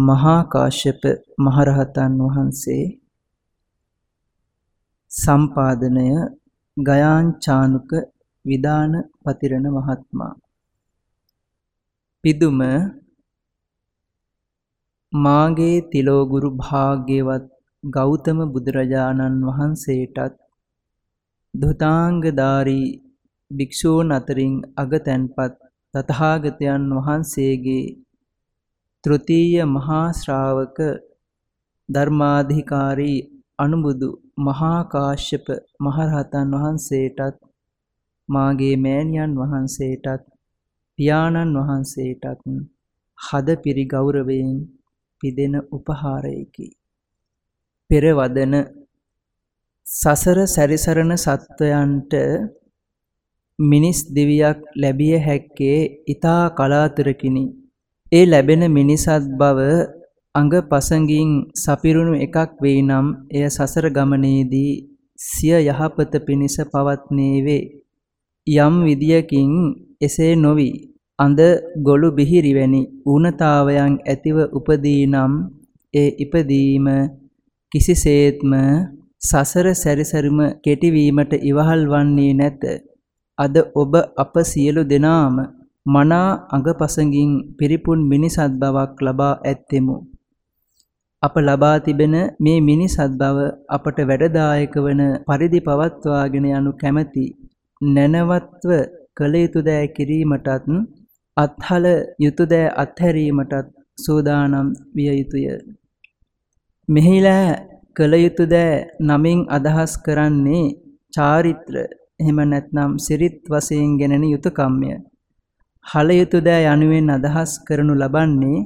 මහා කාශ්‍යප මහරහතන් වහන්සේ සම්පාදනය ගයාංචානුක විදාන පතිරණ මහත්මයා පිදුම මාගේ තිලෝගුරු භාග්‍යවත් ගෞතම බුදුරජාණන් වහන්සේටත් දුතාංගධාරී භික්ෂූන් අතරින් අගතැන්පත් තථාගතයන් වහන්සේගේ තෘතීය මහා ශ්‍රාවක ධර්මාධිකාරී අනුබුදු මහා කාශ්‍යප මහරහතන් වහන්සේටත් මාගේ මෑණියන් වහන්සේටත් පියාණන් වහන්සේටත් හදපිරි ගෞරවයෙන් පිදෙන උපහාරයකි. පෙරවදන සසර සැරිසරන සත්වයන්ට මිනිස් දිවියක් ලැබිය හැක්කේ ඊතා කලාතුරකිනි. ඒ ලැබෙන මිනිසත් බව අඟ පසඟින් සපිරුණු එකක් වෙයි නම් එය සසර ගමනේදී සිය යහපත පිණිස පවත්නේ වේ. යම් විදියකින් එසේ නොවි අඳ ගොළු බිහිරි වැනි ඌනතාවයන් ඇතිව උපදී නම් ඒ ඉපදීම කිසිසේත්ම සසර සැරිසරුම කෙටිවීමට ඉවහල් වන්නේ නැත. අද ඔබ අප සියලු දෙනාම මනා අඟපසඟින් පිරිපුන් මිනිසත් බවක් ලබා ඇත්තෙමු. අප ලබා තිබෙන මේ මිනිසත් බව අපට වැඩදායක වන පරිදි පවත්වාගෙන යනු කැමැති නැනවත්ව කළ යුතු දෑ කිරීමටත් අත්හල යුතු දෑ අත්හැරීමටත් සූදානම් විය යුතුය. මෙහිලා කළ යුතු දෑ නමින් අදහස් කරන්නේ චාරිත්‍ර එහෙම නැත්නම් සිරිත් වශයෙන් ගෙනෙන යුතුයකම්ය. හල යුතු දෑ යනුවෙන් අදහස් කරනු ලබන්නේ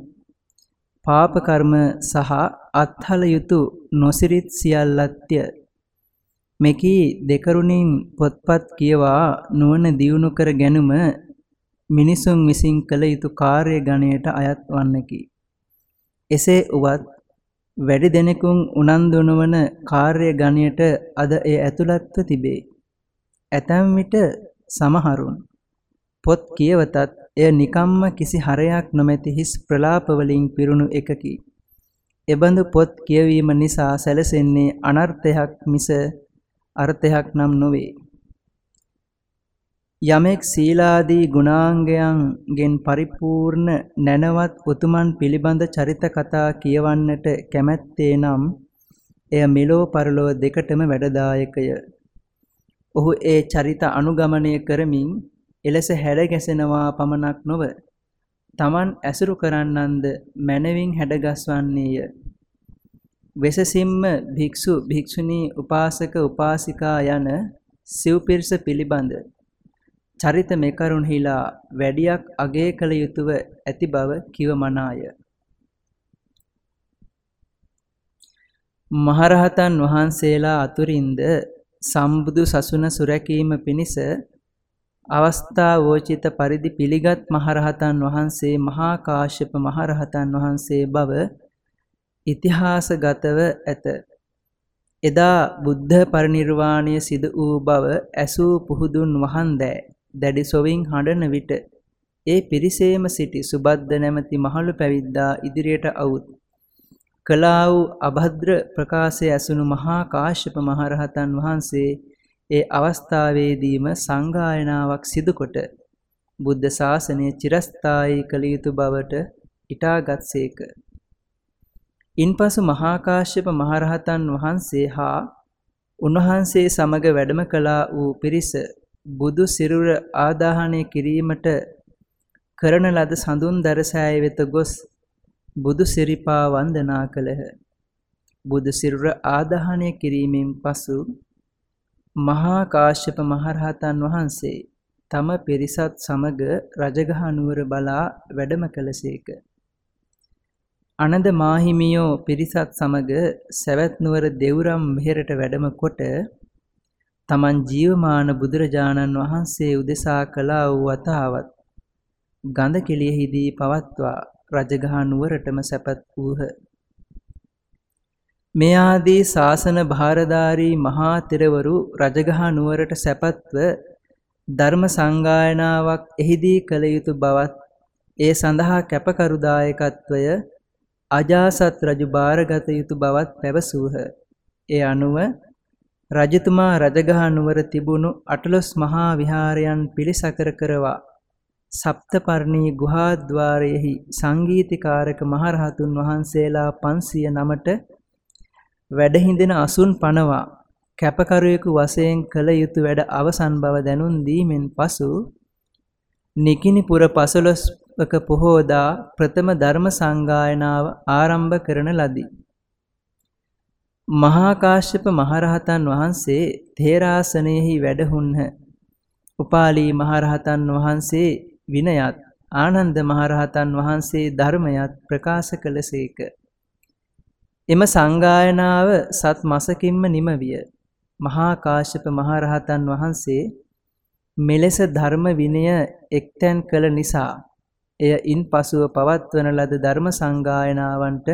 පාප කර්ම සහ අත්හල යුතු නොසිරිත් සියල්ලත්ය. මෙකී දෙකරුණින් පොත්පත් කියවා නුවණ දියුණු කර ගැනීම මිනිසුන් විසින් කළ යුතු කාර්ය ගණයට අයත් වන්නකි. එසේ උවත් වැඩි දෙනෙකුන් උනන්දු නොවන කාර්ය ගණයට අද එය ඇතුළත්ව තිබේ. ඇතැම් විට සමහරුන් පොත් කියවතත් එය නිකම්ම කිසි හරයක් නොමැති හිස් ප්‍රලාප වලින් පිරුණු එකකි. එබඳු පොත් කියවීම නිසා සැලසෙන්නේ අනර්ථයක් මිස අර්ථයක් නම් නොවේ. යමෙක් සීලාදී ගුණාංගයන්ගෙන් පරිපූර්ණ නැනවත් උතුමන් පිළිබඳ චරිත කතා කියවන්නට කැමැත්තේ නම් එය මෙලෝ පරලෝ දෙකටම වැඩදායකය. ඔහු ඒ චරිත අනුගමනය කරමින් එලෙස හැඩ ගැසෙනවා පමණක් නොව තමන් ඇසුරු කරන්නන්ද මැනවින් හැඩගස්වන්නේය. වෙසසින්ම භික්ෂු භික්ෂුණී උපාසක උපාසිකා යන සිව්පිරිස පිළිබඳ චරිත මෙකරුන්හිලා වැඩියක් අගය කළ යුතුව ඇති බව කිව මනාය. මහරහතන් වහන්සේලා අතුරින්ද සම්බුදු සසුන සුරැකීම පිණිස අවස්ථාවෝචිත පරිදි පිළිගත් මහරහතන් වහන්සේ මහා කාශ්‍යප මහරහතන් වහන්සේ බව ඉතිහාසගතව ඇත. එදා බුද්ධ පරිනිර්වාණය සිදු වූ බව ඇසූ පුහුදුන් වහන්දෑ දැඩි සොවින් හඬන විට ඒ පිරිසේම සිටි සුබද්ද නැමැති මහලු පැවිද්දා ඉදිරියට අවුත් කලා වූ අභද්‍ර ප්‍රකාශය ඇසුණු මහා කාශ්‍යප මහරහතන් වහන්සේ ඒ අවස්ථාවේදීම සංගායනාවක් සිදුකොට බුද්ධ ශාසනය චිරස්ථායී කළ යුතු බවට ඉටාගත්සේක. ඉන්පසු මහා කාශ්‍යප මහරහතන් වහන්සේ හා උන්වහන්සේ සමග වැඩම කළා වූ පිරිස බුදු සිරුර ආදාහනය කිරීමට කරන ලද සඳුන් දරසෑය වෙත ගොස් බුදු සිරිපා වන්දනා කළහ. බුදු සිරුර ආදාහනය කිරීමෙන් පසු මහා කාශ්‍යප මහරහතන් වහන්සේ තම පිරිසත් සමග රජගහ නුවර බලා වැඩම කළසේක. අනද මාහිමියෝ පිරිසත් සමග සැවැත් නුවර දෙව්රම් මෙහෙරට වැඩම කොට තමන් ජීවමාන බුදුරජාණන් වහන්සේ උදෙසා කළා වූ වතාවත් ගඳ කෙලියෙහිදී පවත්වා රජගහ නුවරටම සැපත් වූහ. මේ ආදී ශාසන භාරධාරී මහා තෙරවරු රජගහ නුවරට සැපත්ව ධර්ම සංගායනාවක් එහිදී කළ යුතු බවත් ඒ සඳහා කැපකරු දායකත්වය අජාසත් රජු බාරගත යුතු බවත් පැවසූහ. ඒ අනුව රජතුමා රජගහ නුවර තිබුණු අටලොස් මහා විහාරයන් පිළිසකර කරවා සප්තපර්ණී ගුහාද්වාරයෙහි සංගීතකාරක මහරහතුන් වහන්සේලා 500 නමට වැඩහිඳින අසුන් පනවා කැපකරුවෙකු වශයෙන් කළ යුතු වැඩ අවසන් බව දැනුම් දීමෙන් පසු නිකිනිපුර පසළොස්වක පොහෝදා ප්‍රථම ධර්ම සංගායනාව ආරම්භ කරන ලදී. මහා කාශ්‍යප මහරහතන් වහන්සේ තේරාසනයෙහි වැඩහුන්හ. උපාලි මහරහතන් වහන්සේ විනයත් ආනන්ද මහරහතන් වහන්සේ ධර්මයත් ප්‍රකාශ කළසේක. එම සංගායනාව සත් මසකින්ම නිම විය. මහා කාශ්‍යප මහරහතන් වහන්සේ මෙලෙස ධර්ම විනය එක්තැන් කළ නිසා එය ඉන්පසුව පවත්වන ලද ධර්ම සංගායනාවන්ට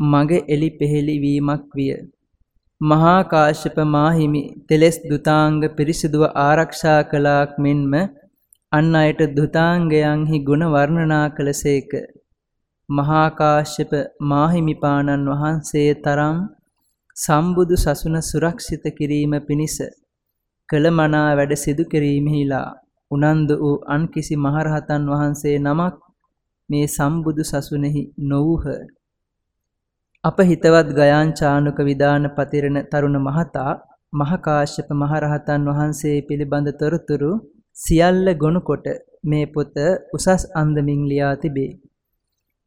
මග එලි පෙහෙලි වීමක් විය. මහා කාශ්‍යප මාහිමි තෙලස් දුතාංග පිරිසිදුව ආරක්ෂා කළාක් මෙන්ම අන් අයට දුතාංගයන්හි ගුණ වර්ණනා කළසේක. මහා කාශ්‍යප මාහිමිපාණන් වහන්සේ තරම් සම්බුදු සසුන සුරක්ෂිත කිරීම පිණිස කළ මනා වැඩ සිදු කිරීමෙහිලා උනන්දු වූ අන් කිසි මහරහතන් වහන්සේ නමක් මේ සම්බුදු සසුනේහි නොවුහ. අප හිතවත් ගයාංචානුක විදාන පතිරණ තරුණ මහතා මහකාශ්‍යප මහරහතන් වහන්සේ පිළිබඳ තොරතුරු සියල්ල ගොනු කොට මේ පොත උසස් අන්දමින් ලියා තිබේ.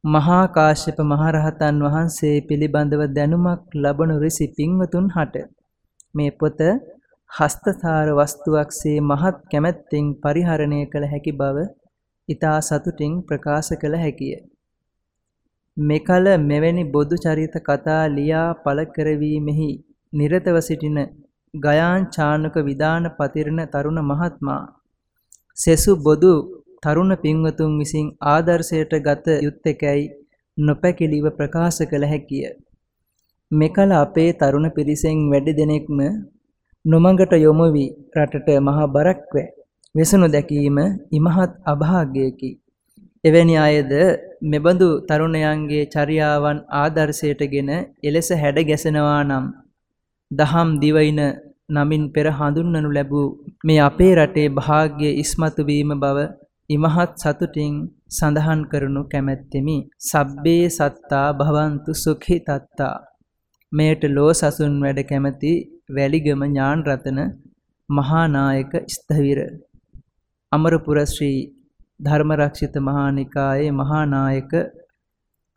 මහා කාශ්‍යප මහරහතන් වහන්සේ පිළිබඳව දැනුමක් ලබනු රිසි පින්වතුන් හට මේ පොත හස්තසාර වස්තුවක්සේ මහත් කැමැත්තෙන් පරිහරණය කළ හැකි බව ඊතා සතුටින් ප්‍රකාශ කළ හැකිය. මෙකල මෙවැනි බොදු චරිත කතා ලියා පළ කරවීමෙහි නිරතව සිටින ගයාන් චානක විදාන පතිරණ තරුණ මහත්මයා සෙසු බොදු තරුණ පින්වතුන් විසින් ආදර්ශයට ගත යුත්තේකයි නොපැකිලිව ප්‍රකාශ කළ හැකිය. මෙකල අපේ තරුණ පිරිසෙන් වැඩි දෙනෙක්ම නොමඟට යොමු වී රටට මහා බරක් වේ. වෙසුණු දැකීම ඉමහත් අභාග්‍යයකි. එවැනි අයද මෙබඳු තරුණයන්ගේ චර්යාවන් ආදර්ශයටගෙන එලෙස හැඩ ගැසෙනවා නම් දහම් දිවයින නමින් පෙර හඳුන්වනු ලැබූ මේ අපේ රටේ වාග්ය ඉස්මතු වීම බව ඉමහත් සතුටින් සඳහන් කරනු කැමැත්තෙමි. සබ්බේ සත්තා භවන්තු සුඛි තත්තා. මෙයට ලෝ සසුන් වැඩ කැමැති වැලිගම ඥාන රතන මහානායක ස්ථවිර අමරපුර ශ්‍රී ධර්මරක්ෂිත මහානිකායේ මහානායක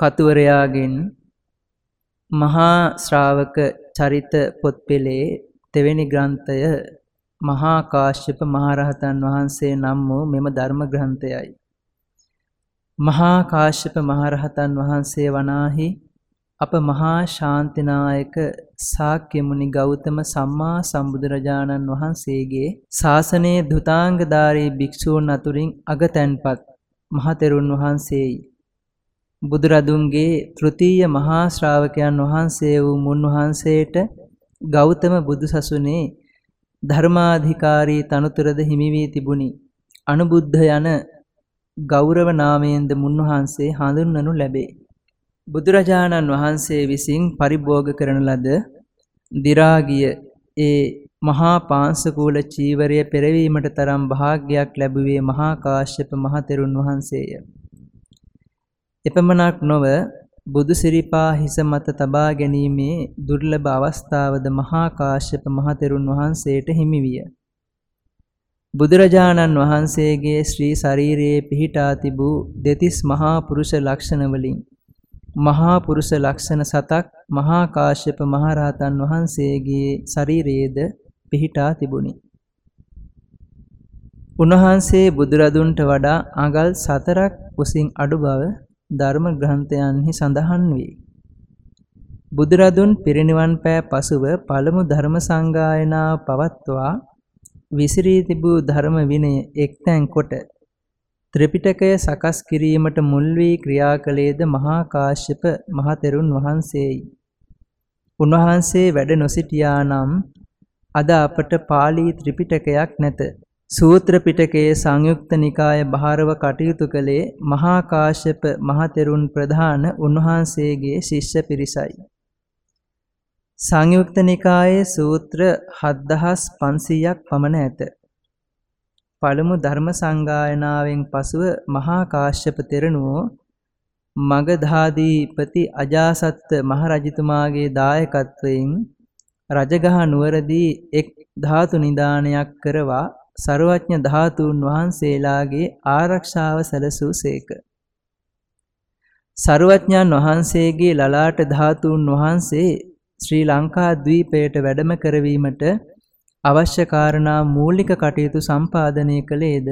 කතුවරයාගෙන් මහා ශ්‍රාවක චරිත පොත්පෙළේ තෙවෙනි ග්‍රන්ථය මහා කාශ්‍යප මහරහතන් වහන්සේ නම් වූ මෙම ධර්ම ග්‍රන්ථයයි. මහා කාශ්‍යප මහරහතන් වහන්සේ වනාහි අප මහා ශාන්තිනායක ශාක්‍ය මුනි ගෞතම සම්මා සම්බුදුරජාණන් වහන්සේගේ ශාසනයේ දුතාංගධාරී භික්ෂූන් අතුරින් අගතැන්පත් මහතෙරුන් වහන්සේයි. බුදුරදුන්ගේ තෘතීය මහා ශ්‍රාවකයන් වහන්සේ වූ මුන්වහන්සේට ගෞතම බුදුසසුනේ ධර්මාධිකාරී තනතුරද හිමි වී තිබුණි. අනුබුද්ධ යන ගෞරව නාමයෙන්ද මුන්වහන්සේ හඳුන්වනු ලැබේ. බුදුරජාණන් වහන්සේ විසින් පරිභෝග කරන ලද දිරාගිය ඒ මහා පාංශකූල චීවරය පෙරවීමට තරම් භාග්‍යයක් ලැබුවේ මහා කාශ්‍යප මහතෙරුන් වහන්සේය. එපමණක් නොව බුදු සිරිපා හිස මත තබා ගැනීමේ දුර්ලභ අවස්ථාවද මහා කාශ්‍යප මහතෙරුන් වහන්සේට හිමි විය. බුදුරජාණන් වහන්සේගේ ශ්‍රී ශරීරයේ පිහිටා තිබූ දෙතිස් මහා පුරුෂ ලක්ෂණ වලින් මහා පුරුෂ ලක්ෂණ සතක් මහා කාශ්‍යප මහරහතන් වහන්සේගේ ශරීරයේද පිහිටා තිබුණි. උන්වහන්සේ බුදුරදුන්ට වඩා අඟල් සතරක් උසින් අඩු බව ධර්ම ග්‍රන්ථයන්හි සඳහන් වේ. බුදුරදුන් පිරිනිවන් පෑ පසුව පළමු ධර්ම සංගායනාව පවත්වා විසිරී තිබූ ධර්ම විනය එක්තැන් කොට ත්‍රිපිටකය සකස් කිරීමට මුල් වී ක්‍රියා කළේද මහා කාශ්‍යප මහතෙරුන් වහන්සේයි. උන්වහන්සේ වැඩ නොසිටියා නම් අද අපට පාළි ත්‍රිපිටකයක් නැත. සූත්‍ර පිටකයේ සංයුක්ත නිකාය භාරව කටයුතු කළේ මහා කාශ්‍යප මහතෙරුන් ප්‍රධාන උන්වහන්සේගේ ශිෂ්‍ය පිරිසයි. සංයුක්ත නිකායේ සූත්‍ර 7500ක් පමණ ඇත. පළමු ධර්ම සංගායනාවෙන් පසුව මහා කාශ්‍යප තෙරණුවෝ මගධාදීපති අජාසත් මහරජතුමාගේ දායකත්වයෙන් රජගහ නුවරදී එක් ධාතු නිදානයක් කරවා ਸਰවඥ ධාතුන් වහන්සේලාගේ ආරක්ෂාව සැලසූසේක. සරුවඥන් වහන්සේගේ ලලාට ධාතුන් වහන්සේ ශ්‍රී ලංකා ද්වීපයට වැඩම කරවීමට අවශ්‍ය කාරණා මූලික කටයුතු සම්පාදනය කළේද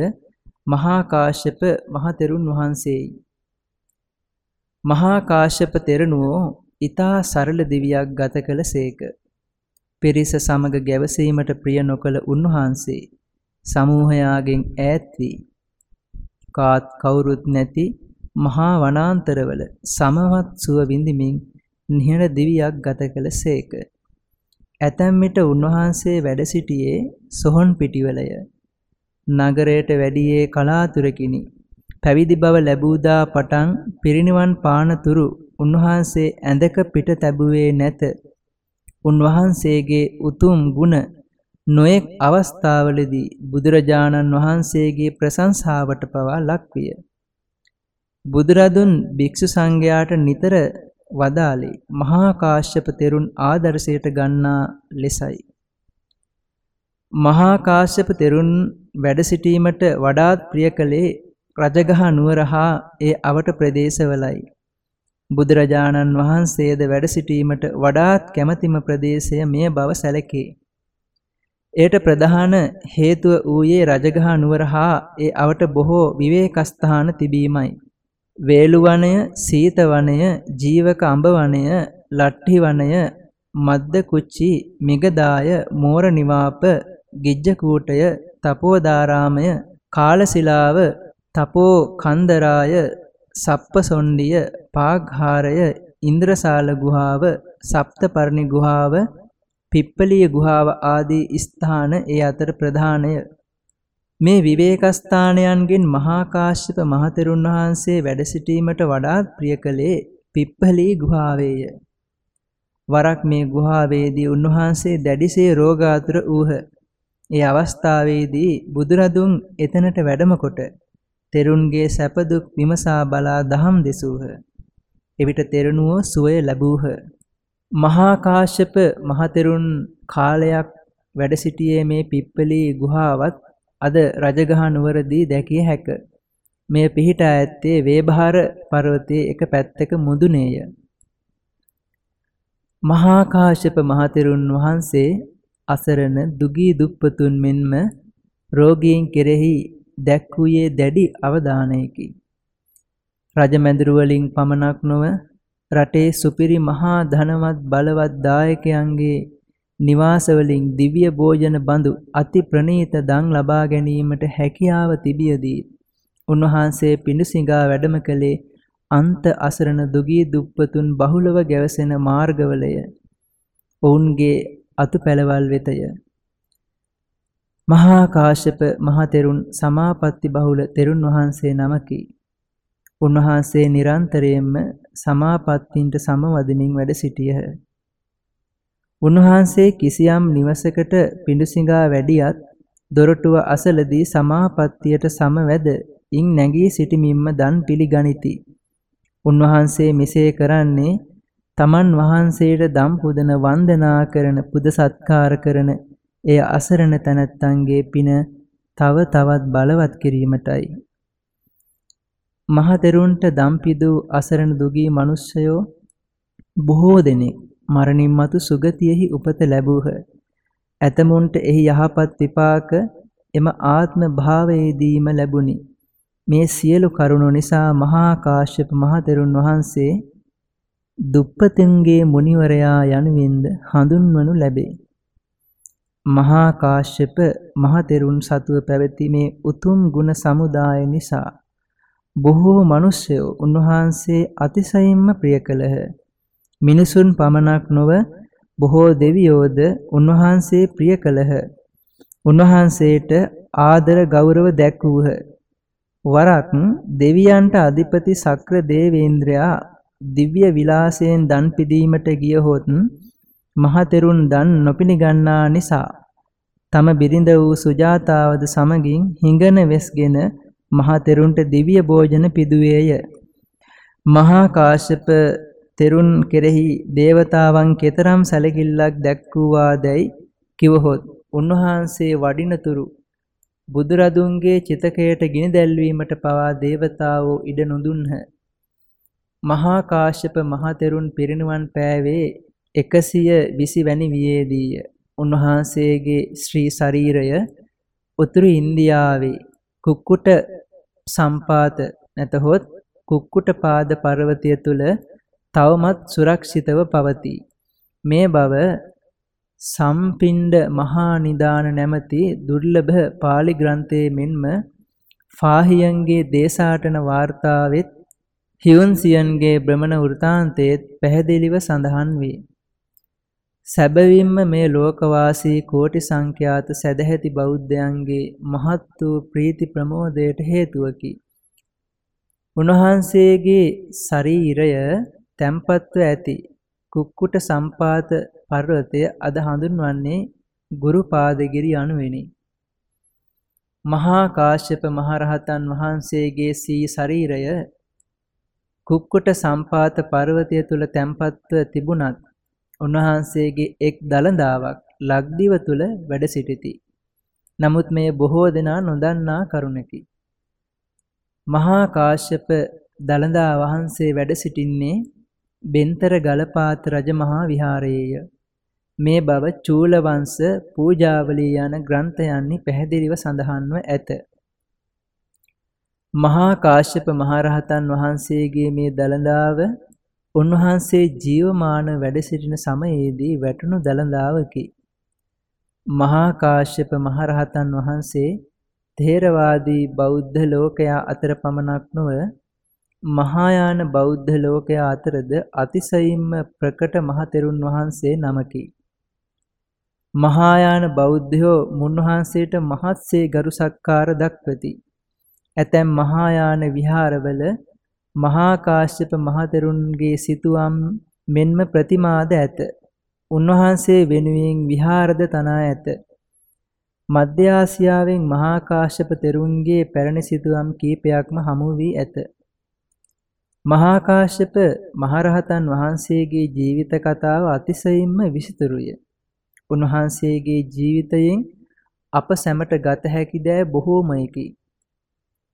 මහා කාශ්‍යප මහතෙරුන් වහන්සේයි. මහා කාශ්‍යප තෙරණුවෝ ඊතා සරල දිවියක් ගත කළසේක. පිරිස සමග ගැවසීමට ප්‍රිය නොකළ උන්වහන්සේ සමූහයාගෙන් ඈත් වී කාත් කවුරුත් නැති මහා වනාන්තරවල සමවත් සුව විඳිමින් නිහඬ දිවියක් ගත කළසේක. ඇතැම් විට උන්වහන්සේ වැඩ සිටියේ සොහොන් පිටිවලය. නගරයට වැඩියේ කලාතුරකිනි. පැවිදි බව ලැබූදා පටන් පිරිනිවන් පානතුරු උන්වහන්සේ ඇඳක පිට තැබුවේ නැත. උන්වහන්සේගේ උතුම් ගුණ නොයෙක් අවස්ථාවලදී බුදුරජාණන් වහන්සේගේ ප්‍රශංසාවට පවා ලක්විය. බුදුරදුන් භික්ෂු සංඝයාට නිතර වදාළේ මහා කාශ්‍යප තෙරුන් ආදර්ශයට ගන්නා ලෙසයි. මහා කාශ්‍යප තෙරුන් වැඩ සිටීමට වඩාත් ප්‍රිය කළේ රජගහ නුවර හා ඒ අවට ප්‍රදේශවලයි. බුදුරජාණන් වහන්සේද වැඩ සිටීමට වඩාත් කැමැතිම ප්‍රදේශය මෙය බව සැලකේ. එයට ප්‍රධාන හේතුව ඌයේ රජගහ නුවර හා ඒ අවට බොහෝ විවේකස්ථාන තිබීමයි. වේලු වනය, සීත වනය, ජීවක අඹ වනය, ලට්ටි වනය, මද්ද කුච්චි, මිගදාය, මෝර නිවාප, ගිජ්ජකූටය, තපෝදාරාමය, කාලසිලාව, තපෝ කන්දරාය, සප්පසොණ්ඩිය, පාග්හාරය, ඉන්ද්‍රසාල ගුහාව, සප්තපර්ණි ගුහාව, පිප්පලිය ගුහාව ආදී ස්ථාන ඒ අතර ප්‍රධානය. මේ විවේකස්ථානයන්ගෙන් මහා කාශ්‍යප මහතෙරුන් වහන්සේ වැඩ සිටීමට වඩාත් ප්‍රිය කළේ පිප්පලී ගුහාවේය. වරක් මේ ගුහාවේදී උන්වහන්සේ දැඩිසේ රෝගාතුර වූහ. ඒ අවස්ථාවේදී බුදුරදුන් එතනට වැඩම කොට තෙරුන්ගේ සැප දුක් විමසා බලා දහම් දෙසූහ. එවිට තෙරණුවෝ සුවය ලැබූහ. මහා කාශ්‍යප මහතෙරුන් කාලයක් වැඩ සිටියේ මේ පිප්පලී ගුහාවත් අද රජගහ නුවරදී දැකිය හැක. මෙය පිහිටා ඇත්තේ වේභාර පර්වතයේ එක පැත්තක මුදුනේය. මහා කාශ්‍යප මහතෙරුන් වහන්සේ අසරණ දුගී දුප්පතුන් මෙන්ම රෝගීන් කෙරෙහි දැක්වුයේ දැඩි අවධානයකි. රජමැදුරු වලින් පමණක් නොව රටේ සුපිරි මහා ධනවත් බලවත් දායකයන්ගේ නිවාසවලින් දිව්‍ය භෝජන බඳු අති ප්‍රණීත දන් ලබා ගැනීමට හැකියාව තිබියදී උන්වහන්සේ පිඬුසිඟා වැඩම කළේ අන්ත අසරණ දුගී දුප්පතුන් බහුලව ගැවසෙන මාර්ගවලය. ඔවුන්ගේ අතුපැලවල් වෙතය. මහා කාශ්‍යප මහ තෙරුන් සමාපatti බහුල තෙරුන් වහන්සේ නමකි. උන්වහන්සේ නිරන්තරයෙන්ම සමාපත්තින්ට සමවදමින් වැඩ සිටියහ. උන්වහන්සේ කිසියම් නිවසකට පිඬුසිඟා වැඩියත් දොරටුව අසලදී සමාපත්තියට සමවැද ඉන් නැගී සිටමින්ම දන් පිළිගනිති. උන්වහන්සේ මෙසේ කරන්නේ තමන් වහන්සේට දම් පුදන වන්දනා කරන පුද සත්කාර කරන එය අසරණ තැනැත්තන්ගේ පින තව තවත් බලවත් කිරීමටයි. මහතෙරුන්ට දම් පිදූ අසරණ දුගී මිනිස්සයෝ බොහෝ දෙනෙක් මරණින් මතු සුගතියෙහි උපත ලැබූහ. ඇතමුන්ට එහි යහපත් විපාක එම ආත්ම භාවයේදීම ලැබුණි. මේ සියලු කරුණු නිසා මහා කාශ්‍යප මහතෙරුන් වහන්සේ දුප්පතුන්ගේ මුනිවරයා යනුවෙන්ද හඳුන්වනු ලැබේ. මහා කාශ්‍යප මහතෙරුන් සතුව පැවති මේ උතුම් ගුණ සමුදාය නිසා බොහෝ මිනිසයෝ උන්වහන්සේ අතිශයින්ම ප්‍රිය කළහ. මිනිසුන් පමණක් නොව බොහෝ දෙවියෝද උන්වහන්සේ ප්‍රිය කළහ. උන්වහන්සේට ආදර ගෞරව දැක්වූහ. වරක් දෙවියන්ට අධිපති සක්‍ර දේවේන්ද්‍රයා දිව්‍ය විලාසයෙන් දන් පිදීමට ගියහොත් මහතෙරුන් දන් නොපිනිගන්නා නිසා තම බිරිඳ වූ සුජාතාවද සමගින් හිඟන වෙස්ගෙන මහතෙරුන්ට දිව්‍ය භෝජන පිදුවේය. මහා කාශ්‍යප තෙරුන් කෙරෙහි දේවතාවන් කෙතරම් සැලකිල්ලක් දැක්වුවාදැයි කිවහොත් උන්වහන්සේ වඩිනතුරු බුදුරදුන්ගේ චිතකයට ගිනි දැල්වීමට පවා දේවතාවෝ ඉඩ නොදුන්හ. මහා කාශ්‍යප මහතෙරුන් පිරිනුවන් පෑවේ 120 වැනි වියේදීය. උන්වහන්සේගේ ශ්‍රී ශරීරය උතුරු ඉන්දියාවේ කුක්කුට සම්පාත නැතහොත් කුක්කුට පාද පර්වතය තුල තවමත් සුරක්ෂිතව පවතී. මේ බව සම්පිණ්ඩ මහා නිදාන නැමැති දුර්ලභ පාලි ග්‍රන්ථයේ මෙන්ම ෆාහියන්ගේ දේශාටන වාර්තාවෙත් හියුන්සියන්ගේ භ්‍රමණ වෘතාන්තයේත් පැහැදිලිව සඳහන් වේ. සැබවින්ම මේ ලෝකවාසී කෝටි සංඛ්‍යාත සැදැහැති බෞද්ධයන්ගේ මහත් වූ ප්‍රීති ප්‍රමෝදයට හේතුවකි. උන්වහන්සේගේ ශරීරය තැම්පත්ව ඇති කුක්කුට සම්පාත පර්වතය අද හඳුන්වන්නේ ගුරු පාදගිරි යනුවෙනි. මහා කාශ්‍යප මහරහතන් වහන්සේගේ සී ශරීරය කුක්කුට සම්පාත පර්වතය තුල තැම්පත්ව තිබුණත් උන්වහන්සේගේ එක් දළදාවක් ලක්දිව තුල වැඩ සිටිති. නමුත් මේ බොහෝ දෙනා නොදන්නා කරුණකි. මහා කාශ්‍යප දළදා වහන්සේ වැඩ සිටින්නේ බෙන්තර ගලපාත රජමහා විහාරයේය. මේ බව චූලවංශ පූජාවලිය යන ග්‍රන්ථයන්හි පැහැදිලිව සඳහන්ව ඇත. මහා කාශ්‍යප මහරහතන් වහන්සේගේ මේ දළදාව උන්වහන්සේ ජීවමාන වැඩ සිටින සමයේදී වැටුණු දළදාවකි. මහා කාශ්‍යප මහරහතන් වහන්සේ ථේරවාදී බෞද්ධ ලෝකයා අතර පමණක් නොව මහායාන බෞද්ධ ලෝකයා අතරද අතිශයින්ම ප්‍රකට මහතෙරුන් වහන්සේ නමකි. මහායාන බෞද්ධයෝ මුන්වහන්සේට මහත්සේ ගරු සක්කාර දක්වති. ඇතැම් මහායාන විහාරවල මහා කාශ්‍යප මහතෙරුන්ගේ සිතුවම් මෙන්ම ප්‍රතිමාද ඇත. උන්වහන්සේ වෙනුවෙන් විහාරද තනා ඇත. මධ්‍ය ආසියාවෙන් මහා කාශ්‍යප තෙරුන්ගේ පැරණි සිතුවම් කීපයක්ම හමු වී ඇත. මහා කාශ්‍යප මහරහතන් වහන්සේගේ ජීවිත කතාව අතිශයින්ම විසිතුරුය. උන්වහන්සේගේ ජීවිතයෙන් අප සැමට ගත හැකි දෑ බොහෝමයකි.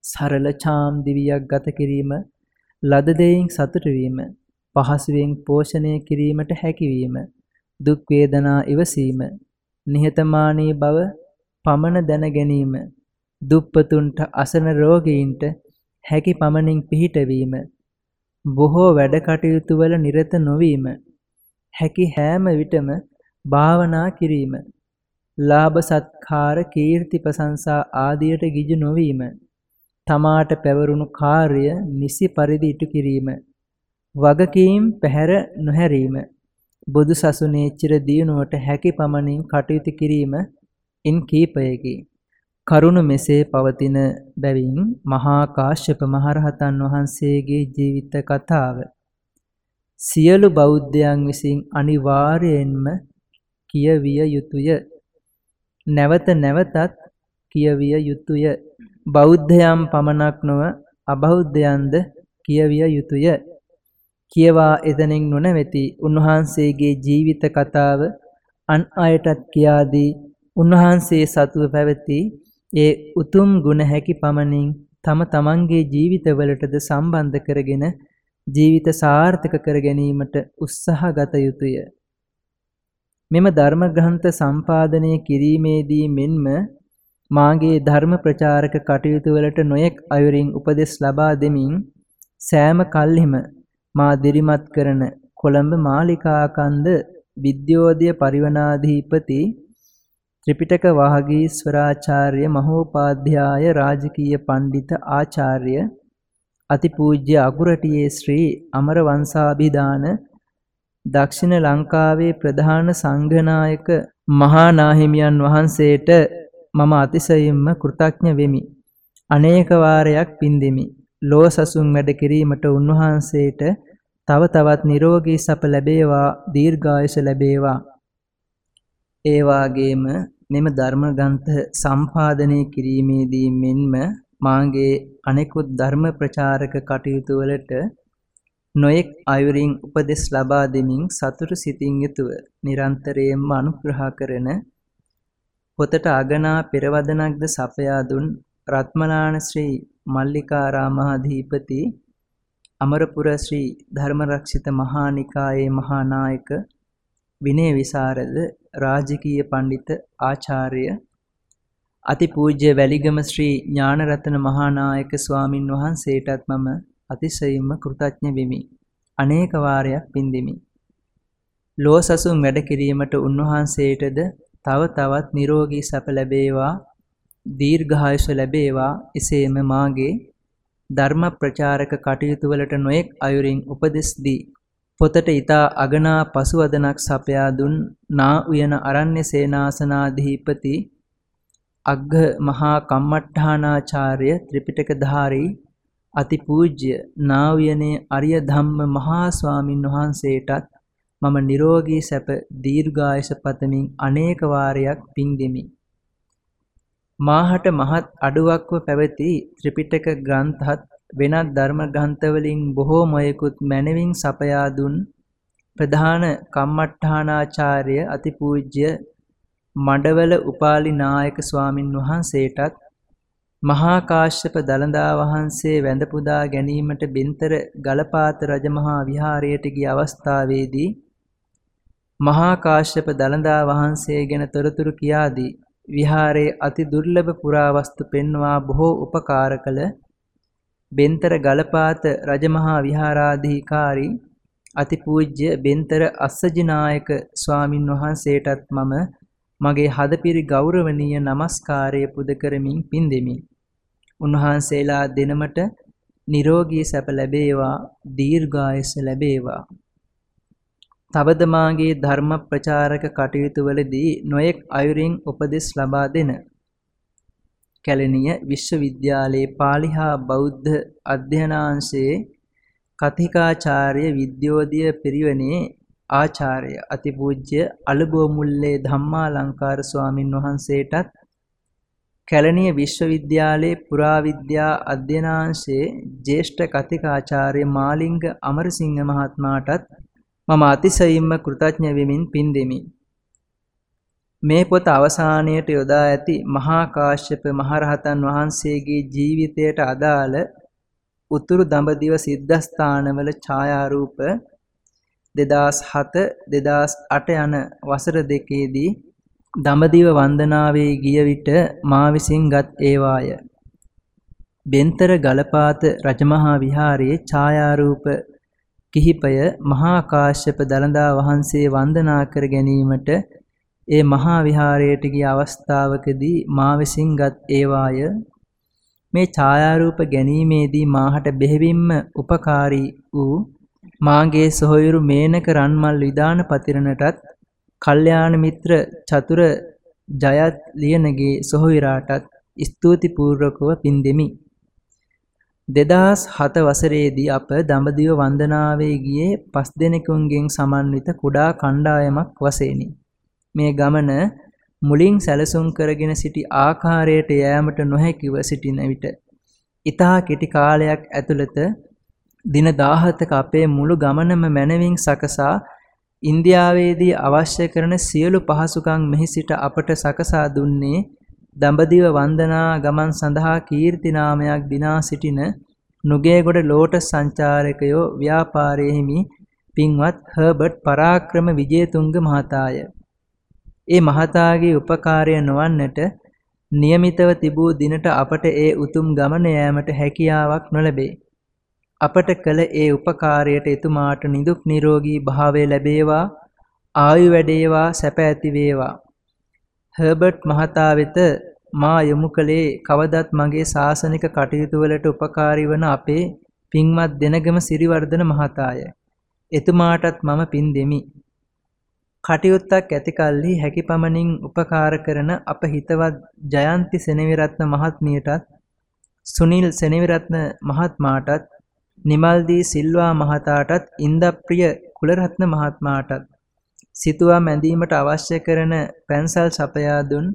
සරල චාම් දිවියක් ගත කිරීම, ලද දෙයින් සතුට වීම, පහසුවෙන් පෝෂණය කිරීමට හැකියවීම, දුක් වේදනා ඉවසීම, නිහතමානී බව පමණ දැන ගැනීම, දුප්පතුන්ට අසන රෝගීන්ට හැකි පමණින් පිහිටවීම බොහෝ වැඩ කටයුතු වල නිරත නොවීම, හැකි හැම විටම භාවනා කිරීම, ලාභ සත්කාර කීර්ති ප්‍රශංසා ආදියට ගිජු නොවීම, තමාට පැවරුණු කාර්ය නිසි පරිදි ඉටු කිරීම, වගකීම් පැහැර නොහැරීම, බුදු සසුනේ චිර දියුණුවට හැකි පමණින් කටයුතු කිරීම ඉන් කීපයකි. කරුණ මෙසේ පවතින බැවින් මහා කාශ්‍යප මහරහතන් වහන්සේගේ ජීවිත කතාව සියලු බෞද්ධයන් විසින් අනිවාර්යයෙන්ම කියවිය යුතුය. නැවත නැවතත් කියවිය යුතුය. බෞද්ධයන් පමණක් නොව අබෞද්ධයන්ද කියවිය යුතුය. කියවා එතනින් නොනැවති උන්වහන්සේගේ ජීවිත කතාව අන් අයටත් කියා දී උන්වහන්සේ සතුව පැවති ඒ උතුම් ගුණ හැකි පමණින් තම තමන්ගේ ජීවිතවලටද සම්බන්ධ කරගෙන ජීවිත සාර්ථක කර ගැනීමට උත්සාහ ගත යුතුය. මෙම ධර්ම ග්‍රන්ථ සම්පාදනය කිරීමේදී මෙන්ම මාගේ ධර්ම ප්‍රචාරක කටයුතු වලට නොයෙක් අයුරින් උපදෙස් ලබා දෙමින් සෑම කල්හිම මා දිරිමත් කරන කොළඹ මාලිකාකන්ද විද්‍යෝදය පරිවනාධිපති ත්‍රිපිටක වාගීස්වරාචාර්ය මහෝපාධ්‍යාය රාජකීය පණ්ඩිත ආචාර්ය අතිපූජ්‍ය අගුරටියේ ශ්‍රී අමරවංශාභිදාන දක්ෂිණ ලංකාවේ ප්‍රධාන සංඝනායක මහා නාහිමියන් වහන්සේට මම අතිශයින්ම කෘතඥ වෙමි. අනේක වාරයක් පින් දෙමි. ලෝ සසුන් වැඩ කිරීමට උන්වහන්සේට තව තවත් නිරෝගී සප ලැබේවා දීර්ඝායුෂ ලැබේවා. ඒ වාගේම මෙම ධර්ම ග්‍රන්ථ සම්පාදනය කිරීමේදී මෙන්ම මාගේ අනෙකුත් ධර්ම ප්‍රචාරක කටයුතු වලට නොයෙක් අයුරින් උපදෙස් ලබා දෙමින් සතුටු සිතින් යුතුව නිරන්තරයෙන්ම අනුග්‍රහ කරන පොතට අගනා පෙරවදනක්ද සපයා දුන් රත්මලාන ශ්‍රී මල්ලිකාරාමාධිපති අමරපුර ශ්‍රී ධර්මරක්ෂිත මහා නිකායේ මහා නායක විනය විසරද රාජකීය පඬිත ආචාර්ය අතිපූජ්‍ය වැලිගම ශ්‍රී ඥානරතන මහානායක ස්වාමින් වහන්සේටත් මම අතිශයින්ම කෘතඥ වෙමි. අනේක වාරයක් පින් දෙමි. ලෝසසුන් වැඩ කිරීමට උන්වහන්සේටද තව තවත් නිරෝගී සැප ලැබේවා දීර්ඝායුෂ ලැබේවා. එසේම මාගේ ධර්ම ප්‍රචාරක කටයුතු වලට නොඑක් අයුරින් උපදෙස් දී. පොතට ඊතා අගනා පසුවදනක් සපයා දුන් නා උයන අරණ්‍ය සේනාසනාධිපති අග්ග මහා කම්මට්ඨානාචාර්ය ත්‍රිපිටකධාරී අතිපූජ්‍ය නා උයනේ අරිය ධම්ම මහා ස්වාමින් වහන්සේටත් මම නිරෝගී සැප දීර්ඝායස පතමින් අනේක වාරයක් පින් දෙමි. මාහට මහත් අඩුවක්ව පැවති ත්‍රිපිටක ග්‍රන්ථත් වෙනත් ධර්ම ග්‍රන්ථවලින් බොහෝ මොයෙකුත් මැනවින් සපයා දුන් ප්‍රධාන කම්මට්ඨානාචාර්ය අතිපූජ්‍ය මඩවල උපාලි නායක ස්වාමින් වහන්සේටත් මහා කාශ්‍යප දළදා වහන්සේ වැඳ පුදා ගැනීමට බෙන්තර ගලපාත රජමහා විහාරයට ගිය අවස්ථාවේදී මහා කාශ්‍යප දළදා වහන්සේ ගැන තොරතුරු කියාදී විහාරයේ අති දුර්ලභ පුරාවස්තු පෙන්වා බොහෝ උපකාර කළ බෙන්තර ගලපාත රජමහා විහාරාධිකාරී අතිපූජ්‍ය බෙන්තර අස්සජිනායක ස්වාමින් වහන්සේටත් මම මගේ හදපිරි ගෞරවනීය নমස්කාරය පුද කරමින් පින් දෙමි. උන්වහන්සේලා දිනමට නිරෝගී සැප ලැබේවා දීර්ඝායස ලැබේවා. තවද මාගේ ධර්ම ප්‍රචාරක කටයුතු වලදී නොයෙක් අයුරින් උපදෙස් ලබා දෙන කැලණිය විශ්වවිද්‍යාලයේ පාලි හා බෞද්ධ අධ්‍යයනාංශයේ කතිකාචාර්ය විද්‍යෝදය පිරිවෙනේ ආචාර්ය අතිපූජ්‍ය අලබෝමුල්ලේ ධම්මාලංකාර ස්වාමින් වහන්සේටත් කැලණිය විශ්වවිද්‍යාලයේ පුරාවිද්‍යා අධ්‍යයනාංශයේ ජ්‍යෙෂ්ඨ කතිකාචාර්ය මාලිංග අමරසිංහ මහත්මයාටත් මම අතිශයින්ම කෘතඥ වෙමින් පින් දෙමි. මේ පොත අවසානයට යොදා ඇති මහා කාශ්‍යප මහරහතන් වහන්සේගේ ජීවිතයට අදාළ උතුරු දඹදිව සිද්ධාස්ථානවල ඡායාරූප 2007 2008 යන වසර දෙකේදී දඹදිව වන්දනාවේ ගිය විට මා විසින්ගත් ඒවාය. බෙන්තර ගලපාත රජමහා විහාරයේ ඡායාරූප කිහිපය මහා කාශ්‍යප දළදා වහන්සේ වන්දනා කර ගැනීමට ඒ මහා විහාරයට ගිය අවස්ථාවකදී මා විසින්ගත් ඒවාය මේ ඡායාරූප ගැනීමේදී මාහට බෙහෙවින්ම උපකාරී වූ මාගේ සොහොයුරු මේනක රන්මල් විදාන පතිරණටත් කල්යාණ මිත්‍ර චතුර ජයත් ලියනගේ සොහොයුරාටත් ස්තුති පූර්වකව පින් දෙමි. 2007 වසරේදී අප දඹදිව වන්දනාවේ ගියේ පස් දෙනෙකුන්ගෙන් සමන්විත කුඩා කණ්ඩායමක් වශයෙනි. මේ ගමන මුලින් සැලසුම් කරගෙන සිටි ආකාරයට යෑමට නොහැකිව සිටින විට ඊතා කෙටි කාලයක් ඇතුළත දින 17ක අපේ මුළු ගමනම මැනවින් සකසා ඉන්දියාවේදී අවශ්‍ය කරන සියලු පහසුකම් මෙහි සිට අපට සකසා දුන්නේ දඹදිව වන්දනා ගමන් සඳහා කීර්ති නාමයක් දිනා සිටින නුගේගොඩ ලෝටස් සංචාරකයෝ ව්‍යාපාරයේ හිමි පින්වත් හර්බර්ට් පරාක්‍රම විජේතුංග මහතාය. ඒ මහතාගේ උපකාරය නොවන්නට નિયમિતව තිබූ දිනට අපට ඒ උතුම් ගමන යාමට හැකියාවක් නොලැබේ. අපට කළ ඒ උපකාරයට එතුමාට නිදුක් නිරෝගී භාවය ලැබේවා ආයු වැඩේවා සැප ඇති වේවා හර්බර්ට් මහතා වෙත මා යොමු කළේ කවදත් මගේ සාසනික කටයුතු වලට උපකාරී වන අපේ පින්වත් දෙනගම සිරිවර්ධන මහතාය. එතුමාටත් මම පින් දෙමි. කටයුත්තක් ඇති කල්හි හැකි පමණින් උපකාර කරන අප හිතවත් ජයන්ති සෙනවිරත්න මහත්මියටත් සුනිල් සෙනවිරත්න මහත්මාටත් නිමල්දී සිල්වා මහතාටත් ඉන්දප්‍රිය කුලරත්න මහත්මාටත් සිතුවා මැදීමට අවශ්‍ය කරන පැන්සල් සපයා දුන්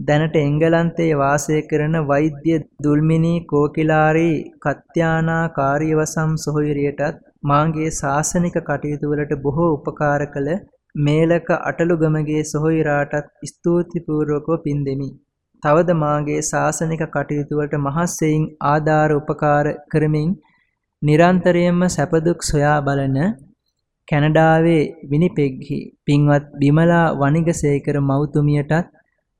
දැනට එංගලන්තයේ වාසය කරන වෛද්‍ය දුල්මිනී කෝකිලාරී කත්යානා කාර්යවසම් සොහොයුරියටත් මාගේ ශාසනික කටයුතු වලට බොහෝ උපකාර කළ මේලක අටලුගමගේ සොහොයුරාටත් ස්තුතිපූර්වකව පින් දෙමි. තවද මාගේ ශාසනික කටයුතු වලට මහත් සෙයින් ආධාර උපකාර කරමින් නිරන්තරයෙන්ම සැපදුක් සොයා බලන කැනඩාවේ විනිපෙග්හි පින්වත් බිමලා වනිගසේකර මව්තුමියටත්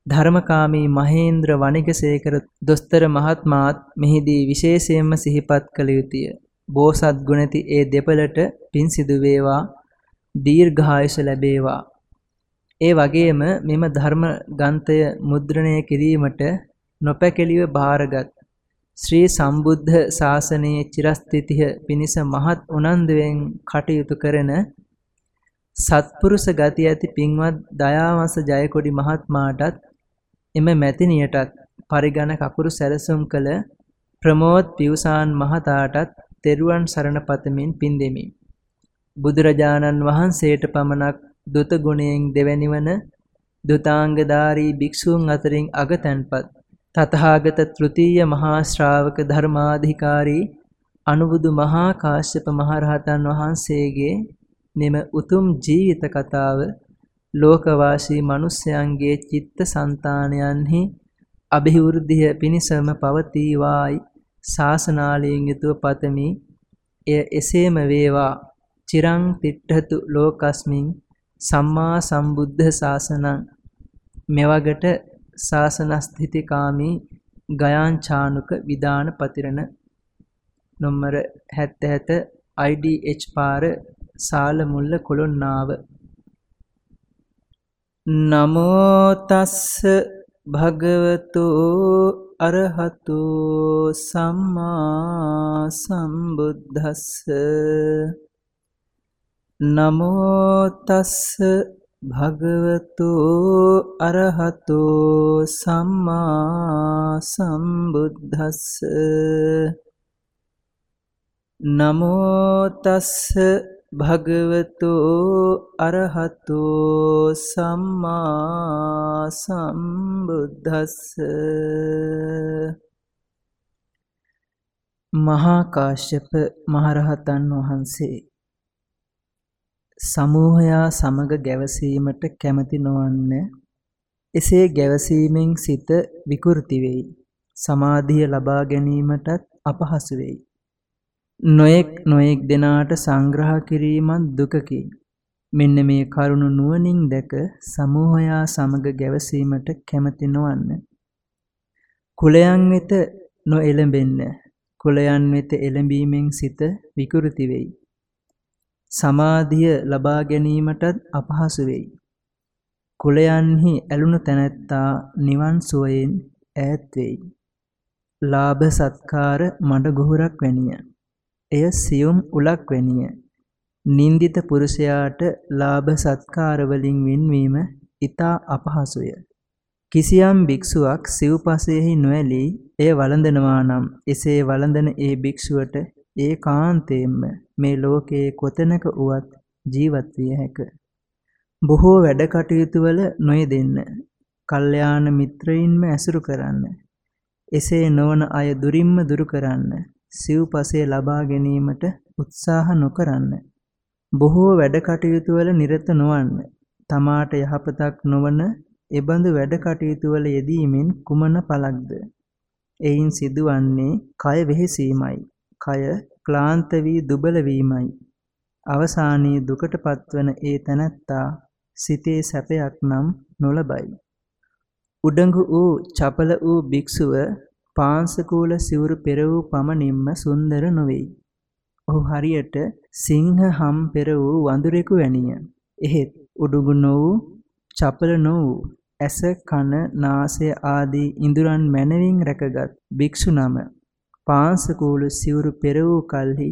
ධර්මකාමී මහේන්ද්‍ර වනිගසේකර දොස්තර මහත්මාත් මෙහිදී විශේෂයෙන්ම සිහිපත් කළ යුතුය. බෝසත් ගුණති ඒ දෙපළට පින් සිදු වේවා දීර්ඝායුෂ ලැබේවා. ඒ වගේම මෙම ධර්ම ග්‍රන්ථය මුද්‍රණය කිරීමට නොපැකිලිව බාරගත් ශ්‍රී සම්බුද්ධ ශාසනයේ චිරස්ථිතිය පිණිස මහත් උනන්දුවෙන් කටයුතු කරන සත්පුරුෂ ගති ඇති පින්වත් දයාවංශ ජයකොඩි මහත්මයාටත් එම මැතිනියටත් පරිගණ කකුරු සැලසුම් කළ ප්‍රමෝද් පියුසාන් මහතාටත් තෙරුවන් සරණ පතමින් පින් දෙමි. බුදුරජාණන් වහන්සේට පමණක් දුත ගුණයෙන් දෙවැනි වන දුතාංගධාරී භික්ෂූන් අතරින් අගතැන්පත් තථාගත තෘතීය මහා ශ්‍රාවක ධර්මාධිකාරී අනුබුදු මහා කාශ්‍යප මහරහතන් වහන්සේගේ මෙම උතුම් ජීවිත කතාව ලෝකවාසී මිනිසයන්ගේ චිත්ත સંතානයන්හි અભිවෘද්ධිය පිණිසම පවතිවායි ශාසනාලයෙන් යුතුව පතමි. එය එසේම වේවා. චිරං තිට්ඨතු ලෝකස්මින් සම්මා සම්බුද්ධ ශාසනං. මෙවගට ශාසනස්ථිතිකාමී ගයාංචානුක විදාන පතිරණ නොම්බර 77 IDH පාර සාලමුල්ල කොළොන්නාව. නමෝ තස්ස භගවතු අරහතු සම්මා සම්බුද්දස්ස. නමෝ තස්ස භගවතු අරහතු සම්මා සම්බුද්දස්ස. නමෝ තස්ස භගවතු අරහතු සම්මා සම්බුද්දස්ස. මහා කාශ්‍යප මහරහතන් වහන්සේ සමූහයා සමග ගැවසීමට කැමති නොවන්න එසේ ගැවසීමෙන් සිත විකෘති වෙයි. සමාධිය ලබා ගැනීමටත් අපහසු වෙයි. නොයෙක් නොයෙක් දෙනාට සංග්‍රහ කිරීමත් දුකකි. මෙන්න මේ කරුණු නුවණින් දැක සමූහයා සමග ගැවසීමට කැමති නොවන්න. කුලයන් වෙත නොඑළඹෙන්න කුලයන් වෙත එළඹීමෙන් සිත විකෘති වෙයි. සමාධිය ලබා ගැනීමටත් අපහසු වෙයි. කුලයන්හි ඇලුණු තැනැත්තා නිවන් සුවයෙන් ඈත් වෙයි. ලාභ සත්කාර මඩ ගොහුරක් වැනිය. එය සියුම් උලක් වැනිය. නින්දිත පුරුෂයාට ලාභ සත්කාර වලින් වෙන්වීම ඊතා අපහසුය. කිසියම් භික්ෂුවක් සිව්පසෙහි නොඇලී එය වළඳනවා නම් එසේ වළඳන ඒ භික්ෂුවට ඒකාන්තයෙන්ම මේ ලෝකයේ කොතැනක වුවත් ජීවත් විය හැක. බොහෝ වැඩ කටයුතු වල නොයෙදෙන්න. කල්යාණ මිත්‍රයින්ම ඇසුරු කරන්න. එසේ නොවන අය දුරින්ම දුරු කරන්න. සිව්පසය ලබා ගැනීමට උත්සාහ නොකරන්න. බොහෝ වැඩ කටයුතු වල නිරත නොවන්න. තමාට යහපතක් නොවන එබඳු වැඩ කටයුතු වල යෙදීමෙන් කුමන පළක්ද? එයින් සිදුවන්නේ කය වෙහෙසීමයි. කය ක්ලාන්ත වී දුබල වීමයි. අවසානයේ දුකට පත්වන ඒ තැනැත්තා සිතේ සැපයක් නම් නොලබයි. උඩඟු වූ චපල වූ භික්ෂුව පාංශකූල සිවුරු පෙර වූ පමණින්ම සුන්දර නොවේයි. ඔහු හරියට සිංහ හම් පෙර වූ වඳුරෙකු වැනිය. එහෙත් උඩුඟු නො වූ චපල නො වූ ඇස කන නාසය ආදී ඉඳුරන් මැනවින් රැකගත් භික්ෂු නම පාංශකූල සිවුරු පෙර වූ කල්හි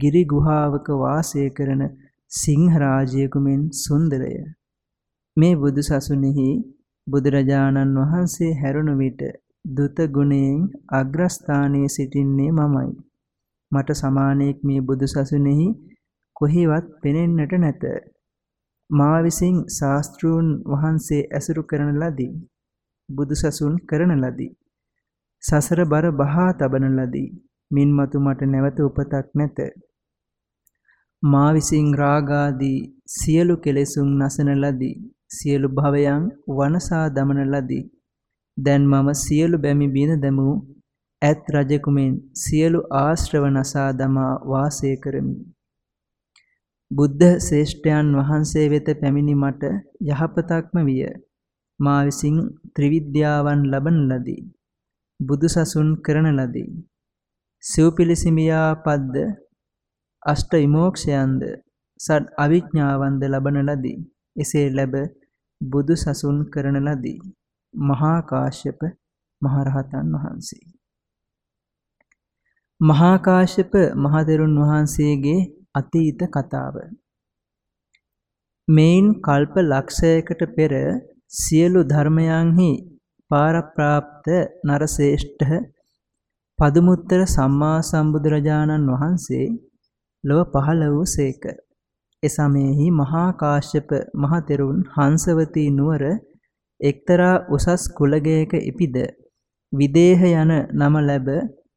ගිරි ගුහාවක වාසය කරන සිංහ රාජයෙකු මෙන් සුන්දරය. මේ බුදු සසුනේහි බුදුරජාණන් වහන්සේ හැරුණු විට දුත ගුණයෙන් අග්‍රස්ථානයේ සිටින්නේ මමයි. මට සමානෙක් මේ බුදු සසුනේහි කොහිවත් පෙනෙන්නට නැත. මා විසින් ශාස්ත්‍රූන් වහන්සේ ඇසුරු කරන ලදී. බුදුසසුන් කරන ලදී. සසර බර බහා තබන ලදී. මින්මතු මට නැවත උපතක් නැත. මා විසින් රාගාදී සියලු කෙලෙසුන් නසන ලදී. සියලු භවයන් වනසා දමන ලදී. දැන් මම සියලු බැමි බින දැමූ ඇත් රජකුමෙන් සියලු ආශ්‍රව නසා දමා වාසය කරමි. බුද්ධ ශ්‍රේෂ්ඨයන් වහන්සේ වෙත පැමිණි මට යහපතක්ම විය. මා විසින් ත්‍රිවිද්‍යාවන් ලබන ලදී. බුදුසසුන් කරන ලදී. සිව්පිලිසිමියා පද්ද අෂ්ට විමෝක්ෂයන්ද සඩ් අවිඥාවන්ද ලබන ලදී. එසේ ලැබ බුදු සසුන් කරන ලදී. මහා කාශ්‍යප මහරහතන් වහන්සේ. මහා කාශ්‍යප මහතෙරුන් වහන්සේගේ අතීත කතාව. මෙයින් කල්ප ලක්ෂයකට පෙර සියලු ධර්මයන්හි පාරප්‍රාප්ත නරශේෂ්ඨ පදුමුත්තර සම්මා සම්බුදුරජාණන් වහන්සේ ලොව පහළ වූ සේක. එසමයෙහි මහා කාශ්‍යප මහතෙරුන් හංසවතී නුවර එක්තරා උසස් කුලගයක ඉපිද විදේහ යන නම ලැබ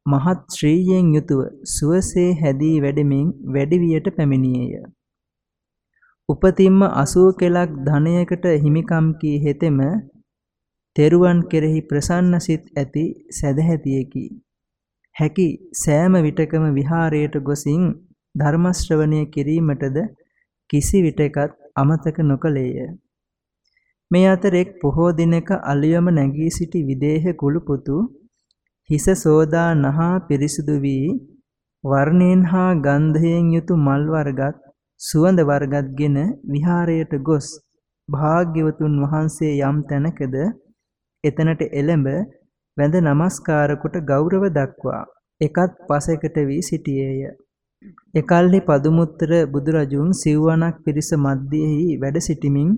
මහත් ශ්‍රීයෙන් යුතුව සුවසේ හැදී වැඩෙමින් වැඩිවියට පැමිණියේය. උපතින්ම 80 කෙලක් ධනයකට හිමිකම් කී හෙතෙම තෙරුවන් කෙරෙහි ප්‍රසන්න සිත් ඇති සදහැතියකි. හැකි සෑම විටකම විහාරයට ගොසින් ධර්ම ශ්‍රවණය කිරීමටද කිසි විටකත් අමතක නොකළේය. මේ අතර එක් පොහෝ දිනක අලියම නැගී සිටි විදේහ කුළුපුතු හිස සෝදා නහා පිරිසිදු වී වර්ණයෙන් හා ගන්ධයෙන් යුතු මල් වර්ගත් සුවඳ වර්ගත්ගෙන විහාරයට ගොස් භාග්‍යවතුන් වහන්සේ යම් තැනකද එතනට එළඹ වැඳ නමස්කාර කොට ගෞරව දක්වා එකත් පසෙකට වී සිටියේය. එකල්හි පදුමුත්තර බුදුරජුන් සිව්වණක් පිරිස මැද්දෙහි වැඩ සිටිමින්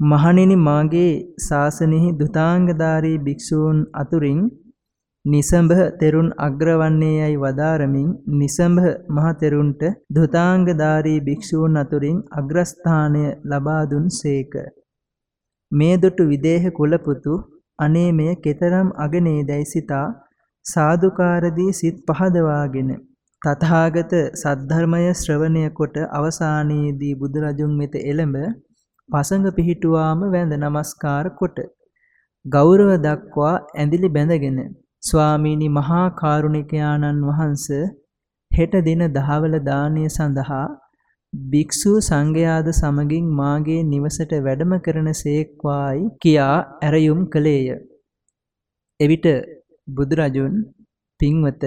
මහණෙනි මාගේ ශාසනයෙහි දුතාංගධාරී භික්ෂූන් අතුරින් නිසඹ තෙරුන් අග්‍රවන්නේ යයි වදාරමින් නිසඹ මහ තෙරුන්ට දුතාංගධාරී භික්ෂූන් අතුරින් අග්‍රස්ථානය ලබා දුන්සේක. මේ දුටු විදේහ කුලපුතු අනේ මෙය කෙතරම් අගනේදැයි සිතා සාදුකාරදී සිත් පහදවාගෙන තථාගත සද්ධර්මය ශ්‍රවණය කොට අවසානයේදී බුදුරජුන් වෙත එළඹ පසඟ පිහිටුවාම වැඳ නමස්කාර කොට ගෞරව දක්වා ඇඳිලි බැඳගෙන ස්වාමීනි මහා කාරුණිකයාණන් වහන්ස හෙට දින දහවල දානය සඳහා භික්ෂු සංඝයාද සමගින් මාගේ නිවසට වැඩම කරන සේක්වායි කියා ඇරයුම් කළේය. එවිට බුදුරජුන් පින්වත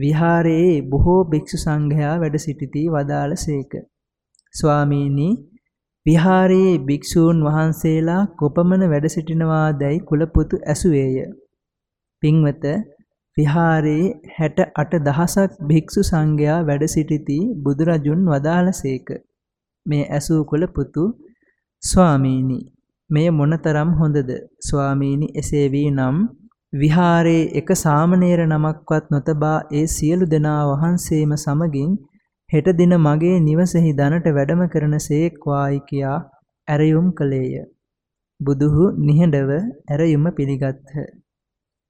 විහාරයේ බොහෝ භික්ෂු සංඝයා වැඩ සිටිති වදාළසේක. ස්වාමීනි විහාරයේ භික්ෂූන් වහන්සේලා කොපමණ වැඩ සිටිනවාදැයි කුලපුතු ඇසුවේය. පින්වත විහාරයේ 68 දහසක් භික්ෂු සංඝයා වැඩ සිටිති බුදුරජුන් වදාළසේක. මේ ඇසූ කුලපුතු ස්වාමීනි මෙය මොනතරම් හොඳද ස්වාමීනි එසේ වී නම් විහාරයේ එක සාමණේර නමක්වත් නොතබා ඒ සියලු දෙනා වහන්සේම සමගින් හෙට දින මගේ නිවසෙහි දනට වැඩම කරන සේක්වායි කියා ඇරයුම් කළේය. බුදුහු නිහඬව ඇරයුම පිළිගත්හ.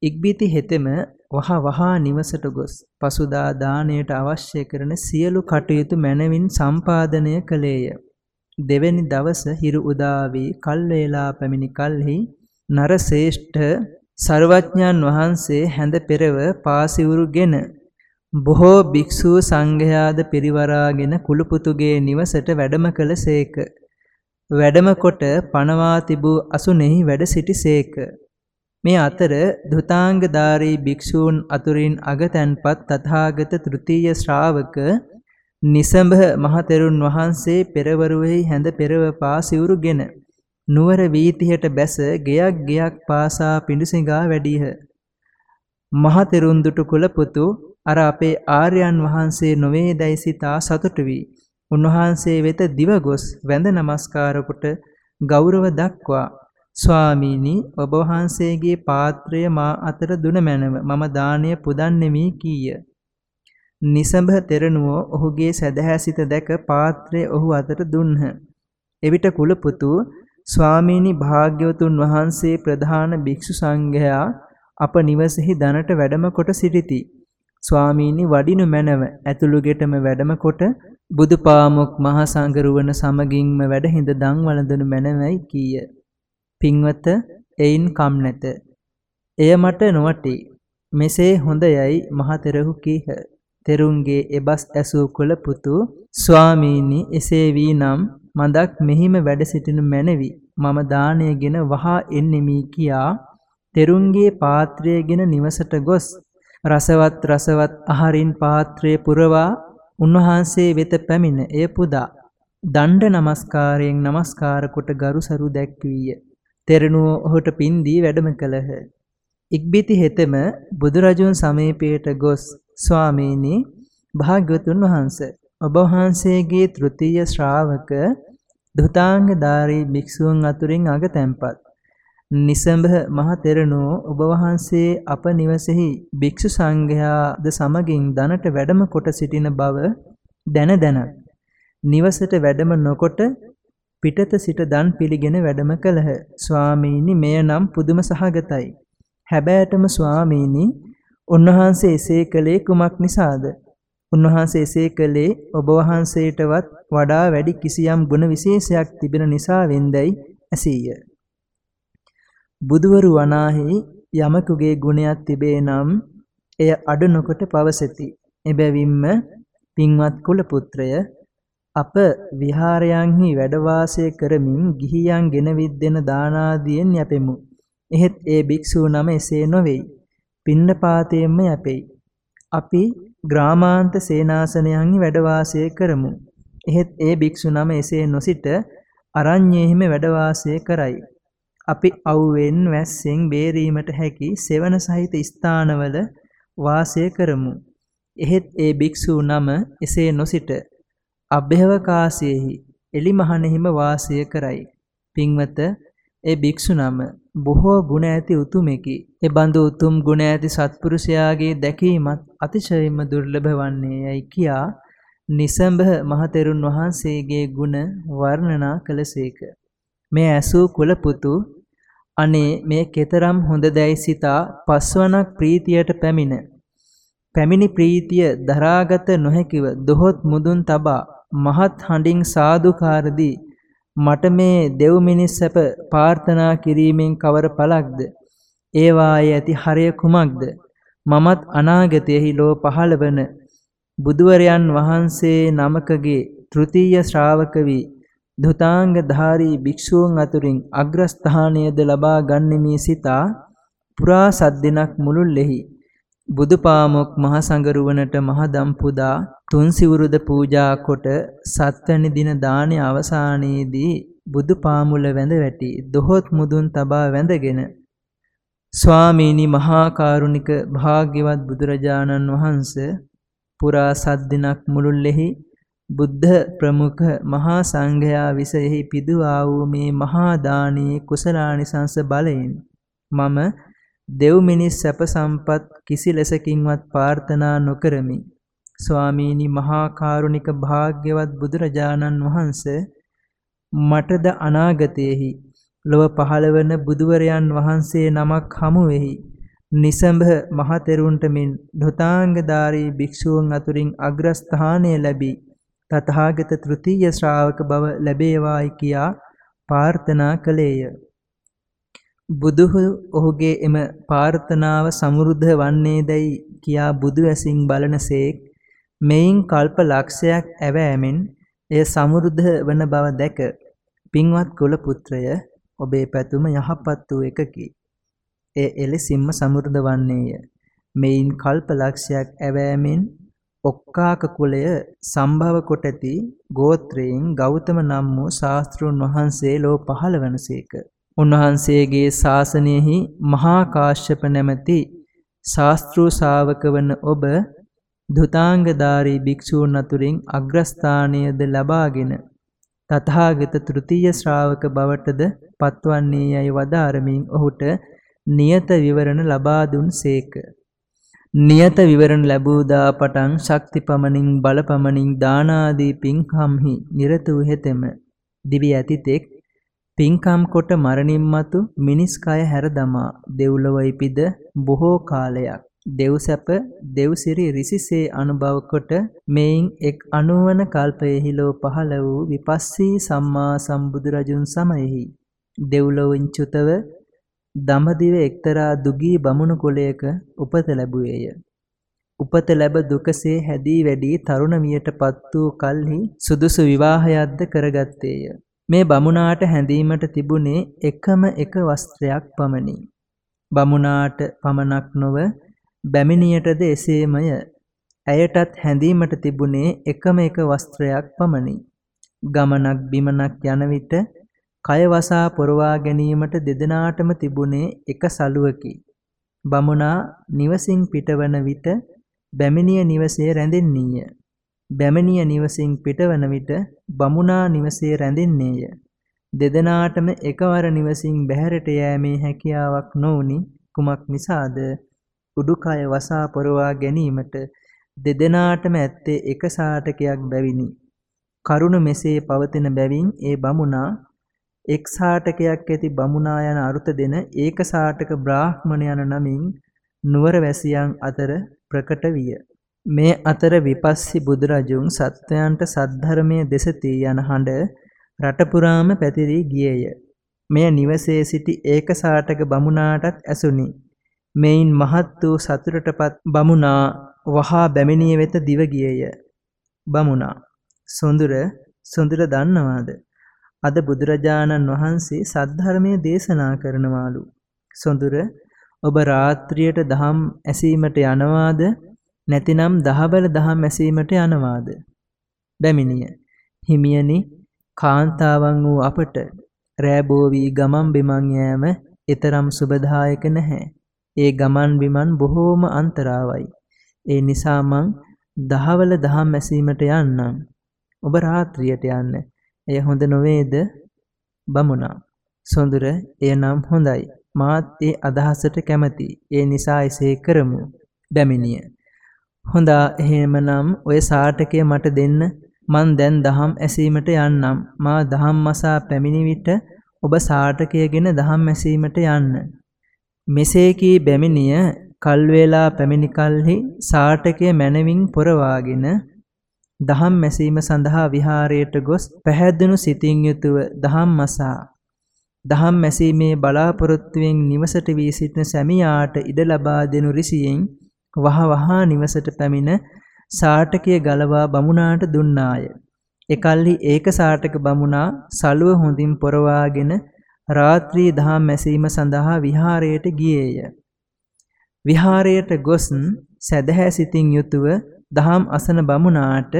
ඉක්බිති හෙතෙම වහ වහා නිවසට ගොස් පසුදා දාණයට අවශ්‍ය කරන සියලු කටයුතු මැනවින් සම්පාදනය කළේය. දෙවැනි දවස හිරු උදා වී කල් වේලා පැමිණි කල්හි නරශේෂ්ඨ සර්වඥාන් වහන්සේ හැඳ පෙරව පාසිවුරුගෙන බොහෝ භික්ෂූ සංඝයාද පිරිවරාගෙන කුළුපුතුගේ නිවසට වැඩම කළසේක. වැඩම කොට පනවා තිබූ අසුනේහි වැඩ සිටිසේක. මේ අතර ධුතාංගධාරී භික්ෂූන් අතුරින් අගතැන්පත් තථාගත තෘතීය ශ්‍රාවක නිසඹ මහතෙරුන් වහන්සේ පෙරවරුෙහි හැඳ පෙරව පා සිවුරුගෙන නුවර වීතියට බැස ගෙයක් ගෙයක් පාසා පිඬුසිඟා වැඩිහ. මහතෙරුන් දුටු කුලපුතු අර අපේ ආර්යයන් වහන්සේ නොවේදයි සිතා සතුටු වී උන්වහන්සේ වෙත දිව ගොස් වැඳ නමස්කාර කොට ගෞරව දක්වා ස්වාමීනි ඔබ වහන්සේගේ පාත්‍රය මා අතර දුන මැනව මම දානය පුදන්නෙමි කීය. නිසඹ තෙරණුවෝ ඔහුගේ සදහැ සිත දැක පාත්‍රය ඔහු අතට දුන්හ. එවිට කුලපුතු ස්වාමීනි භාග්‍යවතුන් වහන්සේ ප්‍රධාන භික්ෂු සංඝයා අප නිවසෙහි දනට වැඩම කොට සිටිති. ස්වාමීනි වඩිනු මැනව ඇතුළු ගෙටම වැඩම කොට බුදුපාමොක් මහ සංගරුවන සමගින්ම වැඩ හිඳ දන් වළඳනු මැනවයි කීය. පින්වත එයින් කම් නැත. එය මට නොවටි. මෙසේ හොඳයයි මහතෙරහු කීහ. තෙරුන්ගේ එබස් ඇසූ කුල පුතු ස්වාමීනි එසේ වී නම් මදක් මෙහිම වැඩ සිටිනු මැනවි මම දාණයගෙන වහා එන්නෙමි කියා තෙරුන්ගේ පාත්‍රයගෙන නිවසට ගොස් රසවත් රසවත් ආහාරින් පාත්‍රය පුරවා උන්වහන්සේ වෙත පැමිණ එය පුදා දණ්ඩ නමස්කාරයෙන් නමස්කාර කොට ගරුසරු දැක්වීය තෙරණුව ඔහුට පින්දී වැඩම කළහ. ඉක්බිති හෙතෙම බුදුරජුන් සමීපයට ගොස් ස්වාමීනි භාග්‍යවතුන් වහන්සේ ඔබ වහන්සේගේ තෘතීය ශ්‍රාවක දුතාංගධාරී භික්ෂූන් අතුරින් අගතැන්පත් නිසඹ මහ තෙරණෝ ඔබ වහන්සේ අප නිවසෙහි භික්ෂු සංඝයාද සමගින් දනට වැඩම කොට සිටින බව දැන දැන නිවසට වැඩම නොකොට පිටත සිට දන් පිළිගෙන වැඩම කළහ ස්වාමීනි මෙය නම් පුදුම සහගතයි හැබෑටම ස්වාමීනි උන්වහන්සේ එසේ කළේ කුමක් නිසාද උන්වහන්සේ එසේ කළේ ඔබ වහන්සේටවත් වඩා වැඩි කිසියම් ගුණ විශේෂයක් තිබෙන නිසා වෙන්දයි ඇසීය. බුදුවරු වනාහි යමකුගේ ගුණයක් තිබේ නම් එය අඩු නොකොට පවසති. එබැවින්ම පින්වත් කුල පුත්‍රය අප විහාරයන්හි වැඩ වාසය කරමින් ගිහියන් ගෙනවිත් දෙන දානාදියෙන් යැපෙමු. එහෙත් ඒ භික්ෂූ නම එසේ නොවේයි. පින්නපාතයෙන්ම යැපෙයි. අපි ග්‍රාමාන්ත සේනාසනයන්හි වැඩ වාසය කරමු. එහෙත් ඒ භික්ෂු නම එසේ නොසිට අරඤ්ඤයෙහිම වැඩ වාසය කරයි. අපි අවුවෙන් වැස්සෙන් බේරීමට හැකි සෙවන සහිත ස්ථානවල වාසය කරමු. එහෙත් ඒ භික්ෂු නම එසේ නොසිට අභ්‍යවකාශයේහි එලිමහනෙහිම වාසය කරයි. පින්වත ඒ භික්ෂු නම බොහෝ ගුණ ඇති උතුමෙකි. ඒ බඳු උතුම් ගුණ ඇති සත්පුරුෂයාගේ දැකීමත් අතිශයින්ම දුර්ලභ වන්නේ යයි කියා නිසඹ මහතෙරුන් වහන්සේගේ ගුණ වර්ණනා කළසේක. මේ ඇසූ කුලපුතු අනේ මේ කෙතරම් හොඳදැයි සිතා පස්වනක් ප්‍රීතියට පැමිණ. පැමිණි ප්‍රීතිය දරාගත නොහැකිව දොහොත් මුදුන් තබා මහත් හඬින් සාදුකාරදී මට මේ දෙව් මිනිස් සැප ප්‍රාර්ථනා කිරීමෙන් කවර පළක්ද? ඒවායේ ඇති හරය කුමක්ද? මමත් අනාගතයෙහි ලෝ පහළවන බුදුවරයන් වහන්සේ නමකගේ තෘතීය ශ්‍රාවක වී ධුතාංගධාරී භික්ෂූන් අතුරින් අග්‍රස්ථානයද ලබා ගන්නෙමි සිතා පුරා සද්දිනක් මුළුල්ලෙහි බුදුපාමොක් මහ සංගරුවනට මහදම් පුදා තුන් සිවුරුද පූජා කොට සත්වැනි දින දානය අවසානයේදී බුදුපාමුල වැඳ වැටි දොහොත් මුදුන් තබා වැඳගෙන ස්වාමීනි මහා කරුණික භාග්‍යවත් බුදුරජාණන් වහන්සේ පුරා සත් දිනක් මුළුල්ලෙහි බුද්ධ ප්‍රමුඛ මහා සංඝයා විසෙහි පිදුවා වූ මේ මහා දානී කුසලානිසංස බලයෙන් මම දෙව් මිනිස් සැප සම්පත් කිසි ලෙසකින්වත් ප්‍රාර්ථනා නොකරමි. ස්වාමීනි මහා කරුණික භාග්‍යවත් බුදුරජාණන් වහන්සේ මටද අනාගතයේහි ලොව පහළවන බුදුවරයන් වහන්සේ නමක් හමුවෙහි නිසඹ මහතෙරුන්ට මෙන් ධුතාංගධාරී භික්ෂූන් අතුරින් අග්‍රස්ථානය ලැබී තථාගත තෘතීය ශ්‍රාවක බව ලැබේවායි කියා ප්‍රාර්ථනා කළේය. බුදුහු ඔහුගේ එම ප්‍රාර්ථනාව සමෘද්ධ වන්නේදයි කියා බුදු ඇසින් බලනසේක් මෙයින් කල්ප ලක්ෂයක් ඇවෑමෙන් එය සමෘද්ධ වන බව දැක පින්වත් කුල පුත්‍රය ඔබේ පැතුම යහපත් වූ එකකි. එය එලෙසින්ම සමෘද්ධ වන්නේය. මෙයින් කල්ප ලක්ෂයක් ඇවෑමෙන් ඔක්කාක කුලය සම්භව කොට ඇති ගෝත්‍රයෙන් ගෞතම නම් වූ ශාස්ත්‍රුන් වහන්සේ ලෝ පහළ වනසේක. උන්වහන්සේගේ ශාසනයෙහි මහා කාශ්‍යප නැමැති ශාස්ත්‍රූ ශාවක වන ඔබ ධුතාංගධාරී භික්ෂූන් අතුරින් අග්‍රස්ථානයද ලබාගෙන තථාගත තෘතීය ශ්‍රාවක බවටද පත්වන්නේ යයි වදාරමින් ඔහුට නියත විවරණ ලබා දුන්සේක. නියත විවරණ ලැබූ දා පටන් ශක්ති පමණින් බල පමණින් දාන ආදී පින්කම්හි නිරත වූ හෙතෙම දිවි ඇතිතෙක් පින්කම් කොට මරණින් මතු මිනිස් කය හැර දමා දෙව්ලොව ඉපිද බොහෝ කාලයක් දෙව්සැප දෙව්සිරි රිසිසේ අනුභව කොට මෙයින් එක් අනුවන කල්පයෙහි ලෝ පහළ වූ විපස්සී සම්මා සම්බුදුරජුන් සමයෙහි දෙව්ලොවින් චුතව දඹදිව එක්තරා දුගී බමුණු කුලයක උපත ලැබුවේය. උපත ලැබ දුකසේ හැදී වැඩි තරුණ මියටපත් වූ කල්හි සුදුසු විවාහයක්ද කරගත්තේය. මේ බමුණාට හැඳීමට තිබුණේ එකම එක වස්ත්‍රයක් පමණි. බමුණාට පමණක් නොව බැමිණියටද එසේමය. ඇයටත් හැඳීමට තිබුණේ එකම එක වස්ත්‍රයක් පමණි. ගමනක් බිමනක් යන විට කය වසා පොරවා ගැනීමට දෙදෙනාටම තිබුණේ එක සලුවකි. බමුණා නිවසින් පිටවන විට බැමිණිය නිවසේ රැඳෙන්නීය. බැමිණිය නිවසින් පිටවන විට බමුණා නිවසේ රැඳෙන්නේය. දෙදෙනාටම එකවර නිවසින් බැහැරට යෑමේ හැකියාවක් නොවුනි කුමක් නිසාද උඩුකය වසා පොරවා ගැනීමට දෙදෙනාටම ඇත්තේ එක සාටකයක් බැවිනි. කරුණ මෙසේ පවතින බැවින් ඒ බමුණා එක් සාටකයක් ඇති බමුණා යන අරුත දෙන ඒක සාටක බ්‍රාහ්මණ යන නමින් නුවර වැසියන් අතර ප්‍රකට විය. මේ අතර විපස්සි බුදුරජුන් සත්වයන්ට සද්ධර්මයේ දෙසති යන හඬ රට පුරාම පැතිරී ගියේය. මෙය නිවසේ සිටි ඒක සාටක බමුණාටත් ඇසුනි. මෙයින් මහත් වූ සතුටටපත් බමුණා වහා බැමිණිය වෙත දිව ගියේය. බමුණා සොඳුර සොඳුර දන්නවාද? අද බුදුරජාණන් වහන්සේ සද්ධර්මය දේශනා කරනවාලු. සොඳුර ඔබ රාත්‍රියට දහම් ඇසීමට යනවාද නැතිනම් දහවල දහම් ඇසීමට යනවාද? බැමිණිය හිමියනි කාන්තාවන් වූ අපට රෑබෝ වී ගමන් බිමන් යෑම ඊතරම් සුබදායක නැහැ. ඒ ගමන් බිමන් බොහෝම අන්තරාවයි. ඒ නිසා මං දහවල දහම් ඇසීමට යන්නම්. ඔබ රාත්‍රියට යන්න. එය හොඳ නොවේද? බමුණා. සොඳුර එය නම් හොඳයි. මාත් ඒ අදහසට කැමැති. ඒ නිසා එසේ කරමු. බැමිණිය. හොඳා එහෙමනම් ඔය සාටකය මට දෙන්න. මං දැන් දහම් ඇසීමට යන්නම්. මා දහම් මසා පැමිණි විට ඔබ සාටකයගෙන දහම් ඇසීමට යන්න. මෙසේ කී බැමිණිය කල් වේලා පැමිණි කල්හි සාටකය මැනවින් පොරවාගෙන දහම් මැසීම සඳහා විහාරයට ගොස් පැහැදුණු සිතින් යුතුව දහම් මසා දහම් මැසීමේ බලාපොරොත්තුවෙන් නිවසට වී සිටින සැමියාට ඉඩ ලබා දෙනු රිසියෙන් වහ වහා නිවසට පැමිණ සාටකය ගලවා බමුණාට දුන්නාය. එකල්හි ඒක සාටක බමුණා සලුව හොඳින් පොරවාගෙන රාත්‍රී දහම් මැසීම සඳහා විහාරයට ගියේය. විහාරයට ගොස් සැදැහැ සිතින් යුතුව දහම් අසන බමුණාට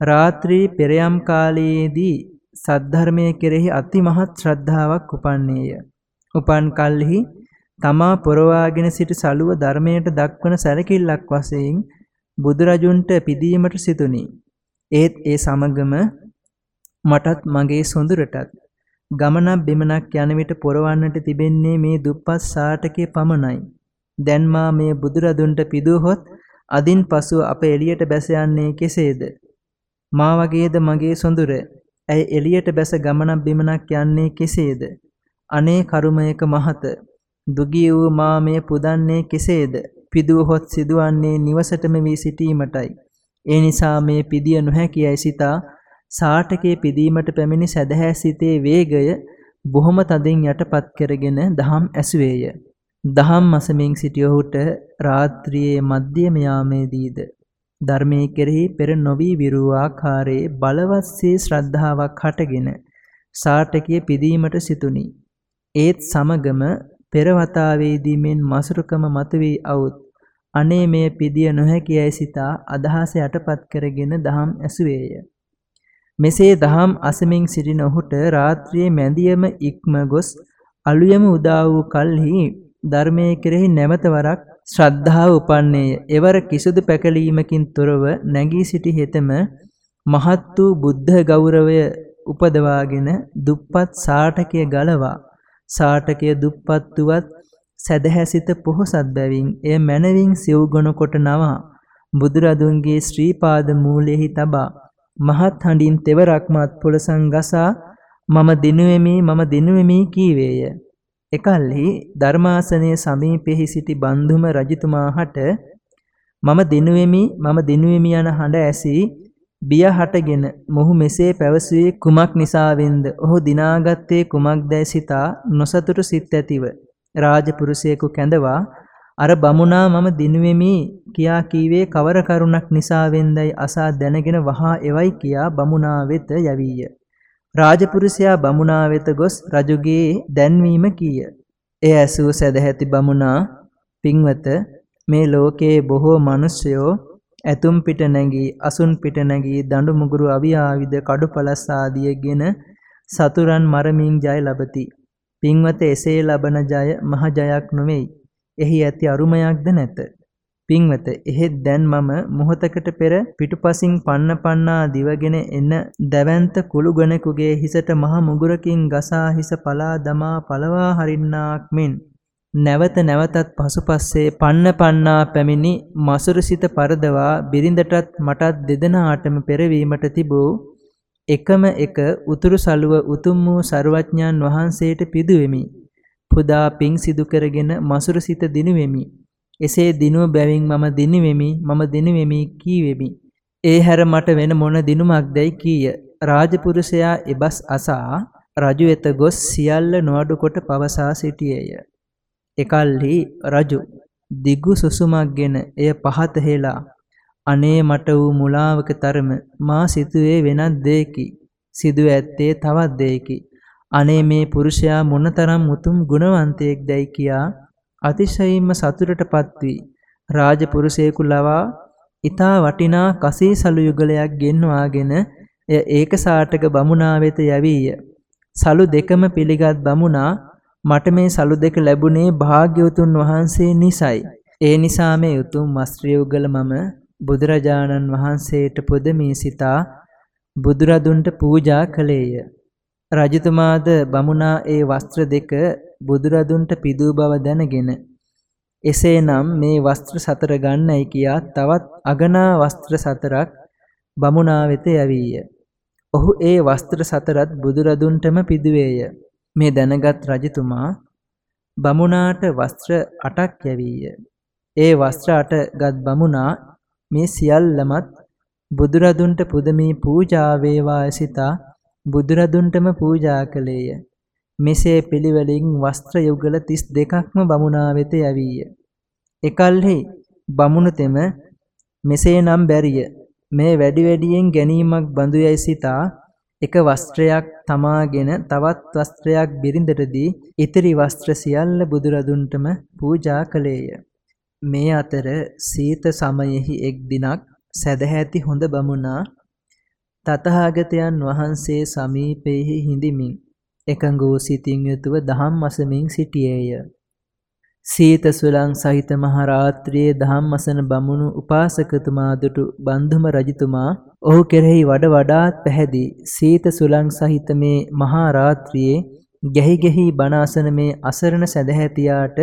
රාත්‍රී පෙරයම් කාලයේදී සද්ධර්මයේ කෙරෙහි අතිමහත් ශ්‍රද්ධාවක් උපන්නේය. උපන් කල්හි තමා පොරවාගෙන සිට සලුව ධර්මයට දක්වන සැලකිල්ලක් වශයෙන් බුදුරජුන්ට පිදීමට සිතුනි. ඒත් ඒ සමගම මටත් මගේ සොඳුරටත් ගමනක් බිමනක් යන විට පොරවන්නට තිබෙන්නේ මේ දුප්පත් සාටකයේ පමණයි. දැන් මා මේ බුදුරදුන්ට පිදුවහොත් අදින් පසුව අප එළියට බැස යන්නේ කෙසේද? මා වගේද මගේ සොඳුර. ඇය එළියට බැස ගමනක් බිමනක් යන්නේ කෙසේද? අනේ කරුමයක මහත. දුගී වූ මා මෙය පුදන්නේ කෙසේද? පිදුවහොත් සිදුවන්නේ නිවසටම වී සිටීමටයි. ඒ නිසා මේ පිදිය නොහැකියයි සිතා සාටකේ පිදීමට පැමිණි සදහැ සිතේ වේගය බොහොම තදින් යටපත් කරගෙන දහම් ඇසුවේය. දහම් අසමින් සිටි ඔහුට රාත්‍රියේ මධ්‍යම යාමේදීද ධර්මයේ කෙරෙහි පෙර නොවි විරූ ආකාරයේ බලවත්සේ ශ්‍රද්ධාවක් හටගෙන සාටකිය පිදීමට සිතුනි. ඒත් සමගම පෙර වතාවේදී මෙන් මසුරුකම මතුවී අවුත් අනේ මේ පිදිය නොහැකියයි සිතා අදහස යටපත් කරගෙන දහම් ඇසුවේය. මෙසේ දහම් අසමින් සිටින ඔහුට රාත්‍රියේ මැදියම ඉක්ම ගොස් අලුයම උදා වූ කල්හි ධර්මයේ කෙරෙහි නැවත වරක් ශ්‍රද්ධාව උපන්නේය. එවර කිසිදු පැකලීමකින් තොරව නැගී සිටි හෙතෙම මහත් වූ බුද්ධ ගෞරවය උපදවාගෙන දුප්පත් සාටකය ගලවා සාටකය දුප්පත් වුවත් සැදැහැසිත පොහොසත් බැවින් එය මනවින් සිව්ගොන කොට නවා බුදුරදුන්ගේ ශ්‍රී පාද මූලෙහි තබා මහත් හඬින් තෙවරක්මත් පොළසන් ගසා මම දිනුවෙමි මම දිනුවෙමි කීවේය. එකල්හි ධර්මාසනයේ සමීපෙහි සිටි බන්ධුම රජතුමාහට මම දිනුවෙමි මම දිනුවෙමි යන හඬ ඇසී බිය හටගෙන මොහු මෙසේ පැවසුවේ කුමක් නිසාවෙන්ද ඔහු දිනාගත්තේ කුමක්දැයි සිතා නොසතුටු සිත් ඇතිව රාජපුරුෂයෙකු කැඳවා අර බමුණා මම දිනුවෙමි කියා කීවේ කවර කරුණක් නිසාවෙන්දයි අසා දැනගෙන වහා එවයි කියා බමුණා වෙත යවීය. රාජපුරුෂයා බමුණා වෙත ගොස් රජුගේ දැන්වීම කීය. එය ඇසූ සැදැහැති බමුණා පින්වත මේ ලෝකයේ බොහෝ මිනිසයෝ ඇතුම් පිට නැගී අසුන් පිට නැගී දඬු මුගුරු අවි ආයුධ කඩුපලස් ආදියගෙන සතුරන් මරමින් ජය ලබති. පින්වත එසේ ලබන ජය මහ ජයක් නොවේයි. එහි ඇති අරුමයක්ද නැත. පින්වත එහෙත් දැන් මම මොහොතකට පෙර පිටුපසින් පන්න පන්නා දිවගෙන එන දැවැන්ත කුළුගණකුගේ හිසට මහ මුගුරකින් ගසා හිස පලා දමා පළවා හරින්නාක් මෙන් නැවත නැවතත් පසුපස්සේ පන්න පන්නා පැමිණි මසුරුසිත පරදවා බිරිඳටත් මටත් දෙදෙනාටම පෙරවීමට තිබූ එකම එක උතුරු සළුව උතුම් වූ සරුවඥාන් වහන්සේට පිදුවෙමි. පුදා පිං සිදු කරගෙන මසුරුසිත දිනුවෙමි. එසේ දිනුව බැවින් මම දිනුවෙමි මම දිනුවෙමි කීවෙමි. ඒ හැර මට වෙන මොන දිනුමක්දැයි කීය. රාජපුරුෂයා එබස් අසා රජු වෙත ගොස් සියල්ල නොඅඩු කොට පවසා සිටියේය. එකල්හි රජු දිගු සුසුමක්ගෙන එය පහත හෙලා අනේ මට වූ මුලාවක තරම මා සිතුවේ වෙනත් දෙයකි සිදු ඇත්තේ තවත් දෙයකි අනේ මේ පුරුෂයා මොනතරම් උතුම් ගුණවන්තයෙක් දැයි කියා අතිශයින්ම සතුටටපත් වී රාජපුරුෂයෙකු ලවා ඊතා වටිනා කසී සලු යුගලයක් ගෙන්වාගෙන එය ඒකසාටක බමුණා වෙත යවීය. සලු දෙකම පිළිගත් බමුණා මට මේ සලු දෙක ලැබුණේ භාග්‍යවතුන් වහන්සේ නිසයි. ඒ නිසා මේ උතුම් වස්ත්‍රය උගල මම බුදුරජාණන් වහන්සේට පොදමී සිතා බුදුරදුන්ට පූජා කළේය. රජතුමාද බමුණා ඒ වස්ත්‍ර දෙක බුදුරදුන්ට පිදූ බව දැනගෙන එසේනම් මේ වස්ත්‍ර සතර ගන්නයි කියා තවත් අගනා වස්ත්‍ර සතරක් බමුණා වෙත යවීය. ඔහු ඒ වස්ත්‍ර සතරත් බුදුරදුන්ටම පිදුවේය. මේ දැනගත් රජතුමා බමුණාට වස්ත්‍ර 8ක් යැවීය. ඒ වස්ත්‍ර 8 ගත් බමුණා මේ සියල්ලමත් බුදුරදුන්ට පුදමී පූජා වේවා සිතා බුදුරදුන්ටම පූජා කළේය. මෙසේ පිළිවෙලින් වස්ත්‍ර යුගල 32ක්ම බමුණා වෙත යැවීය. එකල්හි බමුණු තෙම මෙසේනම් බැරිය. මේ වැඩි වැඩියෙන් ගැනීමක් බඳු යයි සිතා එක වස්ත්‍රයක් තමාගෙන තවත් වස්ත්‍රයක් බිරිඳට දී ඉතිරි වස්ත්‍ර සියල්ල බුදුරදුන්ටම පූජා කළේය. මේ අතර සීත සමයෙහි එක් දිනක් සැදැහැති හොඳ බමුණා තතහාගතයන් වහන්සේ සමීපෙහි හිඳමින් එකඟ වූ සිතින් යුතුව දහම් අසමින් සිටියේය. සීත සුලං සහිත මහ රාත්‍රියේ දහම් අසන බමුණු උපාසකතුමා දුටු බන්ධුම රජතුමා ඔහු කෙරෙහි වඩ වඩාත් පැහැදී සීත සුලං සහිත මේ මහා රාත්‍රියේ ගැහි ගැහි බණ අසන මේ අසරණ සැදැහැතියාට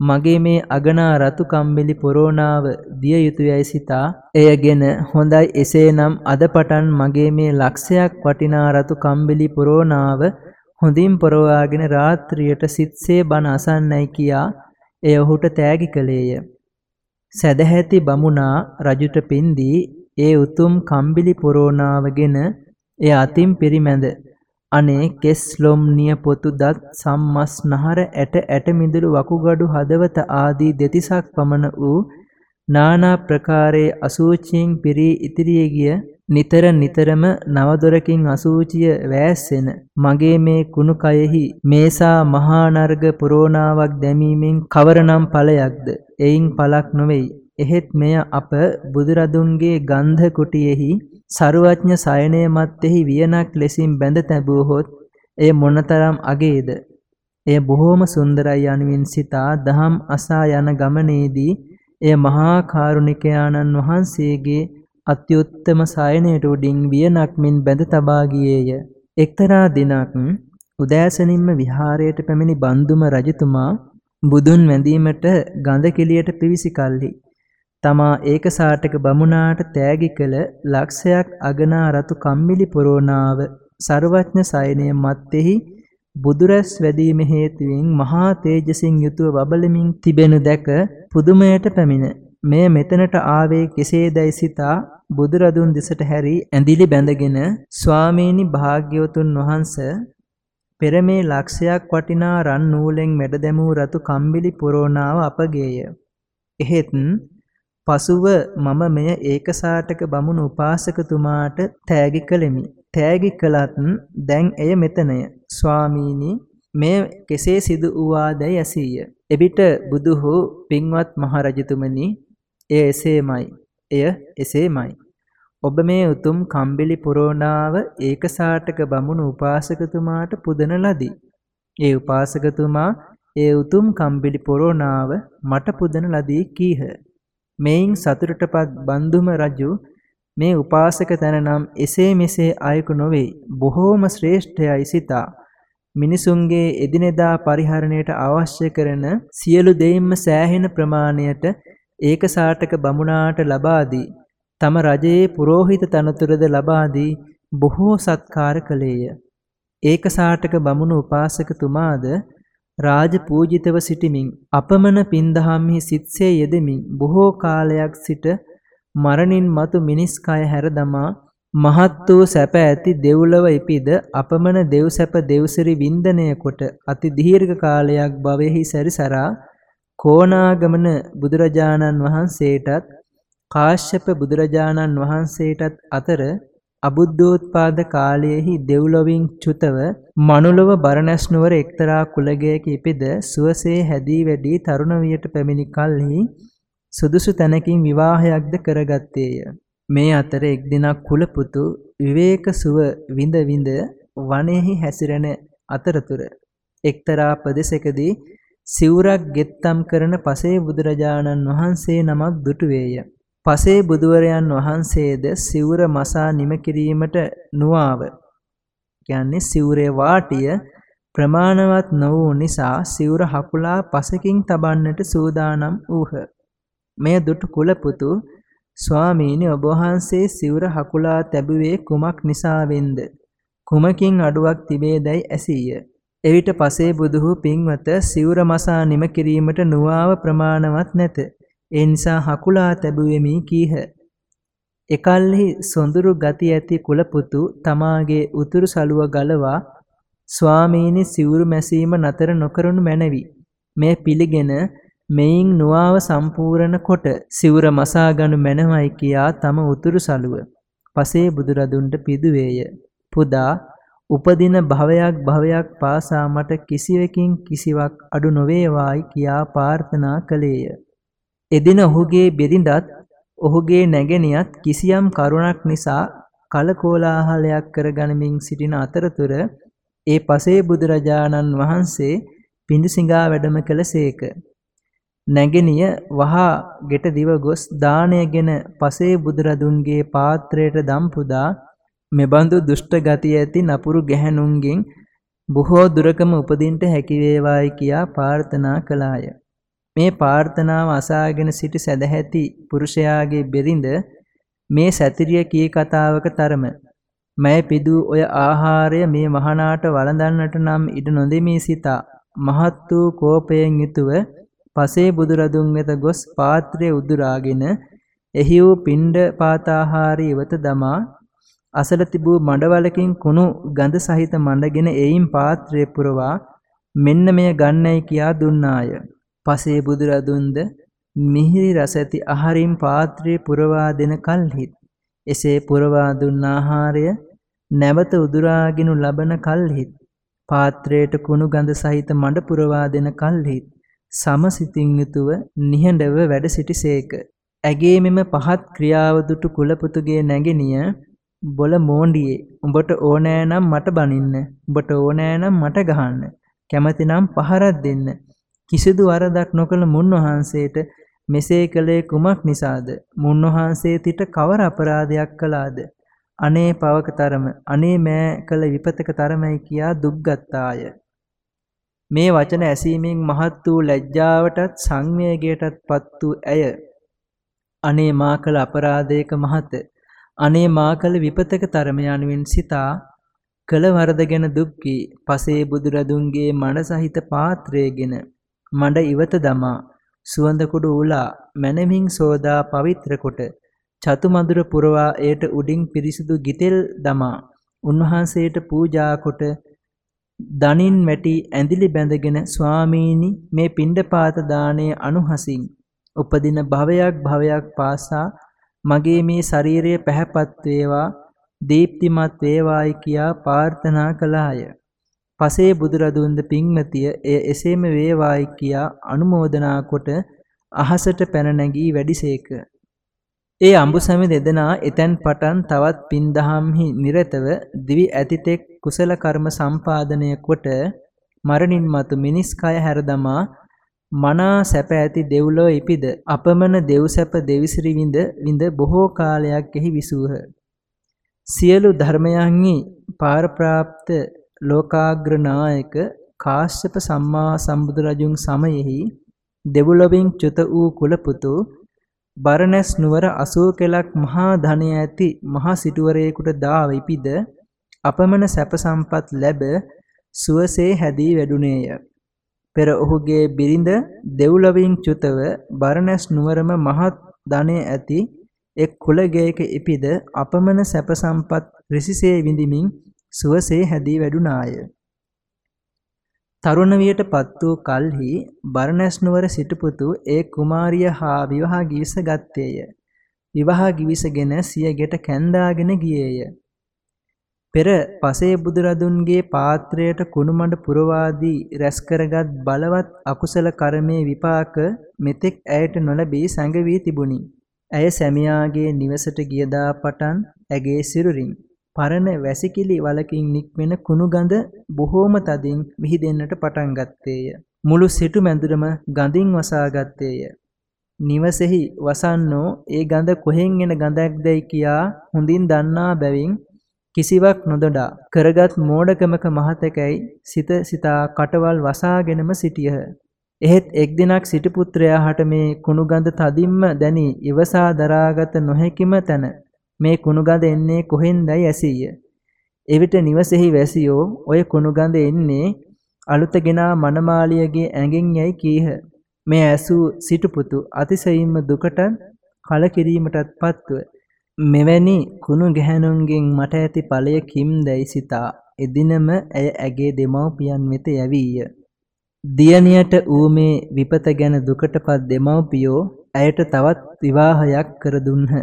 මගේ මේ අගනා රතු කම්බිලි පොරෝනාව දිය යුතුයයි සිතා එයගෙන හොඳයි එසේනම් අද පටන් මගේ මේ ලක්ෂයක් වටිනා රතු කම්බිලි පොරෝනාව හොඳින් පොරවාගෙන රාත්‍රියට සිත්සේ බණ අසන්නයි කියා එය ඔහුට තෑගි කළේය. සැදැහැති බමුණා රජුට පින්දී ඒ උතුම් කම්බිලි පොරෝනාවගෙන එය අතින් පිරිමැද අනේ කෙස් ලොම් නිය පොතු දත් සම්මස් නහර ඇට ඇට මිදුළු වකුගඩු හදවත ආදී දෙතිසක් පමණ වූ නානා ප්‍රකාරයේ අසූචියෙන් පිරී ඉතිරිය ගිය නිතර නිතරම නවදොරකින් අසූචිය වෑස්සෙන. මගේ මේ කුණු කයෙහි මේසා මහා නර්ග පුරෝණාවක් දැමීමෙන් කවරනම් ඵලයක්ද? එයින් පලක් නොවේයි. එහෙත් මෙය අප බුදුරදුන්ගේ ගන්ධ කුටියෙහි සරුවඥ සයනය මත්තෙහි වියනක් ලෙසින් බැඳ තැබුවහොත් එය මොනතරම් අගේද? එය බොහෝම සුන්දරයි යනුවෙන් සිතා දහම් අසා යන ගමනේදී එය මහා කාරුණිකයාණන් වහන්සේගේ අත්‍යුත්තම සායනයට උඩින් වියනක් මෙන් බැඳ තබා ගියේය. එක්තරා දිනක් උදෑසනින්ම විහාරයට පැමිණි බන්දුම රජතුමා බුදුන් වැඳීමට ගඳ කෙලියට පිවිසි කල්හි තමා ඒකසාටක බමුණාට තෑගි කළ ලක්ෂයක් අගනා රතු කම්මිලි පොරෝනාව ਸਰවඥ සයනය මැත්තේහි බුදුරැස් වැදීම හේතුවෙන් මහා තේජසින් යුතුව වබලමින් තිබෙනු දැක පුදුමයට පැමිණ මෙය මෙතනට ආවේ කෙසේදයි සිතා බුදුරදුන් දෙසට හැරි ඇඳිලි බැඳගෙන ස්වාමීනි භාග්‍යවතුන් වහන්ස පෙර මේ ලක්ෂයක් වටිනා රන් නූලෙන් මැඩ දැමූ රතු කම්බිලි පුරෝණාව අපගේය. එහෙත් පසුව මම මෙය ඒකසාටක බමුණු උපාසකතුමාට තෑගි කළෙමි. තෑගි කළත් දැන් එය මෙතනය. ස්වාමීනි මේ කෙසේ සිදු වූවාදැයි ඇසීය. එවිට බුදුහු පින්වත් මහරජතුමනි එය එසේමයි. එය එසේමයි. ඔබ මේ උතුම් කම්බිලි පුරෝණාව ඒකසාටක බමුණු උපාසකතුමාට පුදන ලදී. ඒ උපාසකතුමා ඒ උතුම් කම්බිලි පුරෝණාව මට පුදන ලදී කීහ. මෙයින් සතුටටපත් බන්දුම රජු මේ උපාසක තැන නම් එසේ මෙසේ අයකු නොවේ බොහෝම ශ්‍රේෂ්ඨයයි සිතා මිනිසුන්ගේ එදිනෙදා පරිහරණයට අවශ්‍ය කරන සියලු දෙයින්ම සෑහෙන ප්‍රමාණයට ඒකසාටක බමුණාට ලබා දී තම රජයේ පුරෝහිත තනතුරද ලබා දී බොහෝ සත්කාර කළේය. ඒකසාටක බමුණු උපාසකතුමාද රාජ පූජිතව සිටිමින් අපමණ පින්දහම්හි සිත්සේ යෙදෙමින් බොහෝ කාලයක් සිට මරණින් මතු මිනිස් කය හැර දමා මහත් වූ සැප ඇති දෙව්ලොව ඉපිද අපමණ දෙව් සැප දෙව්සිරි වින්දනය කොට අති දීර්ඝ කාලයක් භවෙහි සැරිසරා කෝණාගමන බුදුරජාණන් වහන්සේටත් කාශ්‍යප බුදුරජාණන් වහන්සේටත් අතර අබුද්ධෝත්පාද කාලයේහි දෙව්ලොවින් චුතව මනුලොව බරණැස් නුවර එක්තරා කුලගයක ඉපිද සුවසේ හැදී වැඩි තරුණ වියට පැමිණි කල්හි සුදුසු තැනකින් විවාහයක්ද කරගත්තේය. මේ අතර එක් දිනක් කුලපුතු විවේක සුව විඳ විඳ වනයේහි හැසිරෙන අතරතුර එක්තරා ප්‍රදේශකදී සිවුරක් ගෙත්තම් කරන පසේ බුදුරජාණන් වහන්සේ නමක් දුටුවේය. පසේ බුදුවරයන් වහන්සේද සිවුර මසා නිම කිරීමට නුවාව. කියන්නේ සිවුරේ වාටිය ප්‍රමාණවත් නොවූ නිසා සිවුර හකුලා පසකින් තබන්නට සූදානම් වූහ. මෙය දුටු කුලපුතු ස්වාමීනි ඔබ වහන්සේ සිවුර හකුලා තැබුවේ කුමක් නිසාවෙන්ද? කුමකින් අඩුවක් තිබේදයි ඇසීය. එවිට පසේ බුදුහු පින්වත සිවුර මසා නිම කිරීමට නුවාව ප්‍රමාණවත් නැත. ඒ නිසා හකුලා තැබුවෙමි කීහ. එකල්හි සොඳුරු ගති ඇති කුලපුතු තමාගේ උතුරු සළුව ගලවා ස්වාමීනි සිවුරු මැසීම නතර නොකරනු මැනවි. මේ පිළිගෙන මෙයින් නුවාව සම්පූර්ණ කොට සිවුර මසා ගනු මැනවයි කියා තම උතුරු සළුව පසේ බුදුරදුන්ට පිදුවේය. පුදා උපදින භවයක් භවයක් පාසා මට කිසිවකින් කිසිවක් අඩු නොවේවායි කියා ප්‍රාර්ථනා කළේය. එදින ඔහුගේ බිරිඳත් ඔහුගේ නැගණියත් කිසියම් කරුණක් නිසා කලකෝලාහලයක් කරගනිමින් සිටින අතරතුර ඒ පසේ බුදුරජාණන් වහන්සේ පිඬුසිඟා වැඩම කළසේක. නැගණිය වහා ගෙට දිව ගොස් දාණයගෙන පසේ බුදුරදුන්ගේ පාත්‍රයට දම් පුදා මෙබඳු දුෂ්ට ගති ඇති නපුරු ගැහැණුන්ගෙන් බොහෝ දුරකම උපදින්ට හැකි වේවායි කියා ප්‍රාර්ථනා කළාය. මේ ප්‍රාර්ථනාව අසාගෙන සිටි සදැහැති පුරුෂයාගේ බෙරිඳ මේ සැතිරිය කී කතාවක තරම මය පිදූ ඔය ආහාරය මේ මහනාට වළඳන්නට නම් ඉඩ නොදෙමී සිතා මහත් වූ කෝපයෙන් යුතුව පසේ බුදුරදුන් වෙත ගොස් පාත්‍රය උදුරාගෙන එහි වූ පිණ්ඩ පාතාහාරය ඉවත දමා අසල තිබූ මඩවලකින් කුණු ගඳ සහිත මඩගෙන එයින් පාත්‍රය පුරවා මෙන්න මෙය ගන්නයි කියා දුන්නාය. පසේ බුදුරදුන්ද මිහිරි රස ඇති අහරින් පාත්‍රයේ පුරවා දෙන කල්හිත් එසේ පුරවා දුන් ආහාරය නැවත උදුරාගිනු ලබන කල්හිත් පාත්‍රයට කුණු ගඳ සහිත මඩ පුරවා දෙන කල්හිත් සමසිතින් යුතුව නිහඬව වැඩ සිටිසේක. ඇගේ මෙම පහත් ක්‍රියාව දුටු කුලපුතුගේ නැගණිය බොල මෝණ්ඩියේ උඹට ඕනෑ නම් මට බනින්න. උඹට ඕනෑ නම් මට ගහන්න. කැමතිනම් පහරක් දෙන්න. කිසිදු වරදක් නොකළ මුන්වහන්සේට මෙසේ කළේ කුමක් නිසාද? මුන්වහන්සේ තිට කවර අපරාධයක් කළාද? අනේ පවක තරම අනේ මෑ කළ විපතක තරමයි කියා දුක්ගත්තාය. මේ වචන ඇසීමෙන් මහත් වූ ලැජ්ජාවටත් සංවේගයටත් පත් වූ ඇය අනේ මා කළ අපරාධයක මහත අනේ මා කළ විපතක තරම යනුවෙන් සිතා කළ වරද ගැන දුක්ඛී පසේ බුදුරදුන්ගේ මන සහිත පාත්‍රයේගෙන මඩ ඉවත දමා. සුවඳ කුඩු උලා මනමින් සෝදා පවිත්‍ර කොට චතු මధుර පුරවා එයට උඩින් පිරිසිදු ගිතෙල් දමා. උන්වහන්සේට පූජා කොට දනින් වැටි ඇඳිලි බැඳගෙන ස්වාමීනි මේ පිණ්ඩපාත දාණය අනුහසින්. උපදින භවයක් භවයක් පාසා මගේ මේ ශරීරය පැහැපත් වේවා දීප්තිමත් වේවායි කියා ප්‍රාර්ථනා කළාය. පසේ බුදුරදුන්ද පින්මතිය එය එසේම වේවායි කියා අනුමෝදනා කොට අහසට පැන නැගී වැඩිසේක. ඒ අඹුසැමි දෙදෙනා එතැන් පටන් තවත් පින්දහම්හි නිරතව දිවි ඇතිතෙක් කුසල කර්ම සම්පාදනය කොට මරණින් මතු මිනිස් කය හැරදමා මනා සැප ඇති දෙව්ලොව ඉපිද අපමණ දෙව් සැප දෙවිසිරි විඳ විඳ බොහෝ කාලයක් එහි විසූහ. සියලු ධර්මයන්හි පාරප්‍රාප්ත ලෝකාග්‍රනායක කාශ්‍යප සම්මා සම්බුදුරජුන් සමයෙහි දෙව්ලොවින් චුත වූ කුලපුතු බරණැස් නුවර අසූ කෙලක් මහා ධනය ඇති මහා සිටුවරයෙකුට දාව ඉපිද අපමණ සැප සම්පත් ලැබ සුවසේ හැදී වැඩුණේය. පෙර ඔහුගේ බිරිඳ දෙව්ලොවින් චුතව බරණැස් නුවරම මහත් ධනය ඇති එක් කුලගයක ඉපිද අපමණ සැප සම්පත් රිසිසේ විඳිමින් සුවසේ හැදී වැඩුණාය. තරුණ වියට පත් වූ කල්හි බරණැස් නුවර සිටුපුතු ඒ කුමාරිය හා විවාහ ගිවිස ගත්තේය. විවාහ ගිවිසගෙන සිය ගෙට කැන්දාගෙන ගියේය. පෙර පසේ බුදුරදුන්ගේ පාත්‍රයට කුණුමඩ පුරවාදී රැස් කරගත් බලවත් අකුසල කර්මයේ විපාක මෙතෙක් ඇයට නොලැබී සැඟවී තිබුණි. ඇය සැමියාගේ නිවසට ගියදා පටන් ඇගේ සිරුරින් පරණ වැසිකිලි වලකින් නික්මෙන කුණු ගඳ බොහෝම තදින් විහිදෙන්නට පටන් ගත්තේය. මුළු සිටු මැදුරම ගඳින් වසා ගත්තේය. නිවසෙහි වසන්නෝ ඒ ගඳ කොහෙන් එන ගඳක්දැයි කියා හොඳින් දන්නා බැවින් කිසිවක් නොදොඩා කරගත් මෝඩකමක මහතකැයි සිත සිතා කටවල් වසාගෙනම සිටියහ. එහෙත් එක් දිනක් සිටු පුත්‍රයා හට මේ කුණු ගඳ තදින්ම දැනි ඉවසා දරාගත නොහැකිම තැන මේ කුණුගඳ එන්නේ කොහෙන්දයි ඇසීය. එවිට නිවසෙහි වැසියෝ ඔය කුණුගඳ එන්නේ අලුතගෙනා මනමාලියගේ ඇඟෙන් යයි කීහ. මේ ඇසූ සිටුපුතු අතිශයින්ම දුකට කලකිරීමටත් පත්ව මෙවැනි කුණු ගැහැණුන්ගෙන් මට ඇති ඵලය කිම්දැයි සිතා එදිනම ඇය ඇගේ දෙමව්පියන් වෙත යැවීය. දියණියට ඌ මේ විපත ගැන දුකටපත් දෙමව්පියෝ ඇයට තවත් විවාහයක් කර දුන්හ.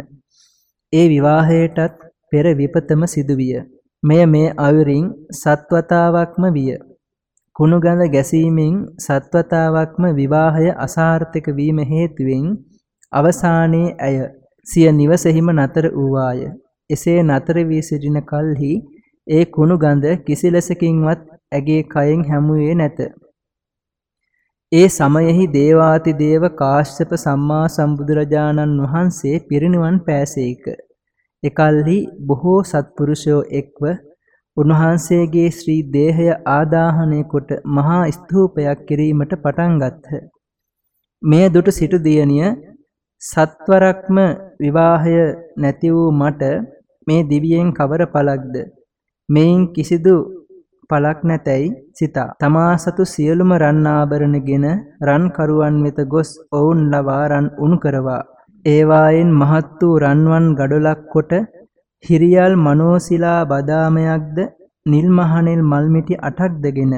ඒ විවාහයටත් පෙර විපතම සිදුවිය. මෙය මේ අයුරින් සත්වතාවක්ම විය. කුණුගඳ ගැසීමෙන් සත්වතාවක්ම විවාහය අසාර්ථක වීම හේතුවෙන් අවසානයේ ඇය සිය නිවසෙහිම නතර වූවාය. එසේ නතර වී සිටින කල්හි ඒ කුණුගඳ කිසිලෙසකින්වත් ඇගේ කයෙන් හැමුවේ නැත. ඒ සමයෙහි දේවාති දේව කාශ්‍යප සම්මා සම්බුදුරජාණන් වහන්සේ පිරිනිවන් පෑසේක. එකල්හි බොහෝ සත්පුරුෂයෝ එක්ව උන්වහන්සේගේ ශ්‍රී දේහය ආදාහනය කොට මහා ස්තූපයක් කිරීමට පටන් ගත්හ. මේ දුටු සිටු දියණිය සත්වරක්ම විවාහය නැති වූ මට මේ දිවියෙන් කවර පළක්ද? මෙයින් කිසිදු පළක් නැතැයි සිතා. තමා සතු සියලුම රන් ආභරණගෙන රන් කරුවන් වෙත ගොස් ඔවුන් ලවා රන් උණු කරවා. ඒවායින් මහත් වූ රන්වන් ගඩොලක් කොට හිරියල් මනෝසිලා බදාමයක්ද නිල් මහනෙල් මල්මිටි අටක්දගෙන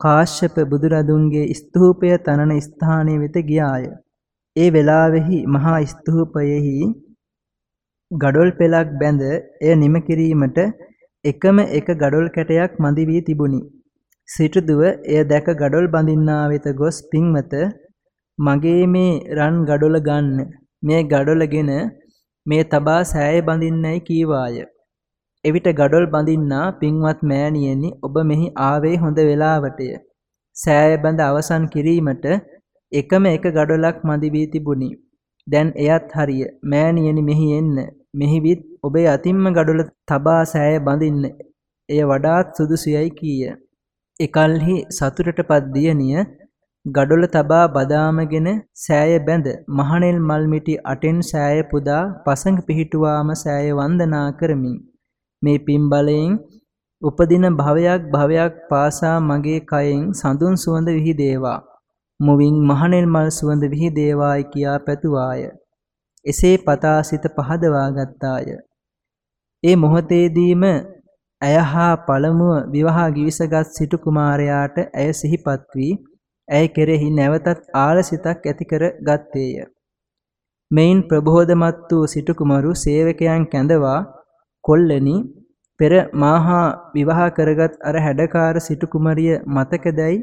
කාශ්‍යප බුදුරදුන්ගේ ස්තූපය තනන ස්ථානය වෙත ගියාය. ඒ වෙලාවෙහි මහා ස්තූපයෙහි ගඩොල් පෙළක් බැඳ එය නිම කිරීමට එකම එක ගඩොල් කැටයක් මදි වී තිබුණි. සිටුදුව එය දැක ගඩොල් බඳින්නා වෙත ගොස් පින්වත මගේ මේ රන් ගඩොල ගන්න මේ ගඩොලගෙන මේ තබා සෑය බඳින්නයි කීවාය. එවිට ගඩොල් බඳින්නා පින්වත් මෑණියනි ඔබ මෙහි ආවේ හොඳ වෙලාවටය. සෑය බඳ අවසන් කිරීමට එකම එක ගඩොලක් මදි වී තිබුණි. දැන් එයත් හරිය. මෑණියනි මෙහි එන්න. මෙහිවිත් ඔබේ අතින්ම ගඩොල තබා සෑය බඳින්න. එය වඩාත් සුදුසුයයි කීය. එකල්හි සතුටටපත් දියණිය ගඩොල තබා බදාමගෙන සෑය බැඳ මහනෙල් මල් මිටි අටෙන් සෑය පුදා පසඟ පිහිටුවාම සෑය වන්දනා කරමින් මේ පින් බලයෙන් උපදින භවයක් භවයක් පාසා මගේ කයෙන් සඳුන් සුවඳ විහිදේවා මුවින් මහනෙල් මල් සුවඳ විහිදේවායි කියා පැතුවාය එසේ පතා සිත පහදවා ගත්තාය ඒ මොහොතේදීම ඇය හා පළමුව විවාහ ගිවිසගත් සිටු කුමාරයාට ඇය සිහිපත් වී ඇය කෙරෙහි නැවතත් ආලසිතක් ඇති කර ගත්තේය. මෙයින් ප්‍රබෝධමත් වූ සිටු කුමරු සේවකයන් කැඳවා කොල්ලනි පෙර මාහා විවාහ කරගත් අර හැඩකාර සිටු කුමරිය මතකදැයි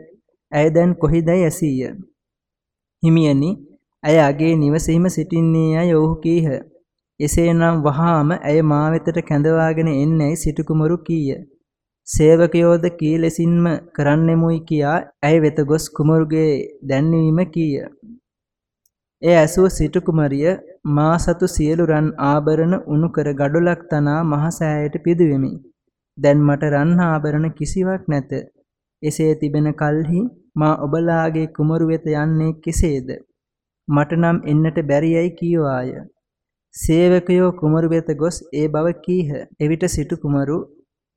ඇය දැන් කොහිදැයි ඇසීය. හිමියනි ඇය අගේ නිවසේම සිටින්නේ යයි ඔහු කීහ. එසේනම් වහාම ඇය මා වෙතට කැඳවාගෙන එන්නැයි සිටු කුමරු කීය. සේවකයෝද කී ලෙසින්ම කරන්නෙමුයි කියා ඇය වෙත ගොස් කුමරුගේ දැන්වීම කීය. එය ඇසූ සිටු කුමරිය මා සතු සියලු රන් ආභරණ උණු කර ගඩොලක් තනා මහසෑයට පිදුවෙමි. දැන් මට රන් ආභරණ කිසිවක් නැත. එසේ තිබෙන කල්හි මා ඔබලාගේ කුමරු වෙත යන්නේ කෙසේද? මට නම් එන්නට බැරියයි කීවාය. සේවකයෝ කුමරු වෙත ගොස් ඒ බව කීහ. එවිට සිටු කුමරු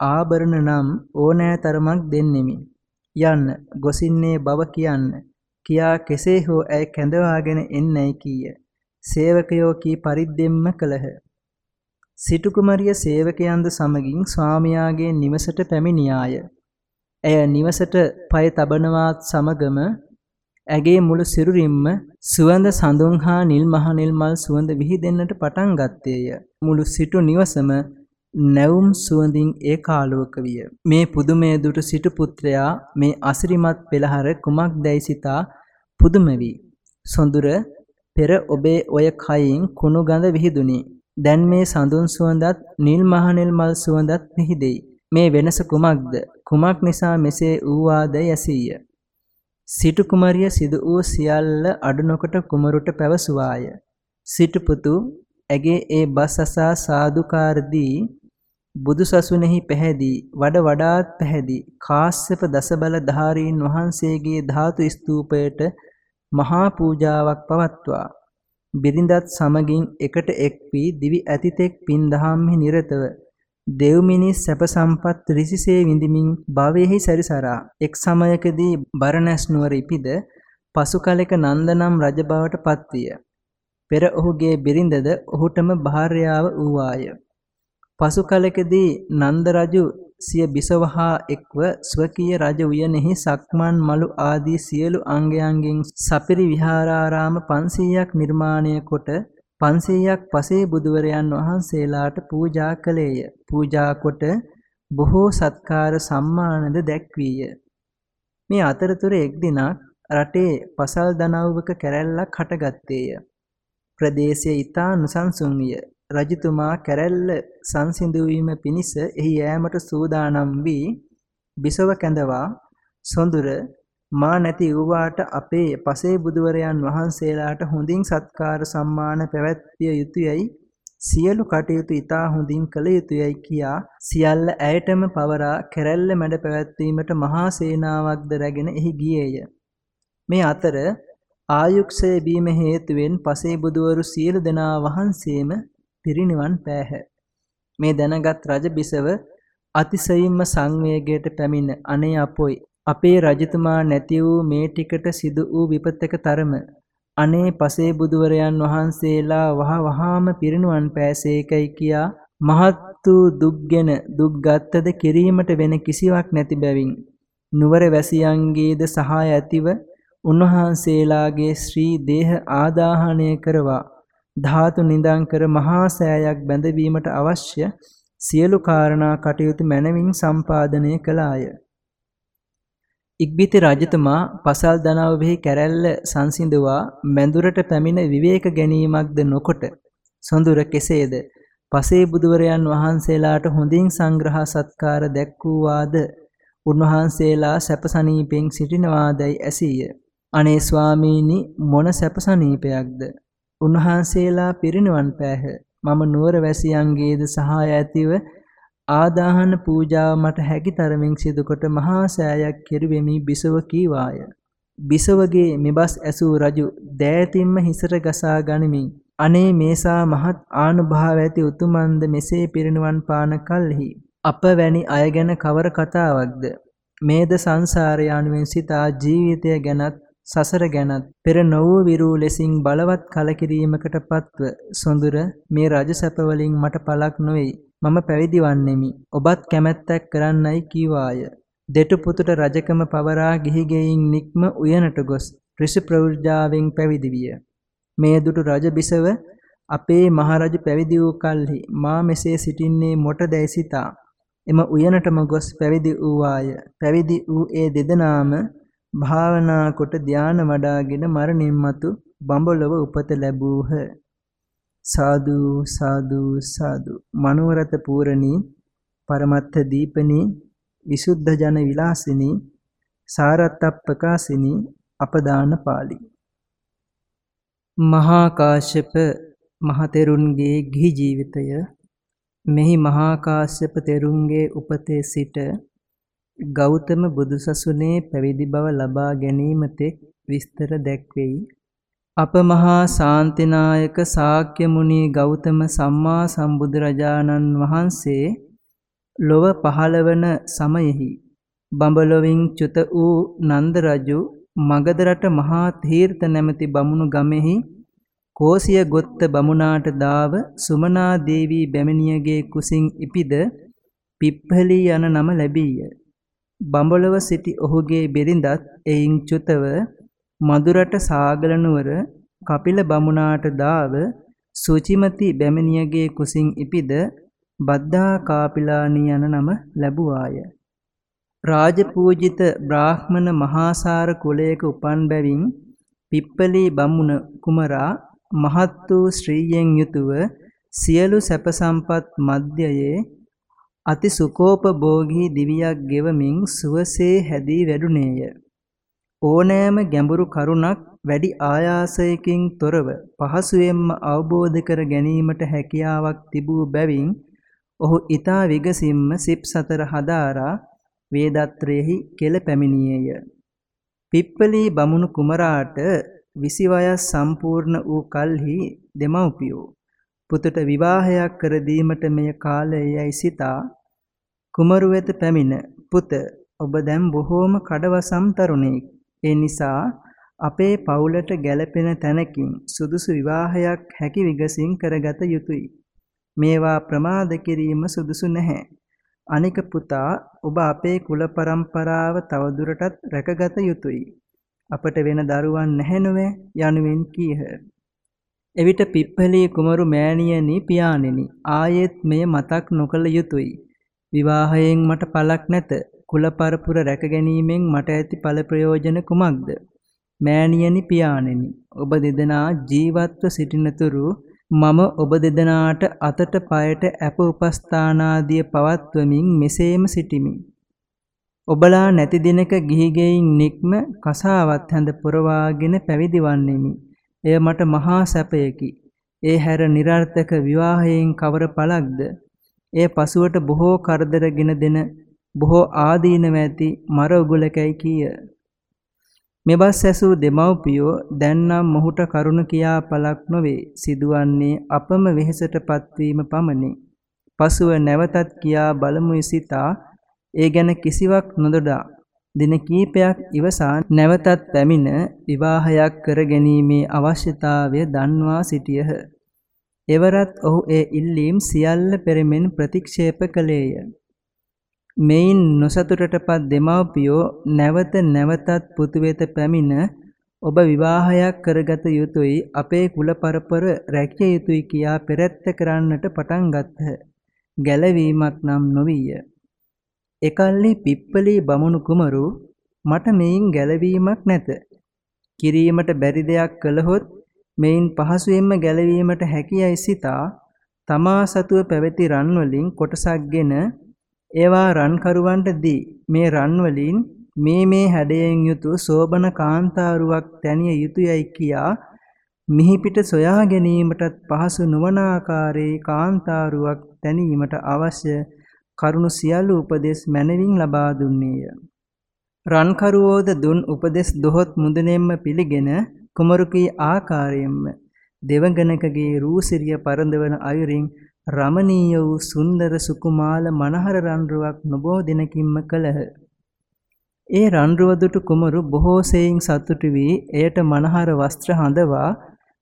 ආභරණ නම් ඕනෑ තරමක් දෙන්නෙමි. යන්න ගොසින්නේ බව කියන්න. කියා කෙසේ හෝ ඇය කැඳවාගෙන එන්නැයි කීය. සේවකයෝ කී පරිද්දෙම්ම කළහ. සිටු කුමරිය සේවකයන්ද සමගින් ස්වාමියාගේ නිවසට පැමිණියාය. ඇය නිවසට පය තබනවත් සමගම ඇගේ මුළු සිරුරින්ම සුවඳ සඳුන් හා නිල් මහ නිල් මල් සුවඳ විහිදෙන්නට පටන් ගත්තේය. මුළු සිටු නිවසම නැවුම් සුවඳින් ඒකාලෝක විය. මේ පුදුමය දුටු සිටු පුත්‍රයා මේ අසිරිමත් පෙළහර කුමක්දැයි සිතා පුදුම වී සොඳුර පෙර ඔබේ ඔය කයින් කුණු ගඳ විහිදුනි. දැන් මේ සඳුන් සුවඳත් නිල් මහනෙල් මල් සුවඳත් විහිදෙයි. මේ වෙනස කුමක්ද? කුමක් නිසා මෙසේ ඌවාදයි ඇසීය. සිටු කුමරිය සිදු වූ සියල්ල අඩු නොකොට කුමරුට පැවසුවාය. සිටු පුතු ඇගේ ඒ බස් අසා සාදුකාර දී බුදුසසුනේහි පැහැදී වඩ වඩාත් පැහැදී කාශ්‍යප දසබල ධාරීන් වහන්සේගේ ධාතු ස්තූපයට මහා පූජාවක් පවත්වා බිරිඳත් සමගින් එකට එක් වී දිවි ඇතිතෙක් පින් දහම්හි නිරතව දෙව් මිනිස් සැප සම්පත් රිසිසේ විඳිමින් භවයේහි සැරිසරා එක් සමයකදී බරණැස් නුවර ඉපිද පසු කලෙක නන්දනම් රජ බවට පත්විය. පෙර ඔහුගේ බිරිඳද ඔහුටම භාර්යාව වූවාය. පසු කලකදී නන්ද රජු සිය බිසවහා එක්ව ස්වකීය රජ උයනෙහි සක්මන් මලු ආදී සියලු අංගයන්ගෙන් සපිරි විහාරාරාම 500ක් නිර්මාණය කොට 500ක් පසේ බුදුවරයන් වහන්සේලාට පූජා කළේය. පූජා කොට බොහෝ සත්කාර සම්මානද දැක්වීය. මේ අතරතුර එක් දිනක් රටේ පසල් දනව්වක කැරැල්ලක් හටගත්තේය. ප්‍රදේශය ඊතා නොසන්සුන් විය. රජතුමා කැරැල්ල සංසිඳුවීම පිණිස එහි යෑමට සූදානම් වී බිසව කැඳවා සොඳුර මා නැති වූවාට අපේ පසේ බුදුවරයන් වහන්සේලාට හොඳින් සත්කාර සම්මාන පැවැත්විය යුතුයයි සියලු කටයුතු ඉතා හොඳින් කළ යුතුයයි කියා සියල්ල ඇයටම පවරා කැරැල්ල මැඩ පැවැත්වීමට මහා සේනාවක්ද රැගෙන එහි ගියේය. මේ අතර ආයුක්ෂය බීම හේතුවෙන් පසේ බුදුවරු සියලු දෙනා වහන්සේම පිරිනිවන් පෑහ. මේ දැනගත් රජ බිසව අතිශයින්ම සංවේගයට පැමිණ අනේ අපොයි අපේ රජතුමා නැති වූ මේ ටිකට සිදු වූ විපතක තරම අනේ පසේ බුදුවරයන් වහන්සේලා වහ වහාම පිරිනුවන් පෑසේකයි කියා මහත් වූ දුක්ගෙන දුක් ගත්තද කිරීමට වෙන කිසිවක් නැති බැවින් නුවර වැසියන්ගේද සහාය ඇතිව උන්වහන්සේලාගේ ශ්‍රී දේහ ආදාහනය කරවා ධාතු නිදන් කර මහා සෑයක් බැඳවීමට අවශ්‍ය සියලු කාරණා කටයුතු මැනවින් සම්පාදනය කළාය. ඉක්බිති රජතුමා පසල් දනව්වෙහි කැරැල්ල සංසිඳුවා මැඳුරට පැමිණ විවේක ගැනීමක්ද නොකොට සොඳුර කෙසේද? පසේ බුදුවරයන් වහන්සේලාට හොඳින් සංග්‍රහ සත්කාර දැක්වූවාද? උන්වහන්සේලා සැපසනීපෙන් සිටිනවාදයි ඇසීය. අනේ ස්වාමීනි මොන සැපසනීපයක්ද උන්වහන්සේලා පිරිනිවන් පෑහ. මම නුවර වැසියන්ගේද සහාය ඇතිව ආදාහන පූජාව මට හැකි තරමින් සිදුකොට මහා සෑයක් කෙරුවෙමි බිසව කීවාය. බිසවගේ මෙබස් ඇසූ රජු දෑතින්ම හිසට ගසා ගනිමින් අනේ මේසා මහත් ආනුභාව ඇති උතුමන්ද මෙසේ පිරිනිවන් පාන කල්හි. අප වැනි අය ගැන කවර කතාවක්ද? මේද සංසාරය යනුවෙන් සිතා ජීවිතය ගැනත් සසර ගැනත් පෙර නොවූ විරූ ලෙසින් බලවත් කලකිරීමකට පත්ව. සොඳුර මේ රජ සැපවලින් මට පළක් නොවේයි මම පැවිදි වන්නෙමි ඔබත් කැමැත්තක් කරන්නයි කීවාය දෙටු පුතුට රජකම පවරා ගිහි ගෙයින් නික්ම උයනට ගොස් ඍෂි ප්‍රවෘජාවෙන් පැවිදි විය මේ දුටු රජ බිසව අපේ මහරජු පැවිදි වූ කල්හි මා මෙසේ සිටින්නේ මොටදැයි සිතා එම උයනටම ගොස් පැවිදි වූවාය. පැවිදි වූ ඒ දෙදෙනාම භාවනා කොට ධාන වඩාගෙන මරණින් මතු බඹලොව උපත ලැබූහ. සාදු සාදු සාදු මනෝරත පූරණී පරමත්ථ දීපනී විසුද්ධ ජන විලාසිනී සාරත්තප්පකාසිනී අපදාන පාළි මහා කාශ්‍යප මහතෙරුන්ගේ ගිහි ජීවිතය මෙහි මහා කාශ්‍යප තෙරුන්ගේ උපතේ සිට ගෞතම බුදුසසුනේ පැවිදි බව ලබා ගැනීම තෙක් විස්තර දැක්වෙයි. අප මහා ශාන්තිනායක ශාක්‍ය මුනි ගෞතම සම්මා සම්බුදුරජාණන් වහන්සේ ලොව පහළවන සමයෙහි බඹලොවින් චුත වූ නන්ද රජු මගධ රට මහා තීර්ථ නැමැති බමුණු ගමෙහි කෝසිය ගොත්ත බමුණාට දාව සුමනා දේවී බැමිණියගේ කුසින් ඉපිද පිප්පලී යන නම ලැබීය. බඹලව සිටි ඔහුගේ බිරිඳත් එයින් චුතව මදුරට සාගල නුවර කපිල බමුණාට දාව සුචිමති බැමිණියගේ කුසින් ඉපිද බද්දා කාපිලානී යන නම ලැබුවාය. රාජපූජිත බ්‍රාහ්මණ මහාසාර කුලයක උපන් බැවින් පිප්පලී බමුණ කුමරා මහත් වූ ශ්‍රීයෙන් යුතුව සියලු සැප සම්පත් මධ්‍යයේ අති සුකෝපභෝගී දිවියක් ගෙවමින් සුවසේ හැදී වැඩුණේය. ඕනෑම ගැඹුරු කරුණක් වැඩි ආයාසයකින් තොරව පහසුවෙන්ම අවබෝධ කර ගැනීමට හැකියාවක් තිබූ බැවින් ඔහු ඊතා විගසින්ම සිප් සතර හදාරා වේදත්‍රයෙහි කෙල පැමිණියේය. පිප්පලී බමුණු කුමරාට විසි වයස් සම්පූර්ණ වූ කල්හි දෙමව්පියෝ පුතුට විවාහයක් කර දීමට මෙය කාලය යයි සිතා කුමරු වෙත පැමිණ පුත ඔබ දැන් බොහෝම කඩවසම් තරුණයෙක් ඒ නිසා අපේ පවුලට ගැළපෙන තැනකින් සුදුසු විවාහයක් හැකි විගසින් කරගත යුතුය මේවා ප්‍රමාද කිරීම සුදුසු නැහැ අනික පුතා ඔබ අපේ කුල પરම්පරාව තවදුරටත් රැකගත යුතුය අපට වෙන දරුවන් නැහැ නොවේ යනුවෙන් කීහ. එවිට පිප්පලී කුමරු මෑණියනි පියාණෙනි ආයෙත් මෙය මතක් නොකළ යුතුය. විවාහයෙන් මට පළක් නැත. කුල පරපුර රැක ගැනීමෙන් මට ඇති ඵල ප්‍රයෝජන කුමක්ද? මෑණියනි පියාණෙනි ඔබ දෙදෙනා ජීවත්ව සිටිනතුරු මම ඔබ දෙදෙනාට අතට පයට අප උපස්ථානාදිය පවත්වමින් මෙසේම සිටිමි. ඔබලා නැති දිනක ගිහි ගෙයින් නික්ම කසාවත් හැඳ පුරවාගෙන පැවිදි වන්නෙමි. එය මට මහා සැපයකි. ඒ හැර નિરර්ථක විවාහයෙන් කවර පළක්ද? එය පසුවට බොහෝ කරදරගෙන දෙන බොහෝ ආදීනව ඇති මර උගලකයි කීය. මෙබස් ඇසූ දෙමව්පියෝ දැන්නම් මොහුට කරුණ කියා පළක් නොවේ. සිදුවන්නේ අපම වෙහෙසට පත්වීම පමණි. පසුව නැවතත් කියා බලමු සිතා ඒ ගැන කිසිවක් නොදොඩා දින කීපයක් ඉවසා නැවතත් පැමිණ විවාහයක් කර ගැනීමේ අවශ්‍යතාවය දන්වා සිටියහ. එවරත් ඔහු ඒ ඉල්ලීම් සියල්ල පෙරමෙන් ප්‍රතික්ෂේප කළේය. මෙයින් නොසතුටටපත් දෙමව්පියෝ නැවත නැවතත් පුතු වෙත පැමිණ ඔබ විවාහයක් කරගත යුතුයි අපේ කුල පරපර රැකිය යුතුයි කියා පෙරැත්ත කරන්නට පටන් ගත්හ. ගැලවීමක් නම් නොවිය. එකල්හි පිප්පලී බමුණු කුමරු මට මෙයින් ගැලවීමක් නැත. කිරීමට බැරි දෙයක් කළහොත් මෙයින් පහසුවෙන්ම ගැලවීමට හැකියයි සිතා තමා සතුව පැවති රන් වලින් කොටසක්ගෙන ඒවා රන්කරුවන්ට දී මේ රන් වලින් මේ මේ හැඩයෙන් යුතු සෝබන කාන්තාරුවක් තැනිය යුතුයයි කියා මිහිපිට සොයා ගැනීමටත් පහසු නොවන ආකාරයේ කාන්තාරුවක් තැනීමට අවශ්‍ය කරුණු සියලු උපදෙස් මැනවින් ලබා දුන්නේය. රන්කරුවෝද දුන් උපදෙස් දොහොත් මුදනෙම්ම පිළිගෙන කුමරුකී ආකාරයෙන්ම දෙවඟනකගේ රූසිරිය පරඳවන අයුරින් රමණීය වූ සුන්දර සුකුමාල මනහර රන්රුවක් නොබෝ දිනකින්ම කළහ. ඒ රන්රුව දුටු කුමරු බොහෝ සෙයින් සතුටු වී එයට මනහර වස්ත්‍ර හඳවා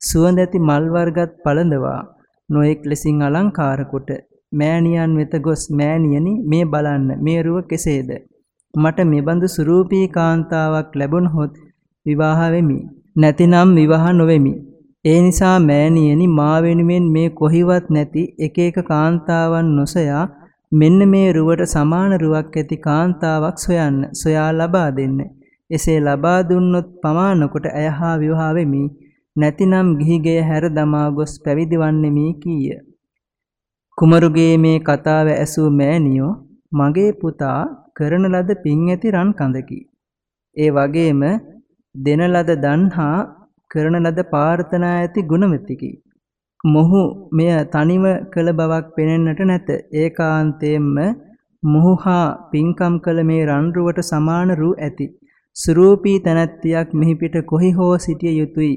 සුවඳ ඇති මල් වර්ගත් පළඳවා නොඑක් ලෙසින් අලංකාර කොට මෑණියන් වෙත ගොස් මෑණියනි මේ බලන්න මේ රුව කෙසේද? මට මෙබඳු සුරූපී කාන්තාවක් ලැබුණහොත් විවාහ වෙමි. නැතිනම් විවාහ නොවෙමි. ඒ නිසා මෑණියනි මා වෙනුවෙන් මේ කොහිවත් නැති එක එක කාන්තාවන් නොසොයා මෙන්න මේ රුවට සමාන රුවක් ඇති කාන්තාවක් සොයන්න සොයා ලබා දෙන්න. එසේ ලබා දුන්නොත් පමානකොට ඇය හා විවාහ වෙමි. නැතිනම් ගිහිගෙය හැර දමා ගොස් පැවිදි වන්නෙමි කීය. කුමරුගේ මේ කතාව ඇසූ මෑණියෝ මගේ පුතා කරන ලද පින් ඇති රන් කඳකි. ඒ වගේම දෙන ලද දන්හා කරන ලද ප්‍රාර්ථනා ඇති ගුණවතිකි. මොහු මෙය තනිව කළ බවක් පෙනෙන්නට නැත. ඒකාන්තයෙන්ම මොහු හා පින්කම් කළ මේ රන්රුවට සමාන රූ ඇති. සුරූපී තනත්තියක් මෙහි පිට කොහි හෝ සිටිය යුතුය.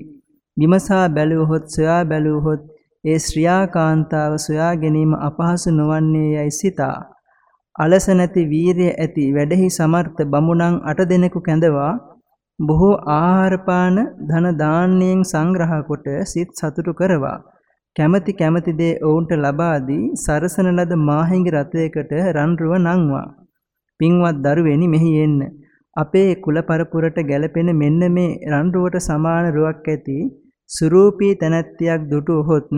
විමසා බැලුවහොත් සොයා බැලුවහොත් ඒ ශ්‍රියාකාන්තාව සොයා ගැනීම අපහසු නොවන්නේ යයි සිතා. අලස නැති වීරිය ඇති වැඩෙහි සමර්ථ බමුණන් අට දෙනෙකු කැඳවා බොහෝ ආහාර පාන ධන දාන්නයෙන් සංග්‍රහ කොට සිත් සතුටු කරවා. කැමැති කැමැති දේ ඔවුන්ට ලබා දී සරසන ලද මාහිඟි රථයකට රන්රුව නංවා. පින්වත් දරුවෙනි මෙහි එන්න. අපේ කුල පරපුරට ගැලපෙන මෙන්න මේ රන්රුවට සමාන රුවක් ඇති සුරූපී තනත්තියක් දුටුවහොත්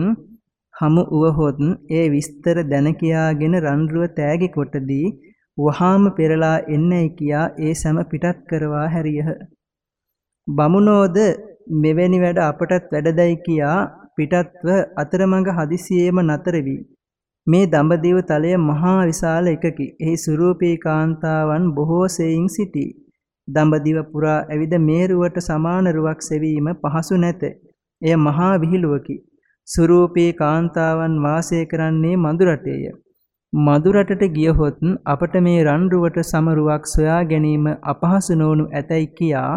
හමු වුවහොත් ඒ විස්තර දැන කියාගෙන රන්රුව තෑගි කොටදී වහාම පෙරලා එන්නයි කියා ඒ සම පිටත් කරවා හැරියහ. බමුණෝද මෙවැනි වැඩ අපටත් වැඩදයි කියා පිටත්ව අතරමඟ හදිසියේම නතර වී මේ දඹදිව තලය මහා විශාල එකකි. එහි සුරූපී කාන්තාවන් බොහෝ සෙයින් සිටී. දඹදිව පුරා ඇවිද මේරුවට සමාන රුවක් සෙවීම පහසු නැත. එය මහා විහිළුවකි. සුරූපී කාන්තාවන් වාසය කරන්නේ මදුරටේය. මදුරටට ගියහොත් අපට මේ රන්රුවට සමරුවක් සොයා ගැනීම අපහසු නොවනු ඇතැයි කියා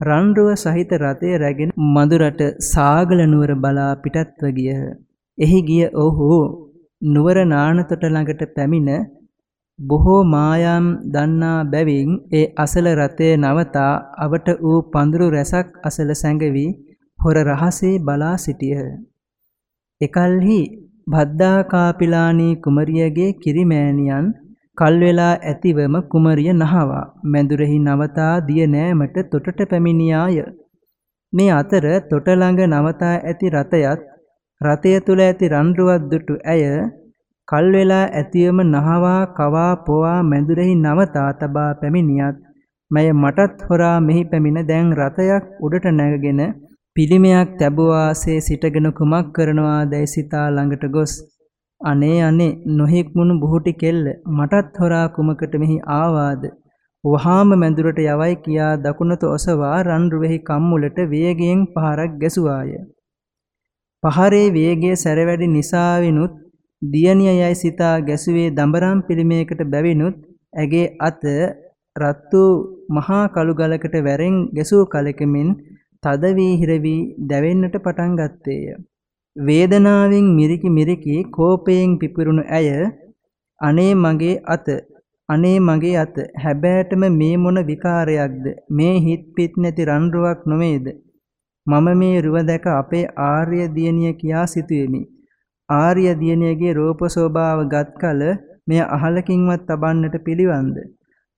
රන්රුව සහිත රථය රැගෙන මදුරට සාගල නුවර බලා පිටත්ව ගියහ. එහි ගිය ඔහු නුවර නානතොට ළඟට පැමිණ බොහෝ මායම් දන්නා බැවින් ඒ අසල රථය නවතා අවට වූ පඳුරු රැසක් අසල සැඟවි හොර රහසේ බලා සිටියහ. එකල්හි භද්දා කාපිලානී කුමරියගේ කිරිමෑණියන් කල් වෙලා ඇතිවම කුමරිය නහවා මැදුරෙහි නවතා දිය නෑමට තොටට පැමිණියාය. මේ අතර තොට ළඟ නවතා ඇති රථයත් රථය තුල ඇති රන්රුවක් දුටු ඇය කල් වෙලා ඇතිවම නහවා කවා පොවා මැදුරෙහි නවතා තබා පැමිණියත් මය මටත් හොරා මෙහි පැමිණ දැන් රථයක් උඩට නැගගෙන පිළිමයක් තැබුවාසේ සිටගෙන කුමක් කරනවා දැයි සිතා ළඟට ගොස් අනේ අනේ නොහික්මුණු බුහුටි කෙල්ල මටත් හොරා කුමකට මෙහි ආවාද? වහාම මැදුරට යවයි කියා දකුණත ඔසවා රන්රුවෙහි කම්මුලට වේගයෙන් පහරක් ගැසුවාය. පහරේ වේගය සැරවැඩි නිසාවිනුත් දියණිය යයි සිතා ගැසුවේ දඹරම් පිළිමයකට බැවිනුත් ඇගේ අත රත්තු මහා කළු ගලකට වැරෙන් ගැසූ කලකමින් තද වී හිර වී දැවෙන්නට පටන් ගත්තේය. වේදනාවෙන් මිරිකි මිරිකි කෝපයෙන් පිපිරුණු ඇය අනේ මගේ අත අනේ මගේ අත හැබෑටම මේ මොන විකාරයක්ද? මේ හිත් පිට නැති රන්රුවක් නොවේද මම මේ රුව දැක අපේ ආර්ය දියණිය කියා සිතුවෙමි ආර්ය දියණියගේ රූප ස්වභාව ගත් කල මෙය අහලකින්වත් තබන්නට පිළිවන්ද?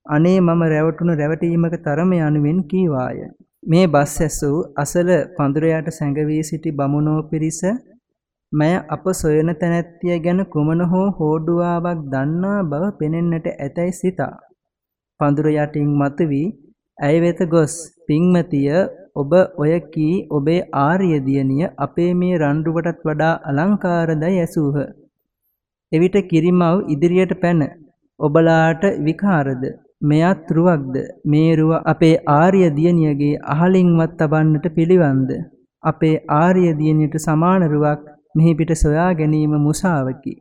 අනේ මම රැවටුණු රැවටීමක තරම යනුවෙන් කීවාය. මේ බස් ඇසූ අසල පඳුරයට සැඟවී සිටි බමුණෝ පිරිස මය අප සොයන තැනැත්තිය ගැන කුමන හෝ හෝඩුවාවක් දන්නා බව පෙනෙන්නට ඇතැයි සිතා. පඳුර යටින් මතුවී ඇය වෙත ගොස් පින්මතිය ඔබ ඔය කී ඔබේ ආර්ය දියණිය අපේ මේ රණ්ඩුවටත් වඩා අලංකාරදයි ඇසූහ. එවිට කිරිමව් ඉදිරියට පැන ඔබලාට විකාරද මෙයත් රුවක්ද මේ රුව අපේ ආර්ය දියණියගේ අහලින්වත් තබන්නට පිළිවන්ද අපේ ආර්ය දියණියට සමාන රුවක් මෙහි පිට සොයා ගැනීම මුසාවකි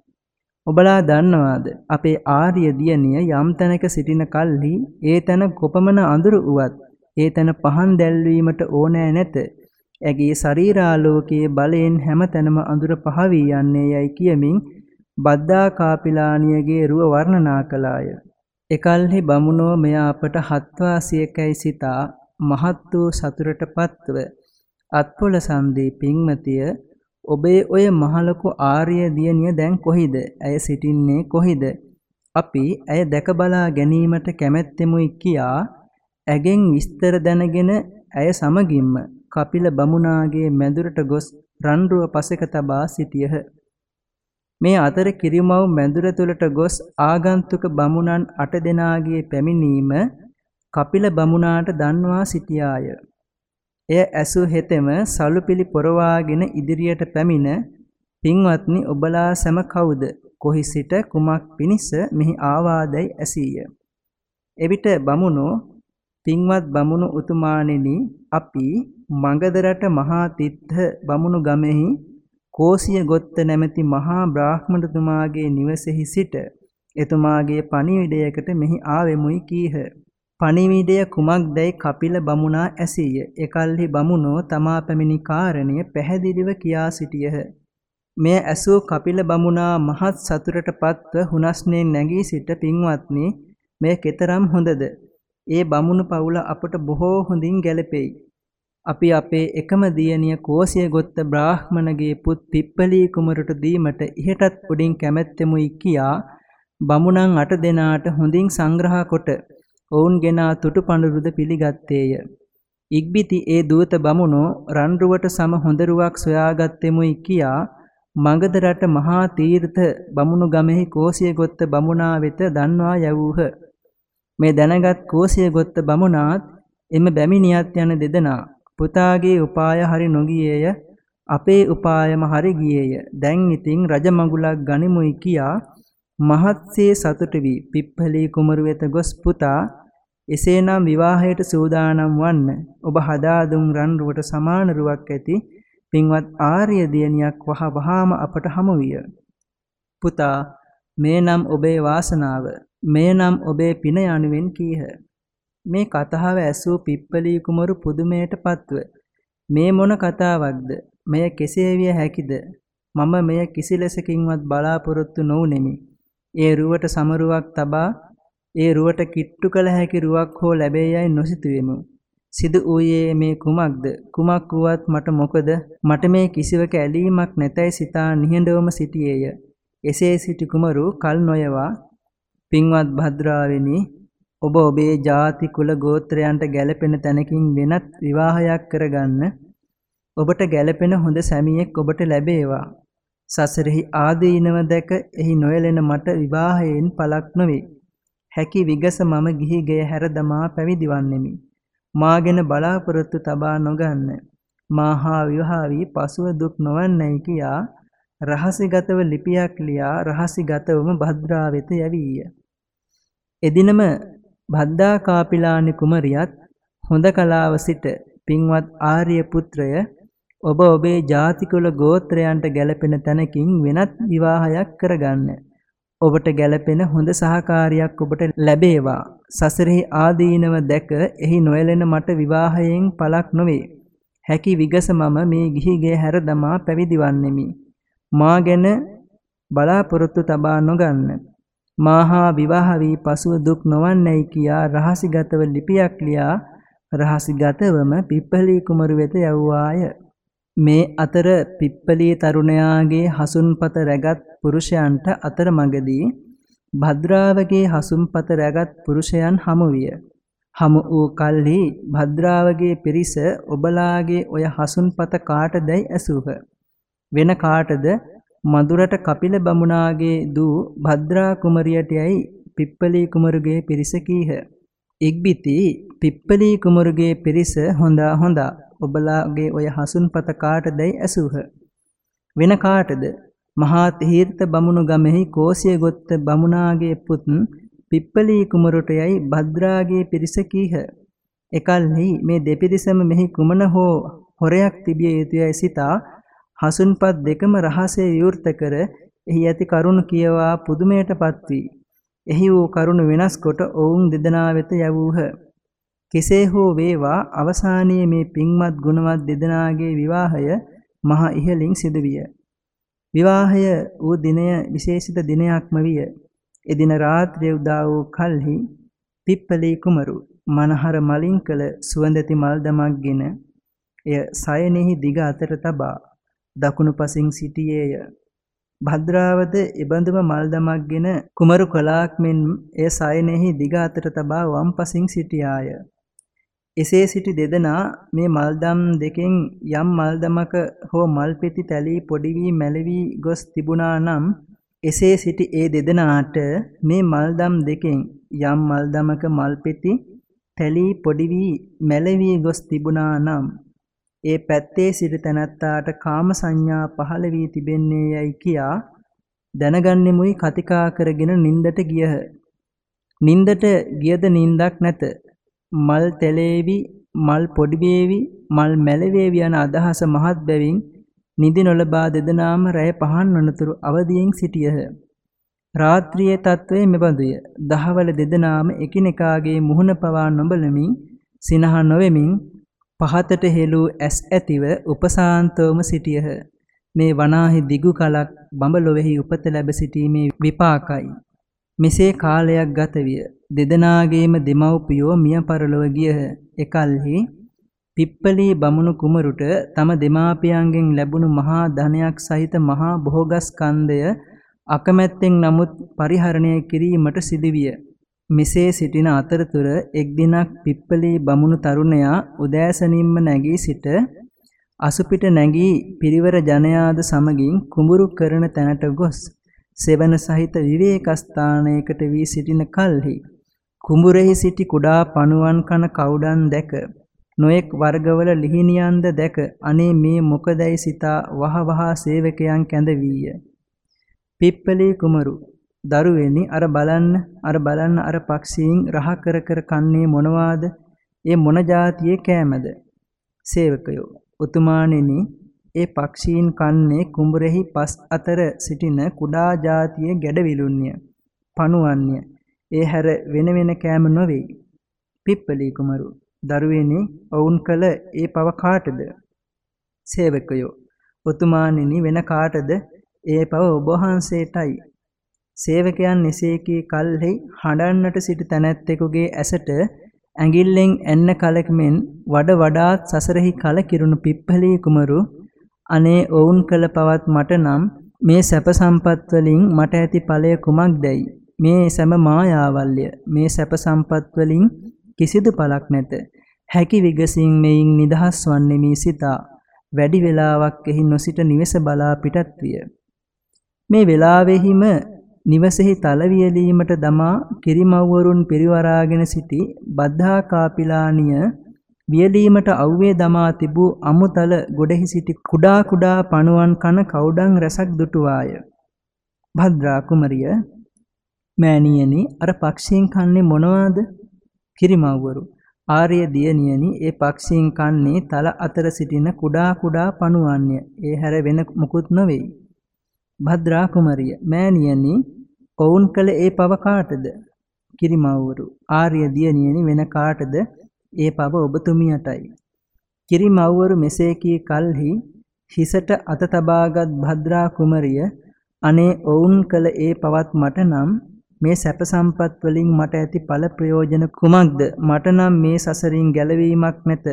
ඔබලා දන්නවාද අපේ ආර්ය දියණිය යම් තැනක සිටින කල්හි ඒ තැන කොපමණ අඳුරු වුවත් ඒ තැන පහන් දැල්වීමට ඕනෑ නැත. ඇගේ ශරීරාලෝකයේ බලයෙන් හැම තැනම අඳුර පහ වී යන්නේ යයි කියමින් බද්දා කාපිලානියගේ රුව වර්ණනා කළාය. එකල්හි බමුණෝ මෙය අපට හත්වාසියකයි සිතා මහත් වූ සතුටටපත්ව අත්පොල සන්දී පින්මතිය ඔබේ ඔය මහලොකු ආර්ය දියණිය දැන් කොහිද? ඇය සිටින්නේ කොහිද? අපි ඇය දැක බලා ගැනීමට කැමැත්තෙමුයි කියා ඇගෙන් විස්තර දැනගෙන ඇය සමගින්ම කපිල බමුණාගේ මැදුරට ගොස් රන්රුව පසෙක තබා සිටියහ. මේ අතර කිරිමව් මැදුර තුලට ගොස් ආගන්තුක බමුණන් අට දෙනාගේ පැමිණීම කපිල බමුණාට දන්වා සිටියාය. එය ඇසු හෙතෙම සලුපිලි පොරවාගෙන ඉදිරියට පැමිණ පින්වත්නි ඔබලා සැම කවුද කොහි සිට කුමක් පිණිස මෙහි ආවාදයි ඇසීය එවිට බමුණෝ පින්වත් බමුණු උතුමාණෙනි අපි මගධ මහා තිත්ත බමුණු ගමෙහි කෝසිය ගොත්ත නැමැති මහා බ්‍රාහ්මණතුමාගේ නිවසේහි සිට එතුමාගේ පණිවිඩයකට මෙහි ආවෙමුයි කීහ පණිවිඩය කුමක්දැයි කපිල බමුණා ඇසීය. එකල්හි බමුණෝ තමා පැමිණි කාරණය පැහැදිලිව කියා සිටියහ. මෙය ඇසූ කපිල බමුණා මහත් සතුටට පත්ව හුනස්නේ නැගී සිට පින්වත්නි මෙය කෙතරම් හොඳද? ඒ බමුණු පවුල අපට බොහෝ හොඳින් ගැලපෙයි. අපි අපේ එකම දියණිය කෝසිය ගොත්ත බ්‍රාහ්මණගේ පුත් පිප්පලී කුමරුට දීමට ඉහටත් උඩින් කැමැත්තෙමුයි කියා බමුණන් අට දෙනාට හොඳින් සංග්‍රහ කොට ඔවුන් ගෙනා තුටු පඳුරුද පිළිගත්තේය. ඉක්බිති ඒ දූත බමුණෝ රන්රුවට සම හොඳ රුවක් සොයාගත්තෙමුයි කියා මගධ රට මහා තීර්ථ බමුණු ගමෙහි කෝසිය ගොත්ත බමුණා වෙත දන්වා යවූහ. මේ දැනගත් කෝසිය ගොත්ත බමුණාත් එම බැමිණියත් යන දෙදෙනා පුතාගේ උපාය හරි නොගියේය. අපේ උපායම හරි ගියේය. දැන් ඉතින් රජ මඟුලක් ගනිමුයි කියා මහත්සේ සතුටු වී පිප්පලී කුමරු වෙත ගොස් පුතා එසේනම් විවාහයට සූදානම් වන්න. ඔබ හදා දුන් රන් රුවට සමාන රුවක් ඇති පින්වත් ආර්ය දියණියක් වහ වහාම අපට හමු විය. පුතා මේ නම් ඔබේ වාසනාව. මේ නම් ඔබේ පින යනුවෙන් කීහ. මේ කතාව ඇසූ පිප්පලී කුමරු පුදුමයට පත්ව මේ මොන කතාවක්ද මෙය කෙසේ විය හැකිද මම මෙය කිසි ලෙසකින්වත් බලාපොරොත්තු නොවුනෙමි ඒ රුවට සමරුවක් තබා ඒ රුවට කිට්ටු කළ හැකි රුවක් හෝ ලැබේයයි නොසිතුවෙමු. සිදු වූයේ මේ කුමක්ද? කුමක් වුවත් මට මොකද? මට මේ කිසිවක ඇලීමක් නැතයි සිතා නිහඬවම සිටියේය. එසේ සිටි කුමරු කල් නොයවා පින්වත් භද්‍රාවෙනි ඔබ ඔබේ ಜಾති කුල ගෝත්‍රයන්ට ගැළපෙන තැනකින් වෙනත් විවාහයක් කරගන්න ඔබට ගැළපෙන හොඳ සැමියෙක් ඔබට ලැබේවා සසරෙහි ආදීනව දැක එහි නොයැලෙන මට විවාහයෙන් පළක් නොවේ. හැකි විගස මම ගිහි ගෙය හැර දමා පැවිදි වන්නෙමි. මාගෙන බලාපොරොත්තු තබා නොගන්න. මාහා විවාහ වී පසුව දුක් නොවන්නයි කියා රහසිගතව ලිපියක් ලියා රහසිගතවම භද්‍රා වෙත යවීය. එදිනම භද්දා කාපිලානි කුමරියත් හොඳ කලාව සිට පින්වත් ආර්ය පුත්‍රය ඔබ ඔබේ ජාතිකුල ගෝත්‍රයන්ට ගැලපෙන තැනකින් වෙනත් විවාහයක් කරගන්න. ඔබට ගැලපෙන හොඳ සහකාරියක් ඔබට ලැබේවා. සසරෙහි ආදීනව දැක එහි නොයැලෙන මට විවාහයෙන් පළක් නොවේ. හැකි විගස මම මේ ගිහිගේ හැර දමා පැවිදි වන්නෙමි. මා ගැන බලාපොරොත්තු තබා නොගන්න. මාහා විවාහ වී පසුව දුක් නොවන්නේයි කියා රහසිගතව ලිපියක් ලියා රහසිගතවම පිප්පලී කුමරු වෙත යවුවාය. මේ අතර පිප්පලී තරුණයාගේ හසුන්පත රැගත් පුරුෂයන්ට අතරමඟදී භද්‍රාවගේ හසුන්පත රැගත් පුරුෂයන් හමු විය. හමු වූ කල්හි භද්‍රාවගේ පිරිස ඔබලාගේ ඔය හසුන්පත කාටදැයි ඇසූහ. වෙන කාටද මදුරට කපිල බමුණාගේ දූ භද්‍රා කුමරියට යයි පිප්පලී කුමරුගේ පිරිස කීහ. ඉක්බිති පිප්පලී කුමරුගේ පිරිස හොඳා හොඳා ඔබලාගේ ඔය හසුන්පත කාටදයි ඇසූහ. වෙන කාටද? මහා තීර්ථ බමුණු ගමෙහි කෝසිය ගොත්ත බමුණාගේ පුත් පිප්පලී කුමරුට යයි භද්‍රාගේ පිරිස කීහ. එකල්හි මේ දෙපිරිසම මෙහි කුමන හෝ හොරයක් තිබිය යුතුයයි සිතා හසුන්පත් දෙකම රහසේ විවෘත කර එහි ඇති කරුණ කියවා පුදුමයටපත් වී එහි වූ කරුණ වෙනස් කොට ඔවුන් දෙදෙනා වෙත යවූහ. කෙසේ හෝ වේවා අවසානයේ මේ පින්වත් ගුණවත් දෙදෙනාගේ විවාහය මහ ඉහළින් සිදුවිය. විවාහය වූ දිනය විශේෂිත දිනයක්ම විය. එදින රාත්‍රිය උදා වූ කල්හි පිප්පලී කුමරු මනහර මලින් කළ සුවඳති මල් දමක්ගෙන එය සයනෙහි දිග අතර තබා දකුණු පසින් සිටියේය. භද්‍රාවද එබඳුම මල් දමක්ගෙන කුමරු කලාක් මෙන් එය සයනෙහි දිග අතර තබා වම් පසින් සිටියාය. එසේ සිටි දෙදෙනා මේ මල්දම් දෙකෙන් යම් මල්දමක හෝ මල්පෙති තැලී පොඩි වී මැලවී ගොස් තිබුණා නම් එසේ සිටි ඒ දෙදෙනාට මේ මල්දම් දෙකෙන් යම් මල්දමක මල්පෙති තැලී පොඩි වී මැලවී ගොස් තිබුණා නම් ඒ පැත්තේ සිට තැනැත්තාට කාම සංඥා පහළ වී තිබෙන්නේ යයි කියා දැනගන්නෙමුයි කතිකා කරගෙන නින්දට ගියහ. නින්දට ගියද නින්දක් නැත. මල් තෙලේවි මල් පොඩි වේවි මල් මැලවේවි යන අදහස මහත් බැවින් නිදි නොලබා දෙදෙනාම රැය පහන් වනතුරු අවදියෙන් සිටියහ. රාත්‍රියේ තත්වය මෙබඳුය. දහවල දෙදෙනාම එකිනෙකාගේ මුහුණ පවා නොබලමින් සිනහ නොවෙමින් පහතට හෙළූ ඇස් ඇතිව උපසාන්තවම සිටියහ. මේ වනාහි දිගු කලක් බඹලොවෙහි උපත ලැබ සිටීමේ විපාකයි. මෙසේ කාලයක් ගත විය. දෙදෙනාගේම දෙමව්පියෝ මිය පරලොව ගියහ. එකල්හි පිප්පලී බමුණු කුමරුට තම දෙමාපියන්ගෙන් ලැබුණු මහා ධනයක් සහිත මහා භෝගස්කන්ධය අකමැත්තෙන් නමුත් පරිහරණය කිරීමට සිදුවිය. මෙසේ සිටින අතරතුර එක් දිනක් පිප්පලී බමුණු තරුණයා උදෑසනින්ම නැගී සිට අසුපිට නැගී පිරිවර ජනයාද සමගින් කුඹුරු කරන තැනට ගොස් සෙවන සහිත විවේක ස්ථානයකට වී සිටින කල්හි කුඹුරෙහි සිටි කුඩා පණුවන් කන කවුඩන් දැක නොඑක් වර්ගවල ලිහිනියන්ද දැක අනේ මේ මොකදයි සිතා වහ වහ සේවකයන් කැඳවීය. පිප්පලී කුමරු දරුවෙනි අර බලන්න අර බලන්න අර පක්ෂීන් රහ කර කර කන්නේ මොනවාද ඒ මොන જાතියේ කෑමද සේවකයෝ උතුමාණෙනි ඒ පක්ෂීන් කන්නේ කුඹුරෙහි පස් අතර සිටින කුඩා జాතිය ගැඩවිලුන්ය. පණුවන්ය. ඒ හැර වෙන වෙන කෑම නොවේ. පිප්පලී කුමරු දරුවෙනි ඔවුන් කළ ඒ පව කාටද? සේවකයෝ ඔතුමාණෙනි වෙන කාටද? ඒ පව ඔබ වහන්සේටයි. සේවකයන් එසේ කී කල්හි හඬන්නට සිටි තැනැත්තෙකුගේ ඇසට ඇඟිල්ලෙන් එන්න කලකෙමින් වඩ වඩාත් සසරෙහි කලකිරුණු පිප්පලී කුමරු අනේ ඔවුන් කළ පවත් මට නම් මේ සැප සම්පත් වලින් මට ඇති ඵලය කුමක්දයි මේ සෑම මායාවල්ය. මේ සැප සම්පත් වලින් කිසිදු පළක් නැත. හැකි විගසින් මෙයින් නිදහස් වන්නේ මේ සිතා. වැඩි වේලාවක් එහි නොසිට නිවස බලා පිටත් විය. මේ වේලාවෙහිම නිවසෙහි තලවියලීමට දමා කිරිමව්වරුන් පිරිවරාගෙන සිටි බද්ධා කාපිලානිය වියලීමට අව්වේ දමා තිබූ අමුතල ගොඩෙහි සිටි කුඩා කුඩා පණුවන් කන කවුඩන් රැසක් දුටුවාය. භද්‍රා කුමරිය මෑණියනි අර පක්ෂීන් කන්නේ මොනවාද? කිරිමව්වරු ආර්ය දියණියනි ඒ පක්ෂීන් කන්නේ තල අතර සිටින කුඩා කුඩා පණුවන්ය. ඒ හැර වෙන මුකුත් නොවේයි. භද්‍රා කුමරිය මෑණියනි ඔවුන් කළ ඒ පව කාටද? කිරිමව්වරු ආර්ය දියණියනි වෙන කාටද? ඒ පව ඔබතුමියටයි. කිරිමව්වරු මෙසේ කී කල්හි හිසට අත තබාගත් භද්‍රා කුමරිය අනේ ඔවුන් කළ ඒ පවත් මට නම් මේ සැප සම්පත් වලින් මට ඇති ඵල ප්‍රයෝජන කුමක්ද මට නම් මේ සසරින් ගැලවීමක් නැත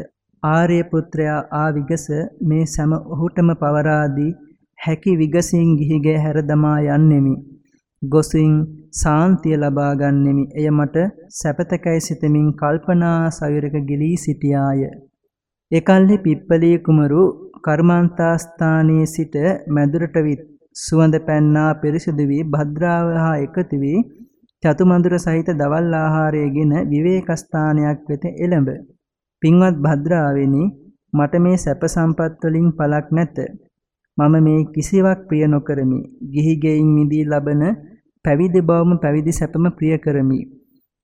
ආර්ය පුත්‍රයා ආ විගස මේ සෑම ඔහුටම පවරාදී හැකි විගසින් ගිහිගේ හැර දමා යන්නෙමි ගොසින් සාන්තිය ලබා ගන්නෙමි. එය මට සැපතකයි සිතමින් කල්පනා සයුරක ගිලී සිටියාය. එකල්හි පිප්පලී කුමරු කර්මාන්තාස්ථානයේ සිට මැදුරට විත් සුවඳ පැන්නා පිරිසිදු වී භද්‍රාව හා එකතු වී චතුමඳුර සහිත දවල් ආහාරයගෙන විවේක ස්ථානයක් වෙත එළඹ. පින්වත් භද්‍රාවෙනි මට මේ සැප සම්පත් වලින් පළක් නැත. මම මේ කිසිවක් ප්‍රිය නොකරමි. ගිහි ගෙයින් මිදී ලබන පැවිදි බවම පැවිදි සැපම ප්‍රිය කරමි.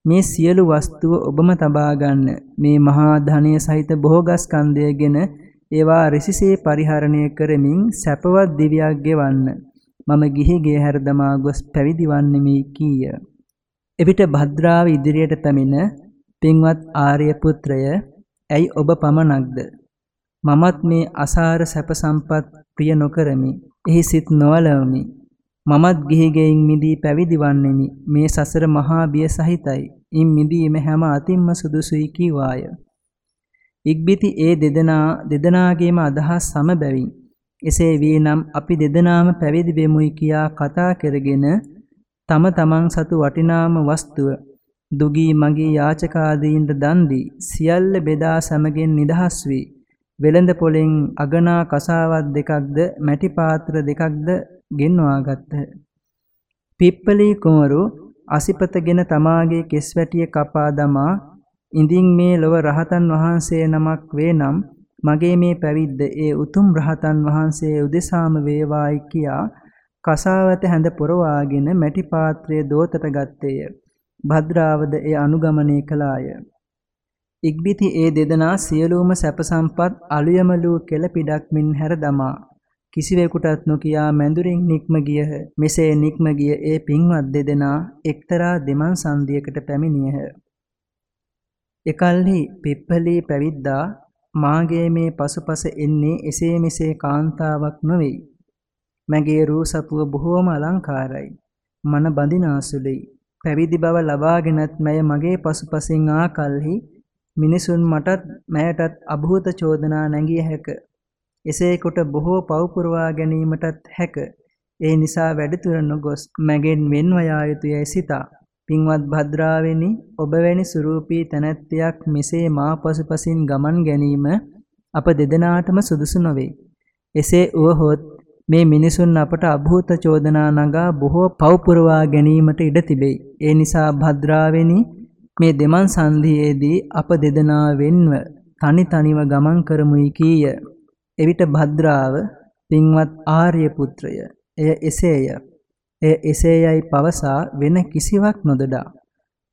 මේ සියලු වස්තුව ඔබම තබා ගන්න. මේ මහා ධනය සහිත භෝගස්කන්ධයගෙන ඒවා රිසිසේ පරිහරණය කරමින් සැපවත් දිවියක් ගෙවන්න. මම ගිහි ගේ හැර දමා ගොස් පැවිදි වන්නෙමි කීය. එවිට භද්‍රාව ඉදිරියට පැමිණ පින්වත් ආර්ය පුත්‍රය ඇයි ඔබ පමණක්ද මමත් මේ අසාර සැප සම්පත් ප්‍රිය නොකරමි එහි සිත් නොවලවමි මමත් ගිහි ගෙයින් මිදී පැවිදි වන්නෙමි මේ සසර මහා බිය සහිතයි. ඉන් මිදීම හැම අතින්ම සුදුසුයි කීවාය. ඉක්බිති ඒ දෙදෙනා දෙදෙනාගේම අදහස් සම බැවින් එසේ වී නම් අපි දෙදෙනාම පැවිදි වෙමුයි කියා කතා කරගෙන තම තමන් සතු වටිනාම වස්තුව දුගී මගී යාචකාදීන්ට දන් දී සියල්ල බෙදා සමගින් නිදහස් වී වෙළඳ පොලෙන් අගනා කසාවත් දෙකක්ද මැටි පාත්‍ර දෙකක්ද ගෙන්වා ගත්හ. පිප්පලී කුමරු අසිපතගෙන තමාගේ කෙස් වැටිය කපා දමා ඉඳින් මේ ලොව රහතන් වහන්සේ නමක් වේ නම් මගේ මේ පැවිද්ද ඒ උතුම් රහතන් වහන්සේ උදෙසාම වේවායි කියා කසාවත හැඳ පොරවාගෙන මැටි පාත්‍රය දෝතට ගත්තේය. භද්‍රාවද එය අනුගමනය කළාය. ඉක්බිති ඒ දෙදෙනා සියලුම සැප සම්පත් අලුයමලු කෙල පිටක් මින් හැර දමා කිසිවෙකුටත් නොකියා මැඳුරින් නික්ම ගියහ. මෙසේ නික්ම ගිය ඒ පින්වත් දෙදෙනා එක්තරා දෙමන් සන්ධියකට පැමිණියහ. එකල්හි පිප්පලී පැවිද්දා මාගේ මේ පසුපස එන්නේ එසේ මෙසේ කාන්තාවක් නොවේයි. මගේ රූ සපුව බොහෝම අලංකාරයි. මන බඳිනාසුලෙයි. පැවිදි බව ලබාගෙනත් මැය මගේ පසුපසින් ආ කලෙහි මිනිසුන් මටත් මෑයටත් අභූත චෝදනා නැගිය හැක. එසේ කොට බොහෝ පව් පුරවා ගැනීමටත් හැක. ඒ නිසා වැඩිතුර නොගොස් මැගෙන් වෙන්ව යා යුතුයයි සිතා. පින්වත් භද්‍රාවෙනි ඔබ වැනි සුරූපී තැනැත්තියක් මෙසේ මා පසුපසින් ගමන් ගැනීම අප දෙදෙනාටම සුදුසු නොවේ. එසේ වුවහොත් මේ මිනිසුන් අපට අභූත චෝදනා නගා බොහෝ පව් පුරවා ගැනීමට ඉඩ තිබේ. ඒ නිසා භද්‍රාවෙනි මේ දෙමන් සන්ධියේදී අප දෙදෙනා වෙන්ව තනි තනිව ගමන් කරමුයි කීය. එවිට භද්‍රාව පින්වත් ආර්ය පුත්‍රය එය එසේය. එය එසේයයි පවසා වෙන කිසිවක් නොදඩා.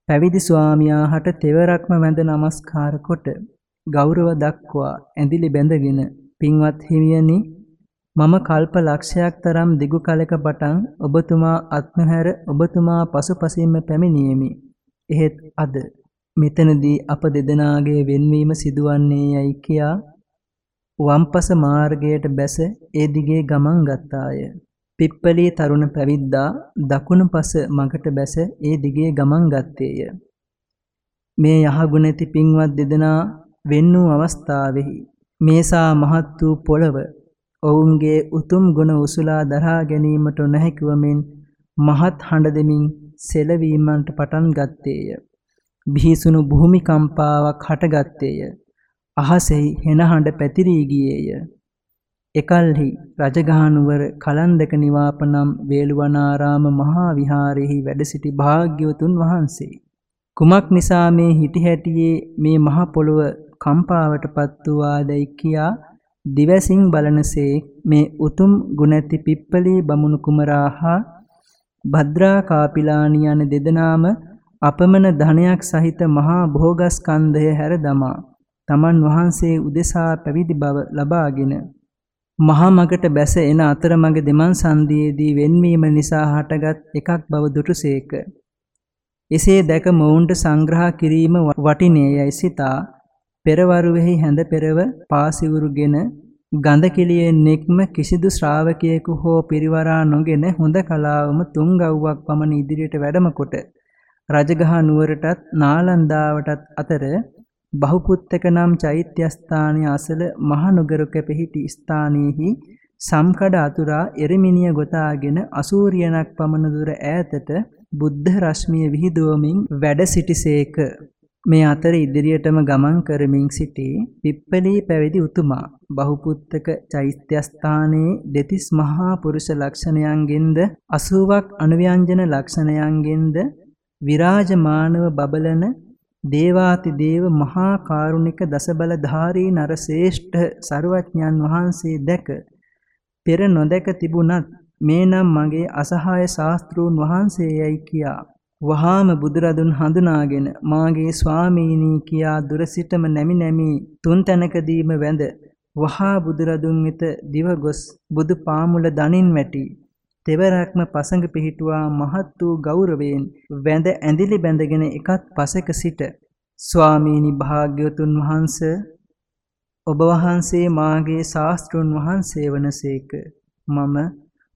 පැවිදි ස්වාමියාහට තෙවරක්ම වැඳ නමස්කාර කොට ගෞරව දක්වා ඇඳිලි බැඳගෙන පින්වත් හිමියනි මම කල්ප ලක්ෂයක් තරම් දිගු කලක පටන් ඔබතුමා අත්නොහැර ඔබතුමා පසුපසින්ම පැමිණියෙමි. එහෙත් අද මෙතනදී අප දෙදෙනාගේ වෙන්වීම සිදුවන්නේ යයි කියා වම්පස මාර්ගයට බැස ඒ දිගේ ගමන් ගත්තාය. පිප්පලී තරුණ පැවිද්දා දකුණු පස මගට බැස ඒ දිගේ ගමන් ගත්තේය. මේ යහගුණැති පින්වත් දෙදෙනා වෙන් වූ අවස්ථාවෙහි මේසා මහත් වූ පොළව ඔවුන්ගේ උතුම් ගුණ උසුලා දරා ගැනීමට නොහැකිවමින් මහත් හඬ දෙමින් සෙලවීමන්ට පටන් ගත්තේය. බිහිසුණු භූමිකම්පාවක් හටගත්තේය. අහසෙහි හෙන හඬ පැතිරී ගියේය. එකල්හි රජගහනුවර කලන්දක නිවාප නම් වේළුවනාරාම මහා විහාරෙහි වැඩ සිටි භාග්‍යවතුන් වහන්සේ කුමක් නිසා මේ හිටි හැටියේ මේ මහ පොළොව කම්පාවටපත් වූ ආදයි කියා දිවසින් බලනසේ මේ උතුම් ගුණැති පිප්පලී බමුණු කුමරා හා භද්‍රා කාපිලානි යන දෙදෙනාම අපමණ ධනයක් සහිත මහා භෝගස්කන්ධය හැර දමා තමන් වහන්සේ උදෙසා පැවිදි බව ලබාගෙන මහා මගට බැස එන අතරමඟ දෙමන් සන්ධියේදී වෙන්වීම නිසා හටගත් එකක් බව දුටුසේක. එසේ දැක මොවුන්ට සංග්‍රහ කිරීම වටිනේයයි සිතා පෙරවරුවෙහි හැඳ පෙරව පාසිවුරුගෙන ගඳ කෙලියෙන් නික්ම කිසිදු ශ්‍රාවකයෙකු හෝ පිරිවරා නොගෙන හොඳ කලාවම තුන් ගව්වක් පමණ ඉදිරියට වැඩම කොට රජගහ නුවරටත් නාලන්දාවටත් අතර බහුපුත්තක නම් චෛත්‍යස්ථානය අසල මහනුගරක පිහිටි ස්ථානයෙහි සම්කඩ අතුරා එරමිනිය ගොතාගෙන අසූරියනක් පමණ දුර ඈතට බුද්ධ රශ්මිය විහිදුවමින් වැඩ සිටිසේක. මේ අතර ඉදිරියටම ගමන් කරමින් සිටි පිප්පලී පැවිදි උතුමා බහුපුත්තක චෛත්‍යස්ථානයේ දෙතිස් මහා පුරුෂ ලක්ෂණයන්ගෙන්ද 80ක් අනුව්‍යංජන ලක්ෂණයන්ගෙන්ද විරාජමානව බබලන දේවාති දේව මහා කාරුණික දසබලධාරී නරශ්‍රේෂ්ඨ සරුවඥන් වහන්සේ දැක පෙර නොදැක තිබුණත් මේ නම් මගේ අසහාය ශාස්ත්‍රූන් වහන්සේයයි කියා වහාම බුදුරදුන් හඳුනාගෙන මාගේ ස්වාමීනි කියා දුර සිටම නැමි නැමි තුන් තැනකදීම වැඳ වහා බුදුරදුන් වෙත දිව ගොස් බුදු පාමුල දනින් වැටි. තෙවරක්ම පසඟ පිහිටුවා මහත් වූ ගෞරවයෙන් වැඳ ඇඳිලි බැඳගෙන එකත් පසෙක සිට. ස්වාමීනි භාග්‍යවතුන් වහන්ස ඔබ වහන්සේ මාගේ ශාස්ත්‍රුන් වහන්සේ වනසේක. මම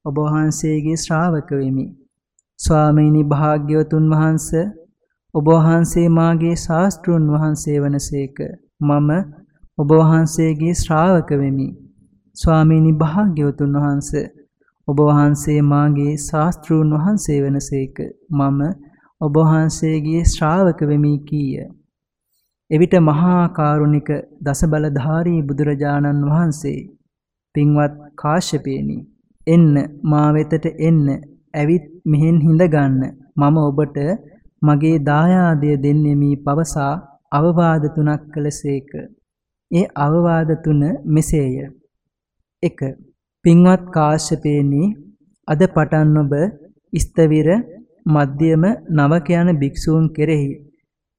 ඔබ වහන්සේගේ ශ්‍රාවක වෙමි. ස්වාමීනි භාග්‍යවතුන් වහන්ස ඔබ වහන්සේ මාගේ ශාස්ත්‍රුන් වහන්සේ වනසේක. මම ඔබ වහන්සේගේ ශ්‍රාවක වෙමි. ස්වාමීනි භාග්‍යවතුන් වහන්සේ ඔබ වහන්සේ මාගේ ශාස්ත්‍රූන් වහන්සේ වනසේක මම ඔබ වහන්සේගේ ශ්‍රාවක වෙමි කීය. එවිට මහා කාරුණික දසබලධාරී බුදුරජාණන් වහන්සේ පින්වත් කාශ්‍යපේනි එන්න මා වෙතට එන්න ඇවිත් මෙහෙන් හිඳ ගන්න මම ඔබට මගේ දායාදය දෙන්නෙමි පවසා අවවාද තුනක් කළසේක. ඒ අවවාද තුන මෙසේය. 1 පින්වත් කාශ්‍යපේනි අද පටන් ඔබ ස්තවිර මධ්‍යම නවක යන භික්ෂූන් කෙරෙහි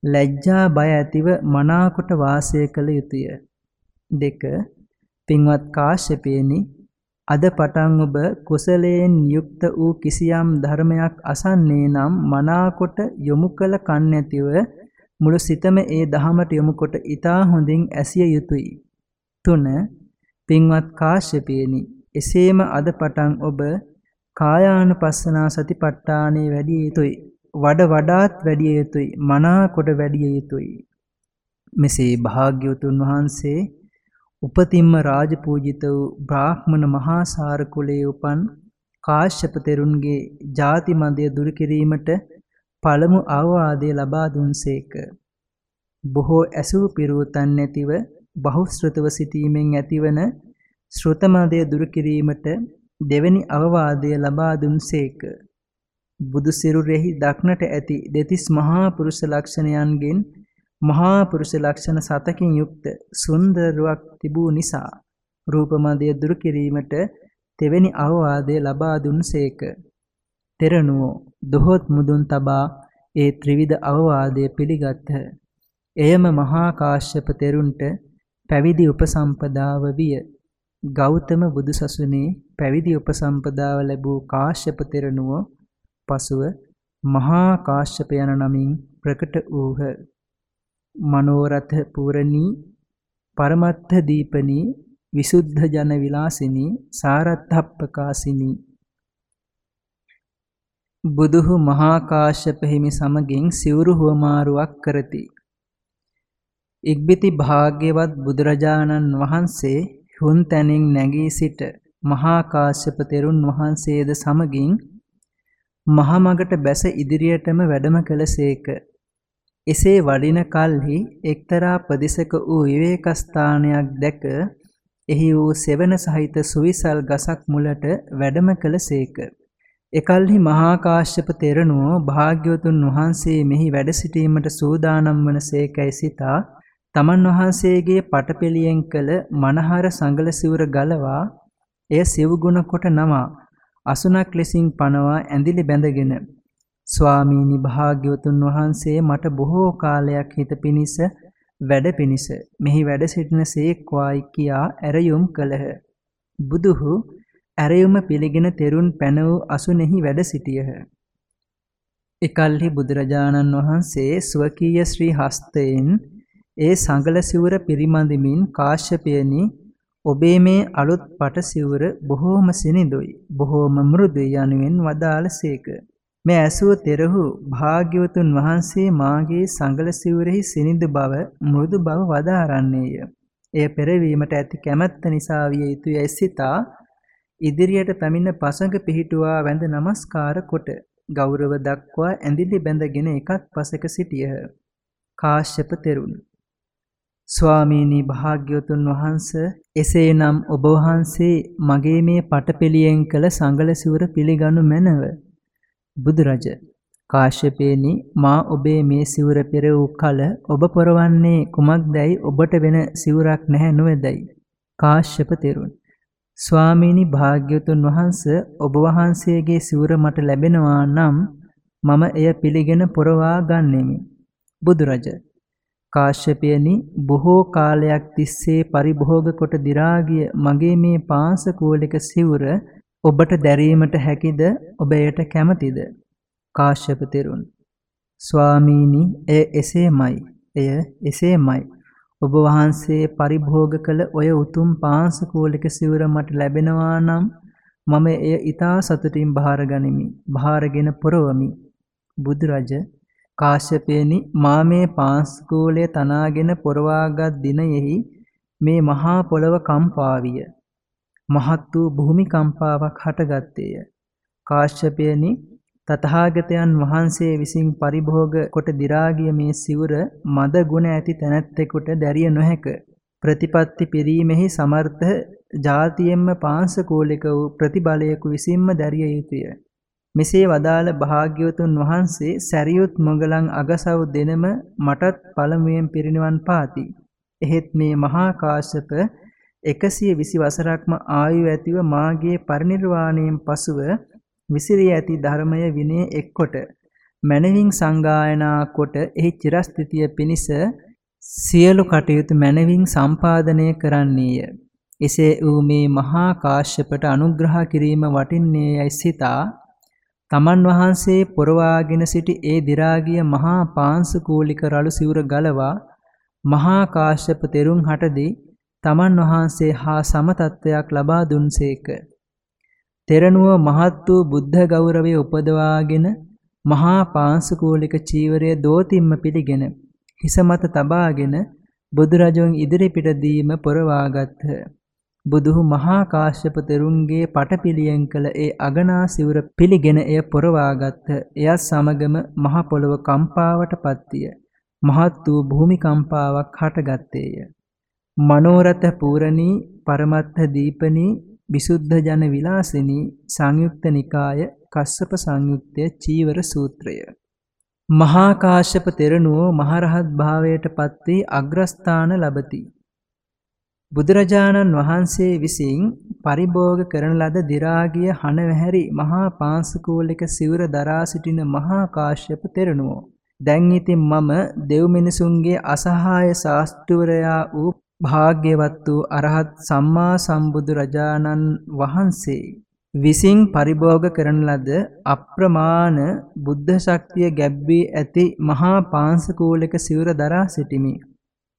ලැජ්ජා බය ඇතිව මනාකොට වාසය කළ යුතුය. දෙක පින්වත් කාශ්‍යපේනි අද පටන් ඔබ කුසලයෙන් යුක්ත වූ කිසියම් ධර්මයක් අසන්නේ නම් මනාකොට යොමු කළ කන් නැතිව මුළු සිතම ඒ දහමට යොමුකොට ඊතා හොඳින් ඇසිය යුතුය. 3 පින්වත් කාශ්‍යපේනි එසේම අද පටන් ඔබ කායානුපස්සනා සතිපට්ඨානෙ වැඩි යුතුයි. වඩ වඩාත් වැඩි යුතුයි. මනා කොට වැඩි යුතුයි. මෙසේ භාග්‍යවතුන් වහන්සේ උපතින්ම රාජපූජිත වූ බ්‍රාහ්මණ මහා සාර කුලයේ උපන් කාශ්‍යප තෙරුන්ගේ ಜಾති මදය දුරු කිරීමට පළමු අවවාදය ලබා දුන්සේක. බොහෝ ඇසූ පිරුතන් නැතිව බහුශ්‍රතව සිටීමෙන් ඇතිවන ශ්‍රුතමදය දුරු කිරීමට දෙවැනි අවවාදය ලබා දුන්සේක. බුදු සිරුරෙහි දක්නට ඇති දෙතිස් මහා පුරුෂ ලක්ෂණයන්ගෙන් මහා පුරුෂ ලක්ෂණ සතකින් යුක්ත සුන්දරවක් තිබූ නිසා රූපමදය දුරු කිරීමට තෙවැනි අවවාදය ලබා දුන්සේක. තෙරණුවෝ දොහොත් මුදුන් තබා ඒ ත්‍රිවිධ අවවාදය පිළිගත්හ. එයම මහා කාශ්‍යප තෙරුන්ට පැවිදි උපසම්පදාව විය. ගෞතම බුදුසසුනේ පැවිදි උපසම්පදාව ලැබූ කාශ්‍යප තෙරණුව පසුව මහා කාශ්‍යප යන නමින් ප්‍රකට වූහ. මනෝරථ පූරණී පරමත්ථ දීපනී විසුද්ධ ජන විලාසිනී සාරත්ථප්පකාසිනී බුදුහු මහා කාශ්‍යප හිමි සමගින් සිවුරු හුවමාරුවක් කරති. ඉක්බිති භාග්‍යවත් බුදුරජාණන් වහන්සේ හුන් තැනින් නැගී සිට මහා කාශ්‍යප තෙරුන් වහන්සේද සමගින් මහමගට බැස ඉදිරියටම වැඩම කළසේක. එසේ වඩින කල්හි එක්තරා ප්‍රදේශක වූ විවේකස්ථානයක් දැක එහි වූ සෙවන සහිත සුවිසල් ගසක් මුලට වැඩම කළසේක. එකල්හි මහා කාශ්‍යප තෙරණුව භාග්‍යවතුන් වහන්සේ මෙහි වැඩ සිටීමට සූදානම් වන සේකයි සිතා තමන් වහන්සේගේ පටපෙළියෙන් කළ මනහර සංගල සිවුර ගලවා එය සිව්ගුණ කොට නමා අසුනක් ලෙසින් පනවා ඇඳිලි බැඳගෙන ස්වාමීනි භාග්‍යවතුන් වහන්සේ මට බොහෝ කාලයක් හිත පිනිස වැඩ පිනිස මෙහි වැඩ සිටින සේක්වායි කියා ඇරයුම් කළහ. බුදුහු ඇරයුම පිළිගෙන තෙරුන් පැන වූ අසුනේහි වැඩ සිටියහ. එකල්හි බුදුරජාණන් වහන්සේ ස්වකීය ශ්‍රී හස්තයෙන් ඒ සංගල සිවුර පිරිමදිමින් කාශ්‍යපයනි ඔබේ මේ අලුත් පට සිවුර බොහෝම සිනිඳුයි බොහෝම මෘදුයි යනුවෙන් වදාළසේක මේ ඇසුව තෙරහු භාග්‍යවතුන් වහන්සේ මාගේ සංගල සිවුරෙහි සිනිඳු බව මෘදු බව වදාරන්නේය. එය පෙරවීමට ඇති කැමැත්ත නිසා විය යුතුය සිතා ඉදිරියට පැමිණ පසඟ පිහිටුවා වැඳ නමස්කාර කොට ගෞරව දක්වා ඇඳිලි බැඳගෙන එකත් පසක සිටියහ කාශ්‍යප තෙරුන් ස්වාමීනි භාග්‍යවතුන් වහන්ස එසේනම් ඔබ වහන්සේ මගේ මේ පටපෙළියෙන් කළ සංගල සිවුර පිළිගනු මැනව බුදුරජ කාශ්‍යපේනි මා ඔබේ මේ සිවුර පෙර වූ කල ඔබ පොරවන්නේ කුමක්දයි ඔබට වෙන සිවුරක් නැහැ නොවේදයි කාශ්‍යප තෙරුන් ස්වාමීනි භාග්‍යවතුන් වහන්ස ඔබ වහන්සේගේ සිවුර මට ලැබෙනවා නම් මම එය පිළිගෙන පොරවා ගන්නෙමි. බුදුරජ කාශ්‍යපයනි බොහෝ කාලයක් තිස්සේ පරිභෝග කොට දි รา ගිය මගේ මේ පාංශකූලික සිවුර ඔබට දැරීමට හැකිද? ඔබ එයට කැමතිද? කාශ්‍යප තෙරුන්. ස්වාමීනි එය එසේමයි. එය එසේමයි. ඔබ වහන්සේ පරිභෝග කළ ඔය උතුම් පාංශකූලික සිවුර මට ලැබෙනවා නම් මම එය ඊතා සතුටින් බාර ගනිමි. බාරගෙන පොරවමි. බුදුරජ කාශ්‍යපේනි මා මේ පාස්කූලය තනාගෙන පොරවාගත් දිනයෙහි මේ මහා පොළව කම්පා විය. මහත් වූ භූමි කම්පාවක් හටගත්තේය. කාශ්‍යපේනි තථාගතයන් වහන්සේ විසින් පරිභෝග කොට දි รา ගිය මේ සිවුර මද ගුණ ඇති තැනැත්තෙකුට දැරිය නොහැක. ප්‍රතිපත්ති පිරීමෙහි සමර්ථ ජාතියෙන්ම පාංශකූලික වූ ප්‍රතිබලයකු විසින්ම දැරිය යුතුය. මෙසේ වදාළ භාග්‍යවතුන් වහන්සේ සැරියුත් මොගලන් අගසව් දෙනම මටත් පළමුවෙන් පිරිනිවන් පාති. එහෙත් මේ මහා කාශ්‍යප 120 වසරක්ම ආයු ඇතිව මාගේ පරිනිර්වාණයෙන් පසුව විසිරී ඇති ධර්මය විනය එක්කොට මනවින් සංගායනා කොට එහි චිරස්ථිතිය පිණිස සියලු කටයුතු මනවින් සම්පාදනය කරන්නේය. එසේ වූ මේ මහා කාශ්‍යපට අනුග්‍රහ කිරීම වටින්නේ යයි සිතා තමන් වහන්සේ පොරවාගෙන සිටි ඒ දි รา ගිය මහා පාංශකූලික රළු සිවුර ගලවා මහා කාශ්‍යප තෙරුන් හටදී තමන් වහන්සේ හා සමතත්වයක් ලබා දුන්සේක. තෙරණුව මහත් වූ බුද්ධ ගෞරවය උපදවාගෙන මහා පාංශකූලික චීවරය දෝතිම්ම පිළිගෙන හිස මත තබාගෙන බුදුරජුන් ඉදිරිපිට දීම පොරවාගත්හ. බුදුහු මහා කාශ්‍යප තෙරුන්ගේ පටපිලියෙන් කළ ඒ අගනා සිවුර පිළිගෙන එය පොරවාගත්හ. එයත් සමගම මහ පොළව කම්පාවට පත්විය. මහත් වූ භූමි කම්පාවක් හටගත්තේය. මනෝරත පූරණී පරමත්ථ දීපනී විසුද්ධ ජන විලාසිනී සංයුක්ත නිකාය කස්සප සංයුක්තය චීවර සූත්‍රය මහා කාශ්‍යප තෙරණුව මහරහත් භාවයට පත් වී අග්‍රස්ථාන ලබති බුදුරජාණන් වහන්සේ විසින් පරිභෝග කරන ලද දි รา ගිය හනවැහැරි මහා පාංශකූලික සිවුර දරා සිටින මහා කාශ්‍යප තෙරණුවෝ. දැන් ඉතින් මම දෙව් මිනිසුන්ගේ අසහාය ශාස්ත්‍රවරයා වූ භාග්‍යවත් වූ අරහත් සම්මා සම්බුදු රජාණන් වහන්සේ විසින් පරිභෝග කරන ලද අප්‍රමාණ බුද්ධ ශක්තිය ගැබ්වී ඇති මහා පාංශකූලික සිවුර දරා සිටිමි.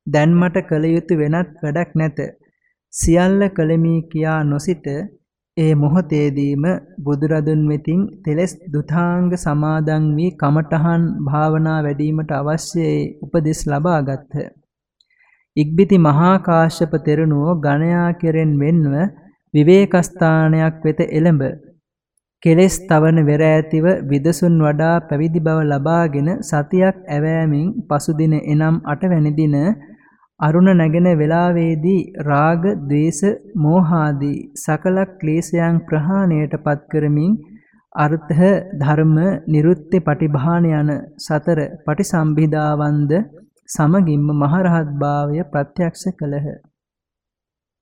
දැන් මට කළ යුතු වෙනත් වැඩක් නැත. සියල්ල කළමි කියා නොසිට ඒ මොහොතේදීම බුදුරදුන් වෙතින් තෙලස් දුතාංග සමාදන් වී කමඨහන් භාවනා වැඩීමට අවශ්‍ය උපදෙස් ලබාගත්හ. ඉක්බිති මහා කාශ්‍යප තෙරණුව ගණයා කෙරෙන් වෙන්ව විවේකස්ථානයක් වෙත එළඹ කෙලෙස් තවන වෙර ඇතිව විදසුන් වඩා පැවිදි බව ලබාගෙන සතියක් ඇවෑමින් පසුදින එනම් අටවැනි දින අරුණ නැගෙන වේලාවේදී රාග, ద్వේස, මෝහාදී සකල ක්ලේශයන් ප්‍රහාණයට පත් කරමින් අර්ථ ධර්ම නිරුත්ති පටිභාන යන සතර පටිසම්භිදාවන්ද සමගින්ම මහරහත් භාවය ප්‍රත්‍යක්ෂ කළහ.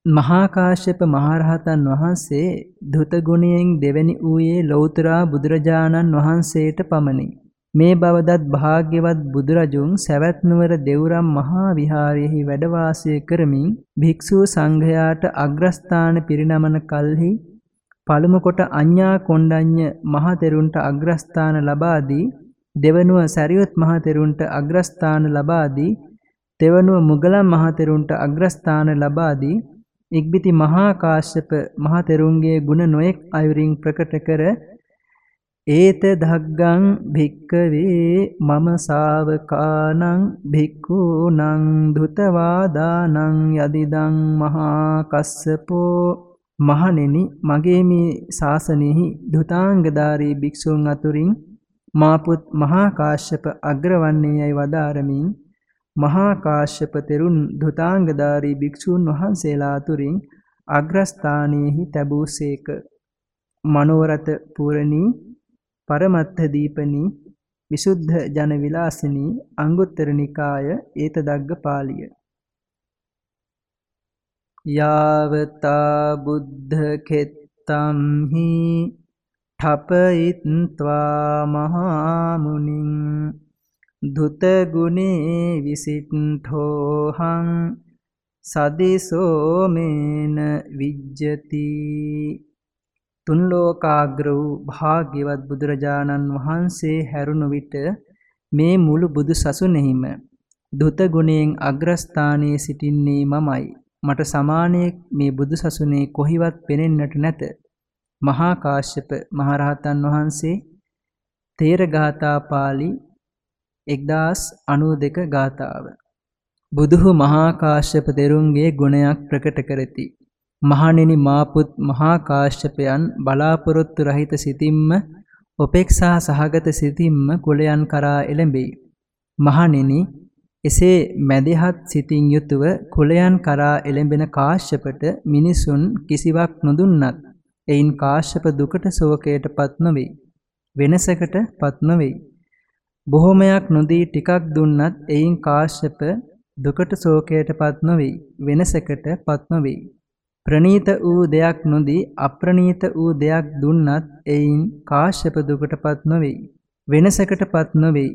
මහා කාශ්‍යප මහරහතන් වහන්සේ ධුත ගුණයෙන් දෙවැනි ඌයේ ලෞතර බුදුරජාණන් වහන්සේට පමණි. මේ බවදත් භාග්‍යවත් බුදුරජුන් සැවැත් නුවර දෙව්රම් මහා විහාරයෙහි වැඩ වාසය කරමින් භික්ෂු සංඝයාට අග්‍රස්ථාන පිරිනමන කල්හි පළමු කොට අඤ්ඤා කොණ්ඩඤ්ඤ මහ තෙරුන්ට අග්‍රස්ථාන ලබා දී දෙවනුව සරියුත් මහ තෙරුන්ට අග්‍රස්ථාන ලබා දී තෙවනුව මුගලන් මහ තෙරුන්ට අග්‍රස්ථාන ලබා දී ඉක්බිති මහා කාශ්‍යප මහ තෙරුන්ගේ ගුණ නොයෙක් අයුරින් ප්‍රකට කර ඒත ධග්ගං භික්කවේ මම ශාවකානං භික්ඛූනං ධුතවාදානං යදිදං මහා කස්සපෝ මහණෙනි මගේ මේ ශාසනයෙහි ධුතාංගධාරී භික්ෂුන් අතුරින් මාපුත් මහා කාශ්‍යප අග්‍රවන්නේයයි වදාරමින් මහා කාශ්‍යප තෙරුන් ධුතාංගධාරී භික්ෂූන් වහන්සේලා අතුරින් අග්‍රස්ථානයේහි තැබූසේක මනෝරත පූරණී පරමත්ථ දීපනී විසුද්ධ ජන විලාසිනී අංගුත්තර නිකාය ඒතදග්ග පාළිය යාවතා බුද්ධ කෙත්තම්හි ඨපයිත්වා මහා මුනිං දුත ගුණේ විසිට්ඨෝහං සදිසෝ මේන විජ්ජති. තුන් ලෝකාග්‍ර වූ භාග්‍යවත් බුදුරජාණන් වහන්සේ හැරුණු විට මේ මුළු බුදු සසුනේහිම දුත ගුණයෙන් අග්‍රස්ථානයේ සිටින්නේ මමයි. මට සමානයෙක් මේ බුදු සසුනේ කොහිවත් පෙනෙන්නට නැත. මහා කාශ්‍යප මහරහතන් වහන්සේ තේරගාථා පාළි 1092 ගාථාව බුදුහු මහා කාශ්‍යප තෙරුන්ගේ ගුණයක් ප්‍රකට කරති. මහණෙනි මාපුත් මහා කාශ්‍යපයන් බලාපොරොත්තු රහිත සිතින්ම උපේක්ෂා සහගත සිතින්ම කුලයන් කරා එළඹෙයි. මහණෙනි එසේ මැදිහත් සිතින් යුතුව කුලයන් කරා එළඹෙන කාශ්‍යපට මිනිසුන් කිසිවක් නොදුන්නත් එයින් කාශ්‍යප දුකට ශෝකයටපත් නොවේ. වෙනසකටපත් නොවේ. බොහොමයක් නොදී ටිකක් දුන්නත් එයින් කාශ්‍යප දුකට ශෝකයටපත් නොවේ. වෙනසකටපත් නොවේ. ප්‍රනීත වූ දෙයක් නොදී අප්‍රනීත වූ දෙයක් දුන්නත් එයින් කාශ්‍යප දුකටපත් නොවේ. වෙනසකටපත් නොවේ.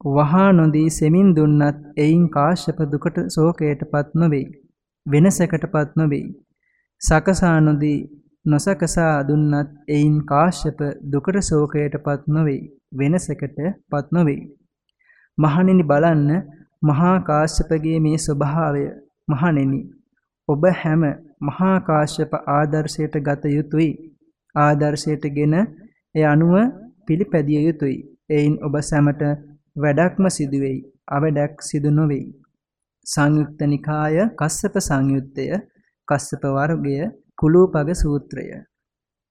වහා නොදී සෙමින් දුන්නත් එයින් කාශ්‍යප දුකට ශෝකයටපත් නොවේ. වෙනසකටපත් නොවේ. සකසා නොදී නොසකසා දුන්නත් එයින් කාශ්‍යප දුකට ශෝකයටපත් නොවේ. වෙනසකටපත් නොවේ. මහණෙනි බලන්න මහා කාශ්‍යපගේ මේ ස්වභාවය මහණෙනි ඔබ හැම මහා කාශ්‍යප ආදර්ශයට ගත යුතුයි. ආදර්ශයටගෙන ඒ අනුව පිළිපැදිය යුතුයි. එයින් ඔබ සැමට වැඩක්ම සිදුවෙයි. අවඩක් සිදු නොවේයි. සංයුක්ත නිකාය කස්සප සංයුත්තය කස්සප වර්ගය කුලූපග සූත්‍රය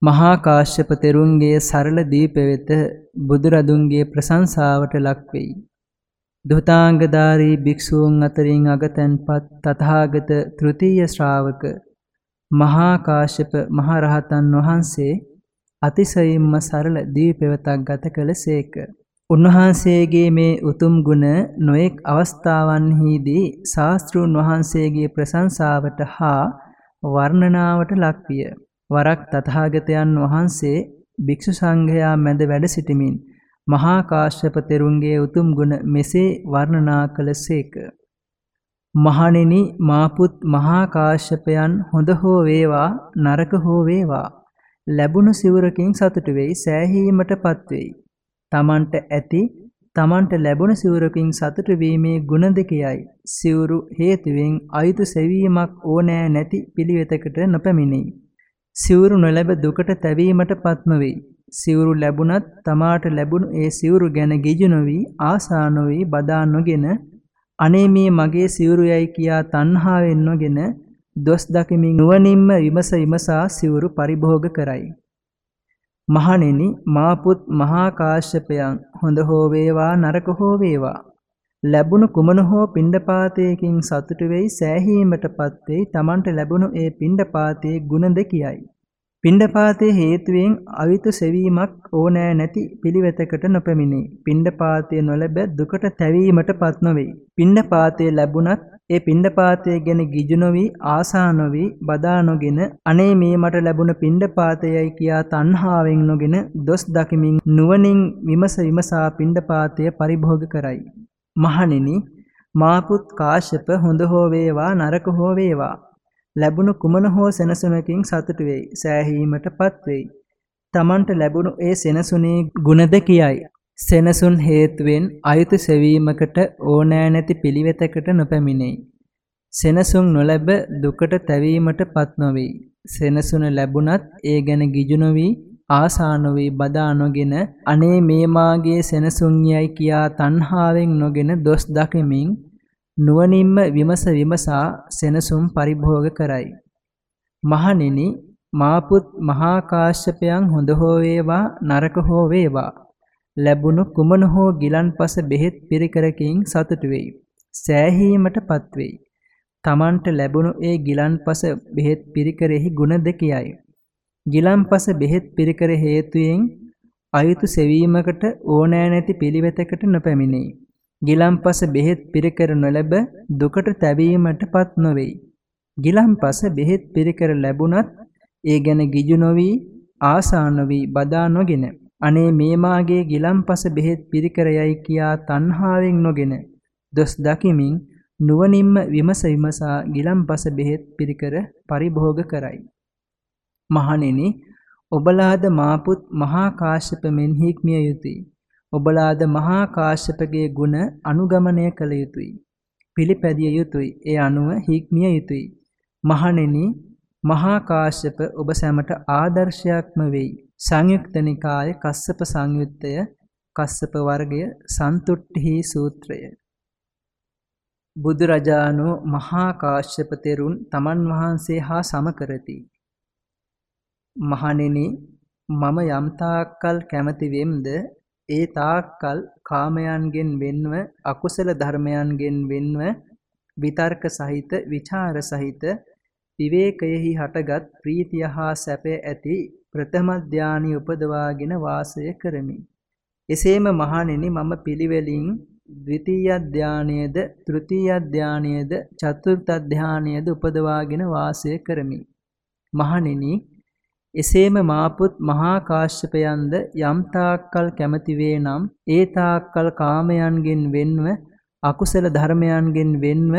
මහා කාශ්‍යප තෙරුන්ගේ සරල දීප වෙත බුදුරදුන්ගේ ප්‍රශංසාවට ලක් වෙයි. දුතාංගධාරී භික්ෂූන් අතරින් අගතැන්පත් තථාගත තෘතීය ශ්‍රාවක මහා කාශ්‍යප මහරහතන් වහන්සේ අතිශයින්ම සරල දීපෙවතක් ගත කළසේක. උන්වහන්සේගේ මේ උතුම් ගුණ නොඑක් අවස්ථාවන්හිදී ශාස්ත්‍රූන් වහන්සේගේ ප්‍රශංසාවට හා වර්ණනාවට ලක්විය. වරක් තථාගතයන් වහන්සේ භික්ෂු සංඝයා මැද වැඩ සිටිමින් මහා කාශ්‍යප තෙරුන්ගේ උතුම් ගුණ මෙසේ වර්ණනා කළසේක. මහණෙනි මාපුත් මහා කාශ්‍යපයන් හොඳ හෝ වේවා නරක හෝ වේවා ලැබුණු සිවුරකින් සතුටු වෙයි සෑහීමටපත් වෙයි. තමන්ට ඇති තමන්ට ලැබුණ සිවුරකින් සතුටු වීමේ ගුණ දෙකයයි. සිවුරු හේතුවෙන් අයුතු සෙවීමක් ඕනෑ නැති පිළිවෙතකට නොපැමිණෙයි. සිවුරු නොලැබ දුකට තැවීමටපත් නොවේ. සිවුරු ලැබුණත් තමාට ලැබුණු ඒ සිවුරු ගැන ගිජු නොවි ආසා නොවි බදා නොගෙන අනේ මේ මගේ සිවුරු යයි කියා තණ්හාවෙන් නොගෙන දොස් දකිමින් නුවණින්ම විමස විමසා සිවුරු පරිභෝග කරයි. මහණෙනි මාපුත් මහා කාශ්‍යපයන් හොඳ හෝ වේවා නරක හෝ වේවා ලැබුණු කුමන හෝ පිණ්ඩපාතයකින් සතුටු වෙයි සෑහීමටපත් වෙයි Tamanට ලැබුණු ඒ පිණ්ඩපාතයේ ගුණ දෙකයි පිණ්ඩපාතයේ හේතුවෙන් අවිතු සෙවීමක් ඕනෑ නැති පිළිවෙතකට නොපැමිණේ. පිණ්ඩපාතය නොලැබ දුකට තැවීමටපත් නොවේ. පිණ්ඩපාතය ලැබුණත් ඒ පිණ්ඩපාතය ගැන ගිජු නොවි ආසා නොවි බදා නොගෙන අනේ මේ මට ලැබුණ පිණ්ඩපාතයයි කියා තණ්හාවෙන් නොගෙන දොස් දකිමින් නුවණින් විමස විමසා පිණ්ඩපාතය පරිභෝග කරයි. මහණෙනි මාපුත් කාශ්‍යප හොඳ හෝ වේවා නරක හෝ වේවා ලැබුණු කුමන හෝ සෙනසුනකින් සතුටු වෙයි. සෑහීමටපත් වෙයි. තමන්ට ලැබුණු ඒ සෙනසුනේ ගුණද කියයි. සෙනසුන් හේතුවෙන් අයුතු සෙවීමකට ඕනෑ නැති පිළිවෙතකට නොපැමිණෙයි. සෙනසුන් නොලැබ දුකට තැවීමටපත් නොවේ. සෙනසුන ලැබුණත් ඒ ගැන ගිජු නොවි ආසා නොවි බදා නොගෙන අනේ මේ මාගේ සෙනසුන් යයි කියා තණ්හාවෙන් නොගෙන දොස් දකිමින් නුවණින්ම විමස විමසා සෙනසුම් පරිභෝග කරයි. මහණෙනි මාපුත් මහා කාශ්‍යපයන් හොඳ හෝ වේවා නරක හෝ වේවා ලැබුණු කුමන හෝ ගිලන්පස බෙහෙත් පිරිකරකින් සතුටු වෙයි. සෑහීමටපත් වෙයි. තමන්ට ලැබුණු ඒ ගිලන්පස බෙහෙත් පිරිකරෙහි ගුණ දෙකයයි. ගිලන්පස බෙහෙත් පිරිකර හේතුයෙන් අයුතු සෙවීමකට ඕනෑ නැති පිළිවෙතකට නොපැමිණෙයි. ගිලම්පස බෙහෙත් පිරිකර නොලැබ දුකට තැවීමටපත් නොවේයි. ගිලම්පස බෙහෙත් පිරිකර ලැබුණත් ඒ ගැන ගිජු නොවි ආසා නොවි බදා නොගෙන අනේ මේ මාගේ ගිලම්පස බෙහෙත් පිරිකර යයි කියා තණ්හාවෙන් නොගෙන දොස් දකිමින් නුවණින්ම විමස විමසා ගිලම්පස බෙහෙත් පිරිකර පරිභෝග කරයි. මහණෙනි ඔබලාද මාපුත් මහා කාශ්‍යප මෙන් හික්මිය යුතුය. ඔබලාද මහා කාශ්‍යපගේ ගුණ අනුගමනය කළ යුතුය. පිළිපැදිය යුතුය. ඒ අනුව හික්මිය යුතුය. මහණෙනි මහා කාශ්‍යප ඔබ සැමට ආදර්ශයක්ම වෙයි. සංයුක්ත නිකාය කස්සප සංයුත්තය කස්සප වර්ගය සන්තුට්ඨි සූත්‍රය බුදුරජාණෝ මහා කාශ්‍යප තෙරුන් තමන් වහන්සේ හා සම කරති. මහණෙනි මම යම් තාක්කල් කැමති වෙම්ද ඒ තාක්කල් කාමයන්ගෙන් වෙන්ව අකුසල ධර්මයන්ගෙන් වෙන්ව විතර්ක සහිත විචාර සහිත විවේකයෙහි හටගත් ප්‍රීතිය හා සැපය ඇති ප්‍රථම ධානි උපදවාගෙන වාසය කරමි. එසේම මහණෙනි මම පිළිවෙලින් ද්විතීය ධානයේද තෘතීය ධානයේද චතුර්ථ ධානයේද උපදවාගෙන වාසය කරමි. මහණෙනි එසේම මාපුත් මහා කාශ්‍යපයන්ද යම් තාක්කල් කැමති වේ නම් ඒ තාක්කල් කාමයන්ගෙන් වෙන්ව අකුසල ධර්මයන්ගෙන් වෙන්ව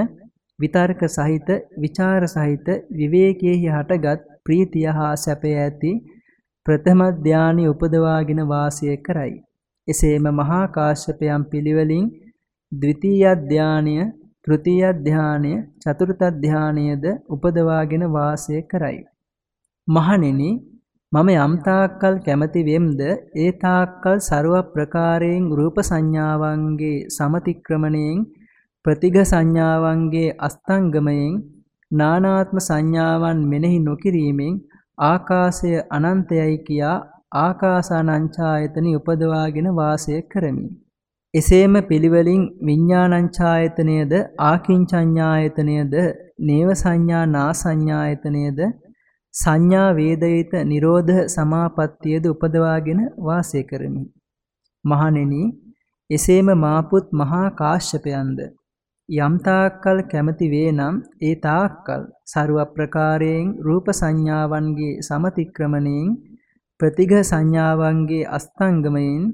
විතර්ක සහිත විචාර සහිත විවේකයේ හටගත් ප්‍රීතිය හා සැපය ඇති ප්‍රථම ධානි උපදවාගෙන වාසය කරයි. එසේම මහා කාශ්‍යපයන් පිළිවෙලින් ද්විතීය ධානය, තෘතීය ධානය, චතුර්ථ ධානයද උපදවාගෙන වාසය කරයි. මහණෙනි මම යම් තාක්කල් කැමති වෙම්ද ඒ තාක්කල් ਸਰව ප්‍රකාරයෙන් රූප සංඥාවන්ගේ සමතික්‍රමණයෙන් ප්‍රතිඝ සංඥාවන්ගේ අස්තංගමයෙන් නානාත්ම සංඥාවන් මෙනෙහි නොකිරීමෙන් ආකාශය අනන්තයයි කියා ආකාසානංචායතනෙ උපදවාගෙන වාසය කරමි. එසේම පිළිවෙලින් විඤ්ඤාණංචායතනයද ආකින්චඤ්ඤායතනයද නේව සංඥා නා සංඥායතනයද සංඥා වේදිත නිරෝධ සමාපත්තියද උපදවාගෙන වාසය කරමි. මහණෙනි එසේම මාපුත් මහා කාශ්‍යපයන්ද යම් තාක්කල් කැමති වේ නම් ඒ තාක්කල් ਸਰව ප්‍රකාරයෙන් රූප සංඥාවන්ගේ සමතික්‍රමණයෙන් ප්‍රතිඝ සංඥාවන්ගේ අස්තංගමයෙන්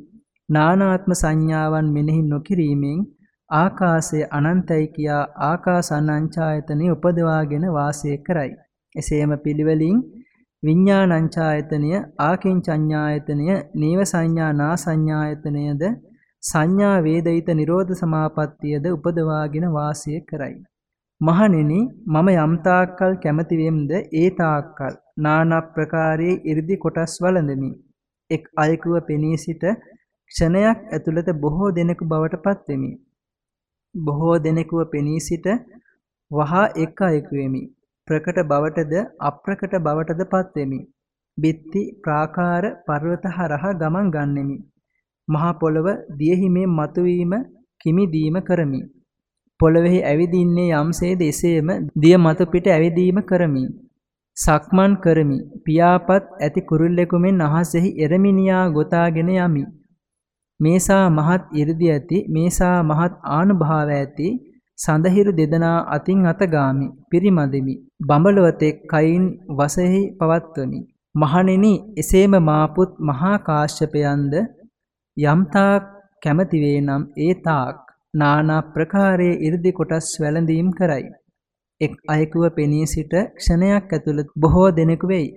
නානාත්ම සංඥාවන් මෙනෙහි නොකිරීමෙන් ආකාශය අනන්තයි කියා ආකාසානංචායතනෙ උපදවාගෙන වාසය කරයි. එසේම පිළිවෙලින් විඤ්ඤාණංචායතනය, ආකින්චඤ්ඤායතනය, නීව සංඥා නා සංඥායතනයද සංඥා වේදිත නිරෝධ සමාපත්තියද උපදවාගෙන වාසය කරයි. මහණෙනි මම යම් තාක්කල් කැමති වෙම්ද ඒ තාක්කල් নানা ප්‍රකාරයේ 이르දි කොටස් වළඳමි. එක් අයෙකුව පෙනී සිට ක්ෂණයක් ඇතුළත බොහෝ දෙනෙකු බවට පත් වෙමි. බොහෝ දෙනෙකුව පෙනී සිට වහා එක් අයෙකු වෙමි. ප්‍රකට බවටද අප්‍රකට බවටද පත්වෙමි. බිත්ති ප්‍රාකාර පර්වත හරහා ගමන් ගන්නෙමි. මහා පොළව දියහිමේ මතුවීම කිමිදීම කරමි. පොළොවෙහි ඇවිදින්නේ යම්සේද එසේම දිය මතු පිට ඇවිදීම කරමි. සක්මන් කරමි. පියාපත් ඇති කුරුල්ලෙකු මෙන් අහසෙහි එරමිනියා ගොතාගෙන යමි. මේසා මහත් 이르දි ඇති මේසා මහත් ආනුභාව ඇති සඳහිරු දෙදෙනා අතින් අතගාමි පිරිමදෙමි. බඹලවතෙක් කයින් වසෙහි පවත්වමි මහණෙනි එසේම මාපුත් මහා කාශ්‍යපයන්ද යම්තාක් කැමති වේ නම් ඒ තාක් නානා ප්‍රකාරයේ 이르දි කොටස් වැළඳීම් කරයි. එක් අයෙකුව පෙනී සිට ක්ෂණයක් ඇතුළත බොහෝ දෙනෙකු වෙයි.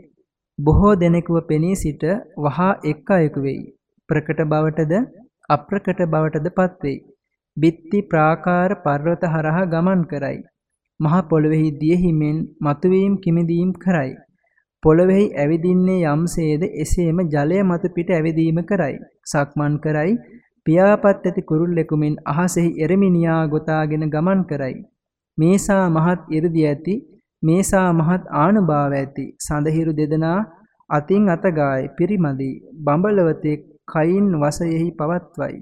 බොහෝ දෙනෙකුව පෙනී සිට වහා එක් අයෙකු වෙයි. ප්‍රකට බවටද අප්‍රකට බවටද පත්වෙයි. බිත්ති ප්‍රාකාර පර්වත හරහා ගමන් කරයි. මහ පොළොවේහි දියහිමෙන් මතුවීම් කිමිදීම් කරයි. පොළොවේහි ඇවිදින්නේ යම්සේද එසේම ජලය මත පිට ඇවිදීම කරයි. සක්මන් කරයි. පියාපත් ඇති කුරුල්ලෙකුමින් අහසෙහි එරමිනියා ගොතාගෙන ගමන් කරයි. මේසා මහත් 이르දි ඇති මේසා මහත් ආනුභාව ඇති සඳහිරු දෙදෙනා අතින් අතගායි පිරිමදි බඹලවතේ කයින් වසයෙහි පවත්වයි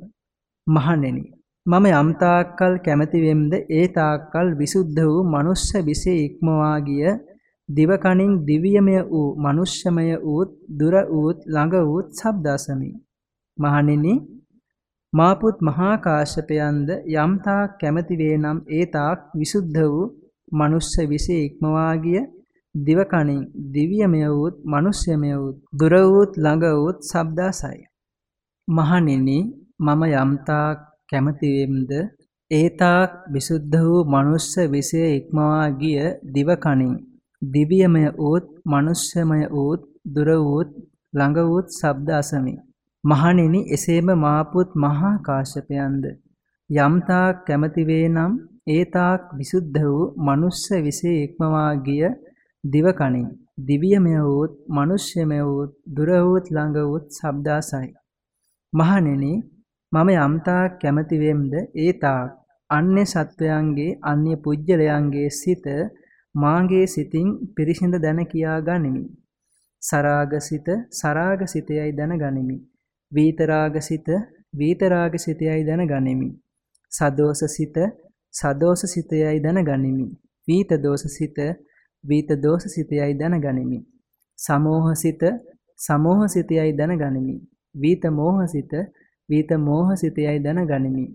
මහණෙනි මම යම් තාක්කල් කැමැති වෙම්ද ඒ තාක්කල් විසුද්ධ වූ මනුෂ්‍ය විසේ ඉක්මවා ගිය දිවකණින් දිව්‍යමය වූ මනුෂ්‍යමය වූත් දුර වූත් ළඟ වූත් ශබ්දාසමි මහණෙනි මාපුත් මහා කාශ්‍යපයන්ද යම් තාක් කැමැති වේ නම් ඒ තාක් විසුද්ධ වූ මනුෂ්‍ය විසේ ඉක්මවා ගිය දිවකණින් දිව්‍යමය වූත් මනුෂ්‍යමය වූත් දුර වූත් ළඟ වූත් ශබ්දාසයි. මහණෙනි මම යම්තා කැමති වෙම්ද ඒතාක් විසුද්ධ වූ මනුෂ්‍ය විසේ ඉක්මවා ගිය දිවකණින් දිව්‍යමය වූත් මනුෂ්‍යමය වූත් දුර වූත් ළඟ වූත් ශබ්ද අසමි. මහණෙනි එසේම මාපුත් මහා කාශ්‍යපයන්ද යම්තාක් කැමති වේ නම් ඒතාක් විසුද්ධ වූ මනුෂ්‍ය විසේ ඉක්මවා ගිය දිවකණින් දිව්‍යමය වූත් මනුෂ්‍යමය වූත් දුර වූත් ළඟ වූත් ශබ්දාසයි. මහණෙනි මම යම්තාක් කැමති වෙම්ද ඒතාක් අන්‍ය සත්වයන්ගේ අන්‍ය පුජ්‍යලයන්ගේ සිත මාගේ සිතින් පිරිසිඳ දැන කියා ගනිමි. සරාගසිත සරාගසිතයයි දැන ගනිමි. වීතරාගසිත වීතරාගසිතයයි දැන ගනිමි. සදෝසසිත සදෝසසිතයයි දැන ගනිමි. වීතදෝසසිත වීතදෝසසිතයයි දැන ගනිමි. සමෝහසිත සමෝහසිතයයි දැන ගනිමි. වීතමෝහසිත වීතමෝහසිතයයි දැන ගනිමි.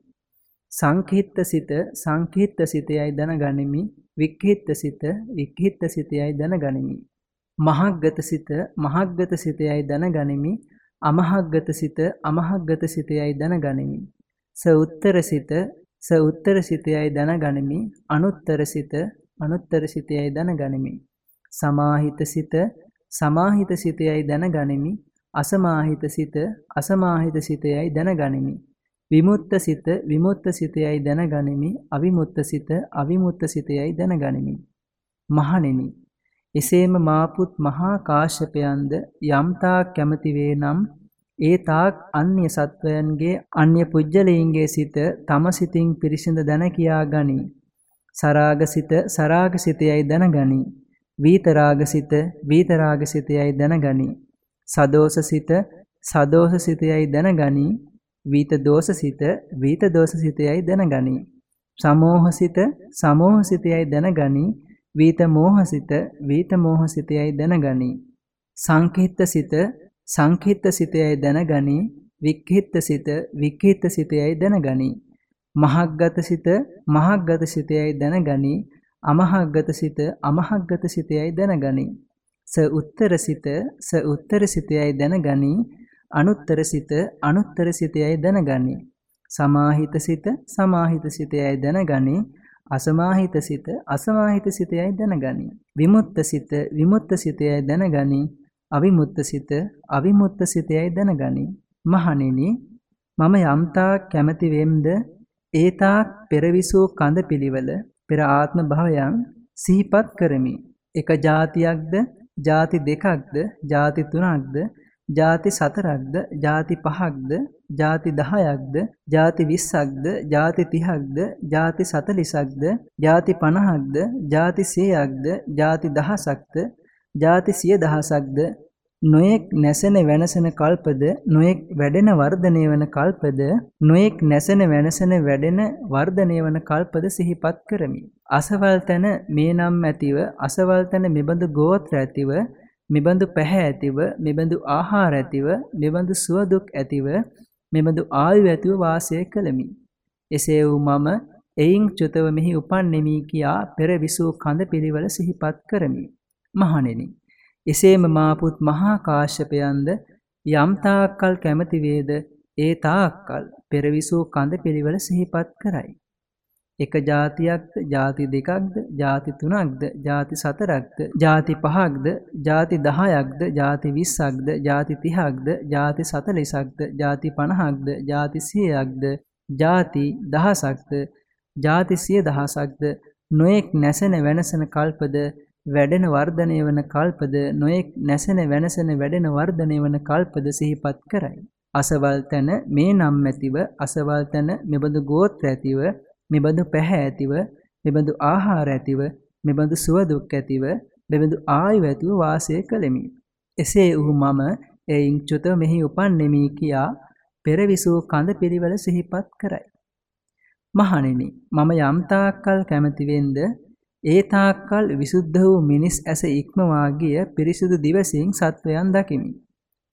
සංකහිත්ත සිත සංකහිත්ත සිතයයි දැන ගනිමි. වික්ඛිත්ත සිත වික්ඛිත්ත සිතයයි දැන ගනිමි. මහග්ගත සිත මහග්ගත සිතයයි දැන ගනිමි. අමහග්ගත සිත අමහග්ගත සිතයයි දැන ගනිමි. ස උත්තර සිත ස උත්තර සිතයයි දැන ගනිමි. අනුත්තර සිත අනුත්තර සිතයයි දැන ගනිමි. සමාහිත සිත සමාහිත සිතයයි දැන ගනිමි. අසමාහිත සිත අසමාහිත සිතයයි දැන ගනිමි. විමුක්ත සිත විමුක්ත සිතයයි දැන ගනිමි. අවිමුක්ත සිත අවිමුක්ත සිතයයි දැන ගනිමි. මහණෙනි එසේම මාපුත් මහා කාශ්‍යපයන්ද යම්තාක් කැමති වේ නම් ඒ තාක් අන්‍ය සත්වයන්ගේ අන්‍ය පුජ්‍යලීන්ගේ සිත තම සිතින් පිරිසිඳ දැන කියා ගනී. සරාගසිත සරාගසිතයයි දැනගනි. වීතරාගසිත වීතරාගසිතයයි දැනගනි. සදෝසසිත සදෝසසිතයයි දැනගනි. වීතදෝසසිත වීතදෝසසිතයයි දැනගනි. සමෝහසිත සමෝහසිතයයි දැනගනි. වීතමෝහසිත වීතමෝහසිතයයි දැනගනි. සංකීර්තසිත සංකීර්තසිතයයි දැනගනි. වික්ඛිත්තසිත වික්ඛිත්තසිතයයි දැනගනි. මහග්ගත සිත මහග්ගත සිතයයි දැනගනි අමහග්ගත සිත අමහග්ගත සිතයයි දැනගනි ස උත්තර සිත ස උත්තර සිතයයි දැනගනි අනුත්තර සිත අනුත්තර සිතයයි දැනගනි. සමාහිත සිත සමාහිත සිතයයි දැනගනි. අසමාහිත සිත අසමාහිත සිතයයි දැනගනි. විමුක්ත සිත විමුක්ත සිතයයි දැනගනි. අවිමුක්ත සිත අවිමුක්ත සිතයයි දැනගනි. මහණෙනි මම යම්තා කැමැති වෙම්ද? ඒතාක් පෙරවිසූ කඳ පිළිවෙල පෙර ආත්ම භවයන් සිහිපත් කරමි. එක જાතියක්ද, ಜಾති දෙකක්ද, ಜಾති තුනක්ද, ಜಾති සතරක්ද, ಜಾති පහක්ද, ಜಾති 10ක්ද, ಜಾති 20ක්ද, ಜಾති 30ක්ද, ಜಾති 40ක්ද, ಜಾති 50ක්ද, ಜಾති 100ක්ද, ಜಾති 1000ක්ද, ಜಾති 10000ක්ද නොයෙක් නැසෙන වෙනසෙන කල්පද නොයෙක් වැඩෙන වර්ධනය වන කල්පද නොයෙක් නැසෙන වෙනසෙන වැඩෙන වර්ධනය වන කල්පද සිහිපත් කරමි. අසවල් තැන මේ නම් ඇතිව අසවල් තැන මෙබඳු ගෝත්‍ර ඇතිව මෙබඳු පැහැ ඇතිව මෙබඳු ආහාර ඇතිව මෙබඳු සුව දුක් ඇතිව මෙබඳු ආයු ඇතිව වාසය කළමි. එසේ වූ මම එයින් චුතව මෙහි උපන්නෙමි කියා පෙර විසූ කඳ පිළිවෙල සිහිපත් කරමි. මහණෙනි එසේම මාපුත් මහා කාශ්‍යපයන්ද යම් තාක්කල් කැමති වේද ඒ තාක්කල් පෙරවිසූ කඳ පිළිවෙල සිහිපත් කරයි. එක ජාතියක්ද ජාති දෙකක්ද ජාති තුනක්ද ජාති සතරක්ද ජාති පහක්ද ජාති දහයක්ද ජාති විස්සක්ද ජාති තිහක්ද ජාති සතලිසක්ද ජාති පණහක්ද ජාති සියයක්ද ජාති දහසක්ද ජාති සිය දහසක්ද නොයෙක් නැසෙන වෙනසන කල්පද වැඩෙන වර්ධනය වන කල්පද නොයෙක් නැසෙන වෙනසන වැඩෙන වර්ධනය වන කල්පද සිහිපත් කරයි. අසවල් තැන මේ නම් ඇතිව අසවල් තැන මෙබඳු ගෝත්‍ර ඇතිව මෙබඳු පැහැ ඇතිව මෙබඳු ආහාර ඇතිව මෙබඳු සුව දුක් ඇතිව මෙබඳු ආයු ඇතිව වාසය කළෙමි. එසේ වූ මම එයින් චුත මෙහි උපන්නෙමි කියා පෙරවිසූ කඳ පිළිවෙල සිහිපත් කරයි. මහණෙනි මම යම්තාක්කල් කැමැති වෙන්ද ඒ තාක්කල් විසුද්ධ වූ මිනිස් ඇස ඉක්මවා ගිය පිරිසිදු දිවසින් සත්වයන් දකිමි.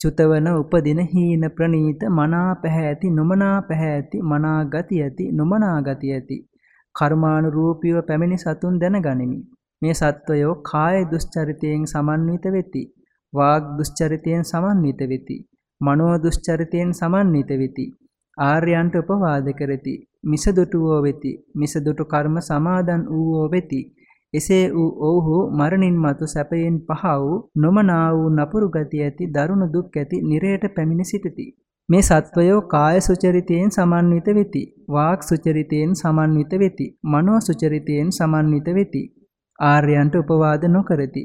චුතවන උපදින හීන ප්‍රනීත මනා පැහැ ඇති නොමනා පැහැ ඇති මනා ගති ඇති නොමනා ගති ඇති කර්මානුරූපීව පැමිණි සතුන් දැනගනිමි. මේ සත්වයෝ කාය දුස්චරිතයෙන් සමන්විත වෙති. වාග් දුස්චරිතයෙන් සමන්විත වෙති. මනෝ දුස්චරිතයෙන් සමන්විත වෙති. ආර්යයන්ට උපවාද කරති. මිසදුටුවෝ වෙති. මිසදුටු කර්ම සමාදන් වූවෝ වෙති. එසේ වූ ඔවුහු මරණින් මතු සැපයෙන් පහ වූ නොමනා වූ නපුරු ගති ඇති දරුණු දුක් ඇති නිරයට පැමිණ සිටිති. මේ සත්වයෝ කාය සුචරිතයෙන් සමන්විත වෙති. වාක් සුචරිතයෙන් සමන්විත වෙති. මනෝ සුචරිතයෙන් සමන්විත වෙති. ආර්යයන්ට උපවාද නොකරති.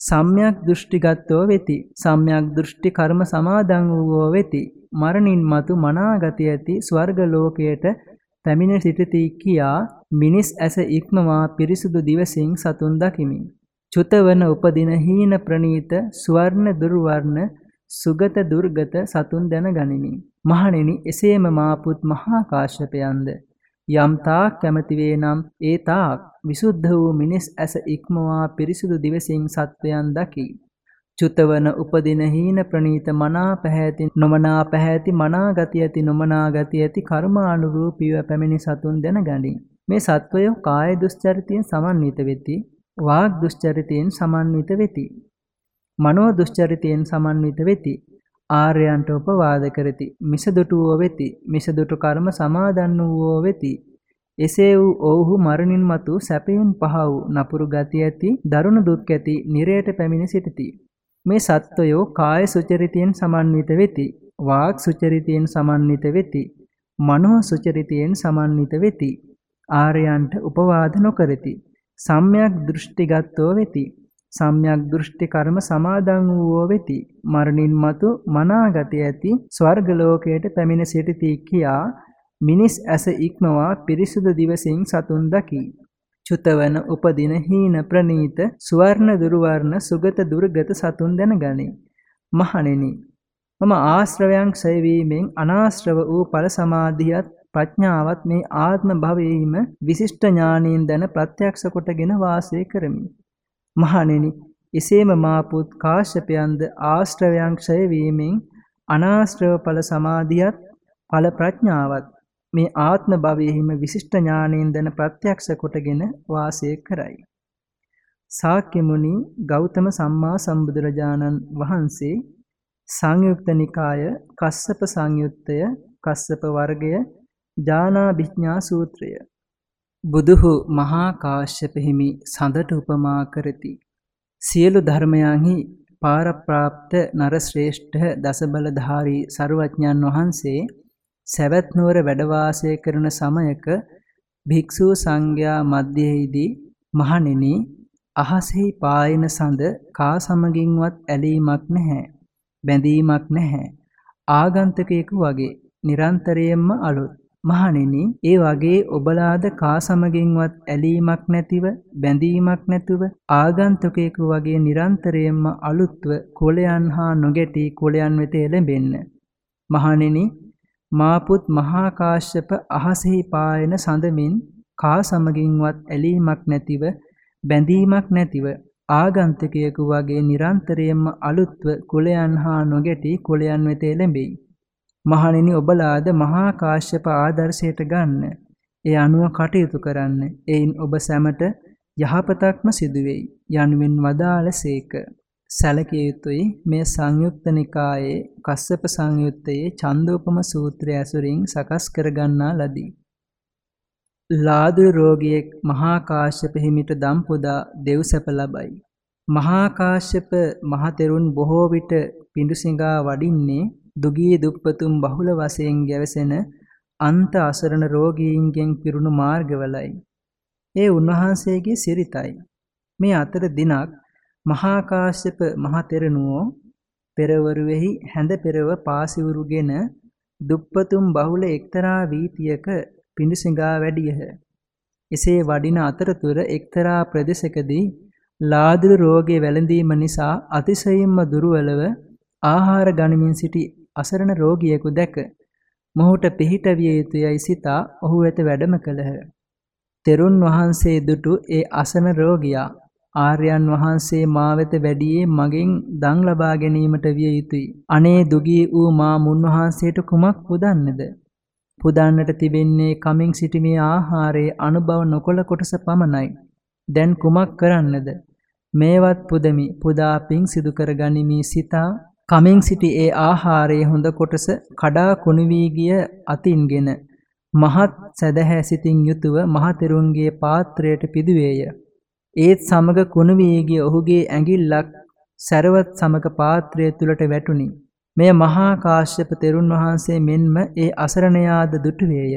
සම්‍යක් දෘෂ්ටිගතෝ වෙති. සම්‍යක් දෘෂ්ටි කර්ම සමාදන් වූවෝ වෙති. මරණින් මතු මනාගති ඇති ස්වර්ග ලෝකයට පැමිණ සිටිති කියා මිනිස් ඇස ඉක්මවා පිරිසුදු දිවසින් සතුන් දකිමි. චුතවන උපදින හීන ප්‍රනීත සුවර්ණ දුර්වර්ණ සුගත දුර්ගත සතුන් දැනගනිමි. මහණෙනි එසේම මාපුත් මහා කාශ්‍යපයන්ද යම් තාක් කැමති වේ නම් ඒ තාක් විසුද්ධ වූ මිනිස් ඇස ඉක්මවා පිරිසුදු දිවසින් සත්වයන් දකි. චුතවන උපදින හීන ප්‍රනීත මනා පැහැති නොමනා පැහැති මනා ගති ඇති නොමනා ගති ඇති කර්මානුරූපීව පැමිණි සතුන් දැනගනි. මේ සත්වයෝ කාය දුස්චරිතයෙන් සමන්විත වෙති. වාග් දුස්චරිතයෙන් සමන්විත වෙති. මනෝ දුස්චරිතයෙන් සමන්විත වෙති. ආර්යයන්ට උපවාද කරති. මිසදුටුවෝ වෙති. මිසදුටු කර්ම සමාදන් වූවෝ වෙති. එසේ වූ ඔවුහු මරණින් මතු සැපයෙන් පහ වූ නපුරු ගති ඇති දරුණු දුක් ඇති නිරයට පැමිණ සිටිති. මේ සත්වයෝ කාය සුචරිතයෙන් සමන්විත වෙති. වාග් සුචරිතයෙන් සමන්විත වෙති. මනෝ සුචරිතයෙන් සමන්විත වෙති. ආර්යයන්ට උපවාද නොකරති. සම්‍යක් දෘෂ්ටිගතෝ වෙති. සම්‍යක් දෘෂ්ටි කර්ම සමාදන් වූවෝ වෙති. මරණින් මතු මනාගති ඇති ස්වර්ග ලෝකයට පැමිණ සිටිති කියා මිනිස් ඇස ඉක්මවා පිරිසුදු දිවසින් සතුන් දකි. චුතවන උපදින හීන ප්‍රනීත සුවර්ණ දුර්වර්ණ සුගත දුර්ගත සතුන් දැනගනි. මහණෙනි මම ආශ්‍රවයන් ක්ෂය වීමෙන් අනාශ්‍රව වූ ඵල සමාධියත් ප්‍රඥාවත් මේ ආත්ම භවයේම විශිෂ්ට ඥානයෙන් දැන ප්‍රත්‍යක්ෂ කොටගෙන වාසය කරමි. මහණෙනි එසේම මා පුත් කාශ්‍යපයන්ද ආශ්‍රවයන් ක්ෂය වීමෙන් අනාශ්‍රව ඵල සමාධියත් ඵල ප්‍රඥාවත් මේ ආත්ම භවයේහිම විශිෂ්ට ඥානයෙන් දැන ප්‍රත්‍යක්ෂ කොටගෙන වාසය කරයි. සාක්‍ය මුනි ගෞතම සම්මා සම්බුදුරජාණන් වහන්සේ සංයුක්ත නිකාය කස්සප සංයුත්තය කස්සප වර්ගය ඥානාභිඥා සූත්‍රය බුදුහු මහා කාශ්‍යප හිමි සඳට උපමා කරති. සියලු ධර්මයන්හි පාරප්‍රාප්ත නරශ්‍රේෂ්ඨ දසබලධාරී සරුවඥන් වහන්සේ සැවැත් නුවර වැඩ වාසය කරන සමයක භික්ෂු සංඝයා මධ්‍යයේදී මහණෙනි අහසෙහි පායන සඳ කා සමගින්වත් ඇලීමක් නැහැ බැඳීමක් නැහැ ආගන්තුකයෙකු වගේ නිරන්තරයෙන්ම අලුත් මහණෙනි ඒ වගේ ඔබලාද කා සමගින්වත් ඇලීමක් නැතිව බැඳීමක් නැතුව ආගන්තුකයෙකු වගේ නිරන්තරයෙන්ම අලුත්ව කුලයන් හා නොගැටි කුලයන් වෙත එළඹෙන්න. මහණෙනි මාපුත් මහා කාශ්‍යප අහසෙහි පායන සඳමින් කා සමගින්වත් ඇලීමක් නැතිව බැඳීමක් නැතිව ආගන්තුකයෙකු වගේ නිරන්තරයෙන්ම අලුත්ව කුලයන් හා නොගැටි කුලයන් වෙත එළඹෙයි. මහණෙනි ඔබලාද මහා කාශ්‍යප ආදර්ශයට ගන්න. ඒ අනුව කටයුතු කරන්න. එයින් ඔබ සැමට යහපතක්ම සිදුවෙයි. යනුවෙන් වදාළසේක. සැලකිය යුතුයි මේ සංයුක්ත නිකායේ කස්සප සංයුත්තයේ චන්දෝපම සූත්‍රය ඇසුරින් සකස් කරගන්නා ලදී. ලාදුරු රෝගියෙක් මහා කාශ්‍යප හිමිට දම් පුදා දෙව් සැප ලබයි. මහා කාශ්‍යප මහතෙරුන් බොහෝ විට පිඬුසිඟා වඩින්නේ දුගී දුප්පතුන් බහුල වශයෙන් ගැවසෙන අන්ත අසරණ රෝගීන්ගෙන් පිරුණු මාර්ගවලයි. ඒ උන්වහන්සේගේ සිරිතයි. මේ අතර දිනක් මහා කාශ්‍යප මහ තෙරණුවෝ පෙරවරුවේහි හැඳ පෙරව පාසිවුරුගෙන දුප්පතුන් බහුල එක්තරා වීතියක පිඬුසිඟා වැඩියහ. එසේ වඩින අතරතුර එක්තරා ප්‍රදේශකදී ලාදුරු රෝගයේ වැළඳීම නිසා අතිශයින්ම දුර්වලව ආහාර ගනිමින් සිටි අසරණ රෝගියෙකු දැක මොහුට පිහිට විය යුතුයයි සිතා ඔහු වෙත වැඩම කළහ. තෙරුන් වහන්සේ දුටු ඒ අසන රෝගියා ආර්යයන් වහන්සේ මා වෙත වැඩියේ මගෙන් දන් ලබා ගැනීමට විය යුතුය. අනේ දුගී වූ මා මුන්වහන්සේට කුමක් පුදන්නේද? පුදන්නට තිබෙන්නේ කමින් සිටීමේ ආහාරයේ අනුභව නොකළ කොටස පමණයි. දැන් කුමක් කරන්නද? මේවත් පුදමි. පුදා පිං සිදු කර ගනිමි සිතා කමින් සිටි ඒ ආහාරයේ හොඳ කොටස කඩා කුණු වී ගිය අතින්ගෙන මහත් සැදැහැ සිතින් යුතුව මහතෙරුන්ගේ පාත්‍රයට පිදුවේය. ඒත් සමග කුණු වී ගිය ඔහුගේ ඇඟිල්ලක් සරවත් සමග පාත්‍රය තුලට වැටුණි. මෙය මහා කාශ්‍යප තෙරුන් වහන්සේ මෙන්ම ඒ අසරණයාද දුටුවේය.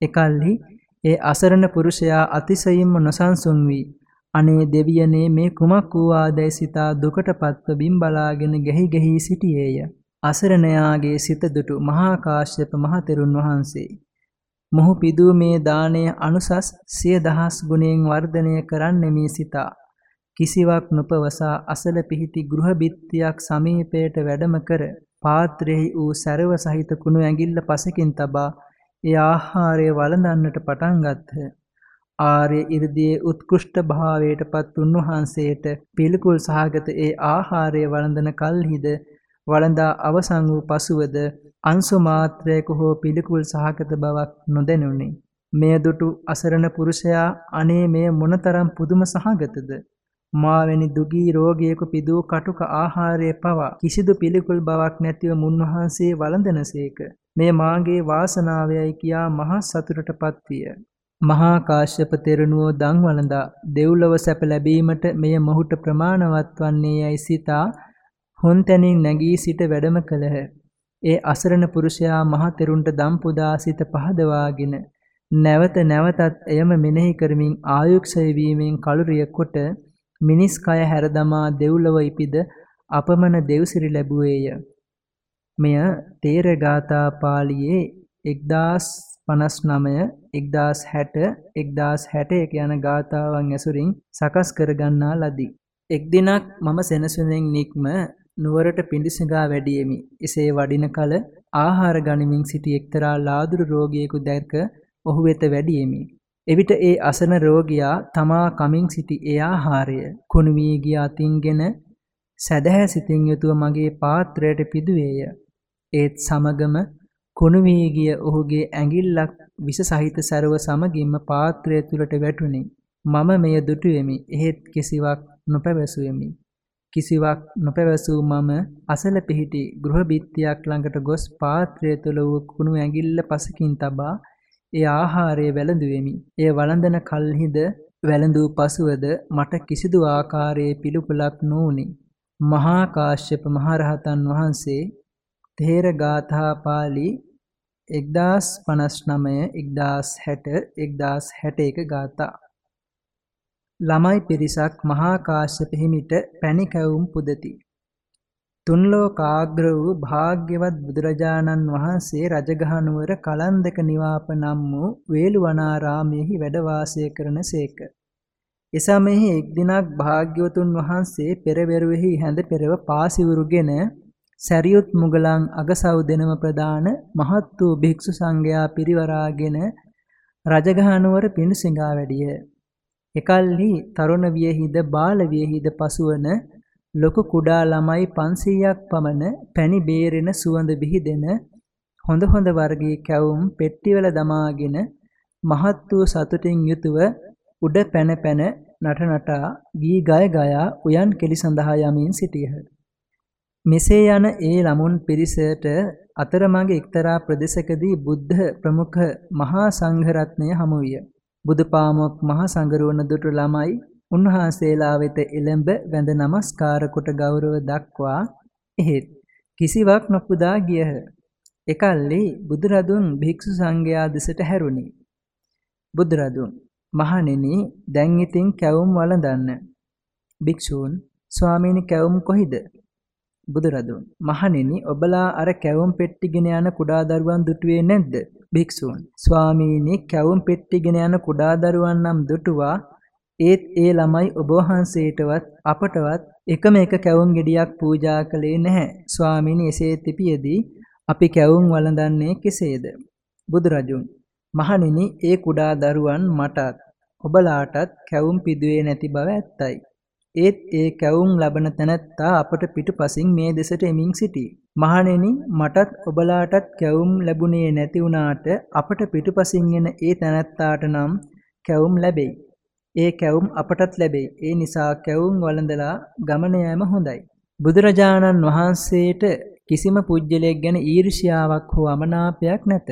එකල්හි ඒ අසරණ පුරුෂයා අතිශයින්ම නොසන්සුන් වී අනේ දෙවියනේ මේ කුමක් වූවාදැයි සිතා දුකටපත්ව බිම් බලාගෙන ගැහි ගැහි සිටියේය. අසරණයාගේ සිත දුටු මහා කාශ්‍යප මහ තෙරුන් වහන්සේ මොහු පිදූ මේ දාණය අනුසස් සිය දහස් ගුණයෙන් වර්ධනය කරන්නෙමි සිතා කිසිවක් නොපවසා අසල පිහිටි ගෘහ බිත්තියක් සමීපයට වැඩම කර පාත්‍රයෙහි වූ සැරව සහිත කුණු ඇඟිල්ල පසකින් තබා ඒ ආහාරය වළඳන්නට පටන් ගත්හ. ආර්ය 이르දියේ උත්කෘෂ්ඨ භාවයට පත් උන්වහන්සේට පිළිකුල් සහගත ඒ ආහාරය වළඳන කල්හිද වළඳා අවසන් වූ පසුවද අංශු මාත්‍රයක හෝ පිළිකුල් සහගත බවක් නොදැනුනි. මෙය දුටු අසරණ පුරුෂයා අනේ මෙය මොනතරම් පුදුම සහගතද මාවැනි දුගී රෝගියෙකු පිදූ කටුක ආහාරය පවා කිසිදු පිළිකුල් බවක් නැතිව මුන්වහන්සේ වළඳනසේක. මේ මාගේ වාසනාවයයි කියා මහා සතුටටපත් විය. මහා කාශ්‍යප තෙරණුවෝ දන් වළඳා දෙව්ලොව සැප ලැබීමට මෙය මොහුට ප්‍රමාණවත් වන්නේ යයි සිතා හොන්තැනින් නැගී සිට වැඩම කළහ. ඒ අසරණ පුරුෂයා මහ තෙරුන්ට දම් පුදා සිත පහදවාගෙන නැවත නැවතත් එයම මෙනෙහි කරමින් ආයුක්ෂය වීමෙන් කලුරිය කොට මිනිස් කය හැරදමා දෙව්ලොව ඉපිද අපමණ දෙව්සිරි ලැබුවේය. මෙය තේර ගාථා පාළියේ 1059 1060 1061 යන ගාථාවන් ඇසුරින් සකස් කර ගන්නා ලදී. එක් දිනක් මම සෙනසුනෙන් නික්ම නුවරට පිඬුසිඟා වැඩියෙමි. එසේ වඩින කල ආහාර ගනිමින් සිටි එක්තරා ලාදුරු රෝගියෙකු දැක ඔහු වෙත වැඩියෙමි. එවිට ඒ අසන රෝගියා තමා කමින් සිටි ඒ ආහාරය කුණු වී ගිය අතින්ගෙන සැදැහැ සිතින් යුතුව මගේ පාත්‍රයට පිදුවේය. ඒත් සමගම කුණු වී ගිය ඔහුගේ ඇඟිල්ලක් විස සහිත සරව සමගින්ම පාත්‍රය තුලට වැටුණි. මම මෙය දුටුවෙමි. එහෙත් කිසිවක් නොපැවසුවෙමි. කිසිවක් නොපැවසූ මම අසල පිහිටි ගෘහ බිත්තියක් ළඟට ගොස් පාත්‍රය තුල වූ කුණු ඇඟිල්ල පසකින් තබා ඒ ආහාරය වැළඳුවෙමි. එය වළඳන කල්හිද වැළඳූ පසුවද මට කිසිදු ආකාරයේ පිළිකුලක් නොවුනි. මහා කාශ්‍යප මහරහතන් වහන්සේ තේර ගාථා පාළි 1059 1060 1061 ගාථා ළමයි පිරිසක් මහා කාශ්‍යප හිමිට පැණි කැවුම් පුදති. තුන්ලෝකාග්‍ර වූ භාග්‍යවත් බුදුරජාණන් වහන්සේ රජගහනුවර කලන්දක නිවාප නම් වූ වේළුවනාරාමයෙහි වැඩ වාසය කරන සේක. එසමයෙහි එක් දිනක් භාග්‍යවතුන් වහන්සේ පෙරවරුෙහි හැඳ පෙරව පාසිවුරුගෙන සැරියුත් මුගලන් අගසව් දෙනම ප්‍රදාන මහත් වූ භික්ෂු සංඝයා පිරිවරාගෙන රජගහනුවර පිණුසිඟා වැඩිය. එකල්හි තරුණ වියහිද බාල වියහිද පසුවන ලොකු කුඩා ළමයි 500ක් පමණ පැණි බේරෙන සුවඳ විහිදෙන හොඳ හොඳ වර්ගයේ කැවුම් පෙට්ටිවල දමාගෙන මහත් වූ සතුටින් යුතුව උඩ පැන පැන නට නටා ගී ගය ගයා උයන් කෙලි සඳහා යමින් සිටියහ. මෙසේ යන ඒ ළමුන් පිරිසට අතරමඟ එක්තරා ප්‍රදේශකදී බුද්ධ ප්‍රමුඛ මහා සංඝ රත්නය හමු විය. බුදුපාමොක් මහා සංඝරුවන දුටු ළමයි උන්වහන්සේලා වෙත එළඹ වැඳ නමස්කාර කොට ගෞරව දක්වා එහෙත් කිසිවක් නොපුදා ගියහ. එකල්ලි බුදුරදුන් භික්ෂු සංඝයා දෙසට හැරුණි. බුදුරදුන් මහණෙනි දැන් ඉතින් කැවුම් වළඳන්න. භික්ෂූන් ස්වාමීනි කැවුම් කොහිද? බුදුරදුන් මහණෙනි ඔබලා අර කැවුම් පෙට්ටිගෙන යන කුඩා දරුවන් දුටුවේ නැද්ද? භික්ෂූන් ස්වාමීනි කැවුම් පෙට්ටිගෙන යන කුඩා දරුවන් නම් දුටුවා ඒත් ඒ ළමයි ඔබ වහන්සේටවත් අපටවත් එකම එක කැවුම් ගෙඩියක් පූජා කළේ නැහැ. ස්වාමීනි එසේ තිබියදී අපි කැවුම් වළඳන්නේ කෙසේද? බුදුරජුන් මහණෙනි ඒ කුඩා දරුවන් මටත් ඔබලාටත් කැවුම් පිදුවේ නැති බව ඇත්තයි. ඒත් ඒ කැවුම් ලබන තැනැත්තා අපට පිටුපසින් මේ දෙසට එමින් සිටී. මහණෙනි මටත් ඔබලාටත් කැවුම් ලැබුණේ නැති වුණාට අපට පිටුපසින් එන ඒ තැනැත්තාට නම් කැවුම් ලැබෙයි. ඒ කැවුම් අපටත් ලැබෙයි. ඒ නිසා කැවුම් වළඳලා ගමන යෑම හොඳයි. බුදුරජාණන් වහන්සේට කිසිම පුජ්‍යලයක් ගැන ඊර්ෂ්‍යාවක් හෝ අමනාපයක් නැත.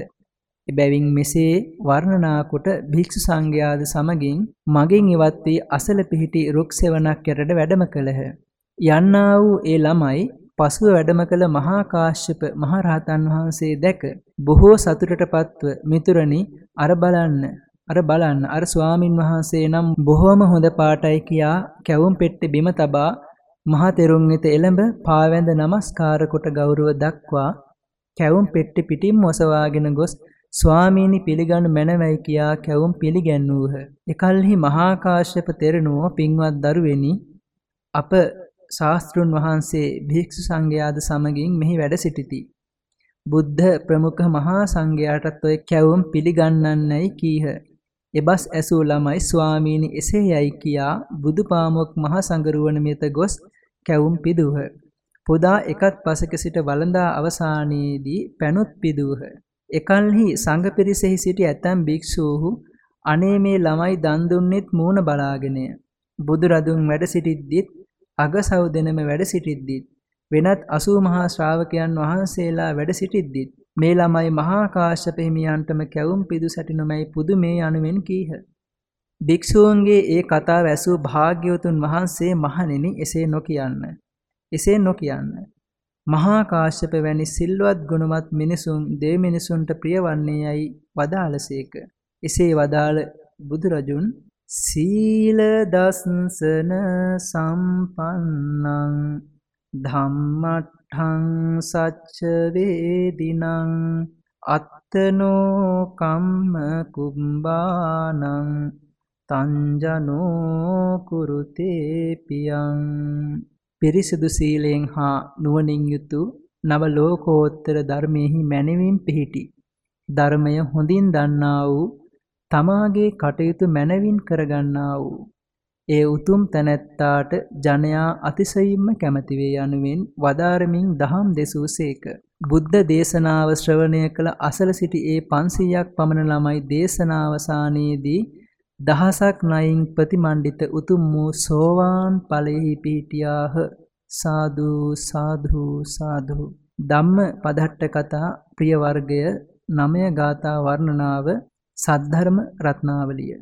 එබැවින් මෙසේ වර්ණනා කොට භික්ෂු සංඝයාද සමගින් මගෙන් ඉවත් වී අසල පිහිටි රුක් සෙවණක් යටට වැඩම කළහ. යන්නා වූ ඒ ළමයි පසුව වැඩම කළ මහා කාශ්‍යප මහරහතන් වහන්සේ දැක බොහෝ සතුටටපත්ව මිතුරනි අර බලන්න අර බලන්න අර ස්වාමින් වහන්සේ නම් බොහෝම හොඳ පාටයි කියා කැවුම් පෙට්ටේ බිම තබා මහා තෙරුන් වෙත එළඹ පාවැඳ නමස්කාර කොට ගෞරව දක්වා කැවුම් පෙට්ටි පිටින් ඔසවාගෙන ගොස් ස්වාමීනි පිළිගනු මැනවයි කියා කැවුම් පිළිගැන්වූහ. එකල්හි මහා කාශ්‍යප තෙරණුව පින්වත් දරුවෙනි අප ශාස්ත්‍රුන් වහන්සේ භික්ෂු සංඝයාද සමගින් මෙහි වැඩ සිටිති. බුද්ධ ප්‍රමුඛ මහා සංඝයාටත් ඔය කැවුම් පිළිගන්නන්නයි කීහ. එබස් ඇසූ ළමයි ස්වාමීනි එසේ යයි කියා බුදුපාමොක් මහ සංගරුවන මෙත ගොස් කැවුම් පිදුහ. පුදා එකත් පසක සිට වළඳා අවසානයේදී පැනුත් පිදුහ. එකල්හි සංඝ පිරිසෙහි සිටි ඇතැම් භික්ෂූහු අනේ මේ ළමයි දන් දුන්නෙත් මූණ බලාගෙනය. බුදුරදුන් වැඩ සිටිද්දිත් අගසව් දෙනම වැඩ සිටිද්දිත් වෙනත් 80 මහා ශ්‍රාවකයන් වහන්සේලා වැඩ සිටිද්දිත් මේ ළමයි මහා කාශ්‍යප හිමියන්ටම කැවුම් පිදු සැටිනොමයි පුදුමේ අනුවෙන් කීහ. භික්ෂූන්ගේ ඒ කතාව ඇසූ භාග්‍යවතුන් වහන්සේ මහණෙනි එසේ නොකියන්න. එසේ නොකියන්න. මහා කාශ්‍යප වැනි සිල්වත් ගුණවත් මිනිසුන් දෙව් මිනිසුන්ට ප්‍රිය වන්නේ යයි වදාළසේක. එසේ වදාළ බුදුරජුන් සීල දස්සන සම්පන්නං ධම්මට්ඨං සච්ච වේදිනං අත්තනෝ කම්ම කුම්බානං තංජනෝ කුරුතේ පියං පිරිසිදු සීලයෙන් හා නුවණින් යුතු නව ලෝකෝත්තර ධර්මයෙහි මැනවින් පිහිටි ධර්මය හොඳින් දන්නා වූ තමාගේ කටයුතු මැනවින් කරගන්නා වූ ඒ උතුම් තැනැත්තාට ජනයා අතිශයින්ම කැමති වේ යනුවෙන් වදාරමින් දහම් දෙසූසේක. බුද්ධ දේශනාව ශ්‍රවණය කළ අසල සිටි ඒ 500ක් පමණ ළමයි දේශනාවසානයේදී දහසක් නයින් ප්‍රතිමණ්ඩිත උතුම් වූ සෝවාන් ඵලෙහි පිහිටියාහ. සාදු සාදු සාදු ධම්ම පදට්ට කතා ප්‍රිය වර්ගය නමය ගාථා වර්ණනාව සද්ධර්ම රත්නාවලිය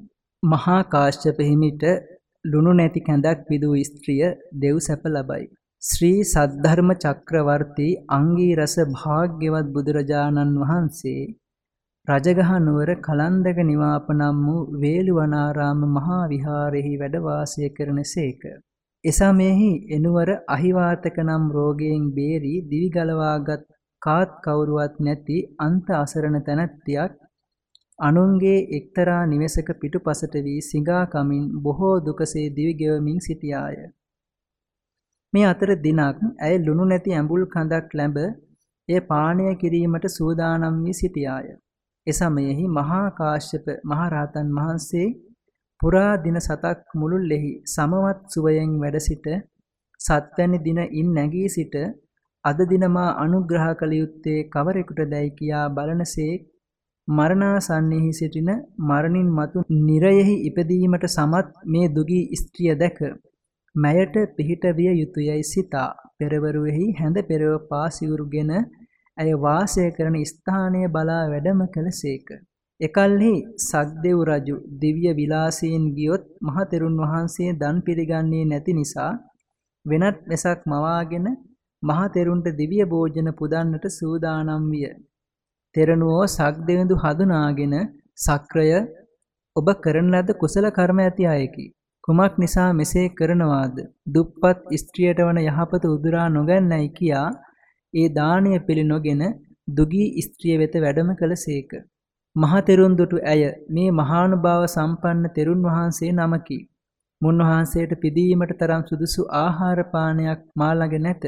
මහා කාශ්‍යප හිමිට ලුණු නැති කැඳක් විදූ ස්ත්‍රිය දෙව් සැප ලබයි. ශ්‍රී සද්ධර්ම චක්‍රවර්ති අංගී රස භාග්‍යවත් බුදුරජාණන් වහන්සේ රජගහ නුවර කලන්දක නිවාප නම් වූ වේළුවනාරාම මහා විහාරෙහි වැඩ වාසය කරනසේක. එසමයෙහි එනුවර අහිවාතක නම් රෝගයෙන් බේරී දිවි ගලවාගත් කාත් කවුරුවත් නැති අන්ත අසරණ තැනැත්තියක් අනුන්ගේ එක්තරා නිවෙසක පිටුපසට වී සිඟා කමින් බොහෝ දුකසේ දිවි ගෙවමින් සිටියාය. මේ අතර දිනක් ඇය ලුණු නැති ඇඹුල් කඳක් ලැබ එය පානය කිරීමට සූදානම් වී සිටියාය. එසමයෙහි මහා කාශ්‍යප මහරහතන් වහන්සේ පුරා දින සතක් මුළුල්ලෙහි සමවත් සුවයෙන් වැඩ සිට සත්වැනි දින ඉන් නැගී සිට අද දින මා අනුග්‍රහ කළ යුත්තේ කවරෙකුටදයි කියා බලනසේක් මරණාසන්නෙහි සිටින මරණින් මතු නිරයෙහි ඉපදීමට සමත් මේ දුගී ස්ත්‍රිය දැක මැයට පිහිට විය යුතුයයි සිතා පෙරවරුෙහි හැඳ පෙරව පාසිවුරුගෙන ඇය වාසය කරන ස්ථානය බලා වැඩම කළසේක. එකල්හි සක්දෙව් රජු දිව්‍ය විලාසයෙන් ගියොත් මහතෙරුන් වහන්සේ දන් පිළිගන්නේ නැති නිසා වෙනත් වෙසක් මවාගෙන මහතෙරුන්ට දිව්‍ය භෝජන පුදන්නට සූදානම් විය. තෙරණුවෝ සක්දෙවිඳු හඳුනාගෙන සක්‍රය ඔබ කරන ලද කුසල කර්ම ඇති අයකි. කුමක් නිසා මෙසේ කරනවාද? දුප්පත් ස්ත්‍රියට වන යහපත උදුරා නොගන්නයි කියා ඒ දාණය පිළි නොගෙන දුගී ස්ත්‍රිය වෙත වැඩම කළසේක. මහ තෙරුන් දුටු ඇය මේ මහානුභාව සම්පන්න තෙරුන් වහන්සේ නමකි. මුන්වහන්සේට පිදීමට තරම් සුදුසු ආහාර පානයක් මා ළඟ නැත.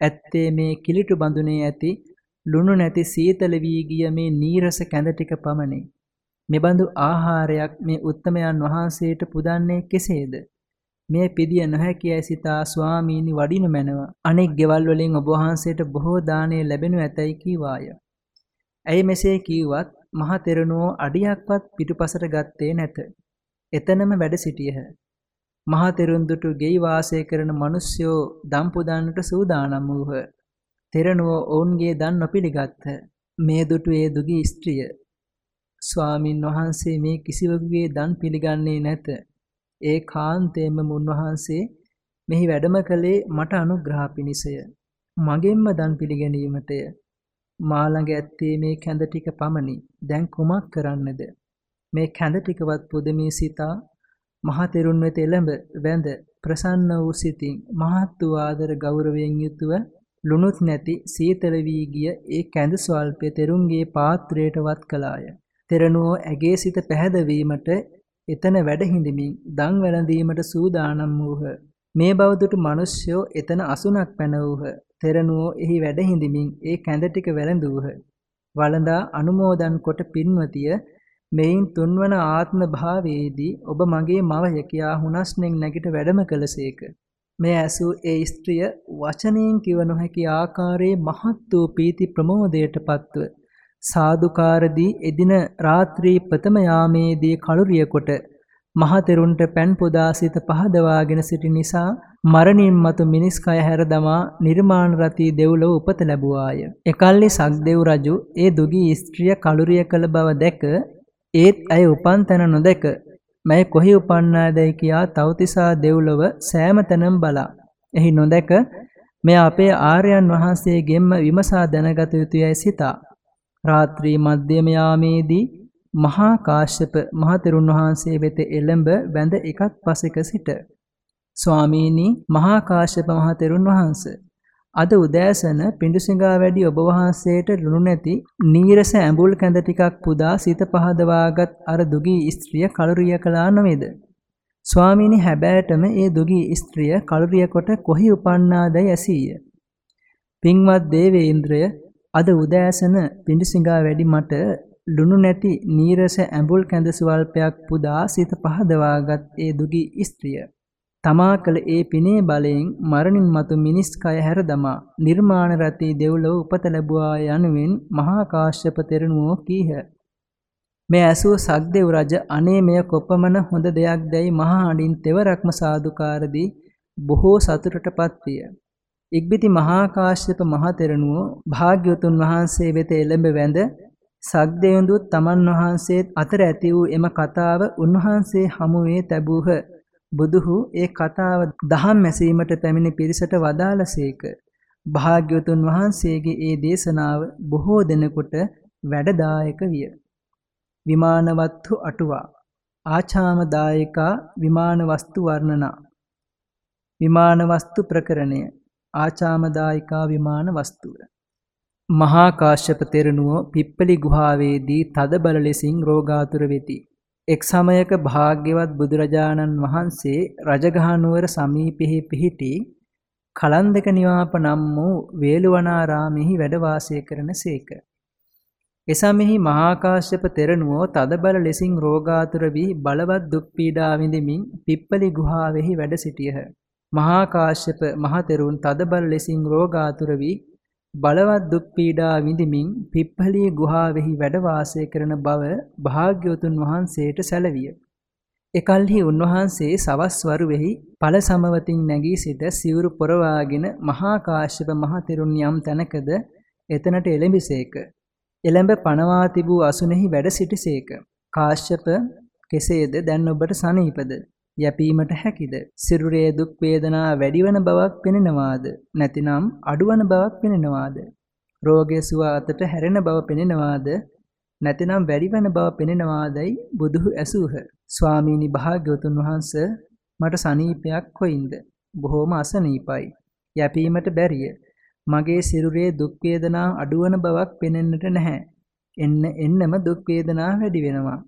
ඇත්තේ මේ කිලිටු බඳුනේ ඇති ලුණු නැති සීතල වී ගිය මේ නීරස කැඳ ටික පමණි. මෙබඳු ආහාරයක් මේ උත්තමයන් වහන්සේට පුදන්නේ කෙසේද? මේ පිදිය නොහැකියයි සිතා ස්වාමීනි වඩිනු මැනව. අනෙක් ගෙවල් වලින් ඔබ වහන්සේට බොහෝ දාණය ලැබෙනු ඇතැයි කීවාය. ඇයි මෙසේ කීවත් මහ තෙරණුවෝ අඩියක්වත් පිටුපසට ගත්තේ නැත. එතනම වැඩ සිටියහ. මහ තෙරුන් දුටු ගෙයි වාසය කරන මිනිස්යෝ දම් පුදන්නට සූදානම් වූහ. තෙරණුවෝ ඔවුන්ගේ දන් නොපිළිගත්හ. මේ දුටු ඒ දුගී ස්ත්‍රිය ස්වාමින් වහන්සේ මේ කිසිවකුගේ දන් පිළිගන්නේ නැත. ඒ කාන්තේම මුන්වහන්සේ මෙහි වැඩම කළේ මට අනුග්‍රහ පිණිසය. මගෙන්ම දන් පිළිගැනීමටය. මා ළඟ ඇත්තේ මේ කැඳ ටික පමණි. දැන් කුමක් කරන්නද? මේ කැඳ ටිකවත් පුදමී සිතා මහතෙරුන් වෙත එළඹ වැඳ ප්‍රසන්න වූ සිතින් මහත් වූ ආදර ගෞරවයෙන් යුතුව ලුණුත් නැති සීතල වී ගිය ඒ කැඳ ස්වල්පය තෙරුන්ගේ පාත්‍රයට වත් කළාය. තෙරණුවෝ ඇගේ සිත පැහැදවීමට එතන වැඩ හිඳමින් දන් වැළඳීමට සූදානම් වූහ. මේ බවදුටු මිනිස්යෝ එතන අසුනක් පැනවූහ. තෙරණුවෝ එහි වැඩ හිඳමින් ඒ කැඳ ටික වැළඳූහ. වළඳා අනුමෝදන් කොට පින්වතිය මෙයින් තුන්වන ආත්ම භාවයේදී ඔබ මගේ මවය කියා හුනස්නෙන් නැගිට වැඩම කළසේක. මේ ඇසූ ඒ ස්ත්‍රිය වචනයෙන් කිව නොහැකි ආකාරයේ මහත් වූ පීති ප්‍රමෝදයට පත්ව සාදුකාරදී එදින රාත්‍රී ප්‍රථම යාමේදී කලුරිය කොට මහතෙරුන්ට පැන් පුදා සිත පහදවාගෙන සිටි නිසා මරණින් මතු මිනිස් කය හැර දමා නිර්මාණ රතී දෙව්ලොව උපත ලැබුවාය. එකල්ලි සක්දෙව් රජු ඒ දුගී ස්ත්‍රිය කලුරිය කළ බව දැක ඒත් ඇය උපන් තැන නොදැක මැය කොහි උපන්නාදැයි කියා තවතිසා දෙව්ලොව සෑම තැනම් බලා. එහි නොදැක මෙය අපේ ආර්යයන් වහන්සේගෙන්ම විමසා දැනගත යුතුයයි සිතා. රාත්‍රී මධ්‍යම යාමේදී මහා කාශ්‍යප මහතෙරුන් වහන්සේ වෙත එළඹ වැඳ එකත් පසෙක සිට ස්වාමීනි මහා කාශ්‍යප මහතෙරුන් වහන්ස අද උදෑසන පිඬුසිඟා වැඩි ඔබ වහන්සේට ලුණු නැති නීරස ඇඹුල් කැඳ ටිකක් පුදා සිත පහදවාගත් අර දුගී ස්ත්‍රිය කලුරිය කළා නොවේද? ස්වාමීනි හැබෑටම ඒ දුගී ස්ත්‍රිය කලුරිය කොට කොහි උපන්නාදයි ඇසීය? පින්වත් දේවේන්ද්‍රය අද උදෑසන පිඬුසිඟා වැඩි මට ලුණු නැති නීරස ඇඹුල් කැඳ සුවල්පයක් පුදා සිත පහදවාගත් ඒ දුගී ස්ත්‍රිය තමා කළ ඒ පිනේ බලයෙන් මරණින් මතු මිනිස් කය හැර දමා නිර්මාණ රතී දෙව්ලොව උපත ලැබුවා යනුවෙන් මහා කාශ්‍යප තෙරණුවෝ කීහ. මේ ඇසූ සක්දෙව් රජ අනේ මෙය කොපමණ හොඳ දෙයක් දැයි මහා අඬින් තෙවරක්ම සාදුකාරදී බොහෝ සතුටටපත් විය. ඉක්බිති මහා කාශ්‍යප මහ තෙරණුවෝ භාග්‍යවතුන් වහන්සේ වෙත එළඹ වැඳ සක්දේවඳුත් තමන් වහන්සේත් අතර ඇති වූ එම කතාව උන්වහන්සේ හමුවේ තැබූහ. බුදුහු ඒ කතාව දහම් මැසීමට පැමිණි පිරිසට වදාළසේක. භාග්‍යවතුන් වහන්සේගේ ඒ දේශනාව බොහෝ දෙනෙකුට වැඩදායක විය. විමානවත්තු අටුවා ආචාමදායකා විමාන වස්තු වර්ණනා විමාන වස්තු ප්‍රකරණය ආචාමදායිකා විමාන වස්තුව. මහා කාශ්‍යප තෙරණුව පිප්පලි ගුහාවේදී තදබල ලෙසින් රෝගාතුර වෙති. එක් සමයක භාග්‍යවත් බුදුරජාණන් වහන්සේ රජගහනුවර සමීපෙහි පිහිටි කලන්දක නිවාප නම් වූ වේළුවනාරාමෙහි වැඩ වාසය කරන සේක. එසමෙහි මහා කාශ්‍යප තෙරණුවෝ තදබල ලෙසින් රෝගාතුර වී බලවත් දුක් පීඩා විඳිමින් පිප්පලි ගුහාවෙහි වැඩ සිටියහ. මහා කාශ්‍යප මහතෙරුන් තදබල ලෙසින් රෝගාතුර වී බලවත් දුක් පීඩා විඳිමින් පිප්පලී ගුහාවෙහි වැඩ වාසය කරන බව භාග්‍යවතුන් වහන්සේට සැලවිය. එකල්හි උන්වහන්සේ සවස් වරුවෙහි ඵල සමවතින් නැගී සිට සිවුරු පොරවාගෙන මහා කාශ්‍යප මහතෙරුන් යම් තැනකද එතනට එළඹිසේක. එළඹ පනවා තිබූ අසුනේහි වැඩ සිටිසේක. කාශ්‍යප කෙසේද දැන් ඔබට සනීපද? යැපීමට හැකිද? සිරුරේ දුක් වේදනා වැඩිවන බවක් පෙනෙනවාද? නැතිනම් අඩුවන බවක් පෙනෙනවාද? රෝගය සුව අතට හැරෙන බව පෙනෙනවාද? නැතිනම් වැඩිවන බව පෙනෙනවාදයි බුදුහු ඇසූහ. ස්වාමීනි භාග්‍යවතුන් වහන්ස මට සනීපයක් කොයින්ද? බොහෝම අසනීපයි. යැපීමට බැරිය. මගේ සිරුරේ දුක් වේදනා අඩුවන බවක් පෙනෙන්නට නැහැ. එන්න එන්නම දුක් වේදනා වැඩි වෙනවා.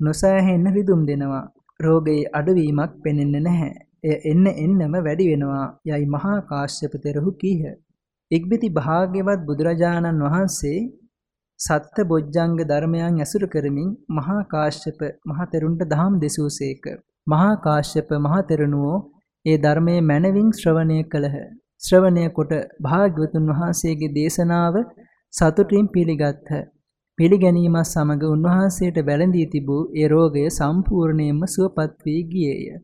නොසෑහෙන්න රිදුම් දෙනවා. රෝගයේ අඩුවීමක් පෙනෙන්නේ නැහැ. එය එන්න එන්නම වැඩි වෙනවා යයි මහා කාශ්‍යප තෙරහු කීහ. ඉක්බිති භාග්‍යවත් බුදුරජාණන් වහන්සේ සත්ත බොජ්ජංග ධර්මයන් ඇසුරු කරමින් මහා කාශ්‍යප මහතෙරුන්ට දහම් දෙසූසේක. මහා කාශ්‍යප මහතෙරුණුවෝ ඒ ධර්මයේ මනවින් ශ්‍රවණය කළහ. ශ්‍රවණය කොට භාග්‍යවතුන් වහන්සේගේ දේශනාව සතුටින් පිළිගත්හ. පිළිගැනීමත් සමග උන්වහන්සේට වැළඳී තිබූ ඒ රෝගය සම්පූර්ණයෙන්ම සුවපත් වී ගියේය.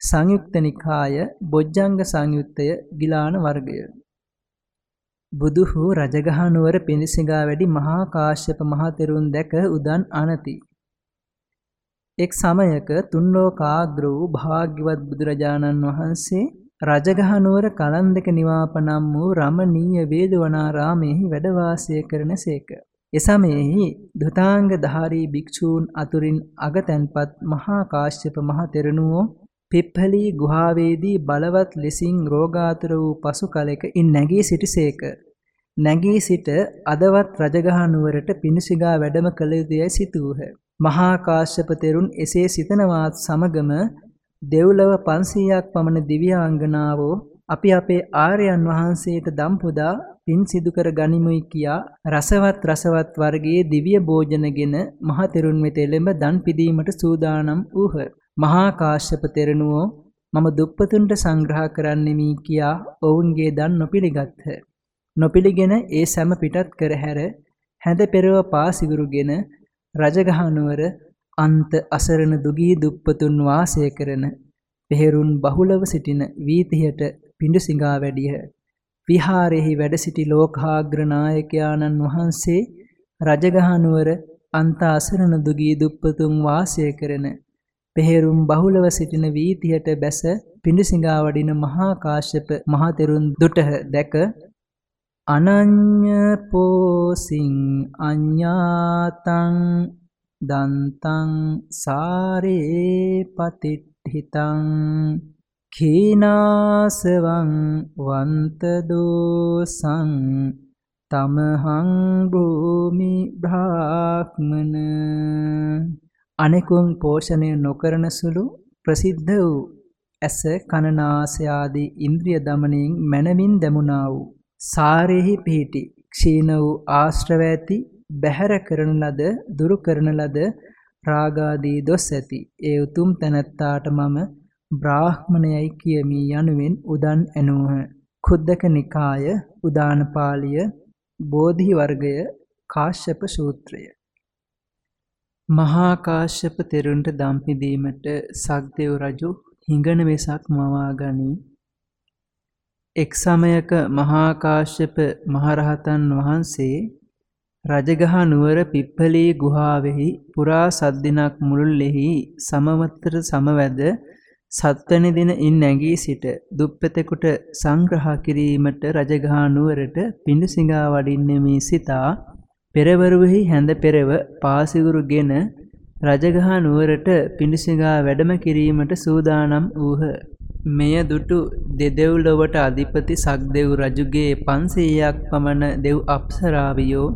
සංයුක්ත නිකාය බොජ්ජංග සංයුත්තය ගිලාන වර්ගය බුදුහු රජගහ නුවර පිණිසිඟා වැඩි මහා කාශ්‍යප මහතෙරුන් දැක උදන් අනති. එක් සමයක තුන්ලෝකාග්‍ර වූ භාග්‍යවත් බුදුරජාණන් වහන්සේ රජගහ නුවර කලන්දක නිවාප නම් වූ රමණීය වේදවනාරාමෙහි වැඩ වාසය කරන සේක. එසමයෙහි දුතාංග ධාරී භික්ෂූන් අතුරින් අගතැන්පත් මහා කාශ්‍යප මහ තෙරණුවෝ පිප්පලී ගුහාවේදී බලවත් ලෙසින් රෝගාතුර වූ පසු කලෙක ඉන් නැගී සිටිසේක. නැගී සිට අදවත් රජගහ නුවරට පිණිසිගා වැඩම කළ යුතුයයි සිතූහ. මහා කාශ්‍යප තෙරුන් එසේ සිතනවාත් සමගම දෙව්ලොව 500ක් පමණ දිව්‍යාංගනාවෝ අපි අපේ ආර්යයන් වහන්සේට දම් පුදා පින් සිදු කර ගනිමුයි කියා රසවත් රසවත් වර්ගයේ දිව්‍ය භෝජනගෙන මහ තෙරුන් වෙත එළඹ දන් පිදීමට සූදානම් වූහ. මහා කාශ්‍යප තෙරණුවෝ මම දුප්පතුන්ට සංග්‍රහ කරන්නෙමි කියා ඔවුන්ගේ දන් නොපිළිගත්හ. නොපිළිගෙන ඒ සැම පිටත් කර හැර හැඳ පෙරව පා සිගුරුගෙන රජගහනුවර අන්ත අසරණ දුගී දුප්පතුන් වාසය කරන පෙහෙරුන් බහුලව සිටින වීතියට පිඬු සිඟා වැඩිය. විහාරෙහි වැඩ සිටි ලෝකාග්‍ර නායකයාණන් වහන්සේ රජගහනුවර අන්ත අසරණ දුගී දුප්පතුන් වාසය කරන පෙහෙරුම් බහුලව සිටින වීතියට බැස පිඬුසිඟා වඩින මහා කාශ්‍යප මහතෙරුන් දුටහ දැක අනඤ්ඤ පෝසින් අඤ්ඤාතං දන්තං සාරේ පතිට්ඨිතං කීනාසවං වන්ත දෝසං තමහං භූමි බ්‍රාහ්මන අනෙකුන් පෝෂණය නොකරන සුළු ප්‍රසිද්ධ වූ ඇස කනනාසය ආදී ඉන්ද්‍රිය දමනයෙන් මනමින් දැමුණා වූ සාරේහි පිහිටි ක්ෂීණ වූ ආශ්‍රව ඇති බැහැර කරන ලද දුරු කරන ලද රාගාදී දොස් ඇති. ඒ උතුම් තැනැත්තාට මම බ්‍රාහ්මණයයි කියමි යනුවෙන් උදන් ඇනූහ කුද්දක නිකාය උදාන පාළිය බෝධි වර්ගය කාශ්‍යප සූත්‍රය මහා කාශ්‍යප තෙරුන්ට දම් පිදීමට සක්දෙව් රජු හිඟන වෙසක් මවා ගනී. එක් සමයක මහා කාශ්‍යප මහරහතන් වහන්සේ රජගහ නුවර පිප්පලී ගුහාවෙහි පුරා සද්දිනක් මුළුල්ලෙහි සමවත්තර සමවැද සත්වැනි දින ඉන් නැගී සිට දුප්පතෙකුට සංග්‍රහ කිරීමට රජගහ නුවරට පිඬු සිඟා වඩින්නෙමි සිතා පෙරවරුවෙහි හැඳ පෙරව පාසිවුරුගෙන රජගහ නුවරට පිඬුසිඟා වැඩම කිරීමට සූදානම් වූහ. මෙය දුටු දෙදෙව්ලොවට අධිපති සක්දෙව් රජුගේ 500ක් පමණ දෙව් අප්සරාවියෝ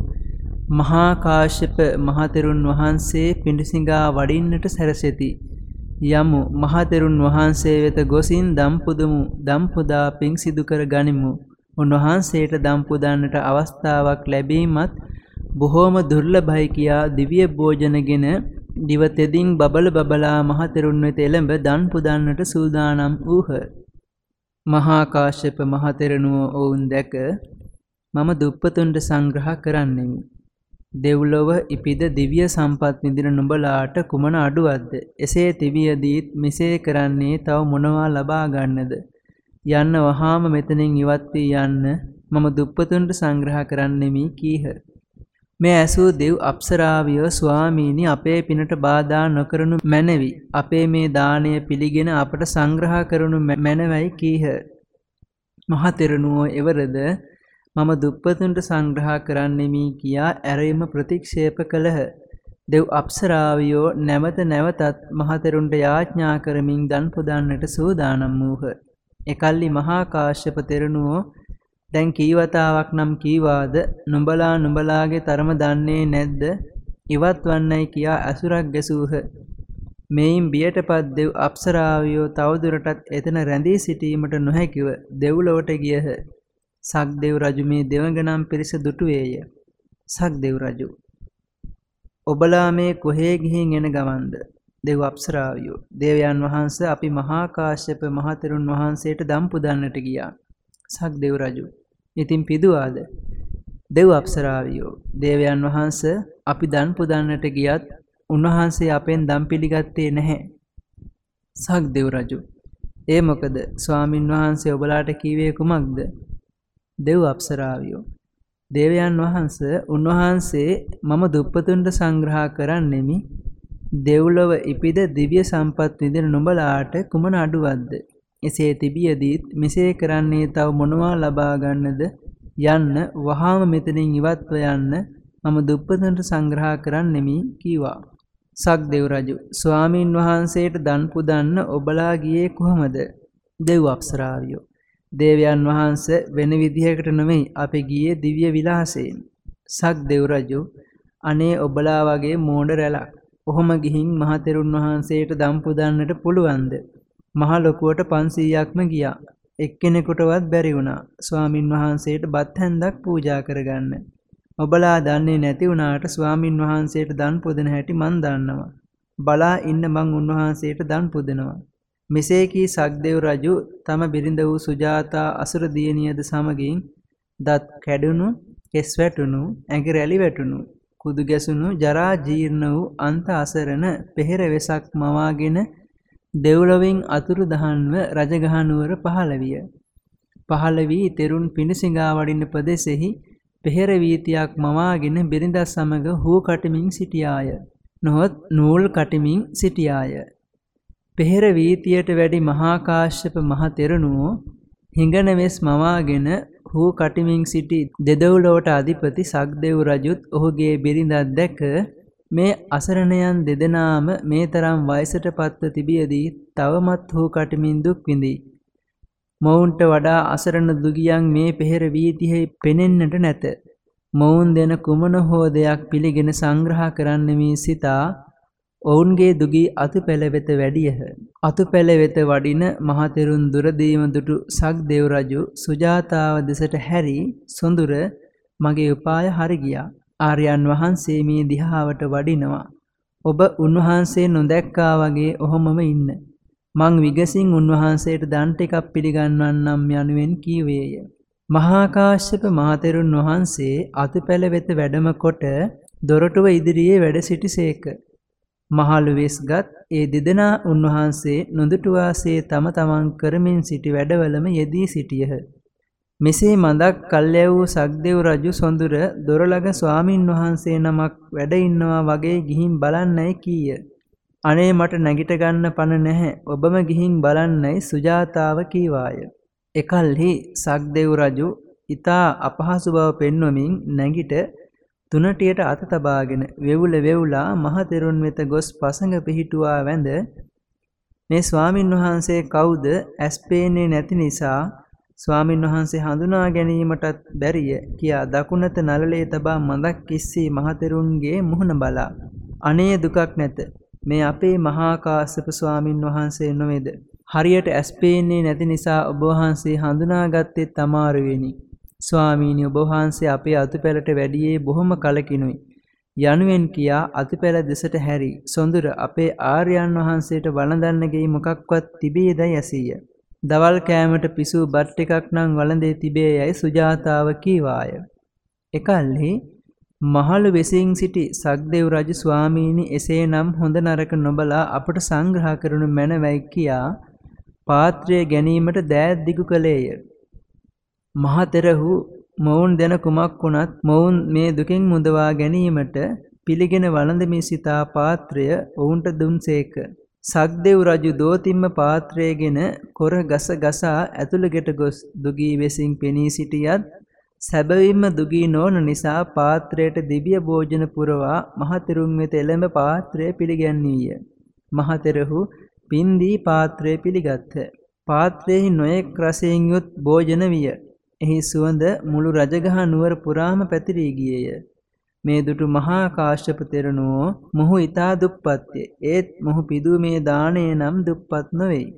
මහා කාශ්‍යප මහතෙරුන් වහන්සේ පිඬුසිඟා වඩින්නට සැරසෙති. යමු මහතෙරුන් වහන්සේ වෙත ගොසින් දම් පුදමු දම් පුදා පිං සිදු කර ගනිමු. උන්වහන්සේට දම් පුදන්නට අවස්ථාවක් ලැබීමත් බොහෝම දුර්ලභයි කියා දිව්‍ය භෝජනගෙන දිව තෙදින් බබල බබලා මහතෙරුන් වෙත එළඹ දන් පුදන්නට සූදානම් වූහ. මහා කාශ්‍යප මහතෙරණුව ඔවුන් දැක මම දුප්පතුන්ට සංග්‍රහ කරන්නෙමි. දෙව්ලොව ඉපිද දිව්‍ය සම්පත් විඳින නුඹලාට කුමන අඩුවක්ද? එසේ තිබියදීත් මෙසේ කරන්නේ තව මොනවා ලබා ගන්නද? යන්න වහාම මෙතනින් ඉවත් වී යන්න මම දුප්පතුන්ට සංග්‍රහ කරන්නෙමි කීහ. මේ ඇසූ දෙව් අප්සරාවිය ස්වාමීනි අපේ පිනට බාධා නොකරනු මැනවි. අපේ මේ දාණය පිළිගෙන අපට සංග්‍රහ කරනු මැනවයි කීහ. මහතෙරණුවෝ එවරද මම දුප්පතුන්ට සංග්‍රහ කරන්නෙමි කියා ඇරීම ප්‍රතික්ෂේප කළහ. දෙව් අප්සරාවියෝ නැවත නැවතත් මහතෙරුන්ට යාඥා කරමින් දන් පුදන්නට සූදානම් වූහ. එකල්ලි මහා කාශ්‍යප තෙරණුවෝ දැන් කීවතාවක් නම් කීවාද නුඹලා නුඹලාගේ තරම දන්නේ නැද්ද ඉවත් වන්නයි කියා අසුරක් ගැසූහ මෙයින් බියටපත් දෙව් අප්සරාවියෝ තවදුරටත් එතන රැඳී සිටීමට නොහැකිව දෙව්ලොවට ගියහ සක්දෙව් රජු මේ දෙවඟනම් පිරිස දුටුවේය සක්දෙව් රජු ඔබලා මේ කොහේ ගිහින් එන ගමන්ද දෙව් අප්සරාවියෝ දේවයන් වහන්සේ අපි මහා කාශ්‍යප මහතෙරුන් වහන්සේට දම් පුදන්නට ගියා. සක් දෙව් රජු. ඉතින් පිදුවාද? දෙව් අප්සරාවියෝ දේවයන් වහන්සේ අපි දන් පුදන්නට ගියත් උන්වහන්සේ අපෙන් දම් පිළිගත්තේ නැහැ. සක් දෙව් රජු. ඒ මොකද ස්වාමින් වහන්සේ ඔබලාට කීවේ කුමක්ද? දෙව් අප්සරාවියෝ. දේවයන් වහන්ස උන්වහන්සේ මම දුප්පතුන්ට සංග්‍රහ කරන්නෙමි. දෙව්ලොව ඉපිද දිව්‍ය සම්පත් විඳින නුඹලාට කුමන අඩුවක්ද? එසේ තිබියදීත් මෙසේ කරන්නේ තව මොනවා ලබා ගන්නද? යන්න වහාම මෙතනින් ඉවත්ව යන්න මම දුප්පතුන්ට සංග්‍රහ කරන්නෙමි කීවා. සක්දෙව් රජු ස්වාමින් වහන්සේට දන් පුදන්න ඔබලා ගියේ කොහොමද? දෙව් අප්සරාවියෝ. දේවයන් වහන්ස වෙන විදිහකට නොමෙයි අපි ගියේ දිව්‍ය විලාසයෙන්. සක් දෙව් රජු අනේ ඔබලා වගේ මෝඩ රැලක්. ඔහොම ගිහින් මහතෙරුන් වහන්සේට දම් පුදන්නට පුළුවන්ද? මහ ලොකුවට 500ක්ම ගියා. එක්කෙනෙකුටවත් බැරි වුණා. ස්වාමින් වහන්සේට බත් හැන්දක් පූජා කරගන්න. ඔබලා දන්නේ නැති වුණාට ස්වාමින් වහන්සේට දන් පුදන හැටි මන් දන්නවා. බලා ඉන්න මං උන්වහන්සේට දන් පුදනවා. මෙසේ කී සක්දෙව් රජු තම බිරිඳ වූ සුජාතා අසුර දියණියද සමගින් දත් කැඩුණු කෙස් වැටුණු ඇඟ රැලි වැටුණු කුදු ගැසුණු ජරා ජීර්ණ වූ අන්ත අසරණ පෙහෙර වෙසක් මවාගෙන දෙව්ලොවින් අතුරු දහන්ව රජගහ නුවර පහළ විය. පහළ වී තෙරුන් පිණිසිඟා වඩින ප්‍රදේශෙහි පෙහෙර වීතියක් මවාගෙන බිරිඳ සමග හූ කටමින් සිටියාය. නොහොත් නූල් කටමින් සිටියාය. පෙහෙර වීතියට වැඩි මහා කාශ්‍යප මහ තෙරණුවෝ හිඟන වෙස් මවාගෙන හූ කටිමින් සිටි දෙදවුලොවට අධිපති සක්දෙව් රජුත් ඔහුගේ බිරිඳත් දැක මේ අසරණයන් දෙදෙනාම මේ තරම් වයසට පත්ව තිබියදී තවමත් හූ කටිමින් දුක් විඳී. මොවුන්ට වඩා අසරණ දුගියන් මේ පෙහෙර වීතියෙහි පෙනෙන්නට නැත. මොවුන් දෙන කුමන හෝ දෙයක් පිළිගෙන සංග්‍රහ කරන්න මී සිතා ඔවුන්ගේ දුගී අතුපැල වෙත වැඩියහ. අතුපැල වෙත වඩින මහතෙරුන් දුරදීම දුටු සක්දෙව් රජු සුජාතාව දෙසට හැරි සොඳුර මගේ උපාය හරි ගියා. ආර්යයන් වහන්සේ මේ දිහාවට වඩිනවා. ඔබ උන්වහන්සේ නොදැක්කා වගේ ඔහොමම ඉන්න. මං විගසින් උන්වහන්සේට දන් ටිකක් පිළිගන්වන්නම් යනුවෙන් කීවේය. මහා කාශ්‍යප මහතෙරුන් වහන්සේ අතුපැල වෙත වැඩම කොට දොරටුව ඉදිරියේ වැඩ සිටිසේක. මහලු වෙස්ගත් ඒ දෙදෙනා උන්වහන්සේ නොදුටුවාසේ තම තමන් කරමින් සිටි වැඩවලම යෙදී සිටියහ. මෙසේ මඳක් කල්යවූ සක්දෙව් රජු සොඳුර දොරළග ස්වාමින් වහන්සේ නමක් වැඩ ඉන්නවා වගේ ගිහින් බලන්නයි කීය. අනේ මට නැගිට ගන්න පණ නැහැ. ඔබම ගිහින් බලන්නයි සුජාතාව කීවාය. එකල්හි සක්දෙව් රජු ඊතා අපහසු බව පෙන්වමින් නැගිට තුනටියට අත තබාගෙන වෙවුල වෙවුලා මහ තෙරුන් වෙත ගොස් පසඟ පිහිටුවා වැඳ මේ ස්වාමින් වහන්සේ කවුද? ඇස් පේන්නේ නැති නිසා ස්වාමින් වහන්සේ හඳුනා ගැනීමටත් බැරිය කියා දකුණත නළලේ තබා මඳක් කිස්සී මහ තෙරුන්ගේ මුහුණ බලා අනේ දුකක් නැත. මේ අපේ මහා කාශ්‍යප ස්වාමින් වහන්සේ නොවේද? හරියට ඇස් පේන්නේ නැති නිසා ඔබ වහන්සේ හඳුනාගත්තේ තමාරුවෙනි. ස්වාමීනි ඔබ වහන්සේ අපේ අතුපැලට වැඩියේ බොහොම කලකිනුයි. යනුවෙන් කියා අතුපැල දෙසට හැරි සොඳුර අපේ ආර්යයන් වහන්සේට වළඳන්න ගෙයි මොකක්වත් තිබේදයි ඇසීය. දවල් කෑමට පිසූ බත් ටිකක් නම් වළඳේ තිබේ යයි සුජාතාව කීවාය. එකල්හි මහලු වෙසින් සිටි සක්දෙව් රජු ස්වාමීනි එසේනම් හොඳ නරක නොබලා අපට සංග්‍රහ කරනු මැනවයි කියා පාත්‍රය ගැනීමට දෑත් දිගු කළේය. මහතෙරහු මොවුන් දෙන කුමක් වුණත් මොවුන් මේ දුකින් මුදවා ගැනීමට පිළිගෙන වළඳමි සිතා පාත්‍රය ඔවුන්ට දුන්සේක. සක්දෙව් රජු දෝතිම්ම පාත්‍රයගෙන කොර ගස ගසා ඇතුළගෙට ගොස් දුගී වෙසින් පෙනී සිටියත් සැබවින්ම දුගී නොවන නිසා පාත්‍රයට දිව්‍ය භෝජන පුරවා මහතෙරුන් වෙත එළඹ පාත්‍රය පිළිගැන්වීය. මහතෙරහු පින්දී පාත්‍රය පිළිගත්හ. පාත්‍රයෙහි නොයෙක් රසයෙන් යුත් භෝජන විය. එහි සුවඳ මුළු රජගහ නුවර පුරාම පැතිරී ගියේය. මේ දුටු මහා කාශ්‍යප තෙරණුවෝ මොහු ඊතා දුප්පත්ය. ඒත් මොහු පිදූ මේ දාණය නම් දුප්පත් නොවේයි.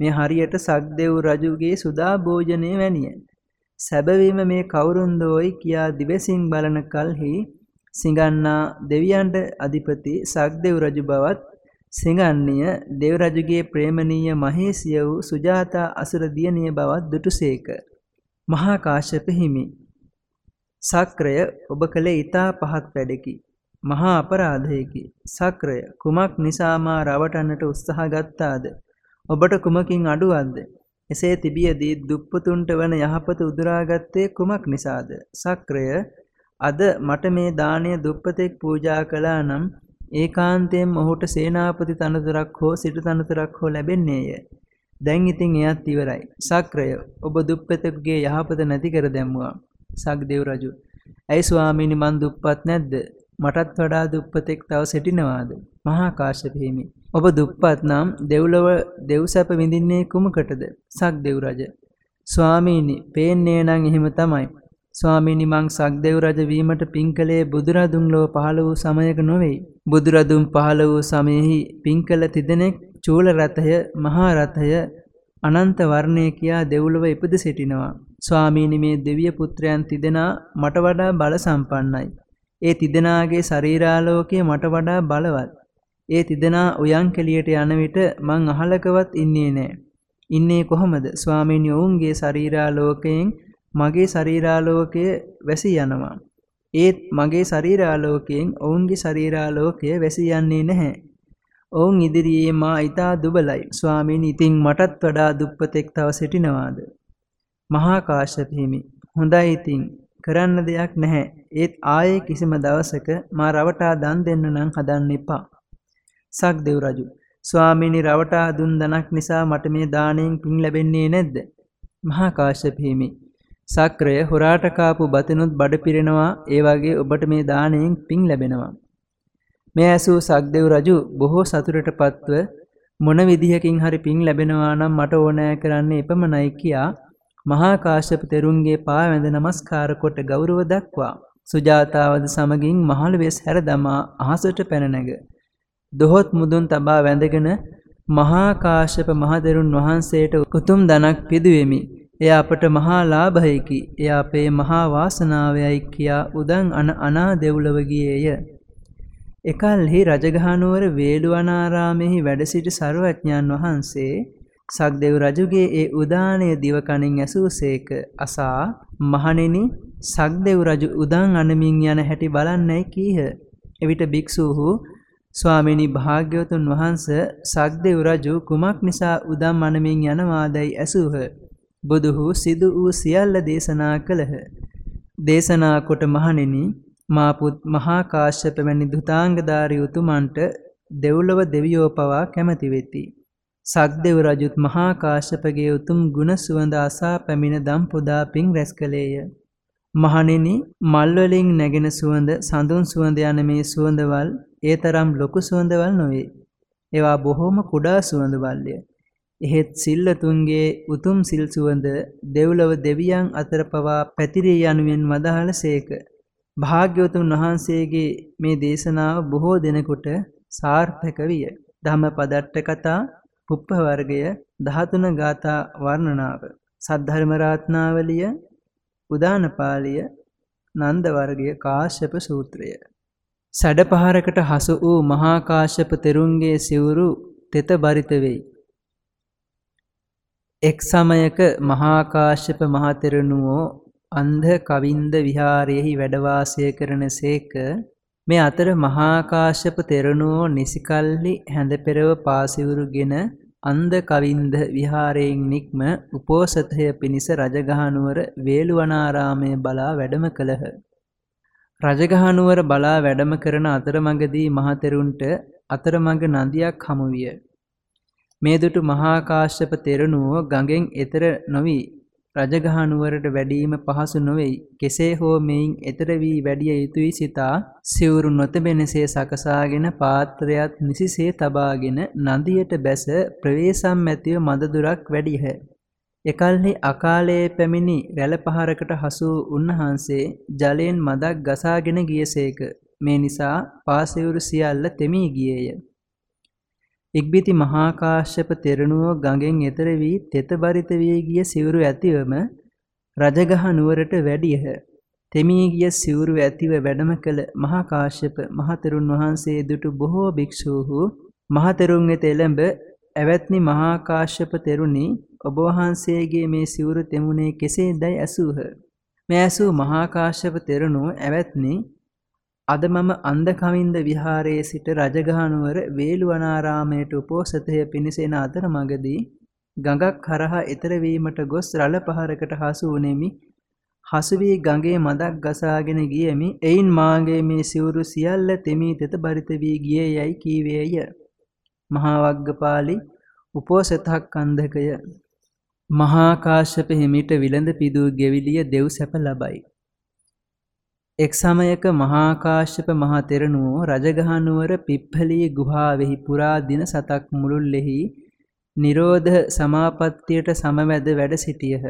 මේ හරියට සක්දෙව් රජුගේ සුදා භෝජනය වැනිය. සැබවින්ම මේ කවුරුන්දෝයි කියා දිවසින් බලන කල්හි සිඟන්නා දෙවියන්ට අධිපති සක්දෙව් රජු බවත් සිඟන්නිය දෙව් රජුගේ ප්‍රේමණීය මහේසිය වූ සුජාතා අසුර දියණිය බවත් දුටුසේක. මහා කාශ්‍යප හිමි සක්‍රය ඔබ කළේ ඊතා පහත් වැඩකි. මහා අපරාධයකි. සක්‍රය කුමක් නිසා මා රවටන්නට උත්සාහ ගත්තාද? ඔබට කුමකින් අඩුවක්ද? එසේ තිබියදී දුප්පතුන්ට වන යහපත උදුරාගත්තේ කුමක් නිසාද? සක්‍රය අද මට මේ දාණය දුප්පතෙක් පූජා කළා නම් ඒකාන්තයෙන් ඔහුට සේනාපති තනතුරක් හෝ සිටු තනතුරක් හෝ ලැබෙන්නේය. දැන් ඉතින් එයත් ඉවරයි. සක්‍රය ඔබ දුප්පතෙකුගේ යහපත නැති කර දැම්මුවා. සක්දේව රජු. ඇයි ස්වාමීනි මන් දුප්පත් නැද්ද? මටත් වඩා දුප්පතෙක් තව සිටිනවාද? මහා කාශ්‍යප හිමි. ඔබ දුප්පත් නම් දෙව්ලොව දෙව්සැප විඳින්නේ කුමකටද? සක්දේව රජ. ස්වාමීනි, පේන්නේ නම් එහෙම තමයි. ස්වාමීනි මං සක්දෙව් රජ වීමට පින්කලේ බුදුරදුන් ලොව පහළ වූ සමයක නොවේ. බුදුරදුන් පහළ වූ සමයෙහි පින්කල තිදෙනෙක් චූල රථය, මහා රථය, අනන්ත වර්ණය කියා දෙව්ලොව ඉපද සිටිනවා. ස්වාමීනි මේ දෙවිය පුත්‍රයන් තිදෙනා මට වඩා බල සම්පන්නයි. ඒ තිදෙනාගේ ශරීරාලෝකය මට වඩා බලවත්. ඒ තිදෙනා උයන් කෙලියට යන විට මං අහලකවත් ඉන්නේ නෑ. ඉන්නේ කොහොමද? ස්වාමීනි ඔවුන්ගේ ශරීරාලෝකයෙන් මගේ ශරීරාලෝකය වැසී යනවා. ඒත් මගේ ශරීරාලෝකයෙන් ඔවුන්ගේ ශරීරාලෝකය වැසී යන්නේ නැහැ. ඔවුන් ඉදිරියේ මා ඊතා දුබලයි. ස්වාමීනි ඉතින් මටත් වඩා දුප්පතෙක් තව සිටිනවාද? මහා කාශ්‍යප හිමි. හොඳයි ඉතින් කරන්න දෙයක් නැහැ. ඒත් ආයේ කිසිම දවසක මා රවටා දන් දෙන්න නම් හදන්න එපා. සක්දෙව් රජු ස්වාමීනි රවටා දුන් දනක් නිසා මට මේ දාණයෙන් පින් ලැබෙන්නේ නැද්ද? මහා කාශ්‍යප හිමි සක්‍රය හොරාට කාපු බතිනුත් බඩ පිරෙනවා ඒ වගේ ඔබට මේ දාණයෙන් පින් ලැබෙනවා. මේ ඇසූ සක්දෙව් රජු බොහෝ සතුටටපත්ව මොන විදිහකින් හරි පින් ලැබෙනවා නම් මට ඕනෑ කරන්නේ එපමණයි කියා මහා කාශ්‍යප තෙරුන්ගේ පා වැඳ නමස්කාර කොට ගෞරව දක්වා සුජාතාවද සමගින් මහල වෙස් හැර දමා අහසට පැන නැග දොහොත් මුදුන් තබා වැඳගෙන මහා කාශ්‍යප මහදෙරුන් වහන්සේට උතුම් දනක් පිදුවෙමි එය අපට මහා ලාභයකි. එය අපේ මහා වාසනාවයයි කියා උදන් අන අනා දෙව්ලොව ගියේය. එකල්හි රජගහනුවර වේළුවනාරාමෙහි වැඩ සිටි සර්වඥාන් වහන්සේ සක්දෙව් රජුගේ ඒ උදානය දිවකණින් ඇසූසේක අසා මහණෙනි සක්දෙව් රජු උදන් අනමින් යන හැටි බලන්නයි කීහ. එවිට භික්ෂූහු ස්වාමිනී භාග්‍යවතුන් වහන්ස සක්දෙව් රජු කුමක් නිසා උදම් අනමින් යනවාදයි ඇසූහ. බුදුහු සිදු වූ සියල්ල දේශනා කළහ. දේශනා කොට මහණෙනි මා පුත් මහා කාශ්‍යප වැනි දුතාංගධාරී උතුමන්ට දෙව්ලොව දෙවියෝ පවා කැමති වෙති. සක්දෙව් රජුත් මහා කාශ්‍යපගේ උතුම් ගුණ සුවඳ අසා පැමිණ දම් පුදා පින් රැස් කළේය. මහණෙනි මල් වලින් නැගෙන සුවඳ සඳුන් සුවඳ යන මේ සුවඳවල් ඒ තරම් ලොකු සුවඳවල් නොවේ. ඒවා බොහෝම කුඩා සුවඳවල්ය. එහෙත් සිල්ලතුන්ගේ උතුම් සිල් සුවඳ දෙව්ලොව දෙවියන් අතර පවා පැතිරී යනුවෙන් වදාළ සේක. භාග්‍යවතුන් වහන්සේගේ මේ දේශනාව බොහෝ දෙනෙකුට සාර්ථක විය. ධම්මපදට්ට කතා පුප්ප වර්ගය 13 ගාථා වර්ණනාව සද්ධර්ම රාත්නාවලිය උදානපාලිය නන්ද වර්ගය කාශ්‍යප සූත්‍රය සැඩපහරකට හසු වූ මහා කාශ්‍යප තෙරුන්ගේ සිවුරු තෙත බරිත වෙයි එක් සමයක මහා කාශ්‍යප මහතෙරණුවෝ අන්ධ කවින්ද විහාරයෙහි වැඩ වාසය කරනසේක මේ අතර මහා කාශ්‍යප තෙරණුවෝ නිසිකල්හි හැඳ පෙරව පාසිවුරුගෙන අන්ධ කවින්ද විහාරයෙන් නික්ම උපෝසතය පිණිස රජගහනුවර වේළුවනාරාමය බලා වැඩම කළහ. රජගහනුවර බලා වැඩම කරන අතරමඟදී මහතෙරුන්ට අතරමඟ නදියක් හමු විය. මේ දුටු මහා කාශ්‍යප තෙරණුවෝ ගඟෙන් එතර නොවි රජගහ නුවරට වැඩීම පහසු නොවේයි. කෙසේ හෝ මෙයින් එතර වී වැඩිය යුතුයි සිතා සිවුරු නොතබෙනසේ සකසාගෙන පාත්‍රයත් නිසිසේ තබාගෙන නදියට බැස ප්‍රවේශම් ඇතිව මදදුරක් වැඩිහ. එකල්හි අකාලයේ පැමිණි රැළ පහරකට හසු උන්වහන්සේ ජලයෙන් මදක් ගසාගෙන ගියසේක. මේ නිසා පාසිවුරු සියල්ල තෙමී ගියේය. ඉක්බිති මහා කාශ්‍යප තෙරණුවෝ ගඟෙන් එතර වී තෙත බරිත වී ගිය සිවුරු ඇතිවම රජගහ නුවරට වැඩියහ. තෙමී ගිය සිවුරු ඇතිව වැඩම කළ මහා කාශ්‍යප මහතෙරුන් වහන්සේ දුටු බොහෝ භික්ෂූහු මහතෙරුන් වෙත එළඹ ඇවැත්නි මහා කාශ්‍යප තෙරුනි ඔබ වහන්සේගේ මේ සිවුරු තෙමුනේ කෙසේදයි ඇසූහ. මේ ඇසූ මහා කාශ්‍යප තෙරණු ඇවැත්නි අද මම අන්දකවින්ද විහාරයේ සිට රජගහනුවර වේළුවනාරාමයට උපෝසතය පිණිසෙන අතර මගදී ගඟක් හරහා එතර වීමට ගොස් රළ පහරකට හසු වුනේමි හසු වී ගඟේ මදක් ගසාගෙන ගියමි. එයින් මාගේ මේ සිවුරු සියල්ල තෙමී තෙත බරිත වී ගියේ යයි කීවේය. මහා වග්ගපාලි උපෝසතක් අන්ධකය මහා කාශ්‍යප හිමිට විලඳ පිදූ ගෙවිලිය දෙව් සැප ලබයි. එක් සමයක මහා කාශ්‍යප මහ තෙරණුවෝ රජගහනුවර පිප්ඵලී ගුහාවෙහි පුරා දින සතක් මුළුල්ලෙහි නිරෝධ සමාපත්තියට සමවැද වැඩ සිටියහ.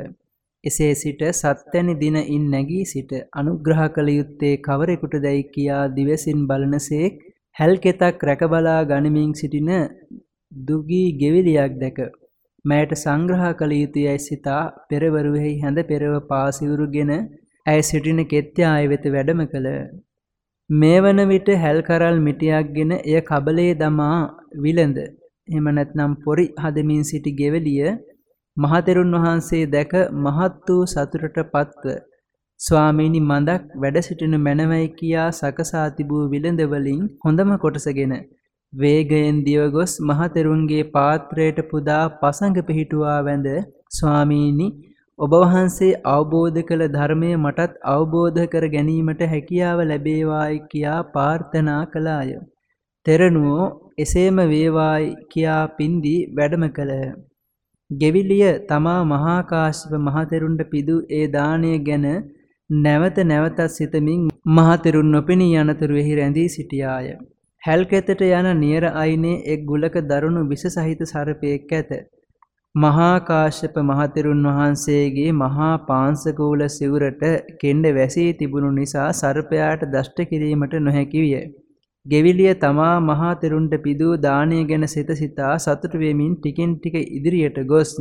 එසේ සිට සත්වැනි දින ඉන් නැගී සිට අනුග්‍රහ කළ යුත්තේ කවරෙකුට දැයි කියා දිවසින් බලනසේක් හැල්කෙතක් රැකබලා ගනිමින් සිටින දුගී ගෙවිලියක් දැක මෑයට සංග්‍රහ කළ යුතු යැයි සිතා පෙරවරුවෙහි හැඳ පෙරව පාසිවුරුගෙන ඇය සිටින කෙත්යාය වෙත වැඩම කළ. මේ වන විට හැල්කරල් මිටියක්ගෙන එය කබලේ දමා විලඳ එහෙම නැත්නම් පොරි හදමින් සිටි ගෙවලිය මහතෙරුන් වහන්සේ දැක මහත් වූ සතුටට පත්ව. ස්වාමීනි මඳක් වැඩ සිටින මැනවයි කියා සකසා තිබූ විලඳ වලින් හොඳම කොටසගෙන වේගයෙන් දිව ගොස් මහතෙරුන්ගේ පාත්‍රයට පුදා පසඟ පිහිටුවා වැඳ ස්වාමීනි ඔබ වහන්සේ අවබෝධ කළ ධර්මය මටත් අවබෝධ කර ගැනීමට හැකියාව ලැබේවායි කියා ප්‍රාර්ථනා කළාය. තෙරණුවෝ එසේම වේවායි කියා පින්දී වැඩම කළහ. ගෙවිලිය තමා මහා කාශ්‍යප මහතෙරුන්ට පිදු ඒ දාණය ගැන නැවත නැවතත් සිතමින් මහතෙරුන් නොපෙනී යනතුරුෙහි රැඳී සිටියාය. හැල්කෙතට යන නියර අයිනේ එක් ගුලක දරුණු විස සහිත සර්පයෙක් ඇත. මහා කාශ්‍යප මහතෙරුන් වහන්සේගේ මහා පාංශකූල සිවුරට කෙන්ඩ වැසී තිබුණු නිසා සර්පයාට දෂ්ට කිරීමට නොහැකි විය. ගෙවිලිය තමා මහා තෙරුන්ට පිදූ දානය ගැන සිත සිතා සතුට වෙමින් ටිකින් ටික ඉදිරියට ගොස්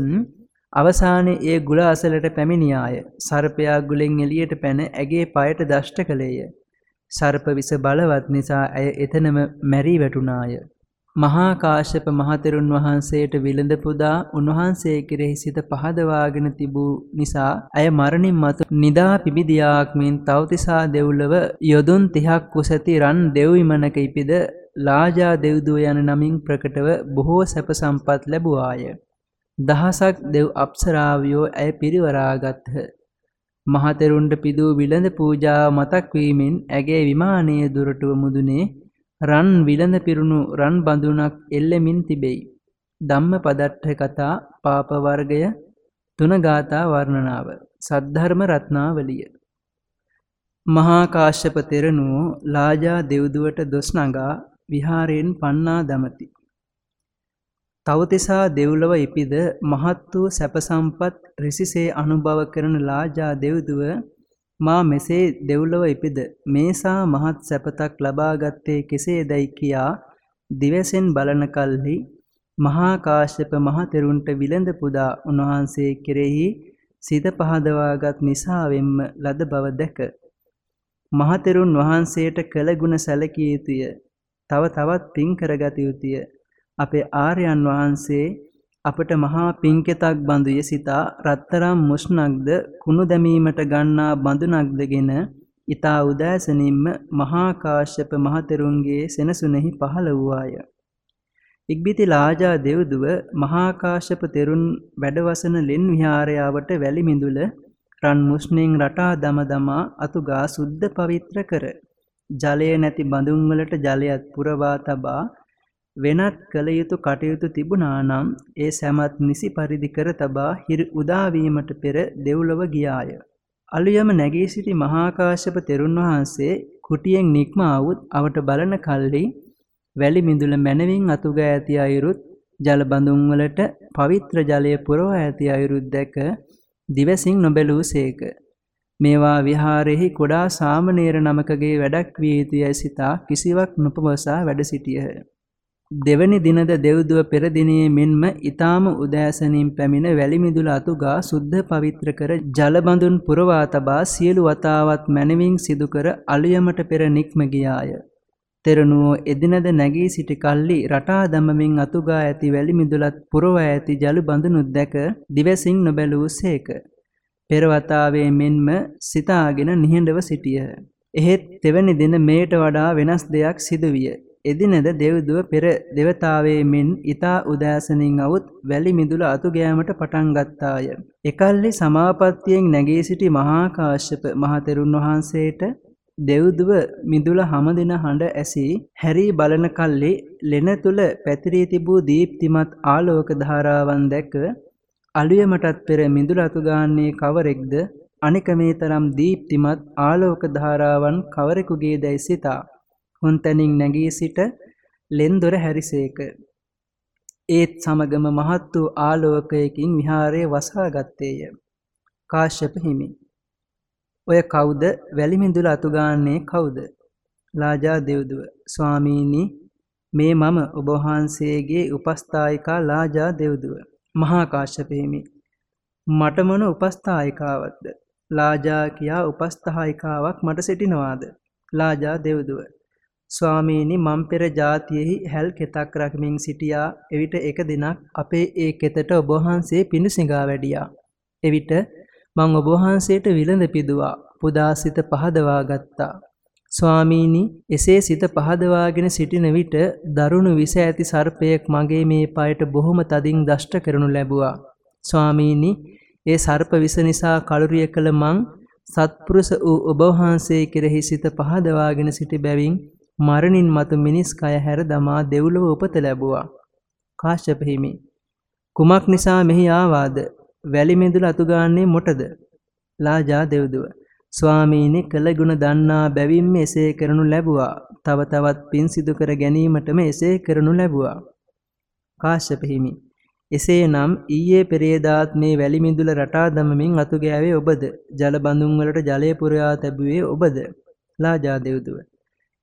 අවසානයේ ඒ ගුල අසලට පැමිණියාය. සර්පයා ගුලෙන් එළියට පැන ඇගේ පයට දෂ්ට කළේය. සර්ප විස බලවත් නිසා ඇය එතනම මැරී වැටුණාය. මහා කාශ්‍යප මහතෙරුන් වහන්සේට විලඳ පුදා උන්වහන්සේ කෙරෙහි සිත පහදවාගෙන තිබූ නිසා ඇය මරණින් මතු නිදා පිබිදියාක් මෙන් තවතිසා දෙව්ලව යොදුන් 30ක් කුසති රන් දෙව්විමනක ඉපිද ලාජා දෙව්දුව යන නමින් ප්‍රකටව බොහෝ සැප සම්පත් ලැබුවාය. දහසක් දෙව් අප්සරාවියෝ ඇය පිරිවරාගත්හ. මහතෙරුන්ට පිදූ විලඳ පූජාව මතක් වීමෙන් ඇගේ විමානයේ දුරටුව මුදුනේ රන් විලඳ පිරුණු රන් බඳුනක් එල්ලෙමින් තිබෙයි. ධම්ම පදට්ඨ කතා පාප වර්ගය තුන ගාථා වර්ණනාව සද්ධර්ම රත්නාවලිය මහා කාශ්‍යප තෙරණුවෝ ලාජා දෙව්දුවට දොස් නගා විහාරයෙන් පන්නා දමති. තවතිසා දෙව්ලව ඉපිද මහත් වූ සැප සම්පත් රිසිසේ අනුභව කරන ලාජා දෙව්දුව මා මෙසේ දෙව්ලොව ඉපිද මේසා මහත් සැපතක් ලබාගත්තේ කෙසේදැයි කියා දිවසෙන් බලන කල්හි මහා කාශ්‍යප මහතෙරුන්ට විලඳ පුදා උන්වහන්සේ කෙරෙහි සිත පහදවාගත් නිසාවෙන්ම ලද බව දැක. මහතෙරුන් වහන්සේට කළ ගුණ සැලකිය යුතුය. තව තවත් පින් කරගත යුතුය. අපේ ආර්යයන් වහන්සේ අපට මහා පින්කෙතක් බඳුය සිතා රත්තරම් මුස්නක්ද කුණු දැමීමට ගන්නා බඳුනක්දගෙන ඊතා උදෑසනින්ම මහා කාශ්‍යප මහතෙරුන්ගේ සෙනසුනෙහි පහළ වූාය. ඉක්බිති ලාජා දෙව්දුව මහා කාශ්‍යප තෙරුන් වැඩවසන ලෙන් විහාරයාවට වැලි මිඳුල රන් මුස්නෙන් රටා දම දමා අතුගා සුද්ධ පවිත්‍ර කර ජලය නැති බඳුන් වලට ජලයත් පුරවා තබා වෙනත් කළ යුතු කටයුතු තිබුණා නම් ඒ සැමත් නිසි පරිදි කර තබා හිර උදාවීමට පෙර දෙව්ලොව ගියාය. අලුයම නැගී සිටි මහාකාශ්‍යප තෙරුන් වහන්සේ කුටියෙන් නික්ම આવුත් අවට බලන කල්ලි වැලි මිදුල මැනවින් අතුග ඇති අයුරුත් ජල බඳුන් වලට පවිත්‍ර ජලය පුරවා ඇති අයුරුත් දැක දිවසින් නොබැලූ සේක. මේවා විහාරෙහි කුඩා සාමණේර නමකගේ වැඩක් විය යුතුයයි සිතා කිසිවක් නොපවසා වැඩ සිටියහ. දෙවැනි දිනද දෙව්දුව පෙර දිනයේ මෙන්ම ඊ타ම උදෑසනින් පැමිණ වැලිමිදුල අතුගා සුද්ධ පවිත්‍ර කර ජල බඳුන් පුරවා තබා සියලු වතාවත් මැනවින් සිදු කර අලියමට පෙර නික්ම ගියාය. තෙරණුවෝ එදිනද නැගී සිටි කල්ලි රටා දමමින් අතුගා ඇති වැලි මිදුලත් පුරවා ඇති ජලු බඳුනුත් දැක දිවසින් නොබැලූ සේක. පෙරවතාවේ මෙන්ම සිතාගෙන නිහඬව සිටියහ. එහෙත් තෙවැනි දින මේට වඩා වෙනස් දෙයක් සිදුවිය. එදිනද දෙව්දුව පෙර දෙවතාවේ මෙන් ඊතා උදෑසනින් අවුත් වැලි මිදුල අතු ගෑමට පටන් ගත්තාය. එකල්ලි සමාපත්තියෙන් නැගී සිටි මහා කාශ්‍යප මහතෙරුන් වහන්සේට දෙව්දුව මිදුල හමදින හඬ ඇසී හැරී බලන කල්ලි ලෙන තුල පැතිරී තිබූ දීප්තිමත් ආලෝක ධාරාවන් දැක අලුයමටත් පෙර මිදුල අතු ගාන්නේ කවරෙක්ද අනික මේ තරම් දීප්තිමත් ආලෝක ධාරාවන් කවරෙකුගේ දැයි සිතා හොන්තැනින් නැගී සිට ලෙන්දොර හැරිසේක. ඒත් සමගම මහත් වූ ආලෝකයකින් විහාරය වසා ගත්තේය. කාශ්‍යප හිමි. ඔය කවුද වැලිමිදුල අතුගාන්නේ කවුද? ලාජා දෙව්දුව. ස්වාමීනි මේ මම ඔබ වහන්සේගේ උපස්ථායිකා ලාජා දෙව්දුව. මහා කාශ්‍යප හිමි. මට මොන උපස්ථායිකාවක්ද? ලාජා කියා උපස්ථායිකාවක් මට සිටිනවාද? ලාජා දෙව්දුව. ස්වාමීනි මම් පෙර ජාතියෙහි හැල් කෙතක් රකිමින් සිටියා. එවිට එක දිනක් අපේ ඒ කෙතට ඔබ වහන්සේ පිණුසිඟා වැඩියා. එවිට මං ඔබ වහන්සේට විලඳ පිදුවා. පුදා සිත පහදවා ගත්තා. ස්වාමීනි එසේ සිත පහදවාගෙන සිටින විට දරුණු විස ඇති සර්පයෙක් මගේ මේ පායට බොහොම තදින් දෂ්ට කරනු ලැබුවා. ස්වාමීනි ඒ සර්ප විස නිසා කලුරිය කළ මං සත්පුරුෂ වූ ඔබ වහන්සේ කෙරෙහි සිත පහදවාගෙන සිටි බැවින් මරණින් මතු මිනිස් කය හැර දමා දෙව්ලොව උපත ලැබුවා. කාශ්‍යප හිමි. කුමක් නිසා මෙහි ආවාද? වැලි මෙදුල අතුගාන්නේ මොටද? ලාජා දෙව්දුව. ස්වාමීනි කළ ගුණ දන්නා බැවින්ම එසේ කරනු ලැබුවා. තව තවත් පින් සිදු කර ගැනීමටම එසේ කරනු ලැබුවා. කාශ්‍යප හිමි. එසේනම් ඊයේ පෙරේදාත් මේ වැලි මිදුල රටා දමමින් අතු ගෑවේ ඔබද? ජල බඳුන් වලට ජලය පුරයා තැබුවේ ඔබද? ලාජා දෙව්දුව.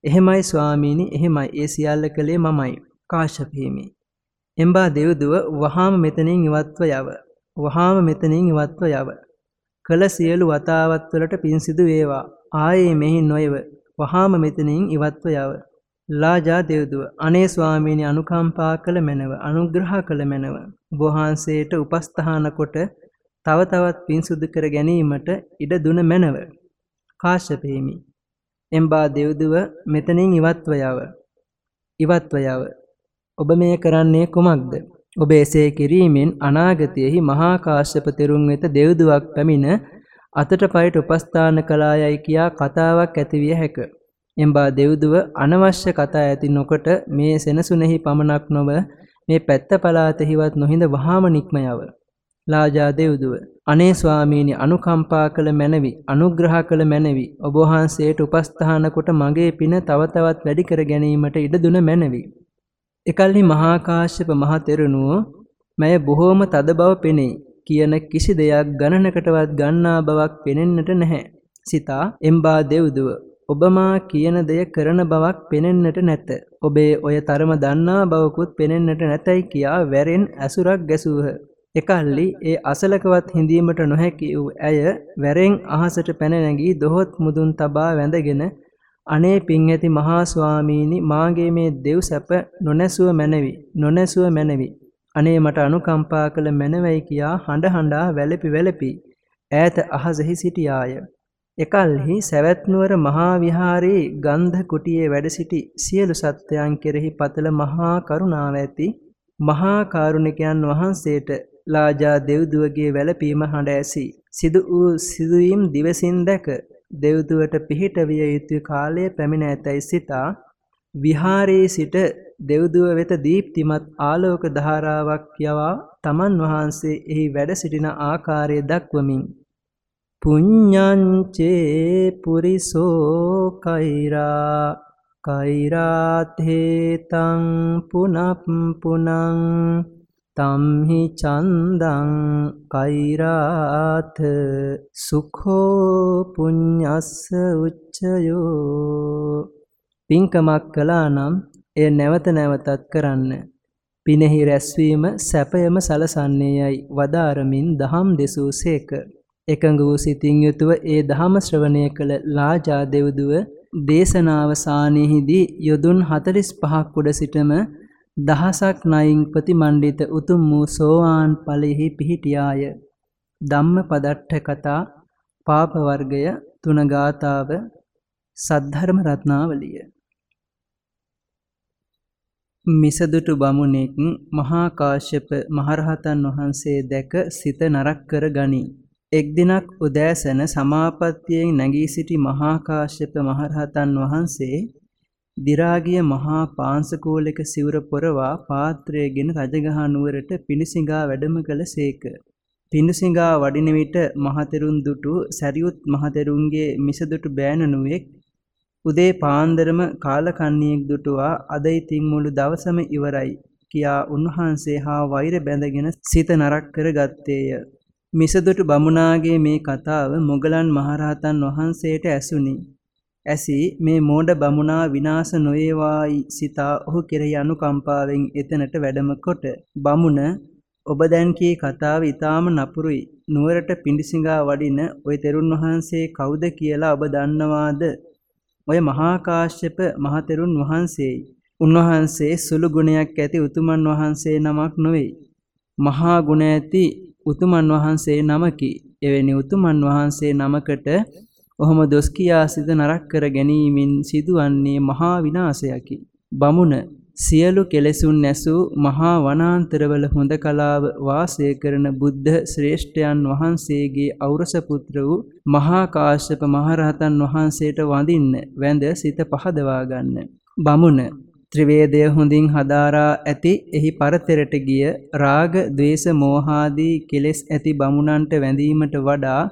එහෙමයි ස්වාමීනි එහෙමයි ඒ සියල්ල කළේ මමයි කාශ්‍යප හිමි. එම්බා දෙව්දුව වහාම මෙතනින් ඉවත්ව යව. වහාම මෙතනින් ඉවත්ව යව. කළ සියලු වතාවත් වලට පින් සිදු වේවා. ආයේ මෙහි නොයව. වහාම මෙතනින් ඉවත්ව යව. ලාජා දෙව්දුව අනේ ස්වාමීනි අනුකම්පා කළ මැනව අනුග්‍රහ කළ මැනව. වහන්සේට උපස්ථාන කොට තව තවත් පින් සුදු කර ගැනීමට ඉඩ දුන මැනව. කාශ්‍යප හිමි එම්බා දෙව්දුව මෙතනින් ඉවත්ව යව. ඉවත්ව යව. ඔබ මේ කරන්නේ කුමක්ද? ඔබ එසේ කිරීමෙන් අනාගතයෙහි මහා කාශ්‍යප තෙරුන් වෙත දෙව්දුවක් පැමිණ අතට පයට උපස්ථාන කළායයි කියා කතාවක් ඇතිවිය හැක. එම්බා දෙව්දුව අනවශ්‍ය කතා ඇති නොකොට මේ සෙනසුනේහි පමණක් නොව මේ පැත්ත පළාතෙහිවත් නොහිඳ වහාම නික්ම යව. ලාජා දෙව්දුව. අනේ ස්වාමීනි අනුකම්පා කළ මැනවි අනුග්‍රහ කළ මැනවි. ඔබ වහන්සේට උපස්ථාන කොට මගේ පින තව තවත් වැඩි කර ගැනීමට ඉඩ දුන මැනවි. එකල්හි මහා කාශ්‍යප මහ තෙරණුව මය බොහෝම තද බව පෙනෙයි කියන කිසි දෙයක් ගණනකටවත් ගන්නා බවක් පෙනෙන්නට නැහැ. සිතා එම්බා දෙව්දුව ඔබ මා කියන දෙය කරන බවක් පෙනෙන්නට නැත. ඔබේ ඔය තරම දන්නා බවකුත් පෙනෙන්නට නැතයි කියා වැරෙන් ඇසුරක් ගැසූහ. එකල්ලි ඒ අසලකවත් හිඳීමට නොහැකි වූ ඇය වැරෙන් අහසට පැන නැගී දොහොත් මුදුන් තබා වැඳගෙන අනේ පින් ඇති මහා ස්වාමීනි මාගේ මේ දෙව් සැප නොනැසුව මැනවි නොනැසුව මැනවි. අනේ මට අනුකම්පා කළ මැනවයි කියා හඬ හඬා වැළපි වැළපි. ඈත අහසෙහි සිටියාය. එකල්හි සැවැත්නුවර මහා විහාරයේ ගන්ධ කුටියේ වැඩ සිටි සියලු සත්වයන් කෙරෙහි පතල මහා කරුණාව ඇති මහා කාරුණිකයන් වහන්සේට ලාජා දෙව්දුවගේ වැළපීම හඬ ඇසි. සිදු වූ සිදුවීම් දිවසින් දැක දෙව්දුවට පිහිට විය යුතු කාලය පැමිණ ඇතැයි සිතා විහාරයේ සිට දෙව්දුව වෙත දීප්තිමත් ආලෝක ධාරාවක් යවා තමන් වහන්සේ එහි වැඩ සිටින ආකාරය දක්වමින් පුඤ්ඤංචේ පුරිසෝ කෛරා කෛරාතේතං පුනප් පුනං තම්හි චන්දං කෛරාත සුඛෝ පුඤ්ඤස්ස උච්චයෝ පින්කමක් කළා නම් එය නැවත නැවතත් කරන්න. පිනෙහි රැස්වීම සැපයම සලසන්නේයයි. වදාරමින් දහම් දෙසූසේක එකඟ වූ සිතින් යුතුව ඒ දහම ශ්‍රවණය කළ ලාජා දෙව්දුව දේශනාවසානයේදී යොදුන් 45ක් උඩ සිටම දහසක් නයින් ප්‍රතිමණ්ඩිත උතුම් වූ සෝවාන් ඵලෙහි පිහිටියාය. ධම්මපදට්ඨ කතා පාප වර්ගය තුන ගාතාව සද්ධර්ම රත්නාවලිය මිසදුටු බමුණෙක් මහා කාශ්‍යප මහරහතන් වහන්සේ දැක සිත නරක් කර ගනී. එක් දිනක් උදෑසන සමාපත්තියෙන් නැගී සිටි මහා කාශ්‍යප මහරහතන් වහන්සේ දිරාගිය මහා පාංශකූලක සිවුර පොරවා පාත්‍රයගෙන රජගහ නුවරට පිණිසිඟා වැඩම කළසේක. පිණිසිඟා වඩින විට මහතෙරුන් දුටු සැරියුත් මහතෙරුන්ගේ මිසදුටු බෑණනුවෙක් උදේ පාන්දරම කාලකන්ණියෙක් දුටුවා අද ඉතින් මුළු දවසම ඉවරයි කියා උන්වහන්සේ හා වෛර බැඳගෙන සිත නරක් කර ගත්තේය. මිසදුටු බමුණාගේ මේ කතාව මොගලන් මහරහතන් වහන්සේට ඇසුනි. ඇසි මේ මෝඩ බමුණා විනාශ නොවේවායි සිතා ඔහු කෙරෙහි අනුකම්පාවෙන් එතනට වැඩම කොට බමුණ ඔබ දැන් කී කතාව ඊටාම නපුරුයි නුවරට පිඬිසිඟා වඩින ওই තෙරුන් වහන්සේ කවුද කියලා ඔබ දන්නවාද ඔය මහා කාශ්‍යප මහතෙරුන් වහන්සේයි. උන්වහන්සේ සුළු ගුණයක් ඇති උතුමන් වහන්සේ නමක් නොවේ. මහා ගුණ ඇති උතුමන් වහන්සේ නමකි. එවැනි උතුමන් වහන්සේ නමකට ඔහොම දොස් කියා සිත නරක කර ගැනීමෙන් සිදුවන්නේ මහා විනාශයකි. බමුණ සියලු කෙලෙසුන් නැසූ මහා වනාන්තරවල හොඳ කලාව වාසය කරන බුද්ධ ශ්‍රේෂ්ඨයන් වහන්සේගේ ඖරස පුත්‍ර වූ මහා කාශ්‍යප මහරහතන් වහන්සේට වඳින්න වැඳ සිත පහදවා ගන්න. බමුණ ත්‍රිවේදය හොඳින් හදාරා ඇති එහි පරතරට ගිය රාග, ద్వේස, මෝහාදී කෙලෙස් ඇති බමුණන්ට වැඳීමට වඩා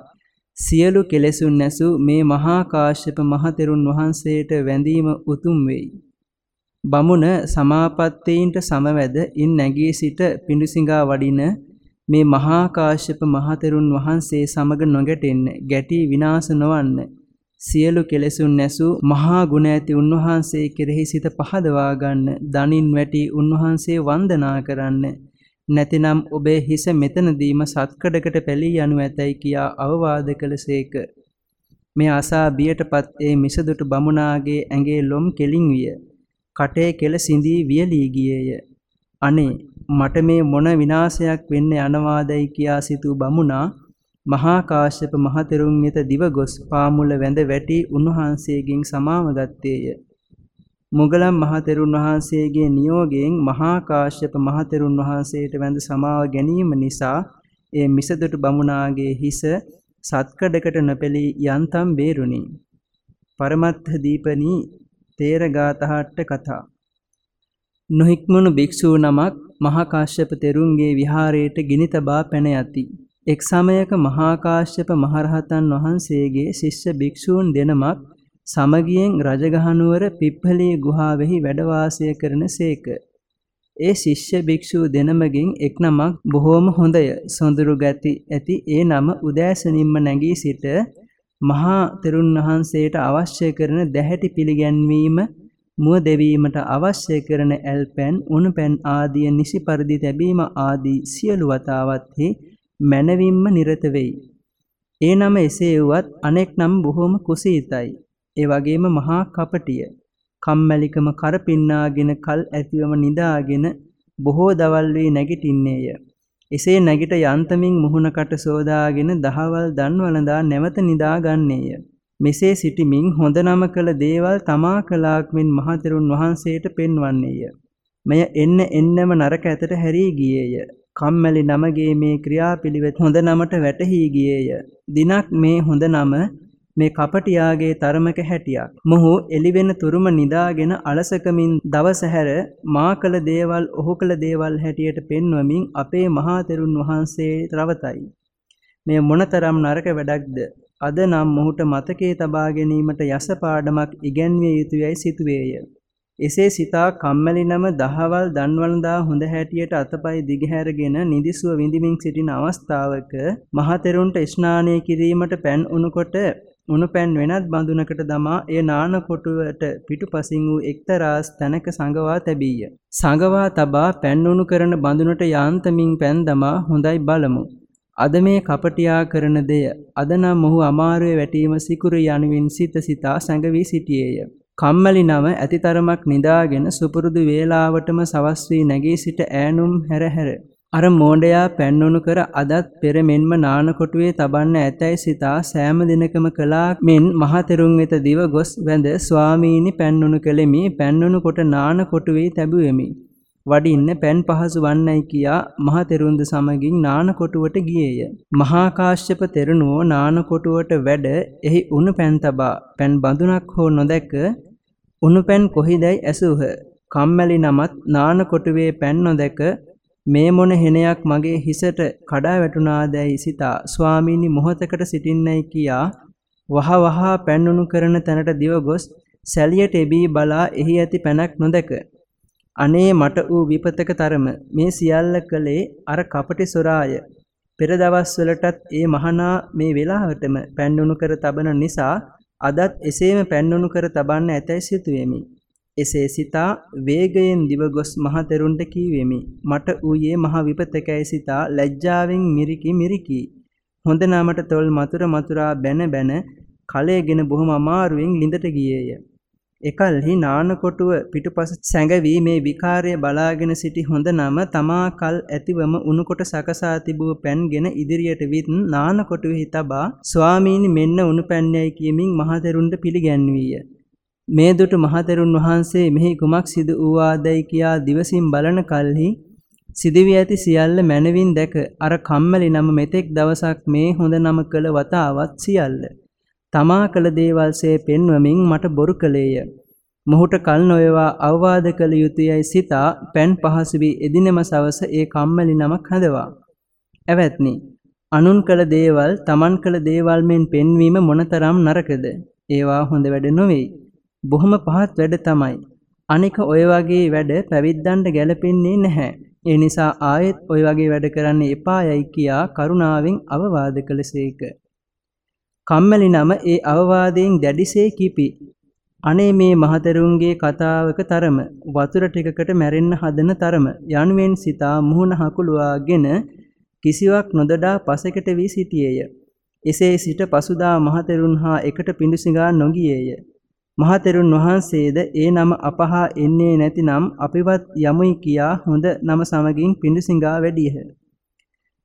සියලු කෙලෙසුන් නැසූ මේ මහා කාශ්‍යප මහතෙරුන් වහන්සේට වැඳීම උතුම් වෙයි. බමුණ සමාපත්තීන්ට සමවැද ඉන් නැගී සිට පිඬුසිඟා වඩින මේ මහා කාශ්‍යප මහතෙරුන් වහන්සේ සමග නොගැටෙන්න ගැටි විනාශ නොවන්න සියලු කෙලෙසුන් නැසූ මහා ගුණ ඇති උන්වහන්සේ කෙරෙහි සිත පහදවා ගන්න දනින් වැටි උන්වහන්සේ වන්දනා කරන්න නැතිනම් ඔබේ හිස මෙතනදීම සත්කඩකට පැලී යනු ඇතැයි කියා අවවාද කළසේක මේ අසා බියටපත් ඒ මිසදුටු බමුණාගේ ඇඟේ ලොම් කෙලින් විය කටේ කෙල සිඳී වියලී ගියේය. අනේ මට මේ මොන විනාශයක් වෙන්න යනවාදයි කියා සිතූ බමුණා මහා කාශ්‍යප මහතෙරුන් වෙත දිව ගොස් පාමුල වැඳ වැටි උන්වහන්සේගෙන් සමාව ගත්තේය. මුගලන් මහතෙරුන් වහන්සේගේ නියෝගයෙන් මහා කාශ්‍යප මහතෙරුන් වහන්සේට වැඳ සමාව ගැනීම නිසා ඒ මිසදුටු බමුණාගේ හිස සත්කඩකට නොපෙළී යන්තම් බේරුණි. පරමත්ථ දීපනී තේරගාතහට්ට කතා නොහික්මනු භික්ෂූ නමක් මහා කාශ්‍යප තෙරුන්ගේ විහාරයට ගිනි තබා පැන යති. එක් සමයක මහා කාශ්‍යප මහරහතන් වහන්සේගේ ශිෂ්‍ය භික්ෂූන් දෙනමක් සමගියෙන් රජගහනුවර පිප්පලී ගුහාවෙහි වැඩ වාසය කරන සේක. ඒ ශිෂ්‍ය භික්ෂූ දෙනමගෙන් එක් නමක් බොහෝම හොඳය සොඳුරු ගති ඇති ඒ නම උදෑසනින්ම නැගී සිට මහා තෙරුන් වහන්සේට අවශ්‍ය කරන දැහැටි පිළිගැන්වීම මුව දෙවීමට අවශ්‍ය කරන ඇල්පැන් උණුපැන් ආදිය නිසි පරිදි තැබීම ආදී සියලු වතාවත්හි මැනවින්ම නිරත වෙයි. ඒ නම එසේ වුවත් අනෙක් නම් බොහෝම කුසීතයි. ඒ වගේම මහා කපටිය. කම්මැලිකම කරපින්නාගෙන කල් ඇතිවම නිදාගෙන බොහෝ දවල් වී නැගිටින්නේය. එසේ නැගිට යන්තමින් මුහුණකට සෝදාගෙන දහවල් දන් වළඳා නැවත නිදා ගන්නේය. මෙසේ සිටිමින් හොඳ නම කළ දේවල් තමා කලාක් මෙන් මහතෙරුන් වහන්සේට පෙන්වන්නේය. මෙය එන්න එන්නම නරක ඇතට හැරී ගියේය. කම්මැලි නමගේ මේ ක්‍රියාපිළිවෙත් හොඳ නමට වැටහි ගියේය. දිනක් මේ හොඳ නම මේ කපටියාගේ තරමක හැටියක්. මොහු එළිවෙන තුරුම නිදාගෙන අලසකමින් දවස හැර මා කළ දේවල් ඔහු කළ දේවල් හැටියට පෙන්වමින් අපේ මහා තෙරුන් වහන්සේ රවතයි. මේ මොනතරම් නරක වැඩක්ද? අද නම් මොහුට මතකයේ තබා ගැනීමට යස පාඩමක් ඉගැන්විය යුතුයයි සිතුවේය. එසේ සිතා කම්මැලි නම දහවල් දන්වලදා හොඳ හැටියට අතපය දිගහැරගෙන නිදිසුව විඳිමින් සිටින අවස්ථාවක මහතෙරුන්ට ස්නානය කිරීමට පැන් උණුකොට උණුපැන් වෙනත් බඳුනකට දමා එය නාන කොටුවට පිටුපසින් වූ එක්තරා තැනක සංගවා තැබීය. සංගවා තබා පැන් උණු කරන බඳුනට යාන්තමින් පැන් දමා හොඳයි බලමු. අද මේ කපටියා කරන දෙය අද නම් මොහු අමාරුවේ වැටීම සිකුරු යනුවෙන් සිත සිතා සැඟවී සිටියේය. කම්මැලි නම ඇතිතරමක් නිදාගෙන සුපුරුදු වේලාවටම සවස් වී නැගී සිට ඈනුම් හැර හැර අර මෝඩයා පැන්වනු කර අදත් පෙර මෙන්ම නානකොටුවේ තබන්න ඇතැයි සිතා සෑම දිනකම කළා මෙන් මහතෙරුන් වෙත දිව ගොස් වැඳ ස්වාමීනි පැන්වනු කළෙමි පැන්වනු කොට නානකොටුවේ තැබුවෙමි වඩින්න පැන් පහසු වන්නයි කියා මහතෙරුන්ද සමගින් නානකොටුවට ගියේය. මහා කාශ්‍යප තෙරණුවෝ නානකොටුවට වැඩ එහි උණු පැන් තබා පැන් බඳුනක් හෝ නොදැක උණු පැන් කොහිදැයි ඇසූහ. කම්මැලි නමත් නානකොටුවේ පැන් නොදැක මේ මොන හෙනයක් මගේ හිසට කඩා වැටුණාදැයි සිතා? ස්වාමීනි මොහතකට සිටින්නයි කියා වහ වහා පැන්නුණු කරන තැනට දිව ගොස් සැලියට එබී බලා එහි ඇති පැනක් නොදැක. අනේ මට වූ විපතක තරම මේ සියල්ල කළේ අර කපටි සොරාය. පෙර දවස්වලටත් ඒ මහනා මේ වෙලාවටම පැන්නුණු කර තබන නිසා අදත් එසේම පැන්නුණු කර තබන්න ඇතැයි සිතුවෙමි. එසේ සිතා වේගයෙන් දිවගොස් මහතෙරුන්ට කීවෙමි. මට ඌයේ මහ විපතකයි සිතා ලැජ්ජාවෙන් මිරිකි මිරිකි. හොඳ නමට තොල් මතුර මතුරා බැන බැන කලයේගෙන බොහොම අමාරුවෙන් ලිඳට ගියේය. එකල්හි නානකොටුව පිටුපස සැඟවී මේ විකාරය බලාගෙන සිටි හොඳ නම තමා කල් ඇතිවම උණුකොට සකසා තිබූ පැන්ගෙන ඉදිරියට විත් නානකොටුවෙහි තබා ස්වාමීනි මෙන්න උණු පැන්නයයි කියමින් මහතෙරුන්ට පිළිගැන්වීය. මේ දුටු මහතෙරුන් වහන්සේ මෙහි කුමක් සිදු වූවාදයි කියා දිවසින් බලන කල්හි සිදුවී ඇති සියල්ල මනවින් දැක අර කම්මැලි නම මෙතෙක් දවසක් මේ හොඳ නම කළ වතාවත් සියල්ල තමා කළ දේවල්සේ පෙන්වමින් මට බොරු කළේය. මොහුට කල් නොයවා අවවාද කළ යුතුයයි සිතා පෑන් පහසු වී එදිනම සවස ඒ කම්මැලි නමක් හදවා. ඇවැත්නි අනුන් කළ දේවල් තමන් කළ දේවල් මෙන් පෙන්වීම මොනතරම් නරකද? ඒවා හොඳ වැඩ නොවේ. බොහොම පහත් වැඩ තමයි. අනික ඔය වගේ වැඩ පැවිද්දන්ට ගැලපෙන්නේ නැහැ. ඒ නිසා ආයෙත් ඔය වගේ වැඩ කරන්න එපායයි කියා කරුණාවෙන් අවවාද කළසේක. කම්මැලි නම ඒ අවවාදයෙන් දැඩිසේ කිපි. අනේ මේ මහතෙරුන්ගේ කතාවක තරම වතුර ටිකකට මැරෙන්න හදන තරම යනුවෙන් සිතා මුහුණ හකුලුවාගෙන කිසිවක් නොදඩා පසෙකට වී සිටියේය. එසේ සිට පසුදා මහතෙරුන් හා එකට පිඬුසිඟා නොගියේය. මහතෙරුන් වහන්සේද ඒ නම අපහා එන්නේ නැතිනම් අපිවත් යමුයි කියා හොඳ නම සමගින් පිඬුසිඟා වැඩියහ.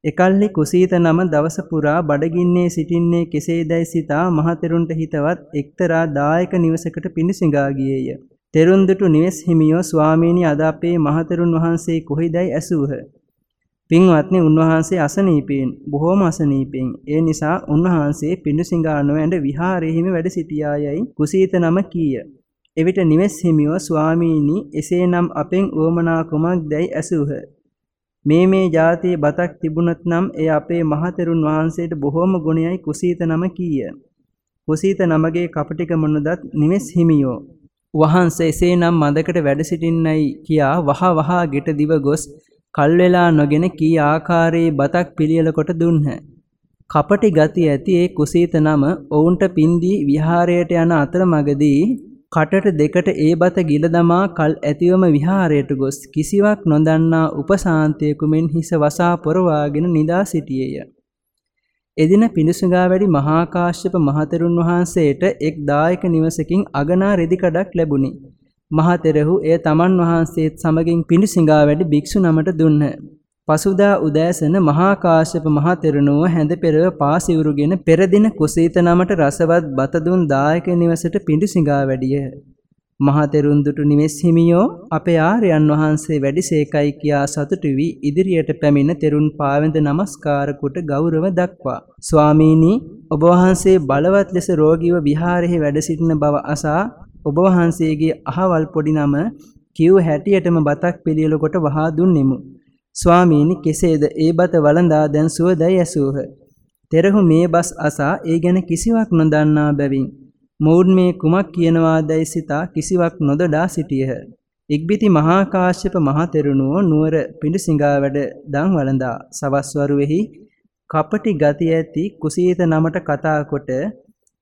එකල්හි කුසීත නම දවස පුරා බඩගින්නේ සිටින්නේ කෙසේදයි සිතා මහතෙරුන්ට හිතවත් එක්තරා දායක නිවසකට පිඬුසිඟා ගියේය. තෙරුන් දුටු නිවෙස් හිමියෝ ස්වාමීනි අද අපේ මහතෙරුන් වහන්සේ කොහිදයි ඇසූහ. පින්වත්නි උන්වහන්සේ අසනීපයෙන් බොහෝම අසනීපයෙන් ඒ නිසා උන්වහන්සේ පිඬුසිඟා නොඇඳ විහාරයෙහිම වැඩ සිටියායයි කුසීත නම කීය. එවිට නිවෙස් හිමියෝ ස්වාමීනි එසේනම් අපෙන් උවමනා කුමක්දැයි ඇසූහ. මේ මේ જાතියේ බතක් තිබුණත් නම් එය අපේ මහතෙරුන් වහන්සේට බොහෝම ගුණයයි කුසීත නම කීය. කුසීත නමගේ කපටිකම නොදත් නිවෙස් හිමියෝ වහන්සේ එසේනම් මදකට වැඩ සිටින්නයි කියා වහ වහ ගෙට දිව ගොස් කල් වෙලා නොගෙන කී ආකාරයේ බතක් පිළියෙල කොට දුන්හ. කපටි ගති ඇති ඒ කුසීත නම ඔවුන්ට පින්දී විහාරයට යන අතරමඟදී කටට දෙකට ඒ බත ගිල දමා කල් ඇතිවම විහාරයට ගොස් කිසිවක් නොදන්නා උපසාන්තයෙකු මෙන් හිස වසා පොරවාගෙන නිදා සිටියේය. එදින පිණුසුගා වැඩි මහා කාශ්‍යප මහතෙරුන් වහන්සේට එක් දායක නිවසකින් අගනා රෙදි කඩක් ලැබුණි. මහතෙරහු එය තමන් වහන්සේත් සමගින් පිඬුසිඟා වැඩි භික්ෂු නමට දුන්හ. පසුදා උදෑසන මහා කාශ්‍යප මහතෙරණුව හැඳ පෙරව පාසිවුරුගෙන පෙර දින කුසීත නමට රසවත් බත දුන් දායක නිවසට පිඬුසිඟා වැඩිය. මහතෙරුන් දුටු නිවෙස් හිමියෝ අපේ ආර්යයන් වහන්සේ වැඩිසේකයි කියා සතුටු වී ඉදිරියට පැමිණ තෙරුන් පාවෙඳ නමස්කාර කොට ගෞරව දක්වා ස්වාමීනි ඔබ වහන්සේ බලවත් ලෙස රෝගීව විහාරෙහි වැඩ සිටින බව අසා ඔබ වහන්සේගේ අහවල් පොඩි නම කිව් හැටියටම බතක් පිළියෙල කොට වහා දුන්නෙමු. ස්වාමීනි කෙසේද ඒ බත වළඳා දැන් සුවදයි ඇසූහ. තෙරහු මේ බස් අසා ඒ ගැන කිසිවක් නොදන්නා බැවින් මොවුන් මේ කුමක් කියනවාදයි සිතා කිසිවක් නොදඩා සිටියහ. ඉක්බිති මහා කාශ්‍යප මහ තෙරුණුව නුවර පිඬුසිඟා වැඩ දන් වළඳා සවස් වරුවේහි කපටි ගති ඇති කුසීත නමට කතා කොට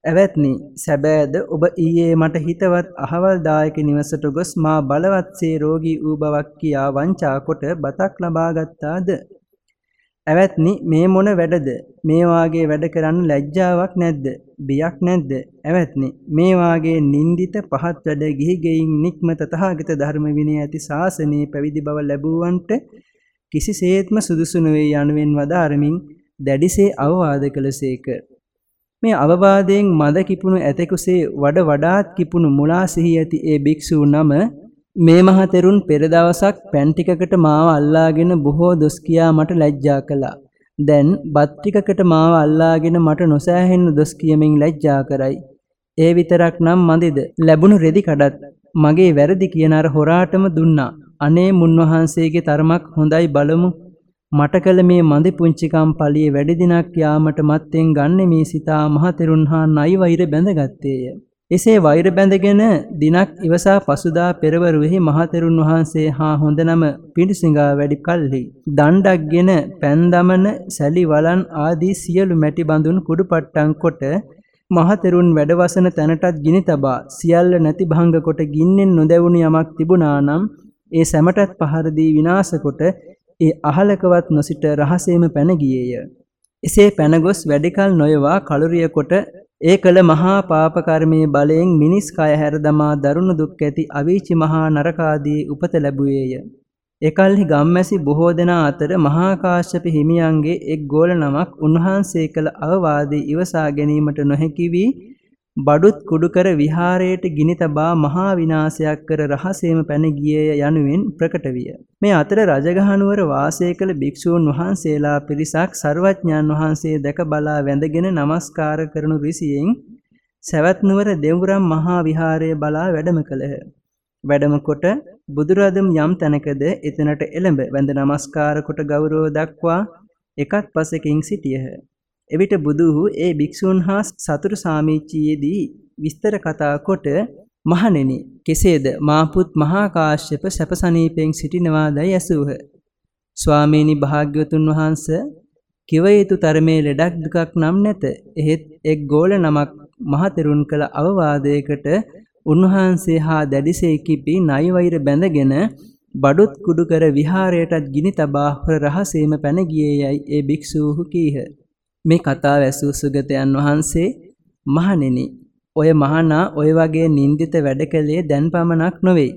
ඇවැත්නි සැබෑද ඔබ ඊයේ මට හිතවත් අහවල් දායක නිවසට ගොස් මා බලවත්සේ රෝගී වූ බවක් කියා වංචා කොට බතක් ලබා ගත්තාද ඇවැත්නි මේ මොන වැඩද? මේ වාගේ වැඩ කරන්න ලැජ්ජාවක් නැද්ද? බියක් නැද්ද? ඇවැත්නි මේ වාගේ නින්දිත පහත් වැඩ ගිහි ගෙයින් නික්ම තථාගත ධර්ම විනය ඇති ශාසනයේ පැවිදි බව ලැබුවන්ට කිසිසේත්ම සුදුසු නොවේ යනුවෙන් වදාරමින් දැඩිසේ අවවාද කළසේක. මේ අවවාදයෙන් මද කිපුණු ඇතෙකුසේ වඩ වඩාත් කිපුණු මුලා සිහි ඇති ඒ භික්ෂූ නම මේ මහතෙරුන් පෙර දවසක් පැන් ටිකකට මාව අල්ලාගෙන බොහෝ දොස් කියා මට ලැජ්ජා කළා. දැන් බත් ටිකකට මාව අල්ලාගෙන මට නොසෑහෙන්න දොස් කියමින් ලැජ්ජා කරයි. ඒ විතරක් නම් මදිද ලැබුණු රෙදි කඩත් මගේ වැරදි කියන අර හොරාටම දුන්නා. අනේ මුන්වහන්සේගේ තරමක් හොඳයි බලමු. මට කළ මේ මදි පුංචිකම් පළියේ වැඩි දිනක් යාමට මත්තෙන් ගන්න මේ සිතා මහතෙරුන් හා නයි වෛර බැඳගත්තේය. එසේ වෛර බැඳගෙන දිනක් ඉවසා පසුදා පෙරවරුෙහි මහතෙරුන් වහන්සේ හා හොඳ නම පිඬුසිඟා වැඩි කල්හි දණ්ඩක්ගෙන පැන් දමන සැලි වලන් ආදී සියලු මැටි බඳුන් කුඩුපට්ටම් කොට මහතෙරුන් වැඩවසන තැනටත් ගිනි තබා සියල්ල නැති භංග කොට ගින්නෙන් නොදැවුණු යමක් තිබුණා නම් ඒ සැමටත් පහර දී විනාශ කොට ඒ අහලකවත් නොසිට රහසේම පැන ගියේය. එසේ පැන ගොස් වැඩිකල් නොයවා කලුරිය කොට ඒ කළ මහා පාප කර්මයේ බලයෙන් මිනිස් කය හැර දමා දරුණු දුක් ඇති අවීචි මහා නරකාදී උපත ලැබුවේය. එකල්හි ගම්මැසි බොහෝ දෙනා අතර මහා කාශ්‍යප හිමියන්ගේ එක් ගෝල නමක් උන්වහන්සේ කළ අවවාදී ඉවසා ගැනීමට නොහැකි වී බඩුත් කුඩු කර විහාරයට ගිනි තබා මහා විනාශයක් කර රහසේම පැන ගියේය යනුවෙන් ප්‍රකට විය. මේ අතර රජගහනුවර වාසය කළ භික්ෂූන් වහන්සේලා පිරිසක් සර්වඥාන් වහන්සේ දැක බලා වැඳගෙන নমස්කාර කරනු රිසියෙන් සවැත් නුවර දෙවුරම් මහා විහාරය බලා වැඩම කළහ. වැඩම කොට බුදුරදුම් යම් තැනකද එතනට එළඹ වැඳ නමස්කාර කොට ගෞරව දක්වා එකත් පසකින් සිටියහ. එවිට බුදුහු ඒ භික්ෂූන් හා සතුරු සාමිච්චියේදී විස්තර කතා කොට මහණෙනි කෙසේද මාපුත් මහා කාශ්‍යප සැපසනීපෙන් සිටිනවාදයි ඇසූහ. ස්වාමීනි භාග්‍යවතුන් වහන්ස කිව යුතු තරමේ ලෙඩක් දුකක් නම් නැත. එහෙත් එක් ගෝල නමක් මහතෙරුන් කළ අවවාදයකට උන්වහන්සේ හා දැඩිසේ කිපි නයි වෛර බැඳගෙන බඩුත් කුඩු කර විහාරයටත් ගිනි තබා හොර රහසේම පැන ගියේ යයි ඒ භික්ෂූහු කීහ. මේ කතාව ඇසූ සුගතයන් වහන්සේ මහණෙනි ඔය මහානා ඔය වගේ නින්දිත වැඩ කළේ දැන් පමණක් නොවේ.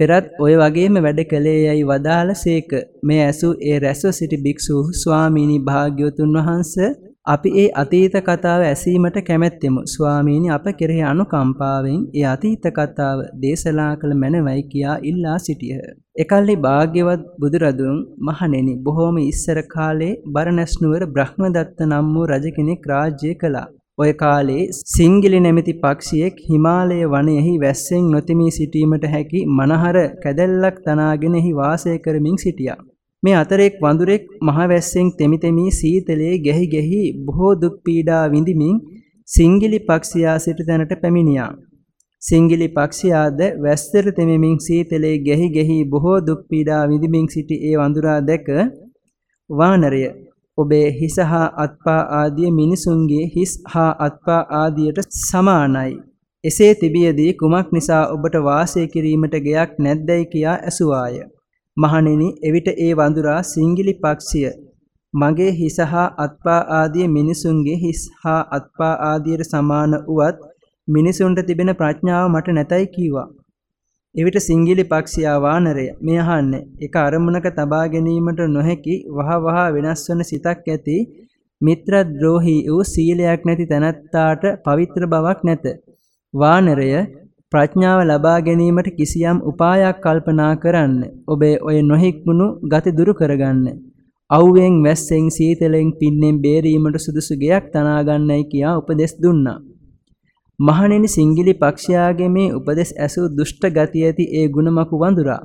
පෙරත් ඔය වගේම වැඩ කළේ යයි වදාළසේක. මේ ඇසූ ඒ රැස්ව සිටි භික්ෂූ ස්වාමීනි භාග්‍යවතුන් වහන්සේ අපි ඒ අතීත කතාව ඇසීමට කැමැත්තෙමු. ස්වාමීනි අප කෙරෙහි අනුකම්පාවෙන් ඒ අතීත කතාව දේශනා කළ මැනවයි කියා ඉල්ලා සිටියහ. එකල්හි භාග්‍යවත් බුදුරදුන් මහණෙනි බොහෝම ඉස්සර කාලේ බරණැස් නුවර බ්‍රහ්මදත්ත නම් වූ රජ කෙනෙක් රාජ්‍ය කළා. ඔය කාලේ සිංගිලි නැමැති පක්ෂියෙක් හිමාලය වනයෙහි වැස්සෙන් නොතිමී සිටීමට හැකි මනහර කැදැල්ලක් තනාගෙන එහි වාසය කරමින් සිටියා. මේ අතරෙක් වඳුරෙක් මහ වැස්සෙන් තෙමි තෙමි සීතලේ ගැහි ගැහි බොහෝ දුක් පීඩා විඳිමින් සිංගිලි පක්ෂියා සිට තැනට පැමිණියා. සිංගිලි පක්ෂියාද වැස්සට තෙමෙමින් සීතලේ ගැහි ගැහි බොහෝ දුක් පීඩා විඳිමින් සිටි ඒ වඳුරා දැක වානරය ඔබේ හිස හා අත්පා ආදිය මිනිසුන්ගේ හිස් හා අත්පා ආදියට සමානයි. එසේ තිබියදී කුමක් නිසා ඔබට වාසය කිරීමට ගයක් නැද්දයි කියා ඇසුවාය. මහණෙනි එවිට ඒ වඳුරා සිංගිලි පක්ෂිය මගේ හිස හා අත්පා ආදී මිනිසුන්ගේ හිස් හා අත්පා ආදියට සමාන වුවත් මිනිසුන්ට තිබෙන ප්‍රඥාව මට නැතයි කීවා. එවිට සිංගිලි පක්ෂියා වානරය මේ අහන්නේ එක අරමුණක තබා ගැනීමට නොහැකි වහ වහ වෙනස් වන සිතක් ඇති මිත්‍රද්‍රෝහී වූ සීලයක් නැති තැනැත්තාට පවිත්‍ර බවක් නැත. වානරය ප්‍රඥාව ලබා ගැනීමට කිසියම් උපායක් කල්පනා කරන්න. ඔබේ ඔය නොහික්මුණු ගති දුරු කරගන්න. අවුවෙන් වැස්සෙන් සීතලෙන් පින්නෙන් බේරීමට සුදුසු ගෙයක් තනා ගන්නයි කියා උපදෙස් දුන්නා. මහණෙනි සිංගිලි පක්ෂයාගේ මේ උපදෙස් ඇසූ දුෂ්ට ගති ඇති ඒ ගුණමකු වඳුරා.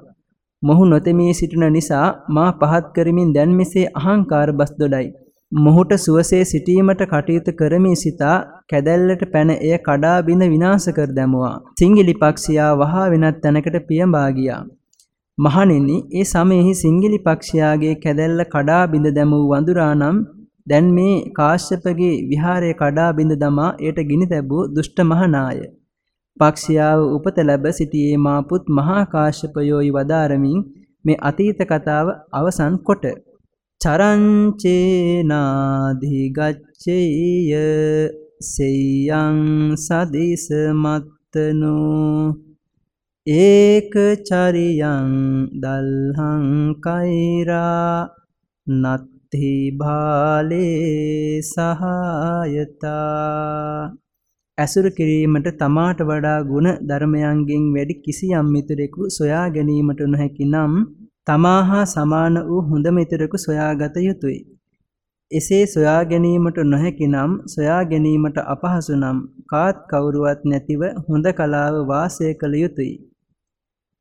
මොහු නොතෙමී සිටින නිසා මා පහත් කරමින් දැන් මෙසේ අහංකාර බස් දොඩයි. මොහුට සුවසේ සිටීමට කටයුතු කරමි සිතා කැදැල්ලට පැන එය කඩා බිඳ විනාශ කර දැමුවා. සිංගිලි පක්ෂියා වහා වෙනත් තැනකට පියඹා ගියා. මහණෙනි, ඒ සමයෙහි සිංගිලි පක්ෂියාගේ කැදැල්ල කඩා බිඳ දැමූ වඳුරා නම් දැන් මේ කාශ්‍යපගේ විහාරය කඩා බිඳ දමා එයට ගිනි තැබූ දුෂ්ට මහනාය. පක්ෂියාව උපත ලැබ සිටියේ මා පුත් මහා කාශ්‍යපයෝයි වදාරමින් මේ අතීත කතාව අවසන් කොට චරංචේනාදි ගච්ඡේය සෙය්‍යං සදිස මත්තනෝ ඒක චරියං දල්හං කෛරා නත්ති භාලේ සහායතා ඇසුරු කිරීමට තමාට වඩා ගුණ ධර්මයන්ගෙන් වැඩි කිසියම් මිතුරෙකු සොයා ගැනීමට නොහැකි නම් තමා හා සමාන වූ හොඳ මිතුරෙකු සොයාගත යුතුය. එසේ සොයා ගැනීමට නොහැකි නම් සොයා ගැනීමට අපහසු නම් කාත් කවුරුවත් නැතිව හොඳ කලාව වාසය කළ යුතුය.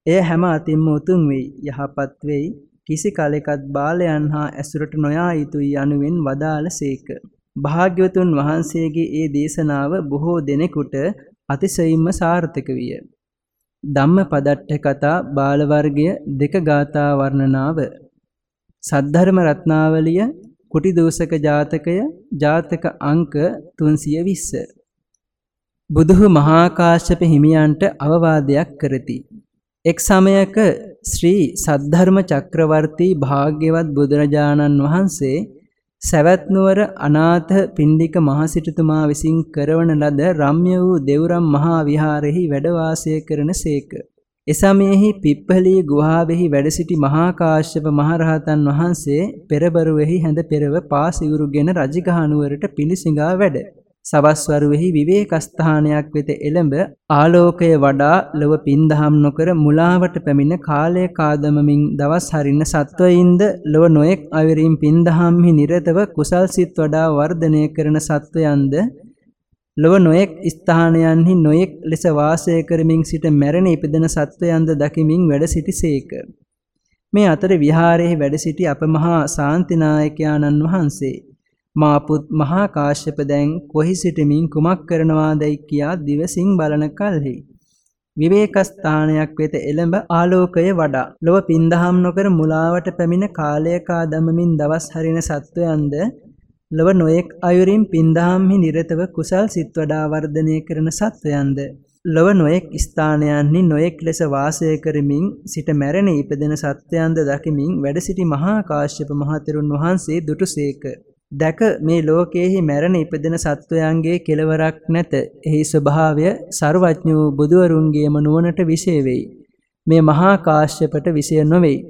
එය හැම අතින්ම උතුම් වෙයි, යහපත් වෙයි. කිසි කලෙකත් බාලයන් හා ඇසුරට නොයා යුතුය යනුවෙන් වදාළසේක. භාග්‍යවතුන් වහන්සේගේ ඒ දේශනාව බොහෝ දෙනෙකුට අතිශයින්ම සාර්ථක විය. ධම්මපදට්ඨ කතා බාල වර්ගය දෙක ගාථා වර්ණනාව සද්ධර්ම රත්නාවලිය කුටි දෝසක ජාතකය ජාතක අංක 320 බුදුහු මහා කාශ්‍යප හිමියන්ට අවවාදයක් කරති. එක් සමයක ශ්‍රී සද්ධර්ම චක්‍රවර්ති භාග්‍යවත් බුදුරජාණන් වහන්සේ සවැත් නුවර අනාථ පින්ඩික මහසිටුතුමා විසින් කරවන ලද රම්‍ය වූ දෙව්රම් මහා විහාරෙහි වැඩ වාසය කරන සේක. එසමයෙහි පිප්පලී ගුහාවෙහි වැඩ සිටි මහා කාශ්‍යප මහරහතන් වහන්සේ පෙරබරුවෙහි හැඳ පෙරව පාසිවුරුගෙන රජගහ නුවරට පිළිසිඟා වැඩ. සවස් වරුවෙහි විවේකස්ථානයක් වෙත එළඹ ආලෝකය වඩා ලොව පින්දහම් නොකර මුලාවට පැමිණ කාලය කාදමමින් දවස් හරින සත්වයින්ද ලොව නොයෙක් අයුරින් පින්දහම්හි නිරතව කුසල් සිත් වඩා වර්ධනය කරන සත්වයන්ද ලොව නොයෙක් ස්ථානයන්හි නොයෙක් ලෙස වාසය කරමින් සිට මැරෙන ඉපදෙන සත්වයන්ද දකිමින් වැඩ සිටිසේක. මේ අතර විහාරයේ වැඩ සිටි අප මහා ශාන්තිනායකයාණන් වහන්සේ මාපුත් මහා කාශ්‍යප දැන් කොහි සිටමින් කුමක් කරනවාදයි කියා දිවසින් බලන කල්හි. විවේක ස්ථානයක් වෙත එළඹ ආලෝකය වඩා. ලොව පින්දහම් නොකර මුලාවට පැමිණ කාලය කා දමමින් දවස් හරින සත්වයන්ද ලොව නොයෙක් අයුරින් පින්දහම්හි නිරතව කුසල් සිත් වඩා වර්ධනය කරන සත්වයන්ද ලොව නොයෙක් ස්ථානයන්හි නොයෙක් ලෙස වාසය කරමින් සිට මැරෙන ඉපදෙන සත්වයන්ද දකිමින් වැඩ සිටි මහා කාශ්‍යප මහතෙරුන් වහන්සේ දුටුසේක. දැක මේ ලෝකයේහි මැරෙන ඉපදෙන සත්වයන්ගේ කෙලවරක් නැත. එහි ස්වභාවය ਸਰවඥ වූ බුදුවරුන්ගේම නුවණට විශේෂ වෙයි. මේ මහා කාශ්‍යපට විශේෂ නොවේයි.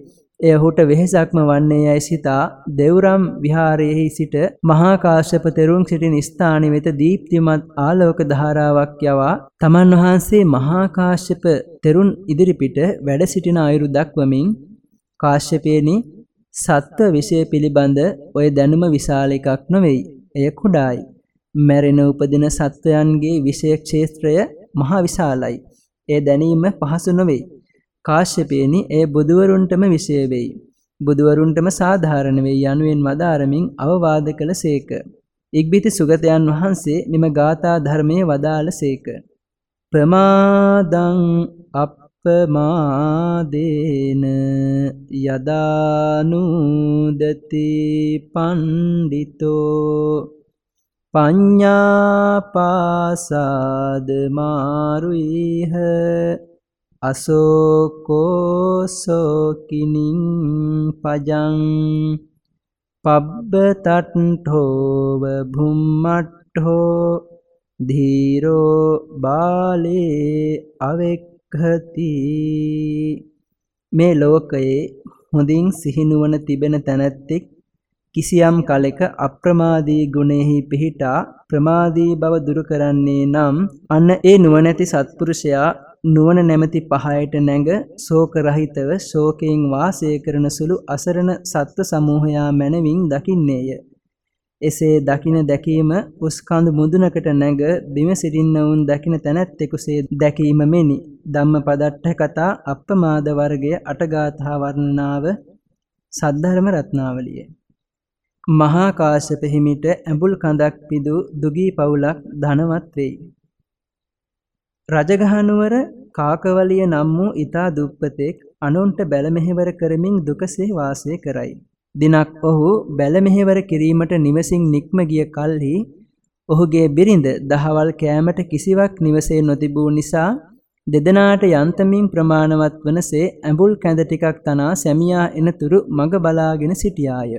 එය ඔහුට වෙහෙසක්ම වන්නේ යයි සිතා දෙව්රම් විහාරයේහි සිට මහා කාශ්‍යප තෙරුන් සිටින ස්ථානෙ වෙත දීප්තිමත් ආලෝක ධාරාවක් යවා තමන් වහන්සේ මහා කාශ්‍යප තෙරුන් ඉදිරිපිට වැඩ සිටින අයුරු දක්වමින් කාශ්‍යපේනි සත්ව විෂය පිළිබඳ ඔය දැනුම විශාල එකක් නොවේයි. එය කුඩායි. මැරෙන උපදින සත්වයන්ගේ විෂය ක්ෂේත්‍රය මහ විශාලයි. ඒ දැනීම පහසු නොවේ. කාශ්‍යපේනි ඒ බුදුවරුන්ටම විෂය වෙයි. බුදුවරුන්ටම සාධාරණ වෙයි යනුවෙන් වදාරමින් අවවාද කළසේක. ඉක්බිති සුගතයන් වහන්සේ මෙම ගාථා ධර්මයේ වදාළසේක. ප්‍රමාදං අප අපමාදේන යදානුදති පණ්ඩිතෝ පඤ්ඤාපාසාද මාරුයිහ අසෝකෝසෝකිනින් පජං පබ්බතට්ඨෝව භුම්මට්ඨෝ ධීරෝ බාලේ අවෙක් ගති මේ ලෝකයේ හොඳින් සිහිනුවන තිබෙන තැනැත්තෙක් කිසියම් කලෙක අප්‍රමාදී ගුණෙහි පිහිටා ප්‍රමාදී බව දුරු කරන්නේ නම් අන්න ඒ නුවණැති සත්පුරුෂයා නුවණ නැමැති පහයට නැඟ ශෝක රහිතව ශෝකයෙන් වාසය කරන සුළු අසරණ සත්ව සමූහයා මැනවින් දකින්නේය. එසේ දකින දැකීම උස්කඳ මුදුනකට නැග බිම සිටින්නවුන් දකින තැනැත්තෙකුසේ දැකීම මෙනි. ධම්මපදට්ඨ කතා අප්පමාද වර්ගය අටගාථා වර්ණනාව සද්ධර්ම රත්නාවලිය. මහා කාශ්‍යප හිමිට ඇඹුල් කඳක් පිදු දුගී පවුලක් ධනවත් වෙයි. රජගහනුවර කාකවලිය නම් වූ ඊතා දුප්පතෙක් අනුන්ට බැල මෙහෙවර කරමින් දුකසේ වාසය කරයි. දිනක් ඔහු බැල මෙහෙවර කිරීමට නිවසින් නික්ම ගිය කල්හි ඔහුගේ බිරිඳ දහවල් කෑමට කිසිවක් නිවසේ නොතිබූ නිසා දෙදෙනාට යන්තමින් ප්‍රමාණවත් වනසේ ඇඹුල් කැඳ ටිකක් තනා සැමියා එනතුරු මග බලාගෙන සිටියාය.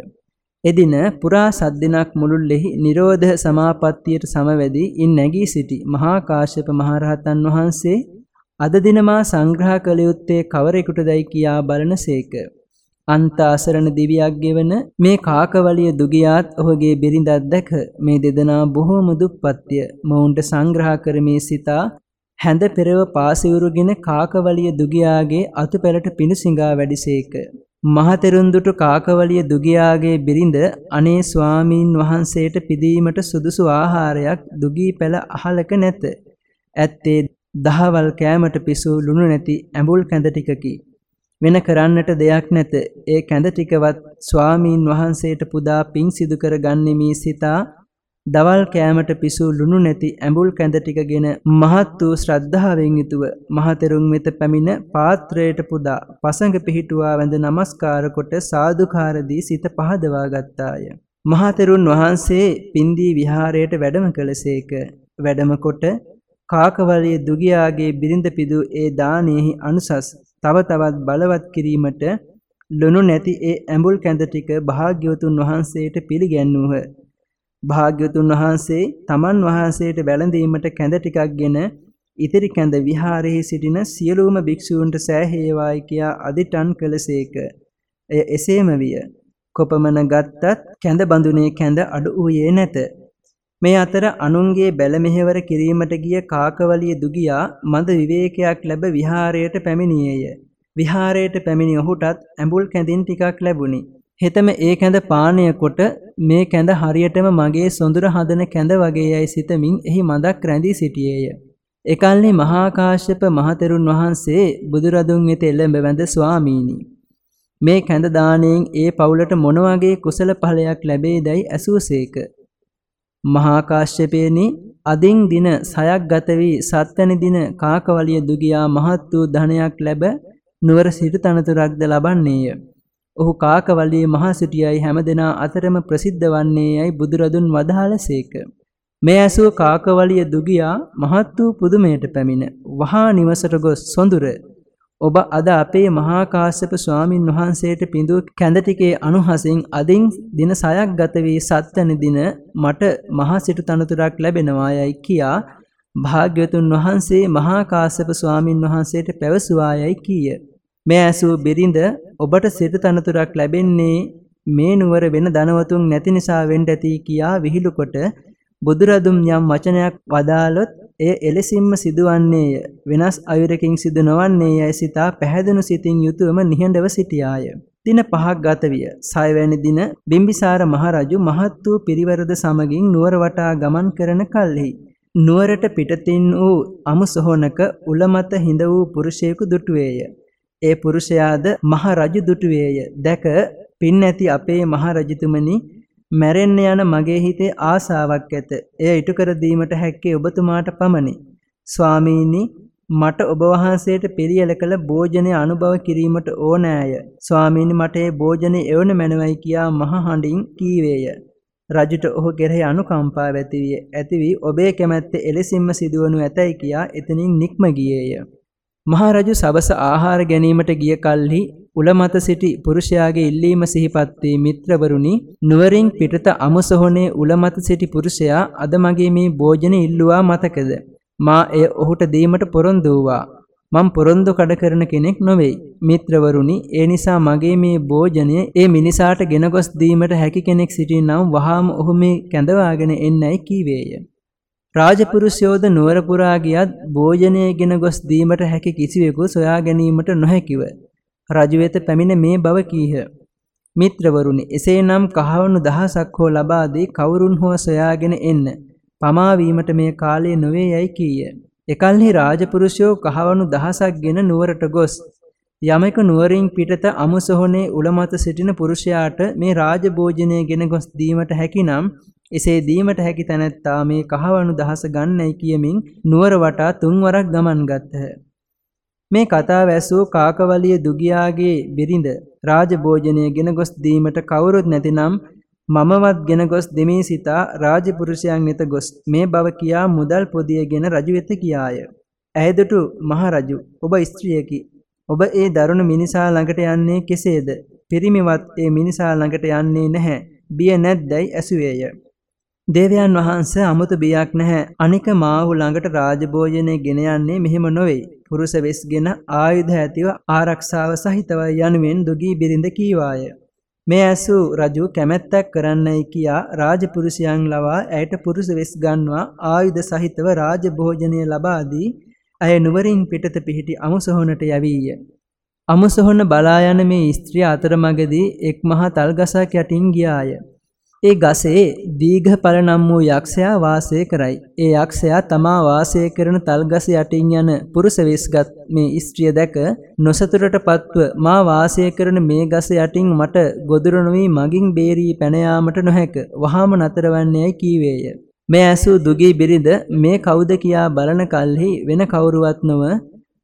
එදින පුරා සද්දිනක් මුළුල්ලෙහි නිරෝධ සමාපත්තියට සමවැදී ඉන් නැගී සිටි මහා කාශ්‍යප මහරහතන් වහන්සේ අද දිනමා සංග්‍රහ කළ යුත්තේ කවරෙකුටදයි කියා බලනසේක. අන්ත අසරණ දිවියක් ගෙවන මේ කාකවලිය දුගියාත් ඔහුගේ බිරිඳක් දැක මේ දෙදෙනා බොහෝම දුප්පත්ය. මොවුන්ට සංග්‍රහ කරමේ සිතා හැඳ පෙරව පාසිවුරුගෙන කාකවලිය දුගියාගේ අතුපැලට පිණුසිඟා වැඩිසේක. මහතෙරුන් දුටු කාකවලිය දුගියාගේ බිරිඳ අනේ ස්වාමීන් වහන්සේට පිදීමට සුදුසු ආහාරයක් දුගී පැල අහලක නැත. ඇත්තේ දහවල් කෑමට පිසු ලුණු නැති ඇඹුල් කැඳ ටිකකි. වෙන කරන්නට දෙයක් නැත. ඒ කැඳ ටිකවත් ස්වාමීන් වහන්සේට පුදා පිං සිදු කර ගන්නෙමි සිතා දවල් කෑමට පිසු ලුණු නැති ඇඹුල් කැඳ ටිකගෙන මහත් වූ ශ්‍රද්ධාවෙන් යුතුව මහතෙරුන් වෙත පැමිණ පාත්‍රයට පුදා පසඟ පිහිටුවා වැඳ නමස්කාර කොට සාදුකාර දී සිත පහදවා ගත්තාය. මහතෙරුන් වහන්සේ පින්දී විහාරයට වැඩම කළසේක. වැඩම කොට කාකවලිය දුගියාගේ බිරිඳ පිදු ඒ දානෙහි අනුසස් තව තවත් බලවත් කිරීමට ලුණු නැති ඒ ඇඹුල් කැඳ ටික භාග්‍යවතුන් වහන්සේට පිළිගැන්වූහ. භාග්‍යවතුන් වහන්සේ තමන් වහන්සේට වැළඳීමට කැඳ ටිකක්ගෙන ඉතිරි කැඳ විහාරයේ සිටින සියලුම භික්ෂූන්ට සෑහේවායි කියා අදිටන් කළසේක. එය එසේම විය. කොපමණ ගත්තත් කැඳ බඳුනේ කැඳ අඩු වූයේ නැත. මේ අතර අනුන්ගේ බැල මෙහෙවර කිරීමට ගිය කාකවලිය දුගියා මද විවේකයක් ලැබ විහාරයට පැමිණියේය. විහාරයට පැමිණි ඔහුටත් ඇඹුල් කැඳින් ටිකක් ලැබුණි. හෙතම ඒ කැඳ පානය කොට මේ කැඳ හරියටම මගේ සොඳුර හදන කැඳ වගේ යයි සිතමින් එහි මදක් රැඳී සිටියේය. එකල්හි මහා කාශ්‍යප මහතෙරුන් වහන්සේ බුදුරදුන් වෙත එළඹ වැඳ ස්වාමීනි මේ කැඳ දාණයෙන් ඒ පවුලට මොන වගේ කුසල ඵලයක් ලැබේදයි ඇසූසේක. මහා කාශ්‍යපේනි අදින් දින සයක් ගත වී සත්වැනි දින කාකවලිය දුගියා මහත් වූ ධනයක් ලැබ නුවර සිට තනතුරක්ද ලබන්නේය. ඔහු කාකවලියේ මහා සිටියයි හැමදෙනා අතරම ප්‍රසිද්ධ වන්නේ යයි බුදුරදුන් වදාළසේක. මේ ඇසූ කාකවලිය දුගියා මහත් වූ පුදුමයට පැමිණ වහා නිවසට ගොස් සොඳුර ඔබ අද අපේ මහා කාශ්‍යප ස්වාමින් වහන්සේට පිඳු කැඳ ටිකේ අනුහසින් අදින් දින 6ක් ගත වී සත්වැනි දින මට මහා සිටු තනතුරක් ලැබෙනවා යයි කියා භාග්‍යවතුන් වහන්සේ මහා කාශ්‍යප ස්වාමින් වහන්සේට පැවසුවායයි කීය. මේ ඇසූ බිරිඳ ඔබට සිත තනතුරක් ලැබෙන්නේ මේ නුවර වෙන ධනවතුන් නැති නිසා වෙන්න ඇති කියා විහිළු කොට බුදුරදුම් යම් වචනයක් වදාළොත් එය එලෙසින්ම සිදුවන්නේය වෙනස් අයුරකින් සිදු නොවන්නේ යයි සිතා පැහැදුණු සිතින් යුතුවම නිහඬව සිටියාය. දින පහක් ගත විය. සයවැනි දින බිම්බිසාර මහරජු මහත් වූ පිරිවරද සමගින් නුවර වටා ගමන් කරන කල්හි නුවරට පිටතින් වූ අමු සොහනක උලමත හිඳ වූ පුරුෂයෙකු දුටුවේය. ඒ පුරුෂයාද මහ රජු දුටුවේය. දැක පින් ඇති අපේ මහ රජතුමනි මැරෙන්න යන මගේ හිතේ ආසාවක් ඇත. එය ඉටු කර දීමට හැක්කේ ඔබතුමාට පමණි. ස්වාමීනි මට ඔබ වහන්සේට පිළියෙල කළ භෝජනය අනුභව කිරීමට ඕනෑය. ස්වාමීනි මට ඒ භෝජනය එවන මැනවයි කියා මහ හඬින් කීවේය. රජුට ඔහු කෙරෙහි අනුකම්පාව ඇති වී ඇති වී ඔබේ කැමැත්ත එලෙසින්ම සිදුවනු ඇතැයි කියා එතනින් නික්ම ගියේය. මහරජු සවස ආහාර ගැනීමට ගිය කල්හි උලමත සිටි පුරුෂයාගේ ඉල්ලීම සිහිපත් වී මිත්‍රවරුනි නුවරින් පිටත අමුසොහොනේ උලමත සිටි පුරුෂයා අද මගේ මේ භෝජන ඉල්ලුවා මතකද? මා එය ඔහුට දීමට පොරොන්දු වූවා. මම පොරොන්දු කඩ කරන කෙනෙක් නොවේයි. මිත්‍රවරුනි ඒ නිසා මගේ මේ භෝජනය ඒ මිනිසාට ගෙන ගොස් දීමට හැකි කෙනෙක් සිටිනම් වහාම ඔහු මේ කැඳවාගෙන එන්නයි කීවේය. රාජපුරුෂයෝද නුවර පුරා ගියත් භෝජනය ගෙන ගොස් දීමට හැකි කිසිවෙකු සොයා ගැනීමට නොහැකිව රජු වෙත පැමිණ මේ බව කීහ. මිත්‍රවරුනි එසේනම් කහවණු දහසක් හෝ ලබා දී කවුරුන් හෝ සොයාගෙන එන්න. පමා වීමට මේ කාලය නොවේ යයි කීය. එකල්හි රාජපුරුෂයෝ කහවණු දහසක් ගෙන නුවරට ගොස් යමෙක නුවරින් පිටත අමුසොහොනේ උලමත සිටින පුරුෂයාට මේ රාජභෝජනය ගෙන ගොස් දීමට හැකිනම් එසේ දීමට හැකි තැනැත්තා මේ කහවණු දහස ගන්නයි කියමින් නුවර වටා තුන්වරක් ගමන් ගත්හ. මේ කතාව ඇසූ කාකවලිය දුගියාගේ බිරිඳ රාජභෝජනය ගෙන ගොස් දීමට කවුරුත් නැතිනම් මමවත් ගෙන ගොස් දෙමී සිතා රාජපුරුෂයන් වෙත ගොස් මේ බව කියා මුදල් පොදියගෙන රජු වෙත ගියාය. ඇයදුටු මහ රජු ඔබ ස්ත්‍රියකි. ඔබ ඒ දරුණු මිනිසා ළඟට යන්නේ කෙසේද? පිරිමිවත් ඒ මිනිසා ළඟට යන්නේ නැහැ. බිය නැද්දයි ඇසුවේය. දේවයන් වහන්සේ 아무ත බියක් නැහැ. අනික මාහු ළඟට රාජභෝජනය ගෙන යන්නේ මෙහෙම නොවේ. පුරුෂ වෙස්ගෙන ආයුධ ඇතිව ආරක්ෂාව සහිතවයි යනුවෙන් දුගී බිරිඳ කීවාය. මේ ඇසු රජු කැමැත්තක් කරන්නයි කියා රාජපුරුෂයන් ලවා ඇයට පුරුෂ වෙස් ගන්වා ආයුධ සහිතව රාජභෝජනය ලබා දී ඇය නුවරින් පිටත පිහිටි අමුසොහොනට යවීය. අමුසොහොන බලා යන මේ ස්ත්‍රිය අතරමඟදී එක් මහා තල්ගසක් යටින් ගියාය. ඒ ගසේ දීඝඵල නම් වූ යක්ෂයා වාසය කරයි. ඒ යක්ෂයා තමා වාසය කරන තල්ගස යටින් යන පුරුෂ වෙස්ගත් මේ ස්ත්‍රිය දැක නොසතුටටපත්ව මා වාසය කරන මේ ගස යටින් මට ගොදුරු නොවි මගින් බේරී පැන යාමට නොහැක. වහාම නතරවන්නේයි කීවේය. මේ ඇසූ දුගී බිරිඳ මේ කවුද කියා බලන කල්හි වෙන කවුරුවත් නොව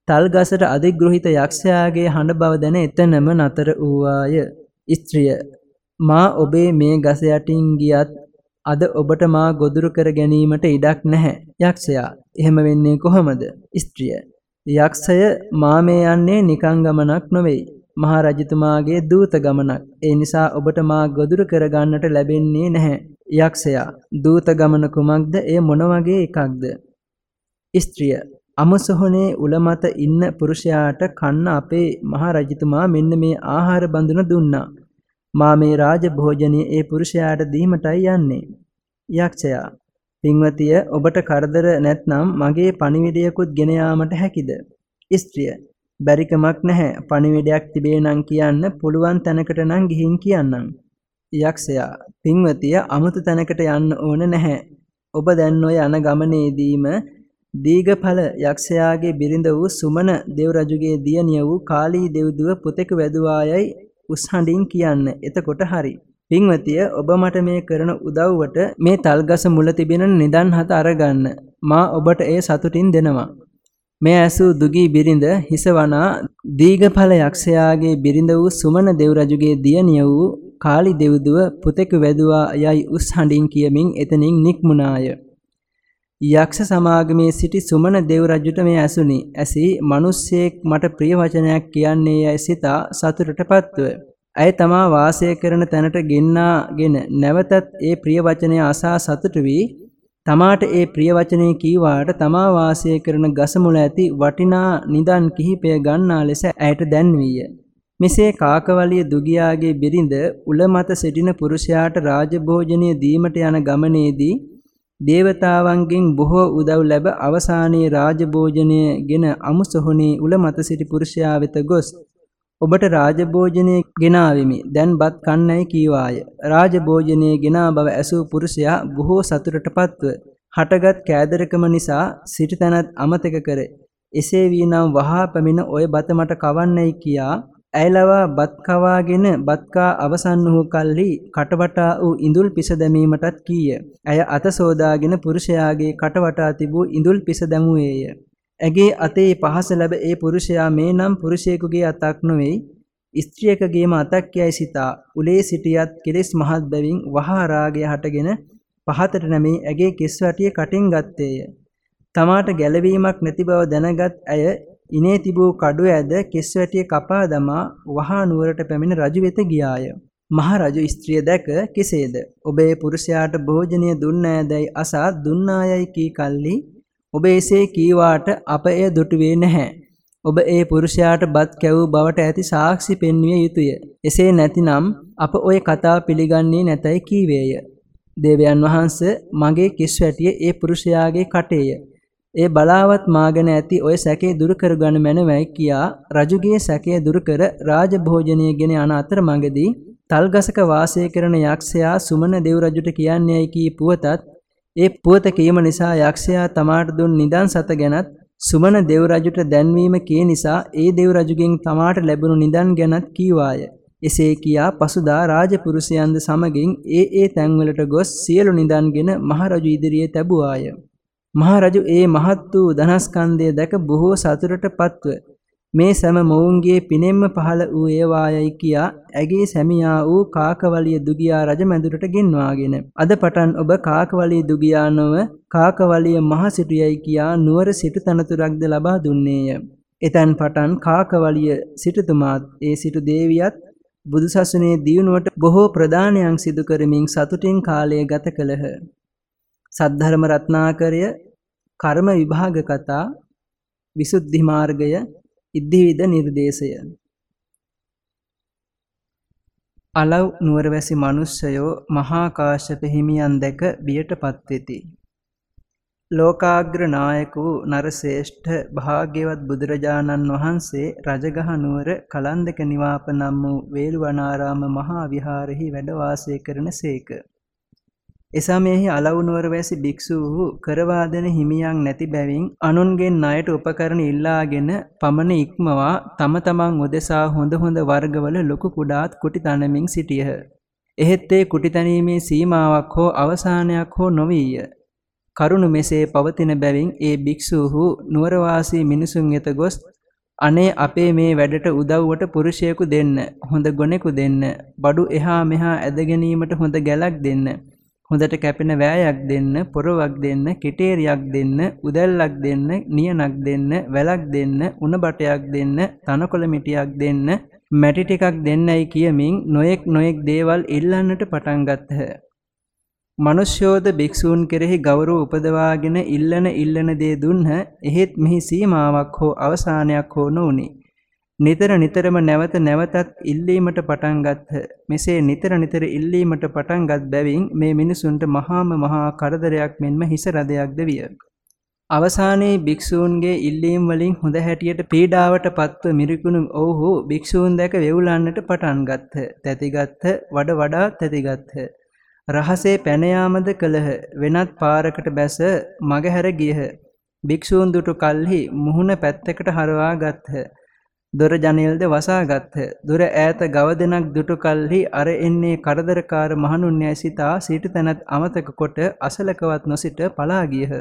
තල්ගසට අධිග්‍රහිත යක්ෂයාගේ හඬ බව දැන එතනම නතර වූවාය. ස්ත්‍රිය මා ඔබේ මේ ගස යටින් ගියත් අද ඔබට මා ගොදුරු කර ගැනීමට ඉඩක් නැහැ. යක්ෂයා. එහෙම වෙන්නේ කොහොමද? ස්ත්‍රිය. යක්ෂය මා මේ යන්නේ නිකං ගමනක් නොවේයි. මහා රජතුමාගේ දූත ගමනක්. ඒ නිසා ඔබට මා ගොදුරු කර ගන්නට ලැබෙන්නේ නැහැ. යක්ෂයා. දූත ගමන කුමක්ද? ඒ මොන වගේ එකක්ද? ස්ත්‍රිය. අමසොහනේ උල මත ඉන්න පුරුෂයාට කන්න අපේ මහා රජතුමා මෙන්න මේ ආහාර බඳුන දුන්නා. මා මේ රාජ භෝජනය ඒ පුරුෂයාට දීමටයි යන්නේ. යක්ෂයා පින්වතිය ඔබට කරදර නැත්නම් මගේ පණිවිඩයකුත් ගෙන යාමට හැකිද? ස්ත්‍රිය බැරිකමක් නැහැ. පණිවිඩයක් තිබේ නම් කියන්න පුළුවන් තැනකට නම් ගිහින් කියන්නම්. යක්ෂයා පින්වතිය අමුතු තැනකට යන්න ඕන නැහැ. ඔබ දැන් ඔය යන ගමනේදීම දීඝඵල යක්ෂයාගේ බිරිඳ වූ සුමන දෙව් රජුගේ දියණිය වූ කාලී දෙව්දුව පුතෙකු වැදුවායයි උස්හඬින් කියන්න. එතකොට හරි. පින්වතිය ඔබ මට මේ කරන උදව්වට මේ තල්ගස මුල තිබෙන නිදන් හත අරගන්න. මා ඔබට ඒ සතුටින් දෙනවා. මේ ඇසූ දුගී බිරිඳ හිසවනා දීඝඵල යක්ෂයාගේ බිරිඳ වූ සුමන දෙව් රජුගේ දියණිය වූ කාලි දෙව්දුව පුතෙකු වැදුවා යයි උස්හඬින් කියමින් එතනින් නික්මුණාය. යක්ෂ සමාගමේ සිටි සුමන දෙව් රජුට මේ ඇසුනි. ඇසී මිනිස්සෙක් මට ප්‍රිය වචනයක් කියන්නේ යයි සිතා සතුටටපත්ව. ඇය තමා වාසය කරන තැනට ගෙන්නාගෙන නැවතත් ඒ ප්‍රිය වචනය අසා සතුටු වී තමාට ඒ ප්‍රිය වචනේ කීවාට තමා වාසය කරන ගස මුල ඇති වටිනා නිදන් කිහිපය ගන්නා ලෙස ඇයට දැන්වීය. මෙසේ කාකවලිය දුගියාගේ බිරිඳ උල මත සිටින පුරුෂයාට රාජභෝජනය දීමට යන ගමනේදී දේවතාවන්ගෙන් බොහෝ උදව් ලැබ අවසානයේ රාජභෝජනය ගෙන අමුසොහොනේ උල මත සිටි පුරුෂයා වෙත ගොස් ඔබට රාජභෝජනය ගෙනාවෙමි. දැන් බත් කන්නයි කීවාය. රාජභෝජනය ගෙනා බව ඇසූ පුරුෂයා බොහෝ සතුටටපත්ව හටගත් කෑදරකම නිසා සිටිතනත් අමතක කර එසේ වීනම් වහා පැමිණ ඔය බත මට කවන්නයි කියා ඇයලවා බත් කවාගෙන බත්කා අවසන් වූ කල්හි කටවටා වූ ඉඳුල් පිස දැමීමටත් කීය. ඇය අත සෝදාගෙන පුරුෂයාගේ කටවටා තිබූ ඉඳුල් පිස දැමුවේය. ඇගේ අතේ පහස ලැබ ඒ පුරුෂයා මේ නම් පුරුෂයෙකුගේ අතක් නොවේයි ස්ත්‍රියකගේම අතක් යයි සිතා උලේ සිටියත් කෙලෙස් මහත් බැවින් වහා රාගය හටගෙන පහතට නැමී ඇගේ කෙස්වැටිය කටින් ගත්තේය. තමාට ගැලවීමක් නැති බව දැනගත් ඇය ඉනේ තිබූ කඩු ඇද කෙස්වැටිය කපා දමා වහා නුවරට පැමිණ රජු වෙත ගියාය. මහ රජු ස්ත්‍රිය දැක කෙසේද ඔබේ පුරුෂයාට භෝජනය දුන්නෑදැයි අසා දුන්නායයි කී කල්ලි ඔබ එසේ කීවාට අප එය දුටුවේ නැහැ. ඔබ ඒ පුරුෂයාට බත් කැවූ බවට ඇති සාක්ෂි පෙන්විය යුතුය. එසේ නැතිනම් අප ඔය කතාව පිළිගන්නේ නැතයි කීවේය. දේවයන් වහන්සේ මගේ කිස්වැටිය ඒ පුරුෂයාගේ කටේය. ඒ බලාවත් මාගෙන ඇති ඔය සැකේ දුරු කරගන්න මැනවයි කියා රජුගේ සැකය දුරු කර රාජභෝජනය ගෙන යන අතරමඟදී තල්ගසක වාසය කරන යක්ෂයා සුමන දෙව් රජුට කියන්නේයි කී පුවතත් ඒ පුවත කීම නිසා යක්ෂයා තමාට දුන් නිදන් සත ගැනත් සුමන දෙව් රජුට දැන්වීම කී නිසා ඒ දෙව් රජුගෙන් තමාට ලැබුණු නිදන් ගැනත් කීවාය. එසේ කියා පසුදා රාජපුරුෂයන්ද සමගින් ඒ ඒ තැන්වලට ගොස් සියලු නිදන්ගෙන මහරජු ඉදිරියේ තැබුවාය. මහරජු ඒ මහත් වූ ධනස්කන්ධය දැක බොහෝ සතුටටපත්ව මේ සෑම මොවුන්ගේ පිනෙම්ම පහළ වූ ඒවායයි කියා ඇගේ සැමියා වූ කාකවලිය දුගියා රජමැදුරට ගෙන්වාගෙන අද පටන් ඔබ කාකවලිය දුගියා නොව කාකවලිය මහ සිටුයයි කියා නුවර සිටු තනතුරක්ද ලබා දුන්නේය. එතැන් පටන් කාකවලිය සිටුතුමාත් ඒ සිටු දේවියත් බුදුසසුනේ දියුණුවට බොහෝ ප්‍රදානයන් සිදු කරමින් සතුටින් කාලය ගත කළහ. සද්ධර්ම රත්නාකරය, කර්ම විභාග කතා, විසුද්ධි මාර්ගය, ඉද්ධිවිද නිර්දේශය. අලව් නුවරවැසි මිනිස්සයෝ මහා කාශ්‍යප හිමියන් දැක බියටපත් වෙති. ලෝකාග්‍ර නායක වූ නරශේෂ්ඨ භාග්‍යවත් බුදුරජාණන් වහන්සේ රජගහ නුවර කලන්දක නිවාප නම් වූ වේළුවනාරාම මහා විහාරෙහි වැඩ වාසය කරන සේක. එසමයෙහි අලව් නුවර වැසි භික්ෂූහු කරවා දෙන හිමියන් නැති බැවින් අනුන්ගෙන් ණයට උපකරණ ඉල්ලාගෙන පමණ ඉක්මවා තම තමන් උදෙසා හොඳ හොඳ වර්ගවල ලොකු කුඩාත් කුටි තනමින් සිටියහ. එහෙත් ඒ කුටි තනීමේ සීමාවක් හෝ අවසානයක් හෝ නොවිය. කරුණ මෙසේ පවතින බැවින් ඒ භික්ෂූහු නුවරවාසී මිනිසුන් වෙත ගොස් අනේ අපේ මේ වැඩට උදව්වට පුරුෂයෙකු දෙන්න හොඳ ගොනෙකු දෙන්න බඩු එහා මෙහා ඇද ගැනීමට හොඳ ගැලක් දෙන්න හොඳට කැපෙන වෑයක් දෙන්න පොරවක් දෙන්න කිටේරියක් දෙන්න උදැල්ලක් දෙන්න නියනක් දෙන්න වැලක් දෙන්න උණ බටයක් දෙන්න තනකොළ මිටියක් දෙන්න මැටි ටිකක් දෙන්නයි කියමින් නොයෙක් නොයෙක් දේවල් ඉල්ලන්නට පටන් ගත්හ මනුෂ්‍යෝද භික්ෂූන් කෙරෙහි ගෞරව උපදවාගෙන ඉල්ලන ඉල්ලන දේ දුන්හ එහෙත් මෙහි සීමාවක් හෝ අවසානයක් හෝ නොඋනි. නිතර නිතරම නැවත නැවතත් ඉල්ලීමට පටන් ගත්හ. මෙසේ නිතර නිතර ඉල්ලීමට පටන් ගත් බැවින් මේ මිනිසුන්ට මහාම මහා කරදරයක් මෙන්ම හිස රදයක්ද විය. අවසානයේ භික්ෂූන්ගේ ඉල්ලීම් වලින් හොඳ හැටියට පීඩාවට පත්ව මිරිකුණු ඔවුහු භික්ෂූන් දැක වෙවුලන්නට පටන් ගත්හ. තැතිගත්හ වඩ වඩා තැතිගත්හ. රහසේ පැන යාමද කළහ වෙනත් පාරකට බැස මගහැර ගියහ භික්ෂූන් දුටු කල්හි මුහුණ පැත්තකට හරවා ගත්හ දොර ජනෙල්ද වසා ගත්හ දොර ඈත ගව දෙනක් දුටු කල්හි අර එන්නේ කරදරකාර මහණුන් යැසිතා සිට තැනත් අමතක කොට අසලකවත් නොසිට පලා ගියහ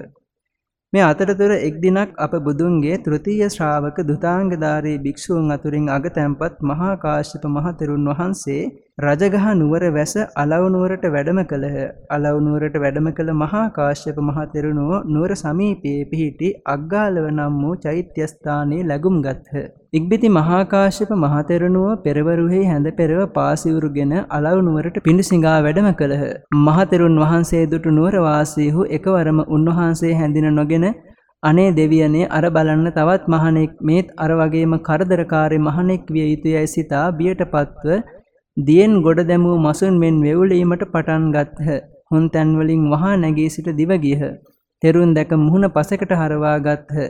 මේ අතරතුර එක් දිනක් අප බුදුන්ගේ තෘතීය ශ්‍රාවක දුතාංගධාරී භික්ෂූන් අතුරින් අගතැන්පත් මහා කාශ්‍යප මහතෙරුන් වහන්සේ රජගහ නුවර වැස අලව් නුවරට වැඩම කළහ. අලව් නුවරට වැඩම කළ මහා කාශ්‍යප මහ තෙරුණෝ නුවර සමීපයේ පිහිටි අග්ගාලව නම් වූ චෛත්‍ය ස්ථානයේ ලැබුම් ගත්හ. ඉක්බිති මහා කාශ්‍යප මහ තෙරුණුව පෙරවරුෙහි හැඳ පෙරව පාසිවුරුගෙන අලව් නුවරට පිඬුසිඟා වැඩම කළහ. මහ තෙරුන් වහන්සේ දුටු නුවර වාසීහු එකවරම උන්වහන්සේ හැඳින නොගෙන අනේ දෙවියනේ අර බලන්න තවත් මහණෙක් මේත් අර වගේම කරදරකාරී මහණෙක් විය යුතුයයි සිතා බියටපත්ව දියෙන් ගොඩ දැමූ මසුන් මෙන් වෙවුලීමට පටන් ගත්හ. හුන් තැන් වලින් වහා නැගී සිට දිව ගියහ. තෙරුන් දැක මුහුණ පසකට හරවා ගත්හ.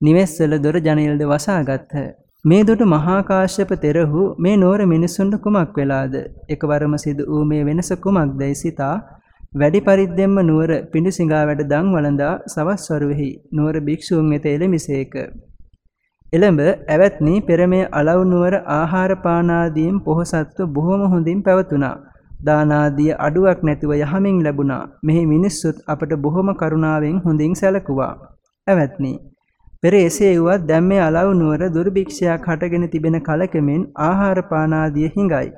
නිවෙස්වල දොර ජනෙල්ද වසා ගත්හ. මේ දුටු මහා කාශ්‍යප තෙරහු මේ නෝර මිනිසුන්ට කුමක් වෙලාද? එකවරම සිදු වූ මේ වෙනස කුමක්දයි සිතා වැඩි පරිද්දෙන්ම නුවර පිඬුසිඟා වැඩ දන් වළඳා සවස් වරුවෙහි නුවර භික්ෂූන් වෙත එළමිසේක. එළඹ ඇවැත්නි පෙරමේ අලව් නුවර ආහාර පානාදීන් පොහසත්ව බොහොම හොඳින් පැවතුණා. දානාදිය අඩුවක් නැතිව යහමින් ලැබුණා. මෙහි මිනිස්සුත් අපට බොහොම කරුණාවෙන් හොඳින් සැලකුවා. ඇවැත්නි පෙර එසේ වුවත් දැන් මේ අලව් නුවර දුර්භික්ෂයක් හටගෙන තිබෙන කලකෙමින් ආහාර පානාදිය හිඟයි.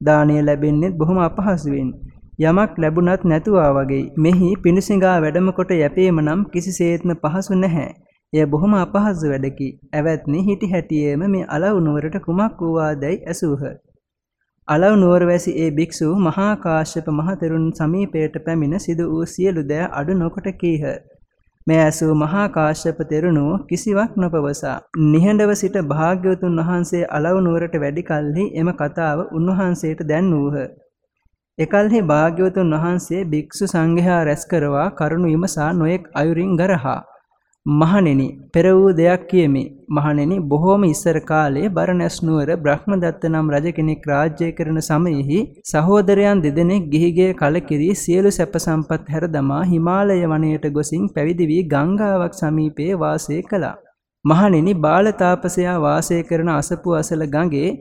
දාණය ලැබෙන්නේ බොහොම අපහසුවෙන්. යමක් ලැබුණත් නැතුවා වගේ. මෙහි පිණුසිඟා වැඩම කොට යැපීම නම් කිසිසේත්ම පහසු නැහැ. එය බොහොම අපහසු වැඩකි. ඇවැත්නි හිටි හැටියේම මේ අලව් නුවරට කුමක් වූවාදැයි ඇසූහ. අලව් නුවරවැසි ඒ භික්ෂූ මහා කාශ්‍යප මහතෙරුන් සමීපයට පැමිණ සිදු වූ සියලු දෑ අඩු නොකොට කීහ. මේ ඇසූ මහා කාශ්‍යප තෙරුණෝ කිසිවක් නොපවසා. නිහඬව සිට භාග්‍යවතුන් වහන්සේ අලව් නුවරට වැඩි කලෙහි එම කතාව උන්වහන්සේට දැන්වූහ. එකල්හි භාග්‍යවතුන් වහන්සේ භික්ෂු සංඝයා රැස් කරවා කරුණු විමසා නොයෙක් අයුරින් ගරහා මහණෙනි පෙර වූ දෙයක් කියමි. මහණෙනි බොහෝම ඉස්සර කාලේ බරණැස් නුවර බ්‍රහ්මදත්ත නම් රජ කෙනෙක් රාජ්‍ය කරන සමයෙහි සහෝදරයන් දෙදෙනෙක් ගිහිගේ කලකිරී සියලු සැප සම්පත් හැර දමා හිමාලය වනයට ගොසින් පැවිදි වී ගංගාවක් සමීපයේ වාසය කළා. මහණෙනි බාලතාපසයා වාසය කරන අසපු අසල ගඟේ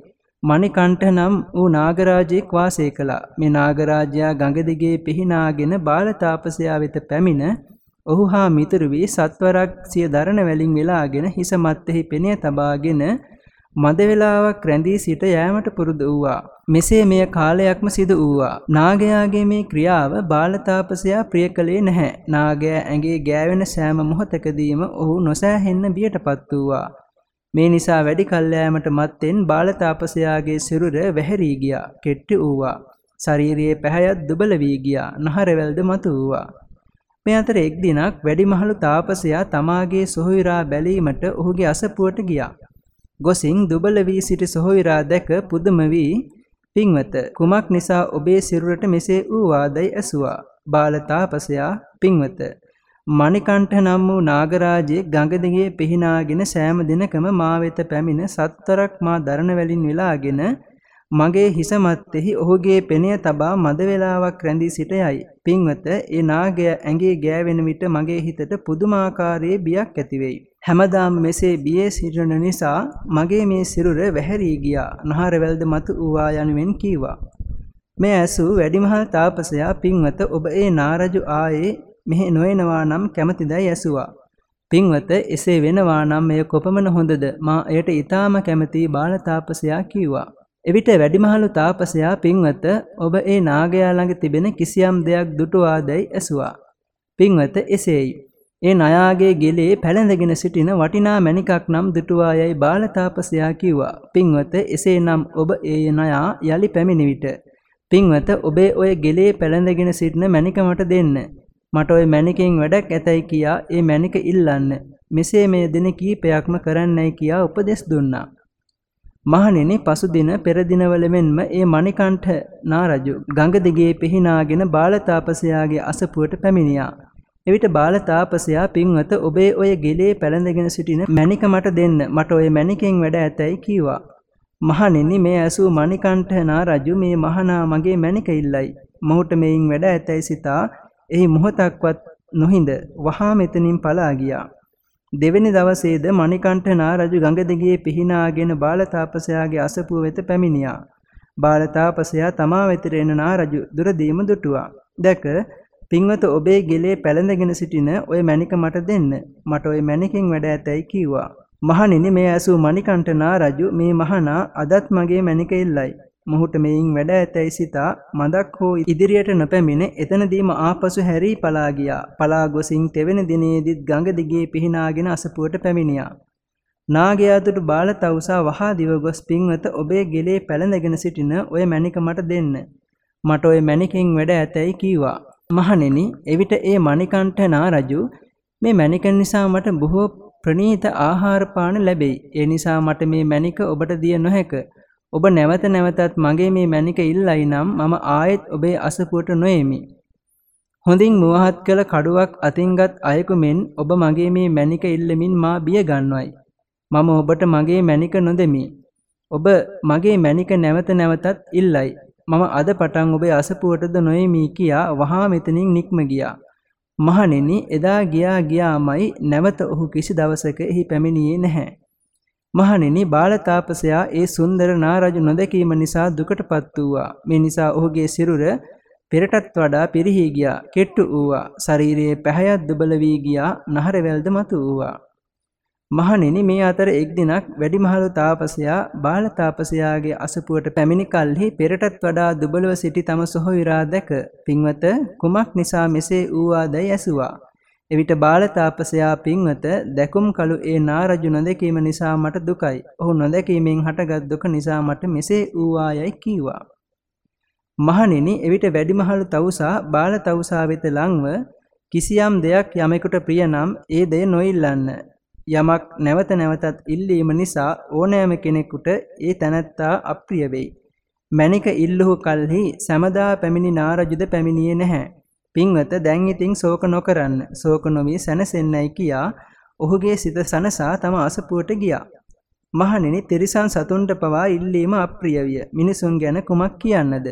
මණිකණ්ඨ නම් වූ නාගරාජයෙක් වාසය කළා. මේ නාගරාජයා ගඟ දිගේ පිහිනාගෙන බාලතාපසයා වෙත පැමිණ ඔහු හා මිතුරු වී සත්වරක් සිය දරණ වැලින් වෙලාගෙන හිස මත්තෙහි පෙනය තබාගෙන මද වේලාවක් රැඳී සිට යෑමට පුරුදු වූවා. මෙසේ මෙය කාලයක්ම සිදු වූවා. නාගයාගේ මේ ක්‍රියාව බාලතාපසයා ප්‍රිය කළේ නැහැ. නාගයා ඇඟේ ගෑවෙන සෑම මොහොතකදීම ඔහු නොසෑහෙන්න බියටපත් වූවා. මේ නිසා වැඩි කල්යෑමට මත්තෙන් බාලතාපසයාගේ සිරුර වැහැරී ගියා. කෙට්ටි වූවා. ශරීරයේ පැහැයත් දුබල වී ගියා. නහරවැල්ද මතු වූවා. මේ අතර එක් දිනක් වැඩිමහලු තාපසයා තමාගේ සොහොයුරා බැලීමට ඔහුගේ අසපුවට ගියා. ගොසින් දුබල වී සිටි සොහොයුරා දැක පුදුම වී පින්වත කුමක් නිසා ඔබේ සිරුරට මෙසේ වූවාදයි ඇසුවා. බාල තාපසයා පින්වත මණිකණ්ඨ නම් වූ නාගරාජයේ ගඟ දිගේ පිහිනාගෙන සෑම දිනකම මා වෙත පැමිණ සත්තරක් මා දරණ වලින් වෙලාගෙන මගේ හිස මැත්තේහි ඔහුගේ පෙනය තබා මද වේලාවක් රැඳී සිටයයි. පින්වත, ඒ නාගය ඇඟේ ගෑවෙන විට මගේ හිතට පුදුමාකාරයේ බියක් ඇති වෙයි. හැමදාම මෙසේ බියේ සිටින නිසා මගේ මේ සිරුර වැහැරී ගියා. නහරවැල්ද මතු වූවා යනුවෙන් කීවා. මේ ඇසූ වැඩිමහල් තාපසයා පින්වත ඔබ ඒ නාරජු ආයේ මෙහි නොයනවා නම් කැමතිදයි ඇසුවා. පින්වත එසේ වෙනවා නම් මෙය කොපමණ හොඳද මා එයට ඊටාම කැමති බාල තාපසයා කිව්වා. එවිට වැඩිමහලු තාපසයා පින්වත ඔබ ඒ නාගයා ළඟ තිබෙන කිසියම් දෙයක් දුටුවාදැයි ඇසුවා. පින්වත එසේයි. ඒ නයාගේ ගෙලේ පැලඳගෙන සිටින වටිනා මණිකක් නම් දුටුවායයි බාල තාපසයා කිව්වා. පින්වත එසේනම් ඔබ ඒ නයා යලි පැමිණි විට පින්වත ඔබේ ඔය ගෙලේ පැලඳගෙන සිටින මණික මට දෙන්න. මට ඔය මණිකෙන් වැඩක් ඇතයි කියා ඒ මණික ඉල්ලන්න. මෙසේ මේ දින කීපයක්ම කරන්නයි කියා උපදෙස් දුන්නා. මහණෙනි පසුදින පෙර දිනවල මෙන්ම ඒ මණිකණ්ඨ නාරජු ගඟ දිගේ පිහිනාගෙන බාලතාපසයාගේ අසපුවට පැමිණියා. එවිට බාලතාපසයා පින්වත ඔබේ ඔය ගෙලේ පැලඳගෙන සිටින මණික මට දෙන්න මට ඔය මණිකෙන් වැඩ ඇතැයි කීවා. මහණෙනි මේ ඇසූ මණිකණ්ඨ නාරජු මේ මහනා මගේ මණික ඉල්ලයි. මොහුට මෙයින් වැඩ ඇතැයි සිතා එහි මොහොතක්වත් නොහිඳ වහා මෙතනින් පලා ගියා. දෙවැනි දවසේද මණිකණ්ඨ නාරජු ගඟ දිගේ පිහිනාගෙන බාලතාපසයාගේ අසපුව වෙත පැමිණියා. බාලතාපසයා තමා වෙතට එන නාරජු දුරදීම දුටුවා. දැක පින්වත ඔබේ ගෙලේ පැලඳගෙන සිටින ওই මණික මට දෙන්න. මට ওই මණිකෙන් වැඩ ඇතැයි කිව්වා. මහණෙනි මේ ඇසූ මණිකණ්ඨ නාරජු මේ මහනා අදත් මගේ මණික ඉල්ලයි. මොහුට මෙයින් වැඩ ඇතැයි සිතා මදක් හෝ ඉදිරියට නොපැමිණ එතනදීම ආපසු හැරී පලා ගියා. පලා ගොසින් තෙවෙනි දිනේදීත් ගඟ දිගේ පිහිනාගෙන අසපුවට පැමිණියා. නාගයා දුටු බාල තවුසා වහා දිව ගොස් පින්වත ඔබේ ගෙලේ පැලඳගෙන සිටින ඔය මණික මට දෙන්න. මට ඔය මණිකෙන් වැඩ ඇතැයි කීවා. මහණෙනි, එවිට ඒ මණිකණ්ඨ නාරජු මේ මණික නිසා මට බොහෝ ප්‍රණීත ආහාර පාන ලැබෙයි. ඒ නිසා මට මේ මණික ඔබට දිය නොහැක. ඔබ නැවත නැවතත් මගේ මේ මැණික ඉල්ලයි නම් මම ආයෙත් ඔබේ අසපුවට නොෙමි. හොඳින් මුවහත් කළ කඩුවක් අතින්ගත් අයෙකු මෙන් ඔබ මගේ මේ මැණික ඉල්ලමින් මා බිය ගන්නවයි. මම ඔබට මගේ මැණික නොදෙමි. ඔබ මගේ මැණික නැවත නැවතත් ඉල්ලයි. මම අද පටන් ඔබේ අසපුවටද නොෙමි කියා වහා මෙතනින් නික්ම ගියා. මහණෙනි එදා ගියා ගියාමයි නැවත ඔහු කිසි දවසක එහි පැමිණියේ නැහැ. මහණෙනි බාලතාපසයා ඒ සුන්දර නාරජු නොදැකීම නිසා දුකටපත් වූවා. මේ නිසා ඔහුගේ සිරුර පෙරටත් වඩා පිරිහි ගියා, කෙට්ටු වූවා. ශරීරයේ පැහැයක් දුබල වී ගියා, නහර වැල්ද මතු වූවා. මහණෙනි මේ අතර එක් දිනක් වැඩිමහලු තාපසයා බාල තාපසයාගේ අසපුවට පැමිණි කල්හි පෙරටත් වඩා දුබලව සිටි තම සොහොයුරා දැක පින්වත කුමක් නිසා මෙසේ වූවාදයි ඇසුවා එවිට බාලතාපසයා පින්වත දැකුම් කලු ඒ නාරජු නොදැකීම නිසා මට දුකයි. ඔහු නොදැකීමෙන් හටගත් දුක නිසා මට මෙසේ වූවායයි කීවා. මහණෙනි එවිට වැඩිමහලු තවුසා බාලතවුසා වෙත ලංව කිසියම් දෙයක් යමෙකුට ප්‍රිය නම් ඒ දෙය නොඉල්ලන්න. යමක් නැවත නැවතත් ඉල්ලීම නිසා ඕනෑම කෙනෙකුට ඒ තැනැත්තා අප්‍රිය වෙයි. මණික ඉල්ලුහු කල්හි සමදා පැමිණි නාරජුද පැමිණියේ නැහැ. පින්වත දැන් ඉතින් ශෝක නොකරන්න ශෝක නොවී සැනසෙන්නයි කියා ඔහුගේ සිත සනසා තම අසපුවට ගියා. මහණෙනි තිරිසන් සතුන්ට පවා ඉල්ලීම අප්‍රිය විය. මිනිසුන් ගැන කුමක් කියන්නද?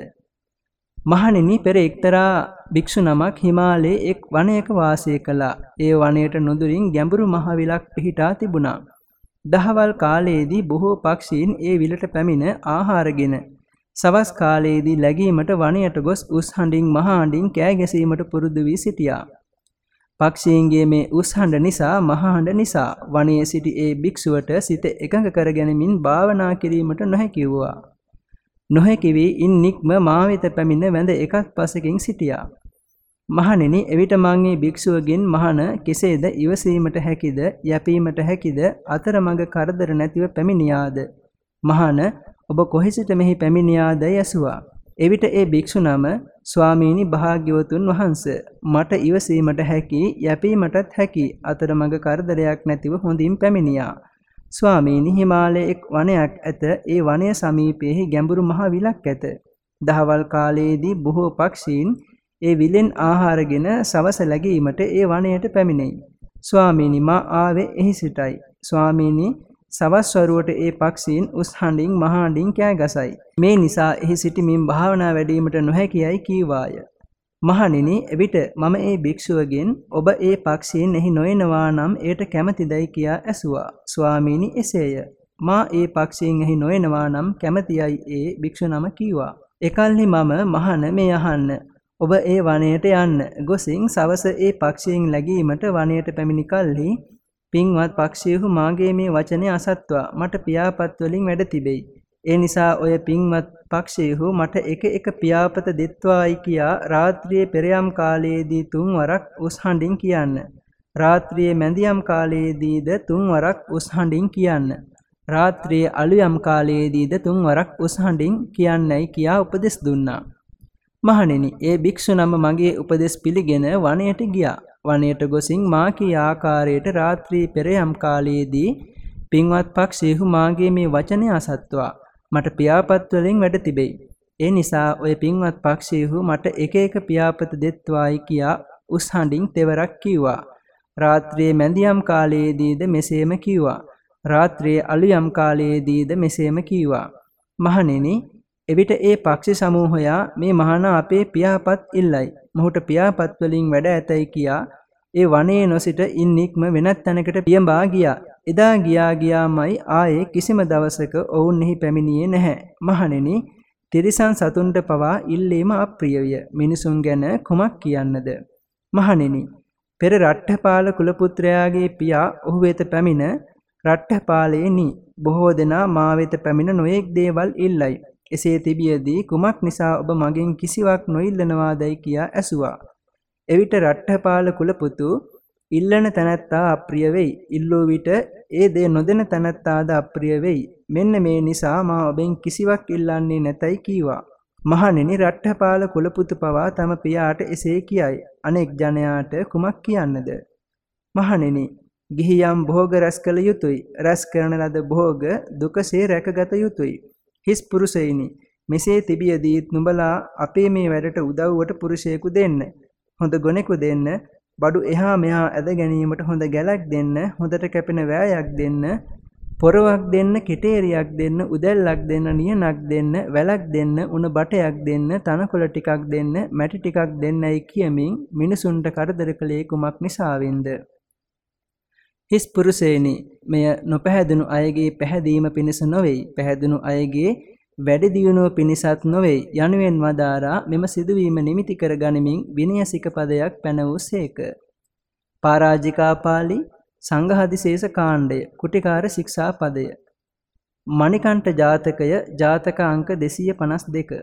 මහණෙනි පෙර එක්තරා භික්ෂු නමක් හිමාලයේ එක් වනයක වාසය කළා. ඒ වනයේට නුදුරින් ගැඹුරු මහ විලක් පිහිටා තිබුණා. දහවල් කාලයේදී බොහෝ පක්ෂීන් ඒ විලට පැමිණ ආහාරගෙන සවස් කාලයේදී läගීමට වනයට ගොස් උස් හඬින් මහා හඬින් කෑ ගැසීමට පුරුදු වී සිටියා. පක්ෂීන්ගේ මේ උස් හඬ නිසා මහා හඬ නිසා වනයේ සිටි ඒ භික්ෂුවට සිත එකඟ කර ගැනීමෙන් භාවනා කිරීමට නොහැකි වූවා. නොහැකි වී ඉන් නික්ම මා වෙත පැමිණ වැඳ එකක් පසකින් සිටියා. මහණෙනි එවිට මං මේ භික්ෂුවගෙන් මහණ කෙසේද ඉවසීමට හැකිද යැපීමට හැකිද අතරමඟ කරදර නැතිව පැමිණියාද මහණ ඔබ කොහෙසිට මෙහි පැමිණියාදයි ඇසුවා එවිට ඒ භික්ෂු නම ස්වාමීනි භාග්‍යවතුන් වහන්ස. මට ඉවසීමට හැකි යැපීමටත් හැකි අතරමඟ කරදරයක් නැතිව හොඳින් පැමිණියා. ස්වාමීනි හිමාලයේ එක් වනයක් ඇත. ඒ වනය සමීපයේ ගැඹුරු මහ විලක් ඇත. දහවල් කාලයේදී බොහෝ පක්ෂීන් ඒ විලෙන් ආහාරගෙන සවස läගීමට ඒ වනයට පැමිණෙයි. ස්වාමීනි මා ආවේ එහි සිටයි. ස්වාමීනි සවස් වරුවට ඒ පක්ෂීන් උස් හඬින් මහ හඬින් කෑ ගසයි. මේ නිසා එහි සිටමින් භාවනා වැඩීමට නොහැකියයි කීවාය. මහණෙනි එවිට මම ඒ භික්ෂුවගෙන් ඔබ ඒ පක්ෂීන් එහි නොයනවා නම් ඒට කැමැතිදයි කියා ඇසුවා. ස්වාමීනි එසේය. මා ඒ පක්ෂීන් එහි නොයනවා නම් කැමැතියයි ඒ භික්ෂු නම කීවා. එකල්හි මම මහන මේ අහන්න ඔබ ඒ වනයට යන්න. ගොසින් සවස ඒ පක්ෂීන් läගීමට වනයට පැමිණි කල්හි පින්වත් පක්ෂීහු මාගේ මේ වචනය අසත්වා මට පියාපත් වලින් වැඩ තිබෙයි. ඒ නිසා ඔය පින්වත් පක්ෂීහු මට එක එක පියාපත දෙත්වායි කියා රාත්‍රියේ පෙරයම් කාලයේදී තුන් වරක් උස් හඬින් කියන්න. රාත්‍රියේ මැදියම් කාලයේදීද තුන් වරක් උස් හඬින් කියන්න. රාත්‍රියේ අලුයම් කාලයේදීද තුන් වරක් උස් හඬින් කියන්නයි කියා උපදෙස් දුන්නා. මහණෙනි, ඒ භික්ෂු නම මගේ උපදෙස් පිළිගෙන වනයට ගියා. වනයට ගොසින් මා කී ආකාරයට රාත්‍රී පෙරයම් කාලයේදී පින්වත් පක්ෂීහු මාගේ මේ වචනය අසත්වා මට පියාපත් වලින් වැඩ තිබෙයි. ඒ නිසා ඔය පින්වත් පක්ෂීහු මට එක එක පියාපත දෙත්වායි කියා උස් හඬින් තෙවරක් කිව්වා. රාත්‍රියේ මැදියම් කාලයේදීද මෙසේම කිව්වා. රාත්‍රියේ අලුයම් කාලයේදීද මෙසේම කිව්වා. මහණෙනි එවිට ඒ පක්ෂි සමූහයා මේ මහාන අපේ පියාපත් ඉල්ලයි. මොහුට පියාපත් වලින් වැඩ ඇතයි කියා ඒ වනයේ නොසිට ඉන් නික්ම වෙනත් තැනකට පියඹා ගියා. එදා ගියා ගියාමයි ආයේ කිසිම දවසක ඔවුන් එහි පැමිණියේ නැහැ. මහණෙනි, තිරිසන් සතුන්ට පවා ඉල්ලීම අප්‍රියය. මිනිසුන් ගැන කුමක් කියන්නද? මහණෙනි, පෙර රට්ඨපාල කුල පුත්‍රයාගේ පියා ඔහු වෙත පැමිණ රට්ඨපාලේනි බොහෝ දෙනා මා වෙත පැමිණ නොයෙක් දේවල් ඉල්ලයි. එසේ තිබියදී කුමක් නිසා ඔබ මගෙන් කිසිවක් නොඉල්ලනවාදයි කියා ඇසුවා. එවිට රට්ඨපාල කුලපුතු ඉල්ලන තැනැත්තා අප්‍රිය වෙයි. ඉල්ලූ විට ඒ දේ නොදෙන තැනැත්තාද අප්‍රිය වෙයි. මෙන්න මේ නිසා මා ඔබෙන් කිසිවක් ඉල්ලන්නේ නැතයි කීවා. මහණෙනි රට්ඨපාල කුලපුතු පවා තම පියාට එසේ කියයි. අනෙක් ජනයාට කුමක් කියන්නද? මහණෙනි ගිහියම් භෝග රැස් කළ යුතුය. රැස් කරන ලද භෝග දුකසේ රැකගත යුතුය. හිස් පුරුෂයිනි මෙසේ තිබියදීත් නුඹලා අපේ මේ වැඩට උදව්වට පුරුෂයෙකු දෙන්න. හොඳ ගොනෙකු දෙන්න. බඩු එහා මෙහා ඇද ගැනීමට හොඳ ගැලක් දෙන්න. හොඳට කැපෙන වෑයක් දෙන්න. පොරවක් දෙන්න, කෙටේරියක් දෙන්න, උදැල්ලක් දෙන්න, නියනක් දෙන්න, වැලක් දෙන්න, උණ බටයක් දෙන්න, තනකොළ ටිකක් දෙන්න, මැටි ටිකක් දෙන්නයි කියමින් මිනිසුන්ට කරදර කළේ කුමක් නිසාවෙන්ද? හිස් පුරුෂේනි මෙය නොපැහැදුණු අයගේ පැහැදීම පිණිස නොවේයි. පැහැදුණු අයගේ වැඩි දියුණුව පිණිසත් නොවේ යනුවෙන් වදාරා මෙම සිදුවීම නිමිති කර ගනිමින් විනය සිකපදයක් පැනවූසේක පරාජිකා පාළි සංඝහදිශේෂ කාණ්ඩය කුටිකාර ශික්ෂා පදය. මණිකණ්ඨ ජාතකය ජාතක අංක 252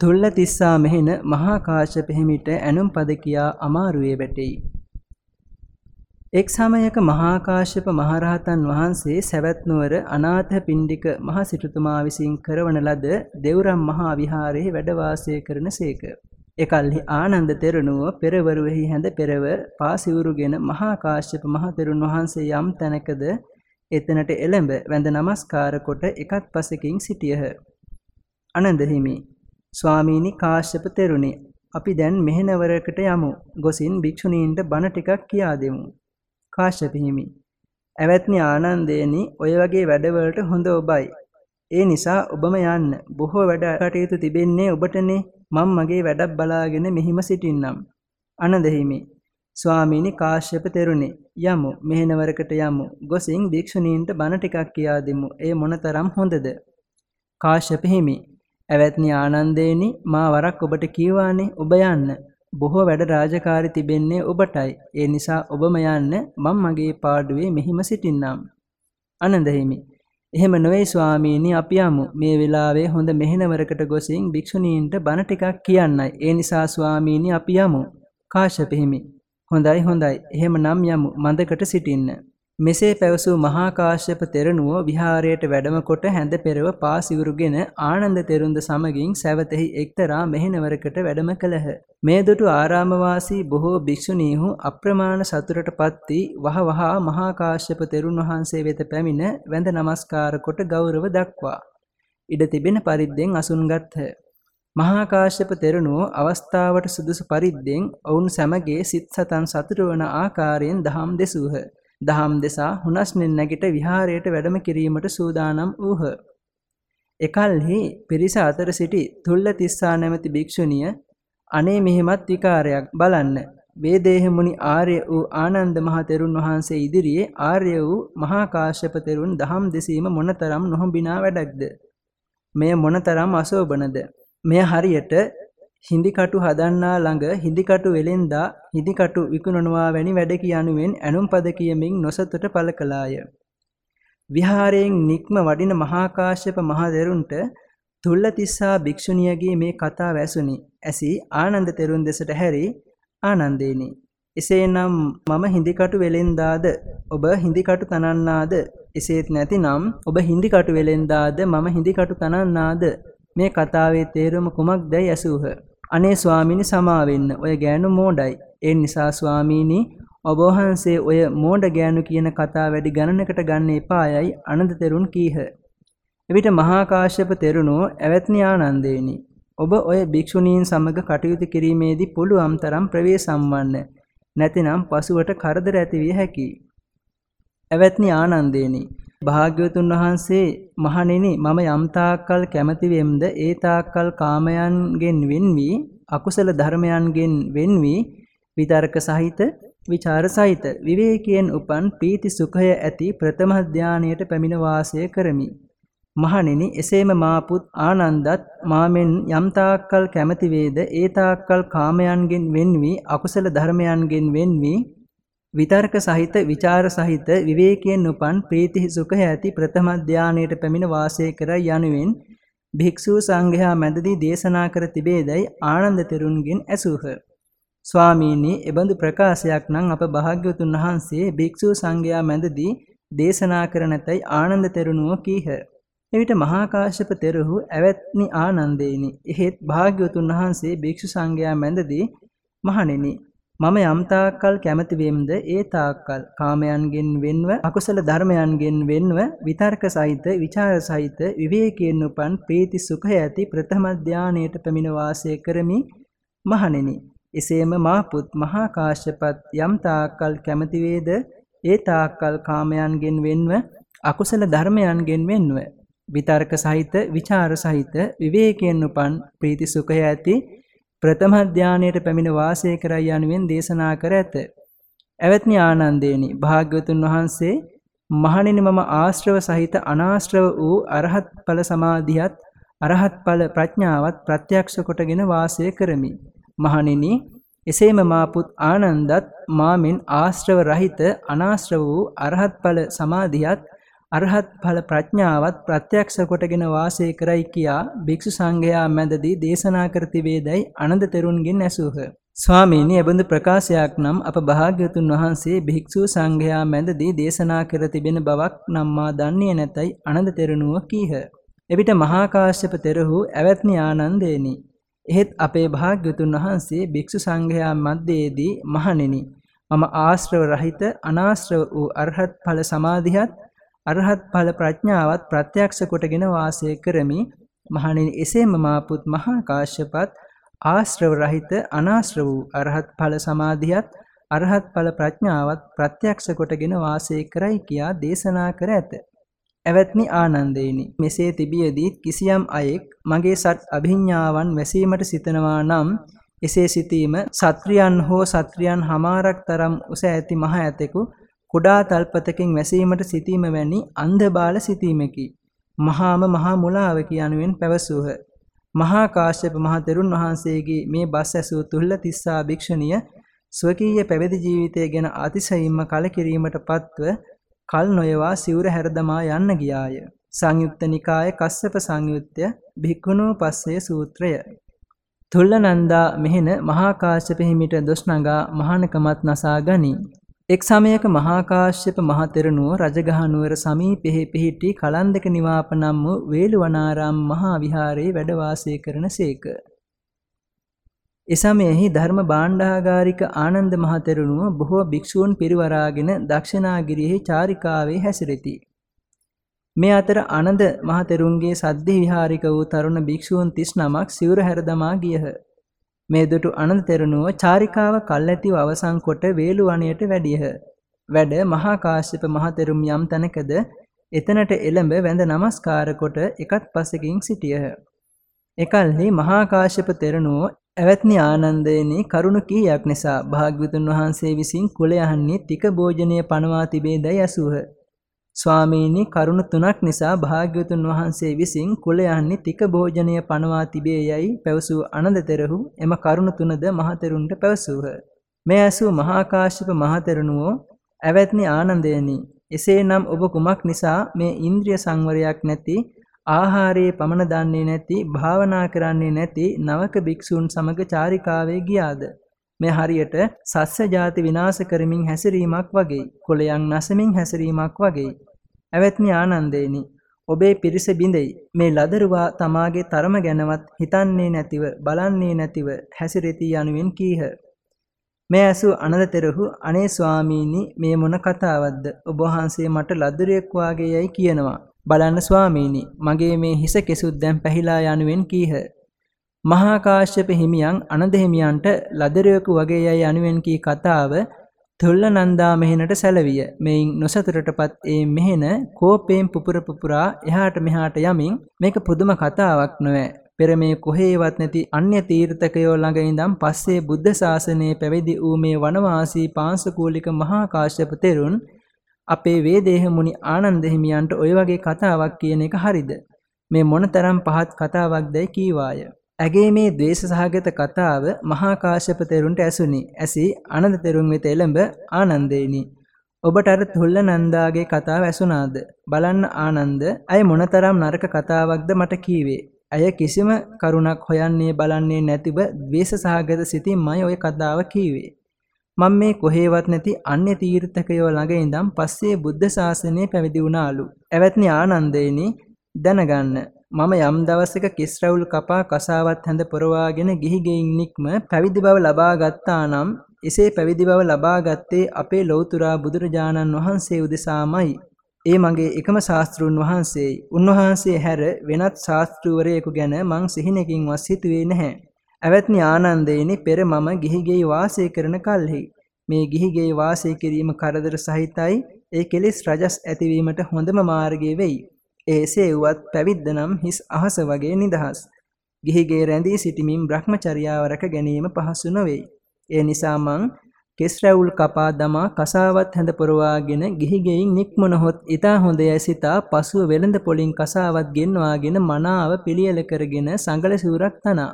තුල්ල තිස්සා මෙහෙන මහා කාශ්‍යප හිමිට ඇනුම් පද කියා අමාරුවේ වැටෙයි. එක් සමයක මහා කාශ්‍යප මහරහතන් වහන්සේ සවැත් නුවර අනාථ පිණ්ඩික මහ සිටුතුමා විසින් කරවන ලද දෙව්රම් මහා විහාරයේ වැඩ වාසය කරනසේක. එකල්හි ආනන්ද තෙරණුව පෙරවරුෙහි හැඳ පෙරව පාසිවුරුගෙන මහා කාශ්‍යප මහ තෙරුන් වහන්සේ යම් තැනකද එතනට එළඹ වැඳ නමස්කාර කොට එකත් පසකින් සිටියහ. අනන්ද හිමි ස්වාමීනි කාශ්‍යප තෙරුණි අපි දැන් මෙහෙණවරකට යමු. ගොසින් භික්ෂුණීන්ට බණ ටිකක් කියා දෙමු. කාශ්‍යප හිමි. ඇවැත්නි ආනන්දේනි ඔය වගේ වැඩවලට හොඳ ඔබයි. ඒ නිසා ඔබම යන්න. බොහෝ වැඩ කටයුතු තිබෙන්නේ ඔබටනේ. මම මගේ වැඩක් බලාගෙන මෙහිම සිටින්නම්. අනන්ද හිමි. ස්වාමීනි කාශ්‍යප තෙරුණි යමු මෙහෙණවරකට යමු. ගොසින් භික්ෂුණීන්ට බණ ටිකක් කියා දෙමු. ඒ මොනතරම් හොඳද? කාශ්‍යප හිමි. ඇවැත්නි ආනන්දේනි මා වරක් ඔබට කීවානේ ඔබ යන්න. බොහෝ වැඩ රාජකාරි තිබෙන්නේ ඔබටයි. ඒ නිසා ඔබම යන්න මම මගේ පාඩුවේ මෙහිම සිටින්නම්. ආනන්ද හිමි. එහෙම නොවේ ස්වාමීනි අපි යමු. මේ වෙලාවේ හොඳ මෙහෙණවරකට ගොසින් භික්ෂුණීන්ට බණ ටිකක් කියන්නයි. ඒ නිසා ස්වාමීනි අපි යමු. කාශ්‍යප හිමි හොඳයි හොඳයි එහෙමනම් යමු මඳකට සිටින්න මෙසේ පැවසූ මහා කාශ්‍යප තෙරණුවෝ විහාරයට වැඩම කොට හැඳ පෙරව පා සිවුරුගෙන ආනන්ද තෙරුන්ද සමගින් සැවතෙහි එක්තරා මෙහෙණවරකට වැඩම කළහ. මේ දුටු ආරාමවාසී බොහෝ භික්ෂුණීහු අප්‍රමාණ සතුටටපත් වී වහවහා මහා කාශ්‍යප තෙරුන් වහන්සේ වෙත පැමිණ වැඳ නමස්කාර කොට ගෞරව දක්වා ඉඩ තිබෙන පරිද්දෙන් අසුන්ගත්හ. මහා කාශ්‍යප තෙරණුවෝ අවස්ථාවට සුදුසු පරිද්දෙන් ඔවුන් සැමගේ සිත් සතන් සතුට වන ආකාරයෙන් දහම් දෙසූහ. දහම් දෙසා හුනස්නෙන් නැගිට විහාරයට වැඩම කිරීමට සූදානම් වූහ. එකල්හි පිරිස අතර සිටි තුල්ල තිස්සා නැමැති භික්ෂුණිය අනේ මෙහෙමත් විකාරයක් බලන්න. වේදේහ මුනි ආර්ය වූ ආනන්ද මහ තෙරුන් වහන්සේ ඉදිරියේ ආර්ය වූ මහා කාශ්‍යප තෙරුන් දහම් දෙසීම මොනතරම් නොහොඹිනා වැඩක්ද? මෙය මොනතරම් අශෝභනද මෙය හරියට හිඳිකටු හදන්නා ළඟ හිඳිකටු වෙලෙන්දා හිඳිකටු විකුණනවා වැනි වැඩ කියනුවෙන් ඇනුම් පද කියමින් නොසතුට පළ කළාය. විහාරයෙන් නික්ම වඩින මහා කාශ්‍යප මහදෙරුන්ට තුල්ලතිස්සා භික්ෂුණියගේ මේ කතාව ඇසුනි. ඇසි ආනන්ද තෙරුන් දෙසට හැරි ආනන්දේනි. එසේනම් මම හිඳිකටු වෙලෙන්දාද ඔබ හිඳිකටු තනන්නාද එසේත් නැතිනම් ඔබ හිඳිකටු වෙලෙන්දාද මම හිඳිකටු තනන්නාද මේ කතාවේ තේරුම කුමක්දයි ඇසූහ. අනේ ස්වාමීනි සමාවෙන්න ඔය ගෑනු මෝඩයි. ඒ නිසා ස්වාමීනි ඔබ වහන්සේ ඔය මෝඩ ගෑනු කියන කතා වැඩි ගණනකට ගන්න එපායයි අනන්ත තෙරුන් කීහ. එවිට මහා කාශ්‍යප තෙරුණෝ ඇවැත්නි ආනන්දේනි. ඔබ ඔය භික්ෂුණීන් සමග කටයුතු කිරීමේදී පුළුවන් තරම් ප්‍රවේශම් වන්න. නැතිනම් පසුවට කරදර ඇතිවිය හැකියි. ඇවැත්නි ආනන්දේනි භාග්‍යවතුන් වහන්සේ මහණෙනි මම යම් තාක්කල් කැමති වෙම්ද? ඒ තාක්කල් කාමයන්ගෙන් වෙන්වි අකුසල ධර්මයන්ගෙන් වෙන්වි විතර්ක සහිත විචාර සහිත විවේකයෙන් උපන් පීති සුඛය ඇති ප්‍රථම ධානයට පැමිණ වාසය කරමි. මහණෙනි එසේම මා පුත් ආනන්දත් මාමෙන් යම් තාක්කල් කැමති වේද? ඒ තාක්කල් කාමයන්ගෙන් වෙන්වි අකුසල ධර්මයන්ගෙන් වෙන්වි විතර්ක සහිත විචාර සහිත විවේකයෙන් උපන් ප්‍රීති සුඛය ඇති ප්‍රථම ධානයට පැමිණ වාසය කර යනුවෙන් භික්ෂු සංඝයා මැදදී දේශනා කර තිබේදයි ආනන්ද තෙරුන්ගෙන් ඇසූහ. ස්වාමීනි එබඳු ප්‍රකාශයක් නම් අප භාග්‍යවතුන් වහන්සේ භික්ෂු සංඝයා මැදදී දේශනා කර නැතයි ආනන්ද තෙරුණුව කීහ. එවිට මහා කාශ්‍යප තෙරහු ඇවැත්නි ආනන්දේනි. එහෙත් භාග්‍යවතුන් වහන්සේ භික්ෂු සංඝයා මැදදී මහණෙනි මම යම් තාක්කල් කැමති වෙම්ද ඒ තාක්කල් කාමයන්ගෙන් වෙන්ව අකුසල ධර්මයන්ගෙන් වෙන්ව විතර්ක සහිත විචාර සහිත විවේකයෙන් උපන් ප්‍රීති සුඛය ඇති ප්‍රථම ධානයට පැමිණ වාසය කරමි මහණෙනි. එසේම මා පුත් මහා කාශ්‍යපත් යම් තාක්කල් කැමති වේද ඒ තාක්කල් කාමයන්ගෙන් වෙන්ව අකුසල ධර්මයන්ගෙන් වෙන්ව. විතර්ක සහිත විචාර සහිත විවේකයෙන් උපන් ප්‍රීති සුඛය ඇති ප්‍රථම ධානයට පැමිණ වාසය කරයි යනුවෙන් දේශනා කර ඇත. ඇවැත්නි ආනන්දේනි භාග්‍යවතුන් වහන්සේ මහණෙනි මම ආශ්‍රව සහිත අනාශ්‍රව වූ අරහත් ඵල සමාධියත් අරහත් ඵල ප්‍රඥාවත් ප්‍රත්‍යක්ෂ කොටගෙන වාසය කරමි. මහණෙනි එසේම මා පුත් ආනන්දත් මාමින් ආශ්‍රව රහිත අනාශ්‍රව වූ අරහත් ඵල සමාධියත් අරහත් ඵල ප්‍රඥාවත් ප්‍රත්‍යක්ෂ කොටගෙන වාසය කරයි කියා භික්ෂු සංඝයා මැදදී දේශනා කර තිබේදයි අනන්ත තෙරුන්ගෙන් ඇසූහ. ස්වාමීනි එබඳු ප්‍රකාශයක් නම් අප භාග්‍යවතුන් වහන්සේ භික්ෂු සංඝයා මැදදී දේශනා කර තිබෙන බවක් නම් මා දන්නේ නැතයි අනන්ත තෙරණුව කීහ. එවිට මහා කාශ්‍යප තෙරහු ඇවැත්නි ආනන්දේනි. එහෙත් අපේ භාග්‍යවතුන් වහන්සේ භික්ෂු සංඝයා මැදයේදී මහණෙනි මම ආශ්‍රව රහිත අනාශ්‍රව වූ අරහත් ඵල සමාධියත් අරහත් ඵල ප්‍රඥාවත් ප්‍රත්‍යක්ෂ කොටගෙන වාසය කරමි. මහණෙනි එසේම මා පුත් මහා කාශ්‍යපත් ආශ්‍රව රහිත අනාශ්‍රව වූ අරහත් ඵල සමාධියත් අරහත් ඵල ප්‍රඥාවත් ප්‍රත්‍යක්ෂ කොටගෙන වාසය කරයි කියා දේශනා කර ඇත. ඇවැත්නි ආනන්දේනි මෙසේ තිබියදී කිසියම් අයෙක් මගේ සත් අභිඥාවන් වැසීමට සිතනවා නම් එසේ සිතීම සත්‍රියන් හෝ සත්‍රියන් හමාරක් තරම් උස ඇති මහ ඇතෙකු කුඩා තල්පතකින් වැසීමට සිටීම වැනි අන්ධබාල සිටීමකි. මහාම මහා මුලාවකි යනුවෙන් පැවසූහ. මහා කාශ්‍යප මහ තෙරුන් වහන්සේගේ මේ බස් ඇසූ තුල්ල තිස්සා භික්ෂුණිය ස්වකීය පැවිදි ජීවිතය ගැන අතිශයින්ම කලකිරීමට පත්ව කල් නොයවා සිවුර හැරදමා යන්න ගියාය. සංයුක්ත නිකාය කස්සප සංයුත්තය භික්ඛුණෝ පස්සේ සූත්‍රය තුල්ලනන්දා මෙහෙන මහා කාශ්‍යප හිමිට දොස් නගා මහානකමත් නසා ගනී. එක් සමයක මහා කාශ්‍යප මහතෙරණුව රජගහ නුවර සමීපෙහි පිහිටි කලන්දක නිවාප නම් වූ වේළුවනාරාම මහා විහාරයේ වැඩ වාසය කරනසේක. එසමයෙහි ධර්ම භාණ්ඩාගාරික ආනන්ද මහතෙරණුව බොහෝ භික්ෂූන් පිරිවරාගෙන දක්ෂිනාගිරියෙහි චාරිකාවේ හැසිරෙති. මේ අතර ආනන්ද මහතෙරුන්ගේ සද්දේ විහාරික වූ තරුණ භික්ෂූන් 39ක් සිවුර හැර දමා ගියහ. මේ දුටු ආනන්ද තෙරණුව චාරිකාව කල්ැතිව අවසන් කොට වේළුවණයට වැඩියහ. වැඩ මහා කාශ්‍යප මහතෙරුම් යම් තැනකද එතනට එළඹ වැඳ නමස්කාර කොට එකත් පසකින් සිටියහ. එකල්හි මහා කාශ්‍යප තෙරණුව ඇවැත්නි ආනන්දයනි කරුණ කීයක් නිසා භාග්‍යවතුන් වහන්සේ විසින් කුල යහන්නේ තික භෝජනය පනවා තිබේදයි ඇසූහ. ස්වාමීනි කරුණ තුනක් නිසා භාග්‍යවතුන් වහන්සේ විසින් කුල යන්නේ තික භෝජනය පනවා තිබේ යයි පැවසූ අනන්දතරහු එම කරුණ තුනද මහතෙරුන්ට පැවසූහ. මේ ඇසූ මහා කාශ්‍යප මහතෙරණුවෝ ඇවැත්නි ආනන්දයනි එසේනම් ඔබ කුමක් නිසා මේ ඉන්ද්‍රිය සංවරයක් නැති ආහාරයේ පමණ දන්නේ නැති භාවනා කරන්නේ නැති නවක භික්ෂූන් සමග චාරිකාවේ ගියාද මේ හරියට සස්්‍ය ජාති විනාශ කරමින් හැසිරීමක් වගේ කොළයන් නැසමින් හැසිරීමක් වගේ. ඇවැත්නි ආනන්දේනි ඔබේ පිරිස බිඳෙයි. මේ ලදරුවා තමාගේ තරම ගැනවත් හිතන්නේ නැතිව බලන්නේ නැතිව හැසිරෙති යනුවෙන් කීහ. මේ ඇසු අනදතෙරහු අනේ ස්වාමීනි මේ මොන කතාවක්ද? ඔබ වහන්සේ මට ලදරුවෙක් වාගේ යයි කියනවා. බලන්න ස්වාමීනි මගේ මේ හිස කෙසුත් දැන් පැහිලා යනුවෙන් කීහ. මහා කාශ්‍යප හිමියන් අනද හිමියන්ට ලදරයකු වගේ යයි අනුවෙන් කී කතාව තුල්ල නන්දා මෙහෙනට සැලවිය. මෙයින් නොසතුටටපත් ඒ මෙහෙන කෝපයෙන් පුපුර පුපුරා එහාට මෙහාට යමින් මේක පුදුම කතාවක් නොවේ. පෙර මේ කොහේවත් නැති අන්‍ය තීර්ථකයෝ ළඟ ඉඳන් පස්සේ බුද්ධ ශාසනයේ පැවිදි වූ මේ වනවාසී පාංශකූලික මහා කාශ්‍යප තෙරුන් අපේ වේදේහ මුනි ආනන්ද හිමියන්ට ඔය වගේ කතාවක් කියන එක හරිද? මේ මොනතරම් පහත් කතාවක්දයි කීවාය. ඇගේ මේ ද්වේෂ සහගත කතාව මහා කාශ්‍යප තෙරුන්ට ඇසුනි. ඇසී ආනන්ද තෙරුන් වෙත එළඹ ආනන්දේනි. ඔබට අර තුල්ල නන්දාගේ කතාව ඇසුණාද? බලන්න ආනන්ද, අය මොනතරම් නරක කතාවක්ද මට කීවේ. ඇය කිසිම කරුණක් හොයන්නේ බලන්නේ නැතිව ද්වේෂ සහගත සිතින්මයි ওই කතාව කීවේ. මම මේ කොහේවත් නැති අන්‍ය තීර්ථකයෝ ළඟ ඉඳන් පස්සේ බුද්ධ ශාසනය පැවිදි වුණාලු. එවත්නි ආනන්දේනි දැනගන්න මම යම් දවසක කිස් රැවුල් කපා කසාවත් හැඳ පොරවාගෙන ගිහි ගෙයින් නික්ම පැවිදි බව ලබා ගත්තා නම් එසේ පැවිදි බව ලබා ගත්තේ අපේ ලෞතුරා බුදුරජාණන් වහන්සේ උදෙසාමයි. ඒ මගේ එකම ශාස්ත්‍රුන් වහන්සේයි. උන්වහන්සේ හැර වෙනත් ශාස්ත්‍රූවරයෙකු ගැන මං සිහිනකින්වත් හිතුවේ නැහැ. ඇවැත්නි ආනන්දේනි පෙර මම ගිහි ගෙයි වාසය කරන කල්හි මේ ගිහි ගෙයි වාසය කිරීම කරදර සහිතයි ඒ කෙලෙස් රජස් ඇතිවීමට හොඳම මාර්ගය වෙයි. එසේ වුවත් පැවිද්ද නම් හිස් අහස වගේ නිදහස්. ගිහිගේ රැඳී සිටීමෙන් Brahmacharyaව රැක ගැනීම පහසු නොවේ. ඒ නිසා මං කෙස් රැවුල් කපා දමා කසාවත් හැඳ පොරවාගෙන ගිහිගෙයින් නික්මුණහොත් ඊතා හොඳය සිතා පසුව වෙළඳ පොලින් කසාවත් ගෙන්වාගෙන මනාව පිළියෙල කරගෙන සංගල සූරක් තනා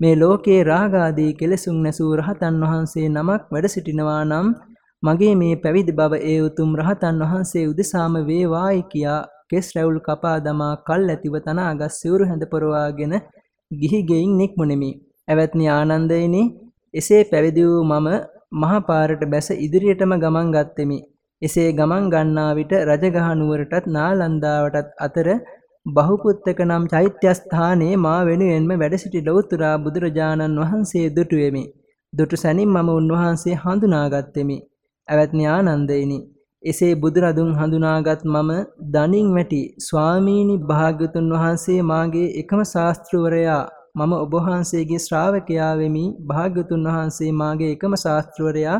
මේ ලෝකේ රාගාදී කෙලෙසුන් නැසූ රහතන් වහන්සේ නමක් වැඩ සිටිනවා නම් මගේ මේ පැවිදි බව ඒ උතුම් රහතන් වහන්සේ උදෙසාම වේවායි කියා කෙස් රැවුල් කපා දමා කල් ඇතිව තනාගත් සිවුරු හැඳ පොරවාගෙන ගිහි ගෙයින් නික්මුනිමි. ඇවැත්නි ආනන්දයිනි එසේ පැවිදි වූ මම මහ පාරට බැස ඉදිරියටම ගමන් ගත්ෙමි. එසේ ගමන් ගන්නා විට රජගහ නුවරටත් නාලන්දාවටත් අතර බහුපුත්තක නම් චෛත්‍යස්ථානයේ මා වෙනුවෙන්ම වැඩ සිටි ලෞතුරා බුදුරජාණන් වහන්සේ දුටුවෙමි. දුටු සැනින් මම උන්වහන්සේ හඳුනාගත්ෙමි. ඇවැත්නි ආනන්දයිනි එසේ බුදුරදුන් හඳුනාගත් මම දනින් වැටි ස්වාමීනි භාග්‍යතුන් වහන්සේ මාගේ එකම ශාස්ත්‍රවරයා මම ඔබ වහන්සේගේ ශ්‍රාවකයා වෙමි. භාග්‍යතුන් වහන්සේ මාගේ එකම ශාස්ත්‍රවරයා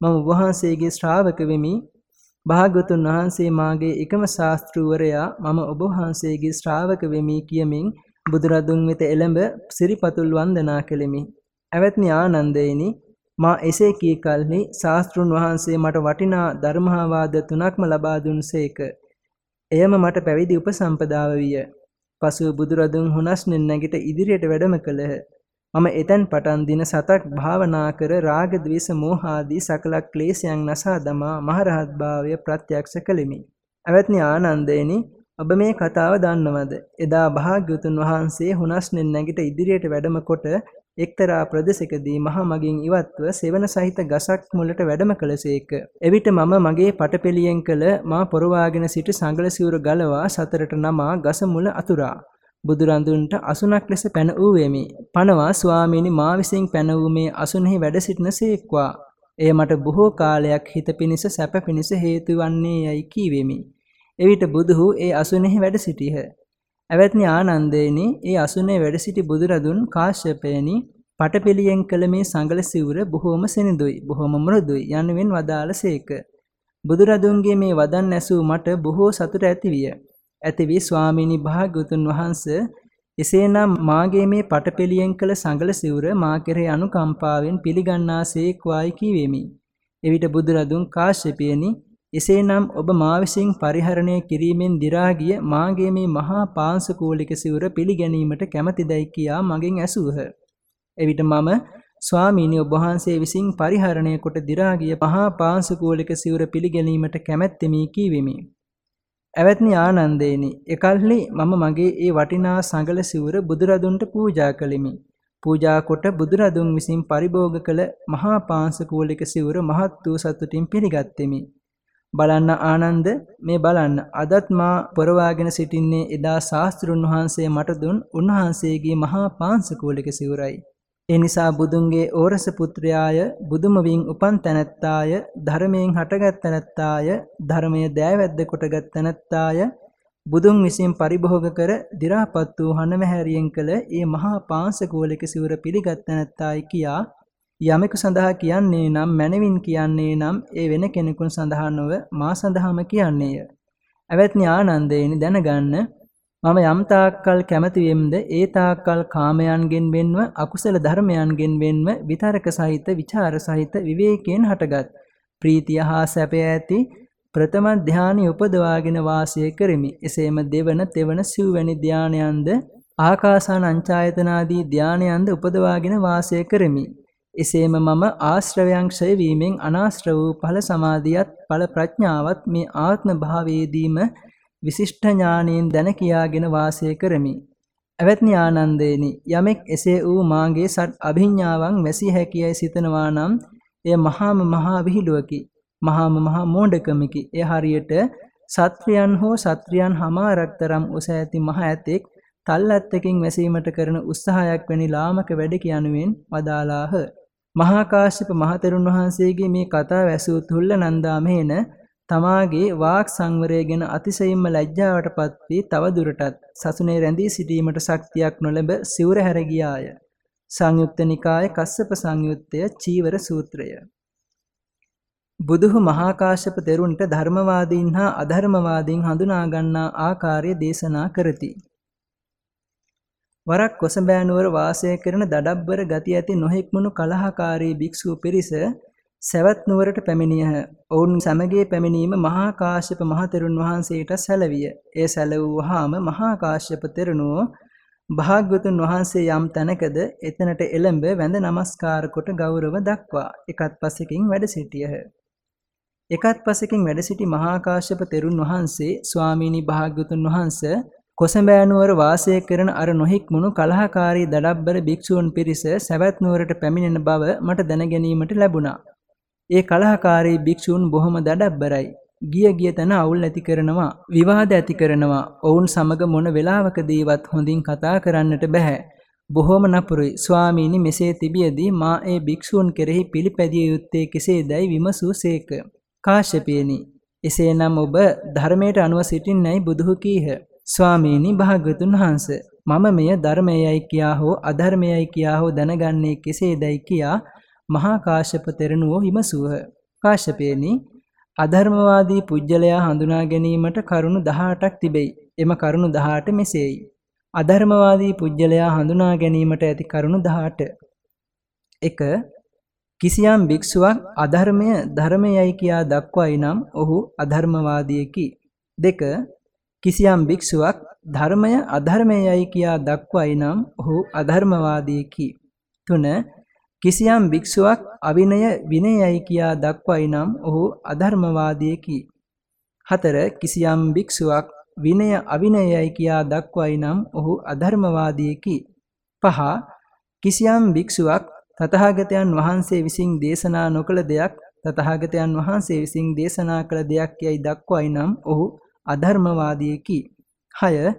මම ඔබ වහන්සේගේ ශ්‍රාවක වෙමි. භාග්‍යතුන් වහන්සේ මාගේ එකම ශාස්ත්‍රවරයා මම ඔබ වහන්සේගේ ශ්‍රාවක වෙමි කියමින් බුදුරදුන් වෙත එළඹ සිරිපතුල් වන්දනා කෙලෙමි. ඇවැත්නි ආනන්දේනි මා එසේ කී කල්හි ශාස්ත්‍රුන් වහන්සේ මට වටිනා ධර්මහාවාද තුනක්ම ලබා දුන්සේක. එයම මට පැවිදි උපසම්පදාව විය. පසුව බුදුරදුන් හුනස්නෙන් නැගිට ඉදිරියට වැඩම කළහ. මම එතැන් පටන් දින සතක් භාවනා කර රාග ද්වේෂ මෝහ ආදී සකල ක්ලේශයන් නසා දමා මහරහත් භාවය ප්‍රත්‍යක්ෂ කළෙමි. අවත්නි ආනන්දේනි ඔබ මේ කතාව දන්නවද? එදා භාග්‍යවතුන් වහන්සේ හුනස්නෙන් නැගිට ඉදිරියට වැඩම කොට එක්තරා ප්‍රදේශකදී මහා මගෙන් ඉවත්ව සෙවන සහිත ගසක් මුලට වැඩම කළසේක. එවිට මම මගේ පටපෙළියෙන් කළ මා පොරවාගෙන සිටි සංගල සිවුර ගලවා සතරට නමා ගස මුල අතුරා. බුදුරඳුන්ට අසුනක් ලෙස පැන වූ වෙමි. පනවා ස්වාමීනි මා විසින් පැන වූ මේ අසුනෙහි වැඩ සිටින සේක්වා. එය මට බොහෝ කාලයක් හිත පිනිස සැප පිනිස හේතු වන්නේ යයි කීවෙමි. එවිට බුදුහු ඒ අසුනෙහි වැඩ සිටියහ. ඇවැත්නි ආනන්දේනි ඒ අසුනේ වැඩ සිටි බුදුරදුන් කාශ්‍යපයනි පටපිලියෙන් කළ මේ සංගල සිවුර බොහෝම සෙනඳුයි බොහෝම මෘදුයි යනුවෙන් වදාළසේක. බුදුරදුන්ගේ මේ වදන් ඇසූ මට බොහෝ සතුට ඇතිවිය. ඇතිවී ස්වාමීනි භාග්‍යවතුන් වහන්සේ එසේනම් මාගේ මේ පටපෙළියෙන් කළ සංගල සිවුර මා කෙරෙහි අනුකම්පාවෙන් පිළිගන්නාසේක්වායි කීවෙමි. එවිට බුදුරදුන් කාශ්‍යපයනි එසේනම් ඔබ මා විසින් පරිහරණය කිරීමෙන් දි รา ගිය මාගේ මේ මහා පාංශකූලික සිවුර පිළිගැනීමට කැමැතිදයි කියා මගෙන් ඇසූහ. එවිට මම ස්වාමීනි ඔබ වහන්සේ විසින් පරිහරණය කොට දි รา ගිය මහා පාංශකූලික සිවුර පිළිගැනීමට කැමැත්තෙමි කීවෙමි. ඇවැත්නි ආනන්දේනි එකල්හි මම මගේ ඒ වටිනා සංගල සිවුර බුදුරදුන්ට පූජා කළෙමි. පූජා කොට බුදුරදුන් විසින් පරිභෝග කළ මහා පාංශකූලික සිවුර මහත් වූ සතුටින් පිළිගත්ෙමි. බලන්න ආනන්ද මේ බලන්න අදත් මා පොරවාගෙන සිටින්නේ එදා ශාස්ත්‍රුන් වහන්සේ මට දුන් උන්වහන්සේගේ මහා පාංශකූලික සිවුරයි. ඒ නිසා බුදුන්ගේ ඕරස පුත්‍රයාය බුදුමවින් උපන් තැනැත්තාය ධර්මයෙන් හටගත් තැනැත්තාය ධර්මය දෑවැද්ද කොටගත් තැනැත්තාය බුදුන් විසින් පරිභෝග කර දි รา පත් වූ හනමහැරියෙන් කළ ඒ මහා පාංශකූලික සිවුර පිළිගත් තැනැත්තායි කියා යමෙකු සඳහා කියන්නේ නම් මැනවින් කියන්නේ නම් ඒ වෙන කෙනෙකුන් සඳහා නොව මා සඳහාම කියන්නේය. ඇවැත්නි ආනන්දේනි දැනගන්න මම යම් තාක්කල් කැමති වෙම්ද ඒ තාක්කල් කාමයන්ගෙන් වෙන්ව අකුසල ධර්මයන්ගෙන් වෙන්ව විතරක සහිත විචාර සහිත විවේකයෙන් හටගත් ප්‍රීතිය හා සැපය ඇති ප්‍රථම ධානය උපදවාගෙන වාසය කරමි. එසේම දෙවන තෙවන සිව්වැනි ධානයන්ද ආකාසාන අංචායතනාදී ධානයන්ද උපදවාගෙන වාසය කරමි. එසේම මම ආශ්‍රවයන් ක්ෂය වීමෙන් අනාශ්‍රව වූ ඵල සමාධියත් ඵල ප්‍රඥාවත් මේ ආත්ම භාවයේදීම විශිෂ්ට ඥානයෙන් දැන කියාගෙන වාසය කරමි. ඇවැත්නි ආනන්දේනි යමෙක් එසේ වූ මාගේ සත් අභිඥාවන් වැසිය හැකියයි සිතනවා නම් එය මහාම මහා විහිළුවකි. මහාම මහා මෝඩකමකි. එය හරියට සත්‍රියන් හෝ සත්‍රියන් හමාරක් තරම් උස ඇති මහ ඇතෙක් තල්ලත්තකින් වැසීමට කරන උත්සාහයක් වැනි ලාමක වැඩ කියනුවෙන් වදාලාහ. මහා කාශ්‍යප මහතෙරුන් වහන්සේගේ මේ කතාව ඇසූ තුල්ල නන්දාමේන තමාගේ වාක් සංවරය ගැන අතිශයින්ම ලැජ්ජාවටපත් වී තව දුරටත් සසුනේ රැඳී සිටීමට ශක්තියක් නොලැබ සිවුර හැර ගියාය. සංයුක්ත නිකාය කස්සප සංයුත්තය චීවර සූත්‍රය. බුදුහු මහා කාශ්‍යප තෙරුන්ට ධර්මවාදීන් හා අධර්මවාදීන් හඳුනා ගන්නා ආකාරය දේශනා කරති. වරක් කොසඹෑ වාසය කරන දඩබ්බර ගති ඇති නොහික්මුණු කලහකාරී භික්ෂූ පිරිස සැවත් නුවරට පැමිණියහ. ඔවුන් සමගයේ පැමිණීම මහා කාශ්‍යප මහතෙරුන් වහන්සේට සැලවිය. ඒ සැලවුවාම මහා කාශ්‍යප තෙරුණෝ භාග්‍යවතුන් වහන්සේ යම් තැනකද එතනට එළඹ වැඳ නමස්කාර කොට ගෞරව දක්වා එකත් පසකින් වැඩ සිටියහ. එකත් පසකින් වැඩ සිටි මහා කාශ්‍යප තෙරුන් වහන්සේ ස්වාමීනි භාග්‍යවතුන් වහන්සේ කොසඹෑ නුවර වාසය කරන අර නොහික්මුණු කලහකාරී දඩබ්බර භික්ෂූන් පිරිස සැවැත් නුවරට පැමිණෙන බව මට දැන ගැනීමට ලැබුණා. ඒ කලහකාරී භික්ෂූන් බොහොම දඩබ්බරයි. ගිය ගිය තැන අවුල් ඇති කරනවා, විවාද ඇති කරනවා. ඔවුන් සමග මොන වෙලාවකදීවත් හොඳින් කතා කරන්නට බෑ. බොහොම නපුරුයි. ස්වාමීනි මෙසේ තිබියදී මා ඒ භික්ෂූන් කෙරෙහි පිළිපැදිය යුත්තේ කෙසේදයි විමසූ සේක. කාශ්‍යපයනි එසේනම් ඔබ ධර්මයට අනුව සිටින්නයි බුදුහු කීහ. ස්වාමීනි භාග්‍යතුන් වහන්ස. මම මෙය ධර්මයයි කියා හෝ අධර්මයයි කියා හෝ දැනගන්නේ කෙසේදයි කියා මහා කාශ්‍යප තෙරණුවෝ විමසූහ. කාශ්‍යපේනි අධර්මවාදී පුජ්‍යලයා හඳුනා ගැනීමට කරුණු 18ක් තිබෙයි. එම කරුණු 18 මෙසේයි. අධර්මවාදී පුජ්‍යලයා හඳුනා ගැනීමට ඇති කරුණු 18 1 කිසියම් භික්ෂුවක් අධර්මය ධර්මයයි කියා දක්වයි නම් ඔහු අධර්මවාදියෙකි. 2 කිසියම් භික්ෂුවක් ධර්මය අධර්මයයි කියා දක්වයි නම් ඔහු අධර්මවාදීකි. 3. කිසියම් භික්ෂුවක් අවිනය විනයයි කියා දක්වයි නම් ඔහු අධර්මවාදීකි. 4. කිසියම් භික්ෂුවක් විනය අවිනයයි කියා දක්වයි නම් ඔහු අධර්මවාදීකි. 5. කිසියම් භික්ෂුවක් තථාගතයන් වහන්සේ විසින් දේශනා නොකළ දෙයක් තථාගතයන් වහන්සේ විසින් දේශනා කළ දෙයක් යයි දක්වයි නම් ඔහු අධර්මවාදියෙකි. 6.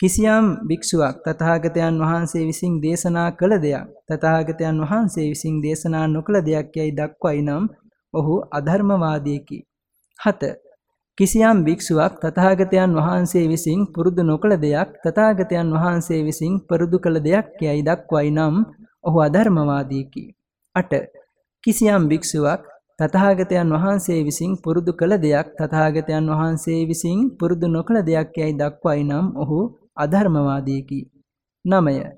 කිසියම් භික්ෂුවක් තථාගතයන් වහන්සේ විසින් දේශනා කළ දෙයක් තථාගතයන් වහන්සේ විසින් දේශනා නොකළ දෙයක් යයි දක්වයි නම් ඔහු අධර්මවාදියෙකි. 7. කිසියම් භික්ෂුවක් තථාගතයන් වහන්සේ විසින් පුරුදු නොකළ දෙයක් තථාගතයන් වහන්සේ විසින් පුරුදු කළ දෙයක් යයි දක්වයි නම් ඔහු අධර්මවාදියෙකි. 8. කිසියම් භික්ෂුවක් තථාගතයන් වහන්සේ විසින් පුරුදු කළ දෙයක් තථාගතයන් වහන්සේ විසින් පුරුදු නොකළ දෙයක් යයි දක්වයි නම් ඔහු අධර්මවාදියෙකි. 9.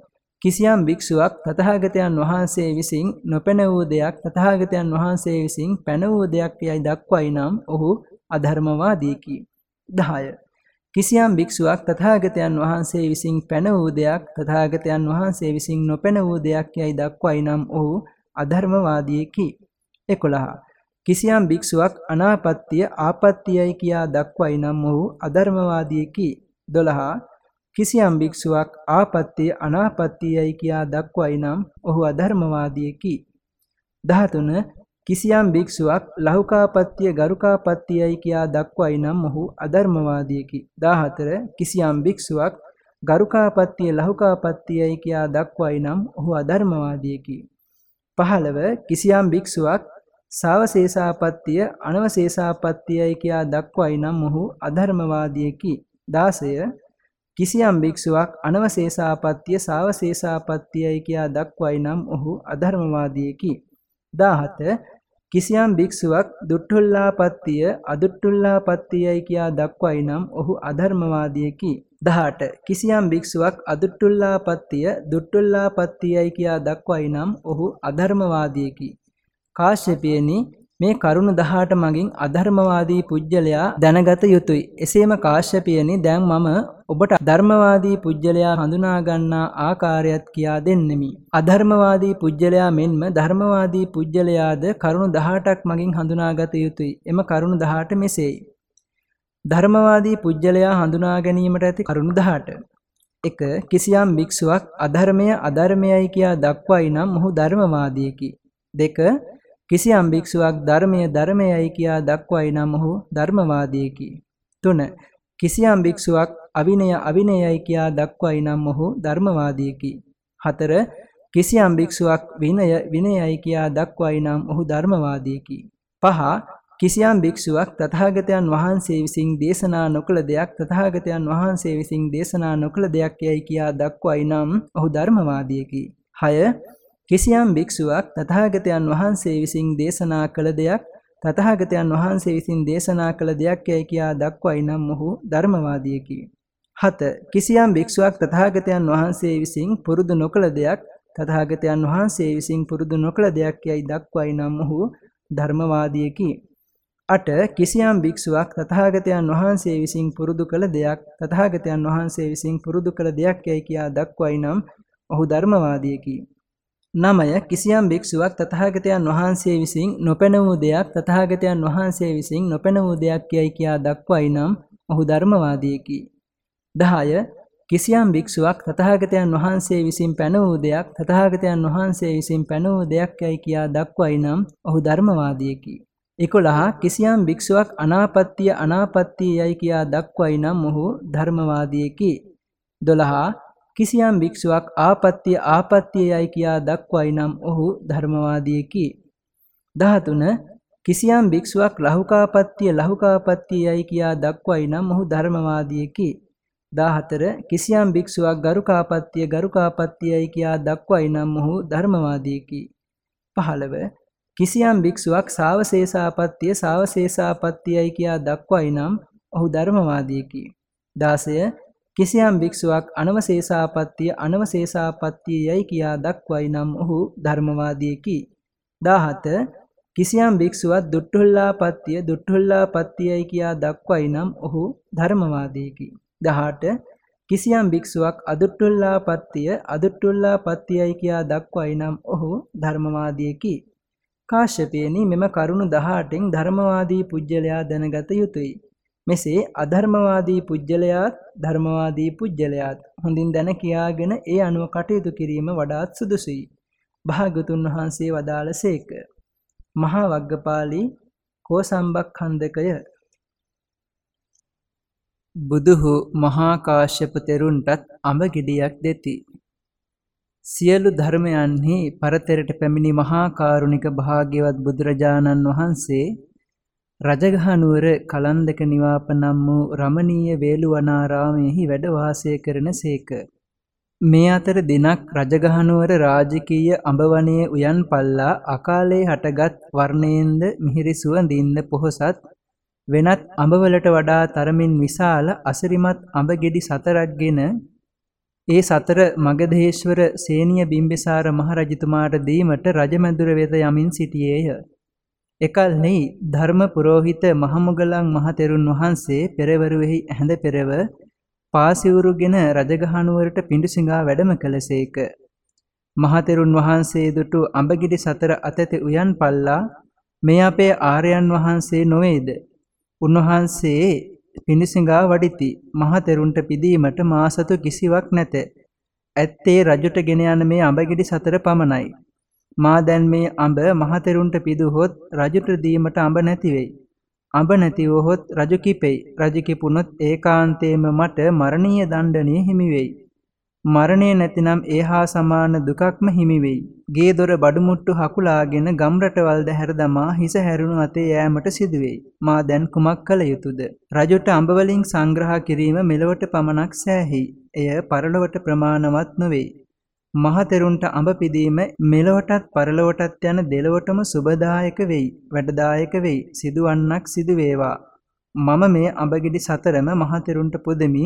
කිසියම් භික්ෂුවක් තථාගතයන් වහන්සේ විසින් නොපැන වූ දෙයක් තථාගතයන් වහන්සේ විසින් පැන වූ දෙයක් යයි දක්වයි නම් ඔහු අධර්මවාදියෙකි. 10. කිසියම් භික්ෂුවක් තථාගතයන් වහන්සේ විසින් පැන වූ දෙයක් තථාගතයන් වහන්සේ විසින් නොපැන වූ දෙයක් යයි දක්වයි නම් ඔහු අධර්මවාදියෙකි. 11. කිසියම් භික්ෂුවක් අනාපත්‍ය ආපත්‍යයි කියා දක්වයි නම් ඔහු අධර්මවාදියෙකි. 12. කිසියම් භික්ෂුවක් ආපත්‍ය අනාපත්‍යයි කියා දක්වයි නම් ඔහු අධර්මවාදියෙකි. 13. කිසියම් භික්ෂුවක් ලහුකාපත්‍ය ගරුකාපත්‍යයි කියා දක්වයි නම් ඔහු අධර්මවාදියෙකි. 14. කිසියම් භික්ෂුවක් ගරුකාපත්‍ය ලහුකාපත්‍යයි කියා දක්වයි නම් ඔහු අධර්මවාදියෙකි. 15. කිසියම් භික්ෂුවක් සාවශේෂාපත්තිය අනවශේෂාපත්තියයි කියා දක්වයි නම් ඔහු අධර්මවාදියෙකි. 16 කිසියම් භික්ෂුවක් අනවශේෂාපත්තිය සාවශේෂාපත්තියයි කියා දක්වයි නම් ඔහු අධර්මවාදියෙකි. 17 කිසියම් භික්ෂුවක් දුට්ඨුල්ලාපත්තිය අදුට්ඨුල්ලාපත්තියයි කියා දක්වයි නම් ඔහු අධර්මවාදියෙකි. 18 කිසියම් භික්ෂුවක් අදුට්ඨුල්ලාපත්තිය දුට්ඨුල්ලාපත්තියයි කියා දක්වයි නම් ඔහු අධර්මවාදියෙකි. කාශ්‍යපයනි මේ කරුණු 18 මගින් අධර්මවාදී පුජ්‍යලයා දැනගත යුතුය. එසේම කාශ්‍යපයනි දැන් මම ඔබට ධර්මවාදී පුජ්‍යලයා හඳුනා ගන්නා ආකාරයත් කියා දෙන්නෙමි. අධර්මවාදී පුජ්‍යලයා මෙන්ම ධර්මවාදී පුජ්‍යලයාද කරුණු 18ක් මගින් හඳුනාගත යුතුය. එම කරුණු 18 මෙසේයි. ධර්මවාදී පුජ්‍යලයා හඳුනා ගැනීමට ඇති කරුණු 18. 1. කිසියම් භික්ෂුවක් අධර්මය අධර්මයයි කියා දක්වයි නම් ඔහු ධර්මවාදියෙකි. 2. කිසියම් භික්ෂුවක් ධර්මය ධර්මයයි කියා දක්වයි නම් ඔහු ධර්මවාදියෙකි. 3. කිසියම් භික්ෂුවක් අවිනය අවිනයයි කියා දක්වයි නම් ඔහු ධර්මවාදියෙකි. 4. කිසියම් භික්ෂුවක් විනය විනයයි කියා දක්වයි නම් ඔහු ධර්මවාදියෙකි. 5. කිසියම් භික්ෂුවක් තථාගතයන් වහන්සේ විසින් දේශනා නොකළ දෙයක් තථාගතයන් වහන්සේ විසින් දේශනා නොකළ දෙයක් යයි කියා දක්වයි නම් ඔහු ධර්මවාදියෙකි. 6. කිසියම් භික්ෂුවක් තථාගතයන් වහන්සේ විසින් දේශනා කළ දෙයක් තථාගතයන් වහන්සේ විසින් දේශනා කළ දෙයක් යයි කියා දක්වයි නම් ඔහු ධර්මවාදියෙකි. 7. කිසියම් භික්ෂුවක් තථාගතයන් වහන්සේ විසින් පුරුදු නොකළ දෙයක් තථාගතයන් වහන්සේ විසින් පුරුදු නොකළ දෙයක් යයි දක්වයි නම් ඔහු ධර්මවාදියෙකි. 8. කිසියම් භික්ෂුවක් තථාගතයන් වහන්සේ විසින් පුරුදු කළ දෙයක් තථාගතයන් වහන්සේ විසින් පුරුදු කළ දෙයක් යයි කියා දක්වයි නම් ඔහු ධර්මවාදියෙකි. නමය කිසියම් භික්ෂුවක් තථාගතයන් වහන්සේ විසින් නොපැන වූ දෙයක් තථාගතයන් වහන්සේ විසින් නොපැන වූ දෙයක් යයි කියා දක්වයි නම් ඔහු ධර්මවාදියෙකි. 10. කිසියම් භික්ෂුවක් තථාගතයන් වහන්සේ විසින් පැන වූ දෙයක් තථාගතයන් වහන්සේ විසින් පැන වූ දෙයක් යයි කියා දක්වයි නම් ඔහු ධර්මවාදියෙකි. 11. කිසියම් භික්ෂුවක් අනාපත්‍ය අනාපත්‍ය යයි කියා දක්වයි නම් ඔහු ධර්මවාදියෙකි. 12. කිසියම් භික්ෂුවක් ආපත්‍ය ආපත්‍යයයි කියා දක්වයි නම් ඔහු ධර්මවාදියෙකි. 13 කිසියම් භික්ෂුවක් ලහුකාපත්‍ය ලහුකාපත්‍යයයි කියා දක්වයි නම් ඔහු ධර්මවාදියෙකි. 14 කිසියම් භික්ෂුවක් ගරුකාපත්‍ය ගරුකාපත්‍යයයි කියා දක්වයි නම් ඔහු ධර්මවාදියෙකි. 15 කිසියම් භික්ෂුවක් සාවශේෂාපත්‍ය සාවශේෂාපත්‍යයයි කියා දක්වයි නම් ඔහු ධර්මවාදියෙකි. 16 කිසියම් භික්ෂුවක් අනවශේෂාපත්තිය අනවශේෂාපත්තිය යයි කියා දක්වයි නම් ඔහු ධර්මවාදියෙකි. 17 කිසියම් භික්ෂුවක් දුට්ඨුල්ලාපත්තිය දුට්ඨුල්ලාපත්තියයි කියා දක්වයි නම් ඔහු ධර්මවාදියෙකි. 18 කිසියම් භික්ෂුවක් අදුට්ඨුල්ලාපත්තිය අදුට්ඨුල්ලාපත්තියයි කියා දක්වයි නම් ඔහු ධර්මවාදියෙකි. කාශ්‍යපේනි මෙම කරුණු 18න් ධර්මවාදී පුජ්‍යලයා දැනගත යුතුය. මෙසේ අධර්මවාදී පුජ්‍යලයාත් ධර්මවාදී පුජ්‍යලයාත් හොඳින් දැන කියාගෙන ඒ අනුව කටයුතු කිරීම වඩාත් සුදුසුයි. භාගතුන් වහන්සේ වදාළසේක. මහා වග්ගපාලි කෝසම්බක්ඛන්දකය බුදුහු මහා කාශ්‍යප තෙරුන්ටත් අඹ ගෙඩියක් දෙති. සියලු ධර්මයන්හි පරතරට පැමිණි මහා කාරුණික භාග්‍යවත් බුදුරජාණන් වහන්සේ රජගහ නුවර කලන්දක නිවාප නම් වූ රමණීය වේළුවනාරාමයෙහි වැඩ වාසය කරන සේක. මේ අතර දිනක් රජගහ නුවර රාජකීය අඹවනයේ උයන් පල්ලා අකාලේ හටගත් වර්ණයෙන්ද මිහිරි සුවඳින්ද පොහොසත් වෙනත් අඹවලට වඩා තරමින් විශාල අසිරිමත් අඹ ගෙඩි සතරක්ගෙන ඒ සතර මගධේශ්වර සේනිය බිම්බිසාර මහරජතුමාට දීමට රජමැදුර වෙත යමින් සිටියේය. එකල්හි ධර්ම පුරෝහිත මහමුගලන් මහතෙරුන් වහන්සේ පෙරවරුවෙහි ඇඳ පෙරව පාසිවුරුගෙන රජගහනුවරට පිඬුසිඟා වැඩම කළසේක. මහතෙරුන් වහන්සේ දුටු අඹගිඩි සතර අතැති උයන් පල්ලා මේ අපේ ආර්යයන් වහන්සේ නොවේද? උන්වහන්සේ පිඬුසිඟා වඩිති. මහතෙරුන්ට පිදීමට මා සතු කිසිවක් නැත. ඇත්තේ රජුට ගෙන යන මේ අඹගිඩි සතර පමණයි. මා දැන් මේ අඹ මහතෙරුන්ට පිදුහොත් රජුට දීමට අඹ නැති වෙයි. අඹ නැති වොහොත් රජු කිපෙයි. රජු කිපුණොත් ඒකාන්තයෙන්ම මට මරණීය දණ්ඩනය හිමි වෙයි. මරණය නැතිනම් ඒ හා සමාන දුකක්ම හිමි වෙයි. ගේ දොර බඩුමුට්ටු හකුලාගෙන ගම් රටවල් දැහැර දමා හිස හැරුණු අතේ යෑමට සිදුවෙයි. මා දැන් කුමක් කළ යුතුද? රජුට අඹ වලින් සංග්‍රහ කිරීම මෙලොවට පමණක් සෑහි. එය පරලොවට ප්‍රමාණවත් නොවේ. මහතෙරුන්ට අඹ පිදීම මෙලොවටත් පරලොවටත් යන දෙලොවටම සුබදායක වෙයි වැඩදායක වෙයි සිදුවන්නක් සිදු වේවා. මම මේ අඹගෙඩි සතරම මහතෙරුන්ට පුදමි.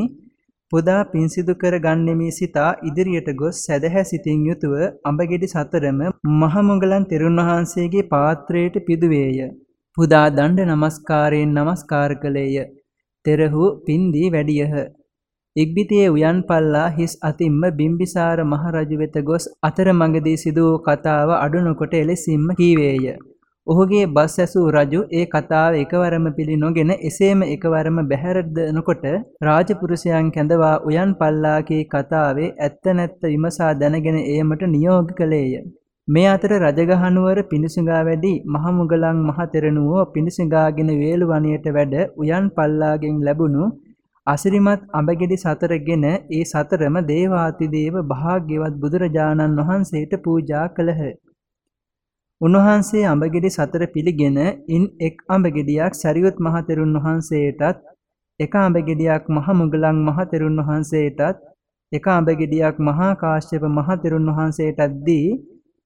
පුදා පින් සිදු කර ගන්නෙමි සිතා ඉදිරියට ගොස් සැදැහැ සිතින් යුතුව අඹගෙඩි සතරම මහමුගලන් තෙරුන් වහන්සේගේ පාත්‍රයට පිදුවේය. පුදා දණ්ඩ නමස්කාරයෙන් නමස්කාර කළේය. තෙරහු පින්දී වැඩියහ. ඉක්බිතියේ උයන් පල්ලා හිස් අතින්ම බිම්බිසාර මහරජු වෙත ගොස් අතරමඟදී සිදු වූ කතාව අඩුනකොට එලෙසින්ම කීවේය. ඔහුගේ බස් ඇසූ රජු ඒ කතාව එකවරම පිළි නොගෙන එසේම එකවරම බැහැරදනකොට රාජපුරුෂයන් කැඳවා උයන් පල්ලාගේ කතාවේ ඇත්ත නැත්ත විමසා දැනගෙන ඒමට නියෝග කළේය. මේ අතර රජගහනුවර පිණිසුඟා වැඩි මහමුගලන් මහතෙරණුවෝ පිණිසුඟාගෙන වේළුවනියට වැඩ උයන් පල්ලාගෙන් ලැබුණු අසිරිමත් අඹගෙඩි සතරගෙන ඒ සතරම දේවාතිදේව භාග්‍යවත් බුදුරජාණන් වහන්සේට පූජා කළහ. උන්වහන්සේ අඹගෙඩි සතර පිළිගෙන ඉන් එක් අඹගෙඩියක් සරියුත් මහතෙරුන් වහන්සේටත් එක අඹගෙඩියක් මහ මුගලන් මහතෙරුන් වහන්සේටත් එක අඹගෙඩියක් මහා කාශ්‍යප මහතෙරුන් වහන්සේටත් දී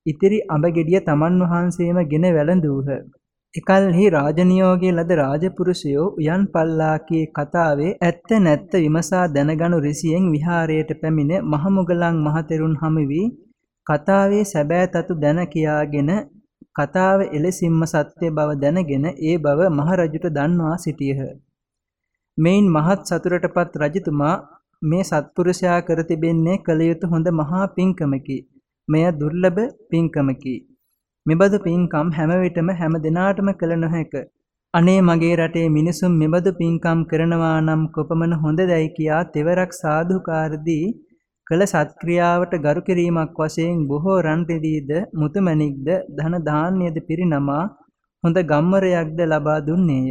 ඉතිරි අඹගෙඩිය තමන් වහන්සේම ගෙන වැළඳූහ. එකල්හි රාජනියෝගයේ ලද රාජපුරුෂයෝ උයන් පල්ලාකේ කතාවේ ඇත්ත නැත්ත විමසා දැනගනු රිසියෙන් විහාරයට පැමිණ මහමුගලන් මහතෙරුන් හමුවී කතාවේ සැබෑ තතු දැන කියාගෙන කතාව එලෙසින්ම සත්‍ය බව දැනගෙන ඒ බව මහරජුට දන්වා සිටියහ. මෙයින් මහත් සතුටටපත් රජතුමා මේ සත්පුරුෂයා කර තිබෙන්නේ කළ යුතු හොඳ මහා පින්කමකි. මෙය දුර්ලභ පින්කමකි. මෙබඳු පින්කම් හැම විටම හැම දිනාටම කළ නොහැක. අනේ මගේ රටේ මිනිසුන් මෙබඳු පින්කම් කරනවා නම් කොපමණ හොඳදයි කියා තෙවරක් සාදුකාරදී කළ සත්ක්‍රියාවට ගරු කිරීමක් වශයෙන් බොහෝ රන් රිදීද මුතුමැණික්ද ධන ධාන්‍යද පිරිනමා හොඳ ගම්වරයක්ද ලබා දුන්නේය.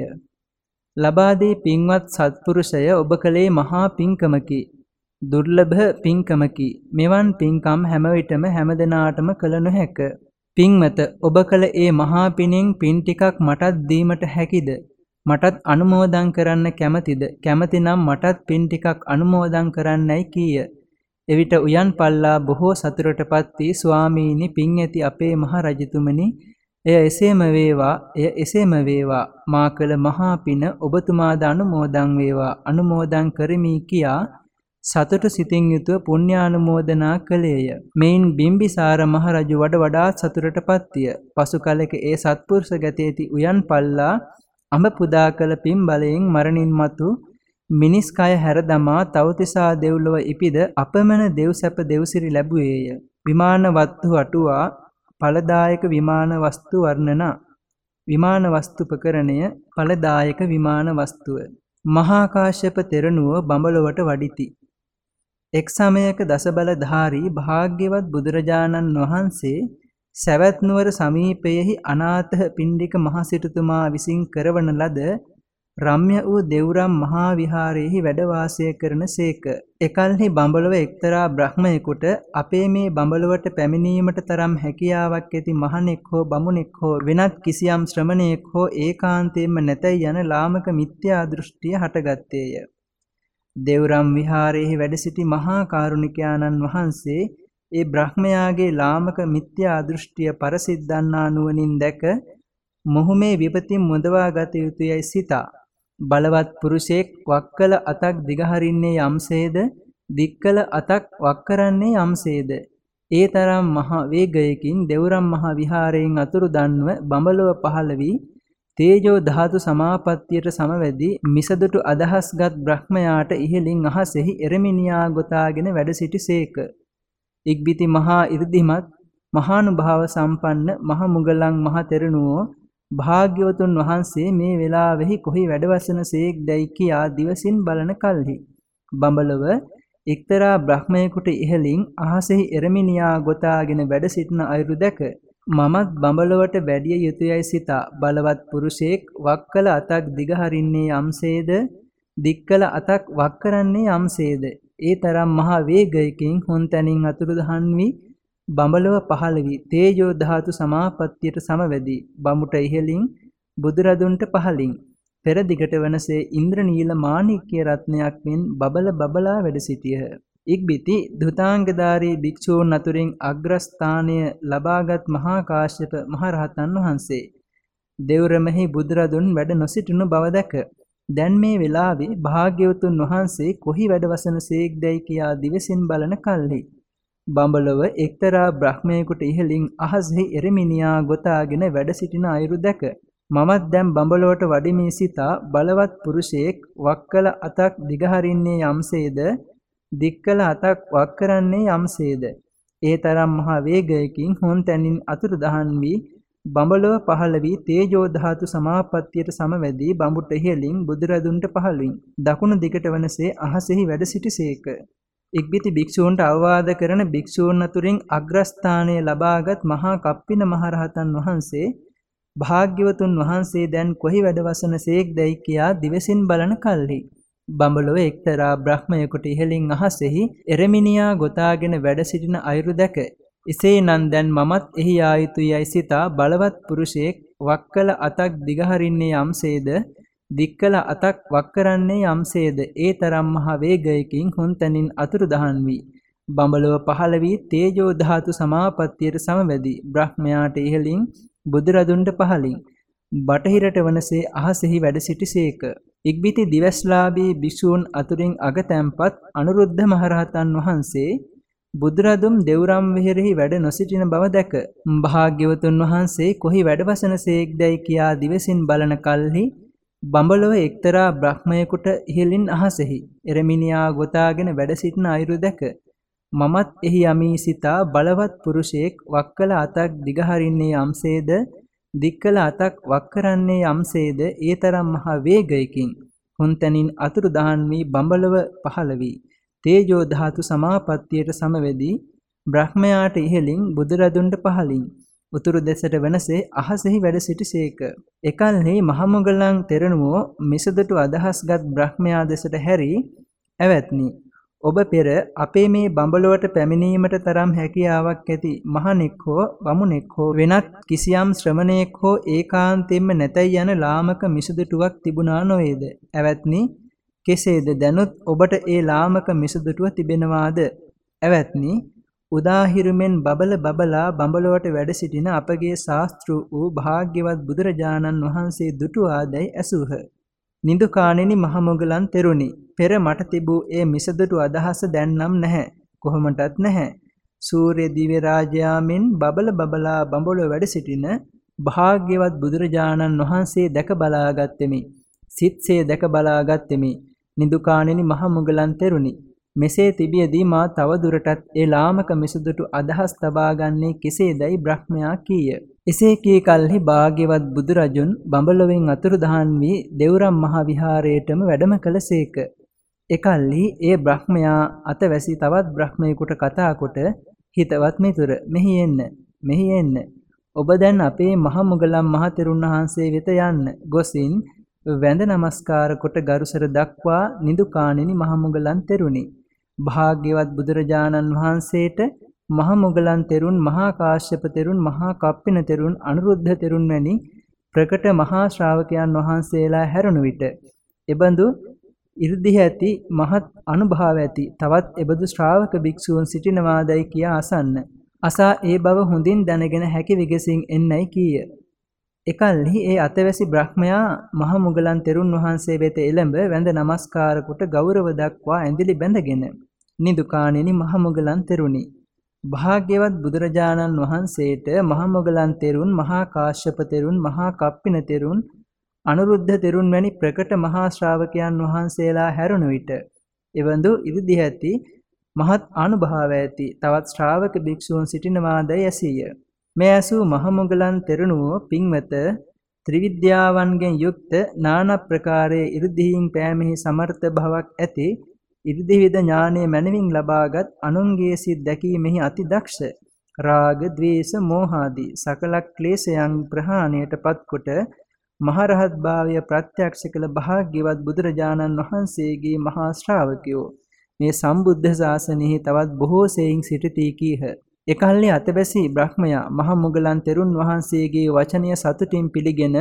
ලබා දී පින්වත් සත්පුරුෂය ඔබ කලේ මහා පින්කමකි. දුර්ලභ පින්කමකි. මෙවන් පින්කම් හැම විටම හැම දිනාටම කළ නොහැක. පින්වත ඔබ කළ ඒ මහා පිනෙන් පින් ටිකක් මටත් දීමට හැකිද? මටත් අනුමෝදන් කරන්න කැමතිද? කැමතිනම් මටත් පින් ටිකක් අනුමෝදන් කරන්නයි කීය. එවිට උයන් පල්ලා බොහෝ සතුටටපත් වී ස්වාමීනි පින් ඇති අපේ මහ රජතුමනි එය එසේම වේවා එය එසේම වේවා මා කළ මහා පින ඔබතුමාද අනුමෝදන් වේවා අනුමෝදන් කරමි කියා සතුටු සිතින් යුතුව පුණ්‍යානුමෝදනා කළේය. මෙයින් බිම්බිසාර මහරජු වඩ වඩාත් සතුටටපත් විය. පසු කලෙක ඒ සත්පුරුෂ ගතේති උයන් පල්ලා අඹ පුදා කළ පින් බලයෙන් මරණින් මතු මිනිස් කය හැර දමා තවතිසා දෙව්ලොව ඉපිද අපමණ දෙව්සැප දෙව්සිරි ලැබුවේය. විමාන වත්තු අටුවා ඵලදායක විමාන වස්තු වර්ණනා විමාන වස්තු උපකරණය ඵලදායක විමාන වස්තුව මහා කාශ්‍යප තෙරණුව බඹලොවට වඩිති. එක් සමයක දසබලධාරී භාග්‍යවත් බුදුරජාණන් වහන්සේ සැවැත් නුවර සමීපයෙහි අනාථ පිණ්ඩික මහ සිටුතුමා විසින් කරවන ලද රම්‍ය වූ දෙව්රම් මහා විහාරයේහි වැඩ වාසය කරන සේක. එකල්හි බඹලව එක්තරා බ්‍රහ්මයෙකුට අපේ මේ බඹලවට පැමිණීමට තරම් හැකියාවක් ඇති මහණෙක් හෝ බමුණෙක් හෝ වෙනත් කිසියම් ශ්‍රමණයෙක් හෝ ඒකාන්තයෙන්ම නැතයි යන ලාමක මිත්‍යා දෘෂ්ටිය හටගත්තේය. දෙව්රම් විහාරයේහි වැඩ සිටි මහා කාරුණිකයාණන් වහන්සේ ඒ බ්‍රහ්මයාගේ ලාමක මිත්‍යා දෘෂ්ටිය පරසිද්ධන්නා නුවණින් දැක මොහු මේ විපතින් මුදවා ගත යුතුයයි සිතා. බලවත් පුරුෂයෙක් වක්කල අතක් දිගහරින්නේ යම්සේද? දික්කල අතක් වක්කරන්නේ යම්සේද? ඒ තරම් මහ වේගයකින් දෙවුරම් මහ විහාරයෙන් අතුරු දන්ව බඹලව පහළ වී තේජෝ ධාතු සමාපත්තියට සමවැදී මිසදුටු අදහස්ගත් බ්‍රහ්මයාට ඉහලින් අහසෙහි එරමිනියා ගොතාගෙන වැඩ සිටිසේක. ඉක්බිති මහා 이르දිමත් මහානුභාව සම්පන්න මහ මුගලන් මහ තෙරණුවෝ භාග්‍යවතුන් වහන්සේ මේ වෙලාවෙහි කොහි වැඩවසන සේක්දැයි කියා දිවසින් බලන කල්හි බඹලව එක්තරා බ්‍රහ්මයෙකුට ඉහලින් අහසෙහි එරමිනියා ගොතාගෙන වැඩ සිටින අයුරු දැක මමත් බඹලවට වැඩිය යුතුයයි සිතා බලවත් පුරුෂයෙක් වක්කල අතක් දිගහරින්නේ යම්සේද දික්කල අතක් වක්කරන්නේ යම්සේද ඒ තරම් මහා වේගයකින් හොන්තැනින් අතුරුදහන් වී බඹලව පහළ වී තේජෝ ධාතු සමාපත්තියට සමවැදී බඹුට ඉහළින් බුදුරදුන්ට පහළින් පෙර දිගට වනසේ ඉන්ද්‍රනීල මාණික්‍ය රත්නයක් මෙන් බබල බබලා වැඩ සිටියහ. ඉක්බිති දුතාංගධාරී භික්ෂූන් අතුරින් අග්‍රස්ථානය ලබාගත් මහා කාශ්‍යප මහරහතන් වහන්සේ. දෙව්රමෙහි බුදුරදුන් වැඩ නොසිටිනු බව දැක. දැන් මේ වෙලාවේ භාග්‍යවතුන් වහන්සේ කොහි වැඩවසන සේක්දැයි කියා දිවසින් බලන කල්හි. බඹලව එක්තරා බ්‍රහ්මයෙකුට ඉහළින් අහසෙහි එරමිනියා ගොතාගෙන වැඩ සිටින අයුරු දැක. මමත් දැන් බඹලවට වඩිමි සිතා බලවත් පුරුෂයෙක් වක්කල අතක් දිගහරින්නේ යම්සේද? දික්කල අතක් වක් කරන්නේ යම්සේද? ඒ තරම් මහා වේගයකින් හොන් තැනින් අතුරු දහන් වී බඹලව පහළ වී තේජෝ ධාතු සමාපත්තියට සමවැදී බඹුට ඉහළින් බුදුරදුන්ට පහළින් දකුණු දිගට වනසේ අහසෙහි වැඩ සිටිසේක. ඉක්බිති භික්ෂූන්ට අවවාද කරන භික්ෂූන් අතුරින් අග්‍රස්ථානය ලබාගත් මහා කප්පින මහරහතන් වහන්සේ භාග්‍යවතුන් වහන්සේ දැන් කොහි වැඩවසන සේක්දැයි කියා දිවසින් බලන කල්හි. බඹලොව එක්තරා බ්‍රහ්මයකට ඉහලින් අහසෙහි එරමිනියා ගොතාගෙන වැඩ සිටින අයුරු දැක. එසේනම් දැන් මමත් එහි ආයුතුයයි සිතා බලවත් පුරුෂයෙක් වක්කල අතක් දිගහරින්නේ යම්සේද? දික්කල අතක් වක් කරන්නේ යම්සේද? ඒ තරම් මහ වේගයකින් හොන්තනින් අතුරු දහන් වී. බඹලව පහළ වී තේජෝ ධාතු සමාපත්තියට සමවැදී බ්‍රහ්මයාට ඉහලින් බුදුරදුන්ට පහලින් බටහිරට වනසේ අහසෙහි වැඩ සිටිසේක. ඉක්බිති දිවස්ලාභී භික්ෂූන් අතුරින් අගතැන්පත් අනුරුද්ධ මහරහතන් වහන්සේ බුදුරදුම් දෙව්රම් විහෙරෙහි වැඩ නොසිටින බව දැක. භාග්‍යවතුන් වහන්සේ කොහි වැඩවසන සේක්දැයි කියා දිවසින් බලන කල්හි බඹලොව එක්තරා බ්‍රහ්මයෙකුට ඉහළින් අහසෙහි එරමිනියා ගොතාගෙන වැඩ සිටින අයුරු දැක. මමත් එහි යමී සිතා බලවත් පුරුෂයෙක් වක්කල අතක් දිගහරින්නේ යම්සේද? දික්කල අතක් වක් කරන්නේ යම්සේද ඒ තරම් මහා වේගයකින් හොන්තනින් අතුරු දහන් වී බඹලව පහළ වී තේජෝ ධාතු සමාපත්තියට සමවැදී බ්‍රහ්මයාට ඉහළින් බුදුරදුන්ට පහළින් උතුරු දෙසට වෙනසේ අහසෙහි වැඩ සිටිසේක. එකල්හි මහමුගලන් තෙරණුවෝ මිසදටු අදහස්ගත් බ්‍රහ්මයා දෙසට හැරි ඇවැත්නි. ඔබ පෙර අපේ මේ බඹලොවට පැමිණීමට තරම් හැකියාවක් ඇති මහණෙක් හෝ බමුණෙක් හෝ වෙනත් කිසියම් ශ්‍රමණයෙක් හෝ ඒකාන්තයෙන්ම නැතයි යන ලාමක මිසදුටුවක් තිබුණා නොවේද? ඇවැත්නි කෙසේද දැනුත් ඔබට ඒ ලාමක මිසදුටුව තිබෙනවාද? ඇවැත්නි උදාහිරුමෙන් බබල බබලා බඹලොවට වැඩ සිටින අපගේ ශාස්ත්‍රු වූ භාග්‍යවත් බුදුරජාණන් වහන්සේ දුටුවාදැයි ඇසූහ. නිදුකාණෙනි මහමොගලන් තෙරුණි. පෙර මට තිබූ ඒ මිසදුටු අදහස දැන්නම් නැහැ. කොහොමටත් නැහැ. සූර්ය දිව්‍ය රාජයාමින් බබල බබලා බඹලොව වැඩ සිටින භාග්‍යවත් බුදුරජාණන් වහන්සේ දැක බලාගත්ෙමි. සිත්සේ දැක බලාගත්ෙමි. නිදුකාණෙනි මහමුගලන් තෙරුණි. මෙසේ තිබියදී මා තවදුරටත් ඒ ලාමක මිසදුටු අදහස් තබා ගන්නේ කෙසේදයි බ්‍රහ්මයා කීය. එසේ කී කල්හි භාග්‍යවත් බුදුරජුන් බඹලොවෙන් අතුරුදහන් වී දෙව්රම් මහ විහාරයටම වැඩම කළසේක. එකල්හි ඒ බ්‍රහ්මයා අතවැසි තවත් බ්‍රහ්මයෙකුට කතා කොට හිතවත් මිතුර මෙහි එන්න මෙහි එන්න ඔබ දැන් අපේ මහ මුගලන් මහතෙරුන් වහන්සේ වෙත යන්න ගොසින් වැඳ නමස්කාර කොට ගරුසර දක්වා නිදුකාණෙනි මහ මුගලන් තෙරුනි භාග්‍යවත් බුදුරජාණන් වහන්සේට මහ මුගලන් තෙරුන් මහා කාශ්‍යප තෙරුන් මහා කප්පින තෙරුන් අනුරුද්ධ තෙරුන් වැනි ප්‍රකට මහා ශ්‍රාවකයන් වහන්සේලා හැරුණු විට එබඳු 이르දිහ ඇති මහත් අනුභාව ඇති තවත් එබඳු ශ්‍රාවක භික්ෂූන් සිටිනවාදයි කියා අසන්න. අසා ඒ බව හොඳින් දැනගෙන හැකි විගසින් එන්නයි කීය. එකල්හි ඒ අතවැසි බ්‍රහ්මයා මහ මුගලන් තෙරුන් වහන්සේ වෙත එළඹ වැඳ නමස්කාර කොට ගෞරව දක්වා ඇඳිලි බැඳගෙන නිදුකාණෙනි මහ මුගලන් තෙරුනි. භාග්‍යවත් බුදුරජාණන් වහන්සේට මහ මොගලන් තෙරුන් මහා කාශ්‍යප තෙරුන් මහා කප්පින තෙරුන් අනුරුද්ධ තෙරුන් වැනි ප්‍රකට මහා ශ්‍රාවකයන් වහන්සේලා හැරුණු විට එවඳු ඉරිදි ඇති මහත් අනුභාව ඇති තවත් ශ්‍රාවක භික්ෂූන් සිටිනවාදයි ඇසීය මේ ඇසූ මහ මොගලන් තෙරුණුවෝ පින්වත ත්‍රිවිද්‍යාවන්ගෙන් යුක්ත නානා ප්‍රකාරයේ ඉරිදීන් පෑමෙහි සමර්ථ භාවක් ඇති ඉරිදිවිද ඥානය මනවින් ලබාගත් අනුන්ගේ සිත් දැකීමෙහි අති දක්ෂ රාග, ద్వේෂ, මෝහාදී සකල ක්ලේශයන් ප්‍රහාණයට පත්කොට මහරහත් භාවය ප්‍රත්‍යක්ෂ කළ භාග්‍යවත් බුදුරජාණන් වහන්සේගේ මහා ශ්‍රාවකයෝ මේ සම්බුද්ධ ශාසනයෙහි තවත් බොහෝ සෙයින් සිටිතී කීහ. එකල්ලි අතබැසි බ්‍රහ්මයා මහ මුගලන් තෙරුන් වහන්සේගේ වචනය සතුටින් පිළිගෙන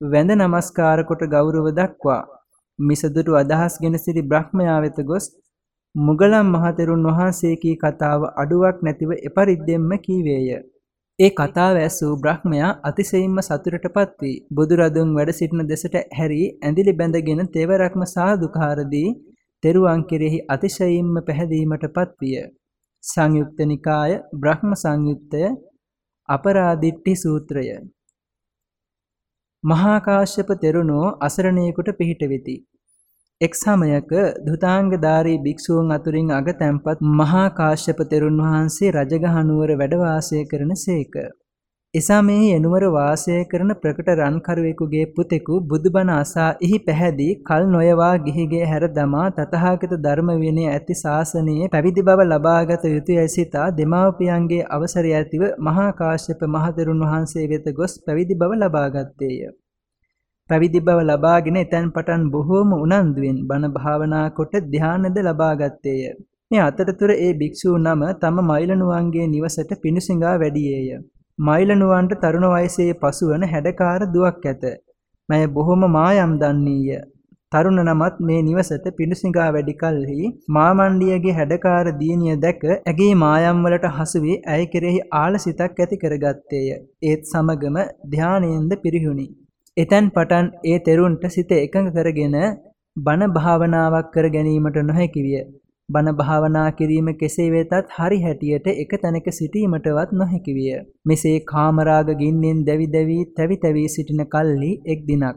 වැඳ නමස්කාර කොට ගෞරව දක්වා මිසදුටු අදහස්ගෙන සිටි බ්‍රහ්මයා වෙත ගොස් මුගලන් මහතෙරුන් වහන්සේ කී කතාව අඩුවක් නැතිව එපරිද්දෙන්ම කීවේය. ඒ කතාව ඇසූ බ්‍රහ්මයා අතිශයින්ම සතුටටපත් වී බුදුරදුන් වැඩ සිටින දෙසට හැරී ඇඳිලි බැඳගෙන තෙවරක්ම සාදුකාර දී තෙරුවන් කෙරෙහි අතිශයින්ම පැහැදීමටපත් විය. සංයුක්ත නිකාය බ්‍රහ්ම සංයුත්තය අපරාදිට්ඨි සූත්‍රය මහා කාශ්‍යප තෙරුණෝ අසරණයෙකුට පිහිට වෙති. එක් සමයක ධුතාංගධාරී භික්ෂූන් අතුරින් අගතැන්පත් මහා කාශ්‍යප තෙරුන් වහන්සේ රජගහ නුවර වැඩ වාසය කරන සේක. එසමයෙහි එනුවර වාසය කරන ප්‍රකට රන්කරුවෙකුගේ පුතෙකු බුදුබණ අසා එහි පැහැදී කල් නොයවා ගිහිගේ හැර දමා තතහාගත ධර්ම විනය ඇති ශාසනයේ පැවිදි බව ලබාගත යුතුයයි සිතා දෙමාපියන්ගේ අවසරය ඇතිව මහා කාශ්‍යප මහතෙරුන් වහන්සේ වෙත ගොස් පැවිදි බව ලබාගත්තේය. පැවිදි බව ලබාගෙන එතැන් පටන් බොහෝම උනන්දුවෙන් බණ භාවනා කොට ධානයද ලබා ගත්තේය. මේ අතරතුර ඒ භික්ෂූ නම තම මයිලනුවන්ගේ නිවසට පිණුසිඟා වැඩියේය. මයිලනුවන්ට තරුණ වයසේ පසුවන හැඩකාර දුවක් ඇත. මය බොහොම මායම් දන්නීය. තරුණ නමත් මේ නිවසට පිණුසිඟා වැඩි කලෙහි මාමණ්ඩියගේ හැඩකාර දියණිය දැක ඇගේ මායම් වලට හසු වී ඇය කෙරෙහි ආලසිතක් ඇති කරගත්තේය. ඒත් සමගම ධානයෙන්ද පිරිහුණි. එතැන් පටන් ඒ තෙරුන්ට සිත එකඟ කරගෙන බණ භාවනාවක් කර ගැනීමට නොහැකි විය. බණ භාවනා කිරීම කෙසේ වෙතත් හරි හැටියට එක තැනක සිටීමටවත් නොහැකි විය. මෙසේ කාමරාග ගින්නෙන් දැවි දැවි තැවි තැවි සිටින කල්ලි එක් දිනක්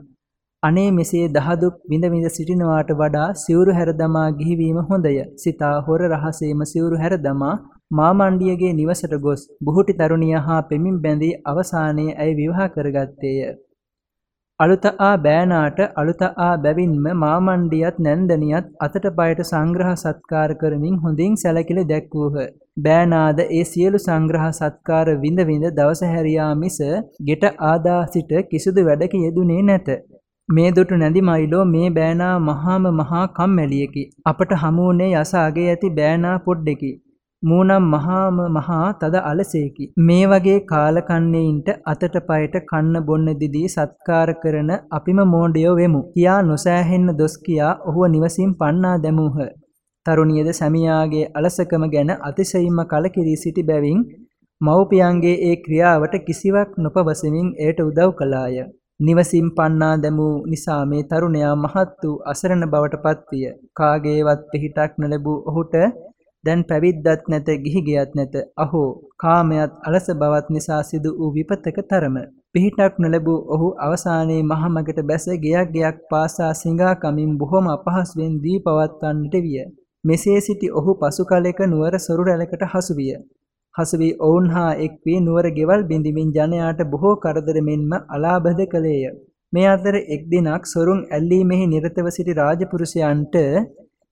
අනේ මෙසේ දහදුක් විඳ විඳ සිටිනවාට වඩා සිවුරු හැර දමා ගිහිවීම හොඳය. සිතා හොර රහසේම සිවුරු හැර දමා මාමණ්ඩියගේ නිවසට ගොස් බුහුටි තරුණිය හා පෙමින් බැඳී අවසානයේ ඇය විවාහ කරගත්තේය. අලුත ආ බෑනාට අලුත ආ බැවින්ම මාමණ්ඩියත් නැන්දනියත් අතට පයට සංග්‍රහ සත්කාර කරමින් හොඳින් සැලකිලි දැක්වූහ. බෑනාද ඒ සියලු සංග්‍රහ සත්කාර විඳ විඳ දවස හැරියා මිස ගෙට ආදා සිට කිසිදු වැඩක යෙදුනේ නැත. මේ දුටු නැදි මයිලෝ මේ බෑනා මහාම මහා කම්මැලියකි. අපට හමුුණේ යස අගේ ඇති බෑනා පොඩ්ඩෙකි. මූනම් මහාම මහා තද අලසේකි. මේ වගේ කාලකන්නේයින්ට අතට පයට කන්න බොන්න දිදී සත්කාර කරන අපිම මෝඩයෝ වෙමු. කියා නොසෑහෙන්න දොස් කියා ඔහුව නිවසින් පන්නා දැමූහ. තරුණියද සැමියාගේ අලසකම ගැන අතිශයින්ම කලකිරී සිටි බැවින් මව්පියන්ගේ ඒ ක්‍රියාවට කිසිවක් නොපවසමින් එයට උදව් කළාය. නිවසින් පන්නා දැමූ නිසා මේ තරුණයා මහත් වූ අසරණ බවට පත්විය. කාගේවත් පිහිටක් නොලැබූ ඔහුට දැන් පැවිද්දත් නැත ගිහි ගියත් නැත අහෝ කාමයට අලස බවත් නිසා සිදු වූ විපතක තරම පිහිටක් නොලැබූ ඔහු අවසානයේ මහමගට බැස ගයක් ගයක් පාසා සිඟා කමින් බොහොම අපහසුවෙන් දී පවත්වන්නට විය මෙසේ සිටි ඔහු පසු කලෙක නුවර සොරු රැලකට හසු විය. හසු වී ඔවුන් හා එක් වී නුවර ගෙවල් බිඳිමින් ජනයාට බොහෝ කරදර මෙන්ම අලාභද කළේය. මේ අතර එක් දිනක් සොරුන් ඇල්ලීමෙහි නිරතව සිටි රාජපුරුෂයන්ට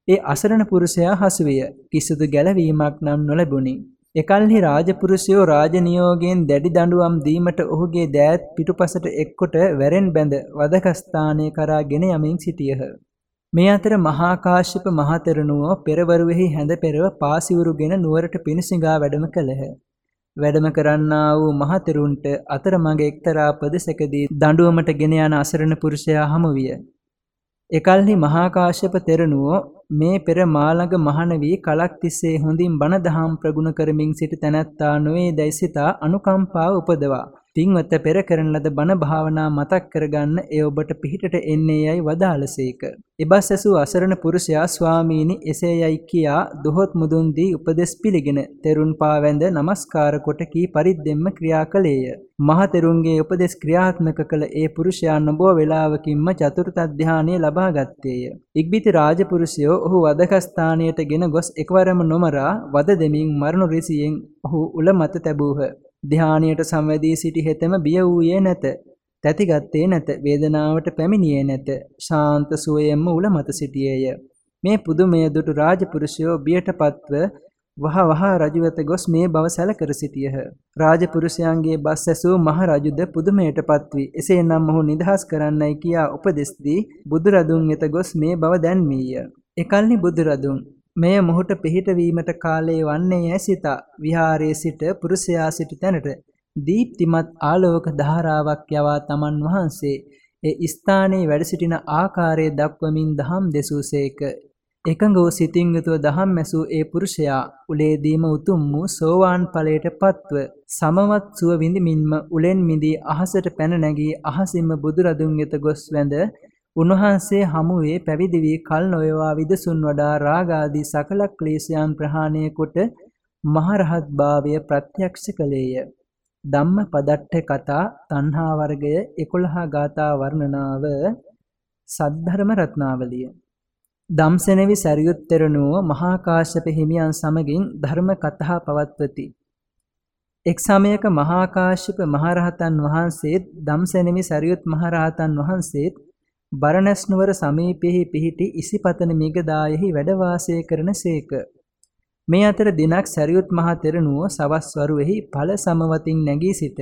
ඒ අසරණ පුරුෂයා හසු විය. කිසිදු ගැලවීමක් නම් නොලැබුණි. එකල්හි රාජපුරුෂයෝ රාජනියෝගයෙන් දැඩි දඬුවම් දීමට ඔහුගේ දෑත් පිටුපසට එක්කොට වැරෙන් බැඳ වදකස්ථානය කරා ගෙන යමින් සිටියහ. මේ අතර මහා කාශ්‍යප මහතෙරණුවෝ පෙරවරුවෙහි හැඳ පෙරව පාසිවුරුගෙන නුවරට පිණිසිඟා වැඩම කළහ. වැඩම කරන්නා වූ මහතෙරුන්ට අතරමඟ එක්තරා පදසකදී දඬුවමට ගෙන යන අසරණ පුරුෂයා හමු විය. එකල්හි මහා කාශ්‍යප තෙරණුවෝ මේ පෙර මාළඟ මහණ වී කලක් තිස්සේ හොඳින් බණ දහම් ප්‍රගුණ කරමින් සිටි තැනැත්තා නොවේ දැයි සිතා අනුකම්පාව උපදවා. පින්වත පෙර කරන ලද බණ භාවනා මතක් කරගන්න එය ඔබට පිහිටට එන්නේ යයි වදාළසේක. එබස් ඇසූ අසරණ පුරුෂයා ස්වාමීනි එසේ යයි කියා දොහොත් මුදුන් දී උපදෙස් පිළිගෙන තෙරුන් පාවැඳ নমස්කාර කොට කී පරිද්දෙන්ම ක්‍රියා කළේය. මහ තෙරුන්ගේ උපදෙස් ක්‍රියාත්මක කළ ඒ පුරුෂයා නොබෝ වේලාවකින්ම චතුර්ථ ධානය ලබා ගත්තේය. ඉක්බිති රාජපුරුෂයෝ ඔහු වදකස්ථානයට ගෙන ගොස් එකවරම නොමරා වද දෙමින් මරණු රිසියෙන් ඔහු උල මත තැබූහ. ධානයට සම්වැදී සිටි හෙතෙම බිය වූයේ නැත. තැතිගත්තේ නැත. වේදනාවට පැමිණියේ නැත. ශාන්ත සුවයෙන්ම උල මත සිටියේය. මේ පුදුමය දුටු රාජපුරුෂයෝ බියටපත්ව වහ වහ රජු වෙත ගොස් මේ බව සැලකර සිටියහ. රාජපුරුෂයන්ගේ බස් ඇසූ මහ රජුද පුදුමයටපත් වී එසේනම් ඔහු නිදහස් කරන්නයි කියා උපදෙස් දී බුදුරදුන් වෙත ගොස් මේ බව දැන්වීය. එකල්හි බුදුරදුන් මෙය මොහුට පිහිට වීමට කාලය වන්නේ යැයි සිතා විහාරයේ සිට පුරුෂයා සිටි තැනට දීප්තිමත් ආලෝක ධාරාවක් යවා තමන් වහන්සේ. ඒ ස්ථානයේ වැඩ සිටින ආකාරය දක්වමින් දහම් දෙසූසේක. එකඟ වූ සිතින් යුතුව දහම් ඇසූ ඒ පුරුෂයා උලේදීම උතුම් වූ සෝවාන් ඵලයට පත්ව සමවත් සුව විඳිමින්ම උලෙන් මිදී අහසට පැන නැගී අහසින්ම බුදුරදුන් වෙත ගොස් වැඳ උන්වහන්සේ හමුවේ පැවිදි වී කල් නොයවා විදසුන් වඩා රාගාදී සකල ක්ලේශයන් ප්‍රහාණය කොට මහරහත් භාවය ප්‍රත්‍යක්ෂ කළේය. ධම්ම පදට්ඨ කතා තණ්හා වර්ගය 11 ගාථා වර්ණනාව සද්ධර්ම රත්නාවලිය. ධම්සෙනවි සරියුත් තෙරණුව මහා කාශ්‍යප හිමියන් සමගින් ධර්ම කතා පවත්වති. එක් සමයක මහා කාශ්‍යප මහරහතන් වහන්සේත් ධම්සෙනවි සරියුත් මහරහතන් වහන්සේත් බරණැස් නුවර සමීපෙහි පිහිටි ඉසිපතන මිගදායෙහි වැඩ වාසය කරන සේක. මේ අතර දිනක් සරියුත් මහ තෙරණුව සවස් වරුවේහි ඵල සමවතින් නැගී සිට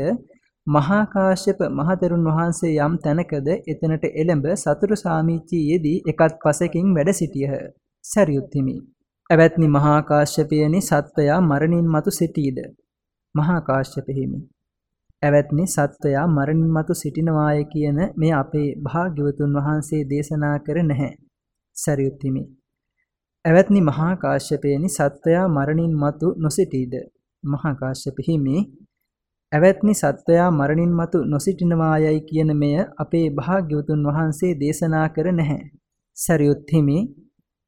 මහා කාශ්‍යප මහ තෙරුන් වහන්සේ යම් තැනකද එතනට එළඹ සතුරු සාමිච්චියේදී එකත් පසකින් වැඩ සිටියහ. සරියුත් හිමි. ඇවැත්නි මහා කාශ්‍යපයනි සත්වයා මරණින් මතු සිටීද? මහා කාශ්‍යප හිමි. ඇවැත්නි සත්වයා මරණින් මතු සිටිනවාය කියන මේ අපේ භාග්‍යවතුන් වහන්සේ දේශනා කර නැහැ. සරියුත් හිමි. ඇවැත්නි මහා කාශ්‍යපේනි සත්වයා මරණින් මතු නොසිටීද? මහා කාශ්‍යප හිමි. ඇවැත්නි සත්වයා මරණින් මතු නොසිටිනවායයි කියන මෙය අපේ භාග්‍යවතුන් වහන්සේ දේශනා කර නැහැ. සරියුත් හිමි.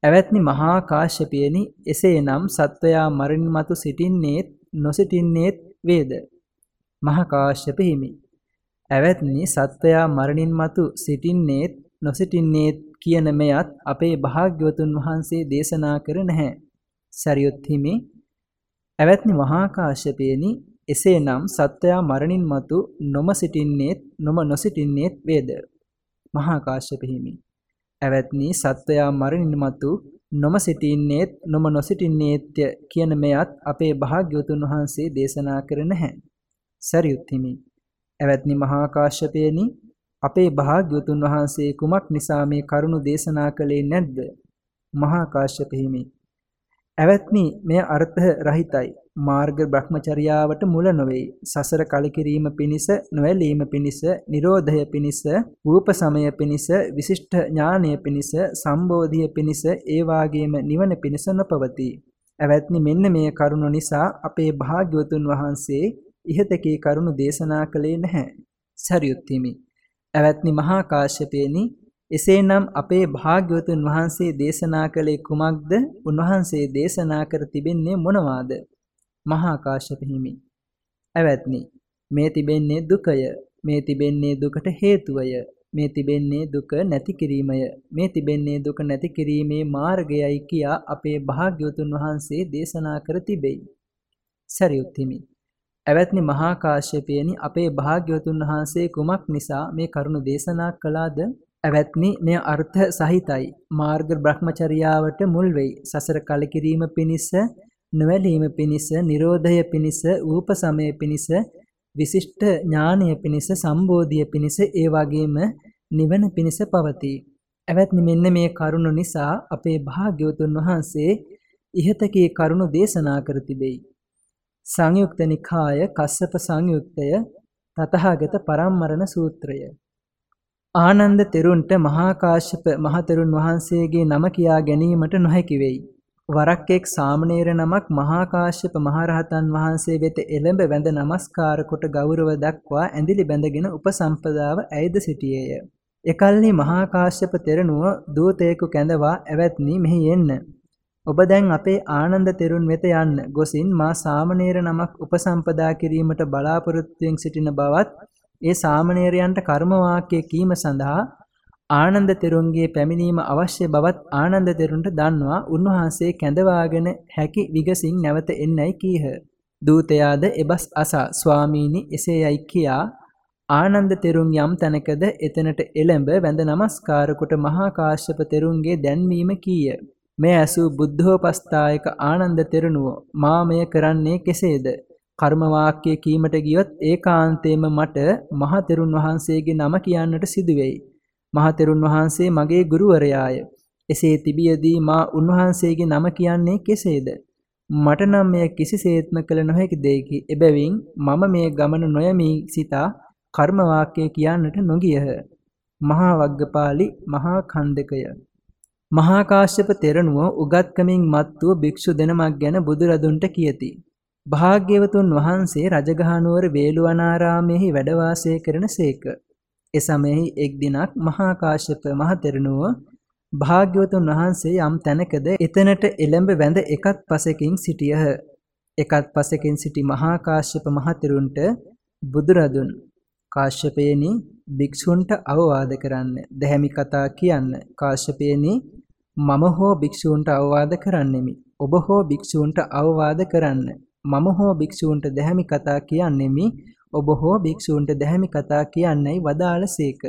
ඇවැත්නි මහා කාශ්‍යපේනි එසේනම් සත්වයා මරණින් මතු සිටින්නේත් නොසිටින්නේත් වේද? මහා කාශ්‍යප හිමි. ඇවැත්නි සත්වයා මරණින් මතු සිටින්නේත් නොසිටින්නේත් කියන මෙයත් අපේ භාග්‍යවතුන් වහන්සේ දේශනා කර නැහැ. සරියුත් හිමි ඇවැත්නි මහා කාශ්‍යපේනි එසේනම් සත්වයා මරණින් මතු නොම සිටින්නේත් නොම නොසිටින්නේත් වේද. මහා කාශ්‍යප හිමි ඇවැත්නි සත්වයා මරණින් මතු නොම සිටින්නේත් නොම නොසිටින්නේත්ය කියන මෙයත් අපේ භාග්‍යවතුන් වහන්සේ දේශනා කර නැහැ. සරියුත් හිමි. ඇවැත්නි මහා කාශ්‍යපයනි අපේ භාග්‍යවතුන් වහන්සේ කුමක් නිසා මේ කරුණ දේශනා කළේ නැද්ද? මහා කාශ්‍යප හිමි. ඇවැත්නි මෙය අර්ථ රහිතයි. මාර්ග බ්‍රහ්මචර්යාවට මුල නොවේ. සසර කලකිරීම පිණිස, නොඇලීම පිණිස, Nirodhaය පිණිස, රූප සමය පිණිස, විශිෂ්ට ඥානය පිණිස, සම්බෝධිය පිණිස, ඒ වාගේම නිවන පිණිස නොපවතී. ඇවැත්නි මෙන්න මේ කරුණ නිසා අපේ භාග්‍යවතුන් වහන්සේ ඉහතකී කරුණු දේශනා කළේ නැහැ. සරියුත් හිමි. ඇවැත්නි මහා කාශ්‍යපේනි එසේනම් අපේ භාග්‍යවතුන් වහන්සේ දේශනා කළේ කුමක්ද? උන්වහන්සේ දේශනා කර තිබෙන්නේ මොනවාද? මහා කාශ්‍යප හිමි. ඇවැත්නි මේ තිබෙන්නේ දුකය. මේ තිබෙන්නේ දුකට හේතුවය. මේ තිබෙන්නේ දුක නැති කිරීමය. මේ තිබෙන්නේ දුක නැති කිරීමේ මාර්ගයයි කියා අපේ භාග්‍යවතුන් වහන්සේ දේශනා කර තිබෙයි. සරියුත් හිමි. ඇවැත්නි මහා කාශ්‍යපයනි අපේ භාග්‍යවතුන් වහන්සේ කුමක් නිසා මේ කරුණ දේශනා කළාද? ඇවැත්නි මෙය අර්ථ සහිතයි. මාර්ග බ්‍රහ්මචර්යාවට මුල් වෙයි. සසර කලකිරීම පිණිස, නොවැළීම පිණිස, Nirodhaය පිණිස, ූපසමය පිණිස විශිෂ්ට ඥානය පිණිස සම්බෝධිය පිණිස ඒ වගේම නිවන පිණිස පවතී. එවත්නි මෙන්න මේ කරුණ නිසා අපේ භාග්‍යවතුන් වහන්සේ ඉහතකී කරුණ දේශනා කර තිබෙයි. සංයුක්ත නිකාය කස්සප සංයුක්තය තතහාගත පරම්මරණ සූත්‍රය. ආනන්ද තෙරුන්ට මහා කාශ්‍යප මහතෙරුන් වහන්සේගේ නම කියා ගැනීමට නොහැකි වෙයි. වරක් එක් සාමණේර නමක් මහා කාශ්‍යප මහරහතන් වහන්සේ වෙත එළඹ වැඳ නමස්කාර කොට ගෞරව දක්වා ඇඳිලි බැඳගෙන උපසම්පදාව ඇයිද සිටියේය. එකල්හි මහා කාශ්‍යප තෙරණුව දූතයෙකු කැඳවා ඇවැත්නි මෙහි එන්න. ඔබ දැන් අපේ ආනන්ද තෙරුන් වෙත යන්න. ගොසින් මා සාමණේර නමක් උපසම්පදා කිරීමට බලාපොරොත්තුවෙන් සිටින බවත් ඒ සාමණේරයන්ට කර්ම වාක්‍ය කීම සඳහා ආනන්ද තෙරුන්ගේ පැමිණීම අවශ්‍ය බවත් ආනන්ද තෙරුන්ට දන්වා උන්වහන්සේ කැඳවාගෙන හැකි විගසින් නැවත එන්නයි කීහ. දූතයාද එබස් අසා ස්වාමීනි එසේයයි කියා ආනන්ද තෙරුන් යම් තැනකද එතනට එළඹ වැඳ නමස්කාර කොට මහා කාශ්‍යප තෙරුන්ගේ දැන්වීම කීය. මේ ඇසූ බුද්ධෝපස්ථායක ආනන්ද තෙරණුව මා මෙය කරන්නේ කෙසේද? කර්ම වාක්‍ය කීමට ගියොත් ඒකාන්තයෙන්ම මට මහ තෙරුන් වහන්සේගේ නම කියන්නට සිදුවේයි. මහතෙරුන් වහන්සේ මගේ ගුරුවරයාය. එසේ තිබියදී මා උන්වහන්සේගේ නම කියන්නේ කෙසේද? මට නම් මෙය කිසිසේත්ම කළ නොහැකි දෙයකි. එබැවින් මම මේ ගමන නොයමි සිතා කර්ම වාක්‍ය කියන්නට නොගියහ. මහා වග්ගපාලි මහා ඛණ්ඩකය මහා කාශ්‍යප තෙරණුව උගත්කමින් මත් වූ භික්ෂු දෙනමක් ගැන බුදුරදුන්ට කියති. භාග්‍යවතුන් වහන්සේ රජගහනුවර වේළුවනාරාමයෙහි වැඩ වාසය කරන සේක. එසමයෙහි එක් දිනක් මහා කාශ්‍යප මහතෙරණුව භාග්‍යවතුන් වහන්සේ යම් තැනකද එතනට එළඹ වැඳ එකත් පසකින් සිටියහ. එකත් පසකින් සිටි මහා කාශ්‍යප මහතෙරුන්ට බුදුරදුන් කාශ්‍යපයනි භික්ෂුන්ට අවවාද කරන්න දැහැමි කතා කියන්න කාශ්‍යපයනි මම හෝ භික්ෂූන්ට අවවාද කරන්නෙමි ඔබ හෝ භික්ෂූන්ට අවවාද කරන්න මම හෝ භික්ෂූන්ට දැහැමි කතා කියන්නෙමි ඔබ හෝ භික්ෂූන්ට දැහැමි කතා කියන්නයි වදාළසේක.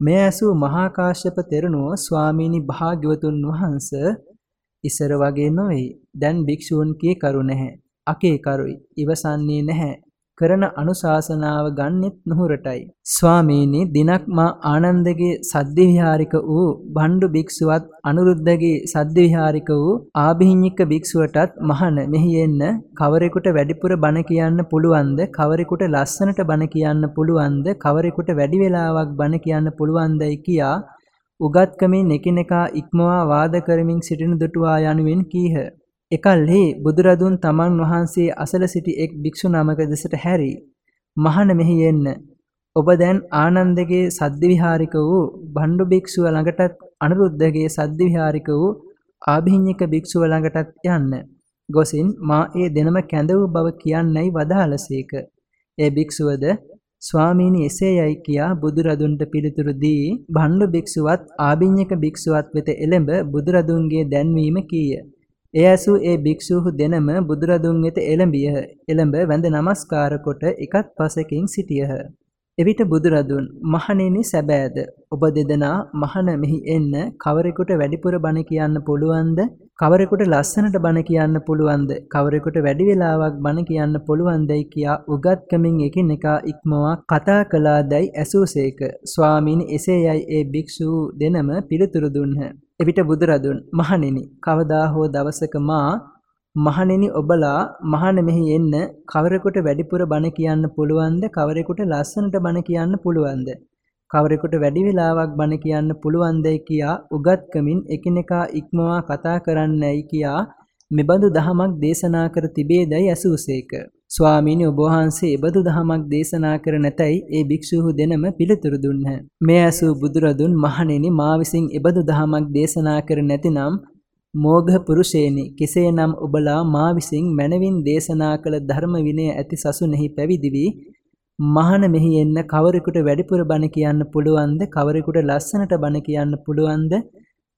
මෙය ඇසූ මහා කාශ්‍යප තෙරණුව ස්වාමීනි භාග්‍යවතුන් වහන්ස ඉසර වගේ නොවේ. දැන් භික්ෂූන් කී කරු නැහැ. අකේ කරුයි. ඉවසන්නේ නැහැ. කරන අනුශාසනාව ගන්නෙත් නුහුරටයි. ස්වාමීනි දිනක් මා ආනන්දගේ සද්ද විහාරික වූ භණ්ඩු භික්ෂුවත් අනුරුද්ධගේ සද්ද විහාරික වූ ආභිඤ්ඤික භික්ෂුවටත් මහන මෙහි එන්න කවරෙකුට වැඩිපුර බණ කියන්න පුළුවන්ද කවරෙකුට ලස්සනට බණ කියන්න පුළුවන්ද කවරෙකුට වැඩි වෙලාවක් බණ කියන්න පුළුවන්දයි කියා උගත්කමින් එකිනෙකා ඉක්මවා වාද කරමින් සිටින දුටුවා යනුවෙන් කීහ. එකල්හි බුදුරදුන් තමන් වහන්සේ අසල සිටි එක් භික්ෂු නමක දෙසට හැරි මහණ මෙහි එන්න. ඔබ දැන් ආනන්දගේ සද්ද විහාරික වූ භණ්ඩු භික්ෂුව ළඟටත් අනුරුද්ධගේ සද්ද විහාරික වූ ආභිඤ්ඤික භික්ෂුව ළඟටත් යන්න. ගොසින් මා ඒ දෙනම කැඳ වූ බව කියන්නයි වදාළසේක. ඒ භික්ෂුවද ස්වාමීනි එසේයයි කියා බුදුරදුන්ට පිළිතුරු දී භණ්ඩු භික්ෂුවත් ආභිඤ්ඤික භික්ෂුවත් වෙත එළඹ බුදුරදුන්ගේ දැන්වීම කීය. එය ඇසූ ඒ භික්ෂූහු දෙනම බුදුරදුන් වෙත එළඹියහ. එළඹ වැඳ නමස්කාර කොට එකත් පසකින් සිටියහ. එවිට බුදුරදුන් මහණෙනි සැබෑද? ඔබ දෙදෙනා මහණ මෙහි එන්න කවරෙකුට වැඩිපුර බණ කියන්න පුළුවන්ද? කවරෙකුට ලස්සනට බණ කියන්න පුළුවන්ද? කවරෙකුට වැඩි වෙලාවක් බණ කියන්න පුළුවන්දයි කියා උගත්කමින් එකිනෙකා ඉක්මවා කතා කළාදැයි ඇසූසේක. ස්වාමීනි එසේයයි ඒ භික්ෂූ දෙනම පිළිතුරු දුන්හ. එවිට බුදුරදුන් මහණෙනි කවදා හෝ දවසක මා මහණෙනි ඔබලා මහණ මෙහි එන්න කවරෙකුට වැඩිපුර බණ කියන්න පුළුවන්ද? කවරෙකුට ලස්සනට බණ කියන්න පුළුවන්ද? කවරෙකුට වැඩි වෙලාවක් බණ කියන්න පුළුවන්දයි කියා උගත්කමින් එකිනෙකා ඉක්මවා කතා කරන්නයි කියා මෙබඳු දහමක් දේශනා කර තිබේදයි ඇසූසේක ස්වාමීනි ඔබ වහන්සේ එබඳු දහමක් දේශනා කර නැතයි ඒ භික්ෂූහු දෙනම පිළිතුරු දුන්හ මේ ඇසූ බුදුරදුන් මහණෙනි මා විසින් එබඳු දහමක් දේශනා කර නැතිනම් මෝඝ පුරුෂේනි කෙසේනම් ඔබලා මා විසින් මනවින් දේශනා කළ ධර්ම විනය ඇති සසුනේහි පැවිදි වී මහන මෙහි එන්න කවරෙකුට වැඩිපුර බණ කියන්න පුළුවන්ද කවරෙකුට ලස්සනට බණ කියන්න පුළුවන්ද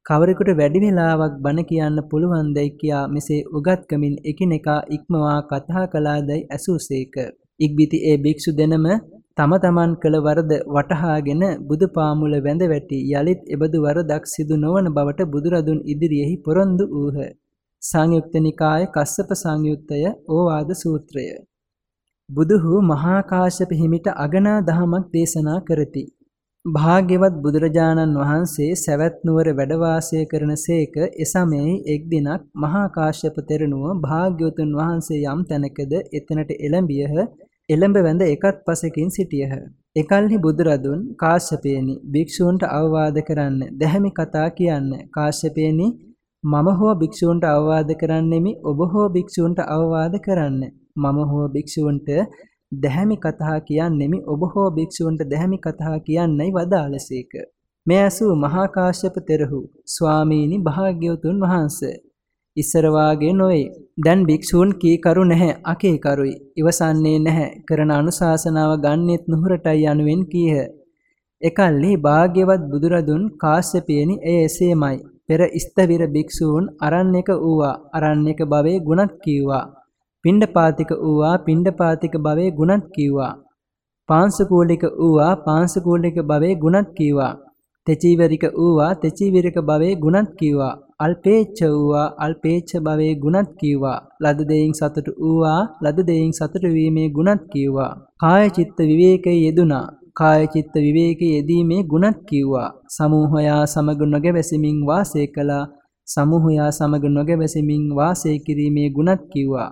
කවරෙකුට වැඩි වේලාවක් බණ කියන්න පුළුවන්දයි කියා මෙසේ උගත්කමින් එකිනෙකා ඉක්මවා කතා කළාදයි ඇසූසේක. ඉක්බිති ඒ භික්ෂු දෙනම තම තමන් කළ වරද වටහාගෙන බුදු පාමුල වැඳ වැටි යලිත් එබඳු වරදක් සිදු නොවන බවට බුදුරදුන් ඉදිරියෙහි පොරොන්දු වූහ. සංයුක්ත නිකාය කස්සප සංයුත්තය ඕවාද සූත්‍රය. බුදුහු මහා කාශ්‍යප හිමිට අගනා දහමක් දේශනා කරති. භාග්‍යවත් බුදුරජාණන් වහන්සේ සැවැත් නුවර වැඩ වාසය කරන සේක එසමයෙහි එක් දිනක් මහා කාශ්‍යප තෙරණුව භාග්‍යවතුන් වහන්සේ යම් තැනකද එතනට එළඹියහ එළඹ වැඳ එකත් පසකින් සිටියහ. එකල්හි බුදුරදුන් කාශ්‍යපේනි භික්ෂූන්ට අවවාද කරන්න. දැහැමි කතා කියන්න. කාශ්‍යපේනි මම හෝ භික්ෂූන්ට අවවාද කරන්නෙමි. ඔබ හෝ භික්ෂූන්ට අවවාද කරන්න. මම හෝ භික්ෂූන්ට දැහැමි කතා කියන්නෙමි ඔබ හෝ භික්ෂූන්ට දැහැමි කතා කියන්නයි වදාළසේක. මේ ඇසූ මහා කාශ්‍යප තෙරහු ස්වාමීනි භාග්‍යවතුන් වහන්සේ ඉස්සර වාගේ නොවේ. දැන් භික්ෂූන් කීකරු නැහැ අකේ කරුයි. ඉවසන්නේ නැහැ. කරන අනුශාසනාව ගන්නෙත් නුහුරටයි යනුවෙන් කීහ. එකල්හි භාග්‍යවත් බුදුරදුන් කාශ්‍යපයනි එය එසේමයි. පෙර ස්තවිර භික්ෂූන් අරණ්‍යක වූවා. අරණ්‍යක භවයේ ගුණත් කීවා. පිණ්ඩපාතික වූවා පිණ්ඩපාතික භවයේ ගුණත් කීවා. පාංශකූලික වූවා පාංශකූලික භවයේ ගුණත් කීවා. තෙචීවරික වූවා තෙචීවරික භවයේ ගුණත් කීවා. අල්පේච්ඡ වූවා අල්පේච්ඡ භවයේ ගුණත් කීවා. ලද දෙයින් සතුටු වූවා ලද දෙයින් සතුටු වීමේ ගුණත් කීවා. කාය චිත්ත විවේකයේ යෙදුනා. කාය චිත්ත විවේකයේ යෙදීමේ ගුණත් කීවා. සමූහයා සමග නොගැවැසීමින් වාසය කළා. සමූහයා සමග නොගැවැසීමින් වාසය කිරීමේ ගුණත් කිව්වා.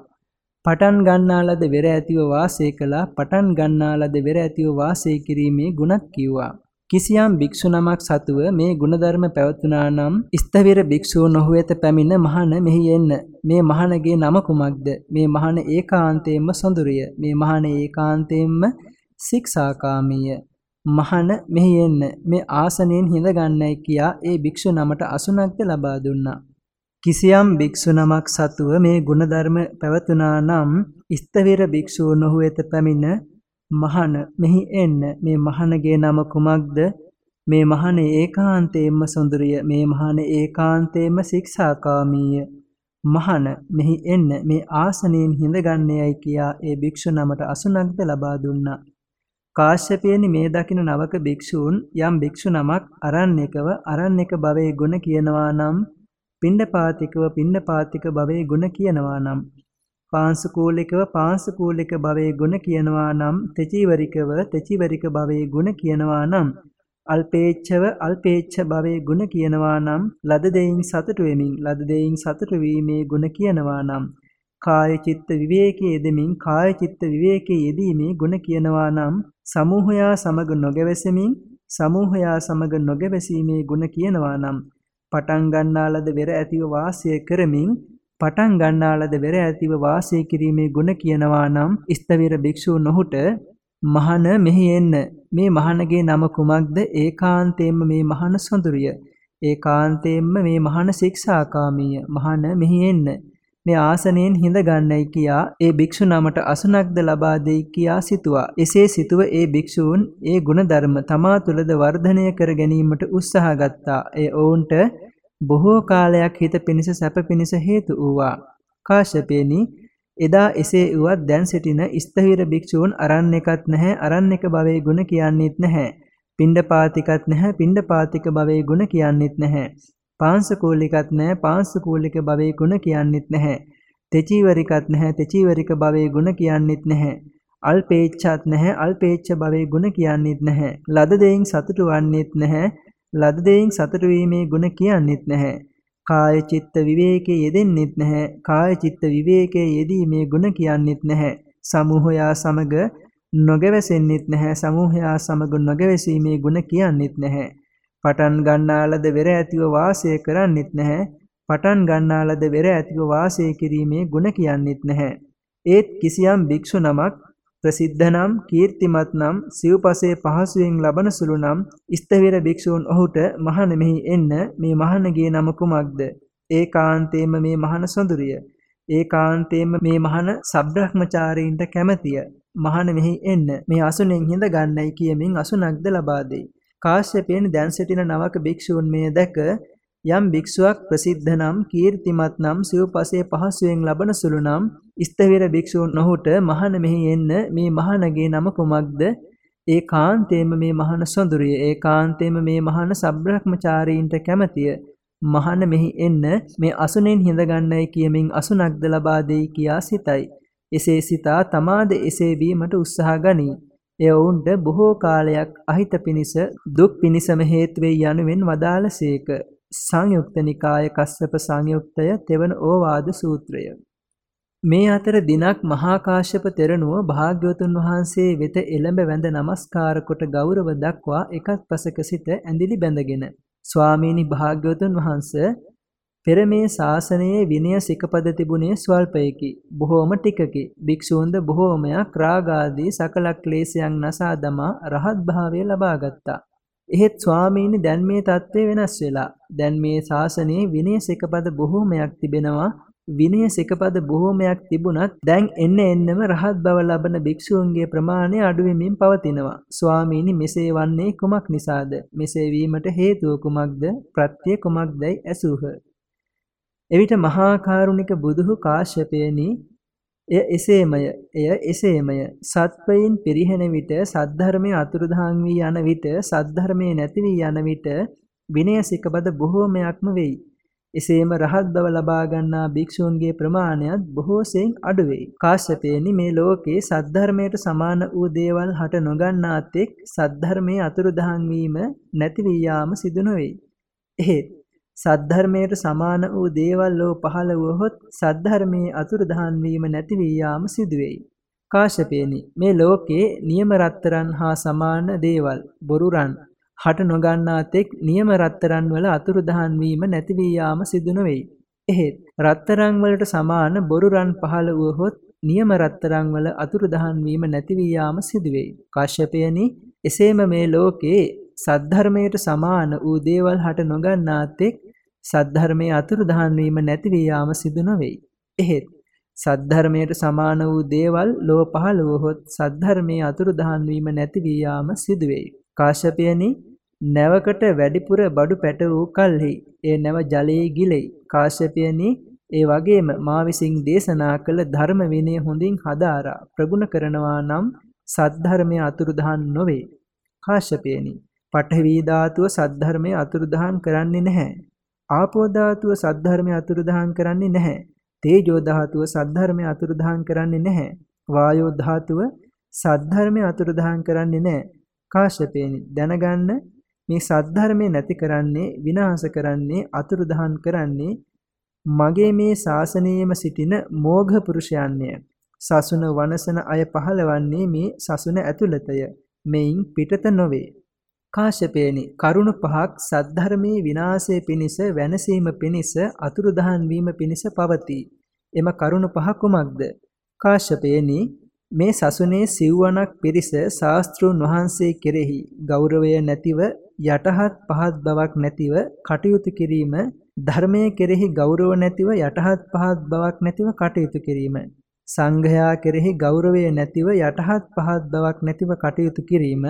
පටන් ගන්නා ලද වෙර ඇතිව වාසය කළා. පටන් ගන්නා ලද වෙර ඇතිව වාසය කිරීමේ ගුණත් කිව්වා. කිසියම් භික්ෂු නමක් සතුව මේ ගුණධර්ම පැවතුනා නම් ස්ථවිර භික්ෂුව නොහු වෙත පැමිණ මහණ මෙහි එන්න. මේ මහණගේ නම කුමක්ද? මේ මහණ ඒකාන්තයෙන්ම සොඳුරිය. මේ මහණ ඒකාන්තයෙන්ම ශික්ෂාකාමීය. මහණ මෙහි එන්න. මේ ආසනයෙන් හිඳ ගන්නයි කියා ඒ භික්ෂු නමට අසුනක්ද ලබා දුන්නා. කිසියම් භික්ෂු නමක් සතුව මේ ගුණධර්ම පැවතුනා නම් ස්තවිර භික්ෂුව නොහු වෙත පැමිණ මහන මෙහි එන්න මේ මහනගේ නම කුමක්ද? මේ මහන ඒකාන්තයෙන්ම සොඳුරිය. මේ මහන ඒකාන්තයෙන්ම ශික්ෂාකාමීය. මහන මෙහි එන්න මේ ආසනයෙන් හිඳගන්නේයයි කියා ඒ භික්ෂු නමට අසුනක්ද ලබා දුන්නා. කාශ්‍යපයනි මේ දකින නවක භික්ෂූන් යම් භික්ෂු නමක් අරණ්‍යකව අරණ්‍යක භවයේ ගුණ කියනවා නම් පිණ්ඩපාතිකව පිණ්ඩපාතික භවයේ ගුණ කියනවා නම් පාංශකූලිකව පාංශකූලික භවයේ ගුණ කියනවා නම් තෙචීවරිකව තෙචීවරික භවයේ ගුණ කියනවා නම් අල්පේච්ඡව අල්පේච්ඡ භවයේ ගුණ කියනවා නම් ලද දෙයින් සතුටු වෙමින් ලද දෙයින් සතුටු වීමේ ගුණ කියනවා නම් කාය චිත්ත විවේකයේ යෙදෙමින් කාය චිත්ත විවේකයේ යෙදීමේ ගුණ කියනවා නම් සමූහයා සමග නොගැවසෙමින් සමූහයා සමග නොගැවසීමේ ගුණ කියනවා නම් පටන් ගන්නා ලද වෙර ඇතිව වාසය කරමින් පටන් ගන්නා ලද වෙර ඇතිව වාසය කිරීමේ ගුණ කියනවා නම් ස්තවිර භික්ෂූ නොහුට මහන මෙහි එන්න. මේ මහනගේ නම කුමක්ද? ඒකාන්තයෙන්ම මේ මහන සොඳුරිය. ඒකාන්තයෙන්ම මේ මහන ශික්ෂාකාමීය. මහන මෙහි එන්න. මේ ආසනයෙන් හිඳ ගන්නයි කියා ඒ භික්ෂු නමට අසුනක්ද ලබා දෙයි කියා සිතුවා. එසේ සිතුව ඒ භික්ෂූන් ඒ ගුණධර්ම තමා තුළද වර්ධනය කර ගැනීමට උත්සාහ ගත්තා. ඒ ඔවුන්ට බොහෝ කාලයක් හිත පිණිස සැප පිණිස හේතු වූවා. කාශ්‍යපේනි එදා එසේ වුවත් දැන් සිටින ස්ථවිර භික්ෂූන් අරණ්‍යකත් නැහැ අරණ්‍යක භවයේ ගුණ කියන්නේත් නැහැ. පිණ්ඩපාතිකත් නැහැ පිණ්ඩපාතික භවයේ ගුණ කියන්නේත් නැහැ. පාංශකූලිකත් නැහැ පාංශකූලික භවයේ ගුණ කියන්නෙත් නැහැ. තෙචීවරිකත් නැහැ තෙචීවරික භවයේ ගුණ කියන්නෙත් නැහැ. අල්පේච්ඡත් නැහැ අල්පේච්ඡ භවයේ ගුණ කියන්නෙත් නැහැ. ලද දෙයින් සතුටු වන්නෙත් නැහැ. ලද දෙයින් සතුටු වීමේ ගුණ කියන්නෙත් නැහැ. කාය චිත්ත විවේකයේ යෙදෙන්නෙත් නැහැ. කාය චිත්ත විවේකයේ යෙදීමේ ගුණ කියන්නෙත් නැහැ. සමූහයා සමග නොගැවසෙන්නෙත් නැහැ. සමූහයා සමග නොගැවසීමේ ගුණ කියන්නෙත් නැහැ. පටන් ගන්නා ලද වෙර ඇතිව වාසය කරන්නෙත් නැහැ. පටන් ගන්නා ලද වෙර ඇතිව වාසය කිරීමේ ගුණ කියන්නෙත් නැහැ. ඒත් කිසියම් භික්ෂු නමක් ප්‍රසිද්ධ නම් කීර්තිමත් නම් සිව්පසේ පහසුවෙන් ලබන සුළු නම් ස්ථවිර භික්ෂූන් ඔහුට මහණ මෙහි එන්න මේ මහණගේ නම කුමක්ද? ඒකාන්තයෙන්ම මේ මහණ සොඳුරිය. ඒකාන්තයෙන්ම මේ මහණ සබ්‍රහ්මචාරීන්ට කැමැතිය. මහණ මෙහි එන්න මේ අසුනෙන් හිඳ ගන්නයි කියමින් අසුනක්ද ලබා දෙයි. කාශ්‍යපයන් දැන් සිටින නවක භික්ෂූන් මේ දැක යම් භික්ෂුවක් ප්‍රසිද්ධ නම් කීර්තිමත් නම් සිව්පසේ පහසුවෙන් ලබන සුළු නම් ස්ථවිර භික්ෂූන් නොහුට මහණ මෙහි එන්න මේ මහණගේ නම කුමක්ද? ඒ කාන්තේම මේ මහණ සොඳුරිය ඒ කාන්තේම මේ මහණ සබ්‍රහ්මචාරීන්ට කැමතිය. මහණ මෙහි එන්න මේ අසුනෙන් හිඳගන්නයි කියමින් අසුනක්ද ලබා දෙයි කියා සිතයි. එසේ සිතා තමාද එසේ වීමට උත්සාහ ගනී. එය ඔවුන්ට බොහෝ කාලයක් අහිත පිනිස දුක් පිනිසම හේතු වෙයි යනුවෙන් වදාළසේක සංයුක්ත නිකාය කස්සප සංයුක්තය තෙවන ඕවාද සූත්‍රය. මේ අතර දිනක් මහා කාශ්‍යප තෙරණුව භාග්‍යවතුන් වහන්සේ වෙත එළඹ වැඳ නමස්කාර කොට ගෞරව දක්වා එකත් පසක සිට ඇඳිලි බැඳගෙන ස්වාමීනි භාග්‍යවතුන් වහන්සේ පෙර මේ ශාසනයේ විනය සිකපද තිබුණේ ස්වල්පයකි බොහෝම ටිකකි භික්ෂූන්ද බොහෝමයක් රාගාදී සකල ක්ලේශයන් නසා දමා රහත් භාවය ලබා ගත්තා එහෙත් ස්වාමීනි දැන් මේ தત્ත්වය වෙනස් වෙලා. දැන් මේ ශාසනයේ විනය සිකපද බොහෝමයක් තිබෙනවා. විනය සිකපද බොහෝමයක් තිබුණත් දැන් එන්න එන්නම රහත් බව ලබන භික්ෂූන්ගේ ප්‍රමාණය අඩු වෙමින් පවතිනවා. ස්වාමීනි මෙසේ වන්නේ කුමක් නිසාද? මෙසේ වීමට හේතුව කුමක්ද? ප්‍රත්‍ය කුමක්දයි ඇසූහ. එවිට මහා කරුණික බුදුහු කාශ්‍යපයනි එය එසේමය එය එසේමය. සත්වයින් පිරිහෙන විට සද්ධර්මයේ අතුරුදහන් වී යන විට සද්ධර්මයේ නැති වී යන විට විනය සිකපද බොහෝමයක්ම වෙයි. එසේම රහත් බව ලබා ගන්නා භික්ෂූන්ගේ ප්‍රමාණයත් බොහෝ සෙයින් අඩු වෙයි. කාශ්‍යපේනි මේ ලෝකේ සද්ධර්මයට සමාන වූ දේවල් හට නොගන්නාතෙක් සද්ධර්මයේ අතුරුදහන් වීම නැති වී යාම සිදු නොවේ. එහෙත් සද්ධර්මයට සමාන වූ දේවල් ලෝ පහළ වුවහොත් සද්ධර්මයේ අතුරුදහන් වීම නැති වී යාම සිදුවේයි. කාශ්‍යපේනි මේ ලෝකේ නියම රත්තරන් හා සමාන දේවල් බොරුරන් හට නොගන්නා තෙක් නියම රත්තරන් වල අතුරුදහන් වීම නැති වී යාම සිදු නොවේයි. එහෙත් රත්තරන් වලට සමාන බොරුරන් පහළ වුවහොත් නියම රත්තරන් වල අතුරුදහන් වීම නැති වී යාම සිදුවේයි. කාශ්‍යපයනි එසේම මේ ලෝකේ සද්ධර්මයට සමාන වූ දේවල් හට නොගන්නා තෙක් සද්ධර්මයේ අතුරුදහන් වීම නැති වී යාම සිදු නොවේයි. එහෙත් සද්ධර්මයට සමාන වූ දේවල් ලෝ පහළ වූහොත් සද්ධර්මයේ අතුරුදහන් වීම නැති වී යාම සිදු වෙයි. කාශ්‍යපයනි නැවකට වැඩිපුර බඩු පැට වූ කල්හි ඒ නැව ජලයේ ගිලෙයි. කාශ්‍යපයනි ඒ වගේම මා විසින් දේශනා කළ ධර්ම විනය හොඳින් හදාරා ප්‍රගුණ කරනවා නම් සද්ධර්මයේ අතුරුදහන් නොවේ. කාශ්‍යපයනි පඨවි ධාතුව සද්ධර්මයේ අතුරුදහන් කරන්නේ නැහැ. ආපෝ ධාතුව සද්ධර්මයේ අතුරුදහන් කරන්නේ නැහැ. තේජෝ ධාතුව සද්ධර්මයේ අතුරුදහන් කරන්නේ නැහැ. වායෝ ධාතුව සද්ධර්මයේ අතුරුදහන් කරන්නේ නැහැ. කාශ්‍යපේනි දැනගන්න මේ සද්ධර්මයේ නැති කරන්නේ විනාශ කරන්නේ අතුරුදහන් කරන්නේ මගේ මේ ශාසනයේම සිටින මෝඝ පුරුෂයන්ය. සසුන වනසන අය පහළවන්නේ මේ සසුන ඇතුළතය. මෙයින් පිටත නොවේ. කාශ්‍යපේනි කරුණ පහක් සද්ධර්මයේ විනාශය පිණිස වෙනසීම පිණිස අතුරුදහන් වීම පිණිස පවතී. එම කරුණ පහ කුමක්ද? කාශ්‍යපේනි මේ සසුනේ සිව්වණක් පිරිස ශාස්ත්‍රුන් වහන්සේ කෙරෙහි ගෞරවය නැතිව යටහත් පහත් බවක් නැතිව කටයුතු කිරීම ධර්මයේ කෙරෙහි ගෞරව නැතිව යටහත් පහත් බවක් නැතිව කටයුතු කිරීම සංඝයා කෙරෙහි ගෞරවය නැතිව යටහත් පහත් බවක් නැතිව කටයුතු කිරීම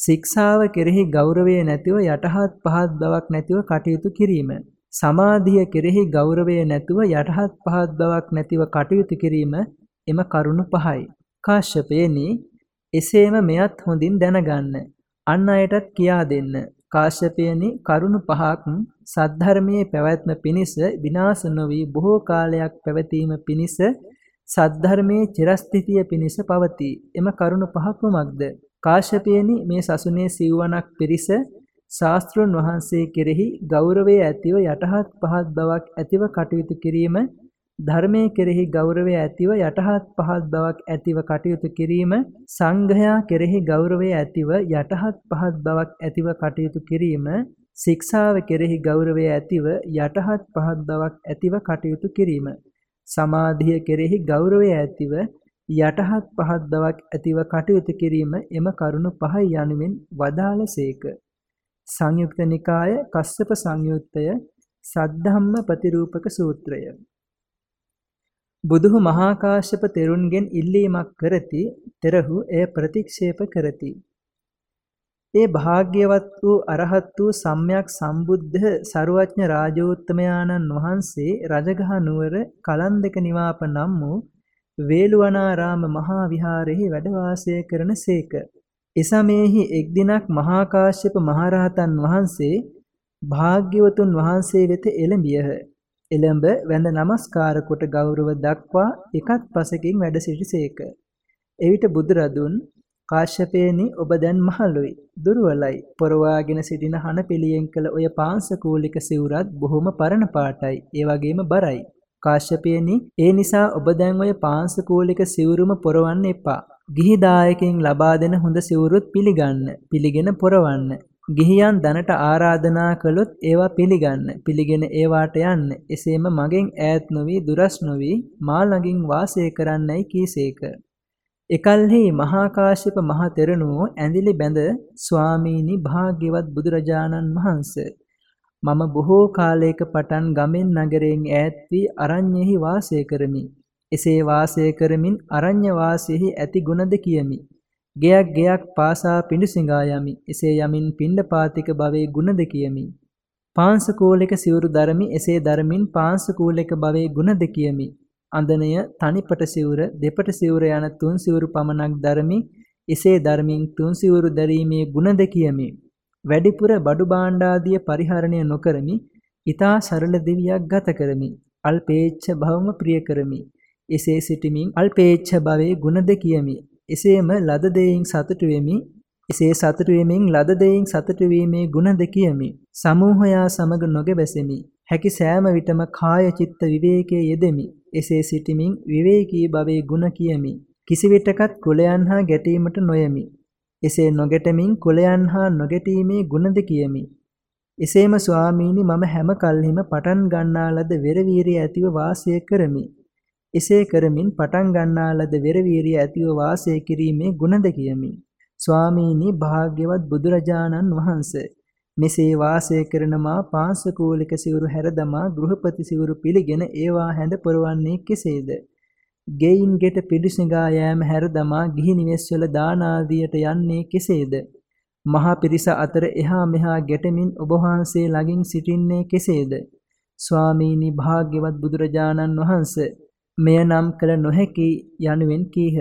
ශික්ෂාව කෙරෙහි ගෞරවය නැතිව යටහත් පහත් බවක් නැතිව කටයුතු කිරීම. සමාධිය කෙරෙහි ගෞරවය නැතුව යටහත් පහත් බවක් නැතිව කටයුතු කිරීම එම කරුණු පහයි. කාශ්‍යපේනි එසේම මෙයත් හොඳින් දැනගන්න. අන් අයටත් කියා දෙන්න. කාශ්‍යපයනි කරුණු පහක් සද්ධර්මයේ පැවැත්ම පිණිස විනාශ නොවි බොහෝ කාලයක් පැවතීම පිණිස සද්ධර්මයේ චිරස්ථිතිය පිණිස පවතී. එම කරුණු පහ කුමක්ද? කාශ්‍යපයනි මේ සසුනේ සිව්වණක් පිරිස ශාස්ත්‍රුන් වහන්සේ කෙරෙහි ගෞරවය ඇතිව යටහත් පහත් බවක් ඇතිව කටයුතු කිරීම ධර්මයේ කෙරෙහි ගෞරවය ඇතිව යටහත් පහත් බවක් ඇතිව කටයුතු කිරීම සංඝයා කෙරෙහි ගෞරවය ඇතිව යටහත් පහත් බවක් ඇතිව කටයුතු කිරීම ශික්ෂාව කෙරෙහි ගෞරවය ඇතිව යටහත් පහත් බවක් ඇතිව කටයුතු කිරීම සමාධිය කෙරෙහි ගෞරවය ඇතිව යටහත් පහත් බවක් ඇතිව කටයුතු කිරීම එම කරුණු පහයි යනුවෙන් වදාළසේක. සංයුක්ත නිකාය කස්සප සංයුත්තය සද්ධම්ම ප්‍රතිරූපක සූත්‍රය. බුදුහු මහා කාශ්‍යප තෙරුන්ගෙන් ඉල්ලීමක් කරති තෙරහු එය ප්‍රතික්ෂේප කරති ඒ භාග්‍යවත් වූ අරහත් වූ සම්්‍යක් සම්බුද්ධ සරුවඥ රාජෝත්තමයාණන් වහන්සේ රජගහ නුවර කලන්දක නිවාප නම් වූ වේළුවනාරාම මහා විහාරෙහි වැඩ වාසය කරන සේක. එසමයෙහි එක් දිනක් මහා කාශ්‍යප මහරහතන් වහන්සේ භාග්‍යවතුන් වහන්සේ වෙත එළඹියහ. එළඹ වැඳ නමස්කාර කොට ගෞරව දක්වා එකත් පසකින් වැඩ සිටිසේක. එවිට බුදුරදුන් කාශ්‍යපේනි ඔබ දැන් මහලුයි දුර්වලයි පොරවාගෙන සිටින හන පිළියෙන් කළ ඔය පාංශකූලික සිවුරත් බොහොම පරණ පාටයි ඒ වගේම බරයි කාශ්‍යපේනි ඒ නිසා ඔබ දැන් ඔය පාංශකූලික සිවුරුම පොරවන්න එපා. ගිහි දායකෙන් ලබා දෙන හොඳ සිවුරුත් පිළිගන්න පිළිගෙන පොරවන්න. ගිහියන් දනට ආරාධනා කළොත් ඒවා පිළිගන්න පිළිගෙන ඒවාට යන්න. එසේම මගෙන් ඈත් නොවි දුරස් නොවි මා ළඟින් වාසය කරන්නයි කීසේක. එකල්හි මහා කාශ්‍යප මහ තෙරණුවෝ ඇඳිලි බැඳ ස්වාමීනි භාග්‍යවත් බුදුරජාණන් වහන්සේ. මම බොහෝ කාලයක පටන් ගමෙන් නගරයෙන් ඈත් වී අරඤ්ඤෙහි වාසය කරමි එසේ වාසය කරමින් අරඤ්‍ය වාසයෙහි ඇති ගුණද කියමි ගෙයක් ගෙයක් පාසා පිඬුසිඟා යමි. එසේ යමින් පිණ්ඩපාතික භවයේ ගුණද කියමි. පාංශකූලික සිවුරු දරමි. එසේ දරමින් පාංශකූලික භවයේ ගුණද කියමි. අඳනය තනිපට සිවුර දෙපට සිවුර යන තුන් සිවුරු පමණක් දරමි. එසේ ධර්මින් තුන් සිවුරු දැරීමේ ගුණද කියමි. වැඩිපුර බඩු භාණ්ඩාදිය පරිහරණය නොකරමි. ඊතා සරල දිවියක් ගත කරමි. අල්පේච්ඡ භවම ප්‍රිය කරමි. එසේ සිටමින් අල්පේච්ඡ භවයේ ගුණද කියමි. එසේම ලද දෙයින් සතුටු වෙමි. එසේ සතුටු වෙමින් ලද දෙයින් සතුටු වීමේ ගුණද කියමි. සමූහයා සමග නොගැබැසෙමි. හැකි සෑම විටම කාය චිත්ත විවේකයේ යෙදෙමි. එසේ සිටමින් විවේකී භවයේ ගුණ කියමි. කිසිවිටකත් කුලයන් හා ගැටීමට නොයමි. එසේ නොගැටමින් කුලයන් හා නොගැටීමේ ගුණද කියමි. එසේම ස්වාමීනි මම හැම කල්හිම පටන් ගන්නා ලද වෙරවීරිය ඇතිව වාසය කරමි. එසේ කරමින් පටන් ගන්නා ලද වෙරවීරිය ඇතිව වාසය කිරීමේ ගුණද කියමි. ස්වාමීනි භාග්‍යවත් බුදුරජාණන් වහන්සේ මෙසේ වාසය කරන මා පාංශකූලික සිවුරු හැරදමා ගෘහපති සිවුරු පිළිගෙන ඒවා හැඳ පොරවන්නේ කෙසේද? ගෙයින් ගෙට පිඩුසිඟා යෑම හැරදමා ගිහි නිවෙස්වල දාන ආදියට යන්නේ කෙසේද? මහා පිරිස අතර එහා මෙහා ගැටමින් ඔබ වහන්සේ ළඟින් සිටින්නේ කෙසේද? ස්වාමීනි භාග්‍යවත් බුදුරජාණන් වහන්සේ මෙය නම් කළ නොහැකි යනුවෙන් කීහ.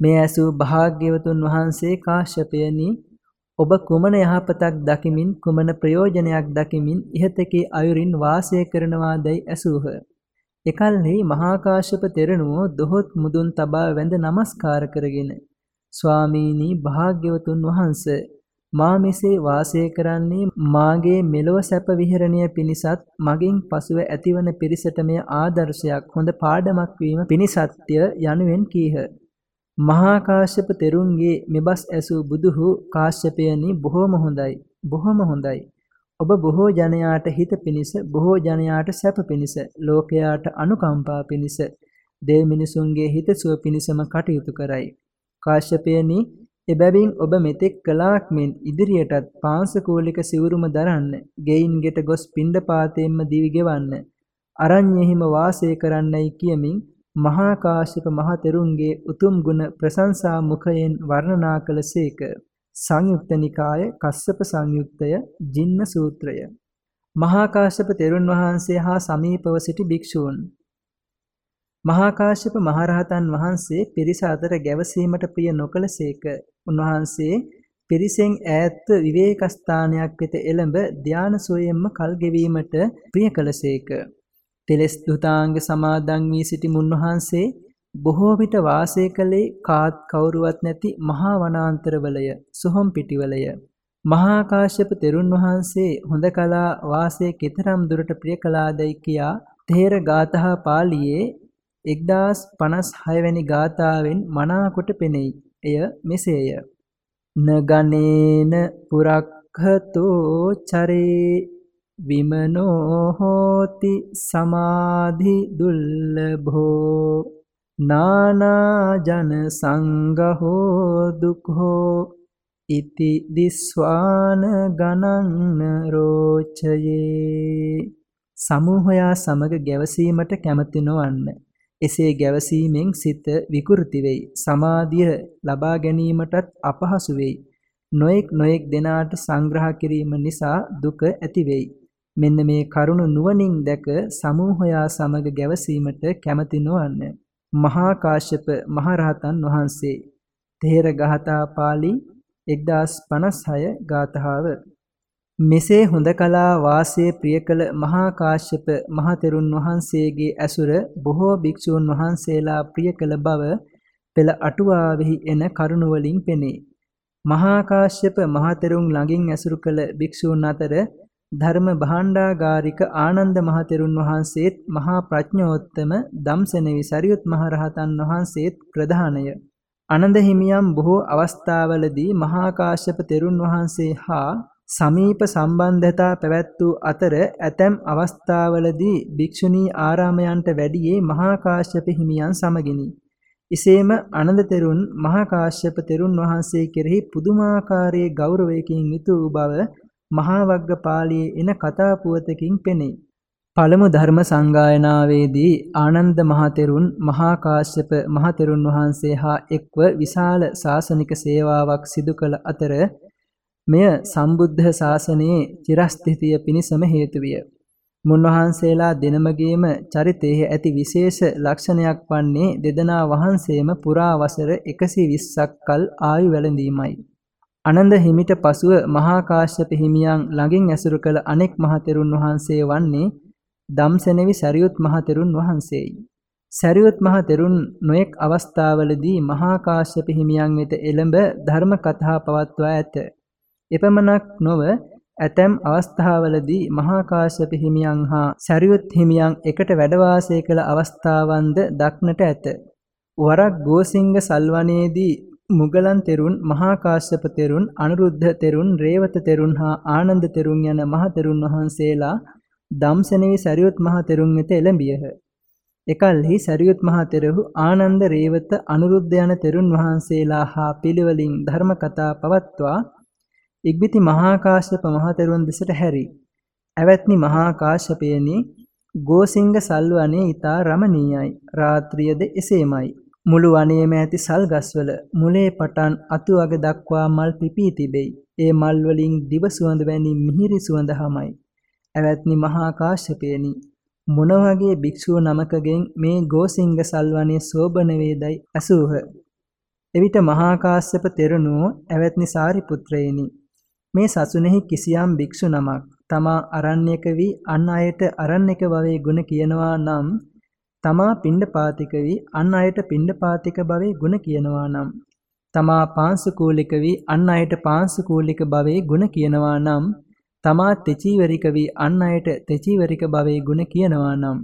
මේ ඇසූ භාග්‍යවතුන් වහන්සේ කාශ්‍යපයනි ඔබ කුමන යහපතක් දකිමින් කුමන ප්‍රයෝජනයක් දකිමින් ඉහතකේ අයුරින් වාසය කරනවාදයි ඇසූහ. එකල්හි මහා කාශ්‍යප තෙරණුවෝ දොහොත් මුදුන් තබා වැඳ නමස්කාර කරගෙන ස්වාමීනි භාග්‍යවතුන් වහන්සේ මා මෙසේ වාසය කරන්නේ මාගේ මෙලොව සැප විහරණය පිණිසත් මගින් පසුව ඇතිවන පිරිසට මෙය ආදර්ශයක් හොඳ පාඩමක් වීම පිණිසත්ය යනුවෙන් කීහ. මහා කාශ්‍යප තෙරුන්ගේ මෙබස් ඇසූ බුදුහු කාශ්‍යපයනි බොහෝම හොඳයි. බොහොම හොඳයි. ඔබ බොහෝ ජනයාට හිත පිණිස බොහෝ ජනයාට සැප පිණිස ලෝකයාට අනුකම්පා පිණිස දෙව් මිනිසුන්ගේ හිතසුව පිණිසම කටයුතු කරයි. කාශ්‍යපයනි එබැවින් ඔබ මෙතෙක් කලාක් මෙන් ඉදිරියටත් පාංශකූලික සිවුරුම දරන්න, ගෙයින් ගෙට ගොස් පිණ්ඩපාතයෙන්ම දිවි ගෙවන්න, අරඤ්ඤෙහිම වාසය කරන්නයි කියමින් මහා කාශ්‍යප මහ තෙරුන්ගේ උතුම් ගුණ ප්‍රශංසා මුඛයෙන් වර්ණනා කළසේක. සංයුක්ත නිකාය කස්සප සංයුක්තය ජින්න සූත්‍රය මහා කාශ්‍යප තෙරුන් වහන්සේ හා සමීපව සිටි භික්ෂූන් මහා කාශ්‍යප මහරහතන් වහන්සේ පිරිස අතර ගැවසීමට ප්‍රිය නොකළසේක. උන්වහන්සේ පිරිසෙන් ඈත්ව විවේක ස්ථානයක් වෙත එළඹ ධාන සෝයෙන්ම කල් ගෙවීමට ප්‍රිය කළසේක. තෙලස් දුතාංග සමාදන් වී සිටි මුන්වහන්සේ බොහෝ විට වාසය කළේ කාත් කවුරුවත් නැති මහා වනාන්තරවලය සොහොම් පිටිවලය මහා කාශ්‍යප තෙරුන් වහන්සේ හොඳ කලා වාසය කෙතරම් දුරට ප්‍රිය කළාදයි කියා තේර ගාථා පාළියේ 1056 වැනි ගාථාවෙන් මනාකොට පෙනෙයි. එය මෙසේය. නගනේන පුරක්ඛතෝ චරේ විමනෝ හෝති සමාධි දුල්ලභෝ නානා ජන සංඝෝ දුක්ඛෝ ඉති දිස්වාන ගණන් රෝචයේ සමූහයා සමග ගැවසීමට කැමති නොවන්න එසේ ගැවසීමෙන් සිත විකෘති වෙයි. සමාධිය ලබා ගැනීමටත් අපහසු වෙයි. නොඑක් නොඑක් දෙනාට සංග්‍රහ කිරීම නිසා දුක ඇති වෙයි. මෙන්න මේ කරුණ නුවණින් දැක සමූහයා සමග ගැවසීමට කැමති නොවන්න. මහා කාශ්‍යප මහරහතන් වහන්සේ තේර ගාථා පාළි 1056 ගාථාව මෙසේ හොඳකලා වාසයේ ප්‍රිය කළ මහා කාශ්‍යප මහතෙරුන් වහන්සේගේ ඇසුර බොහෝ භික්ෂූන් වහන්සේලා ප්‍රිය කළ බව පෙළ අටුවාවෙහි එන කරුණ වලින් පෙනේ. මහා කාශ්‍යප මහතෙරුන් ළඟින් ඇසුරු කළ භික්ෂූන් අතර ධර්ම භාණ්ඩාගාරික ආනන්ද මහතෙරුන් වහන්සේත් මහා ප්‍රඥෝත්තම ධම්සෙනෙවි සරියුත් මහරහතන් වහන්සේත් ප්‍රධානය. ආනන්ද හිමියන් බොහෝ අවස්ථාවලදී මහා කාශ්‍යප තෙරුන් වහන්සේ හා සමීප සම්බන්ධතා පැවැත් වූ අතර ඇතැම් අවස්ථාවලදී භික්ෂුණී ආරාමයන්ට වැඩියේ මහා කාශ්‍යප හිමියන් සමගිනි. එසේම ආනන්ද තෙරුන් මහා කාශ්‍යප තෙරුන් වහන්සේ කෙරෙහි පුදුමාකාරයේ ගෞරවයකින් යුතු බව මහා වග්ගපාළියේ එන කතා පුවතකින් පෙනේ. පළමු ධර්ම සංගායනාවේදී ආනන්ද මහතෙරුන් මහා කාශ්‍යප මහතෙරුන් වහන්සේ හා එක්ව විශාල ශාසනික සේවාවක් සිදු කළ අතර මෙය සම්බුද්ධ ශාසනයේ චිරස්ථිතිය පිණිසම හේතු විය. මුන්වහන්සේලා දෙනමගේම චරිතයේ ඇති විශේෂ ලක්ෂණයක් වන්නේ දෙදෙනා වහන්සේම පුරා වසර 120ක් කල් ආයු වැළඳීමයි. අනන්ද හිමිට පසුව මහා කාශ්‍යප හිමියන් ළඟින් ඇසුරු කළ අනෙක් මහතෙරුන් වහන්සේ වන්නේ ධම්සෙනෙවි සරියුත් මහතෙරුන් වහන්සේයි. සරියුත් මහතෙරුන් නොඑක් අවස්ථාවලදී මහා කාශ්‍යප හිමියන් වෙත එළඹ ධර්ම කතා පවත්වා ඇත. එපමණක් නොව ඇතැම් අවස්ථාවලදී මහා කාශ්‍යප හිමියන් හා සරියුත් හිමියන් එකට වැඩ වාසය කළ අවස්ථාවන්ද දක්නට ඇත. වරක් ගෝසිංග සල්වනයේදී මුගලන් තෙරුන් මහා කාශ්‍යප තෙරුන් අනුරුද්ධ තෙරුන් රේවත තෙරුන් හා ආනන්ද තෙරුන් යන මහ තෙරුන් වහන්සේලා ධම්සෙනෙවි සරියුත් මහ තෙරුන් වෙත එළඹියහ. එකල්හි සරියුත් මහ තෙරහු ආනන්ද රේවත අනුරුද්ධ යන තෙරුන් වහන්සේලා හා පිළිවෙලින් ධර්ම කතා පවත්වා ඉක්බිති මහා කාශ්‍යප මහ තෙරුන් දෙසට හැරි. ඇවැත්නි මහා කාශ්‍යපයනි ගෝසිංග සල්වනේ ඊතා රමණීයයි. රාත්‍රියද එසේමයි. මුළු වනයේම ඇති සල් ගස්වල මුලේ පටන් අතු අග දක්වා මල් පිපී තිබෙයි. ඒ මල් වලින් දිව සුවඳ වැනි මිහිරි සුවඳ හමයි. ඇවැත්නි මහා කාශ්‍යපයනි මොන වගේ භික්ෂුව නමකගෙන් මේ ගෝසිංග සල්වනේ සෝබන වේදයි ඇසූහ. එවිට මහා කාශ්‍යප තෙරණුව ඇවැත්නි සාරිපුත්‍රයනි මේ සසුනේහි කිසියම් භික්ෂු නමක් තමා අරණ්‍යක වී අන් අයට අරණ්‍යක භවයේ ගුණ කියනවා නම් තමා පිණ්ඩපාතික වී අන් අයට පිණ්ඩපාතික භවයේ ගුණ කියනවා නම් තමා පාංශුකූලික වී අන් අයට පාංශුකූලික භවයේ ගුණ කියනවා නම් තමා තෙචීවරික වී අන් අයට තෙචීවරික භවයේ ගුණ කියනවා නම්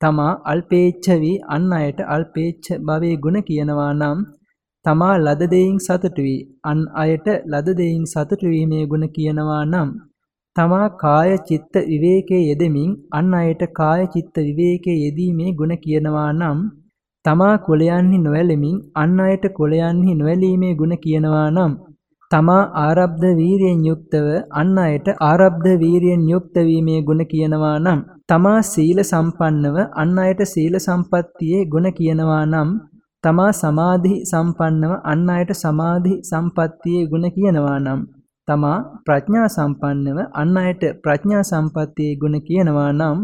තමා අල්පේච්ඡ වී අන් අයට අල්පේච්ඡ භවයේ ගුණ කියනවා නම් තමා ලද දෙයින් සතුටු වී අන් අයට ලද දෙයින් සතුටු වීමේ ගුණ කියනවා නම් තමා කාය චිත්ත විවේකයේ යෙදෙමින් අන් අයට කාය චිත්ත විවේකයේ යෙදීමේ ගුණ කියනවා නම් තමා කුලයන්හි නොඇලෙමින් අන් අයට කුලයන්හි නොඇලීමේ ගුණ කියනවා නම් තමා ආරබ්ධ වීරියෙන් යුක්තව අන් අයට ආරබ්ධ වීරියෙන් යුක්ත වීමේ ගුණ කියනවා නම් තමා සීල සම්පන්නව අන් අයට සීල සම්පත්තියේ ගුණ කියනවා නම් තමා සමාධි සම්පන්නව අන් අයට සමාධි සම්පත්තියේ ගුණ කියනවා නම් තමා ප්‍රඥා සම්පන්නව අන් අයට ප්‍රඥා සම්පත්තියේ ගුණ කියනවා නම්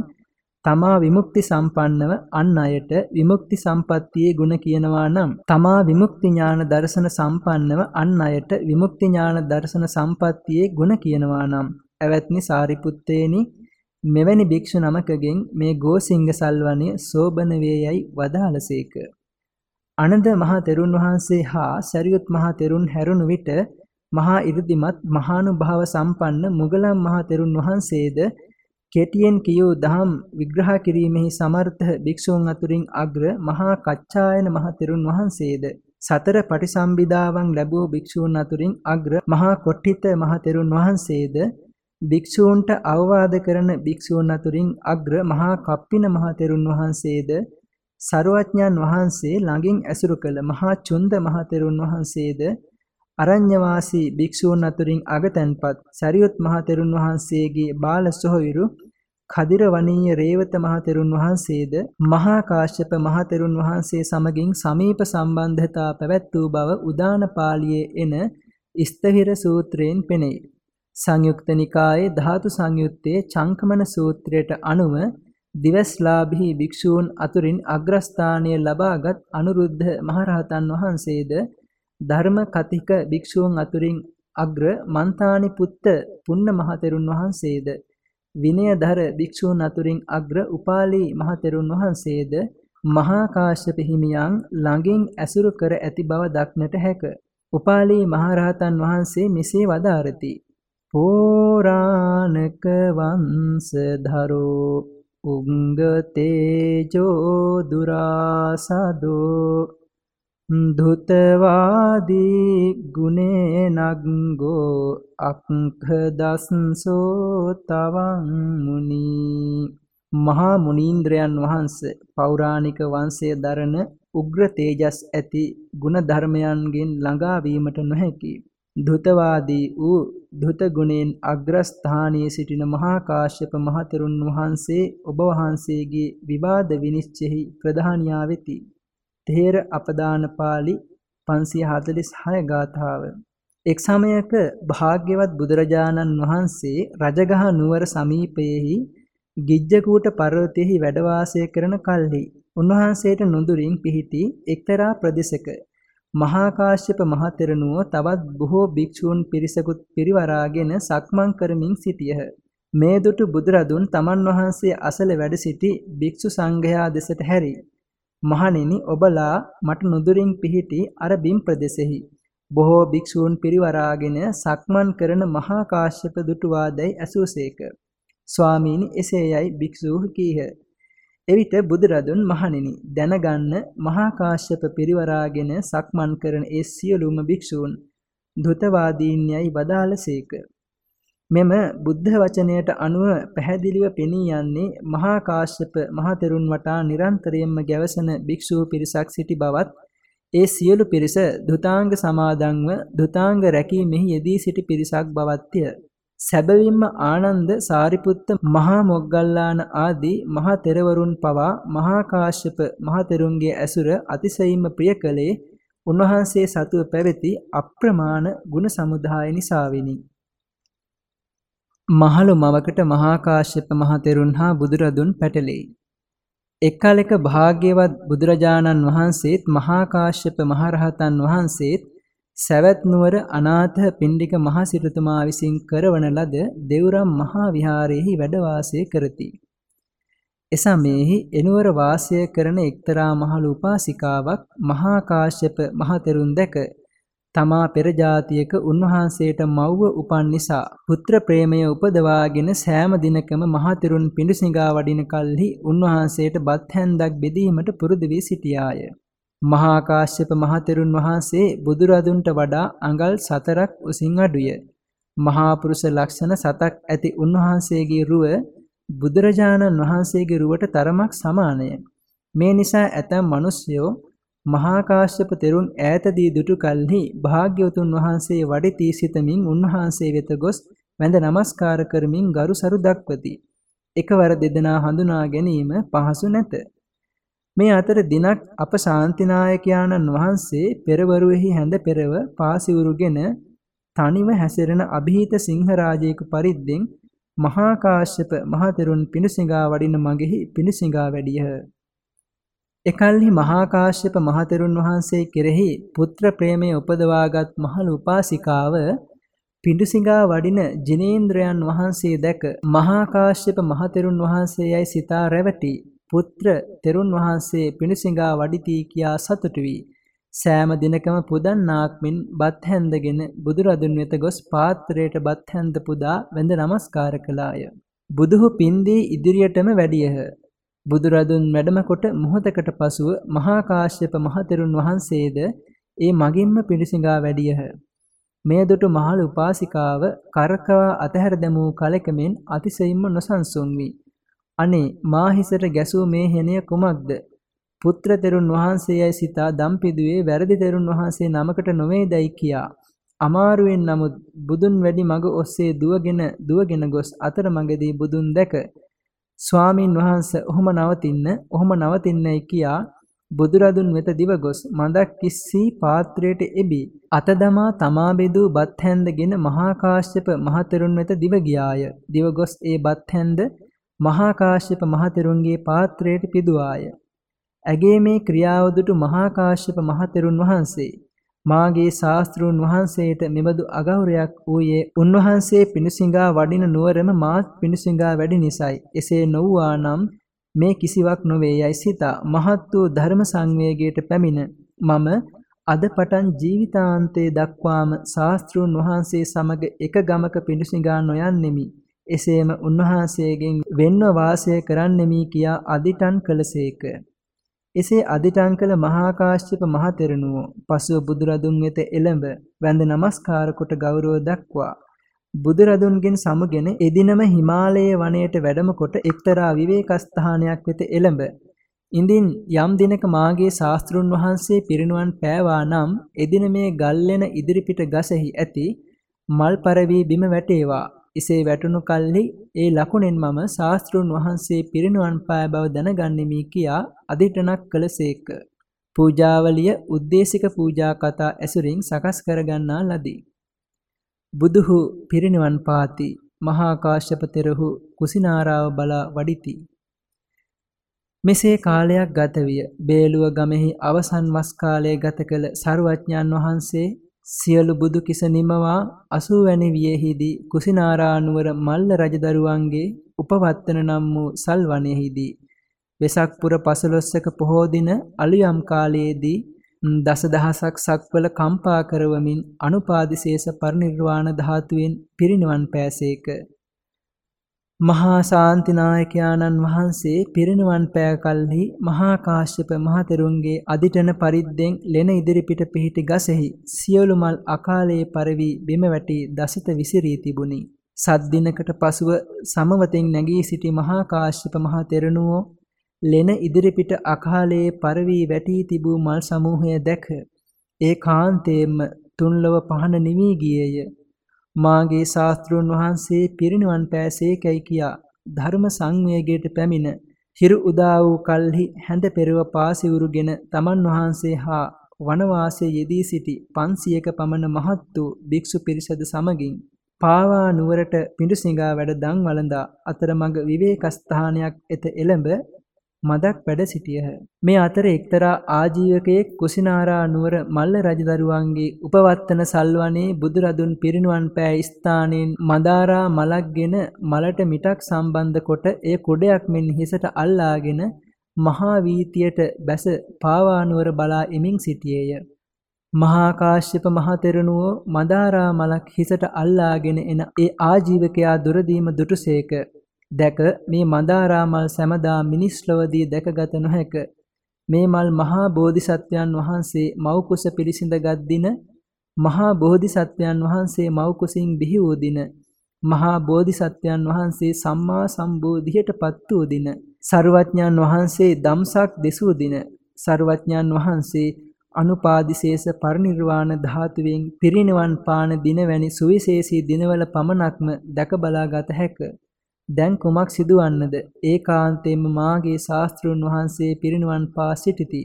තමා විමුක්ති සම්පන්නව අන් අයට විමුක්ති සම්පත්තියේ ගුණ කියනවා නම් තමා විමුක්ති ඥාන දර්ශන සම්පන්නව අන් අයට විමුක්ති ඥාන දර්ශන සම්පත්තියේ ගුණ කියනවා නම්. ඇවැත්නි සාරිපුත්තේනි මෙවැනි භික්ෂු නමකගෙන් මේ ගෝසිංග සල්වනය සෝබන වේයයි වදාළසේක. අනද මහ තෙරුන් වහන්සේ හා සරියුත් මහ තෙරුන් හැරුණු විට මහා 이르දිමත් මහානුභාව සම්පන්න මුගලන් මහ තෙරුන් වහන්සේද කෙටියෙන් කියූ දහම් විග්‍රහ කිරීමෙහි සමර්ථ භික්ෂූන් අතුරින් අග්‍ර මහා කච්චායන මහ තෙරුන් වහන්සේද? සතර පටිසම්භිදාවන් ලැබූ භික්ෂූන් අතුරින් අග්‍ර මහා කොට්ටිත මහ තෙරුන් වහන්සේද? භික්ෂූන්ට අවවාද කරන භික්ෂූන් අතුරින් අග්‍ර මහා කප්පින මහ තෙරුන් වහන්සේද? සරුවඥන් වහන්සේ ළඟින් ඇසුරු කළ මහා චුන්ද මහ තෙරුන් වහන්සේද? අරඤ්‍යවාසී භික්ෂූන් අතුරින් අගතැන්පත් සරියුත් මහ තෙරුන් වහන්සේගේ බාල සොහොයුරු කදිරවණීය රේවත මහතෙරුන් වහන්සේද මහා කාශ්‍යප මහතෙරුන් වහන්සේ සමගින් සමීප සම්බන්ධතා පැවැත් වූ බව උදාන පාළියේ එන ස්තහිර සූත්‍රයෙන් පෙනේ. සංයුක්ත නිකායේ ධාතු සංයුත්තේ චංකමන සූත්‍රයට අනුව දිවස්ලාභී භික්ෂූන් අතුරින් අග්‍රස්ථානය ලබාගත් අනුරුද්ධ මහරහතන් වහන්සේද ධර්ම කතික භික්ෂූන් අතුරින් අග්‍ර මන්තානි පුත්ත පුන්න මහතෙරුන් වහන්සේද විනයධර භික්ෂූන් අතුරින් අග්‍ර උපාලි මහතෙරුන් වහන්සේද මහා කාශ්‍යප හිමියන් ළඟින් ඇසුරු කර ඇති බව දක්නට හැක. උපාලි මහරහතන් වහන්සේ මෙසේ වදාරති. පෝරාණක වංශධරෝ උංග තේජෝ දුරාසදෝ ධුතවාදී ගුණේ නග්ගෝ අක්ඛ දස්සෝ තවං මුනි මහා මුනීන්ද්‍රයන් වහන්සේ පෞරාණික වංශය දරන උග්‍ර තේජස් ඇති ගුණ ධර්මයන්ගෙන් ළඟා වීමට නොහැකි ධුතවාදී වූ ධුත ගුණෙන් අග්‍රස්ථානයේ සිටින මහා කාශ්‍යප මහතෙරුන් වහන්සේ ඔබ වහන්සේගේ විවාද විනිශ්චයෙහි ප්‍රධානියා වෙති. තේර අපදාන පාළි 546 ගාථාව. එක් සමයක භාග්‍යවත් බුදුරජාණන් වහන්සේ රජගහ නුවර සමීපයෙහි ගිජ්ජකූට පර්වතයෙහි වැඩ වාසය කරන කල්හි උන්වහන්සේට නුදුරින් පිහිටි එක්තරා ප්‍රදේශක මහා කාශ්‍යප මහතෙරණුව තවත් බොහෝ භික්ෂූන් පිරිසකුත් පිරිවරාගෙන සක්මන් කරමින් සිටියහ. මේ දුටු බුදුරදුන් තමන් වහන්සේ අසල වැඩ සිටි භික්ෂු සංඝයා දෙසට හැරි මහණෙනි ඔබලා මට නුදුරින් පිහිටි අර බිම් ප්‍රදේශෙහි බොහෝ භික්ෂූන් පිරිවරාගෙන සක්මන් කරන මහා කාශ්‍යප දුටුවාදැයි ඇසූසේක. ස්වාමීනි එසේයයි භික්ෂූහු කීහ. එවිට බුදුරදුන් මහණෙනි දැනගන්න මහා කාශ්‍යප පිරිවරාගෙන සක්මන් කරන ඒ සියලුම භික්ෂූන් ධුතවාදීන්යයි වදාළසේක. මෙම බුද්ධ වචනයට අනුව පැහැදිලිව පෙනී යන්නේ මහා කාශ්‍යප මහතෙරුන් වටා නිරන්තරයෙන්ම ගැවසෙන භික්ෂූ පිරිසක් සිටි බවත් ඒ සියලු පිරිස ධුතාංග සමාදන්ව ධුතාංග රැකීමෙහි යෙදී සිටි පිරිසක් බවත්ය. සැබවින්ම ආනන්ද සාරිපුත්ත මහා මොග්ගල්ලාන ආදී මහා තෙරවරුන් පවා මහා කාශ්‍යප මහා තෙරුන්ගේ ඇසුර අතිශයින්ම ප්‍රිය කළේ උන්වහන්සේ සතුව පැවති අප්‍රමාණ ගුණ සමුදාය නිසාවෙනි. මහලු මවකට මහා කාශ්‍යප මහ තෙරුන් හා බුදුරදුන් පැටලෙයි. එක්කාලෙක භාග්‍යවත් බුදුරජාණන් වහන්සේත් මහා කාශ්‍යප මහරහතන් වහන්සේත් සවැත් නුවර අනාථ පිණ්ඩික මහ සිටුතුමා විසින් කරවන ලද දෙව්රම් මහා විහාරයේහි වැඩ වාසය කරති. එසමයෙහි එනුවර වාසය කරන එක්තරා මහලු උපාසිකාවක් මහා කාශ්‍යප මහතෙරුන් දැක තමා පෙර જાතියක උන්වහන්සේට මව්ව උපන් නිසා පුත්‍ර ප්‍රේමය උපදවාගෙන සෑම දිනකම මහතෙරුන් පිඬුසිඟා වඩින කල්හි උන්වහන්සේට බත් හැන්දක් බෙදීමට පුරුදු වී සිටියාය. මහා කාශ්‍යප මහතෙරුන් වහන්සේ බුදුරදුන්ට වඩා අඟල් 4ක් උසින් අඩුය. මහා පුරුෂ ලක්ෂණ සතක් ඇති උන්වහන්සේගේ රුව බුදුරජාණන් වහන්සේගේ රුවට තරමක් සමානය. මේ නිසා ඇතැම් මිනිස්යෝ මහා කාශ්‍යප තෙරුන් ඈතදී දුටු කලෙහි භාග්‍යවතුන් වහන්සේ වඩිතී සිතමින් උන්වහන්සේ වෙත ගොස් වැඳ නමස්කාර කරමින් ගරුසරු දක්වති. එකවර දෙදෙනා හඳුනා ගැනීම පහසු නැත. මේ අතර දිනක් අප ශාන්තිනායකයාණන් වහන්සේ පෙරවරුෙහි හැඳ පෙරව පාසිවුරුගෙන තනිව හැසිරෙන અભීත සිංහරාජයෙකු පරිද්දෙන් මහා කාශ්‍යප මහතෙරුන් පිණුසිඟා වඩින මගෙහි පිණුසිඟා වැඩියහ. එකල්හි මහා කාශ්‍යප මහතෙරුන් වහන්සේ කෙරෙහි පුත්‍ර ප්‍රේමය උපදවාගත් මහලු උපාසිකාව පිඬුසිඟා වඩින ජිනේන්ද්‍රයන් වහන්සේ දැක මහා කාශ්‍යප මහතෙරුන් වහන්සේයයි සිතා රැවටි පුත්‍ර තෙරුන් වහන්සේ පිණුසිඟා වඩිති කියා සතුටු වී සෑම දිනකම පුදන්නාක් මෙන් බත් හැන්දගෙන බුදුරදුන් වෙත ගොස් පාත්‍රයට බත් හැන්ද පුදා වැඳ නමස්කාර කළාය. බුදුහු පින්දී ඉදිරියටම වැඩියහ. බුදුරදුන් වැඩම කොට මොහොතකට පසුව මහා කාශ්‍යප මහතෙරුන් වහන්සේද ඒ මගින්ම පිණුසිඟා වැඩියහ. මේ දුටු මහලු උපාසිකාව කරකවා අතහැර දැමූ කලකමෙන් අතිශයින්ම නොසන්සුන් වී අනේ මා හිසට ගැසූ මේ හෙනය කුමක්ද? පුත්‍ර තෙරුන් වහන්සේයයි සිතා දම්පිදුවේ වැරදි තෙරුන් වහන්සේ නමකට නොවේදයි කියා අමාරුවෙන් නමුත් බුදුන් වැඩි මග ඔස්සේ දුවගෙන දුවගෙන ගොස් අතරමඟදී බුදුන් දැක ස්වාමින් වහන්සේ ඔහොම නවතින්න ඔහොම නවතින්නයි කියා බුදුරදුන් වෙත දිව ගොස් මඳක් කිස්සී පාත්‍රයට එබි. අත දමා තමා බෙදූ බත් හැන්දගෙන මහා කාශ්‍යප මහතෙරුන් වෙත දිව ගියාය. දිව ගොස් ඒ බත් හැන්ද මහා කාශ්‍යප මහතෙරුන්ගේ පාත්‍රයට පිදුවාය. ඇගේ මේ ක්‍රියාව දුටු මහා කාශ්‍යප මහතෙරුන් වහන්සේ මාගේ ශාස්ත්‍රූන් වහන්සේට මෙබඳු අගෞරයක් වූයේ උන්වහන්සේ පිණුසිඟා වඩින නුවරම මාත් පිණුසිඟා වැඩි නිසයි. එසේ නොවුවා නම් මේ කිසිවක් නොවේ යයි සිතා මහත් වූ ධර්ම සංවේගයට පැමිණ මම අද පටන් ජීවිතාන්තයේ දක්වාම ශාස්ත්‍රූන් වහන්සේ සමග එක ගමක පිණුසිඟා නොයන්නෙමි. එසේම උන්වහන්සේගෙන් වෙන්ව වාසය කරන්නෙමි කියා අදිටන් කළසේක. එසේ අදිටන් කළ මහා කාශ්‍යප මහ තෙරණුවෝ පසුව බුදුරදුන් වෙත එළඹ වැඳ නමස්කාර කොට ගෞරව දක්වා බුදුරදුන්ගෙන් සමුගෙන එදිනම හිමාලයේ වනයේට වැඩම කොට එක්තරා විවේකස්ථානයක් වෙත එළඹ ඉඳින් යම් දිනක මාගේ ශාස්ත්‍රුන් වහන්සේ පිරිනුවන් පෑවා නම් එදින මේ ගල්ලෙන ඉදිරිපිට ගසෙහි ඇති මල් පරවි බිම වැටේවා. එසේ වැටුණු කල්හි ඒ ලකුණෙන් මම ශාස්ත්‍රුන් වහන්සේ පිරිනුවන් පාය බව දැනගන්නෙමි කියා අදිටනක් කළසේක. පූජාවලිය උද්දේශික පූජා කතා ඇසුරින් සකස් කරගන්නා ලදී. බුදුහු පිරිනිවන් පාති මහා කාශ්‍යප තෙරහු කුසිනාරාව බලා වඩිති. මෙසේ කාලයක් ගත විය. බේලුව ගමෙහි අවසන් වස් කාලයේ ගත කළ සරුවඥාන් වහන්සේ සියලු බුදු කිස නිමවා 80 වැනි වියෙහිදී කුසිනාරා නුවර මල්ල රජදරුවන්ගේ උපවත්තන නම් වූ සල් වනයේදී වෙසක් පුර 15ක පොහෝ දින අලුයම් කාලයේදී දසදහසක් සක්වල කම්පා කරවමින් අනුපාදිශේෂ පරිනිර්වාණ ධාතුවෙන් පිරිනිවන් පෑසේක. මහා ශාන්තිනායකයාණන් වහන්සේ පිරිනුවන් පෑ කල්හි මහා කාශ්‍යප මහතෙරුන්ගේ අදිටන පරිද්දෙන් ලෙන ඉදිරිපිට පිහිටි ගසෙහි සියලු මල් අකාලයේ පරවි බිම වැටි දසිත විසිරී තිබුණි. සත් දිනකට පසුව සමවතෙන් නැගී සිටි මහා කාශ්‍යප මහ තෙරණුවෝ ලෙන ඉදිරිපිට අකාලයේ පරවි වැටි තිබූ මල් සමූහය දැක ඒ කාන්තේම තුන්ලොව පහන නිවී ගියේය. මාගේ ශාස්ත්‍රුන් වහන්සේ පිරිනිවන් පෑසේකැයි කියා ධර්ම සංවේගයට පැමිණ හිරු උදා වූ කල්හි හැඳ පෙරව පාසිවුරුගෙන තමන් වහන්සේ හා වනවාසයේ යෙදී සිටි 500ක පමණ මහත් වූ භික්ෂු පිරිසද සමගින් පාවා නුවරට පිඬුසිඟා වැඩ දන් වළඳා අතරමඟ විවේකස්ථානයක් එත එළඹ මදක් වැඩ සිටියහ. මේ අතර එක්තරා ආජීවකයෙක් කුසිනාරා නුවර මල්ල රජදරුවන්ගේ උපවත්තන සල්වනේ බුදුරදුන් පිරිනුවන් පෑ ස්ථානයෙන් මදාරා මලක්ගෙන මලට මිටක් සම්බන්ධ කොට එය කුඩයක් මෙන් හිසට අල්ලාගෙන මහා වීතියට බැස පාවානුවර බලා එමින් සිටියේය. මහා කාශ්‍යප මහතෙරණුවෝ මදාරා මලක් හිසට අල්ලාගෙන එන ඒ ආජීවකයා දුරදීම දුටුසේක. දැක මේ මදාරා මල් සැමදා මිනිස් ලොවදී දැකගත නොහැක. මේ මල් මහා බෝධිසත්වයන් වහන්සේ මව් කුස පිළිසිඳගත් දින මහා බෝධිසත්වයන් වහන්සේ මව් කුසින් බිහි වූ දින මහා බෝධිසත්වයන් වහන්සේ සම්මා සම්බෝධියට පත් වූ දින සරුවඥාන් වහන්සේ දම්සක් දෙසූ දින සරුවඥාන් වහන්සේ අනුපාදිශේෂ පරිනිර්වාණ ධාතුවෙන් පිරිනිවන් පාන දින වැනි සුවිශේෂී දිනවල පමණක්ම දැක බලාගත හැකිය දැන් කුමක් සිදුවන්නද? ඒකාන්තයෙන්ම මාගේ ශාස්ත්‍රුන් වහන්සේ පිරිනුවන් පා සිටිති.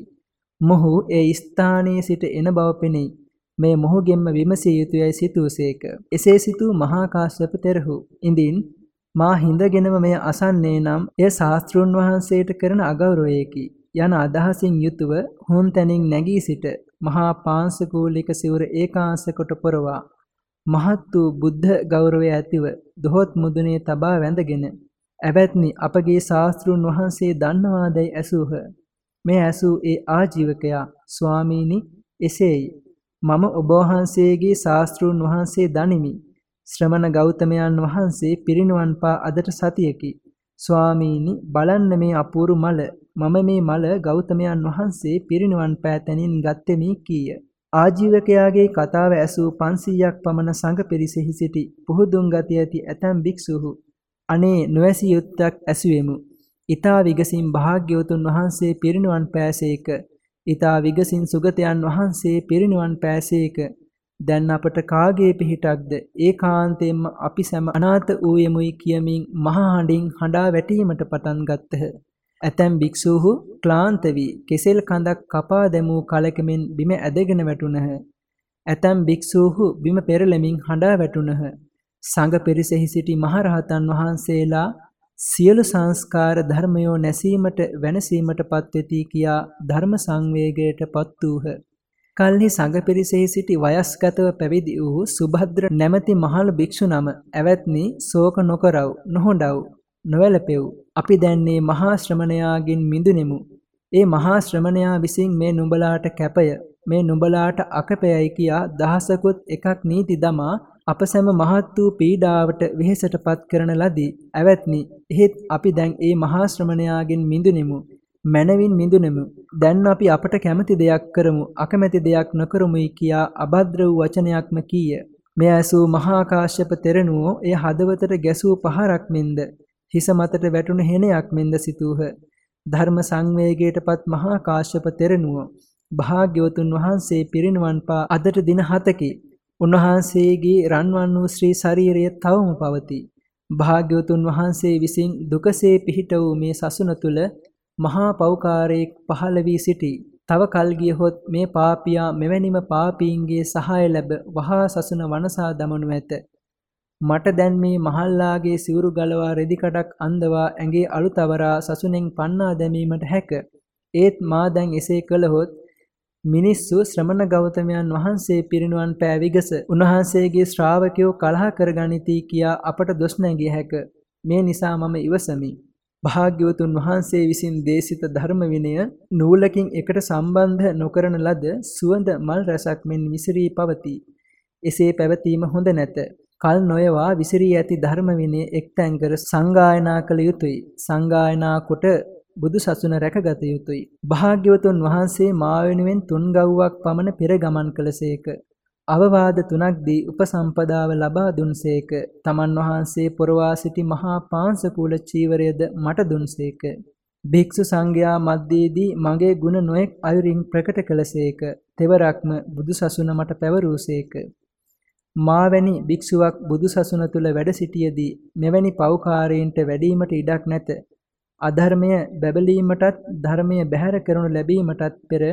මොහු ඒ ස්ථානයේ සිට එන බව පෙනෙයි. මේ මොහුගෙන්ම විමසිය යුතුයයි සිතූසේක. එසේ සිතූ මහා කාශ්‍යප තෙරහු ඉඳින් මා හිඳගෙනම මෙය අසන්නේ නම් එය ශාස්ත්‍රුන් වහන්සේට කරන අගෞරවයකි. යන අදහසින් යුතුව හුන් තැනින් නැගී සිට මහා පාංශකූලික සිවුර ඒකාංශ කොට පොරවා මහත් වූ බුද්ධ ගෞරවය ඇතිව දොහොත් මුදුනේ තබා වැඳගෙන ඇවැත්නි අපගේ ශාස්ත්‍රුන් වහන්සේ දන්නවාදැයි ඇසූහ. මේ ඇසූ ඒ ආජීවකයා ස්වාමීනි එසේයි. මම ඔබ වහන්සේගේ ශාස්ත්‍රුන් වහන්සේ දනිමි. ශ්‍රමණ ගෞතමයන් වහන්සේ පිරිනුවන් පා අදට සතියකි. ස්වාමීනි බලන්න මේ අපූරු මල මම මේ මල ගෞතමයන් වහන්සේ පිරිනුවන් පෑ තැනින් ගත්තෙමි කීය. ආජීවකයාගේ කතාව ඇසූ 500ක් පමණ සංඝ පිරිසෙහි සිටි පුහුදුන් ගති ඇති ඇතැම් භික්ෂුහු අනේ නොඇසි යුත්තක් ඇසුවෙමු. ඊතා විගසින් භාග්‍යවතුන් වහන්සේ පිරිනුවන් පෑසේක. ඊතා විගසින් සුගතයන් වහන්සේ පිරිනුවන් පෑසේක. දැන් අපට කාගේ පිහිටක්ද ඒකාන්තයෙන්ම අපි සැම අනාථ වූයෙමුයි කියමින් මහා හඬින් හඬා වැටීමට පටන් ගත්තහ. ඇතැම් භික්ෂූහු ක්ලාන්ත වී කෙසෙල් කඳක් කපා දැමූ කලකෙමින් බිම ඇදගෙන වැටුණහ. ඇතැම් භික්ෂූහු බිම පෙරළමින් හඬා වැටුණහ. සංඝ පිරිසෙහි සිටි මහරහතන් වහන්සේලා සියලු සංස්කාර ධර්මයෝ නැසීමට වෙනසීමට පත්වෙති කියා ධර්ම සංවේගයට පත් වූහ. කල්හි සංඝ පිරිසෙහි සිටි වයස්ගතව පැවිදි වූ සුභද්‍ර නැමැති මහලු භික්ෂු නම ඇවැත්නි ශෝක නොකරව් නොහොඬව් නොවැළපෙව් අපි දැන් මේ මහා ශ්‍රමණයාගෙන් මිදුනෙමු. ඒ මහා ශ්‍රමණයා විසින් මේ නුඹලාට කැපය මේ නුඹලාට අකපයයි කියා දහසකුත් එකක් නීති දමා අප සැම මහත් වූ පීඩාවට වෙහෙසටපත් කරන ලදී. ඇවැත්නි, එහෙත් අපි දැන් ඒ මහා ශ්‍රමණයාගෙන් මිදුනෙමු. මනවින් මිදුනෙමු. දැන් අපි අපට කැමති දෙයක් කරමු, අකමැති දෙයක් නොකරමුයි කියා අභද්‍ර වූ වචනයක්ම කීය. මෙය ඇසූ මහා කාශ්‍යප තෙරණුවෝ එය හදවතට ගැසූ පහරක් මෙන්ද හිස මතට වැටුණු හෙනයක් මෙන්ද සිතූහ. ධර්ම සංවේගයටපත් මහා කාශ්‍යප තෙරණුවෝ භාග්‍යවතුන් වහන්සේ පිරිනිවන් පා අදට දින 7කි. උන්වහන්සේගේ රන්වන් වූ ශ්‍රී ශරීරය තවම පවතී. භාග්‍යවතුන් වහන්සේ විසින් දුකසේ පිහිට වූ මේ සසුන තුල මහා පෞකාරයෙක් පහළ වී සිටී. තව කල් ගියහොත් මේ පාපියා මෙවැනිම පාපීන්ගේ සහාය ලැබ වහා සසුන වනසා දමනු ඇත. මට දැන් මේ මහල්ලාගේ සිවුරු ගලවා රෙදි කඩක් අන්දවා ඇඟේ අලු තවරා සසුනෙන් පන්නා දැමීමට හැක. ඒත් මා දැන් එසේ කළහොත් මිනිස්සු ශ්‍රමණ ගෞතමයන් වහන්සේ පිරිනුවන් පෑ විගස උන්වහන්සේගේ ශ්‍රාවකයෝ කලහ කරගනිති කියා අපට දොස් නැගිය හැක. මේ නිසා මම ඉවසමි. භාග්‍යවතුන් වහන්සේ විසින් දේශිත ධර්ම විනය නූලකින් එකට සම්බන්ධ නොකරන ලද සුවඳ මල් රසක් මෙන් විසිරී පවතී. එසේ පැවතීම හොඳ නැත. කල් නොයවා විසිරී ඇති ධර්ම විනය එක්තැන් කර සංගායනා කළ යුතුය. සංගායනා කොට බුදු සසුන රැකගත යුතුය. භාග්‍යවතුන් වහන්සේ මා වෙනුවෙන් තුන් ගව්වක් පමණ පෙර ගමන් කළසේක. අවවාද තුනක් දී උපසම්පදාව ලබා දුන්සේක. තමන් වහන්සේ පොරවා සිටි මහා පාංශකූල චීවරයද මට දුන්සේක. භික්ෂු සංඝයා මැද්දේදී මගේ ගුණ නොඑක් අයුරින් ප්‍රකට කළසේක. තෙවරක්ම බුදු සසුන මට පැවරූසේක. මාවැනි භික්ෂුවක් බුදු සසුන තුල වැඩ සිටියේදී මෙවැනි පෞකාරයන්ට වැඩිවීමට ඉඩක් නැත. අධර්මය බැබලීමටත් ධර්මය බැහැර කරනු ලැබීමටත් පෙර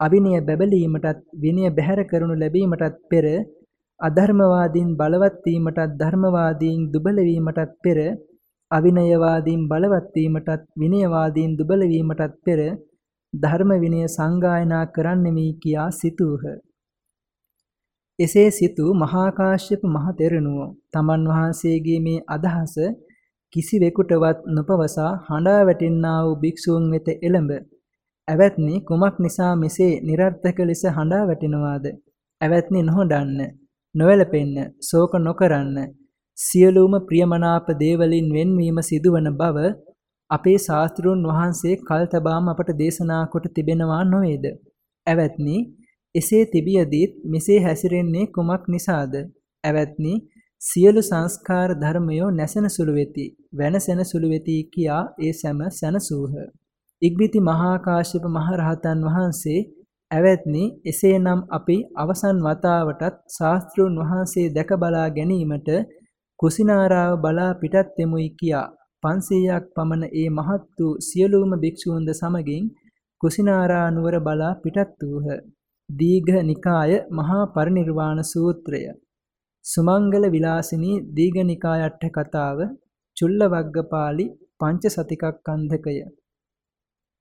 අවිනය බැබලීමටත් විනය බැහැර කරනු ලැබීමටත් පෙර අධර්මවාදීන් බලවත් වීමටත් ධර්මවාදීන් දුබල වීමටත් පෙර අවිනයවාදීන් බලවත් වීමටත් විනයවාදීන් දුබල වීමටත් පෙර ධර්ම විනය සංගායනා කරන්නෙමි කියා සිතූහ. එසේ සිතූ මහා කාශ්‍යප මහ තෙරණුවෝ තමන් වහන්සේගේ මේ අදහස කිසිවෙකුටවත් නොපවසා හඬා වැටෙන්නා වූ භික්ෂූන් වෙත එළඹ ඇවැත්නි කුමක් නිසා මෙසේ નિરර්ථක ලෙස හඬා වැටෙනවාද? ඇවැත්නි නොහඬන්න නොවැළපෙන්න ශෝක නොකරන්න සියලුම ප්‍රියමනාප දේවලින් වෙන්වීම සිදුවන බව අපේ ශාස්ත්‍රුන් වහන්සේ කල් තබාම අපට දේශනා කොට තිබෙනවා නොවේද? ඇවැත්නි එසේ තිබියදීත් මෙසේ හැසිරෙන්නේ කුමක් නිසාද ඇවැත්නි සියලු සංස්කාර ධර්මයෝ නැසෙන සුළු වෙති වෙනසෙන සුළු වෙති කියා ඒ සැම සැනසූහ. ඉක්බිති මහා කාශ්‍යප මහ රහතන් වහන්සේ ඇවැත්නි එසේනම් අපි අවසන් වතාවටත් ශාස්ත්‍රුන් වහන්සේ දැක බලා ගැනීමට කුසිනාරාව බලා පිටත් වෙමුයි කියා 500ක් පමණ ඒ මහත් වූ සියලුම භික්ෂූන්ද සමගින් කුසිනාරා නුවර බලා පිටත් වූහ. දීඝ නිකාය මහා පරිනිර්වාණ සූත්‍රය සුමංගල විලාසිනී දීඝනිකාය අට කතාව චුල්ලවග්ගපාලි පංච සතිකක්කන්ධකය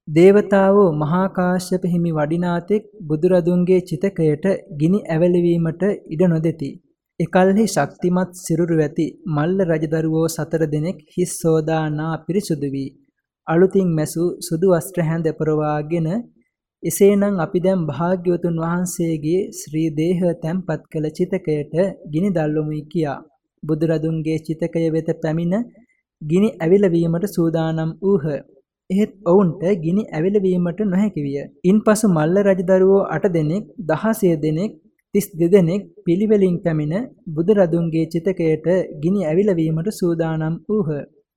දේවතාවෝ මහා කාශ්‍යප හිමි වඩිනාතෙක් බුදුරදුන්ගේ චිතකයට ගිනි ඇවලවීමට ඉඩ නොදෙති. එකල්හි ශක්තිමත් සිරුරු ඇති මල්ල රජදරුවෝ සතර දෙනෙක් හිස් සෝදානා පිරිසුදු වී අලුතින් මැසූ සුදු වස්ත්‍ර හැඳ පරවාගෙන එසේනම් අපි දැන් භාග්‍යවතුන් වහන්සේගේ ශ්‍රී දේහ තැන්පත් කළ චිතකයට ගිනි දැල්වමුයි කියා බුදුරදුන්ගේ චිතකය වෙත පැමිණ ගිනි ඇවිලවීමට සූදානම් වූහ. එහෙත් ඔවුන්ට ගිනි ඇවිලවීමට නොහැකි විය. ඉන්පසු මල්ල රජදරුවෝ 8 දෙනෙක් 16 දෙනෙක් 32 දෙනෙක් පිළිවෙලින් පැමිණ බුදුරදුන්ගේ චිතකයට ගිනි ඇවිලවීමට සූදානම් වූහ.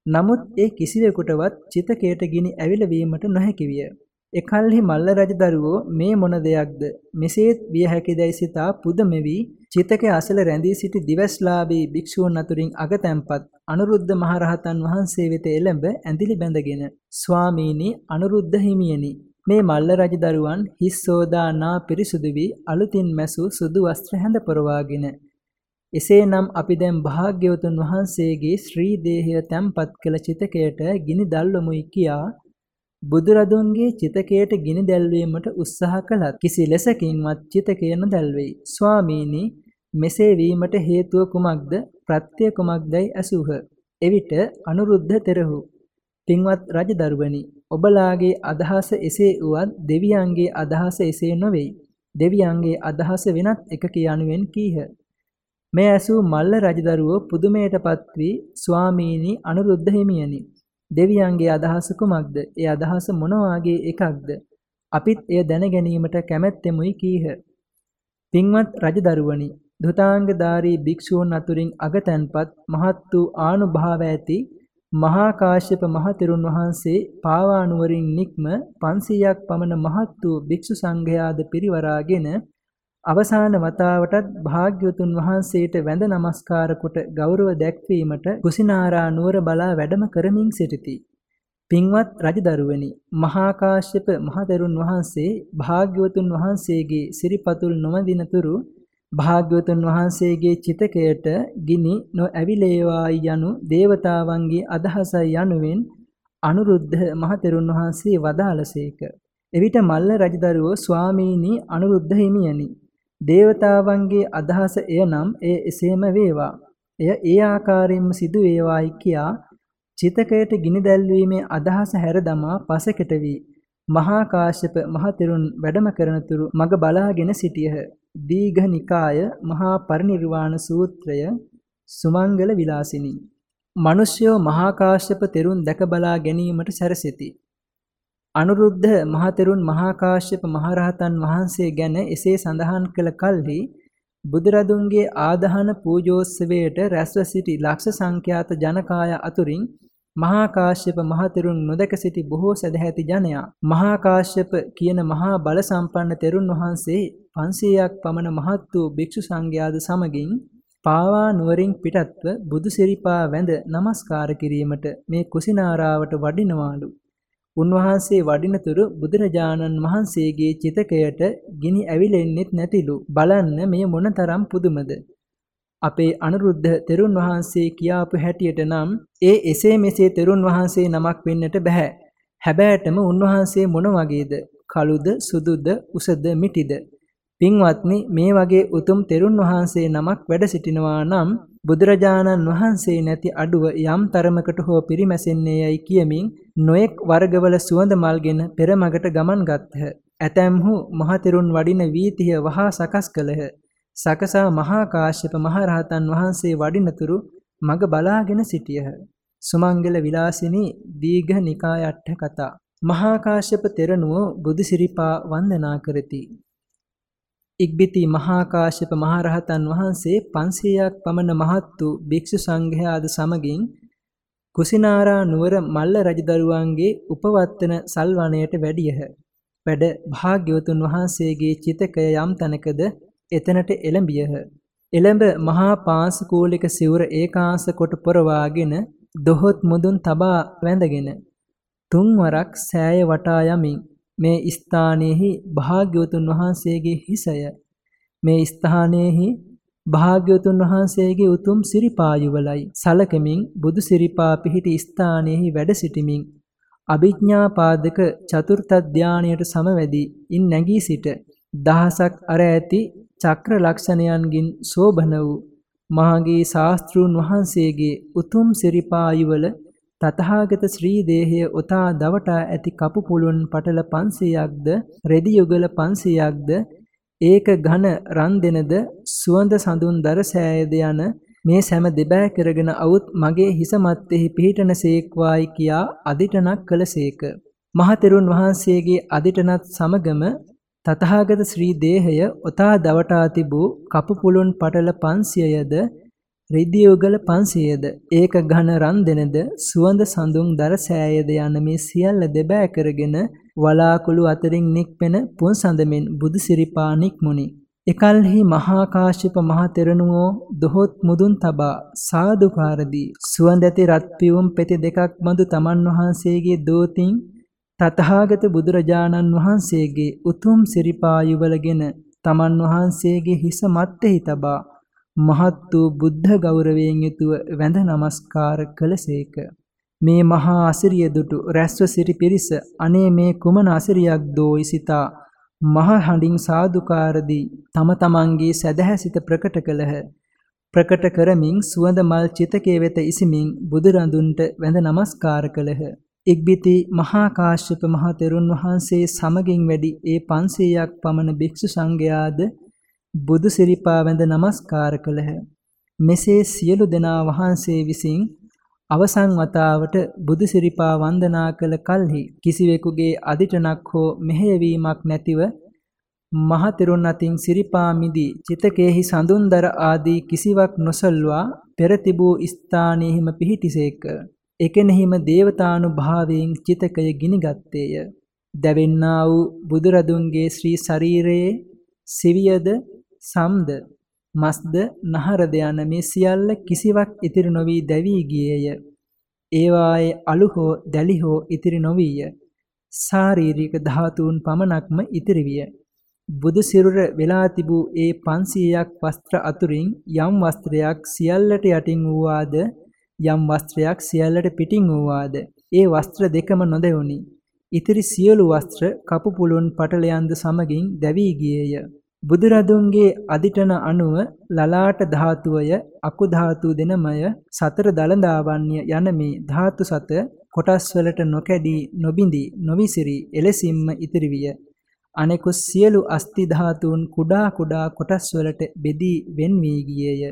නමුත් ඒ කිසිවෙකුටවත් චිතකයට ගිනි ඇවිලවීමට නොහැකි විය. එකල්හි මල්ල රජදරුවෝ මේ මොන දෙයක්ද? මෙසේත් විය හැකිදැයි සිතා පුදමෙවි චිතකයේ අසල රැඳී සිටි දිවස්ලාභී භික්ෂූන් අතුරින් අගතැන්පත් අනුරුද්ධ මහරහතන් වහන්සේ වෙත එළඹ ඇඳිලි බැඳගෙන ස්වාමීනි අනුරුද්ධ හිමියනි මේ මල්ල රජදරුවන් හිස් සෝදා නා පිරිසුදු වී අලුතින් මැසූ සුදු වස්ත්‍ර හැඳ පොරවාගෙන එසේනම් අපි දැන් භාග්‍යවතුන් වහන්සේගේ ශ්‍රී දේහය තැන්පත් කළ චිතකයට ගිනි දැල්වමුයි කියා බුදුරදුන්ගේ චිතකයට ගිනි දැල්වීමට උත්සාහ කළත් කිසි ලෙසකින්වත් චිතකය නොදැල්වෙයි. ස්වාමීනි මෙසේ වීමට හේතුව කුමක්ද? ප්‍රත්‍ය කුමක්දයි ඇසූහ. එවිට අනුරුද්ධ තෙරහු පින්වත් රජදරුවනි ඔබලාගේ අදහස එසේ වුවත් දෙවියන්ගේ අදහස එසේ නොවේයි. දෙවියන්ගේ අදහස වෙනත් එකක යනුවෙන් කීහ. මේ ඇසූ මල්ල රජදරුවෝ පුදුමයටපත් වී ස්වාමීනි අනුරුද්ධ හිමියනි දෙවියන්ගේ අදහස කුමක්ද? ඒ අදහස මොන වාගේ එකක්ද? අපිත් එය දැන ගැනීමට කැමැත්තෙමුයි කීහ. පින්වත් රජදරුවනි, දුතාංගධාරී භික්ෂූන් අතුරින් අගතැන්පත් මහත් වූ ආනුභාව ඇති මහා කාශ්‍යප මහතෙරුන් වහන්සේ පාවා නුවරින් නික්ම 500ක් පමණ මහත් වූ භික්ෂු සංඝයාද පිරිවරාගෙන අවසාන වතාවටත් භාග්‍යවතුන් වහන්සේට වැඳ නමස්කාර කොට ගෞරව දැක්වීමට කුසිනාරා නුවර බලා වැඩම කරමින් සිටිති. පින්වත් රජදරුවනි මහා කාශ්‍යප මහතෙරුන් වහන්සේ භාග්‍යවතුන් වහන්සේගේ සිරිපතුල් නොමදිනතුරු භාග්‍යවතුන් වහන්සේගේ චිතකයට ගිනි නොඇවිලේවායි යනු දේවතාවන්ගේ අදහසයි යනුවෙන් අනුරුද්ධ මහතෙරුන් වහන්සේ වදාළසේක. එවිට මල්ල රජදරුවෝ ස්වාමීනි අනුරුද්ධ හිමියනි දේවතාවන්ගේ අදහස එය නම් එය එසේම වේවා. එය ඒ ආකාරයෙන්ම සිදු වේවායි කියා චිතකයට ගිනි දැල්වීමේ අදහස හැර දමා පසෙකට වී මහා කාශ්‍යප මහතෙරුන් වැඩම කරනතුරු මග බලාගෙන සිටියහ. දීඝ නිකාය මහා පරිනිර්වාණ සූත්‍රය සුමංගල විලාසිනී. මිනිස්යෝ මහා කාශ්‍යප තෙරුන් දැක බලා ගැනීමට සැරසෙති. අනුරුද්ධ මහතෙරුන් මහා කාශ්‍යප මහරහතන් වහන්සේ ගැන එසේ සඳහන් කළ කල්හි බුදුරදුන්ගේ ආදහන පූජෝත්සවයට රැස්ව සිටි ලක්ෂ සංඛ්‍යාත ජනකාය අතුරින් මහා කාශ්‍යප මහතෙරුන් නොදක සිටි බොහෝ සදැහැති ජනයා මහා කාශ්‍යප කියන මහා බල සම්පන්න තෙරුන් වහන්සේ 500ක් පමණ මහත් වූ භික්ෂු සංඝයාද සමගින් පාවා නුවරින් පිටත්ව බුදු සිරිපා වැඳ නමස්කාර කිරීමට මේ කුසිනාරාවට වඩිනවාලු. උන්වහන්සේ වඩිනතුරු බුදුරජාණන් වහන්සේගේ චිතකයට ගිනි ඇවිලෙන්නෙත් නැතිලු. බලන්න මේ මොනතරම් පුදුමද. අපේ අනුරුද්ධ තෙරුන් වහන්සේ කියාපු හැටියට නම් ඒ එසේ මෙසේ තෙරුන් වහන්සේ නමක් වෙන්නට බෑ. හැබෑටම උන්වහන්සේ මොන වගේද? කළුද, සුදුද, උසද, මිටිද? පින්වත්නි මේ වගේ උතුම් තෙරුන් වහන්සේ නමක් වැඩ සිටිනවා නම් බුදුරජාණන් වහන්සේ නැති අඩුව යම් තරමකට හෝ පිරිමැසෙන්නේ යයි කියමින් නොයෙක් වර්ගවල සුවඳ මල්ගෙන පෙරමගට ගමන් ගත්හ. ඇතැම්හු මහතෙරුන් වඩින වීතිය වහා සකස් කළහ. සකසා මහා කාශ්‍යප මහරහතන් වහන්සේ වඩිනතුරු මග බලාගෙන සිටියහ. සුමංගල විලාසිනී දීඝ නිකායට්ඨ කතා මහා කාශ්‍යප තෙරණුව බුදු සිරිපා වන්දනා කරති. ඉක්බිති මහා කාශ්‍යප මහරහතන් වහන්සේ 500ක් පමණ මහත් වූ භික්ෂු සංඝයාද සමගින් කුසිනාරා නුවර මල්ල රජදරුවන්ගේ උපවත්තන සල්වණයට වැඩියහ. වැඩ භාග්‍යවතුන් වහන්සේගේ චිතකය යම් තැනකද එතනට එළඹියහ. එළඹ මහා පාංශකූලික සිවුර ඒකාංශ කොට පොරවාගෙන දොහොත් මුදුන් තබා වැඳගෙන තුන්වරක් සෑය වටා යමින් මේ ස්ථානයේහි භාග්‍යවතුන් වහන්සේගේ හිසය මේ ස්ථානයේහි භාග්‍යවතුන් වහන්සේගේ උතුම් සිරිපායුවලයි. සලකමින් බුදු සිරිපා පිහිටි ස්ථානයේහි වැඩ සිටිමින් අභිඥා පාදක චතුර්ථ ධානයට සමවැදී ඉන් නැගී සිට දහසක් අර ඇති චක්‍ර ලක්ෂණයන්ගින් සෝභන වූ මහගේ ශාස්ත්‍රූන් වහන්සේගේ උතුම් සිරිපායුවල තථාගත ශ්‍රී දේහය උතා දවටා ඇති කපු පුළුන් පටල 500ක්ද රෙදි යුගල 500ක්ද ඒක ඝන රන් දෙනද සුවඳ සඳුන් දර සෑයද යන මේ සෑම දෙබෑ කරගෙන අවුත් මගේ හිස මැත්තේහි පිහිටන සේක්වායි කියා අදිටනක් කළසේක මහතෙරුන් වහන්සේගේ අදිටනත් සමගම තථාගත ශ්‍රී දේහය උතා දවටා තිබූ කපු පුළුන් පටල 500යද රිදියුගල 500ද ඒක ඝන රන් දෙනද සුවඳ සඳුන් දර සෑයද යන මේ සියල්ල දෙබෑ කරගෙන වලාකුළු අතරින් නික්පෙන පුන් සඳමින් බුදු සිරිපා නික්මුනි. එකල්හි මහා කාශ්‍යප මහ තෙරණුවෝ දොහොත් මුදුන් තබා සාදුකාරදී සුවඳ ඇති රත් පියුම් පෙති දෙකක් බඳු තමන් වහන්සේගේ දෝතින් තථාගත බුදුරජාණන් වහන්සේගේ උතුම් සිරිපා යුවලගෙන තමන් වහන්සේගේ හිස මැත්තේ තබා මහත් වූ බුද්ධ ගෞරවයෙන් යුතුව වැඳ නමස්කාර කළසේක. මේ මහා අසිරිය දුටු රැස්ව සිටි පිරිස අනේ මේ කුමන අසිරියක් දෝ ඉසිතා මහ හඬින් සාදුකාරදී තම තමන්ගේ සදහැසිත ප්‍රකට කළහ. ප්‍රකට කරමින් සුවඳ මල් චිතකයේ වෙත ඉසිමින් බුදුරඳුන්ට වැඳ නමස්කාර කළහ. ඉක්බිති මහා කාශ්‍යප මහ තෙරුන් වහන්සේ සමගින් වැඩි ඒ 500ක් පමණ භික්ෂු සංඝයාද බුදු සිරිපා වැඳ නමස්කාර කළහ. මෙසේ සියලු දෙනා වහන්සේ විසින් අවසන් වතාවට බුදු සිරිපා වන්දනා කළ කල්හි කිසිවෙකුගේ අදිටනක් හෝ මෙහෙයවීමක් නැතිව මහතෙරුන් අතින් සිරිපා මිදී චිතකේහි සඳුන්දර ආදී කිසිවක් නොසල්වා පෙර තිබූ ස්ථානෙහිම පිහිටිසේක. එකෙනෙහිම දේවතානුභාවයෙන් චිතකය ගිනිගත්තේය. දැවෙන්නා වූ බුදුරදුන්ගේ ශ්‍රී ශරීරයේ සිවියද සම්ද මස්ද නහරද යන මේ සියල්ල කිසිවක් ඉතිරි නොවි දැවි ගියේය. ඒවායේ අලු හෝ දැලි හෝ ඉතිරි නොවිය. ශාරීරික ධාතුන් පමණක්ම ඉතිරි විය. බුදු සිරුර වෙලා තිබූ ඒ 500ක් වස්ත්‍ර අතුරින් යම් වස්ත්‍රයක් සියල්ලට යටින් වූවාද යම් වස්ත්‍රයක් සියල්ලට පිටින් වූවාද ඒ වස්ත්‍ර දෙකම නොදෙවුනි. ඉතිරි සියලු වස්ත්‍ර කපු පුළුන් පටලයන්ද සමගින් දැවි ගියේය. බුදුරදුන්ගේ අදිටන අනුව ලලාට ධාතුවය අකු ධාතු දෙනමය සතර දලදාවන්‍ය යන මේ ධාතු සත කොටස් වලට නොකැඩී නොබිඳී නොවිසිරි එලෙසින්ම ඉතිරි විය. අනෙකුත් සියලු අස්ති ධාතුන් කුඩා කුඩා කොටස් වලට බෙදී වෙන් වී ගියේය.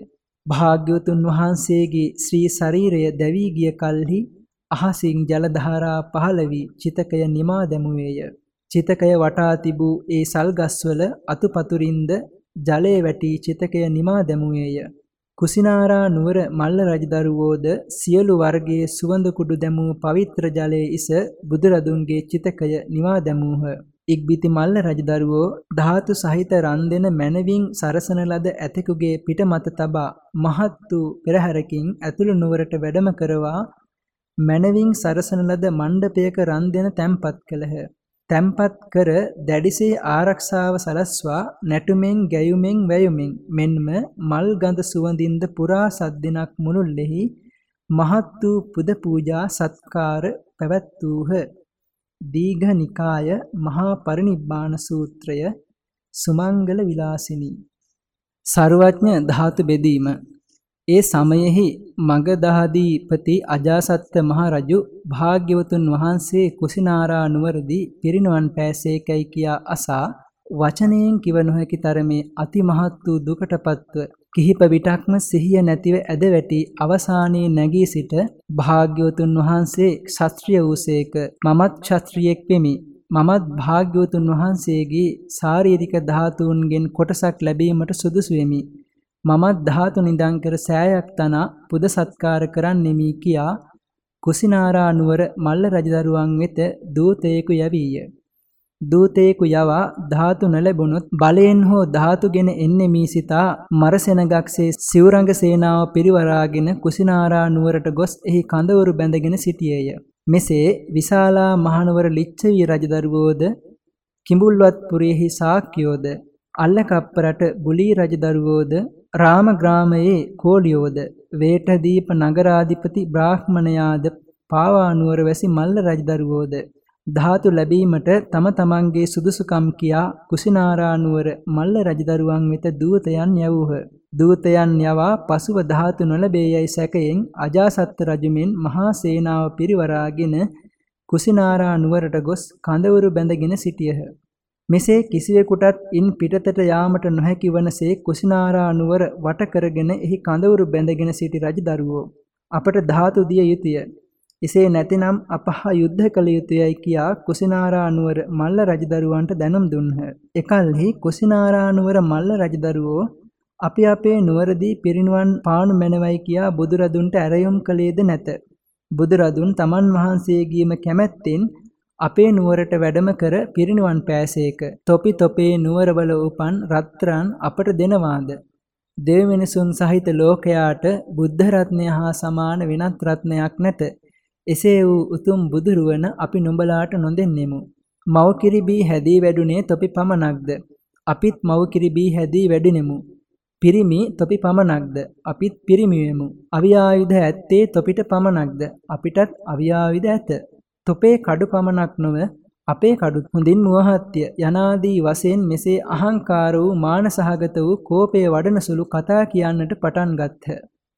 භාග්‍යවතුන් වහන්සේගේ ශ්‍රී ශරීරය දැවි ගිය කල්හි අහසින් ජල ධාරා පහළ වී චිතකය නිමා දැමුවේය. චිතකය වටා තිබූ ඒ සල්ගස්වල අතුපතුරින්ද ජලය වැටි චිතකය නිමා දැමුවේය. කුසිනාරා නුවර මල්ල රජදරුවෝද සියලු වර්ගයේ සුවඳ කුඩු දැමූ පවිත්‍ර ජලයේ ඉස බුදුරදුන්ගේ චිතකය නිවා දැමූහ. ඉක්බිති මල්ල රජදරුවෝ ධාතු සහිත රන් දෙන මැනවින් සරසන ලද ඇතෙකුගේ පිට මත තබා මහත් වූ පෙරහැරකින් ඇතුළු නුවරට වැඩම කරවා මැනවින් සරසන ලද මණ්ඩපයක රන් දෙන තැන්පත් කළහ. තැම්පත් කර දැඩිසේ ආරක්ෂාව සලස්වා නැටුමෙන් ගැයුමෙන් වැයුමෙන් මෙන්ම මල් ගඳ සුවඳින්ද පුරා සද්දිනක් මුළුල්ලෙහි මහත් වූ පුද පූජා සත්කාර පැවැත්වූහ. දීඝ නිකාය මහා පරිනිබ්බාන සූත්‍රය සුමංගල විලාසිනී සරුවඥ ධාතු බෙදීම ඒ සමයෙහි මගධාදීපති අජාසත්ත මහ රජු භාග්‍යවතුන් වහන්සේ කුසිනාරා නුවරදී පිරිනුවන් පෑසේකයි කියා අසා වචනයෙන් කිව නොහැකි තරමේ අතිමහත් වූ දුකටපත්ව කිහිප විටක්ම සිහිය නැතිව ඇද වැටි අවසානයේ නැගී සිට භාග්‍යවතුන් වහන්සේ ක්ෂත්‍රිය වූසේක මමත් ක්ෂත්‍රියෙක් වෙමි. මමත් භාග්‍යවතුන් වහන්සේගේ ශාරීරික ධාතුන්ගෙන් කොටසක් ලැබීමට සුදුසු වෙමි. මමත් ධාතු නිදන් කර සෑයක් තනා පුද සත්කාර කරන්නෙමි කියා කුසිනාරා නුවර මල්ල රජදරුවන් වෙත දූතයෙකු යවීය. දූතයෙකු යවා ධාතු නොලැබුණොත් බලයෙන් හෝ ධාතුගෙන එන්නේ මීසිතා මරසෙනගක්සේ සිවුරංග සේනාව පිරිවරාගෙන කුසිනාරා නුවරට ගොස් එහි කඳවුරු බැඳගෙන සිටියේය. මෙසේ විශාලා මහනුවර ලිච්ඡවී රජදරුවෝද කිඹුල්වත් පුරයෙහි සාක්‍යයෝද අල්ලකප්පරට බුලී රජදරුවෝද රාමග්‍රාමයේ කෝලියෝද වේටදීප නගරාධිපති බ්‍රාහ්මණයාද පාවානුවර වැසි මල්ල රජදරුවෝද ධාතු ලැබීමට තම තමන්ගේ සුදුසුකම් කියා කුසිනාරානුවර මල්ල රජදරුවන් වෙත දූතයන් යවූහ. දූතයන් යවා පසුව ධාතු නොලැබේ යයි සැකයෙන් අජාසත් රජුමින් මහා සේනාව පිරිවරාගෙන කුසිනාරා නුවරට ගොස් කඳවුරු බැඳගෙන සිටියහ. මෙසේ කිසිවෙකුටත් ඉන් පිටතට යාමට නොහැකි වනසේ කුසිනාරා නුවර වට කරගෙන එහි කඳවුරු බැඳගෙන සිටි රජදරුවෝ අපට ධාතු දිය යුතුය. එසේ නැතිනම් අපහා යුද්ධ කළ යුතුයයි කියා කුසිනාරා නුවර මල්ල රජදරුවන්ට දැනුම් දුන්හ. එකල්හි කුසිනාරා නුවර මල්ල රජදරුවෝ අපි අපේ නුවරදී පිරිනුවන් පානු මැනවයි කියා බුදුරදුන්ට ඇරයුම් කළේද නැත. බුදුරදුන් තමන් වහන්සේගේම කැමැත්තෙන් අපේ නුවරට වැඩම කර පිරිනුවන් පෑසේක. තොපි තොපේ නුවරවල උපන් රත්රන් අපට දෙනවාද? දෙව් මිනිසුන් සහිත ලෝකයාට බුද්ධ රත්නය හා සමාන වෙනත් රත්නයක් නැත. එසේ වූ උතුම් බුදුරුවන අපි නුඹලාට නොදෙන්නෙමු. මව් කිරි බී හැදී වැඩුණේ තොපි පමණක්ද? අපිත් මව් කිරි බී හැදී වැඩිනෙමු. පිරිමි තොපි පමණක්ද? අපිත් පිරිමිවෙමු. අවියායුධ ඇත්තේ තොපිට පමණක්ද? අපිටත් අවියායුධ ඇත. තොපේ කඩු පමණක් නොව අපේ කඩුත් හොඳින් මුවහත්ය යනාදී වශයෙන් මෙසේ අහංකාර වූ මානසහගත වූ කෝපය වඩන සුළු කතා කියන්නට පටන් ගත්හ.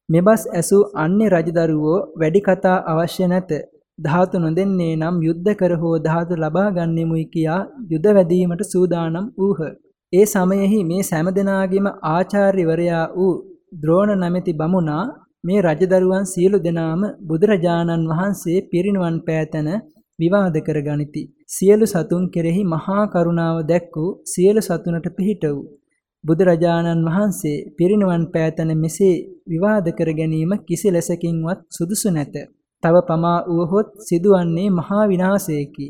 මෙබස් ඇසූ අන්‍ය රජදරුවෝ වැඩි කතා අවශ්‍ය නැත. ධාතු නොදෙන්නේ නම් යුද්ධ කර හෝ ධාතු ලබා ගන්නෙමුයි කියා යුද වැදීමට සූදානම් වූහ. ඒ සමයෙහි මේ සෑම දෙනාගේම ආචාර්යවරයා වූ ද්‍රෝණ නැමැති බමුණා මේ රජදරුවන් සියලු දෙනාම බුදුරජාණන් වහන්සේ පිරිනුවන් පෑතන විවාද කර ගනිති. සියලු සතුන් කෙරෙහි මහා කරුණාව දැක් වූ සියලු සතුනට පිහිට වූ බුදුරජාණන් වහන්සේ පිරිනුවන් පෑතන මෙසේ විවාද කර ගැනීම කිසි ලෙසකින්වත් සුදුසු නැත. තව පමා වුවහොත් සිදුවන්නේ මහා විනාශයකි.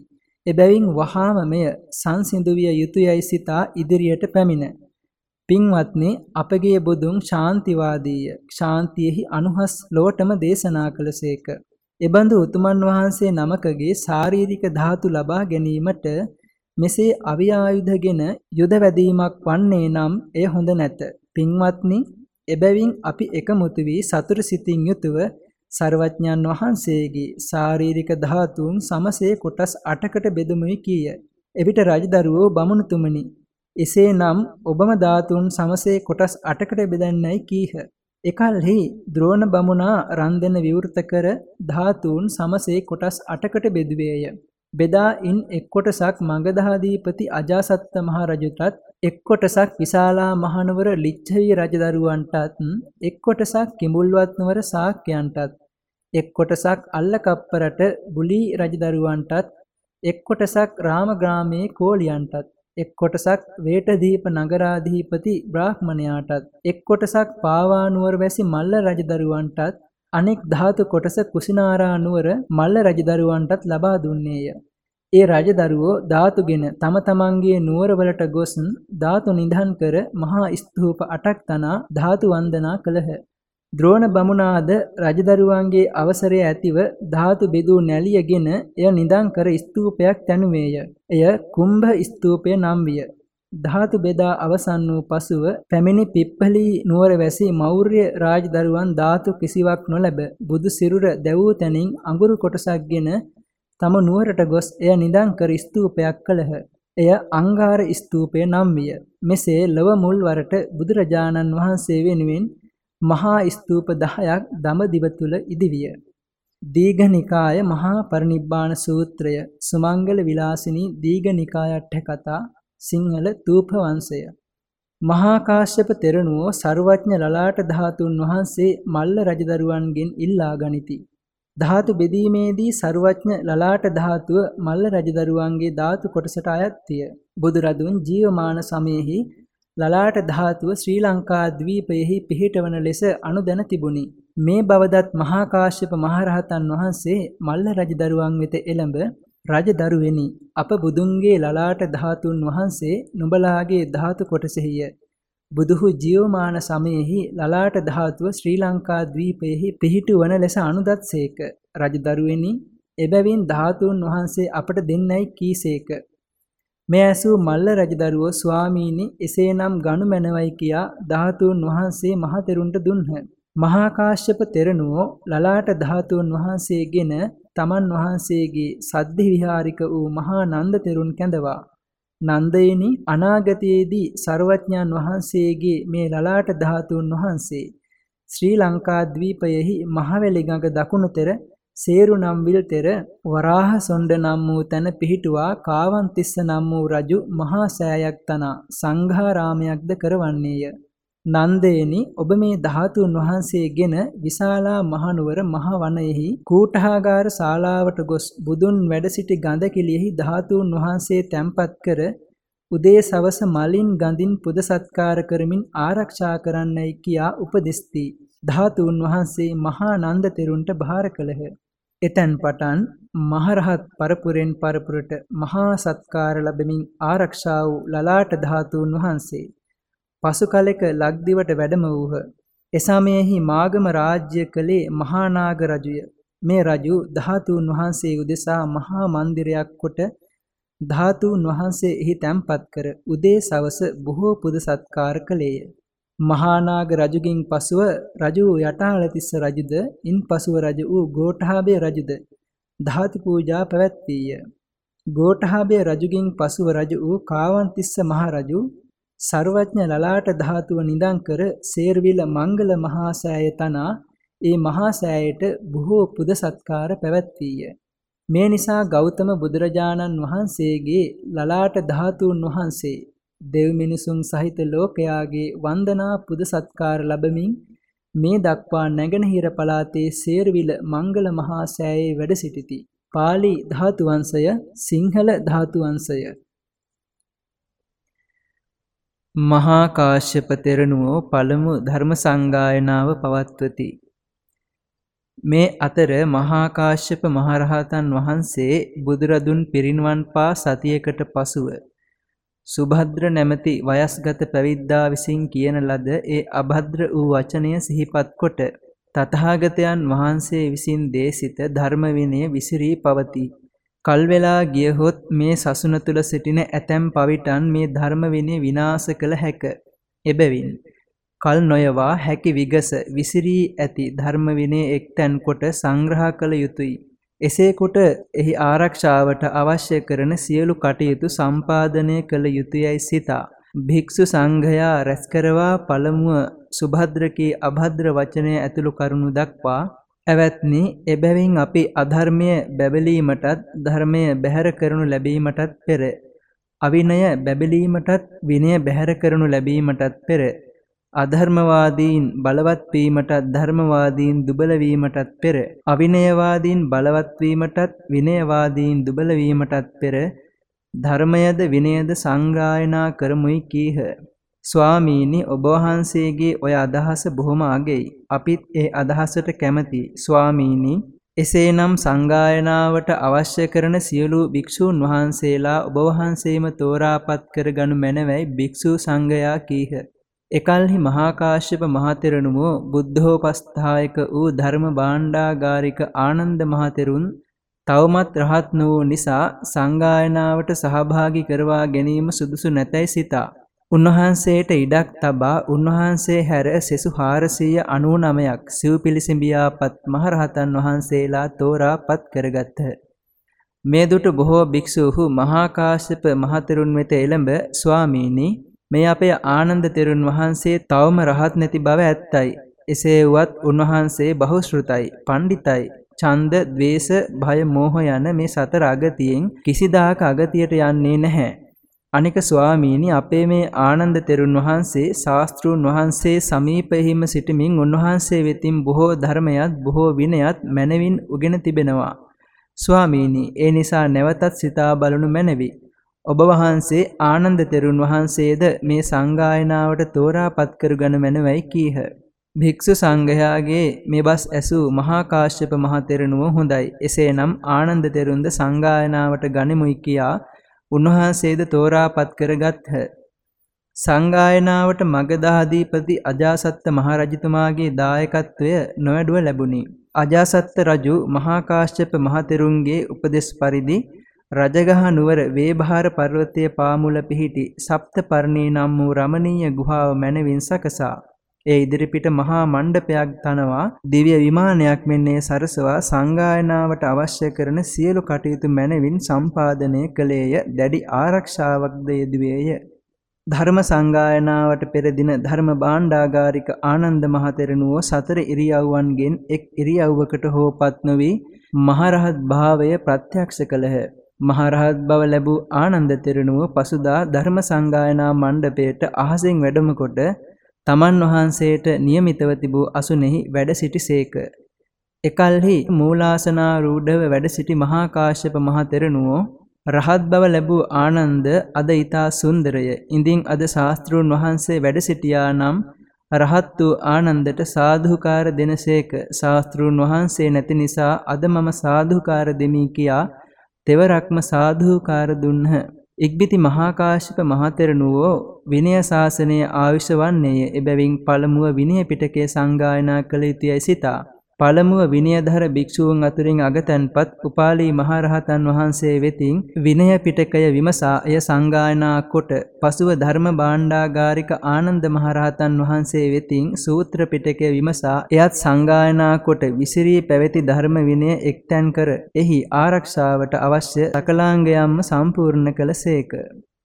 එබැවින් වහාම මෙය සංසිඳුවිය යුතුයයි සිතා ඉදිරියට පැමිණ. පින්වත්නි අපගේ බුදුන් ශාන්තිවාදීය. ශාන්තියෙහි අනුහස් ලෝටම දේශනා කළසේක. එබඳු උතුමන් වහන්සේ නමකගේ ශාරීරික ධාතු ලබා ගැනීමට මෙසේ අවියායුධගෙන යුද වැදීමක් වන්නේ නම් එය හොඳ නැත. පින්වත්නි, එබැවින් අපි එකමුතු වී සතුට සිතින් යුතුව සර්වඥන් වහන්සේගේ ශාරීරික ධාතුන් සමසේ කොටස් 8කට බෙදමුයි කීය. එවිට රජදරුවෝ බමුණුතුමනි එසේනම් ඔබම ධාතුන් සමසේ කොටස් 8කට බෙදන්නයි කීහ. එකල්හි ද්‍රෝණ බමුණා රන්දන විවෘත කර ධාතුන් සමසේ කොටස් 8කට බෙදුවේය. බෙදා ඉන් එක් කොටසක් මගධාධිපති අජාසත්ත මහ රජුටත් එක් කොටසක් විශාලා මහනුවර ලිච්ඡවි රජදරුවන්ටත් එක් කොටසක් කිඹුල්වත් නුවර ශාක්‍යයන්ටත් එක් කොටසක් අල්ලකප්පරට බුලී රජදරුවන්ටත් එක් කොටසක් රාමග්‍රාමයේ කෝලියන්ටත් එක් කොටසක් වේටදීප නගරාධිපති බ්‍රාහ්මණයාටත් එක් කොටසක් පාවා නුවර වැසි මල්ල රජදරුවන්ටත් අනෙක් ධාතු කොටස කුසිනාරා නුවර මල්ල රජදරුවන්ටත් ලබා දුන්නේය. ඒ රජදරුවෝ ධාතුගෙන තම තමන්ගේ නුවරවලට ගොස් ධාතු නිධන් කර මහා ස්තූප 8ක් තනා ධාතු වන්දනා කළහ. ද්‍රෝණ බමුණාද රජදරුවන්ගේ අවසරය ඇතිව ධාතු බෙදූ නැලියගෙන එය නිදන් කර ස්තූපයක් තැනුවේය. එය කුම්භ ස්තූපය නම් විය. ධාතු බෙදා අවසන් වූ පසුව පැමිණි පිප්පලී නුවර වැසි මෞර්ය රාජදරුවන් ධාතු කිසිවක් නොලැබ බුදු සිරුර දැවූ තැනින් අඟුරු කොටසක්ගෙන තම නුවරට ගොස් එය නිදන් කර ස්තූපයක් කළහ. එය අංගාර ස්තූපය නම් විය. මෙසේ ලව මුල් වරට බුදුරජාණන් වහන්සේ වෙනුවෙන් මහා ස්තූප 10ක් දඹදිව තුල ඉදිවිය. දීඝනිකාය මහා පරිනිබ්බාන සූත්‍රය සුමංගල විලාසිනී දීඝනිකායට කතා සිංහල තූප වංශය. මහා කාශ්‍යප තෙරණුව ਸਰුවඥ ලලාට ධාතුන් වහන්සේ මල්ල රජදරුවන්ගෙන් ඉල්ලා ගනිති. ධාතු බෙදීමේදී ਸਰුවඥ ලලාට ධාතුව මල්ල රජදරුවන්ගේ ධාතු කොටසට අයත්ය. බුදුරදුන් ජීවමාන සමයේහි ලලාට ධාතුව ශ්‍රී ලංකා ද්වීපයෙහි පිහිටවන ලෙස අනුදැන තිබුණි. මේ බවදත් මහා කාශ්‍යප මහරහතන් වහන්සේ මල්ල රජදරුවන් වෙත එළඹ රජදරුවෙනි අප බුදුන්ගේ ලලාට ධාතුන් වහන්සේ නුඹලාගේ ධාතු කොටසෙහිය. බුදුහු ජීවමාන සමයෙහි ලලාට ධාතුව ශ්‍රී ලංකා ද්වීපයෙහි පිහිටුවන ලෙස අනුදත්සේක. රජදරුවෙනි එබැවින් ධාතුන් වහන්සේ අපට දෙන්නයි කීසේක. මේ ඇසූ මල්ල රජදරුවෝ ස්වාමීනි එසේනම් ගනු මැනවයි කියා ධාතුන් වහන්සේ මහතෙරුන්ට දුන්හ. මහා කාශ්‍යප තෙරණුවෝ ලලාට ධාතුන් වහන්සේගෙන තමන් වහන්සේගේ සද්ධි විහාරික වූ මහා නන්ද තෙරුන් කැඳවා නන්දයනි අනාගතයේදී ਸਰවඥාන් වහන්සේගේ මේ ලලාට ධාතුන් වහන්සේ ශ්‍රී ලංකා ද්වීපයෙහි මහවැලි ගඟ දකුණු තෙර සේරු නම් විල් තෙර වරාහ සොණ්ඩ නම් වූ තැන පිහිටුවා කාවන්තිස්ස නම් වූ රජු මහා සෑයක් තනා සංඝාරාමයක්ද කරවන්නේය. නන්දේනි ඔබ මේ ධාතුන් වහන්සේගෙන විශාලා මහනුවර මහ වනයෙහි කූටහාගාර ශාලාවට ගොස් බුදුන් වැඩ සිටි ගඳ කිලියෙහි ධාතුන් වහන්සේ තැන්පත් කර උදේ සවස මලින් ගඳින් පුද සත්කාර කරමින් ආරක්ෂා කරන්නයි කියා උපදෙස්ති. ධාතුන් වහන්සේ මහා නන්ද තෙරුන්ට බාර කළහ. එතැන් පටන් මහරහත් පරපුරෙන් පරපුරට මහා සත්කාර ලැබමින් ආරක්ෂා වූ ලලාට ධාතුන් වහන්සේ පසු කලෙක ලක්දිවට වැඩම වූහ. එසමයෙහි මාගම රාජ්‍ය කළේ මහානාග රජුය. මේ රජු ධාතුන් වහන්සේ උදෙසා මහා මන්දිරයක් කොට ධාතුන් වහන්සේ එහි තැන්පත් කර උදේ සවස බොහෝ පුද සත්කාර කළේය. මහානාග රජුගෙන් පසුව රජු යටාලතිස්ස රජුද ඉන් පසුව රජු වූ ගෝඨාභය රජුද ධාතු පූජා පැවැත්වීය. ගෝඨාභය රජුගෙන් පසුව රජු වූ කාවන්තිස්ස මහ රජු සර්වඥ ලලාට ධාතුව නිදන් කර සේර්විල මංගල මහා සෑය තනා ඒ මහා සෑයට බොහෝ පුද සත්කාර පැවැත්වීය. මේ නිසා ගෞතම බුදුරජාණන් වහන්සේගේ ලලාට ධාතුන් වහන්සේ දෙව් මිනිසුන් සහිත ලෝකයාගේ වන්දනා පුද සත්කාර ලැබමින් මේ දක්වා නැගෙනහිර පළාතේ සේරවිල මංගල මහා සෑයේ වැඩ සිටිති. පාලි ධාතු වංශය සිංහල ධාතු වංශය මහා කාශ්‍යප තෙරණුවෝ පළමු ධර්ම සංගායනාව පවත්වති. මේ අතර මහා කාශ්‍යප මහරහතන් වහන්සේ බුදුරදුන් පිරිනිවන් පා සතියකට පසුව සුභද්‍ර නැමැති වයස්ගත පැවිද්දා විසින් කියන ලද ඒ අභද්‍ර වූ වචනය සිහිපත් කොට තථාගතයන් වහන්සේ විසින් දේශිත ධර්ම විනය විසිරී පවතී. කල් වෙලා ගියහොත් මේ සසුන තුල සිටින ඇතැම් පවිටන් මේ ධර්ම විනය විනාශ කළ හැක. එබැවින් කල් නොයවා හැකි විගස විසිරී ඇති ධර්ම විනය එක්තැන් කොට සංග්‍රහ කළ යුතුය. එසේ කොට එහි ආරක්ෂාවට අවශ්‍ය කරන සියලු කටයුතු සම්පාදනය කළ යුතුයයි සිතා. භික්ෂු සංඝයා රැස්කරවා පළමුව සුභද්‍රකී අභද්‍ර වචනය ඇතුළු කරුණු දක්වා ඇවැත්නි එබැවින් අපි අධර්මය බැබලීමටත් ධර්මය බැහැර කරනු ලැබීමටත් පෙර අවිනය බැබලීමටත් විනය බැහැර කරනු ලැබීමටත් පෙර අධර්මවාදීන් බලවත් වීමටත් ධර්මවාදීන් දුබල වීමටත් පෙර අවිනයවාදීන් බලවත් වීමටත් විනයවාදීන් දුබල වීමටත් පෙර ධර්මයද විනයද සංගායනා කරමුයි කීහ. ස්වාමීනි ඔබ වහන්සේගේ ඔය අදහස බොහොම අගෙයි. අපිත් ඒ අදහසට කැමති. ස්වාමීනි එසේනම් සංගායනාවට අවශ්‍ය කරන සියලු භික්ෂූන් වහන්සේලා ඔබ වහන්සේම තෝරාපත් කරගනු මැනවයි භික්ෂූ සංඝයා කීහ. එකල්හි මහා කාශ්‍යප මහතෙරණුමෝ බුද්ධෝපස්ථායක වූ ධර්ම භාණ්ඩාගාරික ආනන්ද මහතෙරුන් තවමත් රහත් නොවූ නිසා සංගායනාවට සහභාගී කරවා ගැනීම සුදුසු නැතැයි සිතා. උන්වහන්සේට ඉඩක් තබා උන්වහන්සේ හැර සෙසු 499ක් සිව් පිළිසිඹියාපත් මහරහතන් වහන්සේලා තෝරාපත් කරගත්හ. මේ දුටු බොහෝ භික්ෂූහු මහා කාශ්‍යප මහතෙරුන් වෙත එළඹ ස්වාමීනි මේ අපේ ආනන්ද තෙරුන් වහන්සේ තවම රහත් නැති බව ඇත්තයි. එසේ වුවත් උන්වහන්සේ බහුශ්‍රෘතයි, පණ්ඩිතයි. ඡන්ද, ద్వේස, භය, මෝහ යන මේ සතර අගතියෙන් කිසිදාක අගතියට යන්නේ නැහැ. අනික ස්වාමීනි අපේ මේ ආනන්ද තෙරුන් වහන්සේ ශාස්ත්‍රූන් වහන්සේ සමීපෙහිම සිටමින් උන්වහන්සේ වෙතින් බොහෝ ධර්මයත් බොහෝ විනයත් මැනවින් උගෙන තිබෙනවා. ස්වාමීනි ඒ නිසා නැවතත් සිතා බලනු මැනවි. ඔබ වහන්සේ ආනන්ද තෙරුන් වහන්සේද මේ සංගායනාවට තෝරාපත් කරගනු මැනවයි කීහ. භික්ෂු සංඝයාගේ මේ බස් ඇසූ මහා කාශ්‍යප මහ තෙරණුව හොඳයි. එසේනම් ආනන්ද තෙරුන්ද සංගායනාවට ගනිමුයි කියා උන්වහන්සේද තෝරාපත් කරගත්හ. සංගායනාවට මගධාධිපති අජාසත්ත මහරජතුමාගේ දායකත්වය නොවැඩුව ලැබුණි. අජාසත්ත රජු මහා කාශ්‍යප මහ තෙරුන්ගේ උපදෙස් පරිදි රජගහ නුවර වේභාර පර්වතයේ පාමුල පිහිටි සප්තපර්ණී නම් වූ රමණීය ගුහාව මැනවින් සකසා. ඒ ඉදිරිපිට මහා මණ්ඩපයක් තනවා. දිව්‍ය විමානයක් මෙන්නේ සරසවා සංගායනාවට අවශ්‍ය කරන සියලු කටයුතු මැනවින් සම්පාදනය කළේය. දැඩි ආරක්ෂාවක්ද යෙදුවේය. ධර්ම සංගායනාවට පෙර දින ධර්ම භාණ්ඩාගාරික ආනන්ද මහතෙරණුවෝ සතර ඉරියව්වන්ගෙන් එක් ඉරියව්වකට හෝපත් නොවි මහරහත් භාවය ප්‍රත්‍යක්ෂ කළහ. මහරහත් බව ලැබූ ආනන්ද තෙරණුව පසුදා ධර්ම සංගායනා මණ්ඩපයට අහසින් වැඩමකොට තමන් වහන්සේට નિયમિતව තිබූ අසුනේහි වැඩ සිටිසේක. එකල්හි මූලාසනාරූඪව වැඩ සිටි මහා කාශ්‍යප මහ තෙරණුව රහත් බව ලැබූ ආනන්ද අද ඊතා සුන්දරය. ඉඳින් අද ශාස්ත්‍රූන් වහන්සේ වැඩ සිටියා නම් රහත් වූ ආනන්දට සාධුකාර දෙනසේක. ශාස්ත්‍රූන් වහන්සේ නැති නිසා අද මම සාධුකාර දෙමි කියා තෙවරක්ම සාධුකාර දුන්හ. ඉක්බිති මහා කාශ්‍යප මහතෙරණුවෝ විනය ශාසනයේ ආවිෂ වන්නේය. එබැවින් පළමුව විනය පිටකය සංගායනා කළ යුතුයයි සිතා පළමුව විනයධර භික්ෂූන් අතුරින් අගතැන්පත් උපාලි මහරහතන් වහන්සේ වෙතින් විනය පිටකය විමසා එය සංගායනා කොට පසුව ධර්ම භාණ්ඩාගාරික ආනන්ද මහරහතන් වහන්සේ වෙතින් සූත්‍ර පිටකය විමසා එයත් සංගායනා කොට විසිරී පැවති ධර්ම විනය එක්තැන් කර එහි ආරක්ෂාවට අවශ්‍ය සකලාංගයම්ම සම්පූර්ණ කළසේක.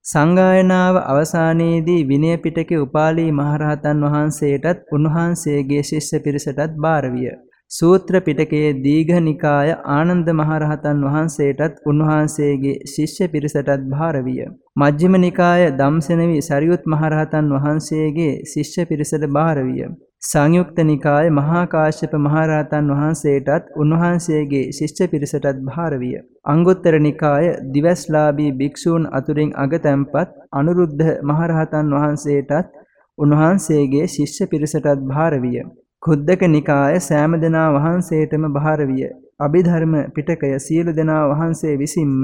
සංගායනාව අවසානයේදී විනය පිටකේ උපාලි මහරහතන් වහන්සේටත් උන්වහන්සේගේ ශිෂ්‍ය පිරිසටත් බාර විය. සූත්‍ර පිටකයේ දීඝනිකාය ආනන්ද මහරහතන් වහන්සේටත් උන්වහන්සේගේ ශිෂ්‍ය පිරිසටත් භාර විය. මජ්ක්‍ධිම නිකාය ධම්සෙනවි සරියුත් මහරහතන් වහන්සේගේ ශිෂ්‍ය පිරිසට භාර විය. සංයුක්ත නිකාය මහා කාශ්‍යප මහරහතන් වහන්සේටත් උන්වහන්සේගේ ශිෂ්‍ය පිරිසටත් භාර විය. අංගුත්තර නිකාය දිවස්ලාභී භික්ෂූන් අතුරින් අගතැන්පත් අනුරුද්ධ මහරහතන් වහන්සේටත් උන්වහන්සේගේ ශිෂ්‍ය පිරිසටත් භාර විය. කුද්දක නිකාය සෑම දෙනා වහන්සේටම බහාර විය. අභිධර්ම පිටකය සියලු දෙනා වහන්සේ විසින්ම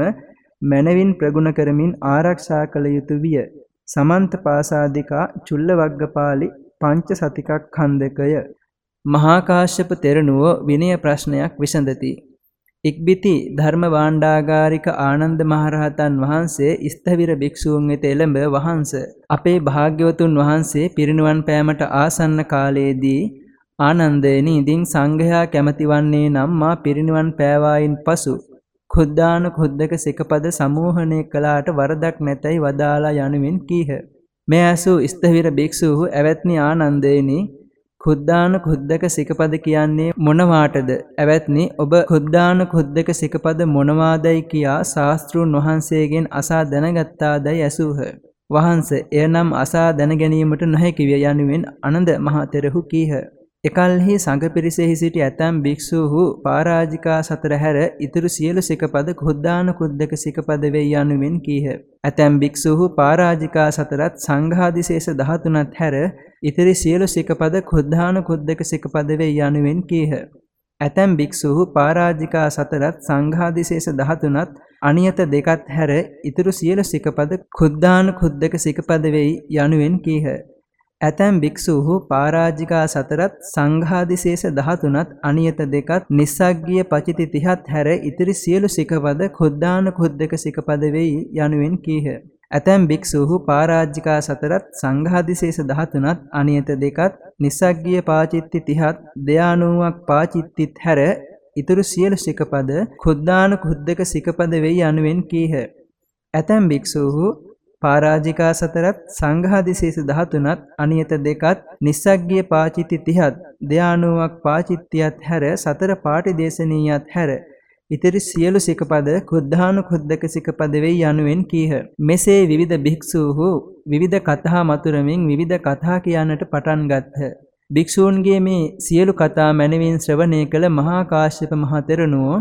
මනවින් ප්‍රගුණ කරමින් ආරක්ෂා කළ යුතු විය. සමන්ත පාසාදිකා චුල්ලවග්ගපාලි පංච සතිකක් ඛන්දකය. මහා කාශ්‍යප තෙරණුව විනය ප්‍රශ්නයක් විසඳති. ඉක්බිති ධර්ම වාණ්ඩාගාරික ආනන්ද මහරහතන් වහන්සේ ස්ථවිර භික්ෂූන් වෙත එළඹ වහන්ස අපේ භාග්‍යවතුන් වහන්සේ පිරිනුවන් පෑමට ආසන්න කාලයේදී ආනන්දේනි ඉදින් සංඝයා කැමති වන්නේ නම් මා පිරිනිවන් පෑවායින් පසු කුද්දාන කුද්දක සිකපද සමූහණය කළාට වරදක් නැතයි වදාලා යනුවෙන් කීහ. මේ ඇසූ ස්ථවිර භික්ෂූහු ඇවැත්නි ආනන්දේනි කුද්දාන කුද්දක සිකපද කියන්නේ මොනවාටද? ඇවැත්නි ඔබ කුද්දාන කුද්දක සිකපද මොනවාදයි කියා ශාස්ත්‍රුන් වහන්සේගෙන් අසා දැනගත්තාදයි ඇසූහ. වහන්ස එය නම් අසා දැන ගැනීමට නොහැකි විය යනුවෙන් අනන්ද මහතෙරහු කීහ. එකල්හි සංඝ පිරිසෙහි සිටි ඇතැම් භික්ෂූහු පරාජිකා සතර හැර ඉතුරු සියලු සිකපද කුද්දාන කුද්දක සිකපද වෙයි යනුවෙන් කීහ. ඇතැම් භික්ෂූහු පරාජිකා සතරත් සංඝාදිශේෂ 13ත් හැර ඉතිරි සියලු සිකපද කුද්දාන කුද්දක සිකපද වෙයි යනුවෙන් කීහ. ඇතැම් භික්ෂූහු පරාජිකා සතරත් සංඝාදිශේෂ 13ත් අනියත දෙකත් හැර ඉතුරු සියලු සිකපද කුද්දාන කුද්දක සිකපද වෙයි යනුවෙන් කීහ. ඇතැම් භික්ෂූහු පරාජිකා සතරත් සංඝාදිශේෂ 13ත් අනියත දෙකත් නිස්සග්ගිය පචිති 30ත් හැර ඉතිරි සියලු සිකපද කුද්දාන කුද්දක සිකපද වෙයි යනුවෙන් කීහ. ඇතැම් භික්ෂූහු පරාජිකා සතරත් සංඝාදිශේෂ 13ත් අනියත දෙකත් නිස්සග්ගිය පාචිත්ති 30ත් දයානුවක් පාචිත්තිත් හැර ඉතුරු සියලු සිකපද කුද්දාන කුද්දක සිකපද වෙයි යනුවෙන් කීහ. ඇතැම් භික්ෂූහු පරාජිකා සතරත් සංඝාදිශේෂ 13ත් අනියත දෙකත් නිස්සග්ගිය පාචිති 30ත් ධානුවක් පාචිත්‍යත් හැර සතර පාටි දේශනීයත් හැර ඉතිරි සියලු සිකපද කුද්ධානු කුද්දක සිකපද වෙයි යනුවෙන් කීහ. මෙසේ විවිධ භික්ෂූහු විවිධ කතා මතුරමින් විවිධ කතා කියන්නට පටන් ගත්හ. භික්ෂූන්ගේ මේ සියලු කතා මැනවින් ශ්‍රවණය කළ මහා කාශ්‍යප මහ තෙරණුවෝ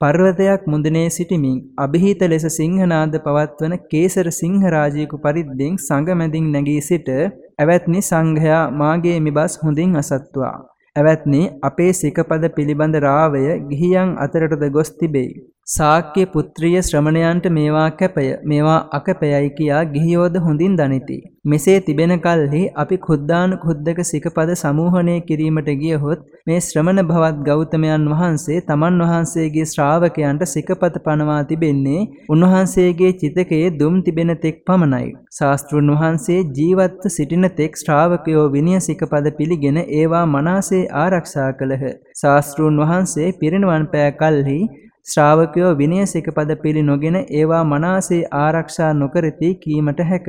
පර්වතයක් මුදුනේ සිටිමින් અભිහිත ලෙස සිංහනාද පවත්වන කේසර සිංහ රාජයෙකු පරිද්දෙන් සංගමැදින් නැගී සිට ඇවැත්නි සංඝයා මාගේ මිබස් හොඳින් අසත්වා. ඇවැත්නි අපේ සිකපද පිළිබඳ රාවය ගිහියන් අතරටද ගොස් තිබෙයි. ශාක්‍ය පුත්‍රිය ශ්‍රමණයන්ට මේවා කැපය මේවා අකපයයි කියා ගිහියෝද හොඳින් දනිති. මෙසේ තිබෙන කල්හි අපි කුද්දාන කුද්දක සිකපද සමූහණය කිරීමට ගියහොත් මේ ශ්‍රමණ භවත් ගෞතමයන් වහන්සේ තමන් වහන්සේගේ ශ්‍රාවකයන්ට සිකපත පනවා තිබෙන්නේ උන්වහන්සේගේ චිතකයේ දුම් තිබෙන තෙක් පමණයි. ශාස්ත්‍රුන් වහන්සේ ජීවත්ව සිටින තෙක් ශ්‍රාවකයෝ විනය සිකපද පිළිගෙන ඒවා මනාසේ ආරක්ෂා කළහ. ශාස්ත්‍රුන් වහන්සේ පිරිනුවන් පෑ කල්හි ශ්‍රාවකයෝ විනය සිකපද පිළි නොගෙන ඒවා මනාසේ ආරක්ෂා නොකරති කීමට හැක.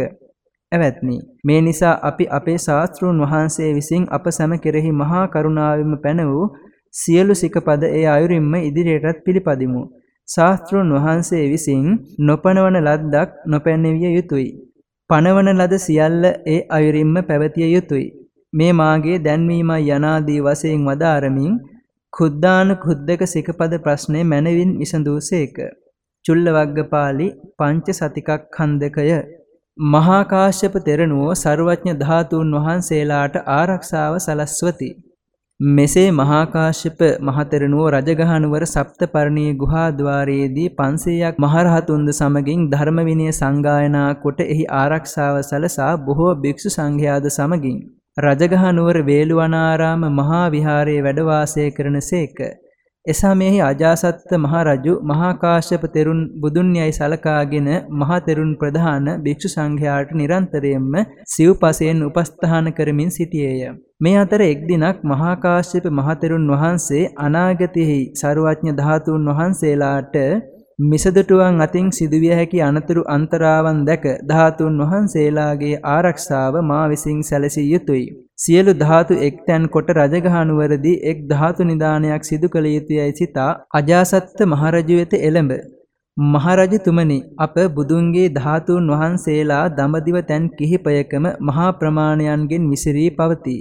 ඇවැත්නි මේ නිසා අපි අපේ ශාස්ත්‍රූන් වහන්සේ විසින් අප සැම කෙරෙහි මහා කරුණාවෙම පැන වූ සියලු සිකපද ඒ අයුරින්ම ඉදිරියටත් පිළිපදිමු. ශාස්ත්‍රූන් වහන්සේ විසින් නොපනවන ලද්දක් නොපැනවිය යුතුය. පනවන ලද සියල්ල ඒ අයුරින්ම පැවතිය යුතුය. මේ මාගේ දැන්වීමයි යනාදී වශයෙන් වදාරමින් කුද්දාන කුද්දක සිකපද ප්‍රශ්නය මැනවින් විසඳූසේක. චුල්ලවග්ගපාලි පංච සතිකක් කන්දකය. මහාකාශ්‍යප තෙරණුවෝ සර්වඥ ධාතුන් වහන්සේලාට ආරක්ෂාව සලස්වති. මෙසේ මහාකාශ්‍යප මහතෙරණුව රජගහනුවර සප්තපරණී ගුහාද්වාරයේදී 500ක් මහරහතුන්ද සමගින් ධර්ම විනය සංගායනා කොට එහි ආරක්ෂාව සලසා බොහෝ භික්ෂු සංඝයාද සමගින් රජගහනුවර වේළුවනාරාම මහා විහාරයේ වැඩ වාසය කරනසේක. එසමයෙහි අජාසත්ත මහරජු මහා කාශ්‍යප තෙරුන් බුදුන් යයි සලකාගෙන මහා තෙරුන් ප්‍රධාන භික්ෂු සංඝයාට නිරන්තරයෙන්ම සිව්පසයෙන් උපස්ථාන කරමින් සිටියේය. මේ අතර එක් දිනක් මහා කාශ්‍යප මහතෙරුන් වහන්සේ අනාගතයෙහි ਸਰවඥ ධාතුන් වහන්සේලාට මිසදටුවන් අතින් සිදුවිය හැකි අනතුරු අන්තරාවන් දැක ධාතුන් වහන්සේලාගේ ආරක්ෂාව මා විසින් සැලසිය යුතුය. සියලු ධාතු එක්තැන් කොට රජගහනුවරදී එක් ධාතු නිදානයක් සිදු කළ යුතුයයි සිතා අජාසත්ත මහරජු වෙත එළඹ මහරජතුමනි අප බුදුන්ගේ ධාතුන් වහන්සේලා දඹදිව තැන් කිහිපයකම මහා ප්‍රමාණයන්ගෙන් විසිරී පවතී.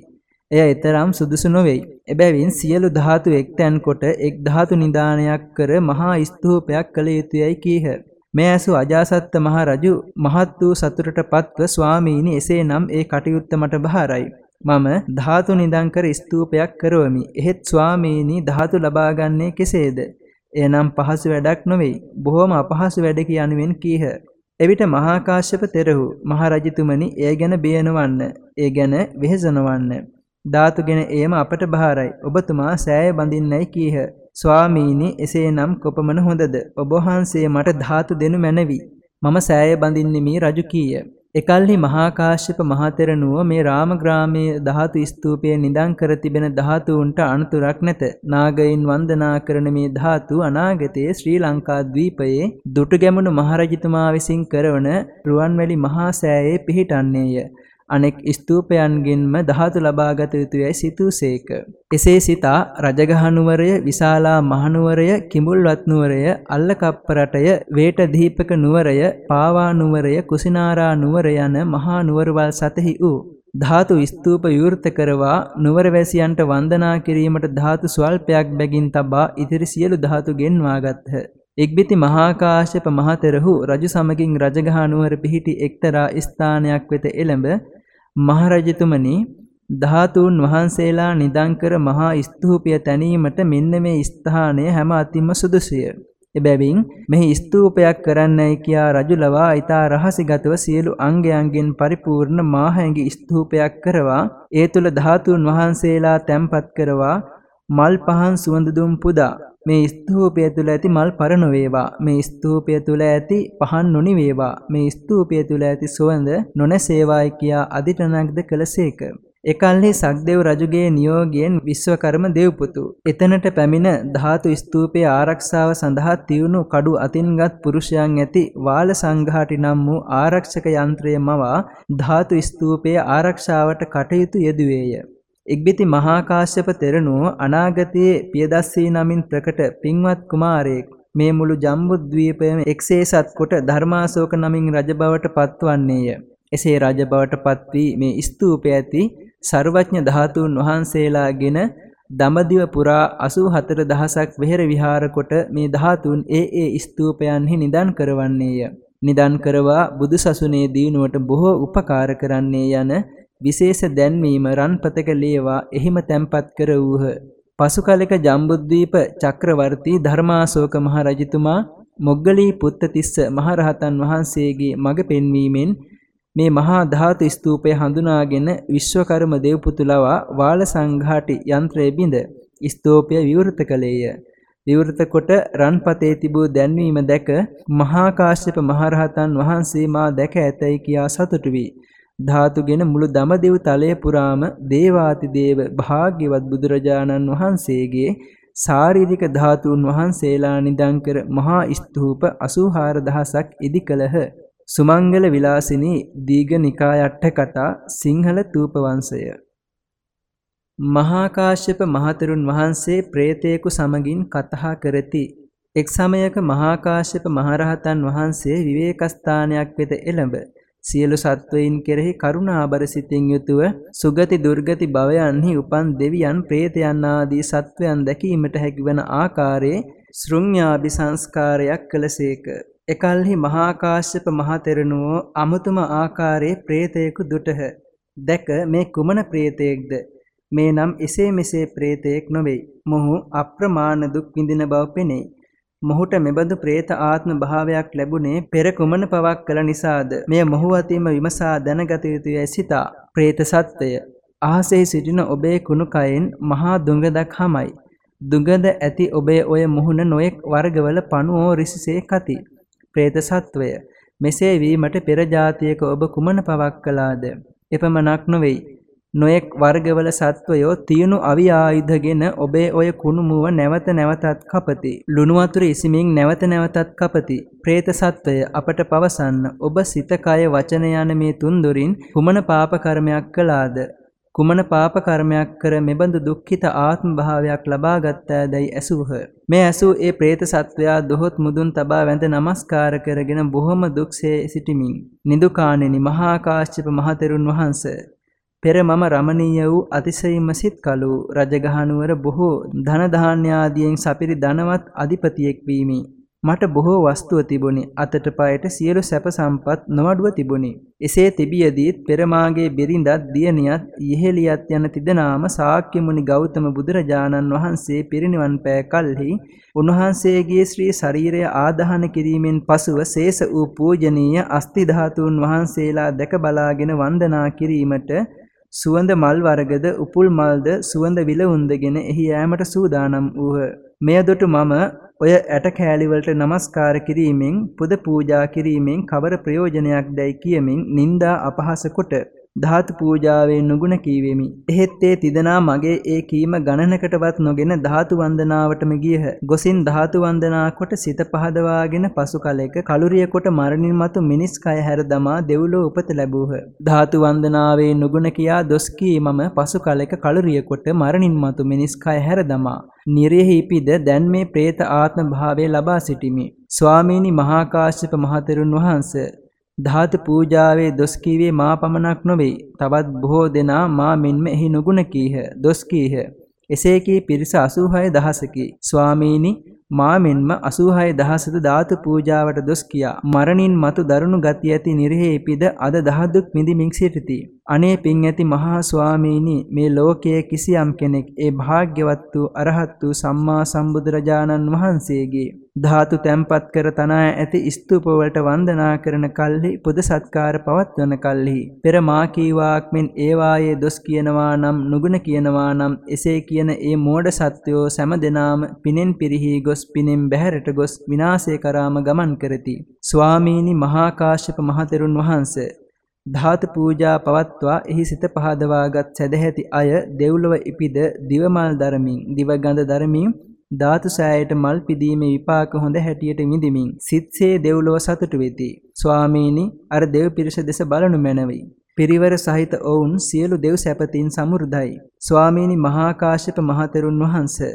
එය ඊතරම් සුදුසු නොවේයි. එබැවින් සියලු ධාතු එක්තැන් කොට එක් ධාතු නිදානයක් කර මහා ස්තූපයක් කළ යුතුයයි කීහ. මේ ඇසු අජාසත්ත මහ රජු මහත් වූ සතුටට පත්ව ස්වාමීනි එසේනම් ඒ කටයුත්ත මට බහරයි. මම ධාතු නිදන් කර ස්තූපයක් කරවමි. එහෙත් ස්වාමීනි ධාතු ලබා ගන්නේ කෙසේද? එනම් පහසු වැඩක් නොවේ. බොහොම අපහසු වැඩකි යනුවෙන් කීහ. එවිට මහා කාශ්‍යප තෙරහු මහරජතුමනි එය ගැන බියනවන්න. ඒ ගැන වෙහෙසනවන්න. ධාතුගෙන එයම අපට බහාරයි. ඔබතුමා සෑය බඳින්නයි කීහ. ස්වාමීනි එසේනම් කොපමණ හොඳද? ඔබ වහන්සේ මට ධාතු දෙනු මැනවි. මම සෑය බඳින්නෙමි රජු කීය. එකල්හි මහා කාශ්‍යප මහතෙරණුව මේ රාමග්‍රාමයේ ධාතු ස්තූපයේ නිදන් කර තිබෙන ධාතුන්ට අනුතුරක් නැත. නාගයින් වන්දනා කරන මේ ධාතු අනාගතයේ ශ්‍රී ලංකා ද්වීපයේ දුටුගැමුණු මහරජතුමා විසින් කරවන රුවන්වැලි මහා සෑයේ පිහිටන්නේය. අනෙක් ස්තූපයන්ගෙන්ම ධාතු ලබාගත යුතුයයි සිතූසේක. එසේ සිතා රජගහනුවරය, විශාලා මහනුවරය, කිඹුල්වත් නුවරය, අල්ලකප්පරටය, වේටදීපක නුවරය, පාවා නුවරය, කුසිනාරා නුවර යන මහා නුවරවල් සතෙහි වූ ධාතු ස්තූප විවෘත කරවා නුවරවැසියන්ට වන්දනා කිරීමට ධාතු ස්වල්පයක් බැගින් තබා ඉතිරි සියලු ධාතු ගෙන්වාගත්හ. ඉක්බිති මහා කාශ්‍යප මහතෙරහු රජු සමගින් රජගහ නුවර පිහිටි එක්තරා ස්ථානයක් වෙත එළඹ මහරජතුමනි ධාතුන් වහන්සේලා නිදන් කර මහා ස්තූපය තැනීමට මෙන්න මේ ස්ථානය හැම අතින්ම සුදුසුය. එබැවින් මෙහි ස්තූපයක් කරන්නයි කියා රජු ලවා ඊතා රහසිගතව සියලු අංගයන්ගෙන් පරිපූර්ණ මාහැඟි ස්තූපයක් කරවා ඒ තුල ධාතුන් වහන්සේලා තැන්පත් කරවා මල් පහන් සුවඳ දුම් පුදා මේ ස්තූපය තුල ඇති මල් පර නොවේවා. මේ ස්තූපය තුල ඇති පහන් නොනිවේවා. මේ ස්තූපය තුල ඇති සුවඳ නොනැසේවායි කියා අදිටනක්ද කළසේක. එකල්හි සක්දෙව් රජුගේ නියෝගයෙන් විශ්වකර්ම දෙව්පුතු. එතනට පැමිණ ධාතු ස්තූපයේ ආරක්ෂාව සඳහා තියුණු කඩු අතින්ගත් පුරුෂයන් ඇති වාල සංඝාටි නම් වූ ආරක්ෂක යන්ත්‍රය මවා ධාතු ස්තූපයේ ආරක්ෂාවට කටයුතු යෙදුවේය. ඉක්බිති මහා කාශ්‍යප තෙරණුව අනාගතයේ පියදස්සී නමින් ප්‍රකට පින්වත් කුමාරයෙක් මේ මුළු ජම්බුද්වීපයම එක්සේසත් කොට ධර්මාශෝක නමින් රජ බවට පත්වන්නේය. එසේ රජ බවට පත් වී මේ ස්තූපය ඇති ਸਰවඥ ධාතුන් වහන්සේලාගෙන දඹදිව පුරා 84 දහසක් වෙහෙර විහාර කොට මේ ධාතුන් ඒ ඒ ස්තූපයන්හි නිදන් කරවන්නේය. නිදන් කරවා බුදුසසුනේ දිනුවට බොහෝ උපකාර කරන්නේ යන විශේෂ දැන්වීම රන්පතක ලේවා එහිම තැන්පත් කර වූහ. පසු කලෙක ජම්බුද්වීප චක්‍රවර්ති ධර්මාශෝක මහ රජතුමා මොග්ගලී පුත්තතිස්ස මහරහතන් වහන්සේගේ මඟ පෙන්වීමෙන් මේ මහා ධාතු ස්තූපය හඳුනාගෙන විශ්වකර්ම දෙව්පුතු ලවා වාල සංඝාටි යන්ත්‍රය බිඳ ස්තූපය විවෘත කළේය. විවෘත කොට රන්පතේ තිබූ දැන්වීම දැක මහා කාශ්‍යප මහරහතන් වහන්සේ මා දැක ඇතැයි කියා සතුටු වී ධාතුගෙන මුළු දමදෙව් තලය පුරාම දේවාති දේව භාග්‍යවත් බුදුරජාණන් වහන්සේගේ ශාරීරික ධාතුන් වහන්සේලා නිදන් කර මහා ස්තූප 84000ක් ඉදි කළහ. සුමංගල විලාසිනී දීඝනිකායට්ඨ කතා සිංහල තූප වංශය මහා කාශ්‍යප මහතෙරුන් වහන්සේ ප්‍රේතයෙකු සමගින් කතා කරති. එක් සමයක මහා කාශ්‍යප මහරහතන් වහන්සේ විවේක ස්ථානයක් වෙත එළඹ සියලු සත්වයින් කෙරෙහි කරුණාබර සිතින් යුතුව සුගති දුර්ගති භවයන්හි උපන් දෙවියන් ප්‍රේතයන් ආදී සත්වයන් දැකීමට හැකිවන ආකාරයේ ශෘඤ්ඤාභි සංස්කාරයක් කළසේක. එකල්හි මහා කාශ්‍යප මහ තෙරණුවෝ අමුතුම ආකාරයේ ප්‍රේතයෙකු දුටහ. දැක මේ කුමන ප්‍රේතයෙක්ද? මේ නම් එසේ මෙසේ ප්‍රේතයෙක් නොවේ. මොහු අප්‍රමාණ දුක් විඳින බව පෙනේ. මොහුට මෙබඳු ප්‍රේත ආත්ම භාවයක් ලැබුණේ පෙර කුමන පවක් කළ නිසාද? මෙය මොහු අතින්ම විමසා දැනගත යුතුය සිතා ප්‍රේත සත්වය. අහසේ සිටින ඔබේ කුණු කයෙන් මහා දුඟදක් හමයි දුඟද ඇති ඔබේ ඔය මුහුණ නොයෙක් වර්ගවල පණුවෝ රිසිසේ කති. ප්‍රේත සත්වය. මෙසේ වීමට පෙර ජාතියක ඔබ කුමන පවක් කළාද? එපමණක් නොවේයි. නොයෙක් වර්ගවල සත්වයෝ තියුණු අවි ආයුධගෙන ඔබේ ඔය කුණුමුව නැවත නැවතත් කපති. ලුණු වතුර ඉසිමින් නැවත නැවතත් කපති. പ്രേත සත්වය අපට පවසන්න ඔබ සිත කය වචන යන මේ තුන් දොරින් කුමන පාප කර්මයක් කළාද? කුමන පාප කර්මයක් කර මෙබඳු දුක්ඛිත ආත්ම භාවයක් ලබා ගත්තෑදැයි ඇසූහ. මේ ඇසූ ඒ പ്രേත සත්වයා දොහොත් මුදුන් තබා වැඳ නමස්කාර කරගෙන බොහොම දුක්සේ සිටිමින් නිදුකාණෙනි මහා කාශ්‍යප මහතෙරුන් වහන්සේ පෙර මම රමණීය වූ අතිශයින්ම සිත් කළු රජගහනුවර බොහෝ ධන ධාන්‍ය ආදියෙන් සපිරි ධනවත් අධිපතියෙක් වීමි. මට බොහෝ වස්තුව තිබුණි. අතට පයට සියලු සැප සම්පත් නොඅඩුව තිබුණි. එසේ තිබියදීත් පෙර මාගේ බිරිඳත් දියණියත් ඉහෙලියත් යන තිදෙනාම ශාක්‍ය මුනි ගෞතම බුදුරජාණන් වහන්සේ පිරිනිවන් පෑ කලෙහි උන්වහන්සේගේ ශ්‍රී ශරීරය ආදාහන කිරීමෙන් පසුව ශේෂ වූ පූජනීය අස්ති ධාතුන් වහන්සේලා දැක බලාගෙන වන්දනා කිරීමට සුවඳ මල් වර්ගද උපුල් මල්ද සුවඳ විලවුන්දගෙන එහි යෑමට සූදානම් වූහ. මෙයදොටු මම ඔය ඇට කෑලිවලට নমස්කාර කිරීමෙන් පුද පූජා කිරීමෙන් කවර ප්‍රයෝජනයක් දැයි කියමින් නිന്ദා අපහාස කොට ධාතු පූජාවේ නුගුණ කීවෙමි. එහෙත් ඒ තිදෙනා මගේ ඒ කීම ගණනකටවත් නොගෙන ධාතු වන්දනාවටම ගියහ. ගොසින් ධාතු වන්දනා කොට සිත පහදවාගෙන පසු කලෙක කලුරිය කොට මරණින් මතු මිනිස් කය හැර දමා දෙව්ලොව උපත ලැබූහ. ධාතු වන්දනාවේ නුගුණ කියා දොස් කීමම පසු කලෙක කලුරිය කොට මරණින් මතු මිනිස් කය හැර දමා නිරයෙහි ඉපිද දැන් මේ പ്രേත ආත්ම භාවය ලබා සිටිමි. ස්වාමීනි මහා කාශ්‍යප මහතෙරුන් වහන්සේ ධාතු පූජාවේ දොස් කීවේ මා පමණක් නොවේ. තවත් බොහෝ දෙනා මා මෙන්ම එහි නුගුණ කීහ. දොස් කීහ. එසේ කී පිරිස 86 දහසකි. ස්වාමීනි මා මෙන්ම 86 දහසද ධාතු පූජාවට දොස් කියා මරණින් මතු දරුණු ගති ඇති නිරෙහි පිද අද දහදුක් මිදිමින් සිටිති. අනේ පින් ඇති මහා ස්වාමීනි මේ ලෝකයේ කිසියම් කෙනෙක් ඒ භාග්‍යවත් වූ අරහත් වූ සම්මා සම්බුදුරජාණන් වහන්සේගේ ධාතු තැන්පත් කර තනා ඇති ස්තූප වලට වන්දනා කරන කල්හි පුද සත්කාර පවත්වන කල්හි. පෙර මා කීවාක් මෙන් ඒ වායේ දොස් කියනවා නම් නුගුණ කියනවා නම් එසේ කියන ඒ මෝඩ සත්වයෝ සෑම දෙනාම පිනෙන් පිරිහි ගොස් පිනෙන් බැහැරට ගොස් විනාශය කරාම ගමන් කරති. ස්වාමීනි මහා කාශ්‍යප මහතෙරුන් වහන්සේ ධාතු පූජා පවත්වා එහි සිත පහදවාගත් සැදැහැති අය දෙව්ලොව ඉපිද දිවමල් දරමින් දිවගඳ දරමින් ධාතු සෑයට මල් පිදීමේ විපාක හොඳ හැටියට විඳිමින් සිත්සේ දෙව්ලොව සතුටු වෙති. ස්වාමීනි අර දෙව් පිරිස දෙස බලනු මැනවි. පිරිවර සහිත ඔවුන් සියලු දෙව් සැපතින් සමෘද්ධයි. ස්වාමීනි මහා කාශ්‍යප මහතෙරුන් වහන්සේ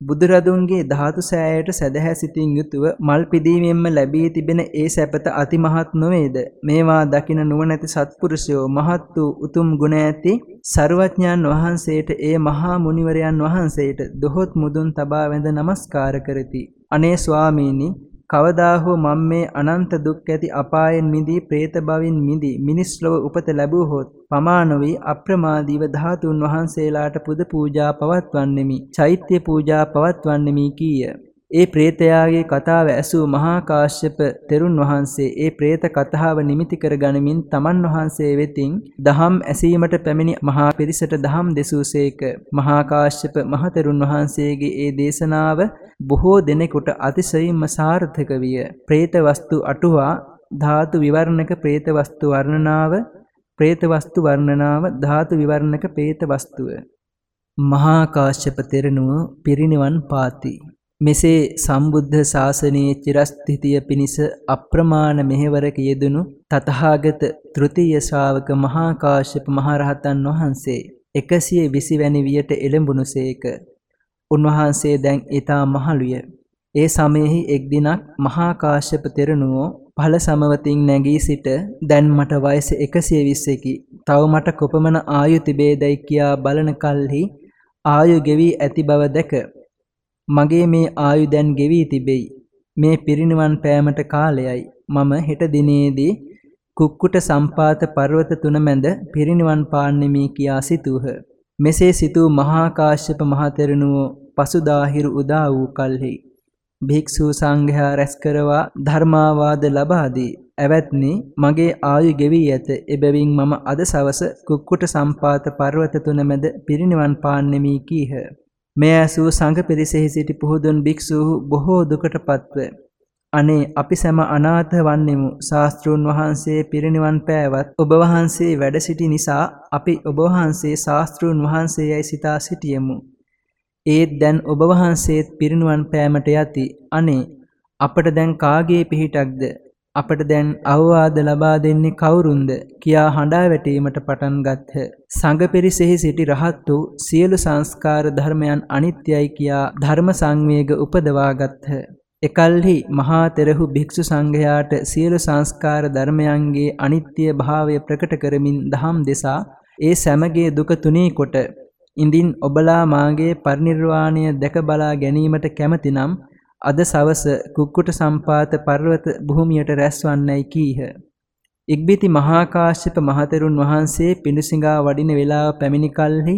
බුදුරදුන්ගේ ධාතු සෑයට සැදැහැ සිතින් යුතුව මල් පිදීමෙන්ම ලැබී තිබෙන ඒ සැපත අතිමහත් නොවේද? මේවා දකින නුවණැති සත්පුරුෂයෝ මහත් වූ උතුම් ගුණ ඇති සර්වඥයන් වහන්සේට ඒ මහා මුනිවරයන් වහන්සේට දොහොත් මුදුන් තබා වැඳ නමස්කාර කරති. අනේ ස්වාමීනි කවදා හෝ මම මේ අනන්ත දුක් ඇති අපායෙන් මිදී പ്രേත භවින් මිදී මිනිස් ලොව උපත ලැබුවහොත් පමාන වී අප්‍රමාදීව ධාතුන් වහන්සේලාට පුද පූජා පවත්වන්නෙමි. චෛත්‍ය පූජා පවත්වන්නෙමි කීය. ඒ ප්‍රේතයාගේ කතාව ඇසූ මහා කාශ්‍යප තෙරුන් වහන්සේ ඒ ප්‍රේත කතාව නිමිති කර ගනිමින් තමන් වහන්සේ වෙතින් දහම් ඇසීමට පැමිණි මහා පිරිසට දහම් දෙසූසේක. මහා කාශ්‍යප මහතෙරුන් වහන්සේගේ ඒ දේශනාව බොහෝ දෙනෙකුට අතිශයින්ම සාර්ථක විය. ප්‍රේත වස්තු අටුවා ධාතු විවරණක ප්‍රේත වස්තු වර්ණනාව ප්‍රේත වස්තු වර්ණනාව ධාතු විවරණක ප්‍රේත වස්තුව. මහා කාශ්‍යප තෙරණුව පිරිණිවන් පාති. මෙසේ සම්බුද්ධ ශාසනයේ චිරස්ථිතිය පිණිස අප්‍රමාණ මෙහෙවරක යෙදුණු තතහාගත තෘතීය ශ්‍රාවක මහා කාශ්‍යප මහරහතන් වහන්සේ 120 වැනි වියට එළඹුණුසේක. උන්වහන්සේ දැන් ඊතා මහලුය. ඒ සමයෙහි එක් දිනක් මහා කාශ්‍යප තෙරණුවෝ පහළ සමවතින් නැගී සිට දැන් මට වයස 120කි. තව මට කොපමණ ආයු තිබේදයි කියා බලන කල්හි ආයු ගෙවි ඇති බව දැක මගේ මේ ආයු දැන් ගෙවී තිබෙයි. මේ පිරිනිවන් පෑමට කාලයයි. මම හෙට දිනේදී කුක්කුට සම්පාත පර්වත තුන මැද පිරිනිවන් පාන්නෙමි කියා සිතූහ. මෙසේ සිතූ මහා කාශ්‍යප මහතෙරණුවෝ පසුදාහිරු උදා වූ කල්හි භික්ෂු සංඝයා රැස් කරවා ධර්මාවාද ලබා දී ඇවැත්නි මගේ ආයු ගෙවී ඇත එබැවින් මම අද සවස කුක්කුට සම්පාත පර්වත තුන මැද පිරිනිවන් පාන්නෙමි කීහ මෙය ඇසූ සංඝ පිරිසෙහි සිටි පුහුදුන් භික්ෂූහු බොහෝ දුකටපත්ව අනේ අපි සැම අනාථ වන්නෙමු ශාස්ත්‍රුන් වහන්සේ පිරිනිවන් පෑවත් ඔබ වහන්සේ වැඩ සිටි නිසා අපි ඔබ වහන්සේ ශාස්ත්‍රුන් වහන්සේයයි සිතා සිටියෙමු ඒත් දැන් ඔබ වහන්සේත් පිරිනුවන් පෑමට යති. අනේ අපට දැන් කාගේ පිහිටක්ද? අපට දැන් අවවාද ලබා දෙන්නේ කවුරුන්ද? කියා හඬා වැටීමට පටන් ගත්හ. සංඝ පිරිසෙහි සිටි රහත් වූ සියලු සංස්කාර ධර්මයන් අනිත්‍යයි කියා ධර්ම සංවේග උපදවා ගත්හ. එකල්හි මහා තෙරහු භික්ෂු සංඝයාට සියලු සංස්කාර ධර්මයන්ගේ අනිත්‍ය භාවය ප්‍රකට කරමින් දහම් දෙසා ඒ සැමගේ දුක තුනී කොට ඉඳින් ඔබලා මාගේ පරිනිර්වාණය දැක බලා ගැනීමට කැමතිනම් අද සවස කුක්කුට සම්පාත පර්වත භූමියට රැස්වන්නයි කීහ. ඉක්බිති මහා කාශ්‍යප මහතෙරුන් වහන්සේ පිඬුසිඟා වඩින වේලාව පැමිණි කලෙහි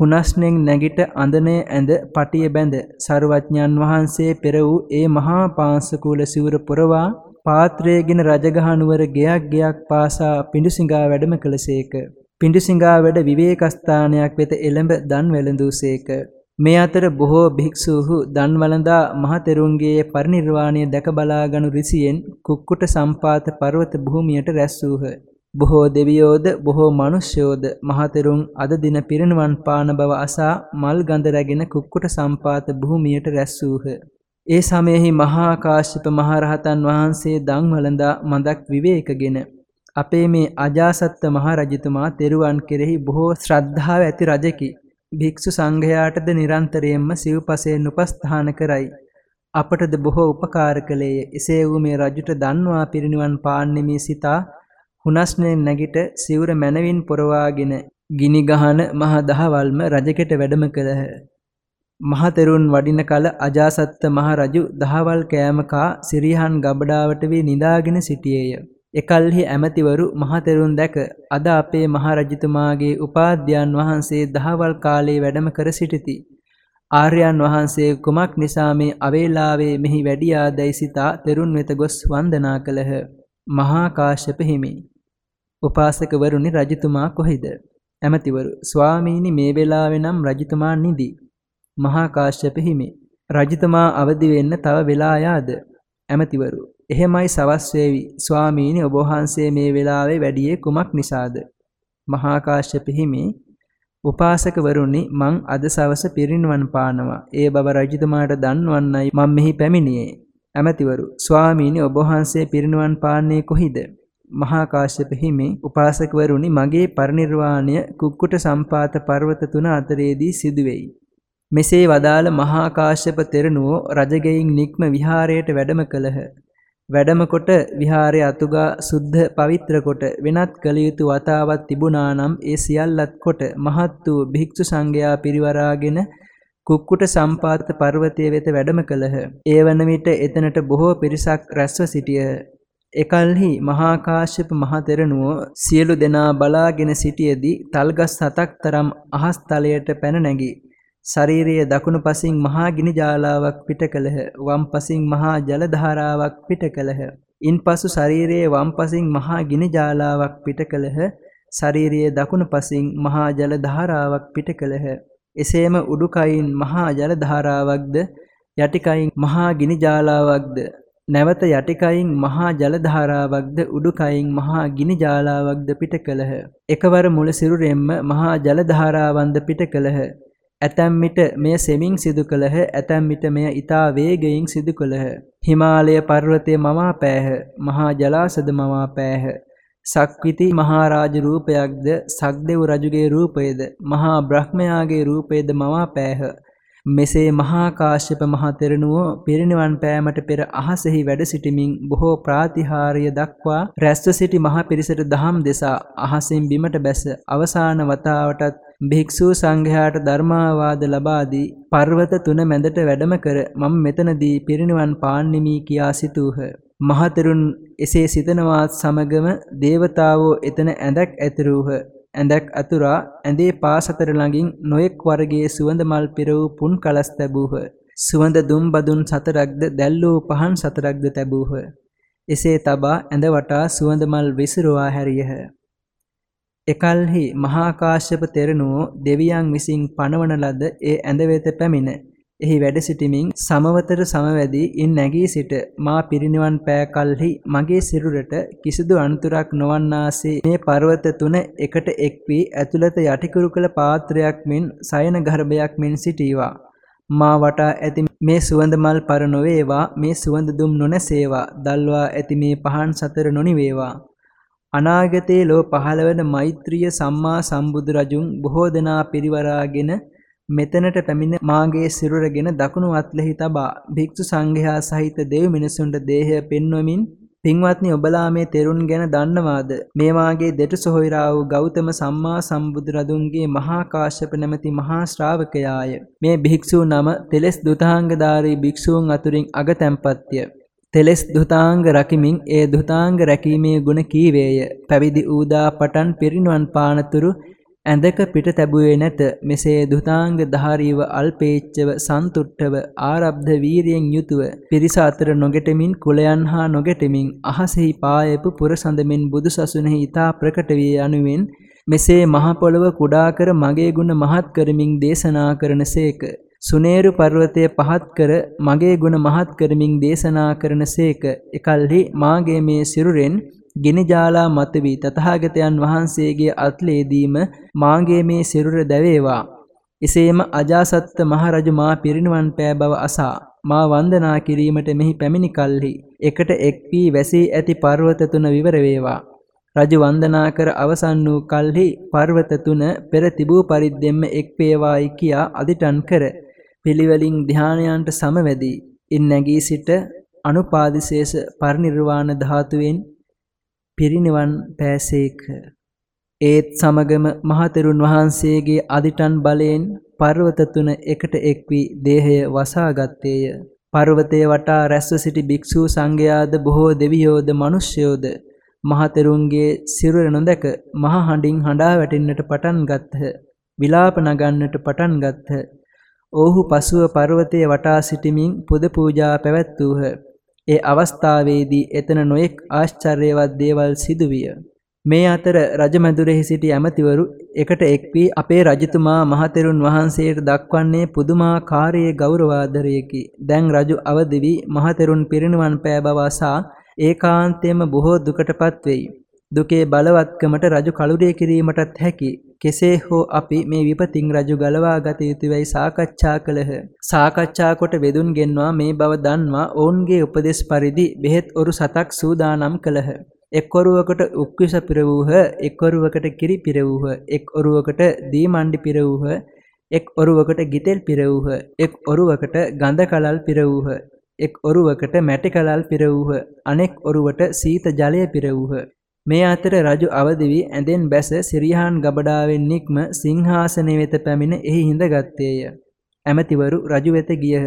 හුනස්නෙන් නැගිට අඳනේ ඇඳ පටිය බැඳ සරුවඥන් වහන්සේ පෙර වූ ඒ මහා පාංශකූල සිවුර පුරවා පාත්‍රයේගෙන රජගහ නුවර ගෙයක් ගෙයක් පාසා පිඬුසිඟා වැඩම කළසේක. පිඬුසිඟා වැඩ විවේකස්ථානයක් වෙත එළඹ දන් වැළඳූසේක. මේ අතර බොහෝ භික්ෂූහු දන් වළඳා මහතෙරුන්ගේ පරිනිර්වාණය දැක බලාගනු රිසියෙන් කුක්කුට සම්පාත පර්වත භූමියට රැස් වූහ. බොහෝ දෙවියෝද බොහෝ මිනිස්යෝද මහතෙරුන් අද දින පිරිනිවන් පාන බව අසා මල් ගඳ රැගෙන කුක්කුට සම්පාත භූමියට රැස් වූහ. ඒ සමයෙහි මහා කාශ්‍යප මහරහතන් වහන්සේ දන් වළඳා මඳක් විවේකගෙන අපේ මේ අජාසත්ත මහ රජතුමා තෙරුවන් කෙරෙහි බොහෝ ශ්‍රද්ධාව ඇති රජකි. භික්ෂු සංඝයාටද නිරන්තරයෙන්ම සිව්පසයෙන් උපස්ථාන කරයි. අපටද බොහෝ උපකාර කළේය. එසේ වූ මේ රජුට දන්වා පිරිනිවන් පාන්නෙමි සිතා හුනස්නෙන් නැගිට සිවුර මැනවින් පොරවාගෙන ගිනි ගහන මහ දහවල්ම රජකෙට වැඩම කළහ. මහතෙරුන් වඩින කල අජාසත්ත මහ රජු දහවල් කෑම කා සිරියහන් ගබඩාවට වී නිදාගෙන සිටියේය. එකල්හි ඇමතිවරු මහතෙරුන් දැක අද අපේ මහරජතුමාගේ උපාධ්‍යයන් වහන්සේ දහවල් කාලේ වැඩම කර සිටිති. ආර්යයන් වහන්සේ කුමක් නිසා මේ අවේලාවේ මෙහි වැඩියාදැයි සිතා තෙරුන් වෙත ගොස් වන්දනා කළහ. මහා කාශ්‍යප හිමි. උපාසකවරුනි රජතුමා කොහෙද? ඇමතිවරු ස්වාමීනි මේ වෙලාවේ නම් රජතුමා නිදි. මහා කාශ්‍යප හිමි. රජතුමා අවදි වෙන්න තව වෙලා යාද? ඇමතිවරු එහෙමයි සවස් වේවි. ස්වාමීනි ඔබ වහන්සේ මේ වෙලාවේ වැඩියේ කුමක් නිසාද? මහා කාශ්‍යප හිමි උපාසකවරුනි මං අද සවස පිරිනිවන් පානවා. ඒ බව රජතුමාට දන්වන්නයි මම මෙහි පැමිණියේ. ඇමතිවරු ස්වාමීනි ඔබ වහන්සේ පිරිනිවන් පාන්නේ කොහිද? මහා කාශ්‍යප හිමි උපාසකවරුනි මගේ පරිනිර්වාණය කුක්කුට සම්පාත පර්වත තුන අතරේදී සිදුවේයි. මෙසේ වදාළ මහා කාශ්‍යප තෙරණුවෝ රජගෙයින් නික්ම විහාරයට වැඩම කළහ. වැඩම කොට විහාරය අතුගා සුද්ධ පවිත්‍ර කොට වෙනත් කළ යුතු වතාවක් තිබුණා නම් ඒ සියල්ලත් කොට මහත් වූ භික්ෂු සංඝයා පිරිවරාගෙන කුක්කුට සම්පාත පර්වතය වෙත වැඩම කළහ. ඒ වන විට එතනට බොහෝ පිරිසක් රැස්ව සිටියහ. එකල්හි මහා කාශ්‍යප මහ තෙරණුව සියලු දෙනා බලාගෙන සිටියේදී තල්ගස් හතක් තරම් අහස් තලයට පැන නැගී ශරීරයේ දකුණු පසින් මහා ගිනි ජාලාවක් පිට කළහ. වම් පසින් මහා ජල ධාරාවක් පිට කළහ. ඉන්පසු ශරීරයේ වම් පසින් මහා ගිනි ජාලාවක් පිට කළහ. ශරීරයේ දකුණු පසින් මහා ජල ධාරාවක් පිට කළහ. එසේම උඩුකයින් මහා ජල ධාරාවක්ද යටිකයින් මහා ගිනි ජාලාවක්ද නැවත යටිකයින් මහා ජල ධාරාවක්ද උඩුකයින් මහා ගිනි ජාලාවක්ද පිට කළහ. එකවර මුල සිරුරෙන්ම මහා ජල ධාරාවන්ද පිට කළහ. ඇතැම් විට මෙය සෙමින් සිදු කළහ ඇතැම් විට මෙය ඊතා වේගයෙන් සිදු කළහ. හිමාලය පර්වතය මවා පෑහ මහා ජලාසද මවා පෑහ. සක්විති මහරජ රූපයක්ද සක්දෙව් රජුගේ රූපයද මහා බ්‍රහ්මයාගේ රූපයද මවා පෑහ. මෙසේ මහා කාශ්‍යප මහ තෙරණුවෝ පිරිනිවන් පෑමට පෙර අහසෙහි වැඩ සිටිමින් බොහෝ ප්‍රාතිහාර්ය දක්වා රැස්ව සිටි මහ පිරිසට දහම් දෙසා අහසින් බිමට බැස අවසාන වතාවටත් භික්ෂූ සංඝයාට ධර්මාවාද ලබා දී පර්වත තුන මැදට වැඩම කර මම මෙතනදී පිරිනිවන් පාන්නිමි කියා සිතූහ. මහතෙරුන් එසේ සිතනවාත් සමගම දේවතාවෝ එතන ඇඳක් ඇතිරූහ. ඇඳක් අතුරා ඇඳේ පාසතර ළඟින් නොයෙක් වර්ගයේ සුවඳ මල් පිර වූ පුන් කලස් තැබූහ. සුවඳ දුම් බදුන් සතරක්ද දැල්වූ පහන් සතරක්ද තැබූහ. එසේ තබා ඇඳ වටා සුවඳ මල් විසිරුවා හැරියහ. එකල්හි මහා කාශ්‍යප තෙරණුවෝ දෙවියන් විසින් පනවන ලද ඒ ඇඳ වෙත පැමිණ එහි වැඩ සිටිමින් සමවතර සමවැදී ඉන් නැගී සිට මා පිරිනිවන් පෑ කල්හි මගේ සිරුරට කිසිදු අනතුරක් නොවන්නාසේ මේ පර්වත තුන එකට එක් වී ඇතුළත යටිකුරු කළ පාත්‍රයක් මෙන් සයන ගර්භයක් මෙන් සිටීවා. මා වටා ඇති මේ සුවඳ මල් පර නොවේවා මේ සුවඳ දුම් නොනැසේවා දල්වා ඇති මේ පහන් සතර නොනිවේවා. අනාගතයේ ලෝ පහළ වන මෛත්‍රිය සම්මා සම්බුදු රජුන් බොහෝ දෙනා පිරිවරාගෙන මෙතනට පැමිණ මාගේ සිරුරගෙන දකුණු අත්ලෙහි තබා භික්ෂු සංඝයා සහිත දෙව් මිනිසුන්ට දේහය පෙන්වමින් පින්වත්නි ඔබලා මේ තෙරුන් ගැන දන්නවාද? මේ වාගේ දෙට සොහොයරා වූ ගෞතම සම්මා සම්බුදුරදුන්ගේ මහා කාශ්‍යප නැමැති මහා ශ්‍රාවකයාය. මේ භික්ෂූ නම තෙලස් දුතාංගධාරී භික්ෂූන් අතුරින් අගතැම්පත්ය තෙලස් දුතාංග රකිමින් ඒ දුතාංග රැකීමේ ගුණ කීවේය. පැවිදි ඌදා පටන් පිරිනුවන් පානතුරු ඇඳක පිට තැබුවේ නැත. මෙසේ දුතාංග ධාරීව අල්පේච්ඡව සන්තුට්ඨව ආරබ්ධ වීරියෙන් යුතුව පිරිස අතර නොගැටෙමින් කුලයන් හා නොගැටෙමින් අහසෙහි පායපු පුරසඳමින් බුදුසසුනෙහි ඊතා ප්‍රකට වී යනුවෙන් මෙසේ මහ පොළව කුඩා කර මගේ ගුණ මහත් කරමින් දේශනා කරනසේක සුනේරු පර්වතය පහත් කර මගේ ගුණ මහත් කරමින් දේශනා කරනසේක එකල්හි මාගේ මේ සිරුරෙන් ගිනිජාලා මතුවී තථාගතයන් වහන්සේගේ අත්ලේදීම මාගේ මේ සිරුර දැවේවා. එසේම අජාසත්ත මහරජු මා පිරිනිවන් පෑ බව අසා මා වන්දනා කිරීමට මෙහි පැමිණි කල්හි එකට එක් වී වැසී ඇති පර්වත තුන විවර වේවා. රජු වන්දනා කර අවසන් වූ කල්හි පර්වත තුන පෙර තිබූ පරිද්දෙන්ම එක් වේවායි කියා අදිටන් කර පිළිවෙලින් ධානයන්ට සමවැදී ඉන් නැගී සිට අනුපාදිශේෂ පරිනිර්වාණ ධාතුවෙන් පිරිනිවන් පෑසේක. ඒත් සමගම මහතෙරුන් වහන්සේගේ අදිටන් බලයෙන් පර්වත තුන එකට එක් වී දේහය වසාගත්තේය. පර්වතයේ වටා රැස්ව සිටි භික්ෂූ සංඝයාද බොහෝ දෙවියෝද මිනිස්යෝද මහතෙරුන්ගේ සිරුර නොදැක මහ හඬින් හඬා වැටෙන්නට පටන් ගත්හ. විලාප නගන්නට පටන් ගත්හ. ඔවුහු පසුව පර්වතයේ වටා සිටිමින් පුද පූජා පැවැත්වූහ. ඒ අවස්ථාවේදී එතන නොයෙක් ආශ්චර්යවත් දේවල් සිදුවිය. මේ අතර රජමැදුරෙහි සිටි ඇමතිවරු එකට එක් වී අපේ රජතුමා මහතෙරුන් වහන්සේට දක්වන්නේ පුදුමාකාරයේ ගෞරවාදරයකි. දැන් රජු අවදි වී මහතෙරුන් පිරිනිවන් පෑ බව අසා ඒකාන්තයෙන්ම බොහෝ දුකටපත් වෙයි. දුකේ බලවත්කමට රජු කලුරිය කිරීමටත් හැකි. කෙසේ හෝ අපි මේ විපතින් රජු ගලවා ගත යුතුයයි සාකච්ඡා කළහ. සාකච්ඡා කොට වෙදුන් ගෙන්වා මේ බව දන්වා ඔවුන්ගේ උපදෙස් පරිදි බෙහෙත් ඔරු සතක් සූදානම් කළහ. එක් ඔරුවකට උක්විස පිරවූහ, එක් ඔරුවකට කිරි පිරවූහ, එක් ඔරුවකට දී මණ්ඩි පිරවූහ, එක් ඔරුවකට ගිතෙල් පිරවූහ, එක් ඔරුවකට ගඳ කලල් පිරවූහ, එක් ඔරුවකට මැටි කලල් පිරවූහ, අනෙක් ඔරුවට සීත ජලය පිරවූහ. මේ අතර රජු අවදි වී ඇඳෙන් බැස සිරියහන් ගබඩාවෙන් නික්ම සිංහාසනය වෙත පැමිණ එහි හිඳගත්තේය. ඇමතිවරු රජු වෙත ගියහ.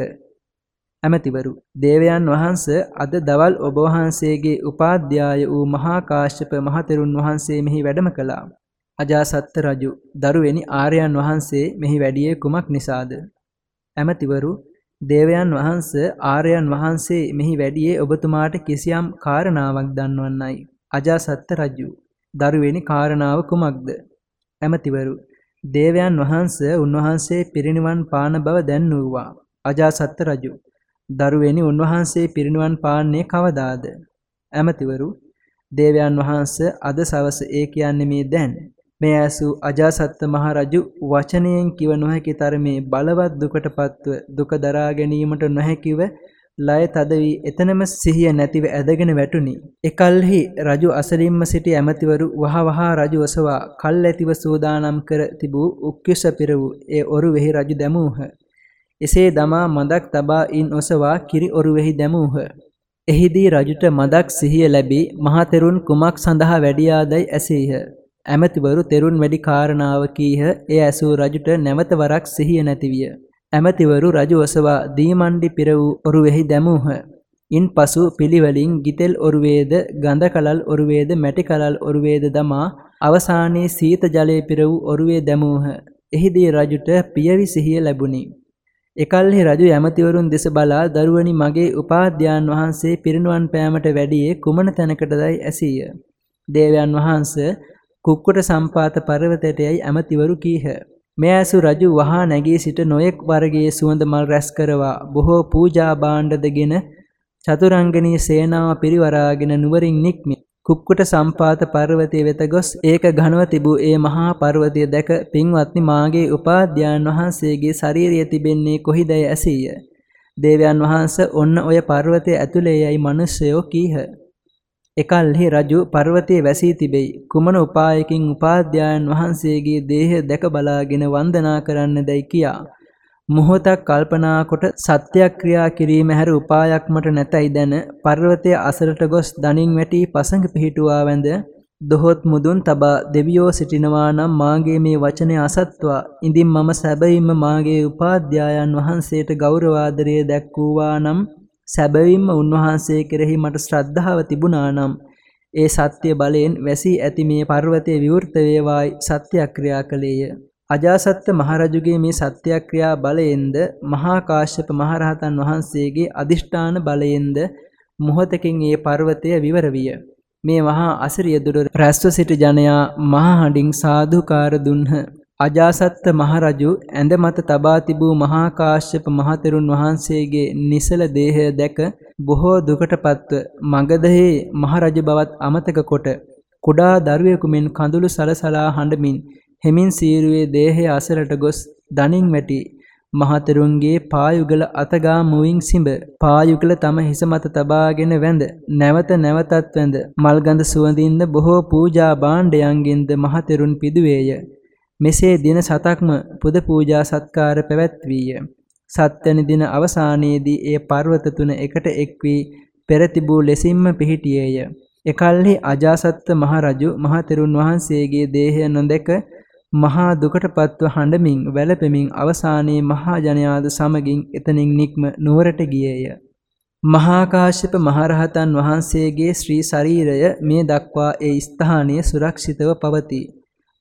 ඇමතිවරු දේවයන් වහන්ස අද දවල් ඔබ වහන්සේගේ උපාධ්‍යාය වූ මහා කාශ්‍යප මහතෙරුන් වහන්සේ මෙහි වැඩම කළා. අජාසත්ත රජු දරුවෙනි ආර්යයන් වහන්සේ මෙහි වැඩියේ කුමක් නිසාද? ඇමතිවරු දේවයන් වහන්ස ආර්යයන් වහන්සේ මෙහි වැඩියේ ඔබතුමාට කිසියම් කාරණාවක් දන්වන්නයි. අජාසත්ත රජු දරුවෙනි කාරණාව කුමක්ද? ඇමතිවරු දේවයන් වහන්ස උන්වහන්සේ පිරිනිවන් පාන බව දැන්වුවා. අජාසත්ත රජු දරුවෙනි උන්වහන්සේ පිරිනිවන් පාන්නේ කවදාද? ඇමතිවරු දේවයන් වහන්ස අද සවස ඒ කියන්නේ මේ දැන් මේ ඇසූ අජාසත්ත මහ රජු වචනයෙන් කිව නොහැකි තරමේ බලවත් දුකටපත්ව දුක දරා ගැනීමට නොහැකිව ලය තද වී එතනම සිහිය නැතිව ඇදගෙන වැටුනි. එකල්හි රජු අසලින්ම සිටි ඇමතිවරු වහ වහා රජු ඔසවා කල් ඇතිව සූදානම් කර තිබූ උක්කුස පිර වූ ඒ ඔරුවෙහි රජු දැමූහ. එසේ දමා මදක් තබා ඉන් ඔසවා කිරි ඔරුවෙහි දැමූහ. එහිදී රජුට මදක් සිහිය ලැබී මහතෙරුන් කුමක් සඳහා වැඩියාදයි ඇසීහ. ඇමතිවරු තෙරුන් වැඩි කාරණාව කීහ එය ඇසූ රජුට නැවත වරක් සිහිය නැතිවිය. ඇමතිවරු රජු ඔසවා දීමණ්ඩි පිර වූ ඔරුවෙහි දැමූහ. ඉන් පසු පිළිවෙලින් ගිතෙල් ඔරුවේද ගඳ කලල් ඔරුවේද මැටි කලල් ඔරුවේද දමා අවසානයේ සීත ජලය පිර වූ ඔරුවේ දැමූහ. එහිදී රජුට පියවි සිහිය ලැබුණි. එකල්හි රජු ඇමතිවරුන් දෙස බලා දරුවනි මගේ උපාධ්‍යාන් වහන්සේ පිරිනුවන් පෑමට වැඩියේ කුමන තැනකටදයි ඇසීය. දේවයන් වහන්ස කුක්කුට සම්පාත පර්වතයට යයි ඇමතිවරු කීහ. මේ ඇසු රජු වහා නැගී සිට නොයෙක් වර්ගයේ සුවඳ මල් රැස් කරවා බොහෝ පූජා භාණ්ඩදගෙන චතුරංගනී සේනාව පිරිවරාගෙන නුවරින් නික්මි. කුක්කුට සම්පාත පර්වතය වෙත ගොස් ඒක ඝනව තිබූ ඒ මහා පර්වතය දැක පින්වත්නි මාගේ උපාධ්‍යාන් වහන්සේගේ ශරීරය තිබෙන්නේ කොහිදැයි ඇසීය. දේවයන් වහන්ස ඔන්න ඔය පර්වතය ඇතුලේ යයි මිනිස්සයෝ කීහ. එකල්හි රජු පර්වතයේ වැසී තිබෙයි. කුමන උපායකින් උපාධ්‍යායන් වහන්සේගේ දේහය දැක බලාගෙන වන්දනා කරන්න දැයි කියා මොහොතක් කල්පනා කොට සත්‍යක්‍රියා කිරීම හැර උපායක් මට නැතයි දැන පර්වතය අසලට ගොස් දනින් වැටි පසඟ පිහිටුවා වැඳ දොහොත් මුදුන් තබා දෙවියෝ සිටිනවා නම් මාගේ මේ වචනය අසත්වා ඉඳින් මම සැබවින්ම මාගේ උපාධ්‍යායන් වහන්සේට ගෞරවාදරය දැක්වූවා නම් සැබවින්ම උන්වහන්සේ කෙරෙහි මට ශ්‍රද්ධාව තිබුණා නම් ඒ සත්‍ය බලයෙන් වැසී ඇති මේ පර්වතය විවෘත වේවායි සත්‍යක්‍රියා කළේය අජාසත්ත මහරජුගේ මේ සත්‍යක්‍රියා බලයෙන්ද මහා කාශ්‍යප මහරහතන් වහන්සේගේ අදිෂ්ඨාන බලයෙන්ද මොහොතකින් ඒ පර්වතය විවර විය. මේ මහා අසිරිය දුර රැස්ව සිට ජනයා මහා හඬින් සාදුකාර දුන්හ. අජාසත්ත මහරජු ඇඳ මත තබා තිබූ මහා කාශ්‍යප මහතෙරුන් වහන්සේගේ නිසල දේහය දැක බොහෝ දුකටපත්ව මගධයේ මහරජු බවත් අමතක කොට කුඩා දරුවෙකු මෙන් කඳුළු සලසලා හඬමින් හෙමින් සීරුවේ දේහය අසලට ගොස් දනින් වැටි මහතෙරුන්ගේ පායුගල අතගා මුවින් සිඹ පායුගල තම හිස මත තබාගෙන වැඳ නැවත නැවතත් වැඳ මල්ගඳ සුවඳින්ද බොහෝ පූජා භාණ්ඩයන්ගෙන්ද මහතෙරුන් පිදුවේය. මෙසේ දින සතක්ම පුද පූජා සත්කාර පැවැත්වීය සත්වැනි දින අවසානයේදී ඒ පර්වත තුන එකට එක් වී පෙර තිබූ ලෙසින්ම පිහිටියේය එකල්හි අජාසත්ත මහරජු මහතෙරුන් වහන්සේගේ දේහය නොදැක මහා දුකටපත්ව හඬමින් වැළපෙමින් අවසානයේ මහා ජනයාද සමගින් එතනින් නික්ම නුවරට ගියේය. මහා කාශ්‍යප මහරහතන් වහන්සේගේ ශ්‍රී ශරීරය මේ දක්වා ඒ ස්ථානයේ සුරක්ෂිතව පවතී.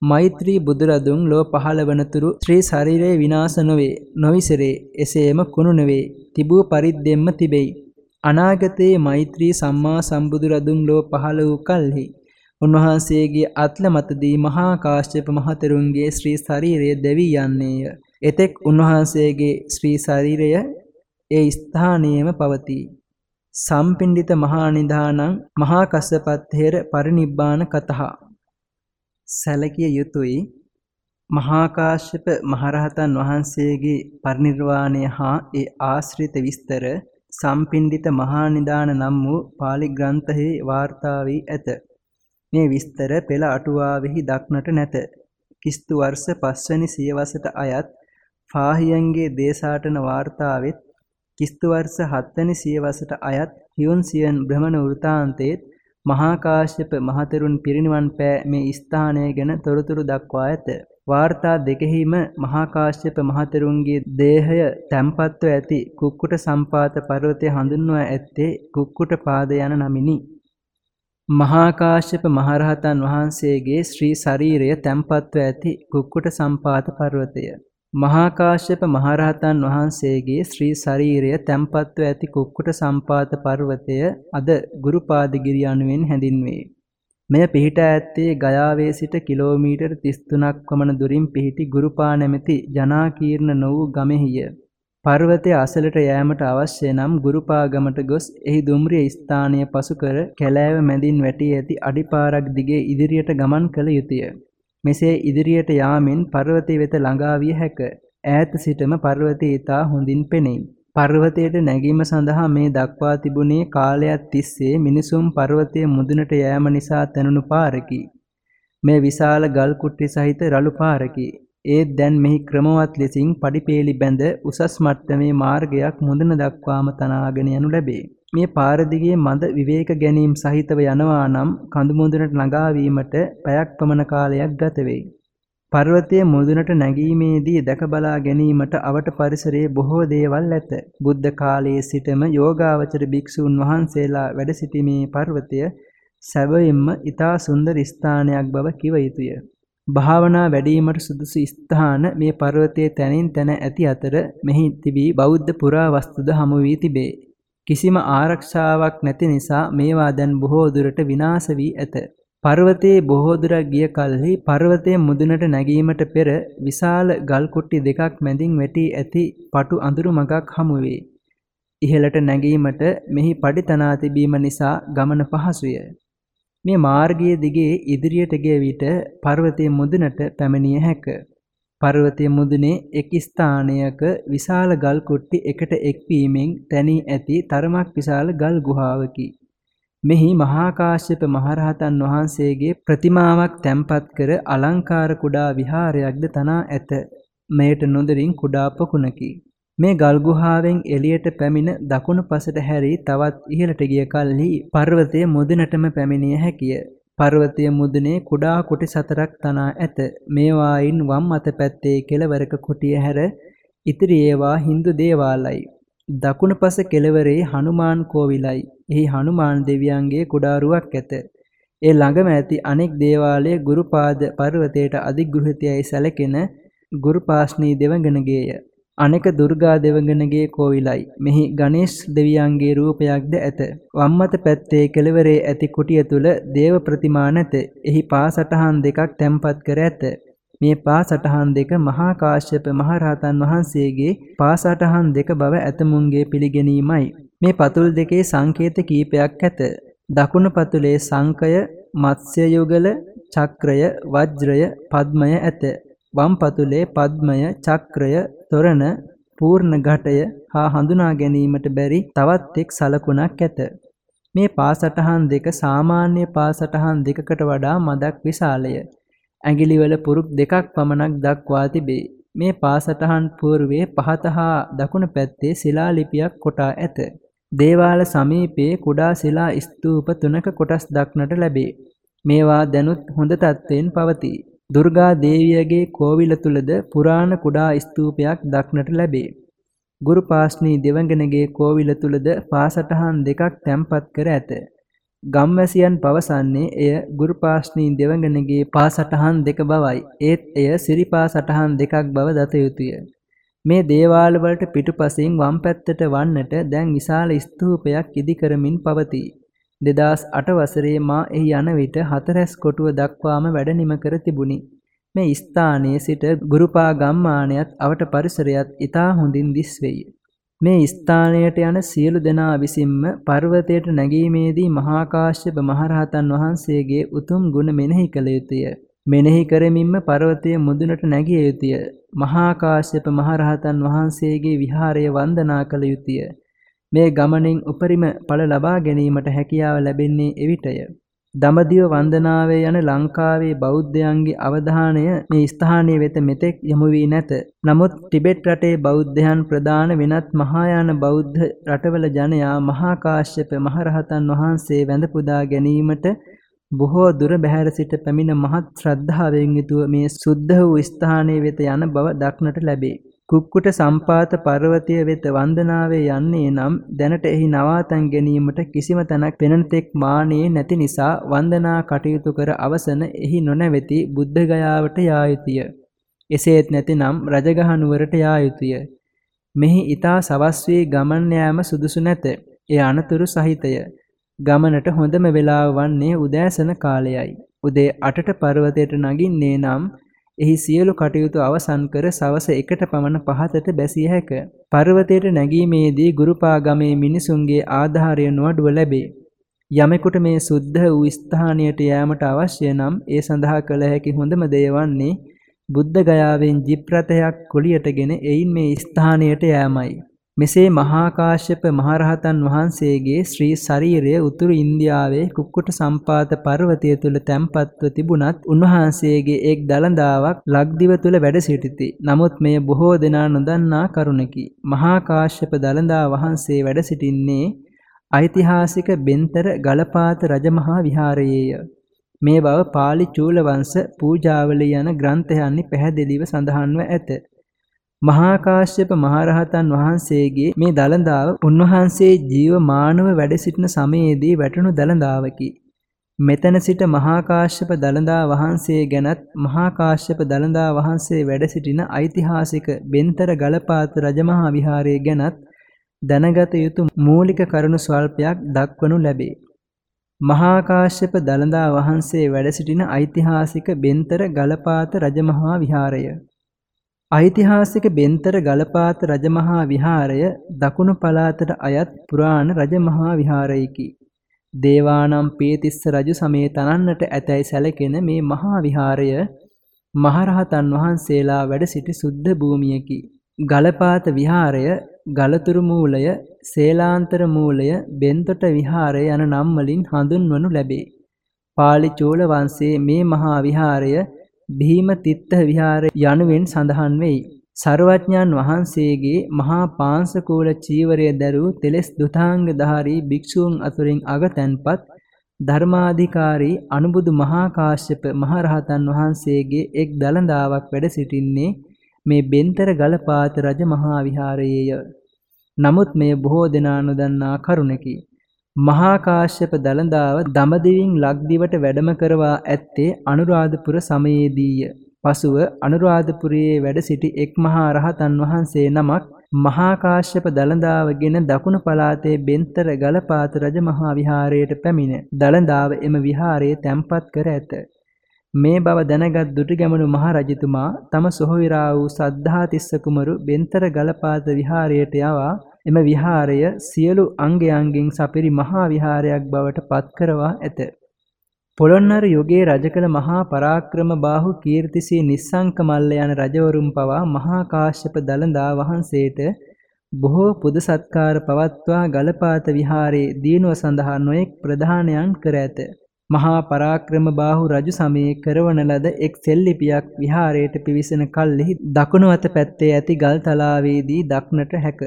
මෛත්‍රී බුදුරදුන් ලෝ පහළ වනතුරු ශ්‍රී ශරීරය විනාශ නොවේ නොවිසරේ එසේම කුණු නොවේ තිබූ පරිද්දෙම්ම තිබෙයි අනාගතයේ මෛත්‍රී සම්මා සම්බුදුරදුන් ලෝ පහළ වූ කල්හි උන්වහන්සේගේ අත්ල මතදී මහා කාශ්‍යප මහතෙරුන්ගේ ශ්‍රී ශරීරය දෙවි යන්නේය. එතෙක් උන්වහන්සේගේ ශ්‍රී ශරීරය ඒ ස්ථානයේම පවතී. සම්පින්ඩිත මහා නිධානං මහා කස්සපත්තේර පරිනිබ්බාන කතහ සැලකිය යුතුයි මහා කාශ්‍යප මහරහතන් වහන්සේගේ පරිනිර්වාණය හා ඒ ආශ්‍රිත විස්තර සම්පින්ඩිත මහා නිදාන නම් වූ පාලි ග්‍රන්ථයේ වාර්තා වී ඇත. මේ විස්තර පෙළ අටුවාවෙහි දක්නට නැත. කිස්තු වර්ෂ 5 වැනි සියවසට අයත් ෆාහියන්ගේ දේශාටන වාර්තාවෙත් කිස්තු වර්ෂ 7 වැනි සියවසට අයත් හියොන් සියන් බ්‍රහමණ වෘතාන්තයේත් මහා කාශ්‍යප මහතෙරුන් පිරිනිවන් පෑ මේ ස්ථානය ගැන තොරතුරු දක්වා ඇත. වාර්තා දෙකෙහිම මහා කාශ්‍යප මහතෙරුන්ගේ දේහය තැන්පත්ව ඇති කුක්කුට සම්පාත පර්වතය හඳුන්වා ඇත්තේ කුක්කුට පාද යන නමිනි. මහා කාශ්‍යප මහරහතන් වහන්සේගේ ශ්‍රී ශරීරය තැන්පත්ව ඇති කුක්කුට සම්පාත පර්වතය. මහා කාශ්‍යප මහරහතන් වහන්සේගේ ශ්‍රී ශරීරය තැන්පත්ව ඇති කුක්කුට සම්පාත පර්වතය අද ගුරුපාදගිරි යනුවෙන් හැඳින්වේ. මෙය පිහිට ඇත්තේ ගයාවේ සිට කිලෝමීටර් 33ක් පමණ දුරින් පිහිටි ගුරුපා නැමැති ජනාකීර්ණ නො වූ ගමෙහිය. පර්වතය අසලට යෑමට අවශ්‍ය නම් ගුරුපාගමට ගොස් එහි දුම්රිය ස්ථානය පසු කර කැලෑව මැදින් වැටී ඇති අඩිපාරක් දිගේ ඉදිරියට ගමන් කළ යුතුය. මෙසේ ඉදිරියට යාමෙන් පර්වතය වෙත ළඟා විය හැක. ඈත සිටම පර්වතය ඉතා හොඳින් පෙනෙයි. පර්වතයට නැගීම සඳහා මේ දක්වා තිබුණේ කාලයක් තිස්සේ මිනිසුන් පර්වතය මුදුනට යෑම නිසා තැනුණු පාරකි. මේ විශාල ගල් කුට්ටි සහිත රළු පාරකි. ඒත් දැන් මෙහි ක්‍රමවත් ලෙසින් පඩිපේලි බැඳ උසස් මට්ටමේ මාර්ගයක් මුදුන දක්වාම තනාගෙන යනු ලැබේ. මේ පාර දිගේ මද විවේක ගැනීම සහිතව යනවා නම් කඳු මුදුනට ළඟා වීමට පැයක් පමණ කාලයක් ගත වෙයි. පර්වතයේ මුදුනට නැගීමේදී දැක බලා ගැනීමට අවට පරිසරයේ බොහෝ දේවල් ඇත. බුද්ධ කාලයේ සිටම යෝගාවචර භික්ෂූන් වහන්සේලා වැඩ සිටීමේ පර්වතය සැබවින්ම ඊතා සුන්දර ස්ථානයක් බව කිව යුතුය. භාවනා වැඩීමට සුදුසු ස්ථාන මේ පර්වතයේ තැනින් තැන ඇති අතර මෙහි තිබී බෞද්ධ පුරාවස්තුද හමු වී තිබේ. කිසිම ආරක්ෂාවක් නැති නිසා මේවා දැන් බොහෝ දුරට විනාශ වී ඇත. පර්වතයේ බොහෝ දුරක් ගිය කලෙහි පර්වතයේ මුදුනට නැගීමට පෙර විශාල ගල් කුට්ටි දෙකක් මැදින් වැටි ඇති පටු අඳුරු මගක් හමු වේ. ඉහළට නැගීමට මෙහි පඩි තනා තිබීම නිසා ගමන පහසුය. මේ මාර්ගයේ දිගේ ඉදිරියට ගිය විට පර්වතයේ මුදුනට පැමිණිය හැකිය. පර්වතය මුදුනේ එක් ස්ථානයක විශාල ගල් කුට්ටි එකට එක්වීමෙන් තැනී ඇති තරමක් විශාල ගල් ගුහාවකි. මෙහි මහා කාශ්‍යප මහරහතන් වහන්සේගේ ප්‍රතිමාවක් තැන්පත් කර අලංකාර කුඩා විහාරයක්ද තනා ඇත. මෙයට නොදරින් කුඩා පොකුණකි. මේ ගල් ගුහාවෙන් එළියට පැමිණ දකුණු පසට හැරී තවත් ඉහළට ගිය කල්හි පර්වතය මුදුනටම පැමිණිය හැකිය. පර්වතය මුදුනේ කුඩා කුටි සතරක් තනා ඇත. මේවායින් වම් අත පැත්තේ කෙළවරක කුටිය හැර ඉතිරි ඒවා හින්දු දේවාලයි. දකුණු පස කෙළවරේ හනුමාන් කෝවිලයි. එහි හනුමාන් දෙවියන්ගේ කුඩාරුවක් ඇත. ඒ ළඟම ඇති අනෙක් දේවාලය ගුරුපාද පර්වතයට අධිගෘහිතයයි සැලකෙන ගුරුපාස්නී දෙවඟනගේය. අනෙක දුර්ගා දෙවඟනගේ කෝවිලයි. මෙහි ගණේශ් දෙවියන්ගේ රූපයක්ද ඇත. වම්මත පැත්තේ කෙළවරේ ඇති කුටිය තුල දේව ප්‍රතිමා නැත. එහි පා සටහන් දෙකක් තැන්පත් කර ඇත. මේ පා සටහන් දෙක මහා කාශ්‍යප මහරහතන් වහන්සේගේ පා සටහන් දෙක බව ඇතමුන්ගේ පිළිගැනීමයි. මේ පතුල් දෙකේ සංකේත කීපයක් ඇත. දකුණු පතුලේ සංකය, මත්ස්‍ය යුගල, චක්‍රය, වජ්‍රය, පද්මය ඇත. වම් පතුලේ පද්මය, චක්‍රය, තොරණ, පූර්ණ ඝටය හා හඳුනා ගැනීමට බැරි තවත් එක් සලකුණක් ඇත. මේ පාසටහන් දෙක සාමාන්‍ය පාසටහන් දෙකකට වඩා මදක් විශාලය. ඇඟිලිවල පුරුක් දෙකක් පමණක් දක්වා තිබේ. මේ පාසටහන් పూర్වයේ පහත හා දකුණු පැත්තේ ශිලා ලිපියක් කොටා ඇත. දේවාල සමීපයේ කුඩා ශිලා ස්තූප තුනක කොටස් දක්නට ලැබේ. මේවා දැනුත් හොඳ තත්ත්වයෙන් පවතී. දුර්ගා දේවියගේ කෝවිල තුලද පුරාණ කුඩා ස්තූපයක් දක්නට ලැබේ. ගුරු පාස්නී දෙවඟනගේ කෝවිල තුලද පාසටහන් දෙකක් තැන්පත් කර ඇත. ගම්වැසියන් පවසන්නේ එය ගුරු පාස්නී දෙවඟනගේ පාසටහන් දෙක බවයි. ඒත් එය සිරිපා සටහන් දෙකක් බව දත යුතුය. මේ දේවාල වලට පිටුපසින් වම් පැත්තට වන්නට දැන් විශාල ස්තූපයක් ඉදි කරමින් පවතී. දෙදස් අට වසරේ මා එහි යන විට හතරැස් කොටුව දක්වාම වැඩ නිම කර තිබුණි. මේ ස්ථානයේ සිට ගුරුපා ගම්මානයත් අවට පරිසරයත් ඉතා හොඳින් දිස්වෙයි. මේ ස්ථානයට යන සියලු දෙනා විසින්ම පර්වතයට නැගීමේදී මහා කාශ්‍යප මහරහතන් වහන්සේගේ උතුම් ගුණ මෙනෙහි කළ යුතුය. මෙනෙහි කරමින්ම පර්වතය මුදුනට නැගිය යුතුය. මහා කාශ්‍යප මහරහතන් වහන්සේගේ විහාරය වන්දනා කළ යුතුය. මේ ගමනින් උපරිම ඵල ලබා ගැනීමට හැකියාව ලැබෙන්නේ එවිටය. දඹදිව වන්දනාවේ යන ලංකාවේ බෞද්ධයන්ගේ අවධානය මේ ස්ථානයේ වෙත මෙතෙක් යොමු වී නැත. නමුත් ටිබෙට් රටේ බෞද්ධයන් ප්‍රධාන වෙනත් මහායාන බෞද්ධ රටවල ජනයා මහා කාශ්‍යප මහරහතන් වහන්සේ වැඳ පුදා ගැනීමට බොහෝ දුර බැහැර සිට පැමිණ මහත් ශ්‍රද්ධාවෙන් යුතුව මේ සුද්ධ වූ ස්ථානයේ වෙත යන බව දක්නට ලැබේ. කුක්කුට සම්පාත පර්වතය වෙත වන්දනාවේ යන්නේ නම් දැනට එහි නවාතැන් ගැනීමට කිසිම තැනක් පෙනෙනතෙක් මානේ නැති නිසා වන්දනා කටයුතු කර අවසන එහි නොනැවති බුද්ධ ගයාවට යා යුතුය. එසේත් නැතිනම් රජගහ නුවරට යා යුතුය. මෙහි ඊතා සවස් වී ගමන් යාම සුදුසු නැත. එය අනතුරු සහිතය. ගමනට හොඳම වේලාව වන්නේ උදෑසන කාලයයි. උදේ 8ට පර්වතයට නගින්නේ නම් එහි සියලු කටයුතු අවසන් කර සවස එකට පමණ පහතට බැසිය හැක. පර්වතයට නැගීමේදී ගුරුපාගමේ මිනිසුන්ගේ ආධාරය නොඅඩුව ලැබේ. යමෙකුට මේ සුද්ධ වූ ස්ථානයට යෑමට අවශ්‍ය නම් ඒ සඳහා කළ හැකි හොඳම දේ වන්නේ බුද්ධ ගයාවෙන් ජිප් රථයක් කුලියටගෙන එයින් මේ ස්ථානයට යෑමයි. මෙසේ මහා කාශ්‍යප මහරහතන් වහන්සේගේ ශ්‍රී ශරීරය උතුරු ඉන්දියාවේ කුක්කුට සම්පාත පර්වතය තුල තැන්පත්ව තිබුණත් උන්වහන්සේගේ එක් දළදාවක් ලක්දිව තුල වැඩ සිටිති. නමුත් මෙය බොහෝ දෙනා නොදන්නා කරුණකි. මහා කාශ්‍යප දළදා වහන්සේ වැඩ සිටින්නේ ඓතිහාසික බෙන්තර ගලපාත රජමහා විහාරයේය. මේ බව පාලි චූලවංශ පූජාවලිය යන ග්‍රන්ථයන්හි පැහැදිලිව සඳහන්ව ඇත. මහා කාශ්‍යප මහරහතන් වහන්සේගේ මේ දළදාව උන්වහන්සේ ජීවමානව වැඩ සිටින සමයේදී වැටුණු දළදාවකි. මෙතන සිට මහා කාශ්‍යප දළදා වහන්සේ ගැනත් මහා කාශ්‍යප දළදා වහන්සේ වැඩ සිටින ඓතිහාසික බෙන්තර ගලපාත රජමහා විහාරය ගැනත් දැනගත යුතු මූලික කරුණු ස්වල්පයක් දක්වනු ලැබේ. මහා කාශ්‍යප දළදා වහන්සේ වැඩ සිටින ඓතිහාසික බෙන්තර ගලපාත රජමහා විහාරය. ඓතිහාසික බෙන්තර ගලපාත රජමහා විහාරය දකුණු පළාතට අයත් පුරාණ රජමහා විහාරයකි. දේවානම් පේතිස්ස රජු සමයේ තනන්නට ඇතැයි සැලකෙන මේ මහා විහාරය මහරහතන් වහන්සේලා වැඩ සිටි සුද්ධ භූමියකි. ගලපාත විහාරය ගලතුරු මූලය සේලාන්තර මූලය බෙන්තොට විහාරය යන නම් වලින් හඳුන්වනු ලැබේ. පාලි චෝල වංශයේ මේ මහා විහාරය භීම තිත්ත විහාරය යනුවෙන් සඳහන් වෙයි. සර්වඥාන් වහන්සේගේ මහා පාංශකූල චීවරය දැරූ තෙලස් දුතාංගධාරී භික්ෂූන් අතුරින් අගතැන්පත් ධර්මාධිකාරී අනුබුදු මහා කාශ්‍යප මහරහතන් වහන්සේගේ එක් දළදාවක් වැඩ සිටින්නේ මේ බෙන්තර ගලපාත රජ මහා විහාරයේය. නමුත් මෙය බොහෝ දෙනා නොදන්නා කරුණකි. මහා කාශ්‍යප දළදාව දඹදිවින් ලක්දිවට වැඩම කරවා ඇත්තේ අනුරාධපුර සමයේදීය. පසුව අනුරාධපුරයේ වැඩ සිටි එක් මහා රහතන් වහන්සේ නමක් මහා කාශ්‍යප දළදාවගෙන දකුණු පළාතේ බෙන්තර ගලපාත රජ මහා විහාරයට පැමිණ දළදාව එම විහාරයේ තැන්පත් කර ඇත. මේ බව දැනගත් දුටුගැමුණු මහ රජතුමා තම සොහොයුරා වූ සද්ධාතිස්ස කුමරු බෙන්තර ගලපාත විහාරයට යවා එම විහාරය සියලු අංගයන්ගෙන් සපිරි මහා විහාරයක් බවට පත් කරවා ඇත. පොළොන්නර යුගයේ රජ කළ මහා පරාක්‍රම බාහු කීර්තිසී නිස්සංක මල්ල යන රජවරුන් පවා මහා කාශ්‍යප දළදා වහන්සේට බොහෝ පුද සත්කාර පවත්වා ගලපාත විහාරයේ දිනුව සඳහා නොයෙක් ප්‍රධානයන් කර ඇත. මහා පරාක්‍රම බාහු රජු සමයේ කරවන ලද එක් සෙල්ලිපියක් විහාරයට පිවිසෙන කල්හි දකුණු අත පැත්තේ ඇති ගල් තලාවේදී දක්නට හැක.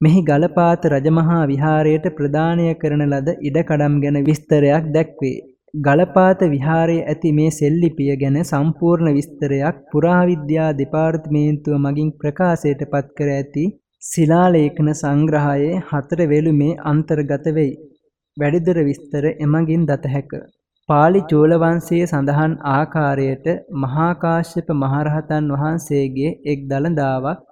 මෙහි ගලපාත රජමහා විහාරයට ප්‍රදානය කරන ලද ඉඩකඩම් ගැන විස්තරයක් දැක්වේ. ගලපාත විහාරයේ ඇති මේ සෙල්ලිපිය ගැන සම්පූර්ණ විස්තරයක් පුරාවිද්‍යා දෙපාර්තමේන්තුව මගින් ප්‍රකාශයට පත් කර ඇති ශිලාලේඛන සංග්‍රහයේ හතර වෙළුමේ අන්තර්ගත වෙයි. වැඩිදුර විස්තර එමගින් දත හැක. පාලි චූලවංශයේ සඳහන් ආකාරයට මහා කාශ්‍යප මහරහතන් වහන්සේගේ එක් දළදාවක්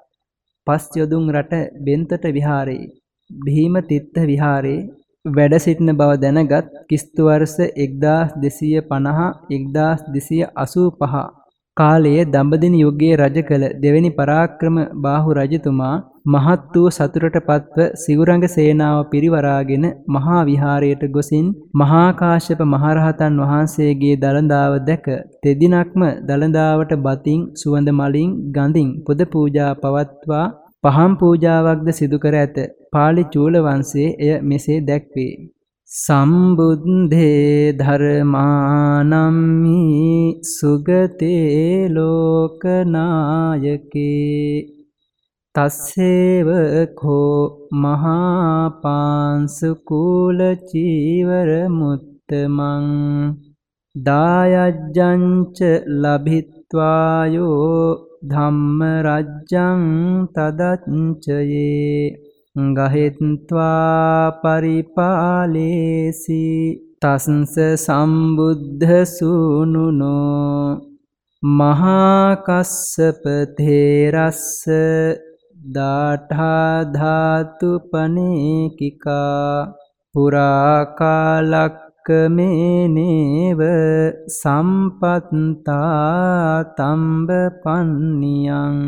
පස් යොදුන් රට බෙන්තට විහාරයේ භීම තිත්ත විහාරයේ වැඩ සිටින බව දැනගත් කිස්තු වර්ෂ 1250 1285 කාලයේ දඹදින යුගයේ රජ කළ දෙවැනි පරාක්‍රම බාහු රජතුමා මහත් වූ සතුටට පත්ව සිවුරඟ සේනාව පිරිවරාගෙන මහා විහාරයට ගොසින් මහා කාශ්‍යප මහරහතන් වහන්සේගේ දළදාව දැක තෙදිනක්ම දළදාවට බතින් සුවඳ මලින් ගඳින් පුද පූජා පවත්වා පහම් පූජාවක්ද සිදු කර ඇත. පාලි චූල වංශයේ එය මෙසේ දැක්වේ. සම්බුද්ධේ ධර්මානම්හි සුගතේ ලෝකනායකේ. තස්සේව කෝ මහාපාංසුකූල චීවර මුත්තමං. දායජ්ජංච ලබිත්වායෝ ධම්ම රජ්ජං තදච්චයේ ගහෙත්වා පරිපාලේසි. තස්ස සම්බුද්ධ සූනුනෝ. මහා කස්සප තේරස්ස. දාඨා ධාතු පනේකිකා. පුරා කාලක්කමේනේව සම්පත්තා තම්බ පන්නියං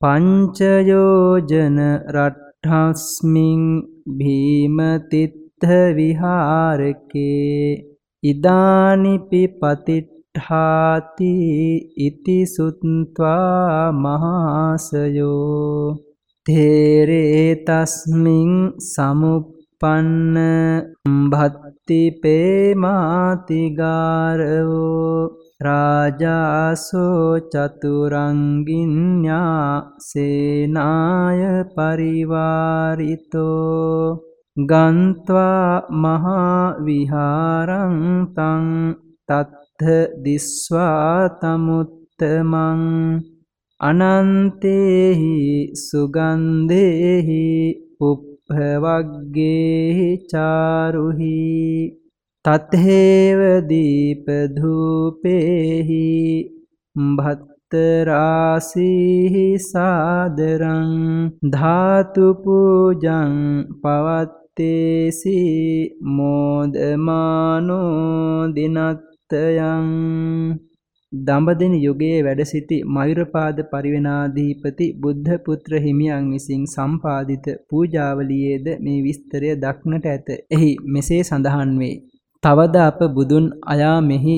පංචයෝජන රට්ඨස්මින් භීමතිත්ථ විහාරකේ ඉදානිපි පතිට්ඨ ඨාති ඉති සුත්වා මහාසයෝ. තේරේ තස්මින් සමුප්පන්න භත්ති පේමාතිගාරවෝ. රාජාසෝ චතුරංගින්ඥා සේනාය පරිවාරිතෝ ගන්්වා මහා විහාරං තං තත්ථ දිස්වා තමුත්තමං අනන්තේහි සුගන්ධේහි උප්භවග්ගේහි චාරුහි තත්හේව දීපධූපේහි භත්තරාසිහි සාදරං ධාතුපූජං පවත්තේසි මෝදමානෝ දිනත්තයන් දඹදෙන යුගයේ වැඩ සිටි මයුරපාද පරිවෙනාධිපති බුද්ධ පුත්‍ර හිමියන් විසින් සම්පාදිත පූජාවලියේද මේ විස්තරය දක්නට ඇත. එහි මෙසේ සඳහන් වේ. තවද අප බුදුන් අයා මෙහි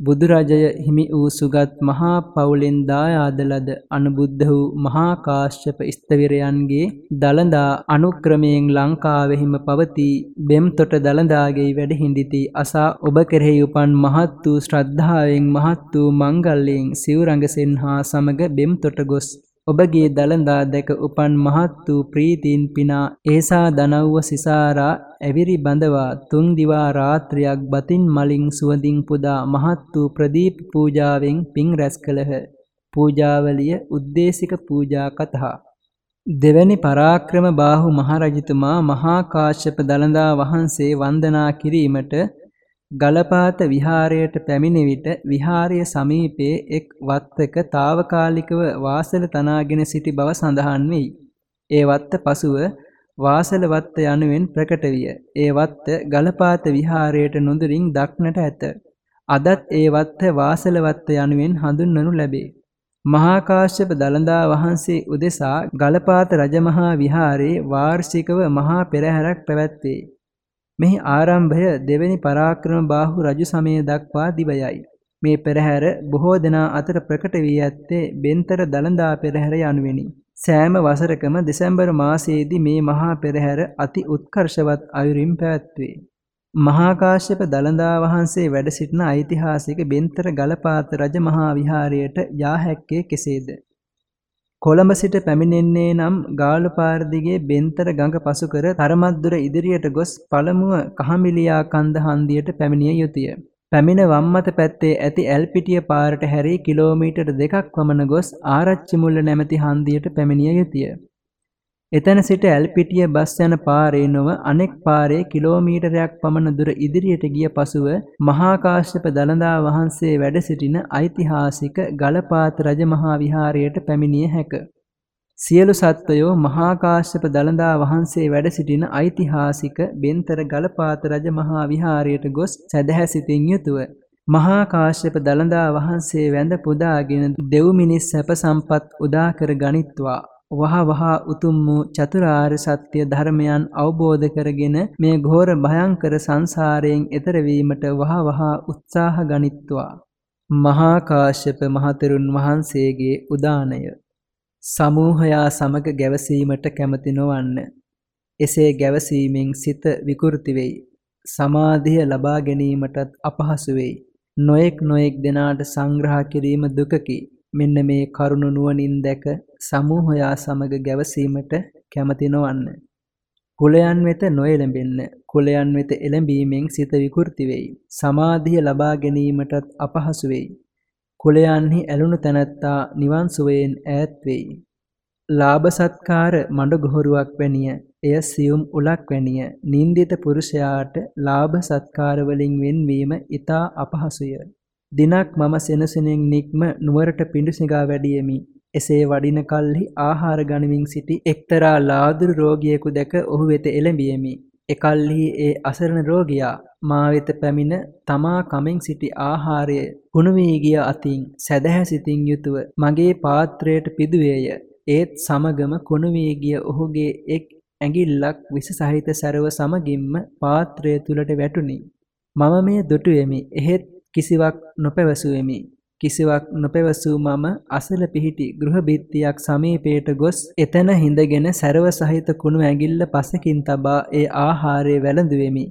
බුදුරජය හිමි වූ සුගත් මහා පවුලෙන් දායාද ලද අනුබුද්ධ වූ මහා කාශ්‍යප ස්තවිරයන්ගේ දළදා අනුක්‍රමයෙන් ලංකාවෙහිම පවතී. බෙම්තොට දළදාගේ වැඩ හිඳිති අසා ඔබ කෙරෙහි උපන් මහත් වූ ශ්‍රද්ධාවෙන් මහත් වූ මංගල්‍යයෙන් සිවුරඟසෙන් හා සමග බෙම්තොට ගොස් ඔබගේ දළදා දැක උපන් මහත් වූ ප්‍රීතින් පිනා ඒසා දනව්ව සිසාරා ඇවිරි බඳවා තුන් දිවා රාත්‍රියක් බතින් මලින් සුවඳින් පුදා මහත් වූ ප්‍රදීප පූජාවෙන් පින් රැස් කළහ. පූජාවලිය උද්දේශික පූජා කතා දෙවැනි පරාක්‍රම බාහු මහරජතුමා මහා කාශ්‍යප දළදා වහන්සේ වන්දනා කිරීමට ගලපාත විහාරයට පැමිණි විට විහාරය සමීපයේ එක් වත්තක తాවකාලිකව වාසල තනාගෙන සිටි බව සඳහන් වෙයි. ඒ වත්ත පසුව වාසල වත්ත යනුවෙන් ප්‍රකට විය. ඒ වත්ත ගලපාත විහාරයට නොදුරින් දක්නට ඇත. අදත් ඒ වත්ත වාසල වත්ත යනුවෙන් හඳුන්වනු ලැබේ. මහා කාශ්‍යප දළදා වහන්සේ උදෙසා ගලපාත රජමහා විහාරයේ වාර්ෂිකව මහා පෙරහැරක් පැවැත්වේ. මෙහි ආරම්භය දෙවැනි පරාක්‍රම බාහු රජු සමය දක්වා දිවයයි. මේ පෙරහැර බොහෝ දෙනා අතර ප්‍රකට වී ඇත්තේ බෙන්තර දළදා පෙරහැර යනුවෙනි. සෑම වසරකම දෙසැම්බර් මාසයේදී මේ මහා පෙරහැර අති උත්කර්ෂවත් අයුරින් පැවැත්වේ. මහා කාශ්‍යප දළදා වහන්සේ වැඩ සිටින ඓතිහාසික බෙන්තර ගලපාත රජ මහා විහාරයට යා හැක්කේ කෙසේද? කොළඹ සිට පැමිණෙන්නේ නම් ගාලුපාර දිගේ බෙන්තර ගඟ පසු කර තරමක් දුර ඉදිරියට ගොස් පළමුව කහමිලියා කන්ද හන්දියට පැමිණිය යුතුය. පැමිණ වම්මත පැත්තේ ඇති ඇල්පිටිය පාරට හැරී කිලෝමීටර් දෙකක් පමණ ගොස් ආරච්චි මුල්ල නැමැති හන්දියට පැමිණිය යුතුය. එතැන සිට ඇල්පිටිය බස් යන පාරේ නොව අනෙක් පාරේ කිලෝමීටරයක් පමණ දුර ඉදිරියට ගිය පසුව මහා කාශ්‍යප දළදා වහන්සේ වැඩ සිටින ඓතිහාසික ගලපාත රජමහා විහාරයට පැමිණිය හැක. සියලු සත්වයෝ මහා කාශ්‍යප දළදා වහන්සේ වැඩ සිටින ඓතිහාසික බෙන්තර ගලපාත රජමහා විහාරයට ගොස් සැදැහැ සිතින් යුතුව මහා කාශ්‍යප දළදා වහන්සේ වැඳ පුදාගෙන දෙව් මිනිස් සැප සම්පත් උදා කර ගනිත්වා වහ වහ උතුම් වූ චතුරාර්ය සත්‍ය ධර්මයන් අවබෝධ කරගෙන මේ ඝෝර භයංකර සංසාරයෙන් එතර වීමට වහ වහ උත්සාහ ගනිත්වා. මහා කාශ්‍යප මහතෙරුන් වහන්සේගේ උදානය. සමූහයා සමග ගැවසීමට කැමති නොවන්න. එසේ ගැවසීමෙන් සිත විකෘති වෙයි. සමාධිය ලබා ගැනීමටත් අපහසු වෙයි. නොඑක් නොඑක් දෙනාට සංග්‍රහ කිරීම දුකකි. මෙන්න මේ කරුණ නුවණින් දැක සමූහයා සමග ගැවසීමට කැමති නොවන්න. කුලයන් වෙත නොඑළඹෙන්න. කුලයන් වෙත එළඹීමෙන් සිත විකෘති වෙයි. සමාධිය ලබා ගැනීමටත් අපහසු වෙයි. කුලයන්හි ඇලුණු තැනැත්තා නිවන් සුවයෙන් ඈත් වෙයි. ලාභ සත්කාර මඬ ගොහරුවක් වැනිය. එය සියුම් උලක් වැනිය. නින්දිත පුරුෂයාට ලාභ සත්කාර වලින් වෙන්වීම ඊට අපහසුය. දිනක් මම සෙනසුනෙන් නික්ම නුවරට පිඬුසිඟා වැඩියෙමි. එසේ වඩින කල්හි ආහාර ගනිමින් සිටි එක්තරා ලාදුරු රෝගියෙකු දැක ඔහු වෙත එළඹියෙමි. එකල්හි ඒ අසරණ රෝගියා මා වෙත පැමිණ තමා කමින් සිටි ආහාරය කුණු වී ගිය අතින් සැදැහැ සිතින් යුතුව මගේ පාත්‍රයට පිදුවේය. ඒත් සමගම කුණු වී ගිය ඔහුගේ එක් ඇඟිල්ලක් විස සහිත සරව සමගින්ම පාත්‍රය තුලට වැටුනි. මම මේ දුටුවෙමි. එහෙත් කිසිවක් නොපැවසුවෙමි. කිසිවක් නොපැවසූ මම අසල පිහිටි ගෘහ බිත්තියක් සමීපයට ගොස් එතන හිඳගෙන සැරව සහිත කුණු ඇඟිල්ල පසකින් තබා ඒ ආහාරය වැළඳුවෙමි.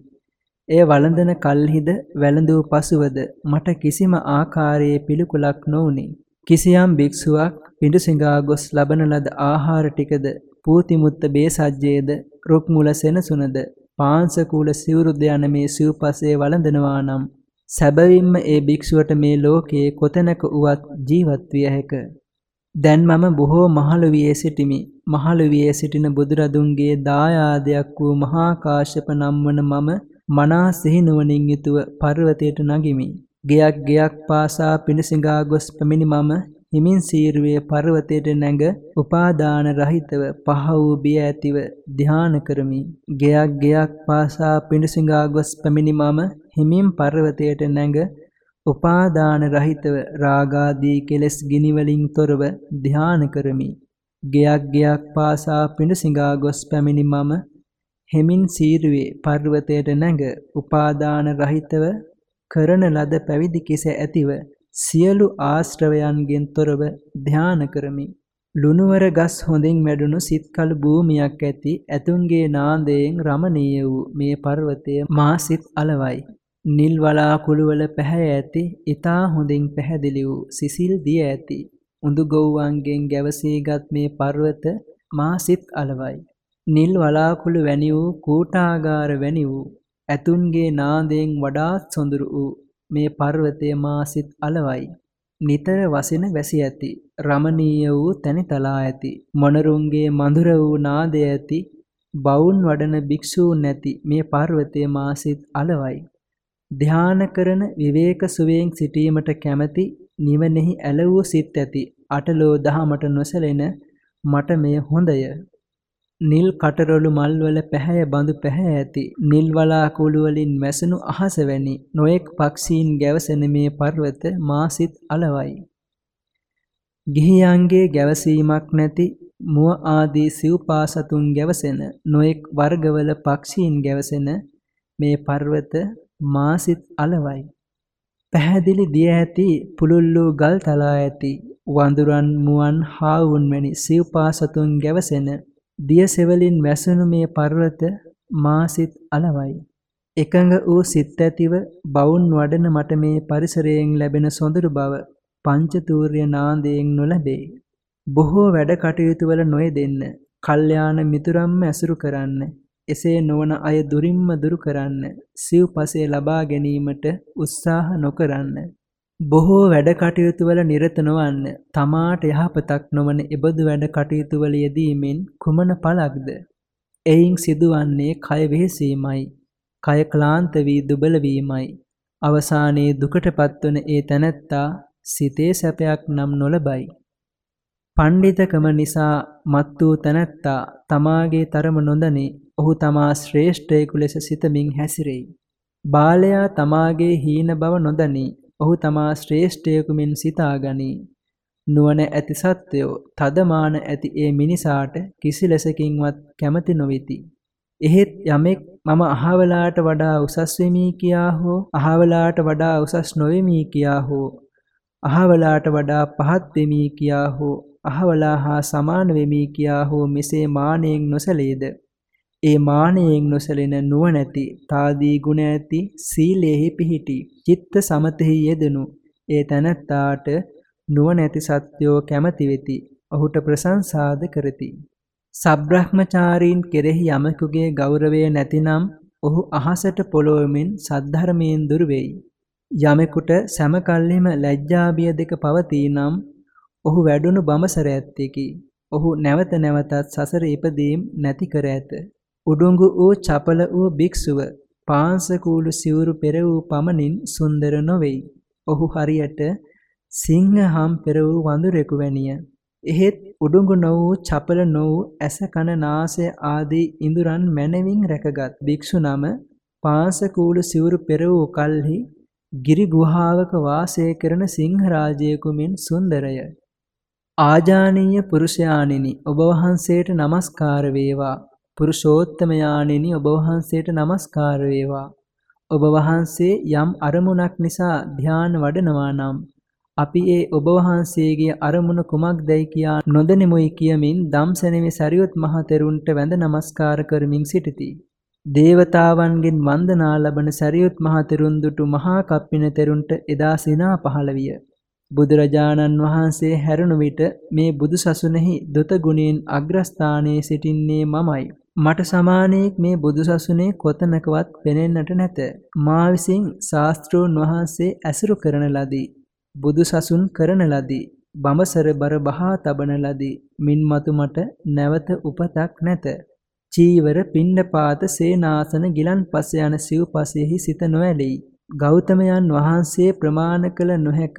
එය වළඳන කල්හිද වැළඳූ පසුවද මට කිසිම ආකාරයේ පිළිකුලක් නොවුනි. කිසියම් භික්ෂුවක් පිඬු සිඟා ගොස් ලබන ලද ආහාර ටිකද පූතිමුත්ත බේසජ්ජේද රුක් මුල සෙනසුනද පාංශකූල සිවුරුද යන මේ සිව්පසේ වළඳනවා නම් සැබවින්ම ඒ භික්ෂුවට මේ ලෝකයේ කොතැනක වුවත් ජීවත් විය හැක. දැන් මම බොහෝ මහලු වියේ සිටිමි. මහලු වියේ සිටින බුදුරදුන්ගේ දායාදයක් වූ මහා කාශ්‍යප නම් වන මම මනා සිහිනුවණින් යුතුව පර්වතයට නගිමි. ගෙයක් ගෙයක් පාසා පිණසිඟා ගොස් පැමිණි මම හිමින් සීරුවේ පර්වතයට නැඟ උපාදාන රහිතව පහ වූ බිය ඇතිව ධ්‍යාන කරමි. ගෙයක් ගෙයක් පාසා පිණසිඟා ගොස් පැමිණි මම හිමින් පර්වතයට නැඟ උපාදාන රහිතව රාගාදී කෙලෙස් ගිනි වලින් තොරව ධ්‍යාන කරමි. ගෙයක් ගෙයක් පාසා පිණසිඟා ගොස් පැමිණි මම හෙමින් සීරුවේ පර්වතයට නැඟ උපාදාන රහිතව කරන ලද පැවිදි කිස ඇතිව සියලු ආශ්‍රවයන්ගෙන් තොරව ධ්‍යාන කරමි. ලුණුවර ගස් හොඳින් වැඩුණු සිත්කලු භූමියක් ඇති ඇතුන්ගේ නාදයෙන් රමණීය වූ මේ පර්වතය මා සිත් අලවයි. නිල් වලාකුළුවල පැහැ ඇති ඊතා හොඳින් පැහැදිලි වූ සිසිල් දිය ඇති උඳු ගොව්වන්ගෙන් ගැවසීගත් මේ පර්වත මා සිත් අලවයි. නිල් වලාකුළු වැනි වූ කූටාගාර වැනි වූ ඇතුන්ගේ නාදයෙන් වඩාත් සොඳුරු වූ මේ පර්වතය මා සිත් අලවයි. නිතර වසින වැසි ඇති රමණීය වූ තැනිතලා ඇති මොනරුන්ගේ මధుර වූ නාදය ඇති බවුන් වඩන භික්ෂූන් නැති මේ පර්වතය මා සිත් අලවයි. ධ්‍යාන කරන විවේක සුවයෙන් සිටීමට කැමැති නිවනෙහි ඇලවූ සිත් ඇති අටලෝ දහමට නොසැලෙන මට මෙය හොඳය. නිල් කටරොළු මල්වල පැහැය බඳු පැහැ ඇති නිල් වලාකුළු වලින් මැසුණු අහස වැනි නොයෙක් පක්ෂීන් ගැවසෙන මේ පර්වත මා සිත් අලවයි. ගිහියන්ගේ ගැවසීමක් නැති මුව ආදී සිව්පාසතුන් ගැවසෙන නොයෙක් වර්ගවල පක්ෂීන් ගැවසෙන මේ පර්වත මා සිත් අලවයි. පැහැදිලි දිය ඇති පුලුල්ලූ ගල් තලා ඇති වඳුරන් මුවන් හාවුන් වැනි සිව්පාසතුන් ගැවසෙන දියසෙවලින් වැසුණු මේ පර්වත මා සිත් අලවයි. එකඟ වූ සිත් ඇතිව බවුන් වඩන මට මේ පරිසරයෙන් ලැබෙන සොඳුරු බව පංචතූර්ය නාදයෙන් නොලැබේ. බොහෝ වැඩ කටයුතු වල නොයෙදෙන්න, කල්යාණ මිතුරම්ම ඇසුරු කරන්න, එසේ නොවන අය දුරින්ම දුරු කරන්න, සිව්පසේ ලබා ගැනීමට උත්සාහ නොකරන්න. බොහෝ වැඩ කටයුතු වල නිරත නොවන්න තමාට යහපතක් නොවන එබඳු වැඩ කටයුතු වල යෙදීමෙන් කුමන ඵලක්ද එයින් සිදුවන්නේ කය වෙහෙසීමයි කය ක්ලාන්ත වී දුබල වීමයි. අවසානයේ දුකටපත් වන ඒ තැනැත්තා සිතේ සැපයක් නම් නොලබයි. පණ්ඩිතකම නිසා මත් වූ තැනැත්තා තමාගේ තරම නොදනි. ඔහු තමා ශ්‍රේෂ්ඨයෙකු ලෙස සිතමින් හැසිරෙයි බාලයා තමාගේ හීන බව නොදනී ඔහු තමා ශ්‍රේෂ්ඨයෙකු මෙන් සිතා ගනී. නුවණ ඇති සත්වයෝ තදමාන ඇති ඒ මිනිසාට කිසි ලෙසකින්වත් කැමති නොවෙති. එහෙත් යමෙක් මම අහවලාට වඩා උසස් වෙමි කියා හෝ අහවලාට වඩා උසස් නොවෙමි කියා හෝ අහවලාට වඩා පහත් වෙමි කියා හෝ අහවලා හා සමාන වෙමි කියා හෝ මෙසේ මානයෙන් නොසලේද ඒ මානයෙන් නොසැලෙන නුවණැති තාදී ගුණ ඇති සීලෙහි පිහිටි චිත්ත සමතෙහි යෙදෙනු ඒ තැනැත්තාට නුවණැති සත්‍යෝ කැමති වෙති ඔහුට ප්‍රශංසාද කරති. සබ්‍රහ්මචාරීන් කෙරෙහි යමකුගේ ගෞරවය නැතිනම් ඔහු අහසට පොළොවමින් සද්ධර්මයෙන් දුර වෙයි. යමෙකුට සෑම ලැජ්ජාබිය දෙක පවතී නම් ඔහු වැඩුණු බඹසර ඇත්තේකි. ඔහු නැවත නැවතත් සසර ඉපදීම් නැති කර ඇත. උඩුඟු වූ චපල වූ භික්ෂුව පාංශකූලු සිවුරු පෙර වූ පමණින් සුන්දර නොවේයි. ඔහු හරියට සිංහහම් පෙර වූ වඳුරෙකු වැනිය. එහෙත් උඩුඟු නො වූ චපල නො වූ ඇස කන නාසය ආදී ඉඳුරන් මැනවින් රැකගත් භික්ෂු නම පාංශකූලු සිවුරු පෙර වූ කල්හි ගිරි ගුහාවක වාසය කරන සිංහරාජයෙකු මෙන් සුන්දරය. ආජානීය පුරුෂයාණෙනි ඔබ වහන්සේට নমස්කාර වේවා පුරුෂෝත්තමයාණෙනි ඔබ වහන්සේට নমස්කාර වේවා. ඔබ වහන්සේ යම් අරමුණක් නිසා ධ්‍යාන වඩනවා නම් අපි ඒ ඔබ වහන්සේගේ අරමුණ කුමක්දයි කියා නොදෙනෙමුයි කියමින් ධම්සනෙමි සරියොත් මහ තෙරුන්ට වැඳ නමස්කාර කරමින් සිටිති. දේවතාවන්ගෙන් වන්දනා ලබන සරියුත් මහ තෙරුන් දුටු මහා කප්පින තෙරුන්ට එදා සිනා පහළ විය. බුදුරජාණන් වහන්සේ හැරුණු විට මේ බුදු සසුනේහි දොත ගුණයෙන් අග්‍රස්ථානයේ සිටින්නේ මමයි. මට සමානයෙක් මේ බුදුසසුනේ කොතනකවත් පෙනෙන්නට නැත. මා විසින් ශාස්ත්‍රූන් වහන්සේ ඇසුරු කරන ලදී. බුදුසසුන් කරන ලදී. බඹසර බර බහා තබන ලදී. මින්මතු මට නැවත උපතක් නැත. චීවර පිණ්ඩපාත සේනාසන ගිලන්පස යන සිව්පසෙහි සිත නොඇලෙයි. ගෞතමයන් වහන්සේ ප්‍රමාණ කළ නොහැක.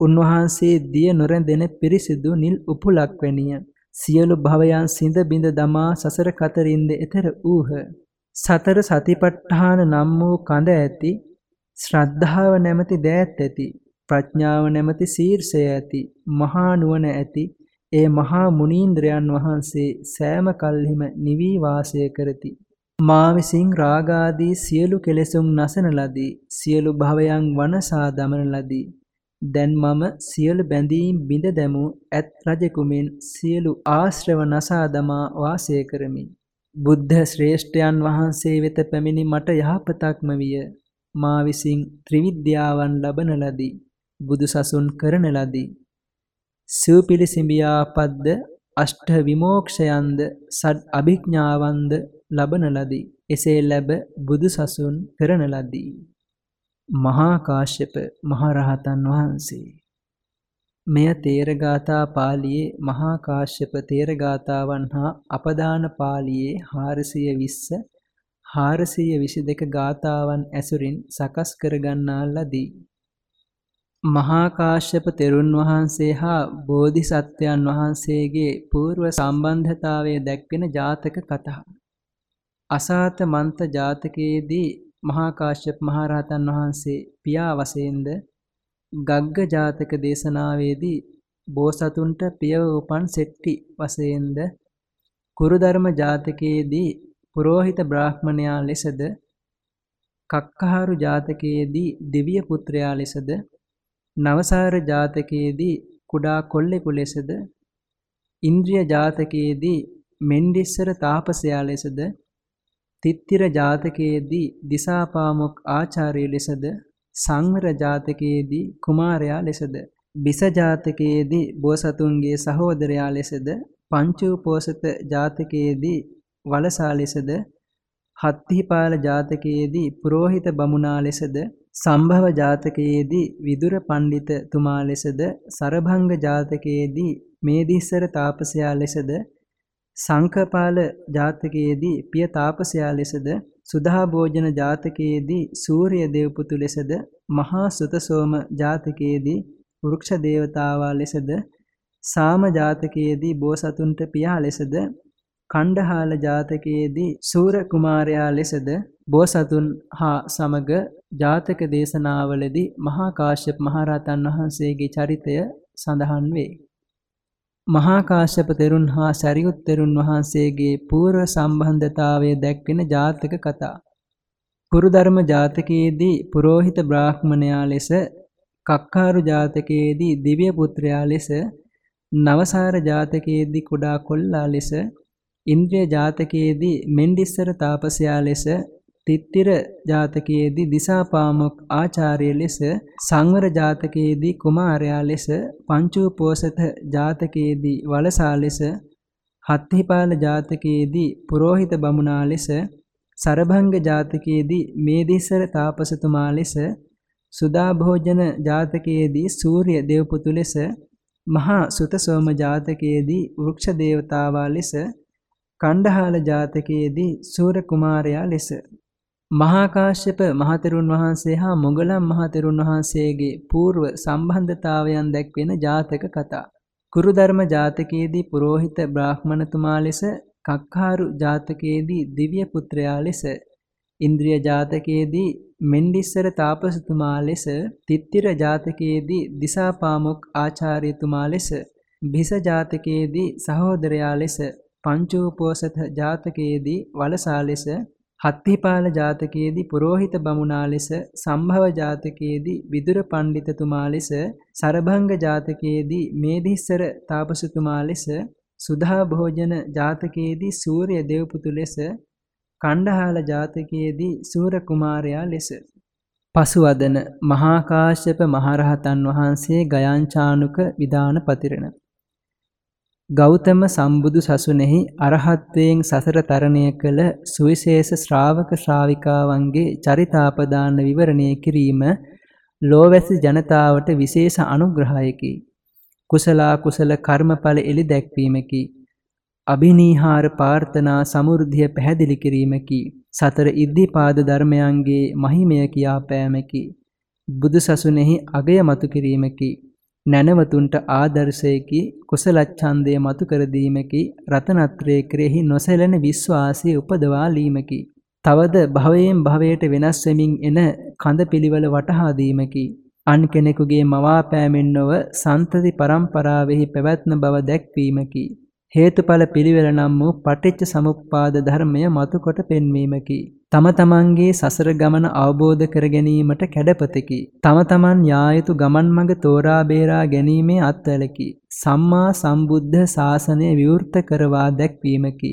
උන්වහන්සේ දිය නොරැඳෙන පිරිසිදු නිල් උපුලක් වැනිය. සියලු භවයන් සිඳ බිඳ දමා සසර කතරින්ද එතර ඌහ. සතර සතිපට්ඨාන නම් වූ කඳ ඇති ශ්‍රද්ධාව නැමැති දෑත් ඇති ප්‍රඥාව නැමැති ශීර්ෂය ඇති මහා නුවණ ඇති ඒ මහා මුනීන්ද්‍රයන් වහන්සේ සෑම කල්හිම නිවී වාසය කරති. මා විසින් රාගාදී සියලු කෙලෙසුන් නසන ලදී. සියලු භවයන් වනසා දමන ලදී. දැන් මම සියලු බැඳීම් බිඳ දැමූ ඇත් රජෙකුමෙන් සියලු ආශ්‍රව නසා දමා වාසය කරමි. බුද්ධ ශ්‍රේෂ්ඨයන් වහන්සේ වෙත පැමිණි මට යහපතක්ම විය. මා විසින් ත්‍රිවිද්‍යාවන් ලබන ලදී. බුදුසසුන් කරන ලදී. සිව්පිලිසිඹියාපද්ද අෂ්ඨ විමෝක්ෂයන්ද සඩ් අභිඥාවන්ද ලබන ලදී. එසේ ලැබ බුදුසසුන් කරන ලදී. මහා කාශ්‍යප මහරහතන් වහන්සේ මෙය තේරගාථා පාළියේ මහා කාශ්‍යප තේරගාථාවන් හා අපදාන පාළියේ 420 422 ගාථාවන් ඇසුරින් සකස් කරගන්නා ලදී. මහා කාශ්‍යප තෙරුන් වහන්සේ හා බෝධිසත්වයන් වහන්සේගේ పూర్ව සම්බන්ධතාවය දැක්වෙන ජාතක කතා. අසාත මන්ත ජාතකයේදී මහා කාශ්‍යප මහරහතන් වහන්සේ පියා වශයෙන්ද ගග්ග ජාතක දේශනාවේදී බෝසතුන්ට පියව උපන් සෙට්ටි වශයෙන්ද කුරුධර්ම ජාතකයේදී පුරෝහිත බ්‍රාහ්මණයා ලෙසද කක්කහාරු ජාතකයේදී දිව්‍ය පුත්‍රයා ලෙසද නවසාර ජාතකයේදී කුඩා කොල්ලෙකු ලෙසද ඉන්ද්‍රිය ජාතකයේදී මෙන්ඩිස්සර තාපසයා ලෙසද තිත්තිර ජාතකයේදී දිසාපාමොක් ආචාර්ය ලෙසද සංවර ජාතකයේදී කුමාරයා ලෙසද බිස ජාතකයේදී බෝසතුන්ගේ සහෝදරයා ලෙසද පංචූපෝසත ජාතකයේදී වලසා ලෙසද හත්තිපාල ජාතකයේදී පුරෝහිත බමුණා ලෙසද සම්භව ජාතකයේදී විදුර පණ්ඩිතතුමා ලෙසද සරභංග ජාතකයේදී මේදිස්සර තාපසයා ලෙසද සංකපාල ජාතකයේදී පිය තාපසයා ලෙසද සුදා භෝජන ජාතකයේදී සූර්ය දේවපුතු ලෙසද මහා සුතසෝම ජාතකයේදී වෘක්ෂ දේවතාවා ලෙසද සාම ජාතකයේදී බෝසතුන්ට පියා ලෙසද කණ්ඩහාල ජාතකයේදී සූර කුමාරයා ලෙසද බෝසතුන් හා සමග ජාතක දේශනාවලදී මහා කාශ්‍යප මහරහතන් වහන්සේගේ චරිතය සඳහන් වේ. මහා කාශ්‍යප තෙරුන් හා සරියුත් තෙරුන් වහන්සේගේ పూర్ව සම්බන්ධතාවය දැක්වෙන ජාතක කතා. කුරුධර්ම ජාතකයේදී පුරෝහිත බ්‍රාහ්මණයා ලෙස, කක්කාරු ජාතකයේදී දිව්‍ය පුත්‍රයා ලෙස, නවසාර ජාතකයේදී කුඩා කොල්ලා ලෙස, ඉන්ද්‍රිය ජාතකයේදී මෙන්ඩිස්සර තාපසයා ලෙස තිත්තිර ජාතකයේදී දිසාපාමොක් ආචාර්ය ලෙස සංවර ජාතකයේදී කුමාරයා ලෙස පංචූපෝසත ජාතකයේදී වලසා ලෙස හත්තිපාල ජාතකයේදී පුරෝහිත බමුණා ලෙස සරභංග ජාතකයේදී මේදිස්සර තාපසතුමා ලෙස සුදා භෝජන ජාතකයේදී සූර්ය දේවපුතු ලෙස මහා සුතසෝම ජාතකයේදී වෘක්ෂ දේවතාවා ලෙස කණ්ඩහාල ජාතකයේදී සූර කුමාරයා ලෙස. මහා කාශ්‍යප මහතෙරුන් වහන්සේ හා මොගලම් මහතෙරුන් වහන්සේගේ పూర్ව සම්බන්ධතාවයන් දැක්වෙන ජාතක කතා. කුරුධර්ම ජාතකයේදී පුරෝහිත බ්‍රාහ්මණතුමා ලෙස, කක්කාරු ජාතකයේදී දිව්‍ය පුත්‍රයා ලෙස, ඉන්ද්‍රිය ජාතකයේදී මෙන්ඩිස්සර තාපසතුමා ලෙස, තිත්තිර ජාතකයේදී දිසාපාමොක් ආචාර්යතුමා ලෙස, භිස ජාතකයේදී සහෝදරයා ලෙස, පංචූපෝසත ජාතකයේදී වලසා ලෙස හත්තිපාල ජාතකයේදී පුරෝහිත බමුණා ලෙස සම්භව ජාතකයේදී විදුර පණ්ඩිතතුමා ලෙස සරභංග ජාතකයේදී මේදිස්සර තාපසතුමා ලෙස සුධා භෝජන ජාතකයේදී සූර්ය දේවපුතු ලෙස කණ්ඩහාල ජාතකයේදී සූර කුමාරයා ලෙස. පසුවදන මහා කාශ්‍යප මහරහතන් වහන්සේ ගයංචානුක විදාන පතිරණ. ගෞතම සම්බුදු සසුනේහි අරහත්වයෙන් සසර තරණය කළ සුවිශේෂ ශ්‍රාවක ශ්‍රාවිකාවන්ගේ චරිතාපදාන විවරණය කිරීම ලෝවැසි ජනතාවට විශේෂ අනුග්‍රහයකි. කුසල කුසල කර්මඵල එලි දැක්වීමකි. අභිනීහාර පාර්ථනා සමෘද්ධිය පැහැදිලි කිරීමකි. සතර ඉද්ධිපාද ධර්මයන්ගේ මහිමය කියාපෑමකි. බුදුසසුනේහි අගය මතු කිරීමකි. නැනවතුන්ට ආදර්ශයකි කුසලච්ඡන්දය මතු කර දීමකි රතනත්‍රයේ කෙරෙහි නොසැලෙන විශ්වාසය උපදවා ලීමකි. තවද භවයෙන් භවයට වෙනස් වෙමින් එන කඳ පිළිවෙල වටහා දීමකි. අන් කෙනෙකුගේ මවාපෑමෙන් නොව සන්තති පරම්පරාවෙහි පැවැත්ම බව දැක්වීමකි. හේතුඵල පිළිවෙල නම් වූ පටිච්ච සමුප්පාද ධර්මය මතුකොට පෙන්වීමකි. තම තමන්ගේ සසර ගමන අවබෝධ කර ගැනීමට කැඩපතකි. තම තමන් යා යුතු ගමන් මඟ තෝරා බේරා ගැනීමේ අත්වලකි. සම්මා සම්බුද්ධ ශාසනය විවෘත කරවා දැක්වීමකි.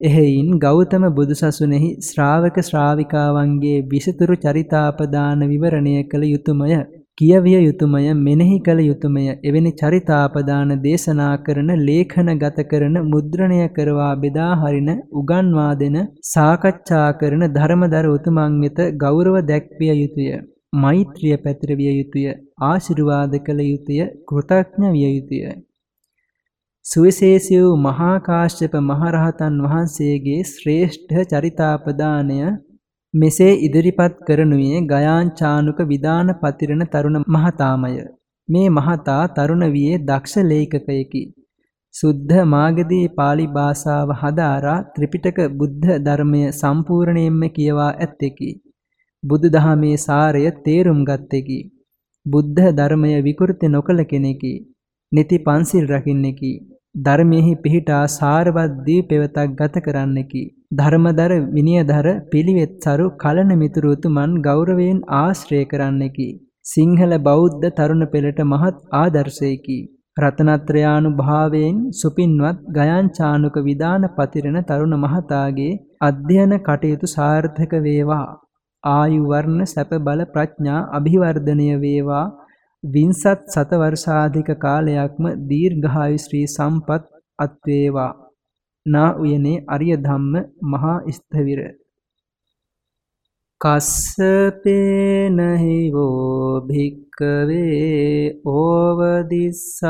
එහෙයින් ගෞතම බුදුසසුනේහි ශ්‍රාවක ශ්‍රාවිකාවන්ගේ විසතුරු චරිතාපදාන විවරණය කළ යුතුයමය. කියවිය යුතුයමය මෙනෙහි කළ යුතුයමය එවැනි චරිතාපදාන දේශනා කරන ලේඛනගත කරන මුද්‍රණය කරවා බෙදා හරින උගන්වා දෙන සාකච්ඡා කරන ධර්මදර උතුමන් වෙත ගෞරව දැක්විය යුතුය. මෛත්‍රිය පැතිරවිය යුතුය. ආශිර්වාද කළ යුතුය. කෘතඥ විය යුතුය. සුවිශේෂී වූ මහා කාශ්‍යප මහරහතන් වහන්සේගේ ශ්‍රේෂ්ඨ චරිතාපදානය මෙසේ ඉදිරිපත් කරනුයේ ගයාංචානුක විදාන පතිරණ තරුණ මහතාමය. මේ මහතා තරුණ වියේ දක්ෂ ලේඛකයෙකි. සුද්ධ මාගදී pāli භාෂාව හදාරා ත්‍රිපිටක බුද්ධ ධර්මය සම්පූර්ණයෙන්ම කියවා ඇත්තෙකි. බුදු දහමේ සාරය තේරුම් ගත්තෙකි. බුද්ධ ධර්මය විකෘති නොකළ කෙනෙකි. නිති පන්සිල් රකින්නෙකි. ධර්මයෙහි පිහිටා සාරවත් දී පෙවතක් ගත කරන්නෙකි. ධර්මදර විනයදර පිළිවෙත්සරු කලන මිතුරු උතුමන් ගෞරවයෙන් ආශ්‍රය කරන්නෙකි. සිංහල බෞද්ධ තරුණ පෙළට මහත් ආදර්ශයකි. රතනත්‍රයානුභාවයෙන් සුපින්වත් ගයංචානුක විදාන පතිරණ තරුණ මහතාගේ අධ්‍යයන කටයුතු සාර්ථක වේවා. ආයු වර්ණ සැප බල ප්‍රඥා අභිවර්ධනය වේවා. වින්සත් සතවර්ෂාධික කාලයක්ම දීර්ඝායු ශ්‍රී සම්පත් අත්වේවා. නා උයනේ අරිය ධම්ම මහා ස්ථවිර කස්සපේනහි වෝ භික්කවේ ඕවදිස්සාමි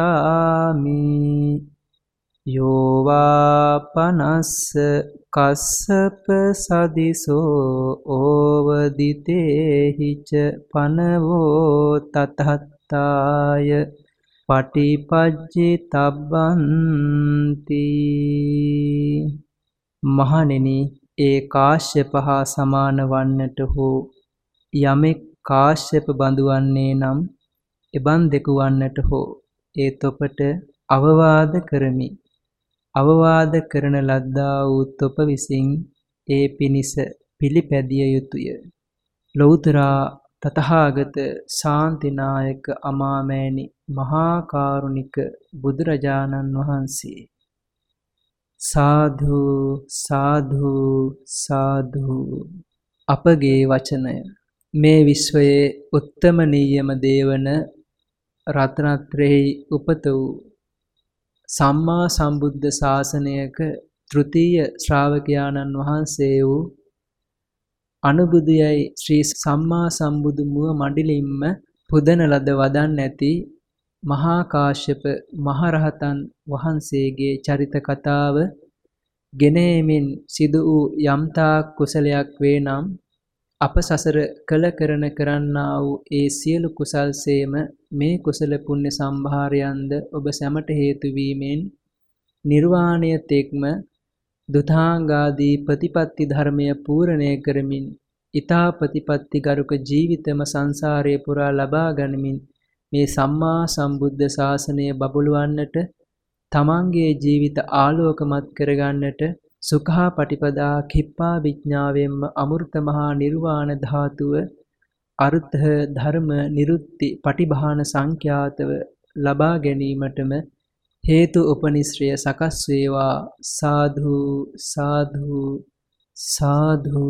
යෝවාපනස්ස කස්සප සදිසෝ ඕවදිතේහිච පනවෝ තතහත්තාය පටිපජ්ජි තබ්බන්ති. මහණෙනි ඒ කාශ්‍යප හා සමාන වන්නට හෝ යමෙක් කාශ්‍යප බඳු වන්නේ නම් එබන් දෙකු වන්නට හෝ ඒ තොපට අවවාද කරමි. අවවාද කරන ලද්දා වූ තොප විසින් ඒ පිනිස පිළිපැදිය යුතුය. ලෞතරා තතහාගත ශාන්තිනායක අමාමෑණි මහා කාරුණික බුදුරජාණන් වහන්සේ. සාධු සාධු සාධු. අපගේ වචනය. මේ විශ්වයේ උත්තමනීයම දේවන රත්නත්‍රෙහි උපත වූ සම්මා සම්බුද්ධ ශාසනයක තෘතීය ශ්‍රාවකයාණන් වහන්සේ වූ අනුබුදුයයි. ශ්‍රී සම්මා සම්බුදු මුව මඩිලින්ම පුදන ලද වදන් ඇති මහා කාශ්‍යප මහරහතන් වහන්සේගේ චරිත කතාව ගෙනීමෙන් සිදු වූ යම්තාක් කුසලයක් වේ නම් අප සසර කළ කරන කරන්නා වූ ඒ සියලු කුසල්සේම මේ කුසල පුණ්‍ය සම්භාරයන්ද ඔබ සැමට හේතු වීමෙන් නිර්වාණය තෙක්ම දුතාංගාදී ප්‍රතිපත්ති ධර්මය පූර්ණය කරමින් ඊතා ප්‍රතිපත්ති ගරුක ජීවිතම සංසාරයේ පුරා ලබා ගනිමින් මේ සම්මා සම්බුද්ධ ශාසනය බබළුවන්නට තමන්ගේ ජීවිත ආලෝකමත් කරගන්නට සුඛා පටිපදා කිප්පා විඥාවෙන්ම අමෘත මහා නිර්වාණ ධාතුව අර්ථ ධර්ම නිරුත්ති පටිභාන සංඛ්‍යාතව ලබා ගැනීමටම හේතු උපනිශ්‍රය සකස් වේවා. සාධු සාධු සාධු.